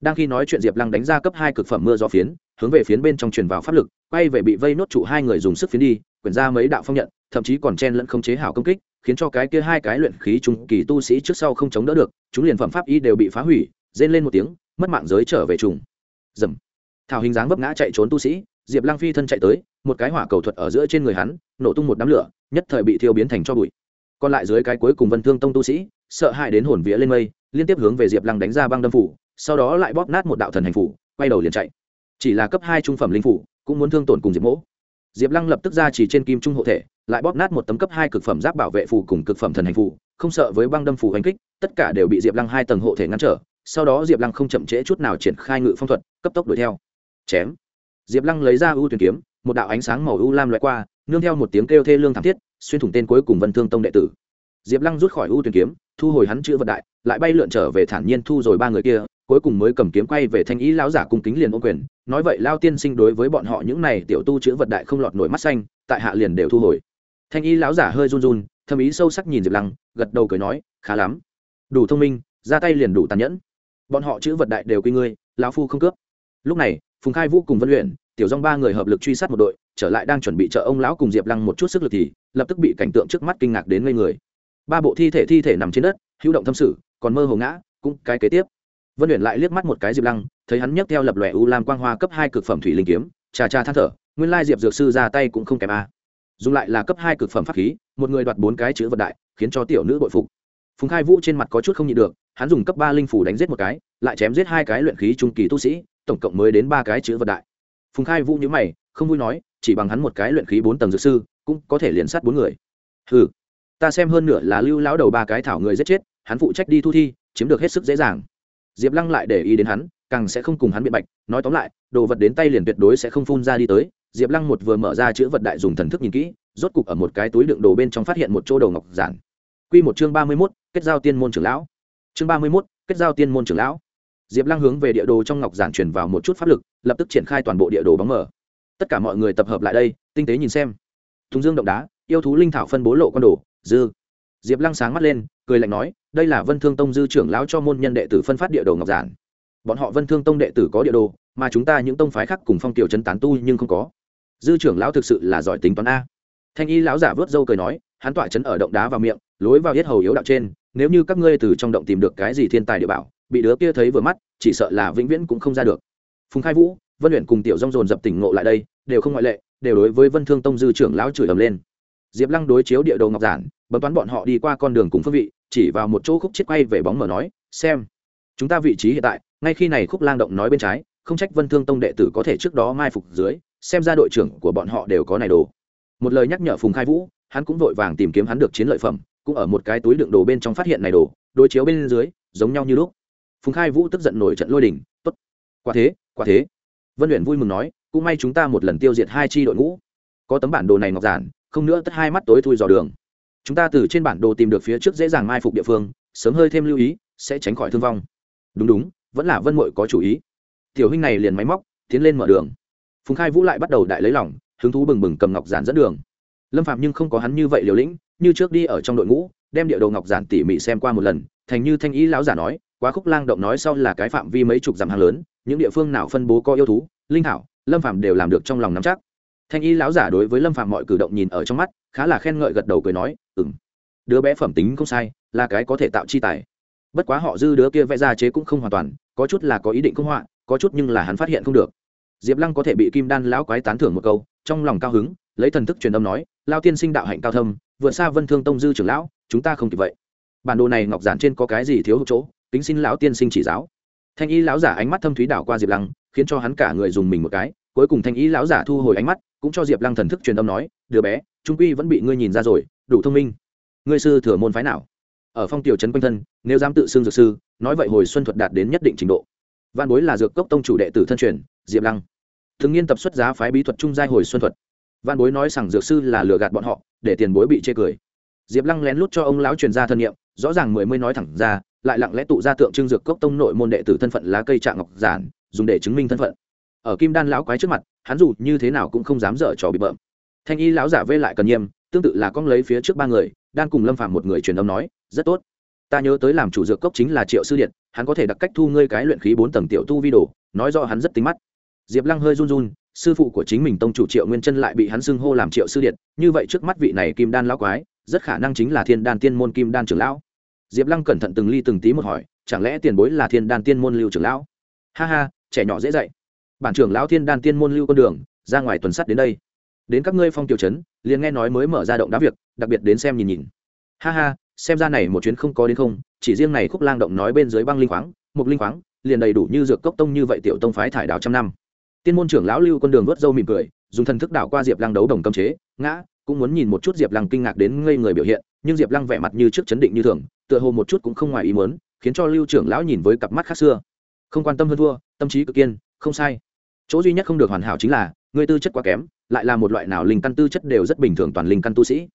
đang khi nói chuyện, diệp lăng đánh ra cấp hai cực phẩm mưa gió phiến, hướng về phiến bên trong truyền vào pháp lực, quay về bị vây nốt trụ hai người dùng sức phiến đi, quyển ra mấy đạo phong nhận, thậm chí còn chen lẫn không chế hảo công kích, khiến cho cái kia hai cái luyện khí trung kỳ tu sĩ trước sau không chống đỡ được, chúng liền phẩm pháp y đều bị phá hủy, rên lên một tiếng, mất mạng giới trở về trùng. Dầm. Thảo hình dáng vấp ngã chạy trốn tu sĩ, diệp lang phi thân chạy tới một cái hỏa cầu thuật ở giữa trên người hắn, nổ tung một đám lửa, nhất thời bị thiêu biến thành cho bụi. Còn lại dưới cái cuối cùng vân thương tông tu sĩ, sợ hãi đến hồn vía lên mây, liên tiếp hướng về diệp lăng đánh ra băng đâm phủ, sau đó lại bóp nát một đạo thần hành phủ, quay đầu liền chạy. Chỉ là cấp hai trung phẩm linh phủ, cũng muốn thương tổn cùng diệp mỗ. Diệp lăng lập tức ra chỉ trên kim trung hộ thể, lại bóp nát một tấm cấp hai cực phẩm giáp bảo vệ phù cùng cực phẩm thần hành phù không sợ với băng đâm phù hành kích, tất cả đều bị diệp lăng hai tầng hộ thể ngăn trở, sau đó diệp lăng không chậm trễ chút nào triển khai ngự phong thuật, cấp tốc đuổi theo. Chém. Diệp lăng lấy ra ưu tuyển kiếm một đạo ánh sáng màu u lam loại qua, nương theo một tiếng kêu thê lương thảm thiết, xuyên thủng tên cuối cùng vân thương tông đệ tử. Diệp lăng rút khỏi u tuyển kiếm, thu hồi hắn chữ vật đại, lại bay lượn trở về thản nhiên thu rồi ba người kia, cuối cùng mới cầm kiếm quay về thanh ý lão giả cung kính liền ô quyền, nói vậy lao tiên sinh đối với bọn họ những này tiểu tu chữ vật đại không lọt nổi mắt xanh, tại hạ liền đều thu hồi. Thanh ý lão giả hơi run run thâm ý sâu sắc nhìn diệp lăng, gật đầu cười nói, khá lắm. Đủ thông minh, ra tay liền đủ tàn nhẫn. Bọn họ chữ vật đại đều quy ngươi, lão phu không cướp. Lúc này, phùng khai vũ cùng vân luyện tiểu dong ba người hợp lực truy sát một đội, trở lại đang chuẩn bị trợ ông lão cùng diệp lăng một chút sức lực thì, lập tức bị cảnh tượng trước mắt kinh ngạc đến ngây người. Ba bộ thi thể thi thể nằm trên đất, hữu động thâm sự, còn mơ hồ ngã, cũng cái kế tiếp. Vân luyện lại liếc mắt một cái diệp lăng, thấy hắn nhấc theo lập lòe u lam quang hoa cấp hai cực phẩm thủy linh kiếm trà trà than thở, nguyên lai diệp dược sư ra tay cũng không kém a. Dùng lại là cấp hai cực phẩm pháp khí, một người đoạt bốn cái chữ vật đại, khiến cho tiểu nữ bội phục. Phùng khai vũ trên mặt có chút không nhịn được, hắn dùng cấp ba linh phủ đánh giết một cái, lại chém giết hai cái luyện khí trung kỳ tu sĩ, tổng cộng mới đến ba cái chữ vật đại phùng khai vũ nhữ mày, không vui nói, chỉ bằng hắn một cái luyện khí bốn tầng dược sư, cũng có thể liền sát bốn người. Ừ ta xem hơn nửa là lưu lão đầu ba cái thảo người giết chết, hắn phụ trách đi thu thi, chiếm được hết sức dễ dàng. Diệp lăng lại để ý đến hắn, càng sẽ không cùng hắn biện bạch, nói tóm lại, đồ vật đến tay liền tuyệt đối sẽ không phun ra đi tới. Diệp lăng một vừa mở ra chữ vật đại dùng thần thức nhìn kỹ, rốt cục ở một cái túi đựng đồ bên trong phát hiện một chỗ đầu ngọc giản. Q một chương ba mươi mốt, kết giao tiên môn trưởng lão. Chương ba mươi mốt, kết giao tiên môn trưởng lão diệp lăng hướng về địa đồ trong ngọc giản truyền vào một chút pháp lực, lập tức triển khai toàn bộ địa đồ bóng mở tất cả mọi người tập hợp lại đây, tinh tế nhìn xem. Thùng dương động đá, yêu thú linh thảo phân bố lộ con đồ, dư. Diệp lăng sáng mắt lên, cười lạnh nói, đây là vân thương tông dư trưởng lão cho môn nhân đệ tử phân phát địa đồ ngọc giản. Bọn họ vân thương tông đệ tử có địa đồ, mà chúng ta những tông phái khác cùng phong tiểu chân tán tu nhưng không có. Dư trưởng lão thực sự là giỏi tính toán a. Thanh y lão giả vớt râu cười nói, hắn tỏa chấn ở động đá vào miệng, lối vào yết hầu yếu đạo trên, nếu như các ngươi từ trong động tìm được cái gì thiên tài địa bảo bị đứa kia thấy vừa mắt, chỉ sợ là vĩnh viễn cũng không ra được. Phùng khai vũ, vân luyện cùng tiểu rong dồn dập tỉnh ngộ lại đây, đều không ngoại lệ, đều đối với vân thương tông dư trưởng lão chửi ầm lên. Diệp lăng đối chiếu địa đồ ngọc giản, bấm toán bọn họ đi qua con đường cùng phương vị, chỉ vào một chỗ khúc chết quay về bóng mở nói, xem, chúng ta vị trí hiện tại, ngay khi này khúc lang động nói bên trái, không trách vân thương tông đệ tử có thể trước đó mai phục dưới, xem ra đội trưởng của bọn họ đều có này đồ. Một lời nhắc nhở phùng khai vũ, hắn cũng vội vàng tìm kiếm hắn được chiến lợi phẩm, cũng ở một cái túi đựng đồ bên trong phát hiện này đồ, đối chiếu bên dưới, giống nhau như lúc phùng khai vũ tức giận nổi trận lôi đình, tốt quả thế quả thế. Vân luyện vui mừng nói, cũng may chúng ta một lần tiêu diệt hai tri đội ngũ. Có tấm bản đồ này ngọc giản, không nữa tất hai mắt tối thui dò đường. Chúng ta từ trên bản đồ tìm được phía trước dễ dàng mai phục địa phương, sớm hơi thêm lưu ý, sẽ tránh khỏi thương vong. Đúng đúng, vẫn là vân mội có chủ ý. Tiểu huynh này liền máy móc, tiến lên mở đường. Phùng khai vũ lại bắt đầu đại lấy lỏng hứng thú bừng bừng cầm ngọc giản dẫn đường. Lâm phạm nhưng không có hắn như vậy liều lĩnh, như trước đi ở trong đội ngũ, đem địa đồ ngọc giản tỉ mỉ xem qua một lần, thành như thanh ý lão giả nói quá khúc lang động nói sau là cái phạm vi mấy chục dặm hàng lớn, những địa phương nào phân bố có yêu thú, linh thảo, lâm phạm đều làm được trong lòng nắm chắc. Thanh y lão giả đối với lâm phạm mọi cử động nhìn ở trong mắt, khá là khen ngợi gật đầu cười nói ừng đứa bé phẩm tính không sai, là cái có thể tạo chi tài. Bất quá họ dư đứa kia vẽ ra chế cũng không hoàn toàn, có chút là có ý định không họa, có chút nhưng là hắn phát hiện không được. Diệp lăng có thể bị kim đan lão quái tán thưởng một câu, trong lòng cao hứng, lấy thần thức truyền âm nói, lao tiên sinh đạo hạnh cao thâm, vượt xa vân thương tông dư trưởng lão, chúng ta không kịp vậy. Bản đồ này ngọc giản trên có cái gì thiếu hụt chỗ? Kính xin lão tiên sinh chỉ giáo. Thanh y lão giả ánh mắt thâm thúy đảo qua diệp lăng, khiến cho hắn cả người dùng mình một cái, cuối cùng thanh y lão giả thu hồi ánh mắt, cũng cho diệp lăng thần thức truyền âm nói, đứa bé, trung quy vẫn bị ngươi nhìn ra rồi, đủ thông minh. Ngươi sư thừa môn phái nào? Ở phong tiểu trấn quanh thân, nếu dám tự xưng dược sư, nói vậy hồi xuân thuật đạt đến nhất định trình độ. Văn bối là dược cốc tông chủ đệ tử thân truyền, diệp lăng. Thường nghiên tập xuất giá phái bí thuật trung giai hồi xuân thuật. Văn bối nói rằng dược sư là lừa gạt bọn họ, để tiền bối bị chê cười. Diệp lăng lén lút cho ông lão truyền ra thân nhiệm rõ ràng mười mươi nói thẳng ra lại lặng lẽ tụ ra tượng trưng dược cốc tông nội môn đệ tử thân phận lá cây trạng ngọc giản, dùng để chứng minh thân phận. Ở kim đan lão quái trước mặt, hắn dù như thế nào cũng không dám dở trò bị bợm. Thanh y lão giả vê lại cần nghiêm, tương tự là con lấy phía trước ba người, đang cùng lâm phạm một người truyền âm nói, rất tốt. Ta nhớ tới làm chủ dược cốc chính là triệu sư điện, hắn có thể đặc cách thu ngươi cái luyện khí bốn tầng tiểu tu vi đồ, nói do hắn rất tính mắt. Diệp lăng hơi run run, sư phụ của chính mình tông chủ triệu nguyên chân lại bị hắn xưng hô làm triệu sư điện, như vậy trước mắt vị này kim đan lão quái, rất khả năng chính là thiên đan tiên môn kim đan trưởng lão diệp lăng cẩn thận từng ly từng tí một hỏi, chẳng lẽ tiền bối là thiên đan tiên môn lưu trưởng lão? Ha ha, trẻ nhỏ dễ dạy. Bản trưởng lão thiên đan tiên môn lưu con đường, ra ngoài tuần sắt đến đây. Đến các ngươi phong tiểu trấn, liền nghe nói mới mở ra động đá việc, đặc biệt đến xem nhìn nhìn. Ha ha, xem ra này một chuyến không có đến không, chỉ riêng này khúc lang động nói bên dưới băng linh khoáng mục linh khoáng, liền đầy đủ như dược cốc tông như vậy tiểu tông phái thải đào trăm năm. Tiên môn trưởng lão lưu con đường vớt dâu mỉm cười, dùng thần thức đảo qua diệp lăng đấu đồng cấm chế, ngã, cũng muốn nhìn một chút diệp lăng kinh ngạc đến ngây người biểu hiện, nhưng diệp lăng vẻ mặt như trước chấn định như thường tựa hồ một chút cũng không ngoài ý muốn, khiến cho lưu trưởng lão nhìn với cặp mắt khác xưa. Không quan tâm hơn thua, tâm trí cực kiên, không sai. Chỗ duy nhất không được hoàn hảo chính là người tư chất quá kém, lại là một loại nào linh căn tư chất đều rất bình thường toàn linh căn tu sĩ.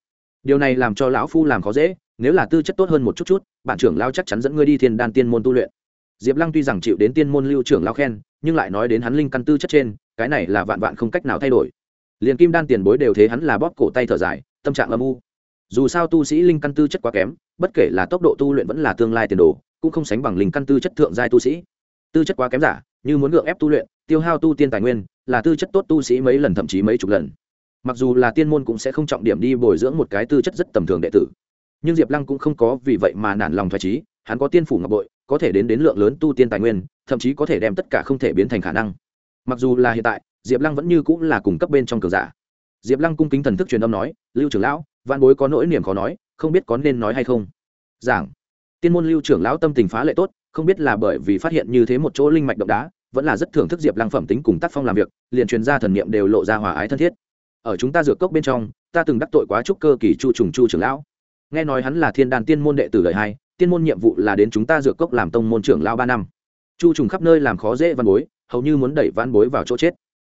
Điều này làm cho lão phu làm khó dễ, nếu là tư chất tốt hơn một chút chút, bạn trưởng lao chắc chắn dẫn ngươi đi thiên đan tiên môn tu luyện. Diệp lăng tuy rằng chịu đến tiên môn lưu trưởng lao khen, nhưng lại nói đến hắn linh căn tư chất trên, cái này là vạn vạn không cách nào thay đổi. Liền kim đan tiền bối đều thế hắn là bóp cổ tay thở dài, tâm trạng âm u. Dù sao tu sĩ linh căn tư chất quá kém bất kể là tốc độ tu luyện vẫn là tương lai tiền đồ, cũng không sánh bằng linh căn tư chất thượng giai tu sĩ. Tư chất quá kém giả, như muốn gượng ép tu luyện, tiêu hao tu tiên tài nguyên, là tư chất tốt tu sĩ mấy lần thậm chí mấy chục lần. Mặc dù là tiên môn cũng sẽ không trọng điểm đi bồi dưỡng một cái tư chất rất tầm thường đệ tử. Nhưng diệp lăng cũng không có vì vậy mà nản lòng thoải trí hắn có tiên phủ ngọc bội, có thể đến đến lượng lớn tu tiên tài nguyên, thậm chí có thể đem tất cả không thể biến thành khả năng. Mặc dù là hiện tại, diệp lăng vẫn như cũng là cung cấp bên trong cường giả. Diệp lăng cung kính thần thức truyền âm nói, lưu trưởng lão văn bối có nỗi niềm khó nói không biết có nên nói hay không. Giảng. Tiên môn lưu trưởng lão tâm tình phá lệ tốt, không biết là bởi vì phát hiện như thế một chỗ linh mạch động đá, vẫn là rất thưởng thức diệp lăng phẩm tính cùng tác phong làm việc, liền truyền ra thần niệm đều lộ ra hòa ái thân thiết. Ở chúng ta dược cốc bên trong, ta từng đắc tội quá trúc cơ kỳ chu trùng chu trưởng lão. Nghe nói hắn là thiên đàn tiên môn đệ tử lợi hai, tiên môn nhiệm vụ là đến chúng ta dược cốc làm tông môn trưởng lao ba năm. Chu trùng khắp nơi làm khó dễ văn bối, hầu như muốn đẩy văn bối vào chỗ chết.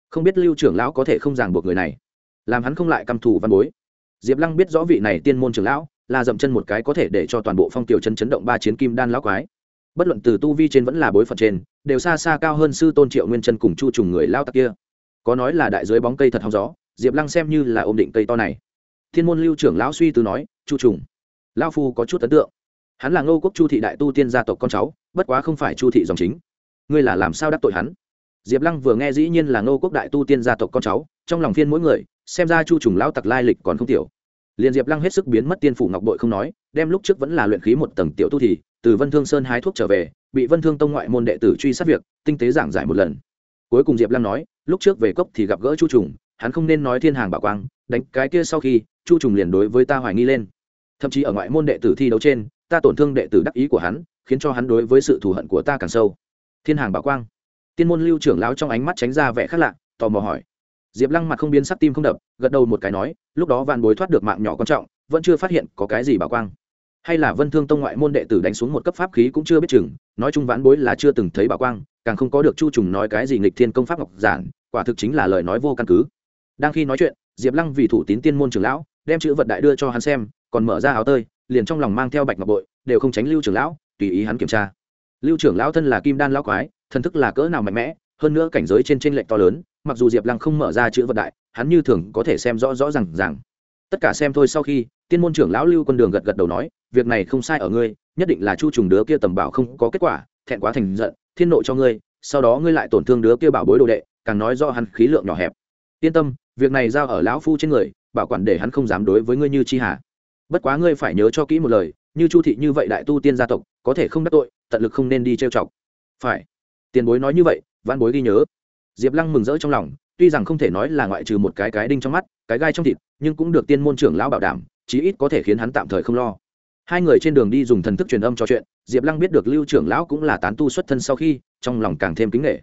Không biết lưu trưởng lão có thể không ràng buộc người này. Làm hắn không lại căm thù văn bối. Diệp lăng biết rõ vị này tiên môn trưởng lão là dậm chân một cái có thể để cho toàn bộ phong tiểu chân chấn động ba chiến kim đan lão quái. Bất luận từ tu vi trên vẫn là bối phận trên, đều xa xa cao hơn sư tôn triệu nguyên chân cùng chu trùng người lao tặc kia. Có nói là đại dưới bóng cây thật hóng gió, diệp lăng xem như là ôm định cây to này. Thiên môn lưu trưởng lão suy tư nói, chu trùng lao phu có chút ấn tượng. Hắn là ngô quốc chu thị đại tu tiên gia tộc con cháu, bất quá không phải chu thị dòng chính. Ngươi là làm sao đắc tội hắn? Diệp lăng vừa nghe dĩ nhiên là ngô quốc đại tu tiên gia tộc con cháu, trong lòng phiên mỗi người, xem ra chu trùng lão tặc lai lịch còn không tiểu liền diệp lăng hết sức biến mất tiên phủ ngọc bội không nói, đem lúc trước vẫn là luyện khí một tầng tiểu tu thì, từ vân thương sơn hái thuốc trở về, bị vân thương tông ngoại môn đệ tử truy sát việc, tinh tế giảng giải một lần. Cuối cùng diệp lăng nói, lúc trước về cốc thì gặp gỡ chu trùng, hắn không nên nói thiên hàng bảo quang, đánh cái kia sau khi, chu trùng liền đối với ta hoài nghi lên. Thậm chí ở ngoại môn đệ tử thi đấu trên, ta tổn thương đệ tử đắc ý của hắn, khiến cho hắn đối với sự thù hận của ta càng sâu. Thiên hàng bảo quang. Tiên môn lưu trưởng lão trong ánh mắt tránh ra vẻ khác lạ, tò mò hỏi diệp lăng mặt không biến sắc tim không đập, gật đầu một cái nói, lúc đó vạn bối thoát được mạng nhỏ quan trọng, vẫn chưa phát hiện có cái gì bảo quang. Hay là vân thương tông ngoại môn đệ tử đánh xuống một cấp pháp khí cũng chưa biết chừng, nói chung vãn bối là chưa từng thấy bảo quang, càng không có được chu trùng nói cái gì nghịch thiên công pháp ngọc giản, quả thực chính là lời nói vô căn cứ. Đang khi nói chuyện, diệp lăng vì thủ tín tiên môn trưởng lão, đem chữ vật đại đưa cho hắn xem, còn mở ra áo tơi, liền trong lòng mang theo bạch ngọc bội, đều không tránh lưu trưởng lão, tùy ý hắn kiểm tra. Lưu trưởng lão thân là kim đan lão quái, thần thức là cỡ nào mạnh mẽ, hơn nữa cảnh giới trên t r ê n lệch to lớn mặc dù diệp lăng không mở ra chữ vật đại, hắn như thường có thể xem rõ rõ r à n g rằng tất cả xem thôi sau khi, tiên môn trưởng lão lưu quân đường gật gật đầu nói, việc này không sai ở ngươi, nhất định là chu trùng đứa kia tầm bảo không có kết quả, thẹn quá thành giận, thiên nộ cho ngươi, sau đó ngươi lại tổn thương đứa kia bảo bối đồ đệ, càng nói do hắn khí lượng nhỏ hẹp. Yên tâm, việc này giao ở lão phu trên người, bảo quản để hắn không dám đối với ngươi như chi hà. Bất quá ngươi phải nhớ cho kỹ một lời, như chu thị như vậy đại tu tiên gia tộc, có thể không đắc tội, tận lực không nên đi trêu chọc. Phải. Tiền bối nói như vậy văn bối ghi nhớ diệp lăng mừng rỡ trong lòng, tuy rằng không thể nói là ngoại trừ một cái cái đinh trong mắt, cái gai trong thịt, nhưng cũng được tiên môn trưởng lão bảo đảm, chí ít có thể khiến hắn tạm thời không lo. Hai người trên đường đi dùng thần thức truyền âm trò chuyện, diệp lăng biết được lưu trưởng lão cũng là tán tu xuất thân sau khi, trong lòng càng thêm kính nghệ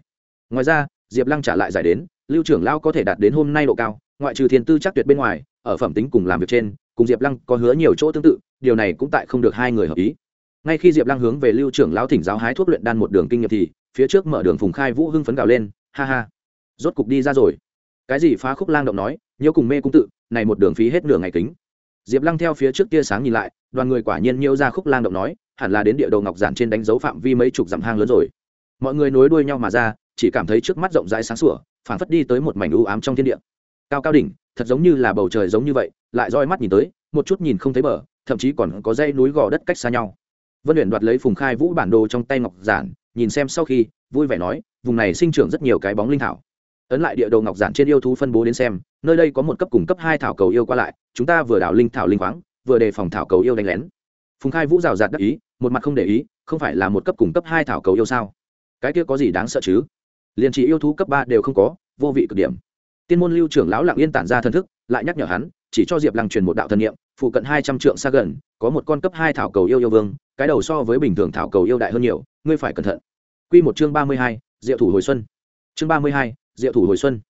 ngoài ra, diệp lăng trả lại giải đến, lưu trưởng lão có thể đạt đến hôm nay độ cao, ngoại trừ thiên tư chắc tuyệt bên ngoài, ở phẩm tính cùng làm việc trên, cùng diệp lăng có hứa nhiều chỗ tương tự, điều này cũng tại không được hai người hợp ý. Ngay khi diệp lăng hướng về lưu trưởng lão thỉnh giáo hái thuốc luyện đan một đường kinh nghiệm thì, phía trước mở đường phùng khai vũ hưng phấn gào lên ha ha. Rốt cục đi ra rồi. Cái gì phá khúc lang động nói nhiễu cùng mê cung tự, này một đường phí hết nửa ngày kính. Diệp lăng theo phía trước tia sáng nhìn lại, đoàn người quả nhiên nhiễu ra khúc lang động nói, hẳn là đến địa đầu ngọc giản trên đánh dấu phạm vi mấy chục dặm hang lớn rồi. Mọi người nối đuôi nhau mà ra, chỉ cảm thấy trước mắt rộng rãi sáng sủa, phảng phất đi tới một mảnh u ám trong thiên địa. Cao cao đỉnh, thật giống như là bầu trời giống như vậy, lại roi mắt nhìn tới, một chút nhìn không thấy bờ, thậm chí còn có dây núi gò đất cách xa nhau. Vân luyện đoạt lấy phùng khai vũ bản đồ trong tay ngọc giản nhìn xem sau khi, vui vẻ nói, vùng này sinh trưởng rất nhiều cái bóng linh thảo. Ấn lại địa đồ ngọc giản trên yêu thú phân bố đến xem, nơi đây có một cấp cùng cấp hai thảo cầu yêu qua lại, chúng ta vừa đảo linh thảo linh khoáng, vừa đề phòng thảo cầu yêu đánh lén. Phùng khai vũ rào rạt đắc ý, một mặt không để ý, không phải là một cấp cùng cấp hai thảo cầu yêu sao? Cái kia có gì đáng sợ chứ? Liền chỉ yêu thú cấp ba đều không có, vô vị cực điểm. Tiên môn lưu trưởng lão lặng yên tản ra thân thức, lại nhắc nhở hắn, chỉ cho diệp lăng truyền một đạo thần niệm, phụ cận hai trăm trượng xa gần, có một con cấp hai thảo cầu yêu yêu vương, cái đầu so với bình thường thảo cầu yêu đại hơn nhiều ngươi phải cẩn thận. Q một chương ba mươi hai, diệu thủ hồi xuân. Chương ba mươi hai, diệu thủ hồi xuân.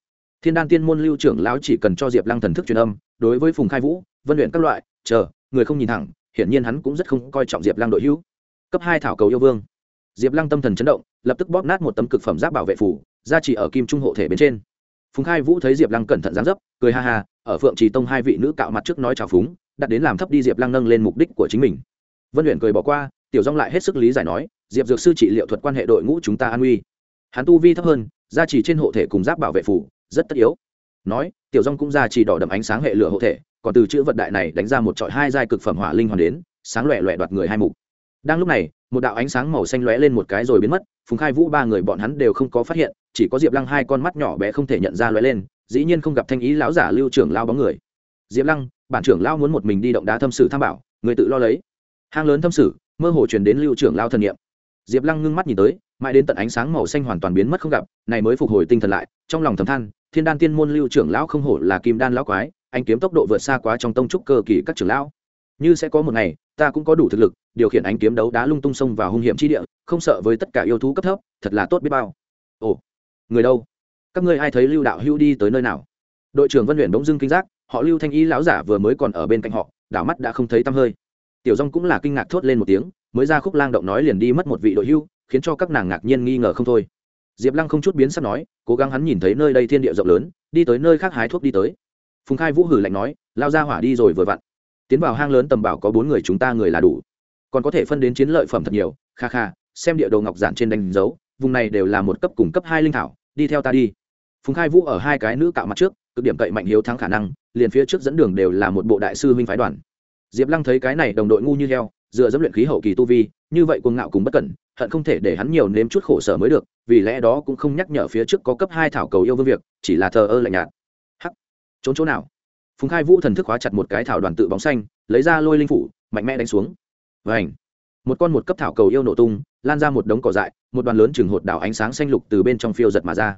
Thiên đan tiên môn lưu trưởng lão chỉ cần cho diệp lăng thần thức truyền âm, đối với phùng khai vũ, vân luyện các loại, chờ, người không nhìn thẳng, hiển nhiên hắn cũng rất không coi trọng diệp lăng đội hữu. Cấp hai thảo cầu yêu vương. Diệp lăng tâm thần chấn động, lập tức bóp nát một tấm cực phẩm giáp bảo vệ phủ, ra chỉ ở kim trung hộ thể bên trên. Phùng khai vũ thấy diệp lăng cẩn thận gián dấp, cười ha ha, ở phượng trì tông hai vị nữ cạo mặt trước nói chào phúng, đặt đến làm thấp đi diệp lăng nâng lên mục đích của chính mình. Vân luyện cười bỏ qua, tiểu dong lại hết sức lý giải nói diệp dược sư trị liệu thuật quan hệ đội ngũ chúng ta an uy hắn tu vi thấp hơn, gia trì trên hộ thể cùng giáp bảo vệ phủ, rất tất yếu. Nói, tiểu dong cũng gia trì đỏ đậm ánh sáng hệ lửa hộ thể, còn từ chữ vật đại này đánh ra một trọi hai giai cực phẩm hỏa linh hoàn đến, sáng loẹ loẹ đoạt người hai mục. Đang lúc này, một đạo ánh sáng màu xanh lóe lên một cái rồi biến mất, phùng khai vũ ba người bọn hắn đều không có phát hiện, chỉ có diệp lăng hai con mắt nhỏ bé không thể nhận ra lóe lên, dĩ nhiên không gặp thanh ý lão giả lưu trưởng lao bóng người. Diệp lăng, bản trưởng lao muốn một mình đi động đá thâm sử tham bảo, người tự lo lấy. Hang lớn thâm sử, mơ hồ truyền đến lưu trưởng lao thần nghiệm diệp lăng ngưng mắt nhìn tới, mãi đến tận ánh sáng màu xanh hoàn toàn biến mất không gặp, này mới phục hồi tinh thần lại, trong lòng thầm than, thiên đan tiên môn lưu trưởng lão không hổ là kim đan lão quái, anh kiếm tốc độ vượt xa quá trong tông trúc cơ kỳ các trưởng lão. Như sẽ có một ngày, ta cũng có đủ thực lực, điều khiển ánh kiếm đấu đá lung tung sông vào hung hiểm chi địa, không sợ với tất cả yêu thú cấp thấp, thật là tốt biết bao. Ồ, người đâu? Các ngươi ai thấy lưu đạo hữu đi tới nơi nào? Đội trưởng vân luyện bỗng dưng kinh giác, họ lưu thanh y lão giả vừa mới còn ở bên cạnh họ, đảo mắt đã không thấy tăm hơi tiểu dong cũng là kinh ngạc thốt lên một tiếng, mới ra khúc lang động nói liền đi mất một vị đội hưu, khiến cho các nàng ngạc nhiên nghi ngờ không thôi. Diệp lăng không chút biến sắp nói, cố gắng hắn nhìn thấy nơi đây thiên địa rộng lớn, đi tới nơi khác hái thuốc đi tới. Phùng khai vũ hử lạnh nói, lao ra hỏa đi rồi vừa vặn. Tiến vào hang lớn tầm bảo có bốn người chúng ta người là đủ. Còn có thể phân đến chiến lợi phẩm thật nhiều, kha kha, xem địa đồ ngọc giản trên đánh dấu, vùng này đều là một cấp cùng cấp hai linh thảo, đi theo ta đi. Phùng khai vũ ở hai cái nữ cạo mặt trước, cực điểm cậy mạnh hiếu thắng khả năng, liền phía trước dẫn đường đều là một bộ đại sư huynh phái đoàn diệp lăng thấy cái này đồng đội ngu như heo, dựa dẫm luyện khí hậu kỳ tu vi, như vậy cuồng ngạo cùng bất cẩn, hận không thể để hắn nhiều nếm chút khổ sở mới được, vì lẽ đó cũng không nhắc nhở phía trước có cấp hai thảo cầu yêu vương việc, chỉ là thờ ơ lạnh nhạt. Hắc! Trốn chỗ nào? Phùng khai vũ thần thức hóa chặt một cái thảo đoàn tự bóng xanh, lấy ra lôi linh phủ, mạnh mẽ đánh xuống. Vảnh một con một cấp thảo cầu yêu nổ tung, lan ra một đống cỏ dại, một đoàn lớn chừng hột đảo ánh sáng xanh lục từ bên trong phiêu giật mà ra.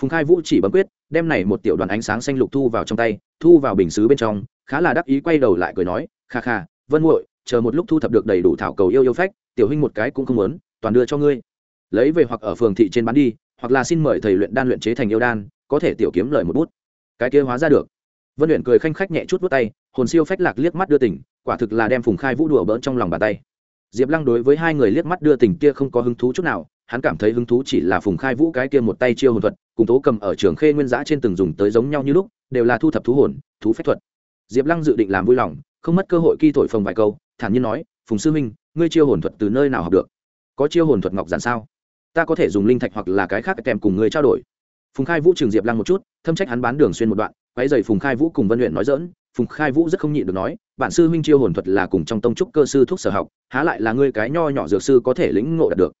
Phùng khai vũ chỉ bấm quyết, đem này một tiểu đoàn ánh sáng xanh lục thu vào trong tay, thu vào bình xứ bên trong, khá là đắc ý quay đầu lại cười nói kha kha, vân muội, chờ một lúc thu thập được đầy đủ thảo cầu yêu yêu phách, tiểu huynh một cái cũng không muốn, toàn đưa cho ngươi. Lấy về hoặc ở phường thị trên bán đi, hoặc là xin mời thầy luyện đan luyện chế thành yêu đan, có thể tiểu kiếm lời một bút. Cái kia hóa ra được. Vân luyện cười khanh khách nhẹ chút vút tay, hồn siêu phách lạc liếc mắt đưa tỉnh quả thực là đem phùng khai vũ đùa bỡn trong lòng bàn tay. Diệp lăng đối với hai người liếc mắt đưa tỉnh kia không có hứng thú chút nào, hắn cảm thấy hứng thú chỉ là phùng khai vũ cái kia một tay chiêu hồn thuật, cùng tố cầm ở trường khê nguyên giã trên từng dùng tới giống nhau như lúc, đều là thu thập thú hồn, thú phép thuật. Diệp lăng dự định làm vui lòng không mất cơ hội kỳ thổi phồng vài câu, thản nhiên nói, phùng sư minh ngươi chiêu hồn thuật từ nơi nào học được? Có chiêu hồn thuật ngọc giản sao? Ta có thể dùng linh thạch hoặc là cái khác kèm cùng người trao đổi. Phùng khai vũ trường diệp lăng một chút, thâm trách hắn bán đường xuyên một đoạn quái dày phùng khai vũ cùng vân luyện nói dỡn phùng khai vũ rất không nhịn được nói, bản sư huynh chiêu hồn thuật là cùng trong tông trúc cơ sư thuốc sở học, há lại là ngươi cái nho nhỏ dược sư có thể lĩnh ngộ đạt được.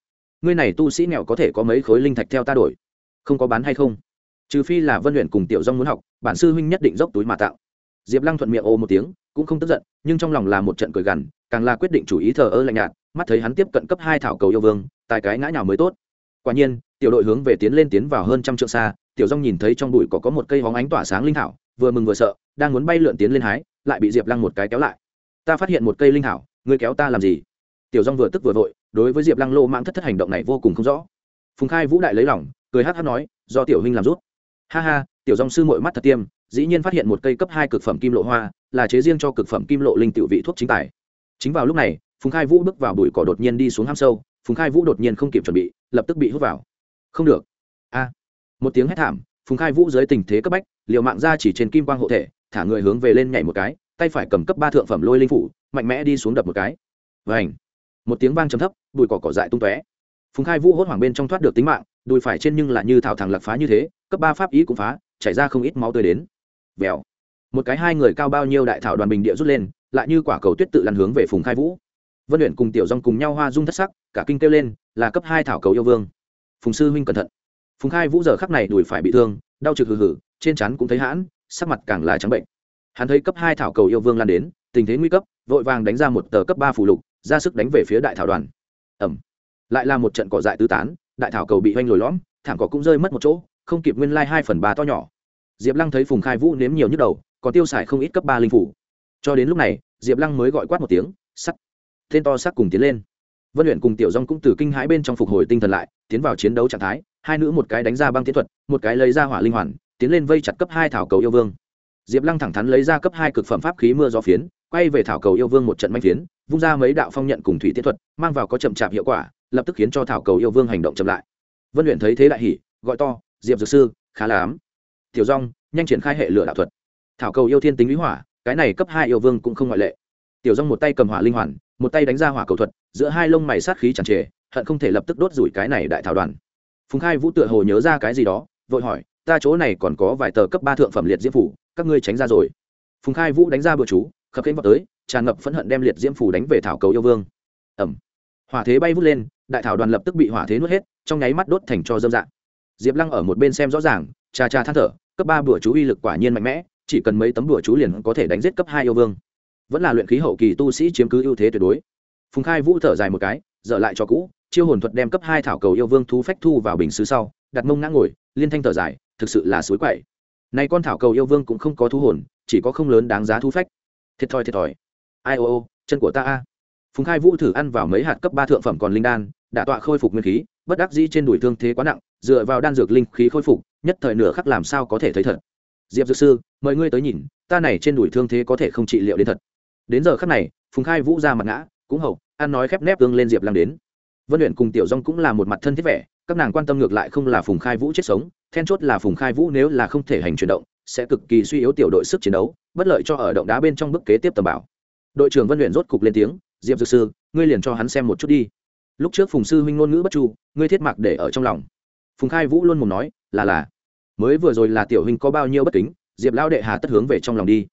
Ngươi này tu sĩ nghèo có thể có mấy khối linh thạch theo ta đổi? Không có bán hay không? Trừ phi là vân luyện cùng tiểu dong muốn học, bản sư huynh nhất định dốc túi mà tạo. Diệp lăng thuận miệng ô một tiếng cũng không tức giận, nhưng trong lòng là một trận cười gằn, càng là quyết định chủ ý thờ ơ lạnh nhạt, mắt thấy hắn tiếp cận cấp hai thảo cầu yêu vương, tại cái ngã nào mới tốt. Quả nhiên, tiểu đội hướng về tiến lên tiến vào hơn trăm trượng xa, tiểu dong nhìn thấy trong bụi có có một cây hóng ánh tỏa sáng linh thảo, vừa mừng vừa sợ, đang muốn bay lượn tiến lên hái, lại bị diệp lăng một cái kéo lại. Ta phát hiện một cây linh thảo, ngươi kéo ta làm gì? Tiểu dong vừa tức vừa vội, đối với diệp lăng lô mang thất thất hành động này vô cùng không rõ. Phùng khai vũ đại lấy lỏng cười hát hát nói, do tiểu huynh làm rút ha ha, tiểu dong sư mội mắt thật tiêm dĩ nhiên phát hiện một cây cấp hai cực phẩm kim lộ hoa, là chế riêng cho cực phẩm kim lộ linh tiểu vị thuốc chính tài. Chính vào lúc này, phùng khai vũ bước vào bụi cỏ đột nhiên đi xuống hang sâu, phùng khai vũ đột nhiên không kịp chuẩn bị, lập tức bị hút vào. Không được. A. Một tiếng hét thảm, phùng khai vũ dưới tình thế cấp bách, liều mạng ra chỉ trên kim quang hộ thể, thả người hướng về lên nhảy một cái, tay phải cầm cấp ba thượng phẩm lôi linh phủ, mạnh mẽ đi xuống đập một cái. Vảnh một tiếng vang trầm thấp, bụi cỏ cỏ dại tung tóe. Phùng khai vũ hốt hoảng bên trong thoát được tính mạng, đùi phải trên nhưng là như thảo thẳng lạc phá như thế, cấp ba pháp ý cũng phá, chảy ra không ít máu tươi đến vèo. Một cái hai người cao bao nhiêu đại thảo đoàn bình địa rút lên, lại như quả cầu tuyết tự lăn hướng về phùng khai vũ. Vân luyện cùng tiểu dong cùng nhau hoa dung thất sắc, cả kinh kêu lên, là cấp hai thảo cầu yêu vương. Phùng sư huynh cẩn thận. Phùng khai vũ giờ khắc này đùi phải bị thương, đau trực hừ hừ, trên chắn cũng thấy hãn, sắc mặt càng là trắng bệnh. Hắn thấy cấp hai thảo cầu yêu vương lan đến, tình thế nguy cấp, vội vàng đánh ra một tờ cấp ba phủ lục, ra sức đánh về phía đại thảo đoàn. Ẩm lại là một trận cỏ dại tứ tán, đại thảo cầu bị oanh lồi lõm, thảm cỏ cũng rơi mất một chỗ, không kịp nguyên lai hai phần ba to nhỏ diệp lăng thấy phùng khai vũ nếm nhiều nhức đầu, còn tiêu xài không ít cấp ba linh phủ. Cho đến lúc này, diệp lăng mới gọi quát một tiếng sắt tên to sắc cùng tiến lên. Vân luyện cùng tiểu dong cũng từ kinh hãi bên trong phục hồi tinh thần lại, tiến vào chiến đấu trạng thái, hai nữ một cái đánh ra băng tiến thuật, một cái lấy ra hỏa linh hoàn, tiến lên vây chặt cấp hai thảo cầu yêu vương. Diệp lăng thẳng thắn lấy ra cấp hai cực phẩm pháp khí mưa gió phiến, quay về thảo cầu yêu vương một trận manh phiến, vung ra mấy đạo phong nhận cùng thủy tiến thuật, mang vào có chậm chạp hiệu quả, lập tức khiến cho thảo cầu yêu vương hành động chậm lại. Vân luyện thấy thế đại hỉ, gọi to, diệp dược sư, khá là ám tiểu rong nhanh triển khai hệ lửa đạo thuật. Thảo cầu yêu thiên tính lý hỏa, cái này cấp hai yêu vương cũng không ngoại lệ. Tiểu rong một tay cầm hỏa linh hoàn, một tay đánh ra hỏa cầu thuật, giữa hai lông mày sát khí chẳng trề, hận không thể lập tức đốt rủi cái này đại thảo đoàn. Phùng khai vũ tựa hồ nhớ ra cái gì đó, vội hỏi, ta chỗ này còn có vài tờ cấp ba thượng phẩm liệt diễm phủ, các ngươi tránh ra rồi. Phùng khai vũ đánh ra bữa chú, khập khênh vào tới, tràn ngập phẫn hận đem liệt diễm phủ đánh về thảo cầu yêu vương. Ẩm hỏa thế bay vút lên, đại thảo đoàn lập tức bị hỏa thế nuốt hết, trong nháy mắt đốt thành cho dâm dạng. Diệp lăng ở một bên xem rõ ràng, cha cha than thở cấp ba bùa chú uy lực quả nhiên mạnh mẽ, chỉ cần mấy tấm bùa chú liền có thể đánh giết cấp hai yêu vương. Vẫn là luyện khí hậu kỳ tu sĩ chiếm cứ ưu thế tuyệt đối. Phùng khai vũ thở dài một cái, dở lại cho cũ, chiêu hồn thuật đem cấp hai thảo cầu yêu vương thú phách thu vào bình xứ sau, đặt mông ngã ngồi, liên thanh thở dài, thực sự là suối quậy. Này con thảo cầu yêu vương cũng không có thú hồn, chỉ có không lớn đáng giá thú phách. Thiệt thòi thiệt thòi. Ai ô ô, chân của ta a. Phùng khai vũ thử ăn vào mấy hạt cấp ba thượng phẩm còn linh đan, đã tọa khôi phục nguyên khí, bất đắc dĩ trên đùi thương thế quá nặng, dựa vào đan dược linh khí khôi phục nhất thời nửa khắc làm sao có thể thấy thật. Diệp dược sư, mời ngươi tới nhìn, ta này trên đùi thương thế có thể không trị liệu đến thật. Đến giờ khắc này, phùng khai vũ ra mặt ngã, cũng hậu, ăn nói khép nép tương lên diệp lăng đến. Vân luyện cùng tiểu dong cũng là một mặt thân thiết vẻ, các nàng quan tâm ngược lại không là phùng khai vũ chết sống, then chốt là phùng khai vũ nếu là không thể hành chuyển động, sẽ cực kỳ suy yếu tiểu đội sức chiến đấu, bất lợi cho ở động đá bên trong bức kế tiếp tầm bảo. Đội trưởng vân luyện rốt cục lên tiếng, diệp dược sư, ngươi liền cho hắn xem một chút đi. Lúc trước phùng sư huynh ngôn ngữ bất chu, ngươi thiết mặc để ở trong lòng. Phùng khai vũ luôn mồm nói, là là mới vừa rồi là tiểu huynh có bao nhiêu bất kính, diệp lão đệ hà tất hướng về trong lòng đi.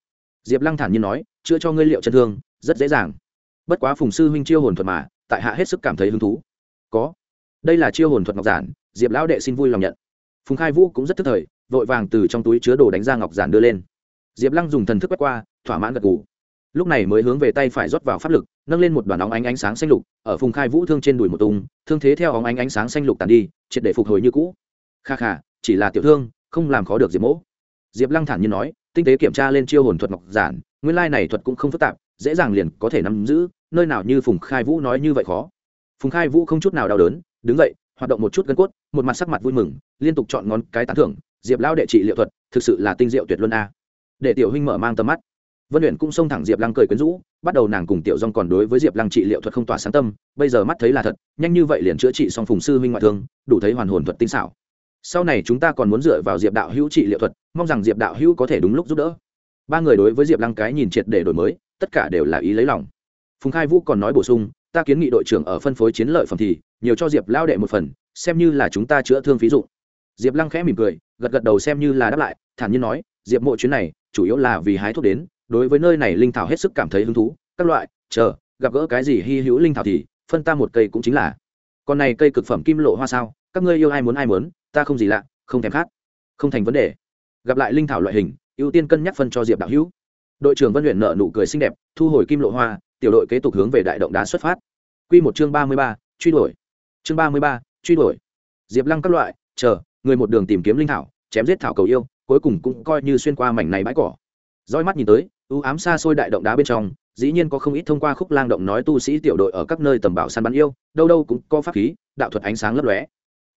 Diệp lăng thản nhiên nói, chữa cho ngươi liệu chân thương, rất dễ dàng. Bất quá phùng sư huynh chiêu hồn thuật mà, tại hạ hết sức cảm thấy hứng thú. Có. Đây là chiêu hồn thuật ngọc giản, diệp lão đệ xin vui lòng nhận. Phùng khai vũ cũng rất thức thời, vội vàng từ trong túi chứa đồ đánh ra ngọc giản đưa lên. Diệp lăng dùng thần thức quét qua, thỏa mãn gật g ủ lúc này mới hướng về tay phải rót vào pháp lực, nâng lên một đoàn óng ánh ánh sáng xanh lục, ở phùng khai vũ thương trên đùi một tung, thương thế theo óng ánh ánh sáng xanh lục tàn đi, triệt để phục hồi như cũ. Kha kha chỉ là tiểu thương, không làm khó được diệp mỗ. Diệp lăng thản như nói, tinh tế kiểm tra lên chiêu hồn thuật ngọc giản, nguyên lai này thuật cũng không phức tạp, dễ dàng liền có thể nắm giữ, nơi nào như phùng khai vũ nói như vậy khó. Phùng khai vũ không chút nào đau đớn, đứng dậy, hoạt động một chút gân cốt, một mặt sắc mặt vui mừng, liên tục chọn ngón cái tán thưởng, diệp lao đệ trị liệu thuật, thực sự là tinh diệu tuyệt luân a. Để tiểu huynh mở mang tầm mắt. Vân luyện cũng xông thẳng diệp lăng cười quyến rũ, bắt đầu nàng cùng tiểu dong còn đối với diệp lăng trị liệu thuật không tỏa sáng tâm, bây giờ mắt thấy là thật, nhanh như vậy liền chữa trị xong phùng sư huynh ngoại thương, đủ thấy hoàn hồn thuật tinh xảo sau này chúng ta còn muốn dựa vào diệp đạo hữu trị liệu thuật, mong rằng diệp đạo hữu có thể đúng lúc giúp đỡ. Ba người đối với diệp lăng cái nhìn triệt để đổi mới, tất cả đều là ý lấy lòng. Phùng khai vũ còn nói bổ sung, ta kiến nghị đội trưởng ở phân phối chiến lợi phẩm thì nhiều cho diệp lao đệ một phần, xem như là chúng ta chữa thương ví dụ diệp lăng khẽ mỉm cười, gật gật đầu xem như là đáp lại, thản nhiên nói, diệp mộ chuyến này, chủ yếu là vì hái thuốc đến, đối với nơi này linh thảo hết sức cảm thấy hứng thú, các loại, chờ, gặp gỡ cái gì hy hữu linh thảo thì, phân ta một cây cũng chính là. Con này cây cực phẩm kim lộ hoa sao, các ngươi yêu ai muốn ai muốn ta không gì lạ, không thèm khát, không thành vấn đề. Gặp lại linh thảo loại hình, ưu tiên cân nhắc phân cho diệp đạo hữu. Đội trưởng vân huyện nợ nụ cười xinh đẹp, thu hồi kim lộ hoa, tiểu đội kế tục hướng về đại động đá xuất phát. Q một chương ba mươi ba, truy đuổi. Chương ba mươi ba, truy đuổi. Diệp lăng các loại, chờ, người một đường tìm kiếm linh thảo, chém giết thảo cầu yêu, cuối cùng cũng coi như xuyên qua mảnh này bãi cỏ. Roi mắt nhìn tới ưu ám xa xôi đại động đá bên trong, dĩ nhiên có không ít thông qua khúc lang động nói tu sĩ tiểu đội ở các nơi tầm bảo săn bắn yêu, đâu đâu cũng có pháp khí, đạo thuật ánh sáng lấp lóe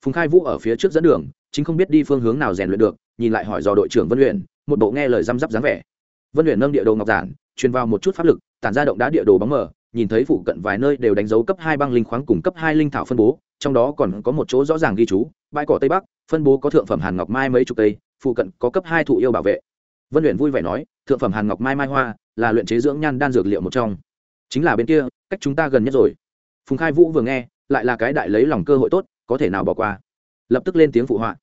phùng khai vũ ở phía trước dẫn đường, chính không biết đi phương hướng nào rèn luyện được, nhìn lại hỏi do đội trưởng vân luyện một bộ nghe lời răm rắp dáng vẻ. Vân luyện nâng địa đồ ngọc giản, truyền vào một chút pháp lực, tản ra động đá địa đồ bóng mờ, nhìn thấy phụ cận vài nơi đều đánh dấu cấp hai băng linh khoáng cùng cấp hai linh thảo phân bố, trong đó còn có một chỗ rõ ràng ghi chú, bãi cỏ tây bắc, phân bố có thượng phẩm hàn ngọc mai mấy chục cây, phụ cận có cấp hai thụ yêu bảo vệ. Vân luyện vui vẻ nói, thượng phẩm hàn ngọc mai mai hoa, là luyện chế dưỡng nhan đan dược liệu một trong. Chính là bên kia, cách chúng ta gần nhất rồi. Phùng khai vũ vừa nghe, lại là cái đại lấy lòng cơ hội tốt có thể nào bỏ qua. Lập tức lên tiếng phụ họa.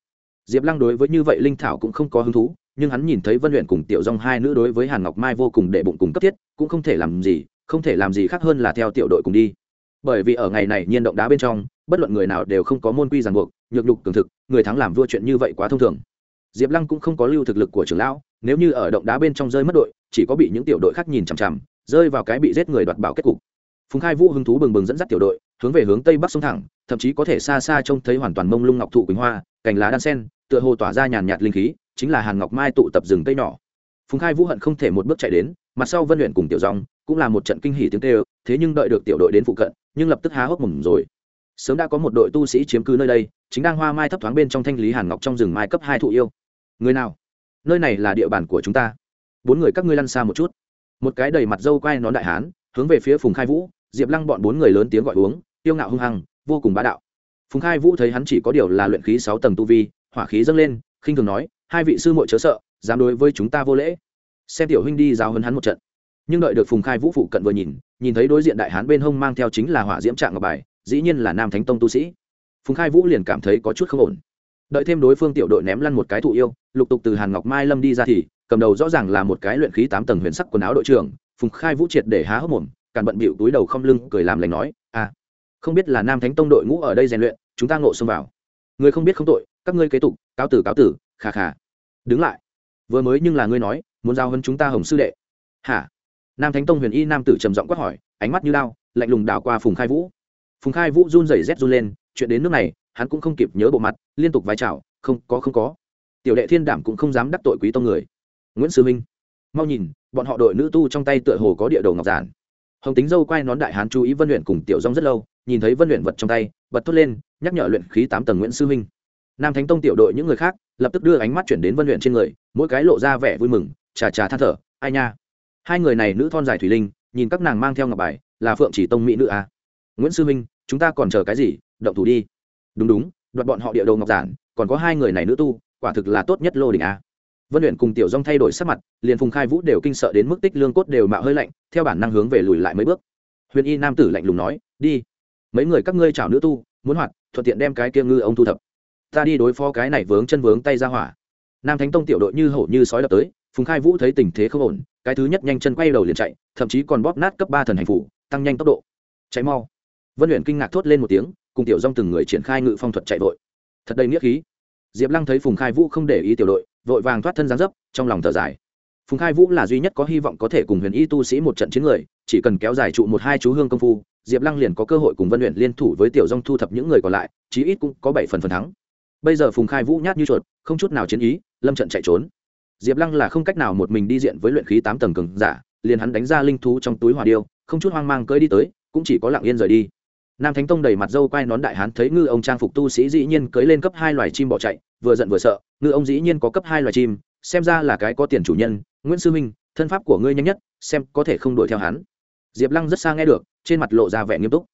Diệp lăng đối với như vậy linh thảo cũng không có hứng thú, nhưng hắn nhìn thấy vân luyện cùng tiểu dong hai nữ đối với hàn ngọc mai vô cùng đệ bụng cùng cấp thiết, cũng không thể làm gì, không thể làm gì khác hơn là theo tiểu đội cùng đi. Bởi vì ở ngày này nhiên động đá bên trong, bất luận người nào đều không có môn quy ràng buộc, nhược nhục cường thực, người thắng làm vua chuyện như vậy quá thông thường. Diệp lăng cũng không có lưu thực lực của trưởng lão, nếu như ở động đá bên trong rơi mất đội, chỉ có bị những tiểu đội khác nhìn chằm chằm, rơi vào cái bị giết người đoạt bảo kết cục. Phùng khai vũ hứng thú bừng bừng dẫn dắt tiểu đội hướng về hướng tây bắc sông thẳng, thậm chí có thể xa xa trông thấy hoàn toàn mông lung ngọc thụ quỳnh hoa, cành lá đan sen, tựa hồ tỏa ra nhàn nhạt linh khí, chính là hàn ngọc mai tụ tập rừng cây nhỏ. Phùng khai vũ hận không thể một bước chạy đến, mặt sau vân luyện cùng tiểu dòng cũng là một trận kinh hỉ tiếng tê thế nhưng đợi được tiểu đội đến phụ cận, nhưng lập tức há hốc mồm rồi. Sớm đã có một đội tu sĩ chiếm cứ nơi đây, chính đang hoa mai thấp thoáng bên trong thanh lý hàn ngọc trong rừng mai cấp hai thụ yêu. Người nào? Nơi này là địa bàn của chúng ta. Bốn người các ngươi lăn xa một chút. Một cái đầy mặt dâu quai nón đại hán, hướng về phía phùng khai vũ, diệp lăng bọn bốn người lớn tiếng gọi uống tiêu ngạo hung hăng, vô cùng bá đạo. Phùng khai vũ thấy hắn chỉ có điều là luyện khí sáu tầng tu vi, hỏa khí dâng lên, khinh thường nói, hai vị sư muội chớ sợ, dám đối với chúng ta vô lễ. Xem tiểu huynh đi giáo hấn hắn một trận. Nhưng đợi được phùng khai vũ phụ cận vừa nhìn nhìn thấy đối diện đại hán bên hông mang theo chính là hỏa diễm trạng ngọc bài, dĩ nhiên là nam thánh tông tu sĩ. Phùng khai vũ liền cảm thấy có chút không ổn. Đợi thêm đối phương tiểu đội ném lăn một cái thụ yêu, lục tục từ hàn ngọc mai lâm đi ra thì, cầm đầu rõ ràng là một cái luyện khí tám tầng huyền sắc quần áo đội trưởng, phùng khai vũ triệt để há hốc mồm, càn bận bịu túi đầu không lưng, cười làm lành nói không biết là nam thánh tông đội ngũ ở đây rèn luyện, chúng ta ngộ xông vào. Người không biết không tội, các ngươi kế tục, cáo tử cáo tử, khà khà. Đứng lại. Vừa mới nhưng là ngươi nói, muốn giao hơn chúng ta hồng sư đệ. Hả? Nam thánh tông huyền y nam tử trầm giọng quát hỏi, ánh mắt như lao lạnh lùng đảo qua phùng khai vũ. Phùng khai vũ run rẩy rét run lên, chuyện đến nước này, hắn cũng không kịp nhớ bộ mặt, liên tục vai chào, không có không có. Tiểu đệ thiên đảm cũng không dám đắc tội quý tông người. Nguyễn sư minh, mau nhìn, bọn họ đội nữ tu trong tay tựa hồ có địa đồ ngọc giản. Hồng tính dâu quay nón đại hán chú ý vân luyện cùng tiểu dong rất lâu nhìn thấy vân luyện vật trong tay, bật thốt lên, nhắc nhở luyện khí tám tầng nguyễn sư minh. Nam thánh tông tiểu đội những người khác, lập tức đưa ánh mắt chuyển đến vân luyện trên người, mỗi cái lộ ra vẻ vui mừng, chà chà than thở, ai nha. Hai người này nữ thon dài thủy linh, nhìn các nàng mang theo ngọc bài, là phượng chỉ tông mỹ nữ à. nguyễn sư minh, chúng ta còn chờ cái gì? Động thủ đi. Đúng đúng, đoạt bọn họ địa đồ ngọc giản, còn có hai người này nữ tu, quả thực là tốt nhất lô đỉnh a. Vân luyện cùng tiểu dong thay đổi sắc mặt, liền phùng khai vũ đều kinh sợ đến mức tích lương cốt đều mạo hơi lạnh, theo bản năng hướng về lùi lại mấy bước. Huyền y nam tử lạnh lùng nói, đi mấy người các ngươi chảo nữ tu, muốn hoạt, thuận tiện đem cái kia ngư ông thu thập. Ta đi đối phó cái này vướng chân vướng tay ra hỏa. Nam thánh tông tiểu đội như hổ như sói đập tới, phùng khai vũ thấy tình thế không ổn, cái thứ nhất nhanh chân quay đầu liền chạy, thậm chí còn bóp nát cấp ba thần hành phủ, tăng nhanh tốc độ. Cháy mau. Vân luyện kinh ngạc thốt lên một tiếng, cùng tiểu dong từng người triển khai ngự phong thuật chạy vội. Thật đầy nghĩa khí. Diệp lăng thấy phùng khai vũ không để ý tiểu đội, vội vàng thoát thân gián dấp, trong lòng thở dài phùng khai vũ là duy nhất có hy vọng có thể cùng huyền y tu sĩ một trận chiến người, chỉ cần kéo dài trụ một hai chú hương công phu, diệp lăng liền có cơ hội cùng vân luyện liên thủ với tiểu dông thu thập những người còn lại, chí ít cũng có bảy phần phần thắng. Bây giờ phùng khai vũ nhát như chuột, không chút nào chiến ý, lâm trận chạy trốn. Diệp lăng là không cách nào một mình đi diện với luyện khí tám tầng cường giả, liền hắn đánh ra linh thú trong túi hòa điêu, không chút hoang mang cưỡi đi tới, cũng chỉ có lặng yên rời đi. Nam thánh tông đầy mặt dâu quai nón đại hán thấy ngư ông trang phục tu sĩ dĩ nhiên cưới lên cấp hai loài chim bỏ chạy, vừa giận vừa sợ, ngư ông dĩ nhiên có cấp hai loài chim xem ra là cái có tiền chủ nhân, nguyễn sư minh, thân pháp của ngươi nhanh nhất, xem có thể không đuổi theo hắn. Diệp lăng rất xa nghe được, trên mặt lộ ra vẻ nghiêm túc.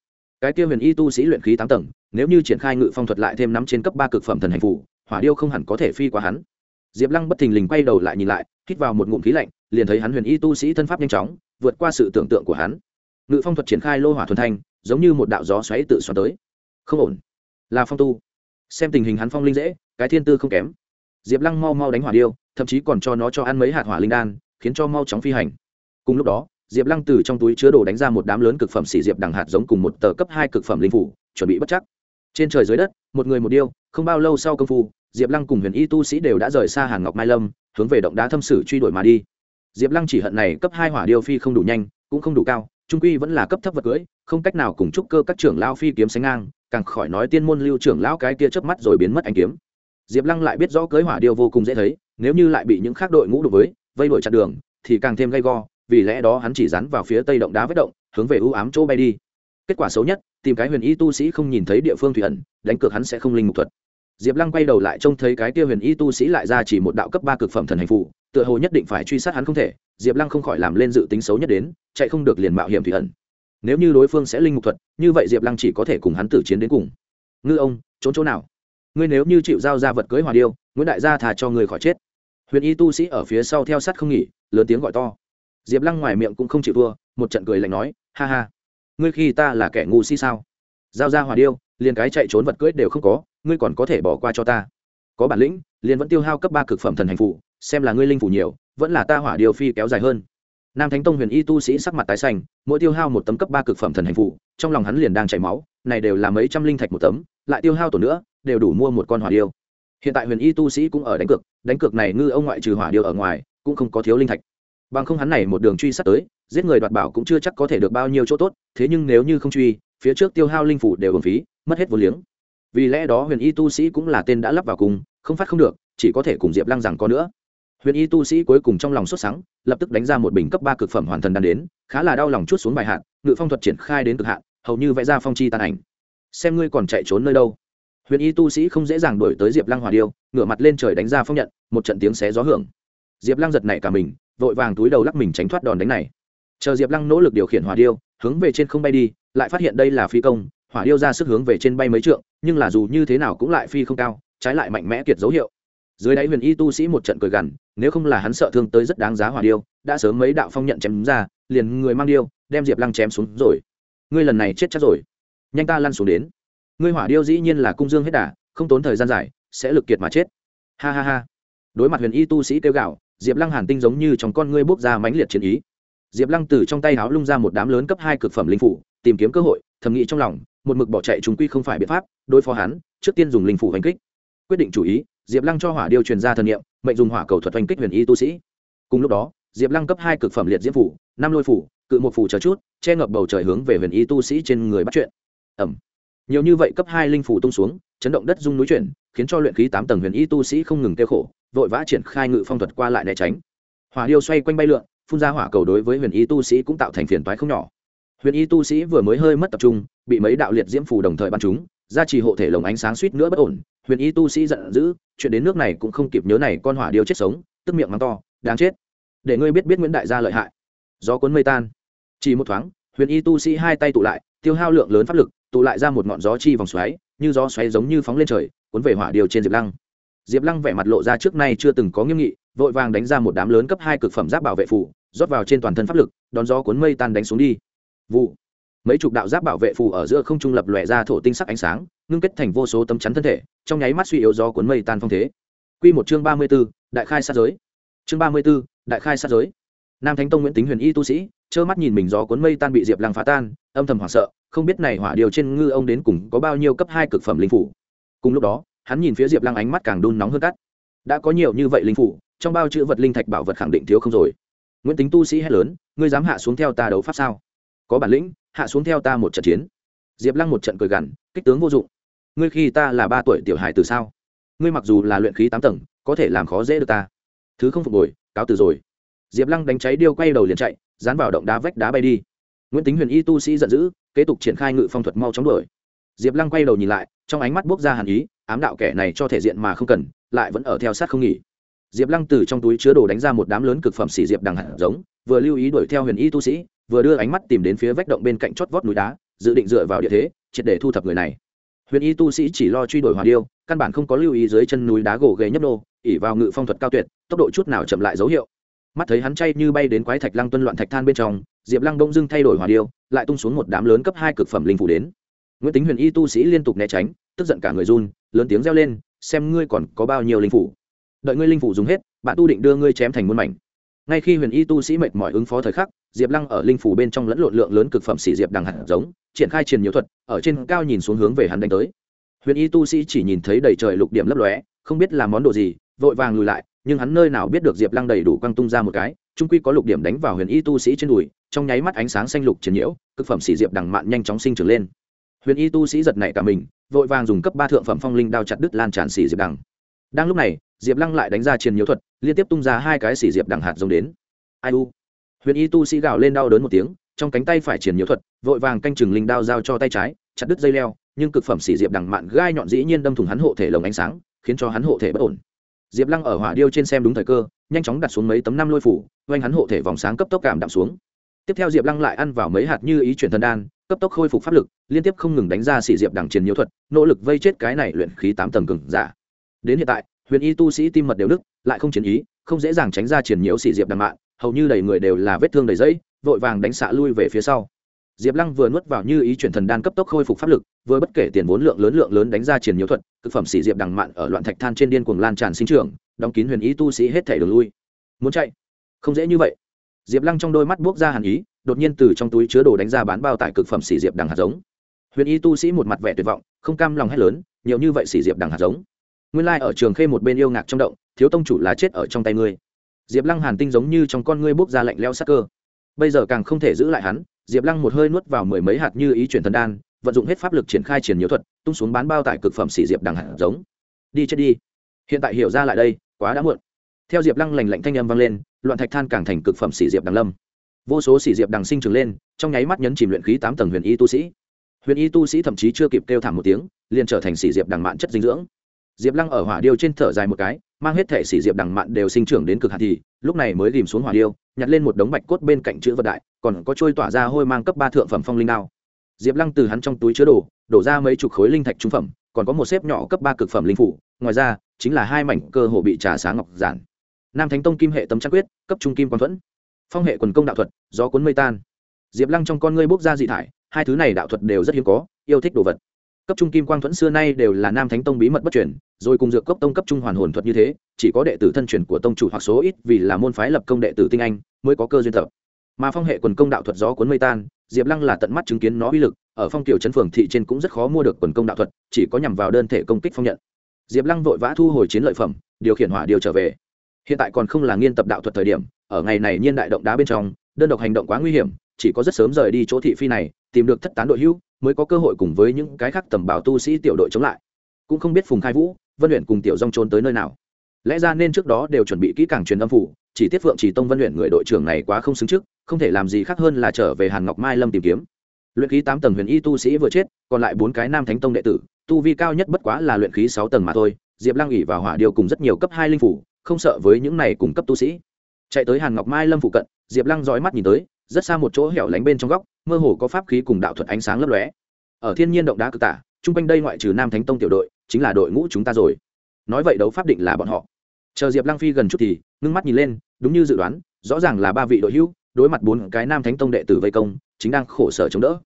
Cái kia huyền y tu sĩ luyện khí tám tầng, nếu như triển khai ngự phong thuật lại thêm nắm trên cấp ba cực phẩm thần hành phủ hỏa điêu không hẳn có thể phi qua hắn. Diệp lăng bất thình lình quay đầu lại nhìn lại, hít vào một ngụm khí lạnh, liền thấy hắn huyền y tu sĩ thân pháp nhanh chóng, vượt qua sự tưởng tượng của hắn. Ngự phong thuật triển khai lô hỏa thuần thanh, giống như một đạo gió xoáy tự xoắn tới. Không ổn. Là phong tu, xem tình hình hắn phong linh dễ, cái thiên tư không kém diệp lăng mau mau đánh hỏa điêu, thậm chí còn cho nó cho ăn mấy hạt hỏa linh đan, khiến cho mau chóng phi hành. Cùng lúc đó, diệp lăng từ trong túi chứa đồ đánh ra một đám lớn cực phẩm xỉ diệp đằng hạt giống cùng một tờ cấp hai cực phẩm linh phủ, chuẩn bị bất chắc. Trên trời dưới đất, một người một điêu, không bao lâu sau công phu, diệp lăng cùng huyền y tu sĩ đều đã rời xa hàng ngọc mai lâm, hướng về động đá thâm sử truy đuổi mà đi. Diệp lăng chỉ hận này cấp hai hỏa điêu phi không đủ nhanh, cũng không đủ cao, trung quy vẫn là cấp thấp vật cưỡi không cách nào cùng trúc cơ các trưởng lao phi kiếm sánh ngang, càng khỏi nói tiên môn lưu trưởng lão cái kia chớp mắt rồi biến mất anh kiếm diệp lăng lại biết rõ cưới hỏa điêu vô cùng dễ thấy, nếu như lại bị những khác đội ngũ đục với, vây đuổi chặn đường, thì càng thêm gay go, vì lẽ đó hắn chỉ rắn vào phía tây động đá vết động, hướng về ưu ám chỗ bay đi. Kết quả xấu nhất, tìm cái huyền y tu sĩ không nhìn thấy địa phương thủy ẩn, đánh cược hắn sẽ không linh mục thuật. Diệp lăng quay đầu lại trông thấy cái kia huyền y tu sĩ lại ra chỉ một đạo cấp ba cực phẩm thần hành phụ tựa hồ nhất định phải truy sát hắn không thể, diệp lăng không khỏi làm lên dự tính xấu nhất đến, chạy không được liền mạo hiểm thủy ẩn. Nếu như đối phương sẽ linh mục thuật, như vậy diệp lăng chỉ có thể cùng hắn tử chiến đến cùng. Ngư ông, trốn chỗ nào? Ngươi nếu như chịu giao ra vật cưới hòa điêu, nguyễn đại gia thà cho người khỏi chết. Huyền y tu sĩ ở phía sau theo sát không nghỉ, lớn tiếng gọi to. Diệp lăng ngoài miệng cũng không chịu thua, một trận cười lạnh nói, ha ha, ngươi khi ta là kẻ ngu si sao? Giao ra hòa điêu, liền cái chạy trốn vật cưới đều không có, ngươi còn có thể bỏ qua cho ta. Có bản lĩnh, liền vẫn tiêu hao cấp ba cực phẩm thần hành phụ xem là ngươi linh phủ nhiều, vẫn là ta hỏa điều phi kéo dài hơn. Nam thánh tông huyền y tu sĩ sắc mặt tái xanh, mỗi tiêu hao một tấm cấp ba cực phẩm thần hành phụ trong lòng hắn liền đang chảy máu, này đều là mấy trăm linh thạch một tấm lại tiêu hao tổ nữa, đều đủ mua một con hỏa điêu. Hiện tại huyền y tu sĩ cũng ở đánh cược đánh cược này ngư ông ngoại trừ hỏa điêu ở ngoài, cũng không có thiếu linh thạch. Bằng không hắn này một đường truy sát tới, giết người đoạt bảo cũng chưa chắc có thể được bao nhiêu chỗ tốt, thế nhưng nếu như không truy, phía trước tiêu hao linh phủ đều hưởng phí, mất hết vốn liếng. Vì lẽ đó huyền y tu sĩ cũng là tên đã lắp vào cùng, không phát không được, chỉ có thể cùng diệp lăng rằng có nữa. Huyền y tu sĩ cuối cùng trong lòng xuất sáng lập tức đánh ra một bình cấp ba cực phẩm hoàn thần đan đến, khá là đau lòng chút xuống bài hạn, ngự phong thuật triển khai đến cực hạn, hầu như vẽ ra phong chi tàn ảnh xem ngươi còn chạy trốn nơi đâu. Huyền y tu sĩ không dễ dàng đuổi tới diệp lăng hòa điêu, ngửa mặt lên trời đánh ra phong nhận, một trận tiếng xé gió hưởng. Diệp lăng giật nảy cả mình, vội vàng túi đầu lắc mình tránh thoát đòn đánh này. Chờ diệp lăng nỗ lực điều khiển hỏa điêu, hướng về trên không bay đi, lại phát hiện đây là phi công, hỏa điêu ra sức hướng về trên bay mấy trượng, nhưng là dù như thế nào cũng lại phi không cao, trái lại mạnh mẽ kiệt dấu hiệu. Dưới đáy huyền y tu sĩ một trận cười gằn, nếu không là hắn sợ thương tới rất đáng giá hỏa điêu, đã sớm mấy đạo phong nhận chém ra, liền người mang điêu, đem diệp lăng chém xuống rồi. Ngươi lần này chết chắc rồi nhanh ta lăn xuống đến. Ngươi hỏa điêu dĩ nhiên là cung dương hết đà, không tốn thời gian dài, sẽ lực kiệt mà chết. Ha ha ha. Đối mặt huyền y tu sĩ kêu gạo diệp lăng hàn tinh giống như trong con ngươi bốc ra mãnh liệt chiến ý. Diệp lăng từ trong tay háo lung ra một đám lớn cấp hai cực phẩm linh phủ, tìm kiếm cơ hội, thầm nghĩ trong lòng, một mực bỏ chạy chúng quy không phải biện pháp, đối phó hắn, trước tiên dùng linh phủ hành kích. Quyết định chủ ý, diệp lăng cho hỏa điêu truyền ra thần nghiệm mệnh dùng hỏa cầu thuật hành kích huyền y tu sĩ. Cùng lúc đó, diệp lăng cấp hai cực phẩm liệt diễm phủ, năm lôi phủ, cự một phủ chờ chút, che ngập bầu trời hướng về huyền y tu sĩ trên người bắt chuyện ẩm. Nhiều như vậy cấp hai linh phủ tung xuống, chấn động đất rung núi chuyển, khiến cho luyện khí tám tầng huyền y tu sĩ không ngừng tiêu khổ, vội vã triển khai ngự phong thuật qua lại né tránh. Hỏa điêu xoay quanh bay lượn, phun ra hỏa cầu đối với huyền y tu sĩ cũng tạo thành phiền toái không nhỏ. Huyền y tu sĩ vừa mới hơi mất tập trung, bị mấy đạo liệt diễm phù đồng thời bắn chúng gia trì hộ thể lồng ánh sáng suýt nữa bất ổn, huyền y tu sĩ giận dữ, chuyện đến nước này cũng không kịp nhớ này con hỏa điêu chết sống, tức miệng mắng to, đáng chết. Để ngươi biết biết nguyễn đại gia lợi hại. Gió cuốn mây tan. Chỉ một thoáng, huyền y tu sĩ hai tay tụ lại, tiêu hao lượng lớn pháp lực tụ lại ra một ngọn gió chi vòng xoáy, như gió xoáy giống như phóng lên trời, cuốn về hỏa điều trên diệp lăng. Diệp lăng vẻ mặt lộ ra trước nay chưa từng có nghiêm nghị, vội vàng đánh ra một đám lớn cấp hai cực phẩm giáp bảo vệ phủ rót vào trên toàn thân pháp lực, đón gió cuốn mây tan đánh xuống đi. Vụ. Mấy chục đạo giáp bảo vệ phù ở giữa không trung lập lòe ra thổ tinh sắc ánh sáng, ngưng kết thành vô số tấm chắn thân thể, trong nháy mắt suy yếu gió cuốn mây tan phong thế. Q một chương ba mươi b ố đại khai sát giới. Chương ba mươi b ố đại khai sát giới. Nam thánh tông nguyễn tính huyền y tu sĩ, trơ mắt nhìn mình gió cuốn mây tan bị diệp lăng phá tan, âm thầm hoảng sợ không biết này hỏa điều trên ngư ông đến cùng có bao nhiêu cấp hai cực phẩm linh phủ. Cùng lúc đó, hắn nhìn phía diệp lăng ánh mắt càng đun nóng hơn cắt. Đã có nhiều như vậy linh phủ, trong bao chữ vật linh thạch bảo vật khẳng định thiếu không rồi. Nguyễn tính tu sĩ hét lớn, ngươi dám hạ xuống theo ta đấu pháp sao? Có bản lĩnh, hạ xuống theo ta một trận chiến. Diệp lăng một trận cười gằn, kích tướng vô dụng. Ngươi khi ta là ba tuổi tiểu hài từ sao? Ngươi mặc dù là luyện khí tám tầng, có thể làm khó dễ được ta. Thứ không phục hồi, cáo từ rồi. Diệp lăng đánh cháy điêu quay đầu liền chạy, dán vào động đá vách đá bay đi nguyễn tính huyền y tu sĩ giận dữ, kế tục triển khai ngự phong thuật mau chóng đuổi. Diệp lăng quay đầu nhìn lại, trong ánh mắt buốc ra hàn ý, ám đạo kẻ này cho thể diện mà không cần, lại vẫn ở theo sát không nghỉ. Diệp lăng từ trong túi chứa đồ đánh ra một đám lớn cực phẩm xỉ diệp đằng hạt giống, vừa lưu ý đuổi theo huyền y tu sĩ, vừa đưa ánh mắt tìm đến phía vách động bên cạnh chót vót núi đá, dự định dựa vào địa thế, triệt để thu thập người này. Huyền y tu sĩ chỉ lo truy đuổi hỏa điêu, căn bản không có lưu ý dưới chân núi đá gỗ ghề nhấp nô, ỉ vào ngự phong thuật cao tuyệt, tốc độ chút nào chậm lại dấu hiệu. Mắt thấy hắn chay như bay đến quái thạch lăng tuân loạn thạch than bên trong diệp lăng bỗng dưng thay đổi hỏa điêu, lại tung xuống một đám lớn cấp hai cực phẩm linh phủ đến. Nguyễn tính huyền y tu sĩ liên tục né tránh, tức giận cả người run, lớn tiếng reo lên, xem ngươi còn có bao nhiêu linh phủ đợi ngươi linh phủ dùng hết, bạn tu định đưa ngươi chém thành muôn mảnh. Ngay khi huyền y tu sĩ mệt mỏi ứng phó thời khắc, diệp lăng ở linh phủ bên trong lẫn lộn lượng lớn cực phẩm xỉ diệp đằng hạt giống, triển khai triền nhiều thuật, ở trên cao nhìn xuống hướng về hắn đánh tới. Huyền y tu sĩ chỉ nhìn thấy đầy trời lục điểm lấp lóe, không biết là món đồ gì, vội vàng lùi lại, nhưng hắn nơi nào biết được diệp lăng đầy đủ quăng tung ra một cái trung quy có lục điểm đánh vào huyền y tu sĩ trên đùi trong nháy mắt ánh sáng xanh lục triển nhiễu, cực phẩm xỉ diệp đằng mạn nhanh chóng sinh trưởng lên. Huyền y tu sĩ giật nảy cả mình, vội vàng dùng cấp ba thượng phẩm phong linh đao chặt đứt lan tràn xỉ diệp đằng. Đang lúc này, diệp lăng lại đánh ra triền nhiễu thuật, liên tiếp tung ra hai cái xỉ diệp đằng hạt giống đến. Ai u? Huyền y tu sĩ gào lên đau đớn một tiếng, trong cánh tay phải triển nhiễu thuật, vội vàng canh chừng linh đao giao cho tay trái, chặt đứt dây leo, nhưng cực phẩm xỉ diệp đằng mạn gai nhọn dĩ nhiên đâm thủng hắn hộ thể lồng ánh sáng, khiến cho hắn hộ thể bất ổn. Diệp lăng ở hỏa điêu trên xem đúng thời cơ, nhanh chóng đặt xuống mấy tấm năm lôi phủ, oanh hắn hộ thể vòng sáng cấp tốc cảm đạm xuống tiếp theo diệp lăng lại ăn vào mấy hạt như ý chuyển thần đan, cấp tốc khôi phục pháp lực, liên tiếp không ngừng đánh ra xỉ diệp đằng triển nhiễu thuật, nỗ lực vây chết cái này luyện khí tám tầng cừng giả. Đến hiện tại, huyền y tu sĩ tim mật đều đức lại không chiến ý, không dễ dàng tránh ra triển nhiễu xỉ diệp đằng mạng, hầu như đầy người đều là vết thương đầy dẫy vội vàng đánh xạ lui về phía sau. Diệp lăng vừa nuốt vào như ý chuyển thần đan cấp tốc khôi phục pháp lực, vừa bất kể tiền vốn lượng lớn lượng lớn đánh ra triển nhiều thuật thực phẩm xỉ diệp đằng mạn ở loạn thạch than trên điên cuồng lan tràn sinh trường đóng kín huyền ý tu sĩ hết thể đường lui. Muốn chạy? Không dễ như vậy diệp lăng trong đôi mắt buốc ra hàn ý, đột nhiên từ trong túi chứa đồ đánh ra bán bao tải cực phẩm xỉ diệp đằng hạt giống. Huyền y tu sĩ một mặt vẻ tuyệt vọng, không cam lòng hét lớn, nhiều như vậy xỉ diệp đằng hạt giống? Nguyên lai、like、ở trường khê một bên yêu ngạc trong động, thiếu tông chủ là chết ở trong tay ngươi. Diệp lăng hàn tinh giống như trong con ngươi buốc ra lạnh leo sắc cơ. Bây giờ càng không thể giữ lại hắn, diệp lăng một hơi nuốt vào mười mấy hạt như ý chuyển thần đan, vận dụng hết pháp lực triển khai triển nhiều thuật, tung xuống bán bao tải cực phẩm xỉ diệp đằng hạt giống. Đi chết đi. Hiện tại hiểu ra lại đây, quá đã muộn theo diệp lăng lành lạnh thanh âm vang lên, loạn thạch than càng thành cực phẩm xỉ diệp đằng lâm. Vô số xỉ diệp đằng sinh trưởng lên, trong nháy mắt nhấn chìm luyện khí tám tầng huyền y tu sĩ. Huyền y tu sĩ thậm chí chưa kịp kêu thảm một tiếng, liền trở thành xỉ diệp đằng mạn chất dinh dưỡng. Diệp lăng ở hỏa điêu trên thở dài một cái, mang hết thể xỉ diệp đằng mạn đều sinh trưởng đến cực hạt thì, lúc này mới ghìm xuống hỏa điêu, nhặt lên một đống bạch cốt bên cạnh chữ vật đại, còn có trôi tỏa ra hôi mang cấp ba thượng phẩm phong linh đao. Diệp lăng từ hắn trong túi chứa đồ, đổ ra mấy chục khối linh thạch trung phẩm, còn có một xếp nhỏ cấp ba cực phẩm linh phủ, ngoài ra, chính là hai mảnh cơ hồ bị trà sáng ngọc giản nam thánh tông kim hệ tấm trắc quyết, cấp trung kim Quang thuẫn. Phong hệ quần công đạo thuật, gió cuốn mây tan. Diệp lăng trong con ngươi bốc ra dị thải, hai thứ này đạo thuật đều rất hiếm có, yêu thích đồ vật. Cấp trung kim quang thuẫn xưa nay đều là nam thánh tông bí mật bất chuyển rồi cùng dược cốc tông cấp trung hoàn hồn thuật như thế, chỉ có đệ tử thân truyền của tông chủ hoặc số ít vì là môn phái lập công đệ tử tinh anh, mới có cơ duyên tập. Mà phong hệ quần công đạo thuật gió cuốn mây tan, diệp lăng là tận mắt chứng kiến nó uy lực, ở phong tiểu trấn phường thị trên cũng rất khó mua được quần công đạo thuật, chỉ có nhằm vào đơn thể công kích phong nhận. Diệp lăng vội vã thu hồi chiến lợi phẩm, điều khiển hỏa điều trở về hiện tại còn không là nghiên tập đạo thuật thời điểm, ở ngày này nhiên đại động đá bên trong, đơn độc hành động quá nguy hiểm, chỉ có rất sớm rời đi chỗ thị phi này, tìm được thất tán đội hữu, mới có cơ hội cùng với những cái khác tầm bảo tu sĩ tiểu đội chống lại. Cũng không biết phùng khai vũ, vân luyện cùng tiểu dong trốn tới nơi nào. Lẽ ra nên trước đó đều chuẩn bị kỹ càng truyền âm phủ, chỉ tiết phượng chỉ tông vân luyện người đội trưởng này quá không xứng trước, không thể làm gì khác hơn là trở về hàn ngọc mai lâm tìm kiếm. Luyện khí tám tầng huyền y tu sĩ vừa chết, còn lại bốn cái nam thánh tông đệ tử, tu vi cao nhất bất quá là luyện khí sáu tầng mà thôi, diệp lang ủy và hỏa điều cùng rất nhiều cấp hai linh phủ không sợ với những này cùng cấp tu sĩ. Chạy tới hàn ngọc mai lâm phụ cận, diệp lăng dõi mắt nhìn tới, rất xa một chỗ hẻo lánh bên trong góc, mơ hồ có pháp khí cùng đạo thuật ánh sáng lấp lóe. Ở thiên nhiên động đá cực tả, chung quanh đây ngoại trừ nam thánh tông tiểu đội, chính là đội ngũ chúng ta rồi. Nói vậy đấu pháp định là bọn họ. Chờ diệp lăng phi gần chút thì, ngưng mắt nhìn lên, đúng như dự đoán, rõ ràng là ba vị đội hữu, đối mặt bốn cái nam thánh tông đệ tử vây công, chính đang khổ sở chống đỡ.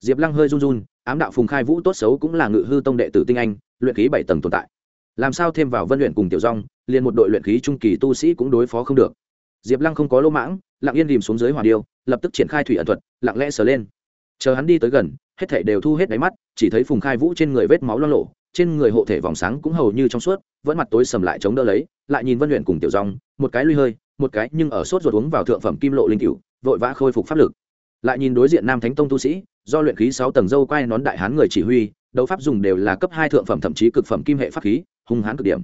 Diệp lăng hơi run run, ám đạo phùng khai vũ tốt xấu cũng là ngự hư tông đệ tử tinh anh, luyện khí bảy tầng tồn tại làm sao thêm vào vân luyện cùng tiểu rong liền một đội luyện khí trung kỳ tu sĩ cũng đối phó không được. Diệp lăng không có lỗ mãng, lặng yên rìm xuống dưới hỏa điêu, lập tức triển khai thủy ẩn thuật, lặng lẽ sờ lên. Chờ hắn đi tới gần, hết thảy đều thu hết đáy mắt, chỉ thấy phùng khai vũ trên người vết máu lo lộ trên người hộ thể vòng sáng cũng hầu như trong suốt, vẫn mặt tối sầm lại chống đỡ lấy, lại nhìn vân luyện cùng tiểu rong một cái lui hơi, một cái nhưng ở sốt ruột uống vào thượng phẩm kim lộ linh cửu, vội vã khôi phục pháp lực. Lại nhìn đối diện nam thánh tông tu sĩ, do luyện khí sáu tầng dâu quay nón đại hán người chỉ huy, đấu pháp dùng đều là cấp hai thượng phẩm thậm chí cực phẩm kim hệ pháp khí hung hãn cực điểm.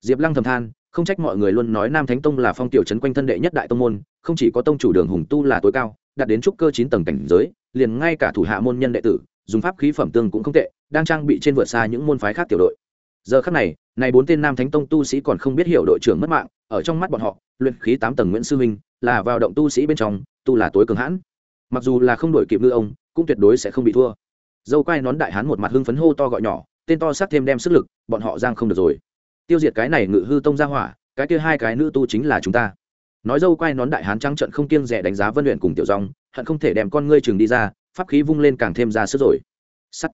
Diệp lăng thầm than, không trách mọi người luôn nói nam thánh tông là phong tiểu trấn quanh thân đệ nhất đại tông môn, không chỉ có tông chủ đường hùng tu là tối cao, đạt đến trúc cơ chín tầng cảnh giới, liền ngay cả thủ hạ môn nhân đệ tử, dùng pháp khí phẩm tương cũng không tệ, đang trang bị trên vượt xa những môn phái khác tiểu đội. Giờ khắc này này bốn tên nam thánh tông tu sĩ còn không biết hiểu đội trưởng mất mạng, ở trong mắt bọn họ, luyện khí tám tầng nguyễn sư minh, là vào động tu sĩ bên trong, tu là tối cường hãn. Mặc dù là không đổi kịp ngư ông, cũng tuyệt đối sẽ không bị thua. Dâu quai nón đại hán một mặt hưng phấn hô to gọi nhỏ tên to sát thêm đem sức lực, bọn họ giang không được rồi. Tiêu diệt cái này ngự hư tông ra hỏa, cái kia hai cái nữ tu chính là chúng ta. Nói dâu quay nón đại hán trắng trận không kiêng rẻ đánh giá vân luyện cùng tiểu dòng, hận không thể đem con ngươi trường đi ra, pháp khí vung lên càng thêm ra sức rồi. Sắt.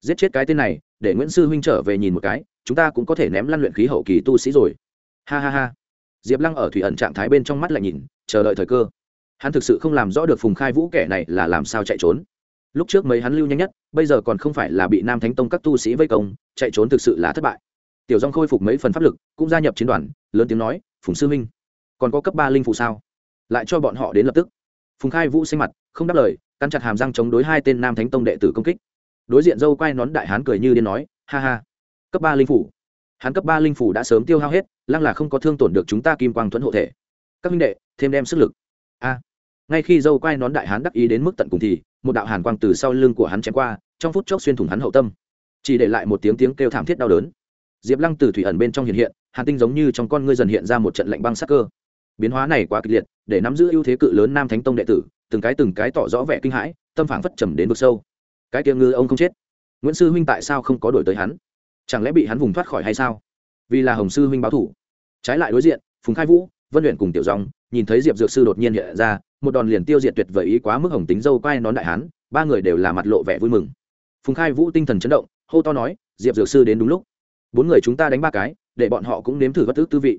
Giết chết cái tên này, để nguyễn sư huynh trở về nhìn một cái, chúng ta cũng có thể ném lăn luyện khí hậu kỳ tu sĩ rồi. Ha ha ha. Diệp lăng ở thủy ẩn trạng thái bên trong mắt lại nhìn, chờ đợi thời cơ. Hắn thực sự không làm rõ được phùng khai vũ kẻ này là làm sao chạy trốn lúc trước mấy hắn lưu nhanh nhất, bây giờ còn không phải là bị nam thánh tông các tu sĩ vây công, chạy trốn thực sự là thất bại. Tiểu dong khôi phục mấy phần pháp lực, cũng gia nhập chiến đoàn, lớn tiếng nói, phùng sư minh còn có cấp ba linh phụ sao? Lại cho bọn họ đến lập tức. Phùng khai vũ xanh mặt, không đáp lời căn chặt hàm răng chống đối hai tên nam thánh tông đệ tử công kích. Đối diện dâu quay nón đại hán cười như điên nói, ha ha, cấp ba linh phủ hắn cấp ba linh phủ đã sớm tiêu hao hết, lăng là không có thương tổn được chúng ta kim quang thuẫn hộ thể. Các minh đệ, thêm đem sức lực. A. Ngay khi dâu quay nón đại hán đắc ý đến mức tận cùng thì một đạo hàn quang từ sau lưng của hắn chém qua, trong phút chốc xuyên thủng hắn hậu tâm. Chỉ để lại một tiếng tiếng kêu thảm thiết đau đớn. Diệp lăng từ thủy ẩn bên trong hiện hiện, hàn tinh giống như trong con ngươi dần hiện ra một trận lạnh băng sắc cơ. Biến hóa này quá kịch liệt, để nắm giữ ưu thế cự lớn nam thánh tông đệ tử, từng cái từng cái tỏ rõ vẻ kinh hãi, tâm phản phất trầm đến vực sâu. Cái kia ngư ông không chết. Nguyễn sư huynh tại sao không có đổi tới hắn? Chẳng lẽ bị hắn vùng thoát khỏi hay sao? Vì là hồng sư huynh báo thủ. Trái lại đối diện, phùng khai vũ, vân luyện cùng tiểu dòng, nhìn thấy diệp dược sư đột nhiên hiện ra một đòn liền tiêu diệt tuyệt vời ý quá mức hồng tính dâu quai nón đại hán, ba người đều là mặt lộ vẻ vui mừng. Phùng khai vũ tinh thần chấn động, hô to nói, diệp dược sư đến đúng lúc. Bốn người chúng ta đánh ba cái, để bọn họ cũng nếm thử bất tức tư vị.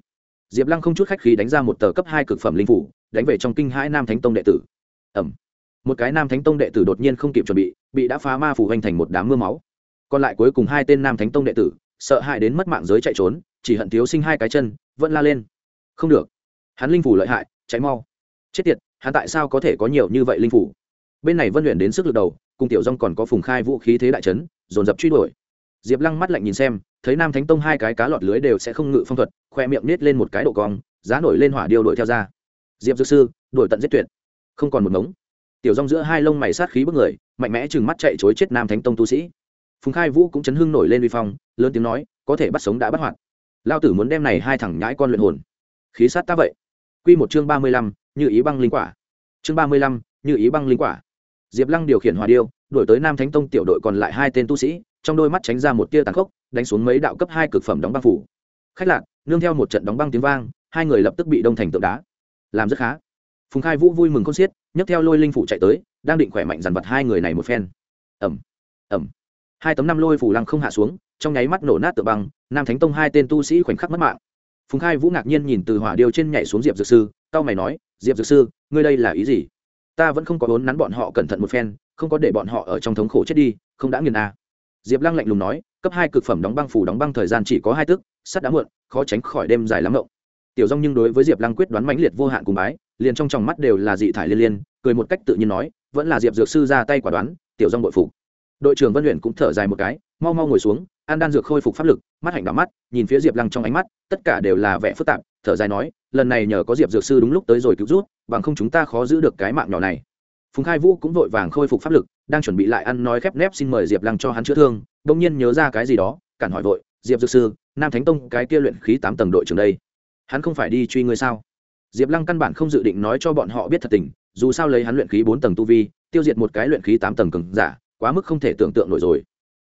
Diệp lăng không chút khách khí đánh ra một tờ cấp hai cực phẩm linh phủ, đánh về trong kinh hai nam thánh tông đệ tử. Ẩm một cái nam thánh tông đệ tử đột nhiên không kịp chuẩn bị bị đã phá ma phủ hoành thành một đám mưa máu. Còn lại cuối cùng hai tên nam thánh tông đệ tử, sợ hãi đến mất mạng giới chạy trốn, chỉ hận thiếu sinh hai cái chân, vẫn la lên. Không được. Hắn linh phủ lợi hại cháy mau. Chết tiệt hắn tại sao có thể có nhiều như vậy linh phủ? Bên này vân luyện đến sức lực đầu, cùng tiểu dong còn có phùng khai vũ khí thế đại trấn dồn dập truy đuổi. Diệp lăng mắt lạnh nhìn xem, thấy nam thánh tông hai cái cá lọt lưới đều sẽ không ngự phong thuật, khoe miệng nết lên một cái độ cong, giá nổi lên hỏa điêu đuổi theo ra. Diệp dược sư, đuổi tận giết tuyệt. Không còn một ngống. Tiểu rong giữa hai lông mày sát khí bức người, mạnh mẽ chừng mắt chạy chối chết nam thánh tông tu sĩ. Phùng khai vũ cũng chấn hưng nổi lên vi phong, lớn tiếng nói, có thể bắt sống đã bắt hoạt lao tử muốn đem này hai thằng nhãi con luyện hồn. Khí sát ta vậy. Q một chương ba mươi lăm như ý băng linh quả. Chương ba mươi lăm, như ý băng linh quả. Diệp lăng điều khiển hòa điêu đổi tới nam thánh tông tiểu đội còn lại hai tên tu sĩ, trong đôi mắt tránh ra một tia tàn khốc, đánh xuống mấy đạo cấp hai cực phẩm đóng băng phủ. Khách lạc, nương theo một trận đóng băng tiếng vang, hai người lập tức bị đông thành tượng đá. Làm rất khá. Phùng khai vũ vui mừng con xiết, nhấc theo lôi linh phủ chạy tới, đang định khỏe mạnh dằn vặt hai người này một phen. Ẩm ẩm hai tấm năm lôi phủ lăng không hạ xuống, trong nháy mắt nổ nát tượng băng, nam thánh tông hai tên tu sĩ khoảnh khắc mất mạng. Phùng khai vũ ngạc nhiên nhìn từ hỏa điêu trên nhảy xuống diệp dược sư tao mày nói diệp dược sư, ngươi đây là ý gì? Ta vẫn không có vốn nắn bọn họ cẩn thận một phen, không có để bọn họ ở trong thống khổ chết đi, không đã nghiền à. diệp lăng lạnh lùng nói, cấp hai cực phẩm đóng băng phủ đóng băng thời gian chỉ có hai tức, sắt đã muộn, khó tránh khỏi đêm dài lắm ngộng tiểu dong nhưng đối với diệp lăng quyết đoán mãnh liệt vô hạn cùng bái, liền trong tròng mắt đều là dị thải liên liên, cười một cách tự nhiên nói, vẫn là diệp dược sư ra tay quả đoán, tiểu dong bội phục. Đội trưởng vân luyện cũng thở dài một cái, mau mau ngồi xuống, an đan dược khôi phục pháp lực, mắt hạnh đỏ mắt, nhìn phía diệp lăng trong ánh mắt, tất cả đều là vẻ phức tạp, thở dài nói lần này nhờ có diệp dược sư đúng lúc tới rồi cứu rút bằng không chúng ta khó giữ được cái mạng nhỏ này. Phùng khai vũ cũng vội vàng khôi phục pháp lực, đang chuẩn bị lại ăn nói khép nép xin mời diệp lăng cho hắn chữa thương đông nhiên nhớ ra cái gì đó, cản hỏi vội, diệp dược sư, nam thánh tông, cái kia luyện khí tám tầng đội trưởng đây, hắn không phải đi truy ngươi sao? Diệp lăng căn bản không dự định nói cho bọn họ biết thật tình, dù sao lấy hắn luyện khí bốn tầng tu vi, tiêu diệt một cái luyện khí tám tầng cừng giả, quá mức không thể tưởng tượng nổi rồi.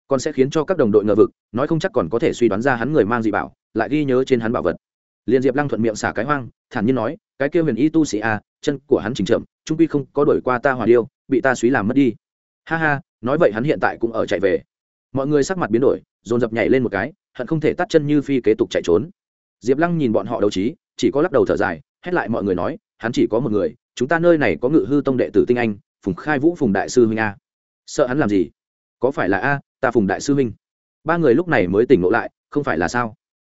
Còn sẽ khiến cho các đồng đội ngờ vực, nói không chắc còn có thể suy đoán ra hắn người mang dị bảo, lại ghi nhớ trên hắn bảo vật liền diệp lăng thuận miệng xả cái hoang thản nhiên nói cái kia huyền y tu sĩ a à, chân của hắn chỉnh trượm trung quy không có đổi qua ta hòa điêu bị ta suý làm mất đi. Ha ha nói vậy hắn hiện tại cũng ở chạy về. Mọi người sắc mặt biến đổi dồn dập nhảy lên một cái hận không thể tắt chân như phi kế tục chạy trốn. Diệp lăng nhìn bọn họ đấu trí chỉ có lắc đầu thở dài hét lại mọi người nói hắn chỉ có một người chúng ta nơi này có ngự hư tông đệ tử tinh anh phùng khai vũ phùng đại sư huynh a. Sợ hắn làm gì? Có phải là a ta phùng đại sư huynh? Ba người lúc này mới tỉnh ngộ lại không phải là sao?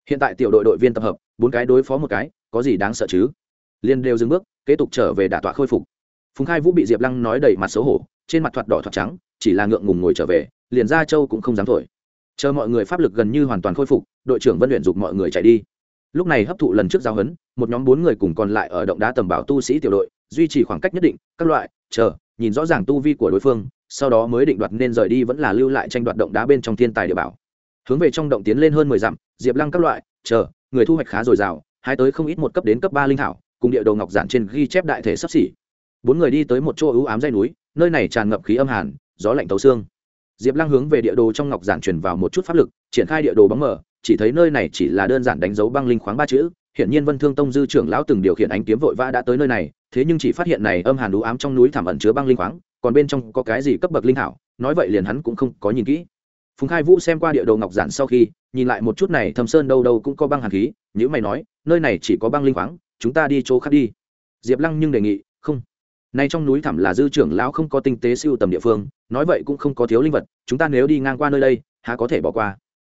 Hiện tại tiểu đội đội viên tập hợp, bốn cái đối phó một cái, có gì đáng sợ chứ? Liên đều dừng bước, kế tục trở về đả tọa khôi phục. Phùng khai vũ bị diệp lăng nói đầy mặt xấu hổ, trên mặt thoạt đỏ thoạt trắng, chỉ là ngượng ngùng ngồi trở về, liền ra châu cũng không dám thổi. Chờ mọi người pháp lực gần như hoàn toàn khôi phục, đội trưởng vân luyện dục mọi người chạy đi. Lúc này hấp thụ lần trước giao hấn một nhóm bốn người cùng còn lại ở động đá tầm bảo tu sĩ tiểu đội, duy trì khoảng cách nhất định, các loại, chờ, nhìn rõ ràng tu vi của đối phương, sau đó mới định đoạt nên rời đi vẫn là lưu lại tranh đoạt động đá bên trong thiên tài địa bảo hướng về trong động tiến lên hơn mười dặm, diệp lăng các loại, chờ, người thu hoạch khá dồi dào, hai tới không ít một cấp đến cấp ba linh thảo, cùng địa đồ ngọc giản trên ghi chép đại thể sắp xỉ. Bốn người đi tới một chỗ ưu ám dây núi, nơi này tràn ngập khí âm hàn, gió lạnh tấu xương. Diệp lăng hướng về địa đồ trong ngọc giản truyền vào một chút pháp lực, triển khai địa đồ bóng mờ chỉ thấy nơi này chỉ là đơn giản đánh dấu băng linh khoáng ba chữ hiện nhiên vân thương tông dư trưởng lão từng điều khiển ánh kiếm vội vã đã tới nơi này, thế nhưng chỉ phát hiện này âm hàn u ám trong núi thảm ẩn chứa băng linh khoáng, còn bên trong có cái gì cấp bậc linh hảo nói vậy liền hắn cũng không có nhìn kỹ phùng khai vũ xem qua địa đồ ngọc giản sau khi, nhìn lại một chút này, thâm sơn đâu đâu cũng có băng hàn khí, nhữ mày nói, nơi này chỉ có băng linh khoáng, chúng ta đi chỗ khác đi. Diệp lăng nhưng đề nghị, không. Nay trong núi thẳm là dư trưởng lão không có tinh tế siêu tầm địa phương, nói vậy cũng không có thiếu linh vật, chúng ta nếu đi ngang qua nơi đây, há có thể bỏ qua.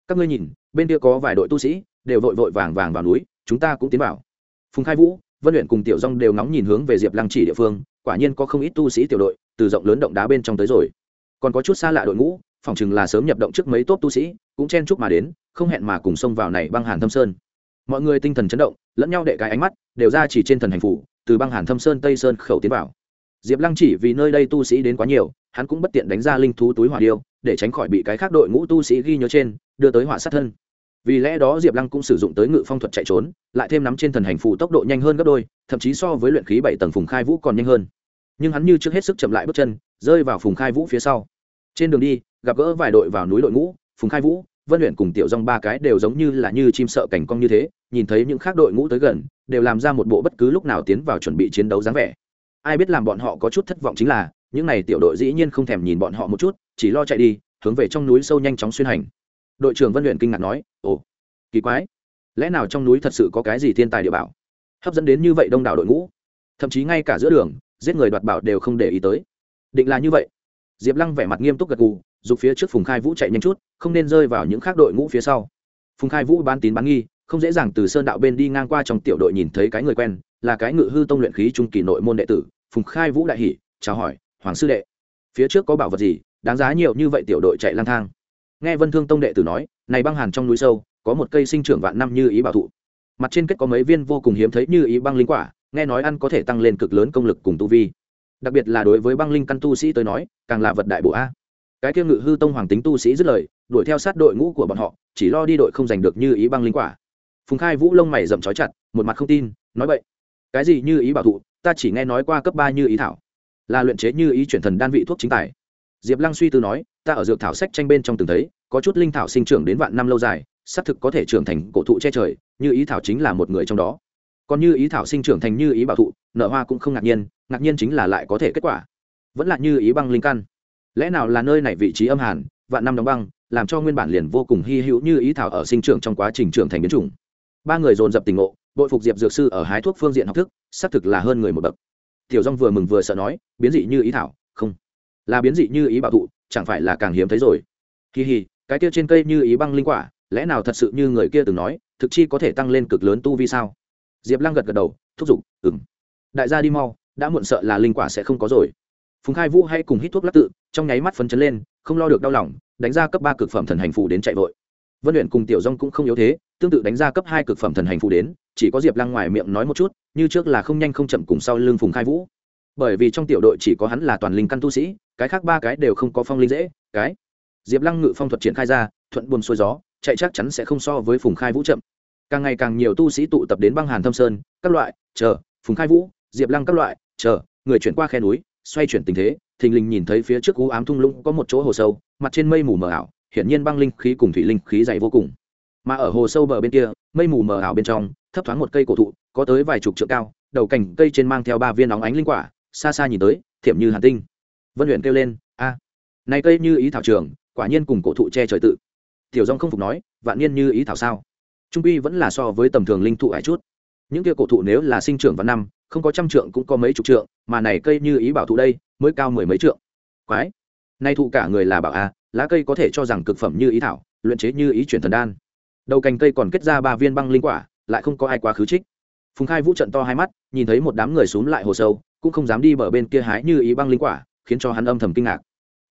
Các ngươi nhìn, bên kia có vài đội tu sĩ, đều vội vội vàng vàng vào núi, chúng ta cũng tiến vào. Phùng khai vũ, vân luyện cùng tiểu dong đều ngóng nhìn hướng về diệp lăng chỉ địa phương, quả nhiên có không ít tu sĩ tiểu đội, từ rộng lớn động đá bên trong tới rồi. Còn có chút xa lạ đội ngũ Phỏng chừng là sớm nhập động trước mấy tốt tu sĩ, cũng chen chúc mà đến, không hẹn mà cùng xông vào này băng hàn thâm sơn. Mọi người tinh thần chấn động, lẫn nhau đệ cái ánh mắt, đều ra chỉ trên thần hành phủ, từ băng hàn thâm sơn, tây sơn khẩu tiến vào. Diệp lăng chỉ vì nơi đây tu sĩ đến quá nhiều, hắn cũng bất tiện đánh ra linh thú túi hỏa điêu, để tránh khỏi bị cái khác đội ngũ tu sĩ ghi nhớ trên, đưa tới hỏa sát thân. Vì lẽ đó diệp lăng cũng sử dụng tới ngự phong thuật chạy trốn, lại thêm nắm trên thần hành phủ tốc độ nhanh hơn gấp đôi, thậm chí so với luyện khí bảy tầng phùng khai vũ còn nhanh hơn. Nhưng hắn như trước hết sức chậm lại bước chân, rơi vào phùng khai vũ phía sau. Trên đường đi gặp gỡ vài đội vào núi đội ngũ, phùng khai vũ, vân luyện cùng tiểu dong ba cái đều giống như là như chim sợ cảnh cong như thế, nhìn thấy những khác đội ngũ tới gần, đều làm ra một bộ bất cứ lúc nào tiến vào chuẩn bị chiến đấu dáng vẻ. Ai biết làm bọn họ có chút thất vọng chính là, những n à y tiểu đội dĩ nhiên không thèm nhìn bọn họ một chút, chỉ lo chạy đi, hướng về trong núi sâu nhanh chóng xuyên hành. Đội trưởng vân luyện kinh ngạc nói, ồ, kỳ quái, lẽ nào trong núi thật sự có cái gì thiên tài địa bảo? Hấp dẫn đến như vậy đông đảo đội ngũ, thậm chí ngay cả giữa đường, giết người đoạt bảo đều không để ý tới. Định là như vậy. Diệp lăng vẻ mặt nghiêm túc gật gù Dục phía trước phùng khai vũ chạy nhanh chút không nên rơi vào những khác đội ngũ phía sau. Phùng khai vũ bán tín bán nghi không dễ dàng từ sơn đạo bên đi ngang qua trong tiểu đội nhìn thấy cái người quen là cái ngự hư tông luyện khí trung kỳ nội môn đệ tử phùng khai vũ đại hỉ, chào hỏi hoàng sư đệ phía trước có bảo vật gì? Đáng giá nhiều như vậy tiểu đội chạy lang thang. Nghe vân thương tông đệ tử nói này băng hàn trong núi sâu có một cây sinh trưởng vạn năm như ý bảo thụ. Mặt trên kết có mấy viên vô cùng hiếm thấy như ý băng linh quả nghe nói ăn có thể tăng lên cực lớn công lực cùng tu vi. Đặc biệt là đối với băng linh căn tu sĩ tới nói càng là vật đại bổ a cái kia ngự hư tông hoàng tính tu sĩ dứt lời, đuổi theo sát đội ngũ của bọn họ, chỉ lo đi đội không giành được như ý băng linh quả. Phùng khai vũ lông mày rậm trói chặt, một mặt không tin, nói vậy cái gì như ý bảo thụ, ta chỉ nghe nói qua cấp ba như ý thảo. Là luyện chế như ý chuyển thần đan vị thuốc chính tài. Diệp lăng suy tư nói, ta ở dược thảo sách tranh bên trong từng thấy, có chút linh thảo sinh trưởng đến vạn năm lâu dài, xác thực có thể trưởng thành cổ thụ che trời, như ý thảo chính là một người trong đó. Còn như ý thảo sinh trưởng thành như ý bảo thụ nở hoa cũng không ngạc nhiên ngạc nhiên chính là lại có thể kết quả. Vẫn là như ý băng linh căn lẽ nào là nơi này vị trí âm hàn, vạn năm đóng băng, làm cho nguyên bản liền vô cùng hy hữu như ý thảo ở sinh trưởng trong quá trình trưởng thành biến chủng. Ba người dồn dập tình ngộ, bội phục diệp dược sư ở hái thuốc phương diện học thức, xác thực là hơn người một bậc. Tiểu dong vừa mừng vừa sợ nói, biến dị như ý thảo, không. Là biến dị như ý bảo thụ, chẳng phải là càng hiếm thấy rồi. Kỳ hì, cái kia trên cây như ý băng linh quả, lẽ nào thật sự như người kia từng nói, thực chi có thể tăng lên cực lớn tu vi sao? Diệp lăng gật gật đầu, thúc giục ừng đại gia đi mau, đã muộn sợ là linh quả sẽ không có rồi phùng khai vũ hay cùng hít thuốc lắc tự, trong nháy mắt phấn chấn lên, không lo được đau lòng, đánh ra cấp ba cực phẩm thần hành phủ đến chạy vội. Vân luyện cùng tiểu dong cũng không yếu thế, tương tự đánh ra cấp hai cực phẩm thần hành phủ đến, chỉ có diệp lăng ngoài miệng nói một chút, như trước là không nhanh không chậm cùng sau lưng phùng khai vũ. Bởi vì trong tiểu đội chỉ có hắn là toàn linh căn tu sĩ, cái khác ba cái đều không có phong linh dễ, cái. Diệp lăng ngự phong thuật triển khai ra, thuận buồn xuôi gió, chạy chắc chắn sẽ không so với phùng khai vũ chậm. Càng ngày càng nhiều tu sĩ tụ tập đến băng hàn thâm sơn, các loại, chờ, phùng khai vũ, diệp lăng các loại, chờ, người chuyển qua khe núi xoay chuyển tình thế, thình lình nhìn thấy phía trước cú ám thung lũng có một chỗ hồ sâu, mặt trên mây mù mờ ảo, hiển nhiên băng linh khí cùng thủy linh khí dày vô cùng. Mà ở hồ sâu bờ bên kia, mây mù mờ ảo bên trong, thấp thoáng một cây cổ thụ, có tới vài chục trượng cao, đầu cành cây trên mang theo ba viên nóng ánh linh quả, xa xa nhìn tới, thiểm như hàn tinh. Vân luyện kêu lên, a, này cây như ý thảo trường, quả nhiên cùng cổ thụ che trời tự. Tiểu dong không phục nói, vạn niên như ý thảo sao? Trung quy vẫn là so với tầm thường linh thụ hải chút. Những kia cổ thụ nếu là sinh trưởng vào năm không có trăm trượng cũng có mấy chục trượng, mà này cây như ý bảo thụ đây, mới cao mười mấy trượng. Quái! Nay thụ cả người là bảo a, lá cây có thể cho rằng cực phẩm như ý thảo, luyện chế như ý chuyển thần đan. Đầu cành cây còn kết ra ba viên băng linh quả, lại không có ai quá khứ trích. Phùng khai vũ trận to hai mắt, nhìn thấy một đám người xuống lại hồ sâu, cũng không dám đi bờ bên kia hái như ý băng linh quả, khiến cho hắn âm thầm kinh ngạc.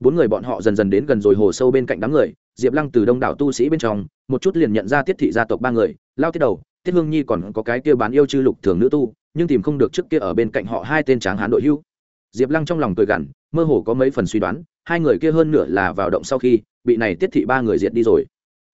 Bốn người bọn họ dần dần đến gần rồi hồ sâu bên cạnh đám người, diệp lăng từ đông đảo tu sĩ bên trong, một chút liền nhận ra tiết thị gia tộc ba người, lao tiết đầu, tiết hương nhi còn có cái kia bán yêu chư lục thường nữ tu nhưng tìm không được trước kia ở bên cạnh họ hai tên tráng hán đội hưu. Diệp lăng trong lòng cười gằn, mơ hồ có mấy phần suy đoán, hai người kia hơn nửa là vào động sau khi, bị này tiết thị ba người diệt đi rồi.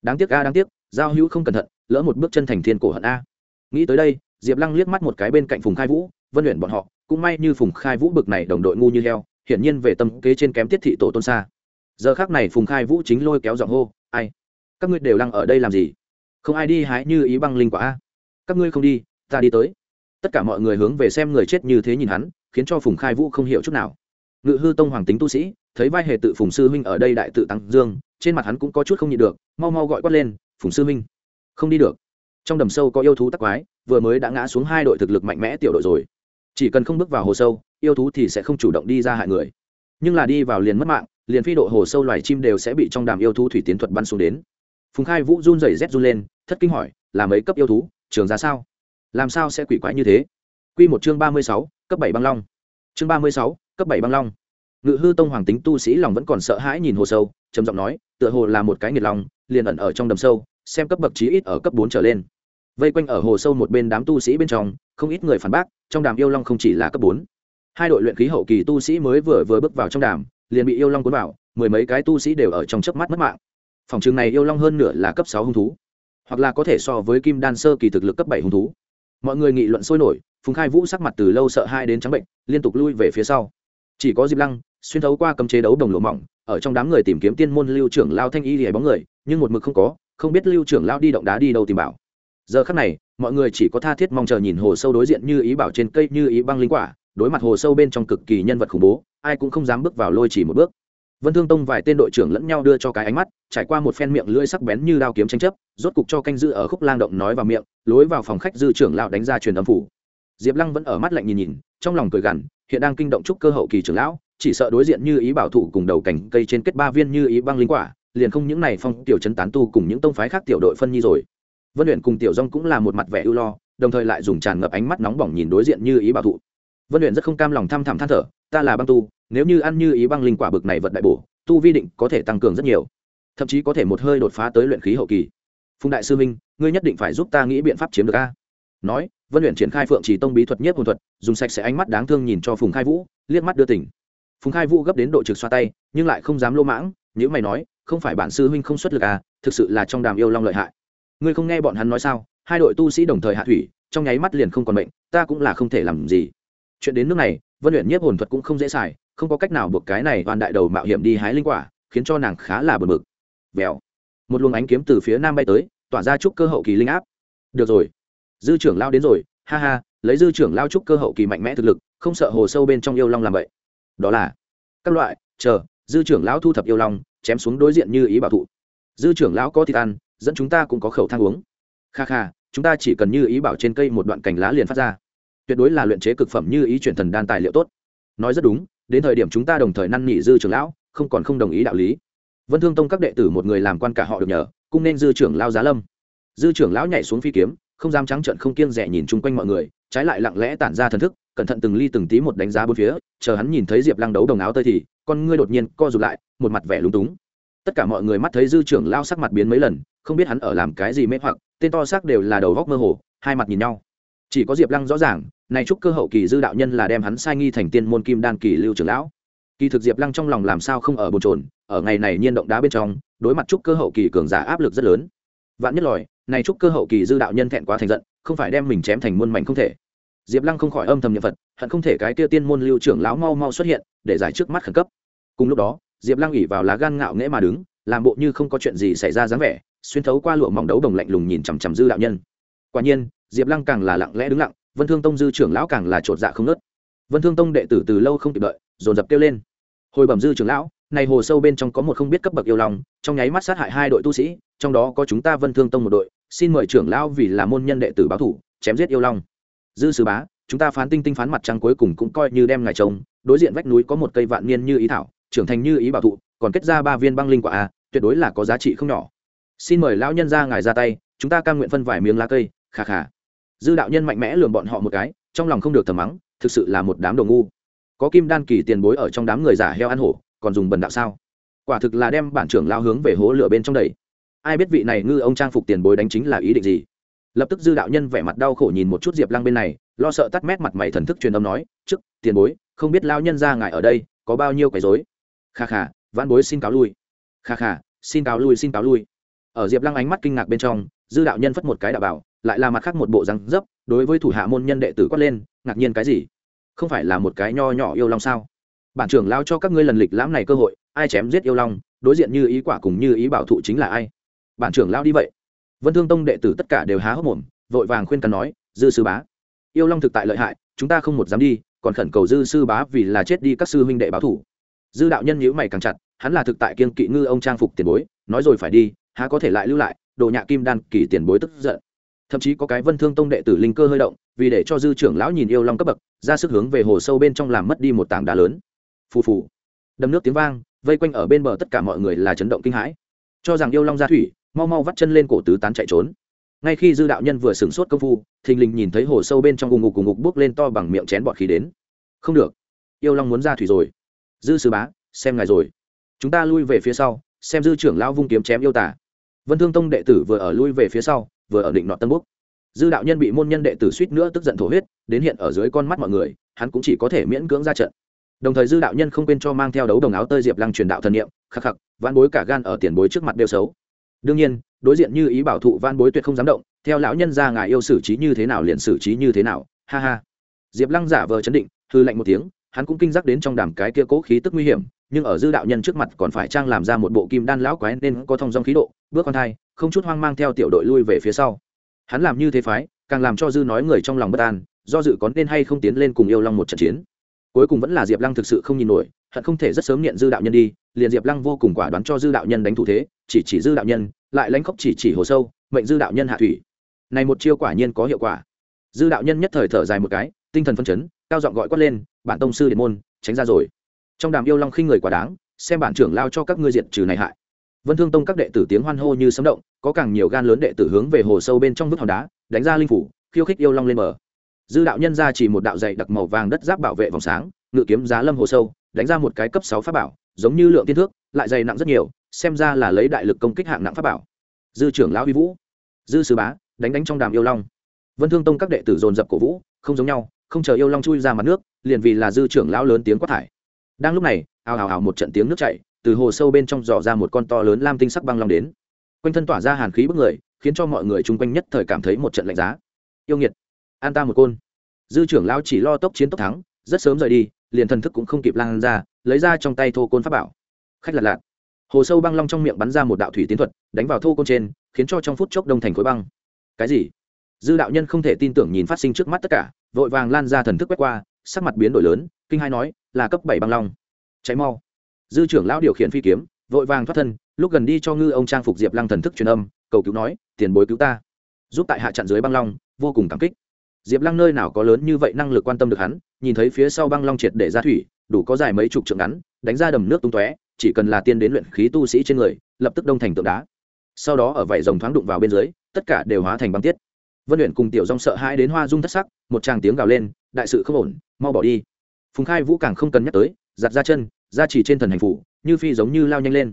Đáng tiếc a, đáng tiếc, giao hữu không cẩn thận, lỡ một bước chân thành thiên cổ hận a. Nghĩ tới đây, diệp lăng liếc mắt một cái bên cạnh phùng khai vũ, vân luyện bọn họ, cũng may như phùng khai vũ bực này đồng đội ngu như heo, hiển nhiên về tâm kế trên kém tiết thị tổ tôn xa. Giờ khác này phùng khai vũ chính lôi kéo giọng hô, ai? Các ngươi đều lăng ở đây làm gì? Không ai đi hái như ý băng linh quả a. Các ngươi không đi, ta đi tới tất cả mọi người hướng về xem người chết như thế nhìn hắn, khiến cho phùng khai vũ không hiểu chút nào. Ngự hư tông hoàng tính tu sĩ, thấy vai hề tự phùng sư huynh ở đây đại tự tăng dương, trên mặt hắn cũng có chút không nhịn được, mau mau gọi quát lên, phùng sư huynh, không đi được. Trong đầm sâu có yêu thú tắc quái, vừa mới đã ngã xuống hai đội thực lực mạnh mẽ tiểu đội rồi. Chỉ cần không bước vào hồ sâu, yêu thú thì sẽ không chủ động đi ra hại người. Nhưng là đi vào liền mất mạng, liền phi độ hồ sâu loài chim đều sẽ bị trong đàm yêu thú thủy tiến thuật bắn xuống đến. Phùng khai vũ run rẩy rét run lên, thất kinh hỏi, là mấy cấp yêu thú? Trường ra sao? Làm sao sẽ quỷ quái như thế? Q một chương ba mươi sáu, cấp bảy băng long. Chương ba mươi sáu, cấp bảy băng long. Ngự hư tông hoàng tính tu sĩ lòng vẫn còn sợ hãi nhìn hồ sâu, trầm giọng nói, tựa hồ là một cái nghiệt lòng liền ẩn ở trong đầm sâu, xem cấp bậc chí ít ở cấp bốn trở lên. Vây quanh ở hồ sâu một bên đám tu sĩ bên trong, không ít người phản bác, trong đàm yêu long không chỉ là cấp bốn. Hai đội luyện khí hậu kỳ tu sĩ mới vừa vừa bước vào trong đàm, liền bị yêu long cuốn vào, mười mấy cái tu sĩ đều ở trong chớp mắt mất mạng. Phòng trường này yêu long hơn nửa là cấp sáu hung thú, hoặc là có thể so với kim đan sơ kỳ thực lực cấp bảy hung thú mọi người nghị luận sôi nổi, phùng khai vũ sắc mặt từ lâu sợ hai đến trắng bệnh, liên tục lui về phía sau. Chỉ có diệp lăng, xuyên thấu qua cấm chế đấu đồng lộ mỏng, ở trong đám người tìm kiếm tiên môn lưu trưởng lao thanh y hề bóng người, nhưng một mực không có, không biết lưu trưởng lao đi động đá đi đâu tìm bảo. Giờ khắc này, mọi người chỉ có tha thiết mong chờ nhìn hồ sâu đối diện như ý bảo trên cây như ý băng linh quả, đối mặt hồ sâu bên trong cực kỳ nhân vật khủng bố, ai cũng không dám bước vào lôi chỉ một bước vân thương tông vài tên đội trưởng lẫn nhau đưa cho cái ánh mắt, trải qua một phen miệng lưỡi sắc bén như đao kiếm tranh chấp, rốt cục cho canh giữ ở khúc lang động nói vào miệng, lối vào phòng khách dư trưởng lão đánh ra truyền âm phủ. Diệp lăng vẫn ở mắt lạnh nhìn nhìn, trong lòng cười gằn, hiện đang kinh động trúc cơ hậu kỳ trưởng lão, chỉ sợ đối diện như ý bảo thủ cùng đầu cảnh cây trên kết ba viên như ý băng linh quả, liền không những này phong tiểu chấn tán tu cùng những tông phái khác tiểu đội phân nhi rồi. Vân luyện cùng tiểu dong cũng là một mặt vẻ ưu lo, đồng thời lại dùng tràn ngập ánh mắt nóng bỏng nhìn đối diện như ý bảo thụ vân luyện rất không cam lòng thăm thẳm than thở ta là băng tu, nếu như ăn như ý băng linh quả bực này vật đại bổ, tu vi định có thể tăng cường rất nhiều. Thậm chí có thể một hơi đột phá tới luyện khí hậu kỳ. Phùng đại sư minh ngươi nhất định phải giúp ta nghĩ biện pháp chiếm được a. Nói, vân luyện triển khai phượng chỉ tông bí thuật nhất hồn thuật, dùng sạch sẽ ánh mắt đáng thương nhìn cho phùng khai vũ, liếc mắt đưa tỉnh. Phùng khai vũ gấp đến độ trực xoa tay, nhưng lại không dám lô mãng nếu mày nói, không phải bản sư huynh không xuất lực à thực sự là trong đàm yêu long lợi hại. Ngươi không nghe bọn hắn nói sao, hai đội tu sĩ đồng thời hạ thủy, trong nháy mắt liền không còn bệnh, ta cũng là không thể làm gì chuyện đến nước này, vân luyện nhiếp hồn thuật cũng không dễ xài, không có cách nào buộc cái này toàn đại đầu mạo hiểm đi hái linh quả, khiến cho nàng khá là bực. Mực vèo. Một luồng ánh kiếm từ phía nam bay tới, tỏa ra chúc cơ hậu kỳ linh áp. Được rồi. Dư trưởng lao đến rồi, ha ha, lấy dư trưởng lao chúc cơ hậu kỳ mạnh mẽ thực lực, không sợ hồ sâu bên trong yêu long làm vậy. Đó là, các loại, chờ, dư trưởng lão thu thập yêu long, chém xuống đối diện như ý bảo thụ. Dư trưởng lão có thịt ăn, dẫn chúng ta cũng có khẩu thang uống. Kha kha, chúng ta chỉ cần như ý bảo trên cây một đoạn cành lá liền phát ra tuyệt đối là luyện chế cực phẩm như ý chuyển thần đan tài liệu tốt. Nói rất đúng, đến thời điểm chúng ta đồng thời năn nỉ dư trưởng lão, không còn không đồng ý đạo lý. Vân thương tông các đệ tử một người làm quan cả họ được nhờ cũng nên dư trưởng lao giá lâm. Dư trưởng lão nhảy xuống phi kiếm, không dám trắng trợn không kiêng rẻ nhìn chung quanh mọi người, trái lại lặng lẽ tản ra thần thức, cẩn thận từng ly từng tí một đánh giá bốn phía, chờ hắn nhìn thấy diệp lăng đấu đồng áo tơi thì, con ngươi đột nhiên co rụt lại, một mặt vẻ lúng túng. Tất cả mọi người mắt thấy dư trưởng lao sắc mặt biến mấy lần, không biết hắn ở làm cái gì mê hoặc, tên to xác đều là đầu góc mơ hồ, hai mặt nhìn nhau chỉ có diệp lăng rõ ràng, này chúc cơ hậu kỳ dư đạo nhân là đem hắn sai nghi thành tiên môn kim đan kỳ lưu trưởng lão. Kỳ thực diệp lăng trong lòng làm sao không ở bồn trồn ở ngày này nhiên động đá bên trong, đối mặt chúc cơ hậu kỳ cường giả áp lực rất lớn. Vạn nhất lòi, này chúc cơ hậu kỳ dư đạo nhân thẹn quá thành giận, không phải đem mình chém thành muôn mảnh không thể. Diệp lăng không khỏi âm thầm nhật phật, hận không thể cái kia tiên môn lưu trưởng lão mau mau xuất hiện, để giải trước mắt khẩn cấp. Cùng lúc đó, diệp lăng ủy vào lá gan ngạo nghễ mà đứng, làm bộ như không có chuyện gì xảy ra dáng vẻ, xuyên thấu qua lụa mỏng đấu đồng lạnh lùng nhìn chằm chằm dư đạo nhân quả nhiên, diệp lăng càng là lặng lẽ đứng lặng, vân thương tông dư trưởng lão càng là chột dạ không nớt vân thương tông đệ tử từ lâu không kịp đợi, dồn dập kêu lên. Hồi bẩm dư trưởng lão, này hồ sâu bên trong có một không biết cấp bậc yêu lòng trong nháy mắt sát hại hai đội tu sĩ, trong đó có chúng ta vân thương tông một đội, xin mời trưởng lão vì là môn nhân đệ tử báo thủ, chém giết yêu long. Dư sứ bá, chúng ta phán tinh tinh phán mặt trăng cuối cùng cũng coi như đem ngài trông, đối diện vách núi có một cây vạn niên như ý thảo, trưởng thành như ý bảo thụ, còn kết ra ba viên băng linh quả a, tuyệt đối là có giá trị không nhỏ. Xin mời lão nhân ra ngài ra tay, chúng ta cam nguyện phân vài miếng lá cây khà khà dư đạo nhân mạnh mẽ lườm bọn họ một cái, trong lòng không được thầm mắng, thực sự là một đám đồ ngu. Có kim đan kỳ tiền bối ở trong đám người giả heo ăn hổ, còn dùng bần đạo sao? Quả thực là đem bản trưởng lao hướng về hố lửa bên trong đầy ai biết vị này ngư ông trang phục tiền bối đánh chính là ý định gì? Lập tức dư đạo nhân vẻ mặt đau khổ nhìn một chút diệp lăng bên này, lo sợ tắt mét mặt mày thần thức truyền âm nói trước tiền bối, không biết lao nhân ra ngài ở đây, có bao nhiêu quấy dối kha kha văn bối xin cáo lui. Kha kha, xin cáo lui, xin cáo lui. Ở diệp lăng ánh mắt kinh ngạc bên trong, dư đạo nhân phất một cái đạo bảo lại là mặt khác một bộ răng dấp, đối với thủ hạ môn nhân đệ tử quát lên, ngạc nhiên cái gì? Không phải là một cái nho nhỏ yêu long sao? Bản trưởng lao cho các ngươi lần lịch lãm này cơ hội, ai chém giết yêu long, đối diện như ý quả cùng như ý bảo thụ chính là ai? Bản trưởng lao đi vậy. Vân thương tông đệ tử tất cả đều há hốc mồm, vội vàng khuyên cắn nói, dư sư bá, yêu long thực tại lợi hại, chúng ta không một dám đi, còn khẩn cầu dư sư bá vì là chết đi các sư huynh đệ báo thủ. Dư đạo nhân nhíu mày càng chặt, hắn là thực tại kiên kỵ ngư ông trang phục tiền bối, nói rồi phải đi, há có thể lại lưu lại, đồ nhạ kim đan kỳ tiền bối tức giận thậm chí có cái vân thương tông đệ tử linh cơ hơi động, vì để cho dư trưởng lão nhìn yêu long cấp bậc, ra sức hướng về hồ sâu bên trong làm mất đi một tảng đá lớn. Phù phù. Đầm nước tiếng vang, vây quanh ở bên bờ tất cả mọi người là chấn động kinh hãi. Cho rằng yêu long ra thủy, mau mau vắt chân lên cổ tứ tán chạy trốn. Ngay khi dư đạo nhân vừa sửng sốt công phu, thình lình nhìn thấy hồ sâu bên trong cùng ngục cùng ngục bước lên to bằng miệng chén bọt khí đến. Không được. Yêu long muốn ra thủy rồi. Dư sư bá, xem ngài rồi. Chúng ta lui về phía sau, xem dư trưởng lão vung kiếm chém yêu tả vân thương tông đệ tử vừa ở lui về phía sau vừa ở định nọ tân búc. Dư đạo nhân bị môn nhân đệ tử suýt nữa tức giận thổ huyết, đến hiện ở dưới con mắt mọi người, hắn cũng chỉ có thể miễn cưỡng ra trận. Đồng thời dư đạo nhân không quên cho mang theo đấu đồng áo tơi diệp lăng truyền đạo thần niệm, khắc khắc van bối cả gan ở tiền bối trước mặt đều xấu. Đương nhiên, đối diện như ý bảo thụ van bối tuyệt không dám động, theo lão nhân ra ngài yêu xử trí như thế nào liền xử trí như thế nào, ha ha. Diệp lăng giả vờ chấn định, hư lạnh một tiếng, hắn cũng kinh giác đến trong đàm cái kia cố khí tức nguy hiểm, nhưng ở dư đạo nhân trước mặt còn phải trang làm ra một bộ kim đan lão quái nên có thông dong khí độ, bước con thai không chút hoang mang theo tiểu đội lui về phía sau. Hắn làm như thế phái, càng làm cho dư nói người trong lòng bất an, do dự có nên hay không tiến lên cùng yêu long một trận chiến. Cuối cùng vẫn là diệp lăng thực sự không nhìn nổi, hận không thể rất sớm niệm dư đạo nhân đi, liền diệp lăng vô cùng quả đoán cho dư đạo nhân đánh thủ thế, chỉ chỉ dư đạo nhân, lại lãnh khóc chỉ chỉ hồ sâu, mệnh dư đạo nhân hạ thủy. Này một chiêu quả nhiên có hiệu quả. Dư đạo nhân nhất thời thở dài một cái, tinh thần phân chấn, cao giọng gọi quát lên, bản tông sư điện môn, tránh ra rồi. Trong đàm yêu long khinh người quá đáng, xem bản trưởng lao cho các ngươi diệt trừ này hại vân thương tông các đệ tử tiếng hoan hô như sấm động, có càng nhiều gan lớn đệ tử hướng về hồ sâu bên trong vứt hòn đá, đánh ra linh phủ, khiêu khích yêu long lên mở dư đạo nhân ra chỉ một đạo dày đặc màu vàng đất giáp bảo vệ vòng sáng, ngự kiếm giá lâm hồ sâu, đánh ra một cái cấp sáu pháp bảo, giống như lượng tiên thước, lại dày nặng rất nhiều, xem ra là lấy đại lực công kích hạng nặng pháp bảo. Dư trưởng lão huy vũ, dư sư bá, đánh đánh trong đàm yêu long. Vân thương tông các đệ tử dồn dập cổ vũ, không giống nhau, không chờ yêu long chui ra mặt nước, liền vì là dư trưởng lão lớn tiếng quát thải. Đang lúc này, ào ào ào một trận tiếng nước chảy từ hồ sâu bên trong dò ra một con to lớn lam tinh sắc băng long đến. Quanh thân tỏa ra hàn khí bức người, khiến cho mọi người chung quanh nhất thời cảm thấy một trận lạnh giá. Yêu nghiệt, an ta một côn. Dư trưởng lão chỉ lo tốc chiến tốc thắng, rất sớm rời đi, liền thần thức cũng không kịp lan ra, lấy ra trong tay thô côn pháp bảo. Khách lạt lạt. Hồ sâu băng long trong miệng bắn ra một đạo thủy tiến thuật, đánh vào thô côn trên, khiến cho trong phút chốc đông thành khối băng. Cái gì? Dư đạo nhân không thể tin tưởng nhìn phát sinh trước mắt tất cả, vội vàng lan ra thần thức quét qua, sắc mặt biến đổi lớn, kinh hai nói, là cấp bảy băng long. Cháy mau dư trưởng lão điều khiển phi kiếm, vội vàng thoát thân, lúc gần đi cho ngư ông trang phục diệp lăng thần thức truyền âm, cầu cứu nói, tiền bối cứu ta. Giúp tại hạ chặn dưới băng long, vô cùng cảm kích. Diệp lăng nơi nào có lớn như vậy năng lực quan tâm được hắn, nhìn thấy phía sau băng long triệt để ra thủy, đủ có dài mấy chục trượng ngắn, đánh ra đầm nước tung tóe, chỉ cần là tiên đến luyện khí tu sĩ trên người, lập tức đông thành tượng đá. Sau đó ở vảy rồng thoáng đụng vào bên dưới, tất cả đều hóa thành băng tiết. Vân luyện cùng tiểu rong sợ hãi đến hoa dung thất sắc, một tràng tiếng gào lên, đại sự không ổn, mau bỏ đi. Phùng khai vũ càng không cần nhắc tới giặt ra chân ra chỉ trên thần hành phủ, như phi giống như lao nhanh lên.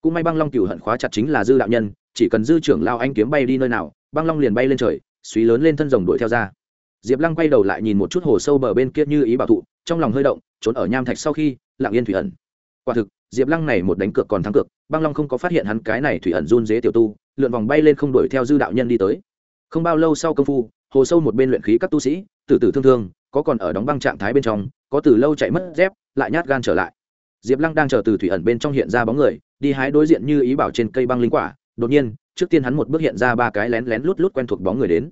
Cũng may băng long cựu hận khóa chặt chính là dư đạo nhân, chỉ cần dư trưởng lao anh kiếm bay đi nơi nào, băng long liền bay lên trời suý lớn lên thân rồng đuổi theo ra. Diệp lăng quay đầu lại nhìn một chút hồ sâu bờ bên kia như ý bảo thụ, trong lòng hơi động, trốn ở nham thạch sau khi, lặng yên thủy ẩn. Quả thực, diệp lăng này một đánh cược còn thắng cược, băng long không có phát hiện hắn cái này thủy ẩn run dế tiểu tu, lượn vòng bay lên không đuổi theo dư đạo nhân đi tới. Không bao lâu sau công phu, hồ sâu một bên luyện khí các tu sĩ, tử tử thương thương, có còn ở đóng băng trạng thái bên trong, có từ lâu chạy mất dép, lại nhát gan trở lại diệp lăng đang chờ từ thủy ẩn bên trong hiện ra bóng người, đi hái đối diện như ý bảo trên cây băng linh quả. Đột nhiên, trước tiên hắn một bước hiện ra ba cái lén lén lút lút quen thuộc bóng người đến.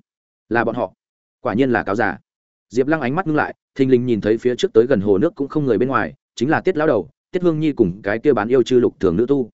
Là bọn họ. Quả nhiên là cáo giả diệp lăng ánh mắt ngưng lại, thình lình nhìn thấy phía trước tới gần hồ nước cũng không người bên ngoài, chính là tiết lão đầu, tiết hương nhi cùng cái kia bán yêu chư lục thường nữ tu.